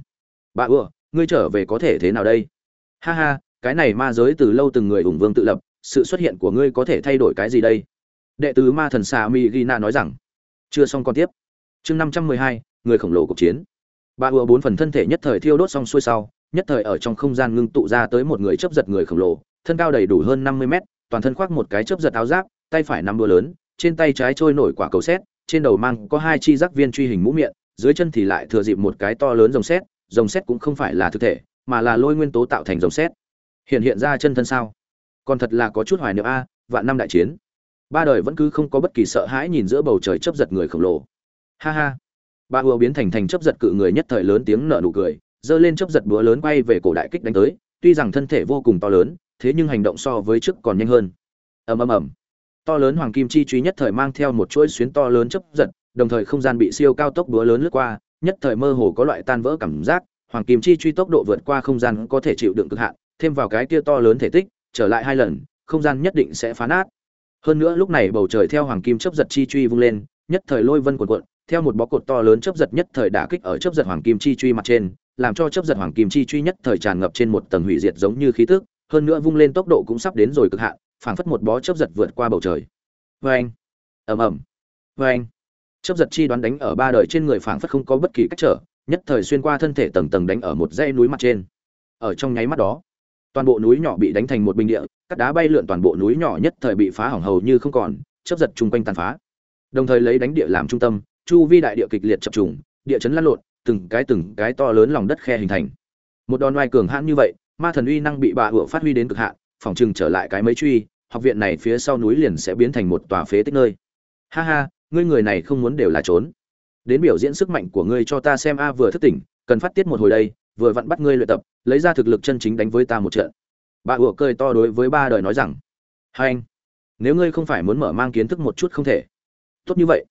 bà ùa, ngươi trở về có thể thế nào đây? Ha ha, cái này ma giới từ lâu từng người ủng vương tự lập, sự xuất hiện của ngươi có thể thay đổi cái gì đây? Đệ tứ ma thần xà mi gina nói rằng, chưa xong còn tiếp. Chương năm trăm mười hai, người khổng lồ cuộc chiến ba ùa bốn phần thân thể nhất thời thiêu đốt xong xuôi sau, nhất thời ở trong không gian ngưng tụ ra tới một người chấp giật người khổng lồ, thân cao đầy đủ hơn năm mươi mét, toàn thân khoác một cái chấp giật áo giáp, tay phải nắm đua lớn, trên tay trái trôi nổi quả cầu xét, trên đầu mang có hai chi giác viên truy hình mũ miệng, dưới chân thì lại thừa dịp một cái to lớn rồng xét rồng xét cũng không phải là thực thể, mà là lôi nguyên tố tạo thành rồng xét. Hiện hiện ra chân thân sao? Còn thật là có chút hoài niệm a, vạn năm đại chiến. Ba đời vẫn cứ không có bất kỳ sợ hãi nhìn giữa bầu trời chấp giật người khổng lồ. Ha ha ba ùa biến thành thành chấp giật cự người nhất thời lớn tiếng nở nụ cười, giơ lên chấp giật búa lớn quay về cổ đại kích đánh tới, tuy rằng thân thể vô cùng to lớn, thế nhưng hành động so với trước còn nhanh hơn. Ầm ầm ầm. To lớn hoàng kim chi truy nhất thời mang theo một chuỗi xuyến to lớn chấp giật, đồng thời không gian bị siêu cao tốc búa lớn lướt qua, nhất thời mơ hồ có loại tan vỡ cảm giác, hoàng kim chi truy tốc độ vượt qua không gian có thể chịu đựng cực hạn, thêm vào cái kia to lớn thể tích, trở lại hai lần, không gian nhất định sẽ phá nát. Hơn nữa lúc này bầu trời theo hoàng kim chấp giật chi truy vung lên, nhất thời lôi vân cuộn cuộn theo một bó cột to lớn chấp giật nhất thời đả kích ở chấp giật hoàng kim chi truy mặt trên, làm cho chấp giật hoàng kim chi truy nhất thời tràn ngập trên một tầng hủy diệt giống như khí tức, hơn nữa vung lên tốc độ cũng sắp đến rồi cực hạn, phảng phất một bó chấp giật vượt qua bầu trời. Vê anh ầm ầm! Vê anh chấp giật chi đoán đánh ở ba đời trên người phảng phất không có bất kỳ cách trở, nhất thời xuyên qua thân thể tầng tầng đánh ở một dãy núi mặt trên. Ở trong nháy mắt đó, toàn bộ núi nhỏ bị đánh thành một bình địa các đá bay lượn toàn bộ núi nhỏ nhất thời bị phá hỏng hầu như không còn chấp giật chung quanh tàn phá. Đồng thời lấy đánh địa làm trung tâm chu vi đại địa kịch liệt chập trùng, địa chấn lăn lộn, từng cái từng cái to lớn lòng đất khe hình thành. Một đòn oai cường hãn như vậy, ma thần uy năng bị bà ựa phát huy đến cực hạn, phòng trừng trở lại cái mấy truy, học viện này phía sau núi liền sẽ biến thành một tòa phế tích nơi. Ha ha, ngươi người này không muốn đều là trốn. Đến biểu diễn sức mạnh của ngươi cho ta xem a vừa thức tỉnh, cần phát tiết một hồi đây, vừa vặn bắt ngươi luyện tập, lấy ra thực lực chân chính đánh với ta một trận. Bà ủa cười to đối với ba đời nói rằng, hai anh, nếu ngươi không phải muốn mở mang kiến thức một chút không thể. Tốt như vậy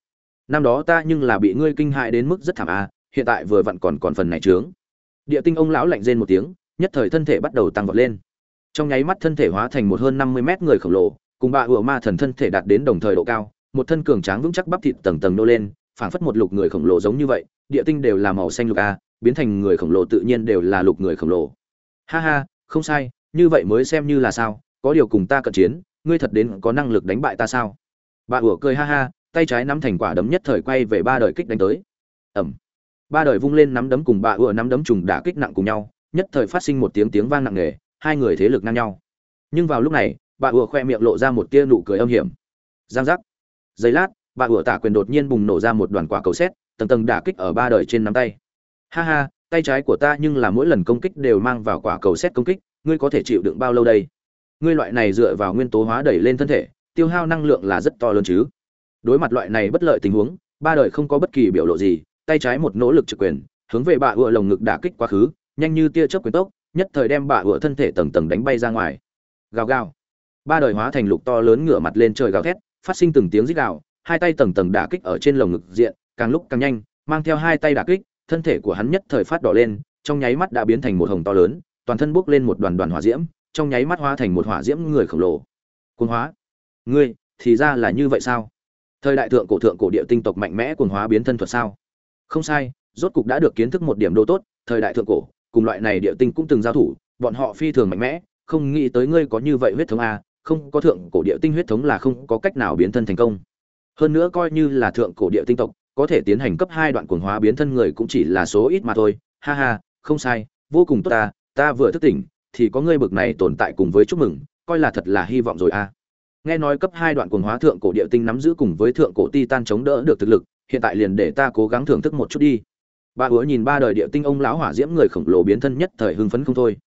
năm đó ta nhưng là bị ngươi kinh hại đến mức rất thảm a, hiện tại vừa vặn còn còn phần này trướng. Địa tinh ông lão lạnh rên một tiếng, nhất thời thân thể bắt đầu tăng vọt lên. Trong nháy mắt thân thể hóa thành một hơn năm mươi mét người khổng lồ, cùng bà ủa ma thần thân thể đạt đến đồng thời độ cao, một thân cường tráng vững chắc bắp thịt tầng tầng nô lên, phảng phất một lục người khổng lồ giống như vậy, địa tinh đều là màu xanh lục a, biến thành người khổng lồ tự nhiên đều là lục người khổng lồ. Ha ha, không sai, như vậy mới xem như là sao, có điều cùng ta cận chiến, ngươi thật đến có năng lực đánh bại ta sao? Bà ủa cười ha ha tay trái nắm thành quả đấm nhất thời quay về ba đời kích đánh tới. Ẩm ba đời vung lên nắm đấm cùng bà ủa nắm đấm trùng đả kích nặng cùng nhau, nhất thời phát sinh một tiếng tiếng vang nặng nề, hai người thế lực ngang nhau. Nhưng vào lúc này bà ủa khoe miệng lộ ra một tia nụ cười âm hiểm. Giang giác. Giây lát bà ủa tả quyền đột nhiên bùng nổ ra một đoàn quả cầu xét tầng tầng đả kích ở ba đời trên nắm tay. Ha ha, tay trái của ta nhưng là mỗi lần công kích đều mang vào quả cầu xét công kích, ngươi có thể chịu đựng bao lâu đây? Ngươi loại này dựa vào nguyên tố hóa đẩy lên thân thể, tiêu hao năng lượng là rất to lớn chứ đối mặt loại này bất lợi tình huống, ba đời không có bất kỳ biểu lộ gì, tay trái một nỗ lực trực quyền, hướng về bà ựa lồng ngực đả kích quá khứ, nhanh như tia chớp quyền tốc, nhất thời đem bà ựa thân thể tầng tầng đánh bay ra ngoài. Gào gào. Ba đời hóa thành lục to lớn ngửa mặt lên trời gào thét, phát sinh từng tiếng rít gào, hai tay tầng tầng đả kích ở trên lồng ngực diện, càng lúc càng nhanh, mang theo hai tay đả kích, thân thể của hắn nhất thời phát đỏ lên, trong nháy mắt đã biến thành một hồng to lớn, toàn thân bốc lên một đoàn đoàn hỏa diễm, trong nháy mắt hóa thành một hỏa diễm người khổng lồ. Cuồng hóa. Ngươi, thì ra là như vậy sao? Thời đại thượng cổ thượng cổ địa tinh tộc mạnh mẽ cuồng hóa biến thân thuật sao? Không sai, rốt cục đã được kiến thức một điểm đồ tốt, thời đại thượng cổ, cùng loại này địa tinh cũng từng giao thủ, bọn họ phi thường mạnh mẽ, không nghĩ tới ngươi có như vậy huyết thống a, không có thượng cổ địa tinh huyết thống là không có cách nào biến thân thành công. Hơn nữa coi như là thượng cổ địa tinh tộc, có thể tiến hành cấp hai đoạn cuồng hóa biến thân người cũng chỉ là số ít mà thôi. Ha ha, không sai, vô cùng tốt ta ta vừa thức tỉnh, thì có ngươi bực này tồn tại cùng với chúc mừng, coi là thật là hy vọng rồi a nghe nói cấp hai đoạn cuồng hóa thượng cổ địa tinh nắm giữ cùng với thượng cổ titan chống đỡ được thực lực, hiện tại liền để ta cố gắng thưởng thức một chút đi. Ba Hứa nhìn ba đời địa tinh ông lão hỏa diễm người khổng lồ biến thân nhất thời hưng phấn không thôi.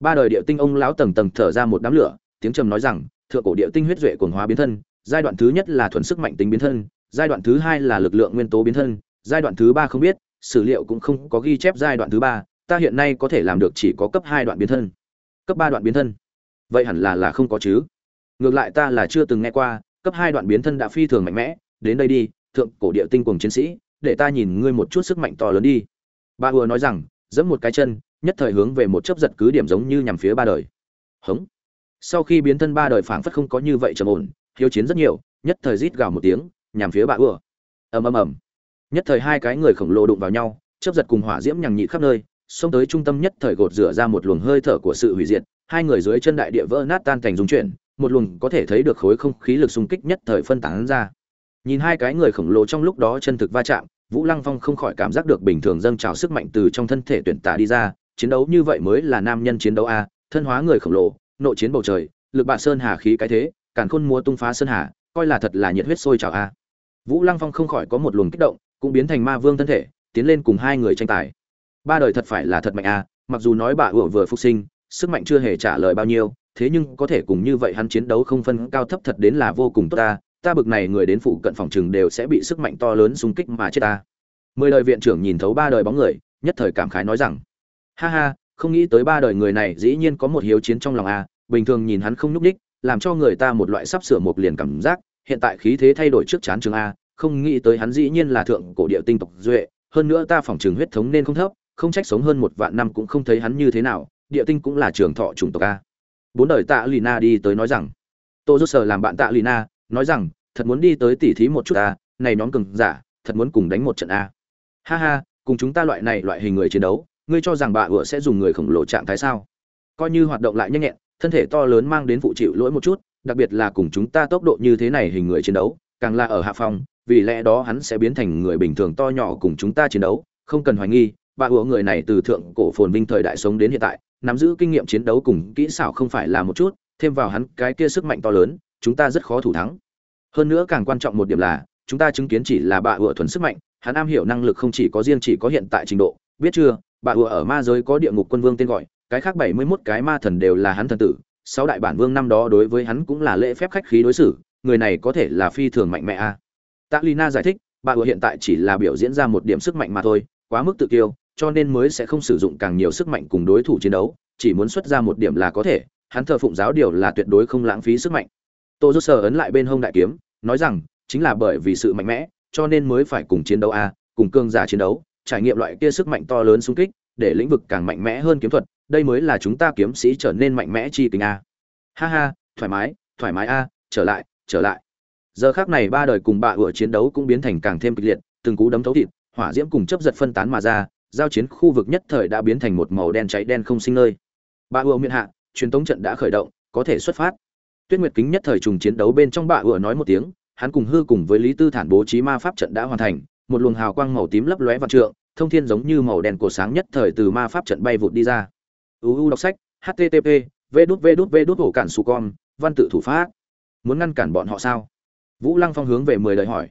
Ba đời địa tinh ông lão tầng tầng thở ra một đám lửa, tiếng trầm nói rằng, thượng cổ địa tinh huyết duệ cuồng hóa biến thân, giai đoạn thứ nhất là thuần sức mạnh tính biến thân, giai đoạn thứ hai là lực lượng nguyên tố biến thân, giai đoạn thứ ba không biết, sử liệu cũng không có ghi chép giai đoạn thứ ba, ta hiện nay có thể làm được chỉ có cấp hai đoạn biến thân. Cấp ba đoạn biến thân. Vậy hẳn là là không có chứ ngược lại ta là chưa từng nghe qua, cấp hai đoạn biến thân đã phi thường mạnh mẽ, đến đây đi, thượng cổ địa tinh cùng chiến sĩ, để ta nhìn ngươi một chút sức mạnh to lớn đi. Ba ùa nói rằng, giẫm một cái chân, nhất thời hướng về một chấp giật cứ điểm giống như nhằm phía ba đời. Hống. Sau khi biến thân ba đời phảng phất không có như vậy trầm ổn, hiếu chiến rất nhiều, nhất thời rít gào một tiếng, nhằm phía bà ùa ầm ầm ầm. Nhất thời hai cái người khổng lồ đụng vào nhau chấp giật cùng hỏa diễm nhằng nhị khắp nơi, xông tới trung tâm nhất thời gột rửa ra một luồng hơi thở của sự hủy diệt, hai người dưới chân đại địa vỡ nát tan thành dung chuyển một luồng có thể thấy được khối không khí lực xung kích nhất thời phân tán ra. Nhìn hai cái người khổng lồ trong lúc đó chân thực va chạm, vũ lăng phong không khỏi cảm giác được bình thường dâng trào sức mạnh từ trong thân thể tuyển tả đi ra, chiến đấu như vậy mới là nam nhân chiến đấu a, thân hóa người khổng lồ, nội chiến bầu trời, lực bạ sơn hà khí cái thế, càn khôn múa tung phá sơn hà, coi là thật là nhiệt huyết sôi trào a. Vũ lăng phong không khỏi có một luồng kích động, cũng biến thành ma vương thân thể, tiến lên cùng hai người tranh tài. Ba đời thật phải là thật mạnh a, mặc dù nói bà ủa vừa phục sinh, sức mạnh chưa hề trả lời bao nhiêu thế nhưng có thể cùng như vậy hắn chiến đấu không phân cao thấp thật đến là vô cùng tốt ta ta bực này người đến phụ cận phòng trường đều sẽ bị sức mạnh to lớn xung kích mà chết ta. Mười đời viện trưởng nhìn thấu ba đời bóng người, nhất thời cảm khái nói rằng, ha ha, không nghĩ tới ba đời người này dĩ nhiên có một hiếu chiến trong lòng a, bình thường nhìn hắn không nhúc ních làm cho người ta một loại sắp sửa một liền cảm giác, hiện tại khí thế thay đổi trước chán trường a, không nghĩ tới hắn dĩ nhiên là thượng cổ địa tinh tộc duệ, hơn nữa ta phòng trường huyết thống nên không thấp, không trách sống hơn một vạn năm cũng không thấy hắn như thế nào, địa tinh cũng là trường thọ chủng tộc a bốn đời tạ lina đi tới nói rằng tô rốt sở làm bạn tạ lina nói rằng thật muốn đi tới tỉ thí một chút à, này nhóm cường giả thật muốn cùng đánh một trận a. Ha ha cùng chúng ta loại này loại hình người chiến đấu ngươi cho rằng bà ựa sẽ dùng người khổng lồ trạng thái sao? Coi như hoạt động lại nhanh nhẹn thân thể to lớn mang đến phụ chịu lỗi một chút đặc biệt là cùng chúng ta tốc độ như thế này hình người chiến đấu càng là ở hạ phòng vì lẽ đó hắn sẽ biến thành người bình thường to nhỏ cùng chúng ta chiến đấu không cần hoài nghi bà ủa người này từ thượng cổ phồn vinh thời đại sống đến hiện tại, nắm giữ kinh nghiệm chiến đấu cùng kỹ xảo không phải là một chút, thêm vào hắn cái kia sức mạnh to lớn, chúng ta rất khó thủ thắng. Hơn nữa càng quan trọng một điểm là, chúng ta chứng kiến chỉ là bà ủa thuần sức mạnh, hắn am hiểu năng lực không chỉ có riêng chỉ có hiện tại trình độ. Biết chưa, bà ủa ở ma giới có địa ngục quân vương tên gọi, cái khác bảy mươi 71 cái ma thần đều là hắn thần tử. Sáu đại bản vương năm đó đối với hắn cũng là lễ phép khách khí đối xử, người này có thể là phi thường mạnh mẽ a. À. tạ lina giải thích, bà ủa hiện tại chỉ là biểu diễn ra một điểm sức mạnh mà thôi, quá mức tự kiêu cho nên mới sẽ không sử dụng càng nhiều sức mạnh cùng đối thủ chiến đấu, chỉ muốn xuất ra một điểm là có thể, hắn thờ phụng giáo điều là tuyệt đối không lãng phí sức mạnh. Tô Dư sờ ấn lại bên hông đại kiếm, nói rằng, chính là bởi vì sự mạnh mẽ, cho nên mới phải cùng chiến đấu a, cùng cương giả chiến đấu, trải nghiệm loại kia sức mạnh to lớn xung kích, để lĩnh vực càng mạnh mẽ hơn kiếm thuật, đây mới là chúng ta kiếm sĩ trở nên mạnh mẽ chi tình a. Ha ha, thoải mái thoải mái a, trở lại trở lại. Giờ khác này ba đời cùng bạ ủa chiến đấu cũng biến thành càng thêm kịch liệt, từng cú đấm thấu thịt, hỏa diễm cùng chấp giật phân tán mà ra giao chiến khu vực nhất thời đã biến thành một màu đen cháy đen không sinh nơi. Bạ ủa miệng hạ, truyền tống trận đã khởi động, có thể xuất phát. Tuyết nguyệt kính nhất thời trùng chiến đấu bên trong bạ ủa nói một tiếng, hắn cùng hư cùng với lý tư thản bố trí ma pháp trận đã hoàn thành, một luồng hào quang màu tím lấp lóe vạn trượng, thông thiên giống như màu đen cổ sáng nhất thời từ ma pháp trận bay vụt đi ra. Uu đọc sách http v đút v đút v đút cản văn tự thủ pháp. Muốn ngăn cản bọn họ sao? Vũ lăng phong hướng về mười lời hỏi.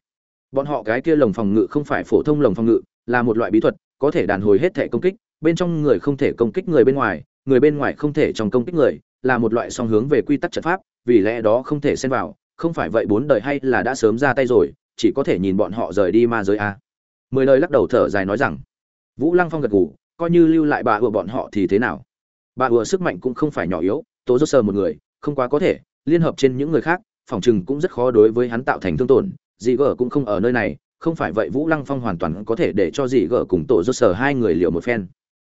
Bọn họ cái kia lồng phòng ngự không phải phổ thông lồng phòng ngự, là một loại bí thuật có thể đàn hồi hết thể công kích, bên trong người không thể công kích người bên ngoài, người bên ngoài không thể trong công kích người, là một loại song hướng về quy tắc trận pháp, vì lẽ đó không thể xen vào, không phải vậy bốn đời hay là đã sớm ra tay rồi, chỉ có thể nhìn bọn họ rời đi ma giới a. Mười lời lắc đầu thở dài nói rằng, vũ lăng phong gật gù, coi như lưu lại bà ùa bọn họ thì thế nào? Bà ùa sức mạnh cũng không phải nhỏ yếu, tố dốt sờ một người, không quá có thể, liên hợp trên những người khác, phòng chừng cũng rất khó đối với hắn tạo thành thương tổn, dị gở cũng không ở nơi này không phải vậy vũ lăng phong hoàn toàn có thể để cho dị gở cùng tổ dốt sờ hai người liệu một phen.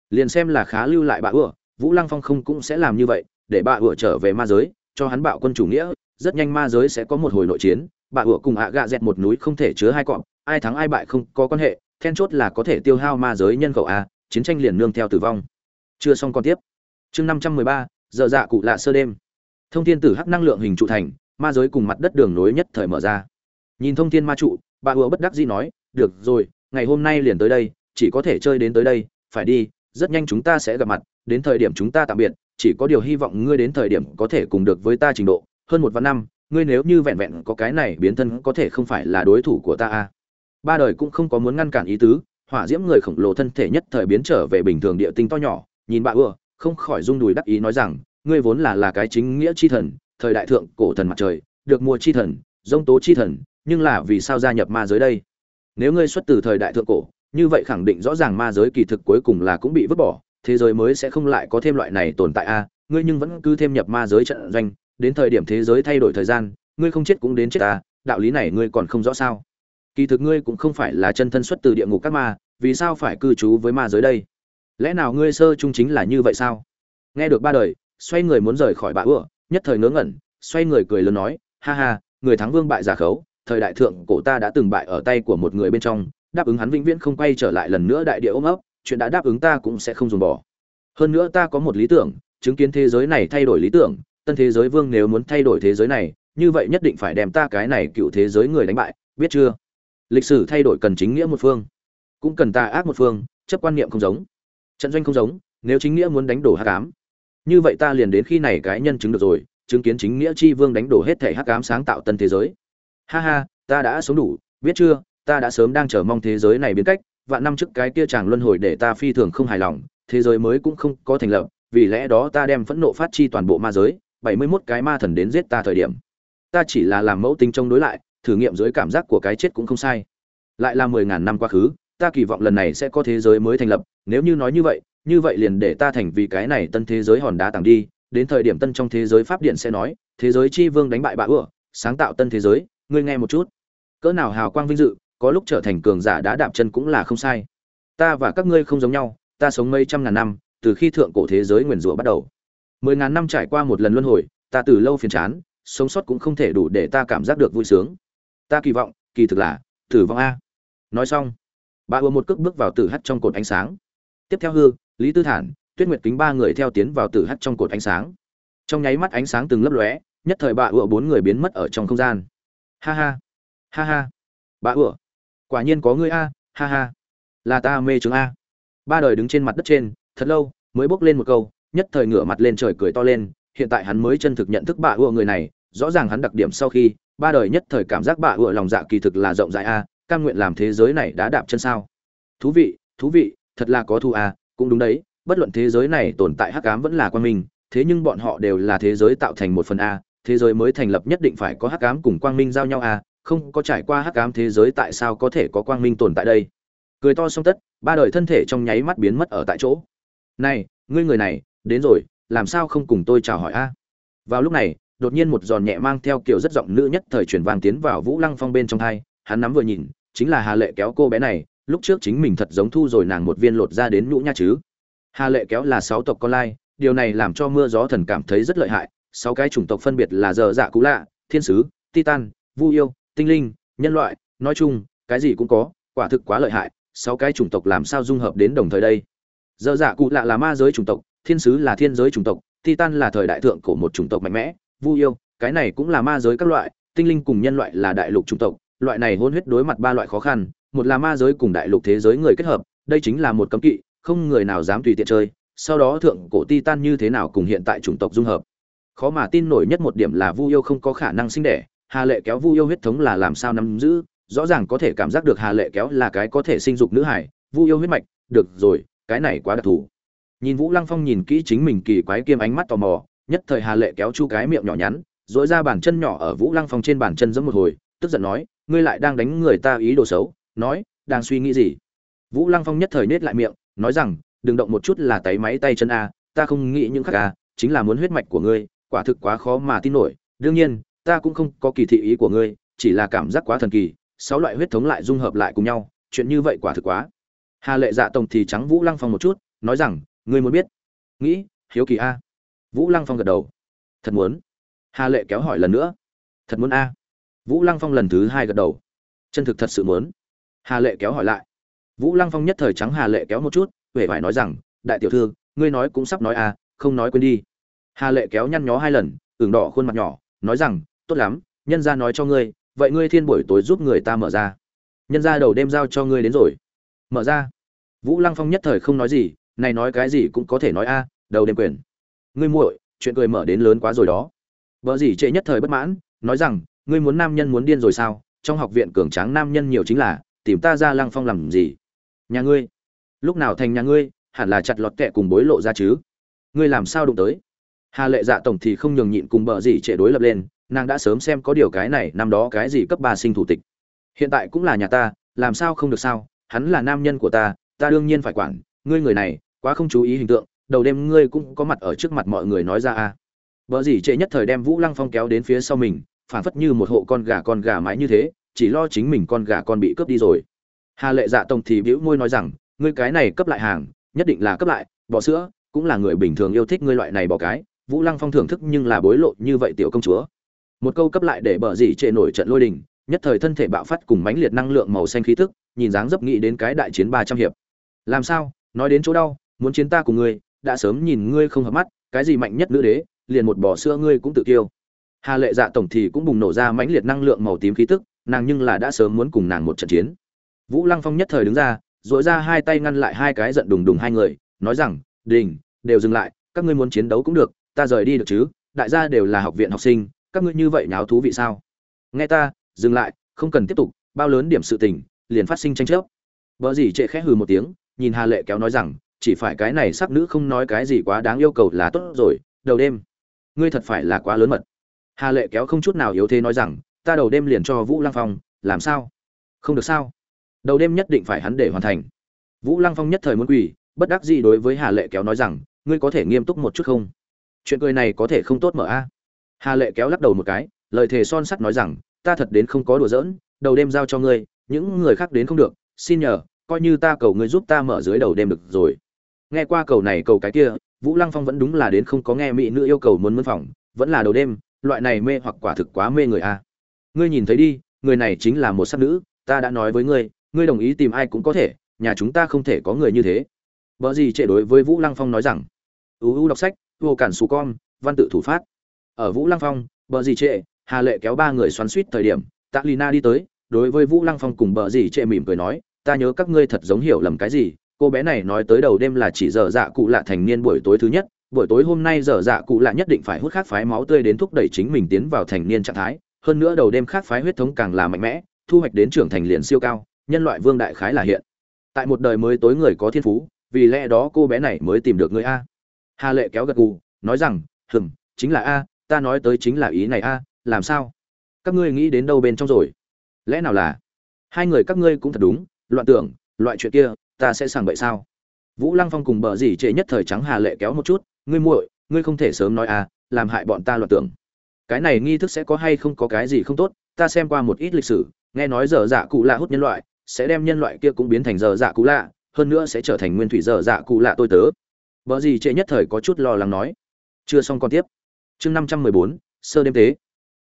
Liền xem là khá lưu lại bà ủa, vũ lăng phong không cũng sẽ làm như vậy để bà ủa trở về ma giới cho hắn bạo quân chủ nghĩa rất nhanh ma giới sẽ có một hồi nội chiến bà ủa cùng ạ gạ dẹt một núi không thể chứa hai cọp ai thắng ai bại không có quan hệ then chốt là có thể tiêu hao ma giới nhân khẩu a chiến tranh liền nương theo tử vong. Chưa xong còn tiếp. Chương năm trăm mười ba giờ dạ cụ lạ sơ đêm. Thông thiên tử hắc năng lượng hình trụ thành ma giới cùng mặt đất đường nối nhất thời mở ra. Nhìn thông thiên ma trụ bà ùa bất đắc dĩ nói, được rồi, ngày hôm nay liền tới đây, chỉ có thể chơi đến tới đây, phải đi, rất nhanh chúng ta sẽ gặp mặt, đến thời điểm chúng ta tạm biệt, chỉ có điều hy vọng ngươi đến thời điểm có thể cùng được với ta trình độ, hơn một vạn năm, ngươi nếu như vẹn vẹn có cái này biến thân có thể không phải là đối thủ của ta a ba đời cũng không có muốn ngăn cản ý tứ, hỏa diễm người khổng lồ thân thể nhất thời biến trở về bình thường địa tinh to nhỏ, nhìn bà ưa không khỏi rung đùi đắc ý nói rằng, ngươi vốn là là cái chính nghĩa chi thần, thời đại thượng cổ thần mặt trời, được mùa chi thần, dông tố chi thần nhưng là vì sao gia nhập ma giới đây? Nếu ngươi xuất từ thời đại thượng cổ, như vậy khẳng định rõ ràng ma giới kỳ thực cuối cùng là cũng bị vứt bỏ, thế giới mới sẽ không lại có thêm loại này tồn tại a. Ngươi nhưng vẫn cứ thêm nhập ma giới trận doanh, đến thời điểm thế giới thay đổi thời gian, ngươi không chết cũng đến chết ta, đạo lý này ngươi còn không rõ sao? Kỳ thực ngươi cũng không phải là chân thân xuất từ địa ngục các ma, vì sao phải cư trú với ma giới đây? Lẽ nào ngươi sơ trung chính là như vậy sao? Nghe được ba đời, xoay người muốn rời khỏi bạ ựa, nhất thời ngớ ngẩn, xoay người cười lớn nói, ha ha, người thắng vương bại giả khấu thời đại thượng cổ ta đã từng bại ở tay của một người bên trong, đáp ứng hắn vĩnh viễn không quay trở lại lần nữa đại địa ôm ấp, chuyện đã đáp ứng ta cũng sẽ không dùng bỏ. Hơn nữa ta có một lý tưởng, chứng kiến thế giới này thay đổi lý tưởng, tân thế giới vương nếu muốn thay đổi thế giới này, như vậy nhất định phải đem ta cái này cựu thế giới người đánh bại, biết chưa? Lịch sử thay đổi cần chính nghĩa một phương, cũng cần ta ác một phương, chấp quan niệm không giống, trận doanh không giống, nếu chính nghĩa muốn đánh đổ hắc ám, như vậy ta liền đến khi này cái nhân chứng được rồi, chứng kiến chính nghĩa chi vương đánh đổ hết thể hắc ám sáng tạo tân thế giới ha ha, ta đã sống đủ, biết chưa, ta đã sớm đang chờ mong thế giới này biến cách, vạn năm trước cái kia chàng luân hồi để ta phi thường không hài lòng, thế giới mới cũng không có thành lập, vì lẽ đó ta đem phẫn nộ phát chi toàn bộ ma giới, bảy mươi 71 cái ma thần đến giết ta thời điểm. Ta chỉ là làm mẫu tính chống đối lại, thử nghiệm dưới cảm giác của cái chết cũng không sai. Lại là mười ngàn năm quá khứ, ta kỳ vọng lần này sẽ có thế giới mới thành lập, nếu như nói như vậy như vậy liền để ta thành vì cái này tân thế giới hòn đá tàng đi, đến thời điểm tân trong thế giới pháp điện sẽ nói, thế giới chi vương đánh bại bạ ựa, sáng tạo tân thế giới ngươi nghe một chút. Cỡ nào hào quang vinh dự, có lúc trở thành cường giả đã đạp chân cũng là không sai. Ta và các ngươi không giống nhau, ta sống mấy trăm ngàn năm, từ khi thượng cổ thế giới nguyền rủa bắt đầu. Mười ngàn năm trải qua một lần luân hồi, ta từ lâu phiền chán, sống sót cũng không thể đủ để ta cảm giác được vui sướng. Ta kỳ vọng, kỳ thực là, tử vong a. Nói xong, bà ùa một cước bước vào tử hắt trong cột ánh sáng. Tiếp theo hư, lý tư thản, tuyết nguyệt kính ba người theo tiến vào tử hắt trong cột ánh sáng. Trong nháy mắt ánh sáng từng lấp lóe, nhất thời bà ùa bốn người biến mất ở trong không gian ha ha. Ha ha. Bà ủa, quả nhiên có ngươi a ha ha. Là ta mê chứng a. Ba đời đứng trên mặt đất trên thật lâu mới bốc lên một câu nhất thời ngửa mặt lên trời cười to lên hiện tại hắn mới chân thực nhận thức bà ủa người này rõ ràng hắn đặc điểm sau khi ba đời nhất thời cảm giác bà ủa lòng dạ kỳ thực là rộng rãi a cam nguyện làm thế giới này đã đạp chân sao. Thú vị thú vị thật là có thu a cũng đúng đấy bất luận thế giới này tồn tại hắc ám vẫn là quan minh thế nhưng bọn họ đều là thế giới tạo thành một phần a thế giới mới thành lập nhất định phải có hắc ám cùng quang minh giao nhau à? không có trải qua hắc ám thế giới tại sao có thể có quang minh tồn tại đây? Cười to xong tất, ba đời thân thể trong nháy mắt biến mất ở tại chỗ. Này, ngươi người này, đến rồi, làm sao không cùng tôi chào hỏi a? Vào lúc này, đột nhiên một giòn nhẹ mang theo kiểu rất giọng nữ nhất thời chuyển vàng tiến vào vũ lăng phong bên trong thai hắn nắm vừa nhìn, chính là hà lệ kéo cô bé này, lúc trước chính mình thật giống thu rồi nàng một viên lột ra đến nhũ nha chứ. Hà lệ kéo là sáu tộc con lai, điều này làm cho mưa gió thần cảm thấy rất lợi hại sáu cái chủng tộc phân biệt là dở dạ cũ lạ, thiên sứ, titan, vu yêu, tinh linh, nhân loại. Nói chung, cái gì cũng có, quả thực quá lợi hại. Sáu cái chủng tộc làm sao dung hợp đến đồng thời đây? Dở dạ cụ lạ là ma giới chủng tộc, thiên sứ là thiên giới chủng tộc, titan là thời đại thượng của một chủng tộc mạnh mẽ. Vu yêu, cái này cũng là ma giới các loại, tinh linh cùng nhân loại là đại lục chủng tộc. Loại này hôn huyết đối mặt ba loại khó khăn, một là ma giới cùng đại lục thế giới người kết hợp, đây chính là một cấm kỵ, không người nào dám tùy tiện chơi. Sau đó thượng cổ titan như thế nào cùng hiện tại chủng tộc dung hợp? Khó mà tin nổi nhất một điểm là vu yêu không có khả năng sinh đẻ, hà lệ kéo vu yêu huyết thống là làm sao nắm giữ, rõ ràng có thể cảm giác được hà lệ kéo là cái có thể sinh dục nữ hải vu yêu huyết mạch, được rồi, cái này quá đặc thù. Nhìn vũ lăng phong nhìn kỹ chính mình kỳ quái kiêm ánh mắt tò mò, nhất thời hà lệ kéo chu cái miệng nhỏ nhắn dỗi ra bàn chân nhỏ ở vũ lăng phong trên bàn chân giẫm một hồi, tức giận nói, ngươi lại đang đánh người ta ý đồ xấu, nói, đang suy nghĩ gì? Vũ lăng phong nhất thời nết lại miệng, nói rằng, đừng động một chút là tay máy tay chân a, ta không nghĩ những khác a, chính là muốn huyết mạch của ngươi quả thực quá khó mà tin nổi. Đương nhiên ta cũng không có kỳ thị ý của ngươi chỉ là cảm giác quá thần kỳ sáu loại huyết thống lại dung hợp lại cùng nhau chuyện như vậy quả thực quá. Hà lệ dạ tổng thì trắng vũ lăng phong một chút nói rằng ngươi muốn biết. Nghĩ hiếu kỳ a. Vũ lăng phong gật đầu. Thật muốn. Hà lệ kéo hỏi lần nữa. Thật muốn a. Vũ lăng phong lần thứ hai gật đầu. Chân thực thật sự muốn. Hà lệ kéo hỏi lại. Vũ lăng phong nhất thời trắng hà lệ kéo một chút huệ phải nói rằng đại tiểu thư ngươi nói cũng sắp nói a, không nói quên đi hà lệ kéo nhăn nhó hai lần, ửng đỏ khuôn mặt nhỏ, nói rằng, tốt lắm, nhân ra nói cho ngươi, vậy ngươi thiên buổi tối giúp người ta mở ra. Nhân ra đầu đêm giao cho ngươi đến rồi. Mở ra. Vũ lăng phong nhất thời không nói gì, này nói cái gì cũng có thể nói a, đầu đêm quyền. Ngươi muội, chuyện cười mở đến lớn quá rồi đó. Vợ gì trệ nhất thời bất mãn, nói rằng, ngươi muốn nam nhân muốn điên rồi sao? Trong học viện cường tráng nam nhân nhiều chính là, tìm ta ra lăng phong làm gì? Nhà ngươi? Lúc nào thành nhà ngươi, hẳn là chặt lọt kẹ cùng bối lộ ra chứ. Ngươi làm sao đụng tới? Hà lệ dạ tổng thì không nhường nhịn cùng bờ gì trệ đối lập lên, nàng đã sớm xem có điều cái này, năm đó cái gì cấp ba sinh thủ tịch. Hiện tại cũng là nhà ta, làm sao không được sao, hắn là nam nhân của ta ta đương nhiên phải quản, ngươi người này, quá không chú ý hình tượng, đầu đêm ngươi cũng có mặt ở trước mặt mọi người nói ra a. Vợ gì trệ nhất thời đem vũ lăng phong kéo đến phía sau mình phản phất như một hộ con gà con gà mãi như thế, chỉ lo chính mình con gà con bị cướp đi rồi. Hà lệ dạ tổng thì bĩu môi nói rằng, ngươi cái này cấp lại hàng, nhất định là cấp lại, bọ sữa, cũng là người bình thường yêu thích ngươi loại này bỏ cái vũ lăng phong thưởng thức nhưng là bối lộ như vậy tiểu công chúa. Một câu cấp lại để bờ gì trệ nổi trận lôi đình, nhất thời thân thể bạo phát cùng mãnh liệt năng lượng màu xanh khí tức, nhìn dáng dấp nghĩ đến cái đại chiến ba trăm hiệp. Làm sao? Nói đến chỗ đau, muốn chiến ta cùng ngươi, đã sớm nhìn ngươi không hợp mắt, cái gì mạnh nhất nữ đế, liền một bò sữa ngươi cũng tự kiêu. Hà lệ dạ tổng thì cũng bùng nổ ra mãnh liệt năng lượng màu tím khí tức, nàng nhưng là đã sớm muốn cùng nàng một trận chiến. Vũ lăng phong nhất thời đứng ra dội ra hai tay ngăn lại hai cái giận đùng đùng hai người, nói rằng, đình, đều dừng lại, các ngươi muốn chiến đấu cũng được ta rời đi được chứ, đại gia đều là học viện học sinh, các ngươi như vậy nháo thú vị sao? Nghe ta, dừng lại, không cần tiếp tục, bao lớn điểm sự tình, liền phát sinh tranh chấp. Vợ gì trệ khẽ hừ một tiếng, nhìn hà lệ kéo nói rằng, chỉ phải cái này sắc nữ không nói cái gì quá đáng yêu cầu là tốt rồi, đầu đêm. Ngươi thật phải là quá lớn mật. Hà lệ kéo không chút nào yếu thế nói rằng, ta đầu đêm liền cho vũ lăng phong, làm sao? Không được sao? Đầu đêm nhất định phải hắn để hoàn thành. Vũ lăng phong nhất thời muốn quỳ, bất đắc dĩ đối với hà lệ kéo nói rằng, ngươi có thể nghiêm túc một chút không? Chuyện cười này có thể không tốt mở a. Hà lệ kéo lắc đầu một cái, lời thề son sắt nói rằng, ta thật đến không có đùa giỡn, đầu đêm giao cho ngươi, những người khác đến không được, xin nhờ, coi như ta cầu ngươi giúp ta mở dưới đầu đêm được rồi. Nghe qua cầu này cầu cái kia, vũ lăng phong vẫn đúng là đến không có nghe mỹ nữ yêu cầu muốn mân phòng, vẫn là đầu đêm, loại này mê hoặc quả thực quá mê người a. Ngươi nhìn thấy đi, người này chính là một sắc nữ, ta đã nói với ngươi ngươi đồng ý tìm ai cũng có thể, nhà chúng ta không thể có người như thế. Vợ gì trệ đối với vũ lăng phong nói rằng uu đọc sách vô cản xù con, văn tự thủ phát. Ở vũ lăng phong, bờ dì trệ, hà lệ kéo ba người xoắn suýt thời điểm, tạ lina đi tới, đối với vũ lăng phong cùng bờ dì trệ mỉm cười nói, ta nhớ các ngươi thật giống hiểu lầm cái gì, cô bé này nói tới đầu đêm là chỉ giờ dạ cụ lạ thành niên buổi tối thứ nhất, buổi tối hôm nay giờ dạ cụ lạ nhất định phải hút khát phái máu tươi đến thúc đẩy chính mình tiến vào thành niên trạng thái, hơn nữa đầu đêm khát phái huyết thống càng là mạnh mẽ, thu hoạch đến trưởng thành liền siêu cao, nhân loại vương đại khái là hiện. Tại một đời mới tối người có thiên phú, vì lẽ đó cô bé này mới tìm được người a hà lệ kéo gật gù, nói rằng, hừm, chính là a, ta nói tới chính là ý này a, làm sao? Các ngươi nghĩ đến đâu bên trong rồi? Lẽ nào là hai người các ngươi cũng thật đúng, loạn tưởng, loại chuyện kia, ta sẽ sàng bậy sao? Vũ lăng phong cùng bờ dì trệ nhất thời trắng hà lệ kéo một chút, ngươi muội, ngươi không thể sớm nói a, làm hại bọn ta loạn tưởng. Cái này nghi thức sẽ có hay không có cái gì không tốt, ta xem qua một ít lịch sử, nghe nói giờ dạ cụ lạ hút nhân loại, sẽ đem nhân loại kia cũng biến thành giờ dạ cụ lạ, hơn nữa sẽ trở thành nguyên thủy giờ dạ cụ lạ tôi tớ. Bở gì trễ nhất thời có chút lo lắng nói. Chưa xong còn tiếp. Chương năm trăm mười bốn, sơ đêm tế.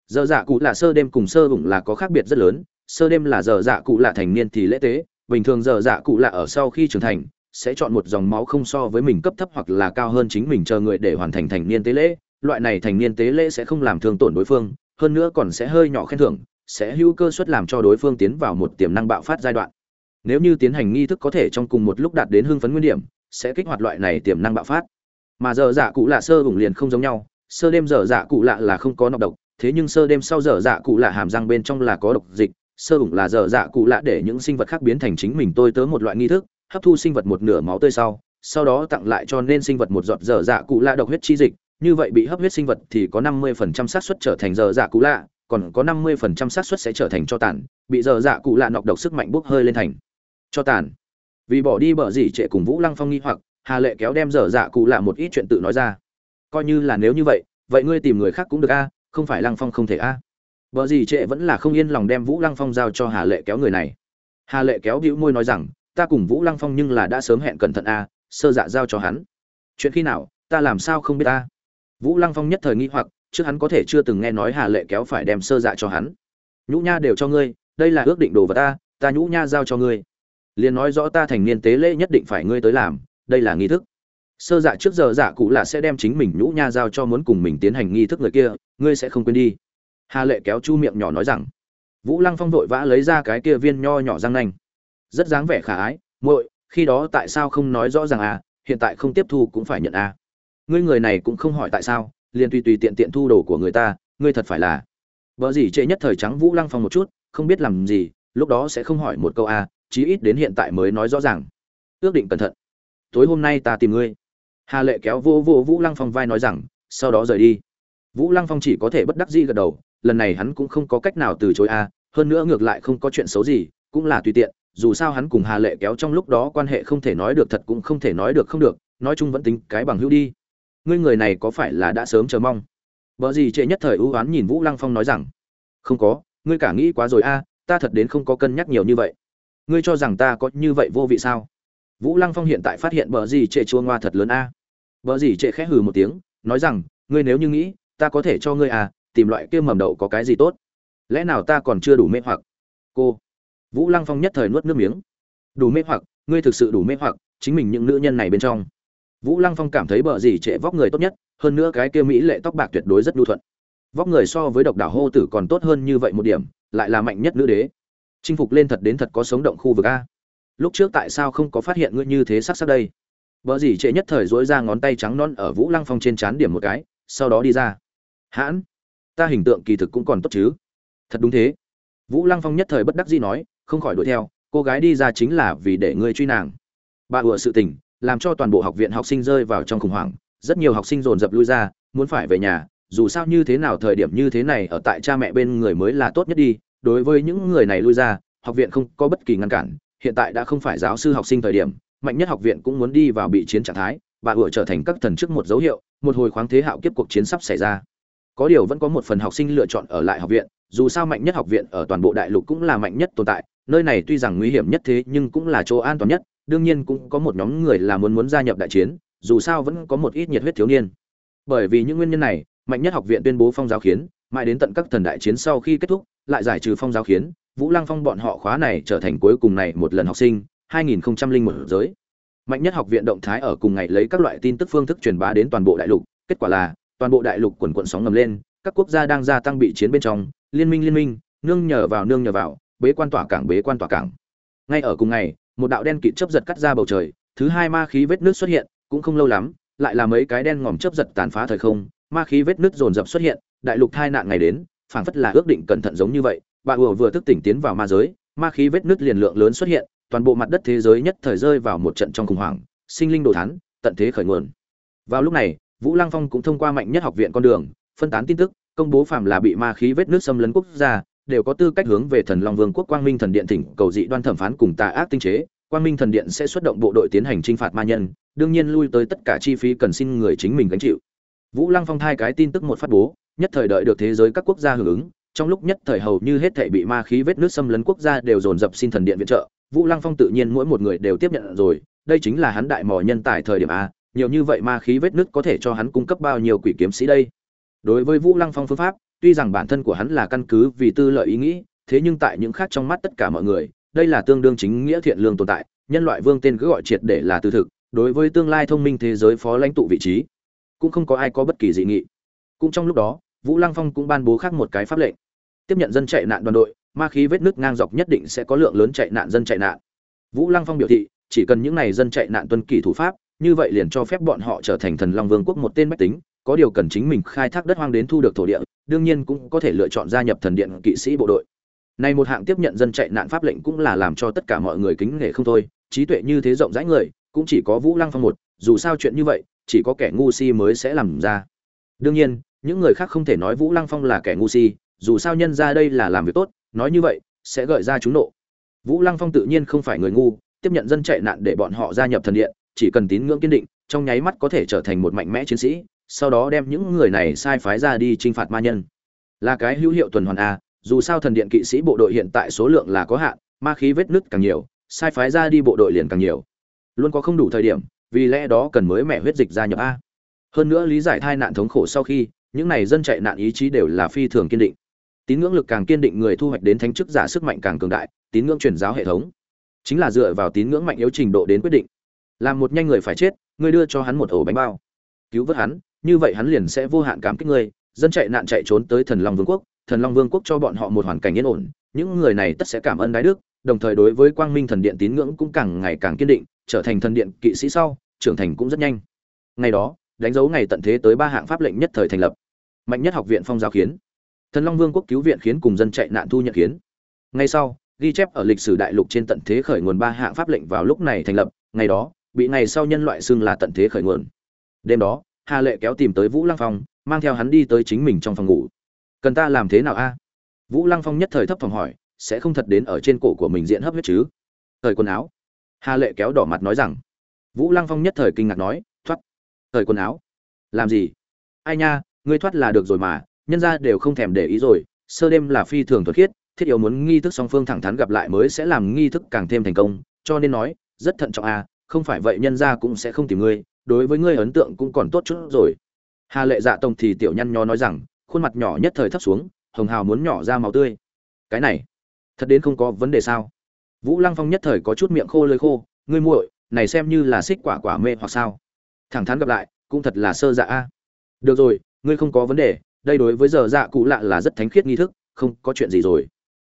Giờ dạ cụ là sơ đêm cùng sơ bụng là có khác biệt rất lớn. Sơ đêm là giờ dạ cụ là thành niên thì lễ tế. Bình thường giờ dạ cụ là ở sau khi trưởng thành, sẽ chọn một dòng máu không so với mình cấp thấp hoặc là cao hơn chính mình chờ người để hoàn thành thành niên tế lễ. Loại này thành niên tế lễ sẽ không làm thương tổn đối phương, hơn nữa còn sẽ hơi nhỏ khen thưởng, sẽ hữu cơ suất làm cho đối phương tiến vào một tiềm năng bạo phát giai đoạn. Nếu như tiến hành nghi thức có thể trong cùng một lúc đạt đến hưng phấn nguyên điểm sẽ kích hoạt loại này tiềm năng bạo phát. Mà giờ dạ cụ lạ sơ ủng liền không giống nhau, sơ đêm giờ dạ cụ lạ là không có nọc độc, thế nhưng sơ đêm sau giờ dạ cụ lạ hàm răng bên trong là có độc dịch, sơ ủng là giờ dạ cụ lạ để những sinh vật khác biến thành chính mình tôi tớ một loại nghi thức, hấp thu sinh vật một nửa máu tươi sau sau đó tặng lại cho nên sinh vật một giọt giờ dạ cụ lạ độc huyết chi dịch, như vậy bị hấp huyết sinh vật thì có 50% xác suất trở thành giờ dạ cụ lạ, còn có 50% xác suất sẽ trở thành cho tàn, bị giờ dạ cụ lạ nọc độc sức mạnh bốc hơi lên thành. Cho tàn vì bỏ đi bờ gì trệ cùng vũ lăng phong nghi hoặc, hà lệ kéo đem dở dạ cụ lạ một ít chuyện tự nói ra. Coi như là nếu như vậy vậy ngươi tìm người khác cũng được a, không phải lăng phong không thể a. À. gì trệ vẫn là không yên lòng đem vũ lăng phong giao cho hà lệ kéo người này. Hà lệ kéo bĩu môi nói rằng, ta cùng vũ lăng phong nhưng là đã sớm hẹn cẩn thận a, sơ dạ giao cho hắn. Chuyện khi nào, ta làm sao không biết ta vũ lăng phong nhất thời nghi hoặc, trước hắn có thể chưa từng nghe nói hà lệ kéo phải đem sơ dạ cho hắn. Nhũ nha đều cho ngươi, đây là ước định đồ vật ta ta nhũ nha giao cho ngươi liền nói rõ ta thành niên tế lễ nhất định phải ngươi tới làm, đây là nghi thức. Sơ dạ trước giờ dạ cụ là sẽ đem chính mình nhũ nha giao cho muốn cùng mình tiến hành nghi thức người kia, ngươi sẽ không quên đi. Hà lệ kéo chu miệng nhỏ nói rằng. Vũ lăng phong vội vã lấy ra cái kia viên nho nhỏ răng nanh. Rất dáng vẻ khả ái, muội, khi đó tại sao không nói rõ ràng à hiện tại không tiếp thu cũng phải nhận à. Ngươi người này cũng không hỏi tại sao, liền tùy tùy tiện tiện thu đồ của người ta, ngươi thật phải là. Vợ gì trễ nhất thời trắng vũ lăng phong một chút, không biết làm gì, lúc đó sẽ không hỏi một câu à chí ít đến hiện tại mới nói rõ ràng. Ước định cẩn thận. Tối hôm nay ta tìm ngươi. Hà lệ kéo vô vô vũ lăng phong vai nói rằng, sau đó rời đi. Vũ lăng phong chỉ có thể bất đắc dĩ gật đầu, lần này hắn cũng không có cách nào từ chối a, hơn nữa ngược lại không có chuyện xấu gì, cũng là tùy tiện, dù sao hắn cùng hà lệ kéo trong lúc đó quan hệ không thể nói được thật cũng không thể nói được không được, nói chung vẫn tính cái bằng hữu đi. Ngươi người này có phải là đã sớm chờ mong? Vợ gì trệ nhất thời ưu oán nhìn vũ lăng phong nói rằng, không có, ngươi cả nghĩ quá rồi a, ta thật đến không có cân nhắc nhiều như vậy ngươi cho rằng ta có như vậy vô vị sao? Vũ lăng phong hiện tại phát hiện bờ gì trệ chua ngoa thật lớn a. À. bờ gì trệ khẽ hừ một tiếng, nói rằng, ngươi nếu như nghĩ, ta có thể cho ngươi à tìm loại kia mầm đậu có cái gì tốt? Lẽ nào ta còn chưa đủ mê hoặc? Cô. Vũ lăng phong nhất thời nuốt nước miếng. Đủ mê hoặc, ngươi thực sự đủ mê hoặc, chính mình những nữ nhân này bên trong. Vũ lăng phong cảm thấy bờ gì trệ vóc người tốt nhất, hơn nữa cái kia mỹ lệ tóc bạc tuyệt đối rất nhu thuận. Vóc người so với độc đảo hô tử còn tốt hơn như vậy một điểm, lại là mạnh nhất nữ đế chinh phục lên thật đến thật có sống động khu vực a. Lúc trước tại sao không có phát hiện ngươi như thế sắc sắc đây? Vợ gì trệ nhất thời dỗi ra ngón tay trắng non ở vũ lăng phong trên trán điểm một cái, sau đó đi ra. Hãn, ta hình tượng kỳ thực cũng còn tốt chứ. Thật đúng thế. Vũ lăng phong nhất thời bất đắc dĩ nói, không khỏi đuổi theo, cô gái đi ra chính là vì để ngươi truy nàng. Bà ủa sự tình, làm cho toàn bộ học viện học sinh rơi vào trong khủng hoảng, rất nhiều học sinh dồn dập lui ra, muốn phải về nhà, dù sao như thế nào thời điểm như thế này ở tại cha mẹ bên người mới là tốt nhất đi đối với những người này lui ra, học viện không có bất kỳ ngăn cản, hiện tại đã không phải giáo sư học sinh thời điểm, mạnh nhất học viện cũng muốn đi vào bị chiến trạng thái bà ủa trở thành các thần chức một dấu hiệu, một hồi khoáng thế hạo kiếp cuộc chiến sắp xảy ra. Có điều vẫn có một phần học sinh lựa chọn ở lại học viện, dù sao mạnh nhất học viện ở toàn bộ đại lục cũng là mạnh nhất tồn tại, nơi này tuy rằng nguy hiểm nhất thế nhưng cũng là chỗ an toàn nhất, đương nhiên cũng có một nhóm người là muốn muốn gia nhập đại chiến, dù sao vẫn có một ít nhiệt huyết thiếu niên. Bởi vì những nguyên nhân này, mạnh nhất học viện tuyên bố phong giáo khiến, mãi đến tận các thần đại chiến sau khi kết thúc lại giải trừ phong giáo khiến, vũ lăng phong bọn họ khóa này trở thành cuối cùng này một lần học sinh 2001 giới. Mạnh nhất học viện động thái ở cùng ngày lấy các loại tin tức phương thức truyền bá đến toàn bộ đại lục, kết quả là, toàn bộ đại lục quần quận sóng ngầm lên, các quốc gia đang gia tăng bị chiến bên trong, liên minh liên minh, nương nhờ vào nương nhờ vào, bế quan tỏa cảng bế quan tỏa cảng. Ngay ở cùng ngày, một đạo đen kịt chớp giật cắt ra bầu trời, thứ hai ma khí vết nước xuất hiện, cũng không lâu lắm, lại là mấy cái đen ngòm chớp giật tàn phá thời không, ma khí vết nước dồn dập xuất hiện, đại lục tai nạn ngày đến phảng phất là ước định cẩn thận giống như vậy, bà ùa vừa thức tỉnh tiến vào ma giới, ma khí vết nước liền lượng lớn xuất hiện, toàn bộ mặt đất thế giới nhất thời rơi vào một trận trong khủng hoảng, sinh linh đồ thán, tận thế khởi nguồn. Vào lúc này, vũ lăng phong cũng thông qua mạnh nhất học viện con đường, phân tán tin tức, công bố phàm là bị ma khí vết nước xâm lấn quốc gia, đều có tư cách hướng về thần long vương quốc quang minh thần điện thỉnh cầu dị đoan thẩm phán cùng tà ác tinh chế. Quang minh thần điện sẽ xuất động bộ đội tiến hành trinh phạt ma nhân, đương nhiên lui tới tất cả chi phí cần xin người chính mình gánh chịu. Vũ lăng phong thay cái tin tức một phát bố nhất thời đợi được thế giới các quốc gia hưởng ứng, trong lúc nhất thời hầu như hết thảy bị ma khí vết nước xâm lấn quốc gia đều dồn dập xin thần điện viện trợ, vũ lăng phong tự nhiên mỗi một người đều tiếp nhận rồi, đây chính là hắn đại mỏ nhân tài thời điểm a, nhiều như vậy ma khí vết nước có thể cho hắn cung cấp bao nhiêu quỷ kiếm sĩ đây? Đối với vũ lăng phong phương pháp, tuy rằng bản thân của hắn là căn cứ vì tư lợi ý nghĩ, thế nhưng tại những khác trong mắt tất cả mọi người, đây là tương đương chính nghĩa thiện lương tồn tại, nhân loại vương tên cứ gọi triệt để là tư thực, đối với tương lai thông minh thế giới phó lãnh tụ vị trí, cũng không có ai có bất kỳ dị nghị. Cũng trong lúc đó vũ lăng phong cũng ban bố khác một cái pháp lệnh. Tiếp nhận dân chạy nạn đoàn đội, ma khí vết nước ngang dọc nhất định sẽ có lượng lớn chạy nạn dân chạy nạn. Vũ lăng phong biểu thị, chỉ cần những này dân chạy nạn tuân kỳ thủ pháp, như vậy liền cho phép bọn họ trở thành thần long vương quốc một tên mách tính, có điều cần chính mình khai thác đất hoang đến thu được thổ địa, đương nhiên cũng có thể lựa chọn gia nhập thần điện kỵ sĩ bộ đội. Này một hạng tiếp nhận dân chạy nạn pháp lệnh cũng là làm cho tất cả mọi người kính nể không thôi, trí tuệ như thế rộng rãi người, cũng chỉ có vũ lăng phong một, dù sao chuyện như vậy, chỉ có kẻ ngu si mới sẽ làm ra. Đương nhiên những người khác không thể nói vũ lăng phong là kẻ ngu si, dù sao nhân ra đây là làm việc tốt, nói như vậy, sẽ gợi ra chúng nộ. Vũ lăng phong tự nhiên không phải người ngu, tiếp nhận dân chạy nạn để bọn họ gia nhập thần điện, chỉ cần tín ngưỡng kiên định, trong nháy mắt có thể trở thành một mạnh mẽ chiến sĩ, sau đó đem những người này sai phái ra đi t r i n h phạt ma nhân. Là cái hữu hiệu tuần hoàn a, dù sao thần điện kỵ sĩ bộ đội hiện tại số lượng là có hạn, ma khí vết nứt càng nhiều, sai phái ra đi bộ đội liền càng nhiều. Luôn có không đủ thời điểm, vì lẽ đó cần mới mẹ huyết dịch gia nhập a. Hơn nữa lý giải thai nạn thống khổ sau khi những này dân chạy nạn ý chí đều là phi thường kiên định. Tín ngưỡng lực càng kiên định người thu hoạch đến thánh chức giả sức mạnh càng cường đại, tín ngưỡng truyền giáo hệ thống. Chính là dựa vào tín ngưỡng mạnh yếu trình độ đến quyết định. Làm một nhanh người phải chết ngươi đưa cho hắn một ổ bánh bao. Cứu vớt hắn, như vậy hắn liền sẽ vô hạn cảm kích ngươi dân chạy nạn chạy trốn tới thần long vương quốc, thần long vương quốc cho bọn họ một hoàn cảnh yên ổn. Những người này tất sẽ cảm ơn đái đức, đồng thời đối với quang minh thần điện tín ngưỡng cũng càng ngày càng kiên định, trở thành thần điện kỵ sĩ sau, trưởng thành cũng rất nhanh. Ngày đó, đánh dấu ngày tận thế tới ba hạng pháp lệnh nhất thời thành lập mạnh nhất học viện phong giáo khiến thần long vương quốc cứu viện khiến cùng dân chạy nạn thu nhận khiến ngay sau, ghi chép ở lịch sử đại lục trên tận thế khởi nguồn ba hạng pháp lệnh vào lúc này thành lập, ngày đó, bị ngày sau nhân loại xưng là tận thế khởi nguồn. Đêm đó, hà lệ kéo tìm tới vũ lăng phong, mang theo hắn đi tới chính mình trong phòng ngủ. Cần ta làm thế nào a? Vũ lăng phong nhất thời thấp phòng hỏi, sẽ không thật đến ở trên cổ của mình diễn hấp huyết chứ? Thời quần áo. Hà lệ kéo đỏ mặt nói rằng. Vũ lăng phong nhất thời kinh ngạc nói, thoát, thời quần áo? Làm gì? Ai nha ngươi thoát là được rồi mà, nhân ra đều không thèm để ý rồi, sơ đêm là phi thường thuật khiết, thiết yếu muốn nghi thức song phương thẳng thắn gặp lại mới sẽ làm nghi thức càng thêm thành công, cho nên nói, rất thận trọng à không phải vậy nhân ra cũng sẽ không tìm ngươi, đối với ngươi ấn tượng cũng còn tốt chút rồi. Hà lệ dạ tông thì tiểu nhăn nhó nói rằng, khuôn mặt nhỏ nhất thời thấp xuống, hồng hào muốn nhỏ ra màu tươi. Cái này, thật đến không có vấn đề sao? Vũ lăng phong nhất thời có chút miệng khô lơi khô, ngươi muội, này xem như là xích quả quả mê hoặc sao? Thẳng thắn gặp lại, cũng thật là sơ dạ a. Được rồi ngươi không có vấn đề, đây đối với giờ dạ cụ lạ là rất thánh khiết nghi thức, không có chuyện gì rồi.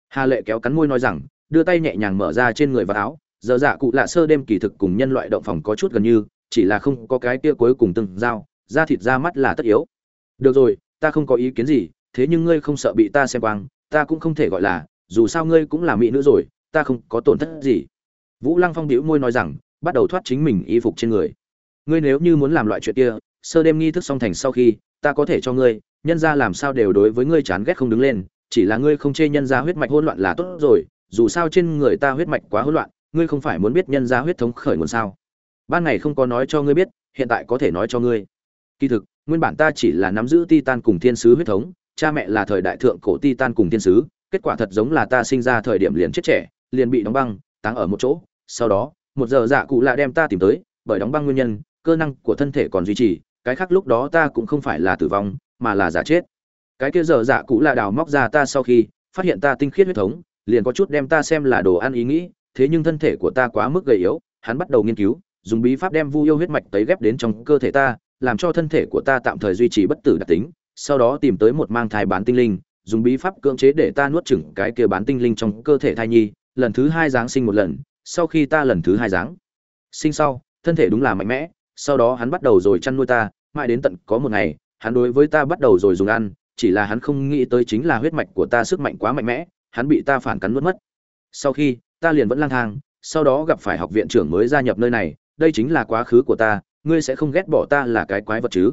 Hà lệ kéo cắn môi nói rằng, đưa tay nhẹ nhàng mở ra trên người và áo, giờ dạ cụ lạ sơ đêm kỳ thực cùng nhân loại động phòng có chút gần như, chỉ là không có cái kia cuối cùng từng dao, da thịt ra mắt là tất yếu. Được rồi, ta không có ý kiến gì, thế nhưng ngươi không sợ bị ta xem quang, ta cũng không thể gọi là, dù sao ngươi cũng là mỹ nữ rồi, ta không có tổn thất gì. Vũ lăng phong đĩu môi nói rằng, bắt đầu thoát chính mình y phục trên người. Ngươi nếu như muốn làm loại chuyện kia, sơ đêm nghi thức xong thành sau khi ta có thể cho ngươi, nhân ra làm sao đều đối với ngươi chán ghét không đứng lên, chỉ là ngươi không chê nhân ra huyết mạch hỗn loạn là tốt rồi, dù sao trên người ta huyết mạch quá hỗn loạn, ngươi không phải muốn biết nhân ra huyết thống khởi nguồn sao? Ban ngày không có nói cho ngươi biết, hiện tại có thể nói cho ngươi. Kỳ thực, nguyên bản ta chỉ là nắm giữ titan cùng thiên sứ huyết thống, cha mẹ là thời đại thượng cổ titan cùng thiên sứ, kết quả thật giống là ta sinh ra thời điểm liền chết trẻ, liền bị đóng băng, táng ở một chỗ, sau đó, một giờ dạ cụ lạ đem ta tìm tới, bởi đóng băng nguyên nhân, cơ năng của thân thể còn duy trì cái khác lúc đó ta cũng không phải là tử vong, mà là giả chết. Cái kia giờ dạ cụ là đào móc ra ta sau khi, phát hiện ta tinh khiết huyết thống, liền có chút đem ta xem là đồ ăn ý nghĩ, thế nhưng thân thể của ta quá mức gầy yếu, hắn bắt đầu nghiên cứu, dùng bí pháp đem vu yêu huyết mạch tấy ghép đến trong cơ thể ta, làm cho thân thể của ta tạm thời duy trì bất tử đặc tính, sau đó tìm tới một mang thai bán tinh linh, dùng bí pháp cưỡng chế để ta nuốt chửng cái kia bán tinh linh trong cơ thể thai nhi, lần thứ hai giáng sinh một lần, sau khi ta lần thứ hai giáng sinh sau, thân thể đúng là mạnh mẽ sau đó hắn bắt đầu rồi chăn nuôi ta, mãi đến tận có một ngày, hắn đối với ta bắt đầu rồi dùng ăn, chỉ là hắn không nghĩ tới chính là huyết mạch của ta sức mạnh quá mạnh mẽ, hắn bị ta phản cắn nuốt mất. Sau khi, ta liền vẫn lang thang, sau đó gặp phải học viện trưởng mới gia nhập nơi này, đây chính là quá khứ của ta, ngươi sẽ không ghét bỏ ta là cái quái vật chứ?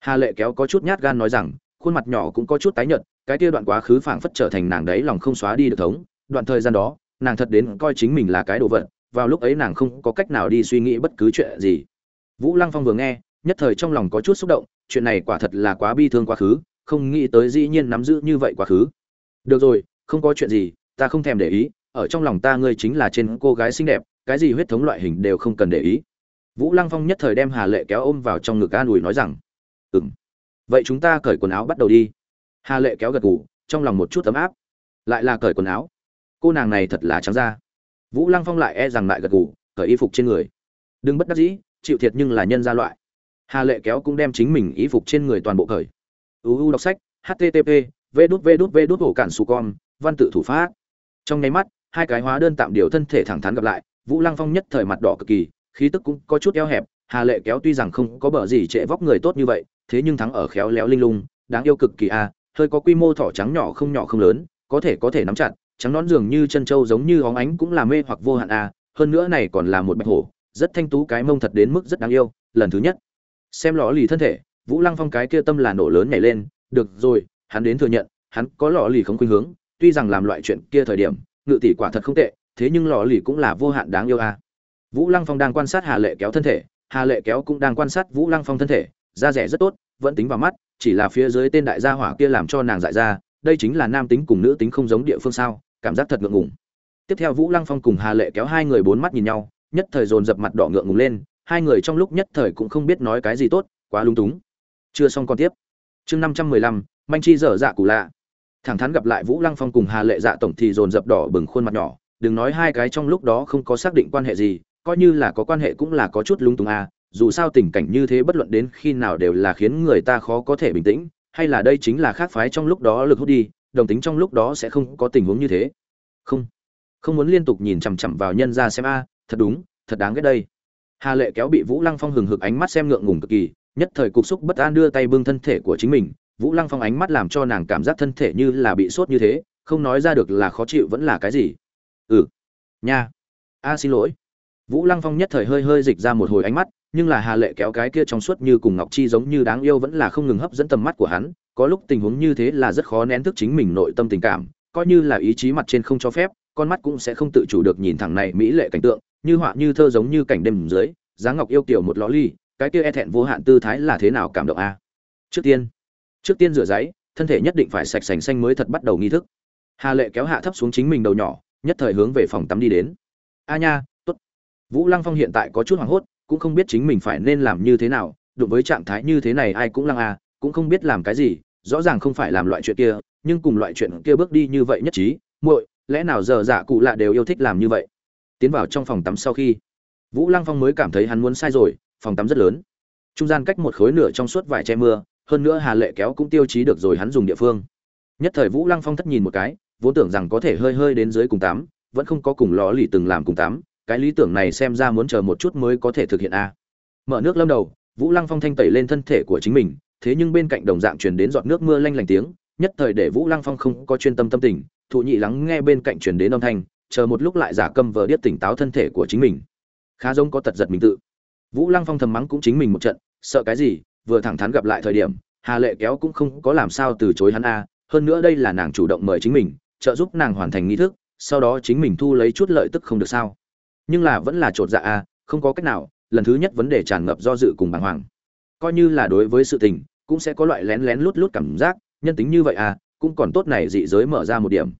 Hà lệ kéo có chút nhát gan nói rằng, khuôn mặt nhỏ cũng có chút tái nhợt, cái kia đoạn quá khứ phảng phất trở thành nàng đấy lòng không xóa đi được thống. Đoạn thời gian đó, nàng thật đến coi chính mình là cái đồ vật, vào lúc ấy nàng không có cách nào đi suy nghĩ bất cứ chuyện gì vũ lăng phong vừa nghe nhất thời trong lòng có chút xúc động chuyện này quả thật là quá bi thương quá khứ không nghĩ tới dĩ nhiên nắm giữ như vậy quá khứ. Được rồi không có chuyện gì ta không thèm để ý ở trong lòng ta ngươi chính là trên cô gái xinh đẹp cái gì huyết thống loại hình đều không cần để ý. Vũ lăng phong nhất thời đem hà lệ kéo ôm vào trong ngực an ủi nói rằng ừ vậy chúng ta cởi quần áo bắt đầu đi. Hà lệ kéo gật gù, trong lòng một chút ấm áp lại là cởi quần áo. Cô nàng này thật là trắng da. vũ lăng phong lại e rằng lại gật gù, cởi y phục trên người. Đừng bất đắc dĩ chịu thiệt nhưng là nhân gia loại. Hà lệ kéo cũng đem chính mình y phục trên người toàn bộ cởi. Uu đọc sách http v đút v đút v đút, hổ cản su con, văn tự thủ pháp. Trong nháy mắt, hai cái hóa đơn tạm điều thân thể thẳng thắn gặp lại, vũ lăng phong nhất thời mặt đỏ cực kỳ, khí tức cũng có chút eo hẹp, hà lệ kéo tuy rằng không có bờ gì trệ vóc người tốt như vậy, thế nhưng thắng ở khéo léo linh lung, đáng yêu cực kỳ a hơi có quy mô thỏ trắng nhỏ không nhỏ không lớn, có thể có thể nắm chặt, trắng nón dường như chân trâu giống như óng ánh cũng là mê hoặc vô hạn a hơn nữa này còn là một bạch hổ rất thanh tú cái mông thật đến mức rất đáng yêu, lần thứ nhất. Xem lò lì thân thể, vũ lăng phong cái kia tâm là nổ lớn nhảy lên, được rồi, hắn đến thừa nhận, hắn có lò lì không khuynh hướng, tuy rằng làm loại chuyện kia thời điểm, ngự tỷ quả thật không tệ, thế nhưng lò lì cũng là vô hạn đáng yêu a. Vũ lăng phong đang quan sát hà lệ kéo thân thể, hà lệ kéo cũng đang quan sát vũ lăng phong thân thể, da rẻ rất tốt, vẫn tính vào mắt, chỉ là phía dưới tên đại gia hỏa kia làm cho nàng dại ra, đây chính là nam tính cùng nữ tính không giống địa phương sao, cảm giác thật ngượng ngùng. Tiếp theo vũ lăng phong cùng hà lệ kéo hai người bốn mắt nhìn nhau nhất thời dồn dập mặt đỏ ngượng ngùng lên, hai người trong lúc nhất thời cũng không biết nói cái gì tốt, quá lung túng. Chưa xong còn tiếp. Chương năm trăm mười lăm, manh chi dở dạ cụ lạ. Thẳng thắn gặp lại vũ lăng phong cùng hà lệ dạ tổng thì dồn dập đỏ bừng khuôn mặt nhỏ, đừng nói hai cái trong lúc đó không có xác định quan hệ gì, coi như là có quan hệ cũng là có chút lung tung à dù sao tình cảnh như thế bất luận đến khi nào đều là khiến người ta khó có thể bình tĩnh, hay là đây chính là khác phái trong lúc đó lực hút đi, đồng tính trong lúc đó sẽ không có tình huống như thế. Không. Không muốn liên tục nhìn chằm chằm vào nhân ra xem a thật đúng, thật đáng ghét đây. Hà lệ kéo bị vũ lăng phong hừng hực ánh mắt xem ngượng ngùng cực kỳ, nhất thời cục xúc bất an đưa tay bưng thân thể của chính mình. Vũ lăng phong ánh mắt làm cho nàng cảm giác thân thể như là bị sốt như thế, không nói ra được là khó chịu vẫn là cái gì. Ừ nha. A, xin lỗi. Vũ lăng phong nhất thời hơi hơi dịch ra một hồi ánh mắt, nhưng là hà lệ kéo cái kia trong suốt như cùng ngọc chi giống như đáng yêu vẫn là không ngừng hấp dẫn tầm mắt của hắn, có lúc tình huống như thế là rất khó nén thức chính mình nội tâm tình cảm, coi như là ý chí mặt trên không cho phép, con mắt cũng sẽ không tự chủ được nhìn thẳng này mỹ lệ cảnh tượng như họa như thơ giống như cảnh đêm dưới dáng ngọc yêu kiểu một ló ly, cái kia e thẹn vô hạn tư thái là thế nào cảm động a? Trước tiên trước tiên rửa giấy, thân thể nhất định phải sạch sành xanh mới thật bắt đầu nghi thức. Hà lệ kéo hạ thấp xuống chính mình đầu nhỏ, nhất thời hướng về phòng tắm đi đến. A nha, tốt. Vũ lăng phong hiện tại có chút hoảng hốt, cũng không biết chính mình phải nên làm như thế nào, đụng với trạng thái như thế này ai cũng lăng a, cũng không biết làm cái gì, rõ ràng không phải làm loại chuyện kia, nhưng cùng loại chuyện kia bước đi như vậy nhất trí, muội, lẽ nào giờ giả cụ lạ đều yêu thích làm như vậy? Tiến vào trong phòng tắm sau khi. Vũ lăng phong mới cảm thấy hắn muốn sai rồi, phòng tắm rất lớn. Trung gian cách một khối nửa trong suốt vải che mưa, hơn nữa hà lệ kéo cũng tiêu chí được rồi hắn dùng địa phương. Nhất thời vũ lăng phong thất nhìn một cái, vốn tưởng rằng có thể hơi hơi đến dưới cùng tắm, vẫn không có cùng lò lì từng làm cùng tắm, cái lý tưởng này xem ra muốn chờ một chút mới có thể thực hiện a. Mở nước lâm đầu, vũ lăng phong thanh tẩy lên thân thể của chính mình, thế nhưng bên cạnh đồng dạng truyền đến giọt nước mưa lanh lảnh tiếng, nhất thời để vũ lăng phong không có chuyên tâm tâm tình, thụ nhị lắng nghe bên cạnh truyền đến âm thanh chờ một lúc lại giả câm vờ điếc tỉnh táo thân thể của chính mình. Khá giống có tật giật mình tự. Vũ lăng phong thầm mắng cũng chính mình một trận, sợ cái gì, vừa thẳng thắn gặp lại thời điểm, hà lệ kéo cũng không có làm sao từ chối hắn a, hơn nữa đây là nàng chủ động mời chính mình, trợ giúp nàng hoàn thành nghi thức, sau đó chính mình thu lấy chút lợi tức không được sao. Nhưng là vẫn là chột dạ a, không có cách nào, lần thứ nhất vấn đề tràn ngập do dự cùng bàng hoàng. Coi như là đối với sự tình, cũng sẽ có loại lén lén lút lút cảm giác, nhân tính như vậy à cũng còn tốt này dị giới mở ra một điểm.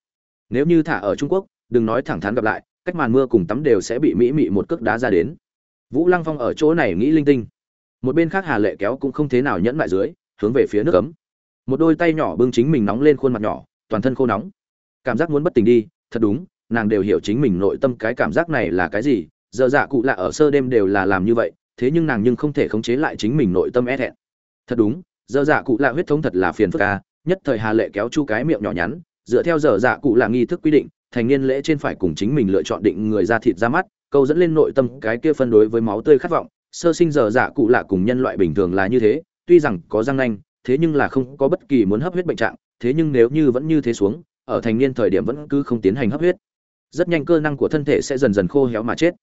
Nếu như thả ở trung quốc đừng nói thẳng thắn gặp lại, cách màn mưa cùng tắm đều sẽ bị mỹ mị một cước đá ra đến. Vũ lăng phong ở chỗ này nghĩ linh tinh. Một bên khác hà lệ kéo cũng không thế nào nhẫn lại dưới, hướng về phía nước cấm một đôi tay nhỏ bưng chính mình nóng lên khuôn mặt nhỏ, toàn thân khô nóng. Cảm giác muốn bất tỉnh đi, thật đúng, nàng đều hiểu chính mình nội tâm cái cảm giác này là cái gì, giờ dạ cụ lạ ở sơ đêm đều là làm như vậy, thế nhưng nàng nhưng không thể khống chế lại chính mình nội tâm e thẹn. Thật đúng, giờ dạ cụ lạ huyết thống thật là phiền phức ca nhất thời hà lệ kéo chu cái miệng nhỏ nhắn, dựa theo giờ dạ cụ lạ nghi thức quy định thành niên lễ trên phải cùng chính mình lựa chọn định người ra thịt ra mắt, câu dẫn lên nội tâm cái kia phân đối với máu tươi khát vọng, sơ sinh giờ dạ cụ lạ cùng nhân loại bình thường là như thế, tuy rằng có răng nanh, thế nhưng là không có bất kỳ muốn hấp huyết bệnh trạng, thế nhưng nếu như vẫn như thế xuống, ở thành niên thời điểm vẫn cứ không tiến hành hấp huyết. Rất nhanh cơ năng của thân thể sẽ dần dần khô héo mà chết.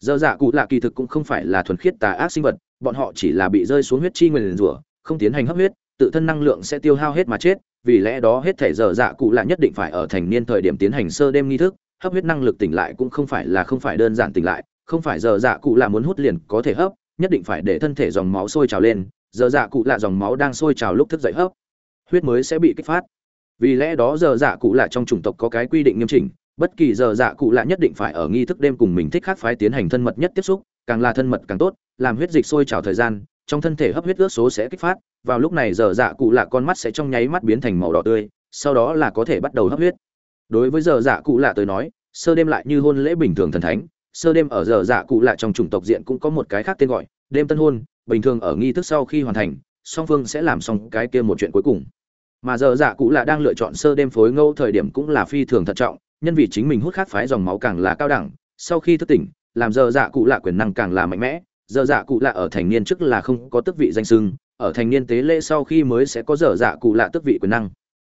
Giờ dạ cụ lạ kỳ thực cũng không phải là thuần khiết tà ác sinh vật, bọn họ chỉ là bị rơi xuống huyết chi nguyền rủa, không tiến hành hấp huyết, tự thân năng lượng sẽ tiêu hao hết mà chết vì lẽ đó hết thể giờ dạ cụ lạ nhất định phải ở thành niên thời điểm tiến hành sơ đêm nghi thức, hấp huyết năng lực tỉnh lại cũng không phải là không phải đơn giản tỉnh lại, không phải giờ dạ cụ lạ muốn hút liền có thể hấp, nhất định phải để thân thể dòng máu sôi trào lên, giờ dạ cụ lạ dòng máu đang sôi trào lúc thức dậy hấp, huyết mới sẽ bị kích phát. Vì lẽ đó giờ dạ cụ lạ trong chủng tộc có cái quy định nghiêm chỉnh, bất kỳ giờ dạ cụ lạ nhất định phải ở nghi thức đêm cùng mình thích khác phái tiến hành thân mật nhất tiếp xúc, càng là thân mật càng tốt, làm huyết dịch sôi trào thời gian, trong thân thể hấp huyết ước số sẽ kích phát vào lúc này giờ dạ cụ lạ con mắt sẽ trong nháy mắt biến thành màu đỏ tươi, sau đó là có thể bắt đầu hấp huyết. Đối với giờ dạ cụ lạ tới nói, sơ đêm lại như hôn lễ bình thường thần thánh. Sơ đêm ở giờ dạ cụ lạ trong chủng tộc diện cũng có một cái khác tên gọi, đêm tân hôn, bình thường ở nghi thức sau khi hoàn thành, song phương sẽ làm xong cái kia một chuyện cuối cùng. Mà giờ dạ cụ lạ đang lựa chọn sơ đêm phối ngẫu thời điểm cũng là phi thường thận trọng, nhân vì chính mình hút khác phái dòng máu càng là cao đẳng, sau khi thức tỉnh, làm giờ dạ cụ lạ quyền năng càng là mạnh mẽ, giờ dạ cụ lạ ở thành niên trước là không có tước vị danh sưng ở thành niên tế lễ sau khi mới sẽ có dở dạ cụ lạ tước vị quyền năng.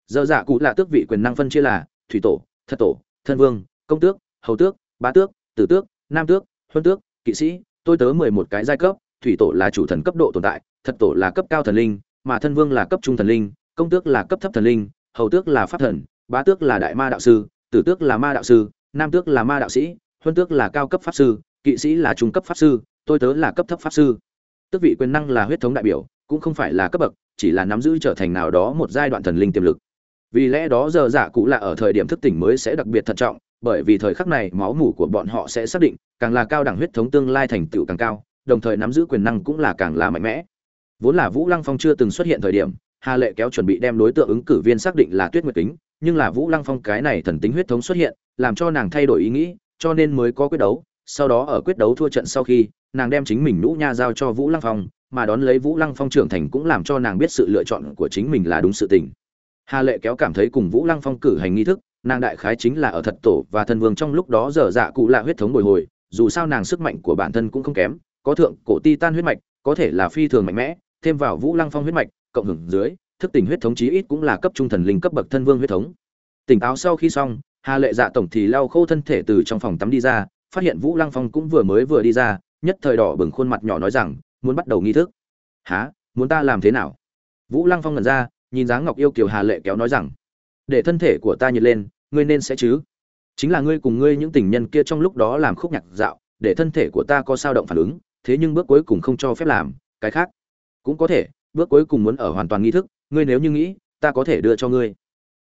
Dở dạ cụ lạ tước vị quyền năng phân chia là thủy tổ thật tổ, thân vương, công tước, hầu tước, bá tước, tử tước, nam tước, huân tước, kỵ sĩ, tôi tớ mười một cái giai cấp, thủy tổ là chủ thần cấp độ tồn tại thật tổ là cấp cao thần linh, mà thân vương là cấp trung thần linh, công tước là cấp thấp thần linh, hầu tước là pháp thần, bá tước là đại ma đạo sư, tử tước là ma đạo sư, nam tước là ma đạo sĩ, huân tước là cao cấp pháp sư, kỵ sĩ là trung cấp pháp sư, tôi tớ là cấp thấp pháp sư. Tước vị quyền năng là huyết thống đại biểu cũng không phải là cấp bậc, chỉ là nắm giữ trở thành nào đó một giai đoạn thần linh tiềm lực. Vì lẽ đó giờ giả cụ là ở thời điểm thức tỉnh mới sẽ đặc biệt thận trọng, bởi vì thời khắc này máu mủ của bọn họ sẽ xác định, càng là cao đẳng huyết thống tương lai thành tựu càng cao, đồng thời nắm giữ quyền năng cũng là càng là mạnh mẽ. Vốn là vũ lăng phong chưa từng xuất hiện thời điểm, hà lệ kéo chuẩn bị đem đối tượng ứng cử viên xác định là tuyết nguyệt kính, nhưng là vũ lăng phong cái này thần tính huyết thống xuất hiện, làm cho nàng thay đổi ý nghĩ, cho nên mới có quyết đấu sau đó ở quyết đấu thua trận sau khi, nàng đem chính mình nhũ nha giao cho vũ lăng phong, mà đón lấy vũ lăng phong trưởng thành cũng làm cho nàng biết sự lựa chọn của chính mình là đúng sự tình. Hà lệ kéo cảm thấy cùng vũ lăng phong cử hành nghi thức, nàng đại khái chính là ở thật tổ và thần vương trong lúc đó dở dạ cụ lạ huyết thống bồi hồi, dù sao nàng sức mạnh của bản thân cũng không kém, có thượng cổ titan huyết mạch, có thể là phi thường mạnh mẽ, thêm vào vũ lăng phong huyết mạch, cộng hưởng dưới, thức tỉnh huyết thống chí ít cũng là cấp trung thần linh cấp bậc thân vương huyết thống. Tỉnh táo sau khi xong, hà lệ dạ tổng thì lau khô thân thể từ trong phòng tắm đi ra phát hiện vũ lăng phong cũng vừa mới vừa đi ra, nhất thời đỏ bừng khuôn mặt nhỏ nói rằng, muốn bắt đầu nghi thức. Hả? Muốn ta làm thế nào? Vũ lăng phong ngẩn ra, nhìn dáng ngọc yêu kiều hà lệ kéo nói rằng, để thân thể của ta nhiệt lên, ngươi nên sẽ chứ? Chính là ngươi cùng ngươi những tình nhân kia trong lúc đó làm khúc nhạc dạo, để thân thể của ta có sao động phản ứng, thế nhưng bước cuối cùng không cho phép làm, cái khác. Cũng có thể, bước cuối cùng muốn ở hoàn toàn nghi thức, ngươi nếu như nghĩ, ta có thể đưa cho ngươi.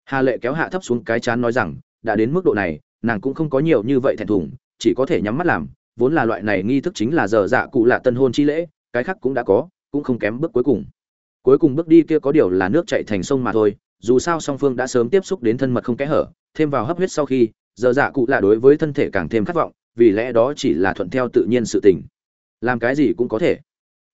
Hà lệ kéo hạ thấp xuống cái chán nói rằng, đã đến mức độ này, nàng cũng không có nhiều như vậy thẹn thùng chỉ có thể nhắm mắt làm vốn là loại này nghi thức chính là giờ dạ cụ lạ tân hôn chi lễ cái khác cũng đã có cũng không kém bước cuối cùng. Cuối cùng bước đi kia có điều là nước chạy thành sông mà thôi dù sao song phương đã sớm tiếp xúc đến thân mật không kẽ hở thêm vào hấp huyết sau khi giờ dạ cụ lạ đối với thân thể càng thêm khát vọng vì lẽ đó chỉ là thuận theo tự nhiên sự tình. Làm cái gì cũng có thể.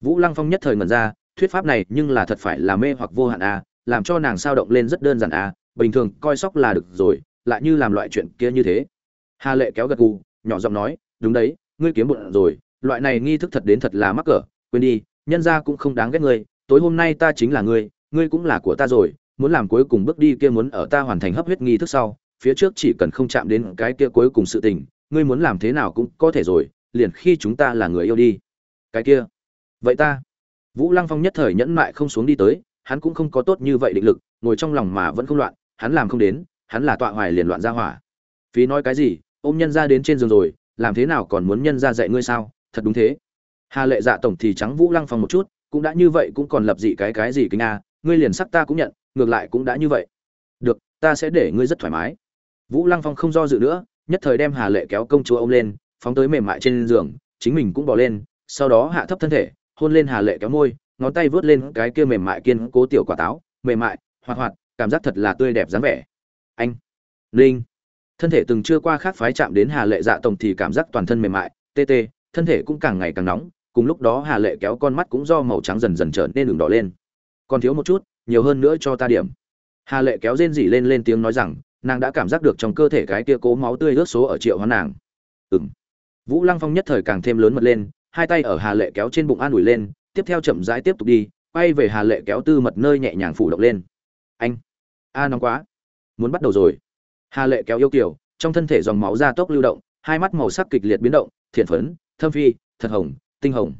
Vũ lăng phong nhất thời ngẩn ra thuyết pháp này nhưng là thật phải là mê hoặc vô hạn a à, làm cho nàng sao động lên rất đơn giản a à, bình thường coi sóc là được rồi lại như làm loại chuyện kia như thế. Hà lệ kéo gật gù nhỏ giọng nói, đúng đấy, ngươi kiếm bụng rồi, loại này nghi thức thật đến thật là mắc cỡ, quên đi, nhân ra cũng không đáng ghét ngươi, tối hôm nay ta chính là ngươi ngươi cũng là của ta rồi, muốn làm cuối cùng bước đi kia muốn ở ta hoàn thành hấp huyết nghi thức sau, phía trước chỉ cần không chạm đến cái kia cuối cùng sự tình, ngươi muốn làm thế nào cũng có thể rồi, liền khi chúng ta là người yêu đi. Cái kia? Vậy ta? Vũ lăng phong nhất thời nhẫn mại không xuống đi tới, hắn cũng không có tốt như vậy định lực, ngồi trong lòng mà vẫn không loạn, hắn làm không đến, hắn là tọa hoài liền loạn ra hỏa. Phí nói cái gì ôm nhân ra đến trên giường rồi, làm thế nào còn muốn nhân ra dạy ngươi sao? Thật đúng thế. Hà lệ dạ tổng thì trắng vũ lăng phong một chút, cũng đã như vậy cũng còn lập dị cái cái gì kính a, ngươi liền sắc ta cũng nhận, ngược lại cũng đã như vậy. Được, ta sẽ để ngươi rất thoải mái. Vũ lăng phong không do dự nữa, nhất thời đem hà lệ kéo công chúa ông lên, phóng tới mềm mại trên giường, chính mình cũng bỏ lên, sau đó hạ thấp thân thể, hôn lên hà lệ kéo môi, ngón tay vớt lên cái kia mềm mại kiên cố tiểu quả táo, mềm mại, hoạt hoạt, cảm giác thật là tươi đẹp dáng vẻ. Anh, linh thân thể từng chưa qua khác phái chạm đến hà lệ dạ tổng thì cảm giác toàn thân mềm mại, tê tê, thân thể cũng càng ngày càng nóng, cùng lúc đó hà lệ kéo con mắt cũng do màu trắng dần dần trở nên đường đỏ lên. Còn thiếu một chút, nhiều hơn nữa cho ta điểm. Hà lệ kéo rên rỉ lên lên tiếng nói rằng, nàng đã cảm giác được trong cơ thể cái kia cố máu tươi ướt số ở triệu hóa nàng. Ừng vũ lăng phong nhất thời càng thêm lớn mật lên, hai tay ở hà lệ kéo trên bụng an ủi lên, tiếp theo chậm rãi tiếp tục đi, quay về hà lệ kéo tư mật nơi nhẹ nhàng phủ động lên. Anh, a nóng quá, muốn bắt đầu rồi hà lệ kéo yêu kiểu trong thân thể dòng máu ra tốc lưu động, hai mắt màu sắc kịch liệt biến động, thiện phấn, thâm phi, thật hồng, tinh hồng.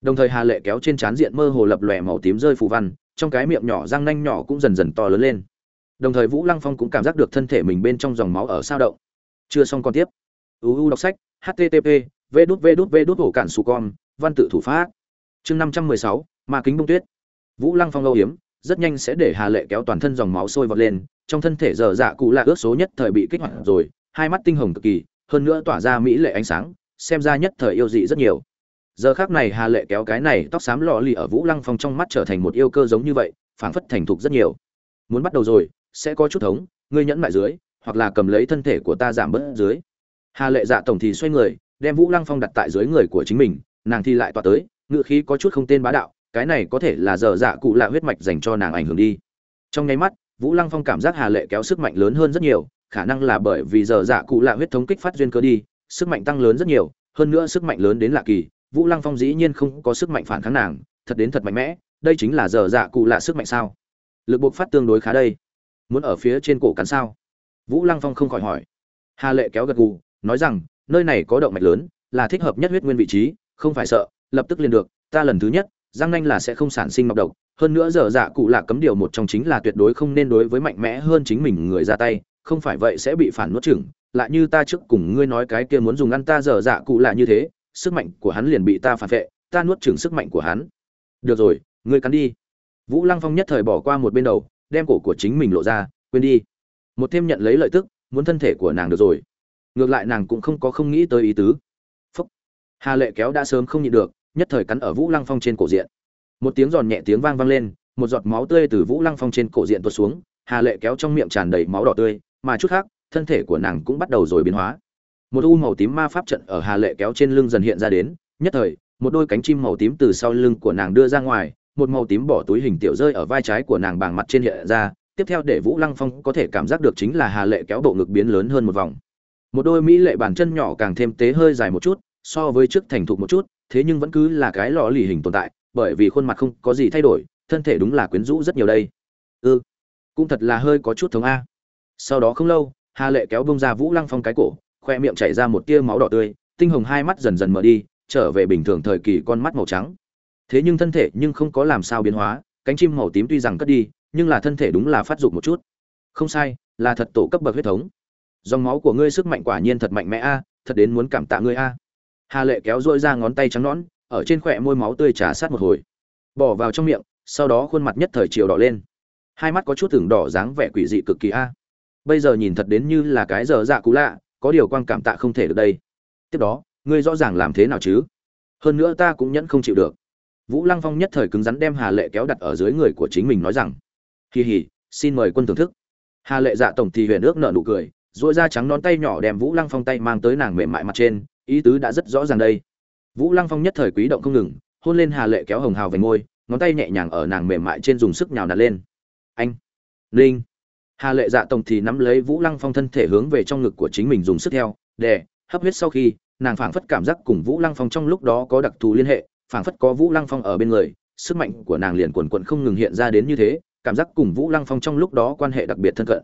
Đồng thời hà lệ kéo trên trán diện mơ hồ lập lòe màu tím rơi phù văn, trong cái miệng nhỏ răng nanh nhỏ cũng dần dần to lớn lên. Đồng thời vũ lăng phong cũng cảm giác được thân thể mình bên trong dòng máu ở sao động. Chưa xong còn tiếp. Uu đọc sách http v đút v đút v đút, hổ cản su con, văn tự thủ pháp. Chương năm trăm mười sáu, ma kính bông tuyết. Vũ lăng phong âu hiếm rất nhanh sẽ để hà lệ kéo toàn thân dòng máu sôi vọt lên, trong thân thể dở dạ cụ là ước số nhất thời bị kích hoạt rồi, hai mắt tinh hồng cực kỳ, hơn nữa tỏa ra mỹ lệ ánh sáng, xem ra nhất thời yêu dị rất nhiều. Giờ khác này hà lệ kéo cái này tóc xám lọ lì ở vũ lăng phong trong mắt trở thành một yêu cơ giống như vậy, phảng phất thành thục rất nhiều. Muốn bắt đầu rồi, sẽ có chút thống, ngươi nhẫn lại dưới, hoặc là cầm lấy thân thể của ta giảm bớt dưới. Hà lệ dạ tổng thì xoay người, đem vũ lăng phong đặt tại dưới người của chính mình, nàng thì lại tọa tới, ngựa khí có chút không tên bá đạo cái này có thể là giờ dạ cụ lạ huyết mạch dành cho nàng ảnh hưởng đi. Trong nháy mắt, vũ lăng phong cảm giác hà lệ kéo sức mạnh lớn hơn rất nhiều, khả năng là bởi vì giờ dạ cụ lạ huyết thống kích phát duyên cơ đi, sức mạnh tăng lớn rất nhiều, hơn nữa sức mạnh lớn đến lạ kỳ, vũ lăng phong dĩ nhiên không có sức mạnh phản kháng nàng, thật đến thật mạnh mẽ, đây chính là giờ dạ cụ lạ sức mạnh sao? Lực buộc phát tương đối khá đây. Muốn ở phía trên cổ cắn sao? Vũ lăng phong không khỏi hỏi. Hà lệ kéo gật gù, nói rằng, nơi này có động mạch lớn, là thích hợp nhất huyết nguyên vị trí, không phải sợ, lập tức liền được, ta lần thứ nhất Răng nanh là sẽ không sản sinh mọc độc, hơn nữa giờ dạ cụ lạ cấm điều một trong chính là tuyệt đối không nên đối với mạnh mẽ hơn chính mình người ra tay, không phải vậy sẽ bị phản nuốt chửng. Lại như ta trước cùng ngươi nói cái kia muốn dùng ăn ta giờ dạ cụ lạ như thế, sức mạnh của hắn liền bị ta phản vệ, ta nuốt chửng sức mạnh của hắn. Được rồi, ngươi cắn đi. Vũ lăng phong nhất thời bỏ qua một bên đầu, đem cổ của chính mình lộ ra, quên đi. Một thêm nhận lấy lợi tức, muốn thân thể của nàng được rồi. Ngược lại nàng cũng không có không nghĩ tới ý tứ. Phúc. Hà lệ kéo đã sớm không nhịn được nhất thời cắn ở vũ lăng phong trên cổ diện. Một tiếng giòn nhẹ tiếng vang vang lên, một giọt máu tươi từ vũ lăng phong trên cổ diện tuột xuống, hà lệ kéo trong miệng tràn đầy máu đỏ tươi, mà chút khác, thân thể của nàng cũng bắt đầu rồi biến hóa. Một u màu tím ma pháp trận ở hà lệ kéo trên lưng dần hiện ra đến, nhất thời, một đôi cánh chim màu tím từ sau lưng của nàng đưa ra ngoài, một màu tím bỏ túi hình tiểu rơi ở vai trái của nàng bàng mặt trên hiện ra, tiếp theo để vũ lăng phong có thể cảm giác được chính là hà lệ kéo bộ ngực biến lớn hơn một vòng. Một đôi mỹ lệ bàn chân nhỏ càng thêm tế hơi dài một chút so với trước thành thục một chút thế nhưng vẫn cứ là cái lò lì hình tồn tại bởi vì khuôn mặt không có gì thay đổi thân thể đúng là quyến rũ rất nhiều đây. Ư ừ, cũng thật là hơi có chút thống a. Sau đó không lâu hà lệ kéo bông ra vũ lăng phong cái cổ khoe miệng chảy ra một tia máu đỏ tươi tinh hồng hai mắt dần dần mở đi trở về bình thường thời kỳ con mắt màu trắng. Thế nhưng thân thể nhưng không có làm sao biến hóa cánh chim màu tím tuy rằng cất đi nhưng là thân thể đúng là phát dục một chút. Không sai là thật tổ cấp bậc huyết thống. Dòng máu của ngươi sức mạnh quả nhiên thật mạnh mẽ a thật đến muốn cảm tạ ngươi a hà lệ kéo rũi ra ngón tay trắng nõn, ở trên khỏe môi máu tươi trà sát một hồi. Bỏ vào trong miệng, sau đó khuôn mặt nhất thời chiều đỏ lên. Hai mắt có chút tưởng đỏ dáng vẻ quỷ dị cực kỳ a. Bây giờ nhìn thật đến như là cái giờ dạ cũ lạ, có điều quan cảm tạ không thể được đây. Tiếp đó, ngươi rõ ràng làm thế nào chứ? Hơn nữa ta cũng nhẫn không chịu được. Vũ lăng phong nhất thời cứng rắn đem hà lệ kéo đặt ở dưới người của chính mình nói rằng kỳ hỉ xin mời quân thưởng thức. Hà lệ dạ tổng thì huyền ước nợ nụ cười dội ra trắng nón tay nhỏ đem vũ lăng phong tay mang tới nàng mềm mại mặt trên ý tứ đã rất rõ ràng đây. Vũ lăng phong nhất thời quý động không ngừng, hôn lên hà lệ kéo hồng hào về ngôi ngón tay nhẹ nhàng ở nàng mềm mại trên dùng sức nhào nặn lên. Anh, linh. Hà lệ dạ tổng thì nắm lấy vũ lăng phong thân thể hướng về trong ngực của chính mình dùng sức theo, đè, hấp huyết sau khi, nàng phảng phất cảm giác cùng vũ lăng phong trong lúc đó có đặc thù liên hệ, phảng phất có vũ lăng phong ở bên người, sức mạnh của nàng liền quần quận không ngừng hiện ra đến như thế, cảm giác cùng vũ lăng phong trong lúc đó quan hệ đặc biệt thân cận.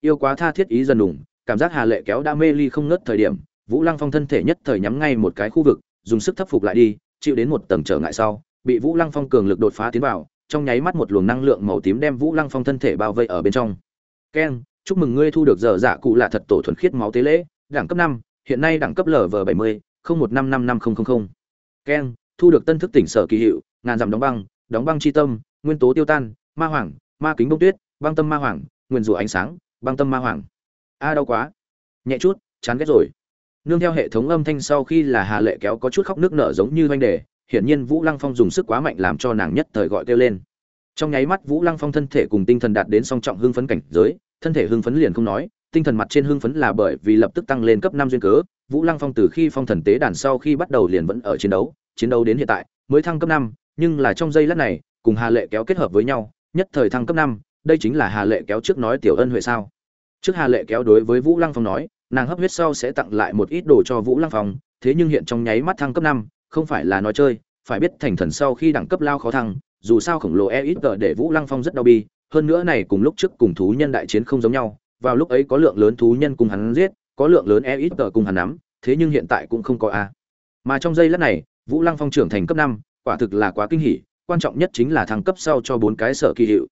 Yêu quá tha thiết ý dần đủng cảm giác hà lệ kéo đã mê ly không ngớt thời điểm vũ lăng phong thân thể nhất thời nhắm ngay một cái khu vực, dùng sức thấp phục lại đi, chịu đến một tầng trở ngại sau, bị vũ lăng phong cường lực đột phá tiến vào, trong nháy mắt một luồng năng lượng màu tím đem vũ lăng phong thân thể bao vây ở bên trong. Keng chúc mừng ngươi thu được giờ dạ cụ lạ thật tổ thuần khiết máu tế lễ, đẳng cấp năm, hiện nay đẳng cấp lv bảy mươi một năm năm năm không không không. Keng thu được tân thức tỉnh sở kỳ hiệu, ngàn dặm đóng băng đóng băng chi tâm, nguyên tố tiêu tan, ma hoàng, ma kính bông tuyết, băng tâm ma hoàng, nguyên rủa ánh sáng, băng tâm ma hoàng. A, đau quá. Nhẹ chút, chán ghét rồi nương theo hệ thống âm thanh sau khi là hà lệ kéo có chút khóc nước nở giống như doanh đề, hiển nhiên vũ lăng phong dùng sức quá mạnh làm cho nàng nhất thời gọi kêu lên. Trong nháy mắt vũ lăng phong thân thể cùng tinh thần đạt đến song trọng hưng phấn cảnh giới, thân thể hưng phấn liền không nói, tinh thần mặt trên hưng phấn là bởi vì lập tức tăng lên cấp năm duyên cớ, vũ lăng phong từ khi phong thần tế đàn sau khi bắt đầu liền vẫn ở chiến đấu chiến đấu đến hiện tại, mới thăng cấp năm, nhưng là trong giây lát này, cùng hà lệ kéo kết hợp với nhau, nhất thời thăng cấp năm, đây chính là hà lệ kéo trước nói tiểu ân huệ sao? Trước hà lệ kéo đối với vũ lăng phong nói nàng hấp huyết sau sẽ tặng lại một ít đồ cho vũ lăng phong, thế nhưng hiện trong nháy mắt thăng cấp năm, không phải là nói chơi, phải biết thành thần sau khi đẳng cấp lao khó thăng, dù sao khổng lồ e ít tờ để vũ lăng phong rất đau bi, hơn nữa này cùng lúc trước cùng thú nhân đại chiến không giống nhau, vào lúc ấy có lượng lớn thú nhân cùng hắn giết, có lượng lớn e ít tờ cùng hắn nắm, thế nhưng hiện tại cũng không có a. Mà trong giây lát này, vũ lăng phong trưởng thành cấp năm, quả thực là quá kinh hỉ, quan trọng nhất chính là thăng cấp sau cho bốn cái sở kỳ hiệu.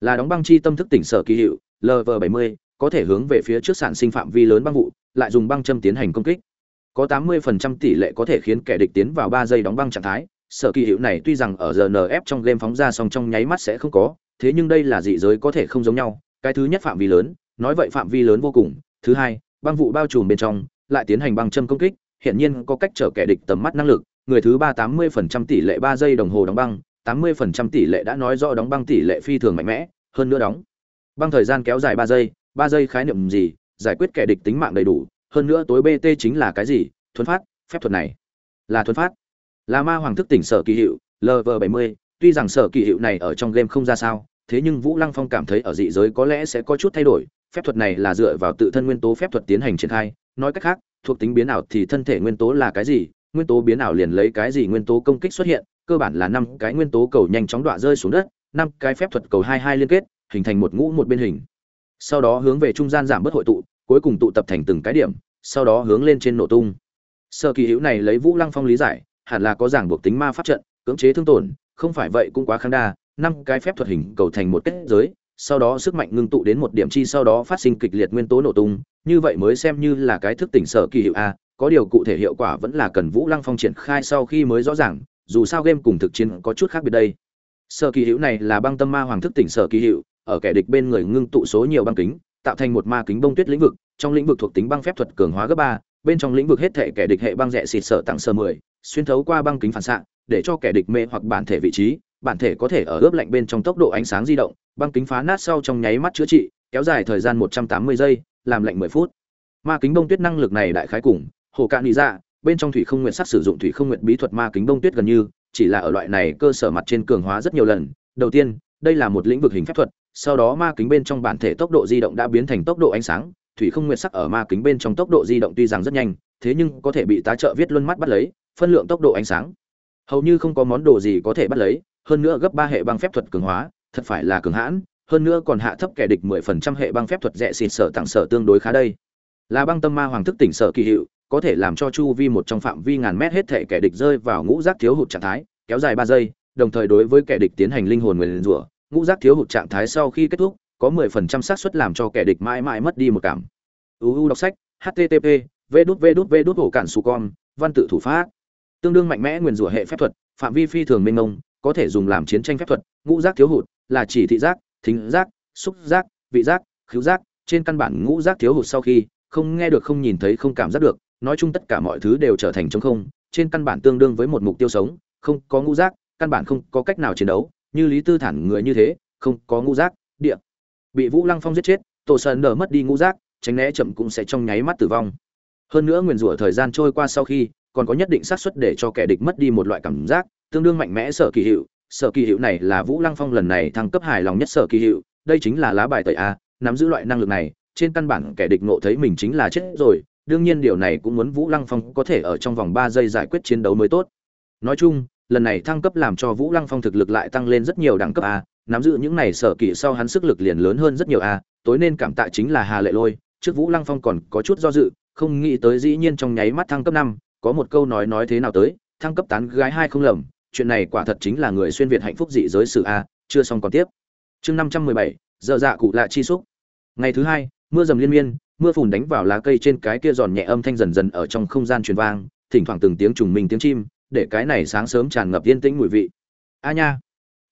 Là đóng băng chi tâm thức tỉnh sở kỳ hiệu lv 70 có thể hướng về phía trước sản sinh phạm vi lớn băng vụ, lại dùng băng châm tiến hành công kích. Có 80% tỷ lệ có thể khiến kẻ địch tiến vào 3 giây đóng băng trạng thái. Sở kỳ hiệu này tuy rằng ở rnf trong game phóng ra xong trong nháy mắt sẽ không có, thế nhưng đây là dị giới có thể không giống nhau. Cái thứ nhất phạm vi lớn, nói vậy phạm vi lớn vô cùng. Thứ hai, băng vụ bao trùm bên trong, lại tiến hành băng châm công kích hiện nhiên có cách trở kẻ địch tầm mắt năng lực. Người thứ ba tám mươi phần trăm tỷ lệ ba giây đồng hồ đóng băng, tám mươi phần trăm tỷ lệ đã nói rõ đóng băng tỷ lệ phi thường mạnh mẽ, hơn nữa đóng. Băng thời gian kéo dài ba giây ba giây khái niệm gì, giải quyết kẻ địch tính mạng đầy đủ, hơn nữa tối bt chính là cái gì, thuấn phát, phép thuật này là thuấn phát. Là ma hoàng thức tỉnh sở kỳ hiệu lv bảy mươi, tuy rằng sở kỳ hiệu này ở trong game không ra sao, thế nhưng vũ lăng phong cảm thấy ở dị giới có lẽ sẽ có chút thay đổi, phép thuật này là dựa vào tự thân nguyên tố phép thuật tiến hành triển khai, nói cách khác, thuộc tính biến ảo thì thân thể nguyên tố là cái gì, nguyên tố biến ảo liền lấy cái gì nguyên tố công kích xuất hiện, cơ bản là năm cái nguyên tố cầu nhanh chóng đọa rơi xuống đất, năm cái phép thuật cầu hai hai liên kết, hình thành một ngũ một bên hình sau đó hướng về trung gian giảm bớt hội tụ, cuối cùng tụ tập thành từng cái điểm, sau đó hướng lên trên nổ tung. Sơ kỳ hữu này lấy vũ lăng phong lý giải, hẳn là có giảng buộc tính ma pháp trận, cưỡng chế thương tổn, không phải vậy cũng quá kháng đa, năm cái phép thuật hình cầu thành một kết giới, sau đó sức mạnh ngưng tụ đến một điểm chi sau đó phát sinh kịch liệt nguyên tố nổ tung, như vậy mới xem như là cái thức tỉnh sở kỳ hiệu a, có điều cụ thể hiệu quả vẫn là cần vũ lăng phong triển khai sau khi mới rõ ràng, dù sao game cùng thực chiến có chút khác biệt đây. Sở kỳ hiệu này là băng tâm ma hoàng thức tỉnh sở kỳ hiệu ở kẻ địch bên người ngưng tụ số nhiều băng kính, tạo thành một ma kính bông tuyết lĩnh vực, trong lĩnh vực thuộc tính băng phép thuật cường hóa gấp ba, bên trong lĩnh vực hết thể kẻ địch hệ băng rẻ xịt sở tặng sơ mười, xuyên thấu qua băng kính phản xạ, để cho kẻ địch mê hoặc bản thể vị trí, bản thể có thể ở ướp lạnh bên trong tốc độ ánh sáng di động, băng kính phá nát sau trong nháy mắt chữa trị, kéo dài thời gian một trăm tám mươi giây, làm lạnh mười phút. Ma kính bông tuyết năng lực này đại khái cùng, hồ cạn nghĩ ra dạ, bên trong thủy không nguyện sắc sử dụng thủy không nguyện bí thuật ma kính bông tuyết gần như, chỉ là ở loại này cơ sở mặt trên cường hóa rất nhiều lần. Đầu tiên, đây là một lĩnh vực hình phép thuật sau đó ma kính bên trong bản thể tốc độ di động đã biến thành tốc độ ánh sáng, thủy không nguyệt sắc ở ma kính bên trong tốc độ di động tuy rằng rất nhanh, thế nhưng có thể bị tá trợ viết luân mắt bắt lấy, phân lượng tốc độ ánh sáng. Hầu như không có món đồ gì có thể bắt lấy, hơn nữa gấp ba hệ băng phép thuật cường hóa, thật phải là cường hãn, hơn nữa còn hạ thấp kẻ địch mười phần trăm hệ băng phép thuật rẻ xịt sở tặng sở tương đối khá đây. Là băng tâm ma hoàng thức tỉnh sở kỳ hiệu, có thể làm cho chu vi một trong phạm vi ngàn mét hết thể kẻ địch rơi vào ngũ giác thiếu hụt trạng thái, kéo dài ba giây, đồng thời đối với kẻ địch tiến hành linh hồn nguyền rủa ngũ giác thiếu hụt trạng thái sau khi kết thúc, có mười phần trăm xác suất làm cho kẻ địch mãi mãi mất đi một cảm. Uu đọc sách http v đút v đút v đút hổ cản su con văn tự thủ pháp. Tương đương mạnh mẽ nguyền rủa hệ phép thuật, phạm vi phi thường mênh mông, có thể dùng làm chiến tranh phép thuật. Ngũ giác thiếu hụt là chỉ thị giác, thính giác, xúc giác, vị giác, khứu giác. Trên căn bản ngũ giác thiếu hụt sau khi, không nghe được, không nhìn thấy, không cảm giác được. Nói chung tất cả mọi thứ đều trở thành trống không. Trên căn bản tương đương với một mục tiêu sống, không có ngũ giác, căn bản không có cách nào chiến đấu như lý tư thản người như thế, không có ngũ giác, địa. Bị vũ lăng phong giết chết, tổ sơn nở mất đi ngũ giác, tránh né chậm cũng sẽ trong nháy mắt tử vong. Hơn nữa nguyền rủa thời gian trôi qua sau khi, còn có nhất định xác suất để cho kẻ địch mất đi một loại cảm giác, tương đương mạnh mẽ sở kỳ hiệu. Sở kỳ hiệu này là vũ lăng phong lần này thăng cấp hài lòng nhất sở kỳ hiệu, đây chính là lá bài tẩy a, nắm giữ loại năng lực này, trên căn bản kẻ địch ngộ thấy mình chính là chết rồi, đương nhiên điều này cũng muốn vũ lăng phong có thể ở trong vòng ba giây giải quyết chiến đấu mới tốt. Nói chung lần này thăng cấp làm cho vũ lăng phong thực lực lại tăng lên rất nhiều đẳng cấp a, nắm giữ những này sở kỳ sau hắn sức lực liền lớn hơn rất nhiều a, tối nên cảm tạ chính là hà lệ lôi, trước vũ lăng phong còn có chút do dự, không nghĩ tới dĩ nhiên trong nháy mắt thăng cấp năm, có một câu nói nói thế nào tới, thăng cấp tán gái hai không lầm, chuyện này quả thật chính là người xuyên việt hạnh phúc dị giới sự a, chưa xong còn tiếp. Chương năm trăm mười bảy, giờ dạ cụ lạ chi xúc. Ngày thứ hai, mưa dầm liên miên, mưa phùn đánh vào lá cây trên cái kia giòn nhẹ âm thanh dần dần ở trong không gian truyền vang, thỉnh thoảng từng tiếng trùng mình tiếng chim để cái này sáng sớm tràn ngập yên tĩnh mùi vị. A nha.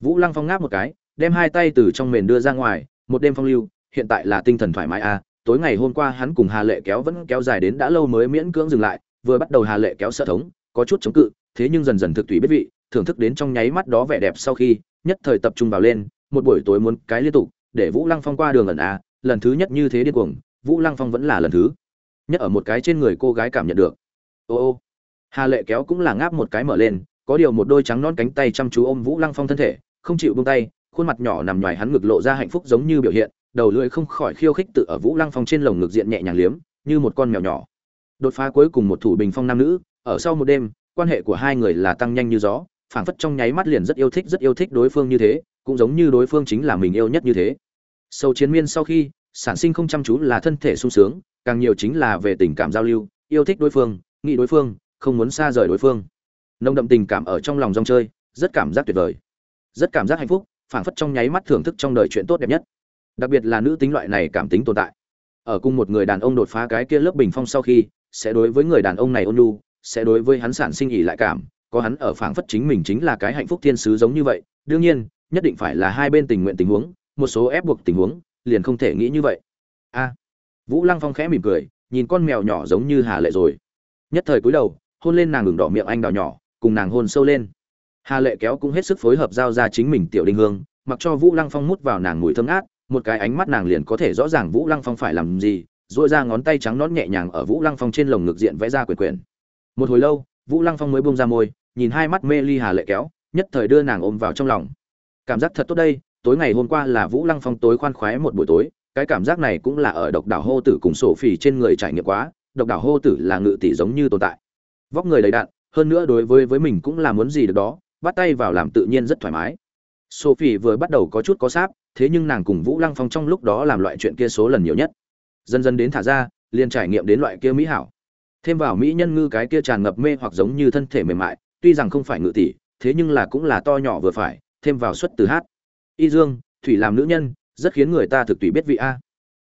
Vũ lăng phong ngáp một cái, đem hai tay từ trong mền đưa ra ngoài, một đêm phong lưu, hiện tại là tinh thần thoải mái a tối ngày hôm qua hắn cùng hà lệ kéo vẫn kéo dài đến đã lâu mới miễn cưỡng dừng lại, vừa bắt đầu hà lệ kéo sợ thống, có chút chống cự, thế nhưng dần dần thực tùy biết vị, thưởng thức đến trong nháy mắt đó vẻ đẹp sau khi, nhất thời tập trung vào lên, một buổi tối muốn cái liên tục, để vũ lăng phong qua đường ẩn a lần thứ nhất như thế điên cuồng, vũ lăng phong vẫn là lần thứ nhất ở một cái trên người cô gái cảm nhận được. Ô ô hà lệ kéo cũng là ngáp một cái mở lên, có điều một đôi trắng non cánh tay chăm chú ôm vũ lăng phong thân thể, không chịu buông tay, khuôn mặt nhỏ nằm ngoài hắn ngực lộ ra hạnh phúc giống như biểu hiện, đầu lưỡi không khỏi khiêu khích tự ở vũ lăng phong trên lồng ngực diện nhẹ nhàng liếm, như một con mèo nhỏ. Đột phá cuối cùng một thủ bình phong nam nữ, ở sau một đêm, quan hệ của hai người là tăng nhanh như gió, phảng phất trong nháy mắt liền rất yêu thích rất yêu thích đối phương như thế, cũng giống như đối phương chính là mình yêu nhất như thế. Sâu chiến miên sau khi, sản sinh không chăm chú là thân thể sung sướng, càng nhiều chính là về tình cảm giao lưu, yêu thích đối phương, nghĩ đối phương không muốn xa rời đối phương. Nồng đậm tình cảm ở trong lòng rong chơi, rất cảm giác tuyệt vời. Rất cảm giác hạnh phúc, phảng phất trong nháy mắt thưởng thức trong đời chuyện tốt đẹp nhất. Đặc biệt là nữ tính loại này cảm tính tồn tại. Ở cùng một người đàn ông đột phá cái kia lớp bình phong sau khi, sẽ đối với người đàn ông này ôn nhu, sẽ đối với hắn sản sinh ỉ lại cảm, có hắn ở phảng phất chính mình chính là cái hạnh phúc thiên sứ giống như vậy. Đương nhiên, nhất định phải là hai bên tình nguyện tình huống, một số ép buộc tình huống, liền không thể nghĩ như vậy. A. Vũ lăng phong khẽ mỉm cười, nhìn con mèo nhỏ giống như hà lệ rồi. Nhất thời cúi đầu hôn lên nàng ngừng đỏ miệng anh đào nhỏ, cùng nàng hôn sâu lên. Hà lệ kéo cũng hết sức phối hợp giao ra chính mình tiểu đinh hương, mặc cho vũ lăng phong mút vào nàng mùi thơm át một cái ánh mắt nàng liền có thể rõ ràng vũ lăng phong phải làm gì dội ra ngón tay trắng nón nhẹ nhàng ở vũ lăng phong trên lồng ngực diện vẽ ra quyền quyền. Một hồi lâu, vũ lăng phong mới bông ra môi, nhìn hai mắt mê ly hà lệ kéo, nhất thời đưa nàng ôm vào trong lòng. Cảm giác thật tốt đây, tối ngày hôm qua là vũ lăng phong tối khoan khoái một buổi tối, cái cảm giác này cũng là ở độc đảo hô tử cùng sổ phỉ trên người trải nghiệm quá, độc đảo hô tử là ngự tỷ giống như tồn tại vóc người đầy đạn hơn nữa đối với với mình cũng là muốn gì được đó, bắt tay vào làm tự nhiên rất thoải mái. Sophie vừa bắt đầu có chút có sáp, thế nhưng nàng cùng vũ lăng phong trong lúc đó làm loại chuyện kia số lần nhiều nhất. Dần dần đến thả ra, liền trải nghiệm đến loại kia mỹ hảo. Thêm vào mỹ nhân ngư cái kia tràn ngập mê hoặc giống như thân thể mềm mại, tuy rằng không phải ngự tỷ, thế nhưng là cũng là to nhỏ vừa phải, thêm vào suất từ hát. Y dương, thủy làm nữ nhân, rất khiến người ta thực tùy biết vị a.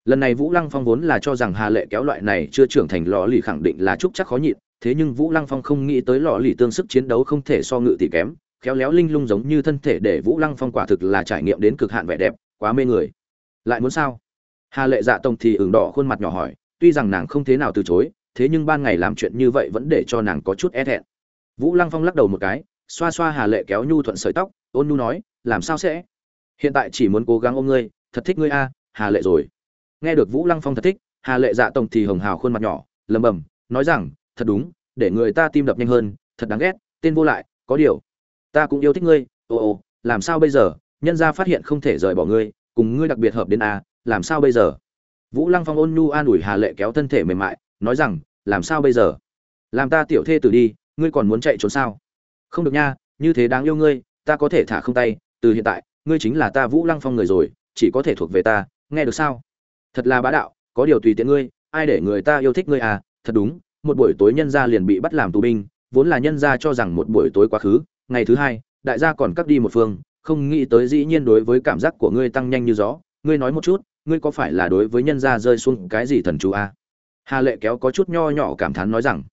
Lần này vũ lăng phong vốn là cho rằng hà lệ kéo loại này chưa trưởng thành lò lì khẳng định là trúc chắc khó nhịn thế nhưng vũ lăng phong không nghĩ tới lọ lì tương sức chiến đấu không thể so ngự tỷ kém. Khéo léo linh lung giống như thân thể để vũ lăng phong quả thực là trải nghiệm đến cực hạn vẻ đẹp, quá mê người. Lại muốn sao? Hà lệ dạ tông thì ửng đỏ khuôn mặt nhỏ hỏi, tuy rằng nàng không thế nào từ chối, thế nhưng ban ngày làm chuyện như vậy vẫn để cho nàng có chút e thẹn. Vũ lăng phong lắc đầu một cái, xoa xoa hà lệ kéo nhu thuận sợi tóc, ôn nhu nói, làm sao sẽ? Hiện tại chỉ muốn cố gắng ôm ngươi, thật thích ngươi a, hà lệ rồi. Nghe được vũ lăng phong thật thích, hà lệ dạ tổng thì hồng hào khuôn mặt nhỏ, lầm bầm, nói rằng thật đúng, để người ta tim đập nhanh hơn, thật đáng ghét, tên vô lại, có điều, ta cũng yêu thích ngươi ồ ồ làm sao bây giờ, nhân gia phát hiện không thể rời bỏ ngươi, cùng ngươi đặc biệt hợp đến a làm sao bây giờ? Vũ lăng phong ôn nhu an ủi hà lệ kéo thân thể mềm mại, nói rằng, làm sao bây giờ? Làm ta tiểu thê tử đi, ngươi còn muốn chạy trốn sao? Không được nha, như thế đáng yêu ngươi, ta có thể thả không tay, từ hiện tại, ngươi chính là ta vũ lăng phong người rồi, chỉ có thể thuộc về ta, nghe được sao? Thật là bá đạo, có điều tùy tiện ngươi, ai để người ta yêu thích ngươi à thật đúng một buổi tối nhân gia liền bị bắt làm tù binh, vốn là nhân gia cho rằng một buổi tối quá khứ, ngày thứ hai, đại gia còn cắt đi một phương, không nghĩ tới dĩ nhiên đối với cảm giác của ngươi tăng nhanh như gió, ngươi nói một chút, ngươi có phải là đối với nhân gia rơi xuống cái gì thần chú à? hà lệ kéo có chút nho nhỏ cảm thán nói rằng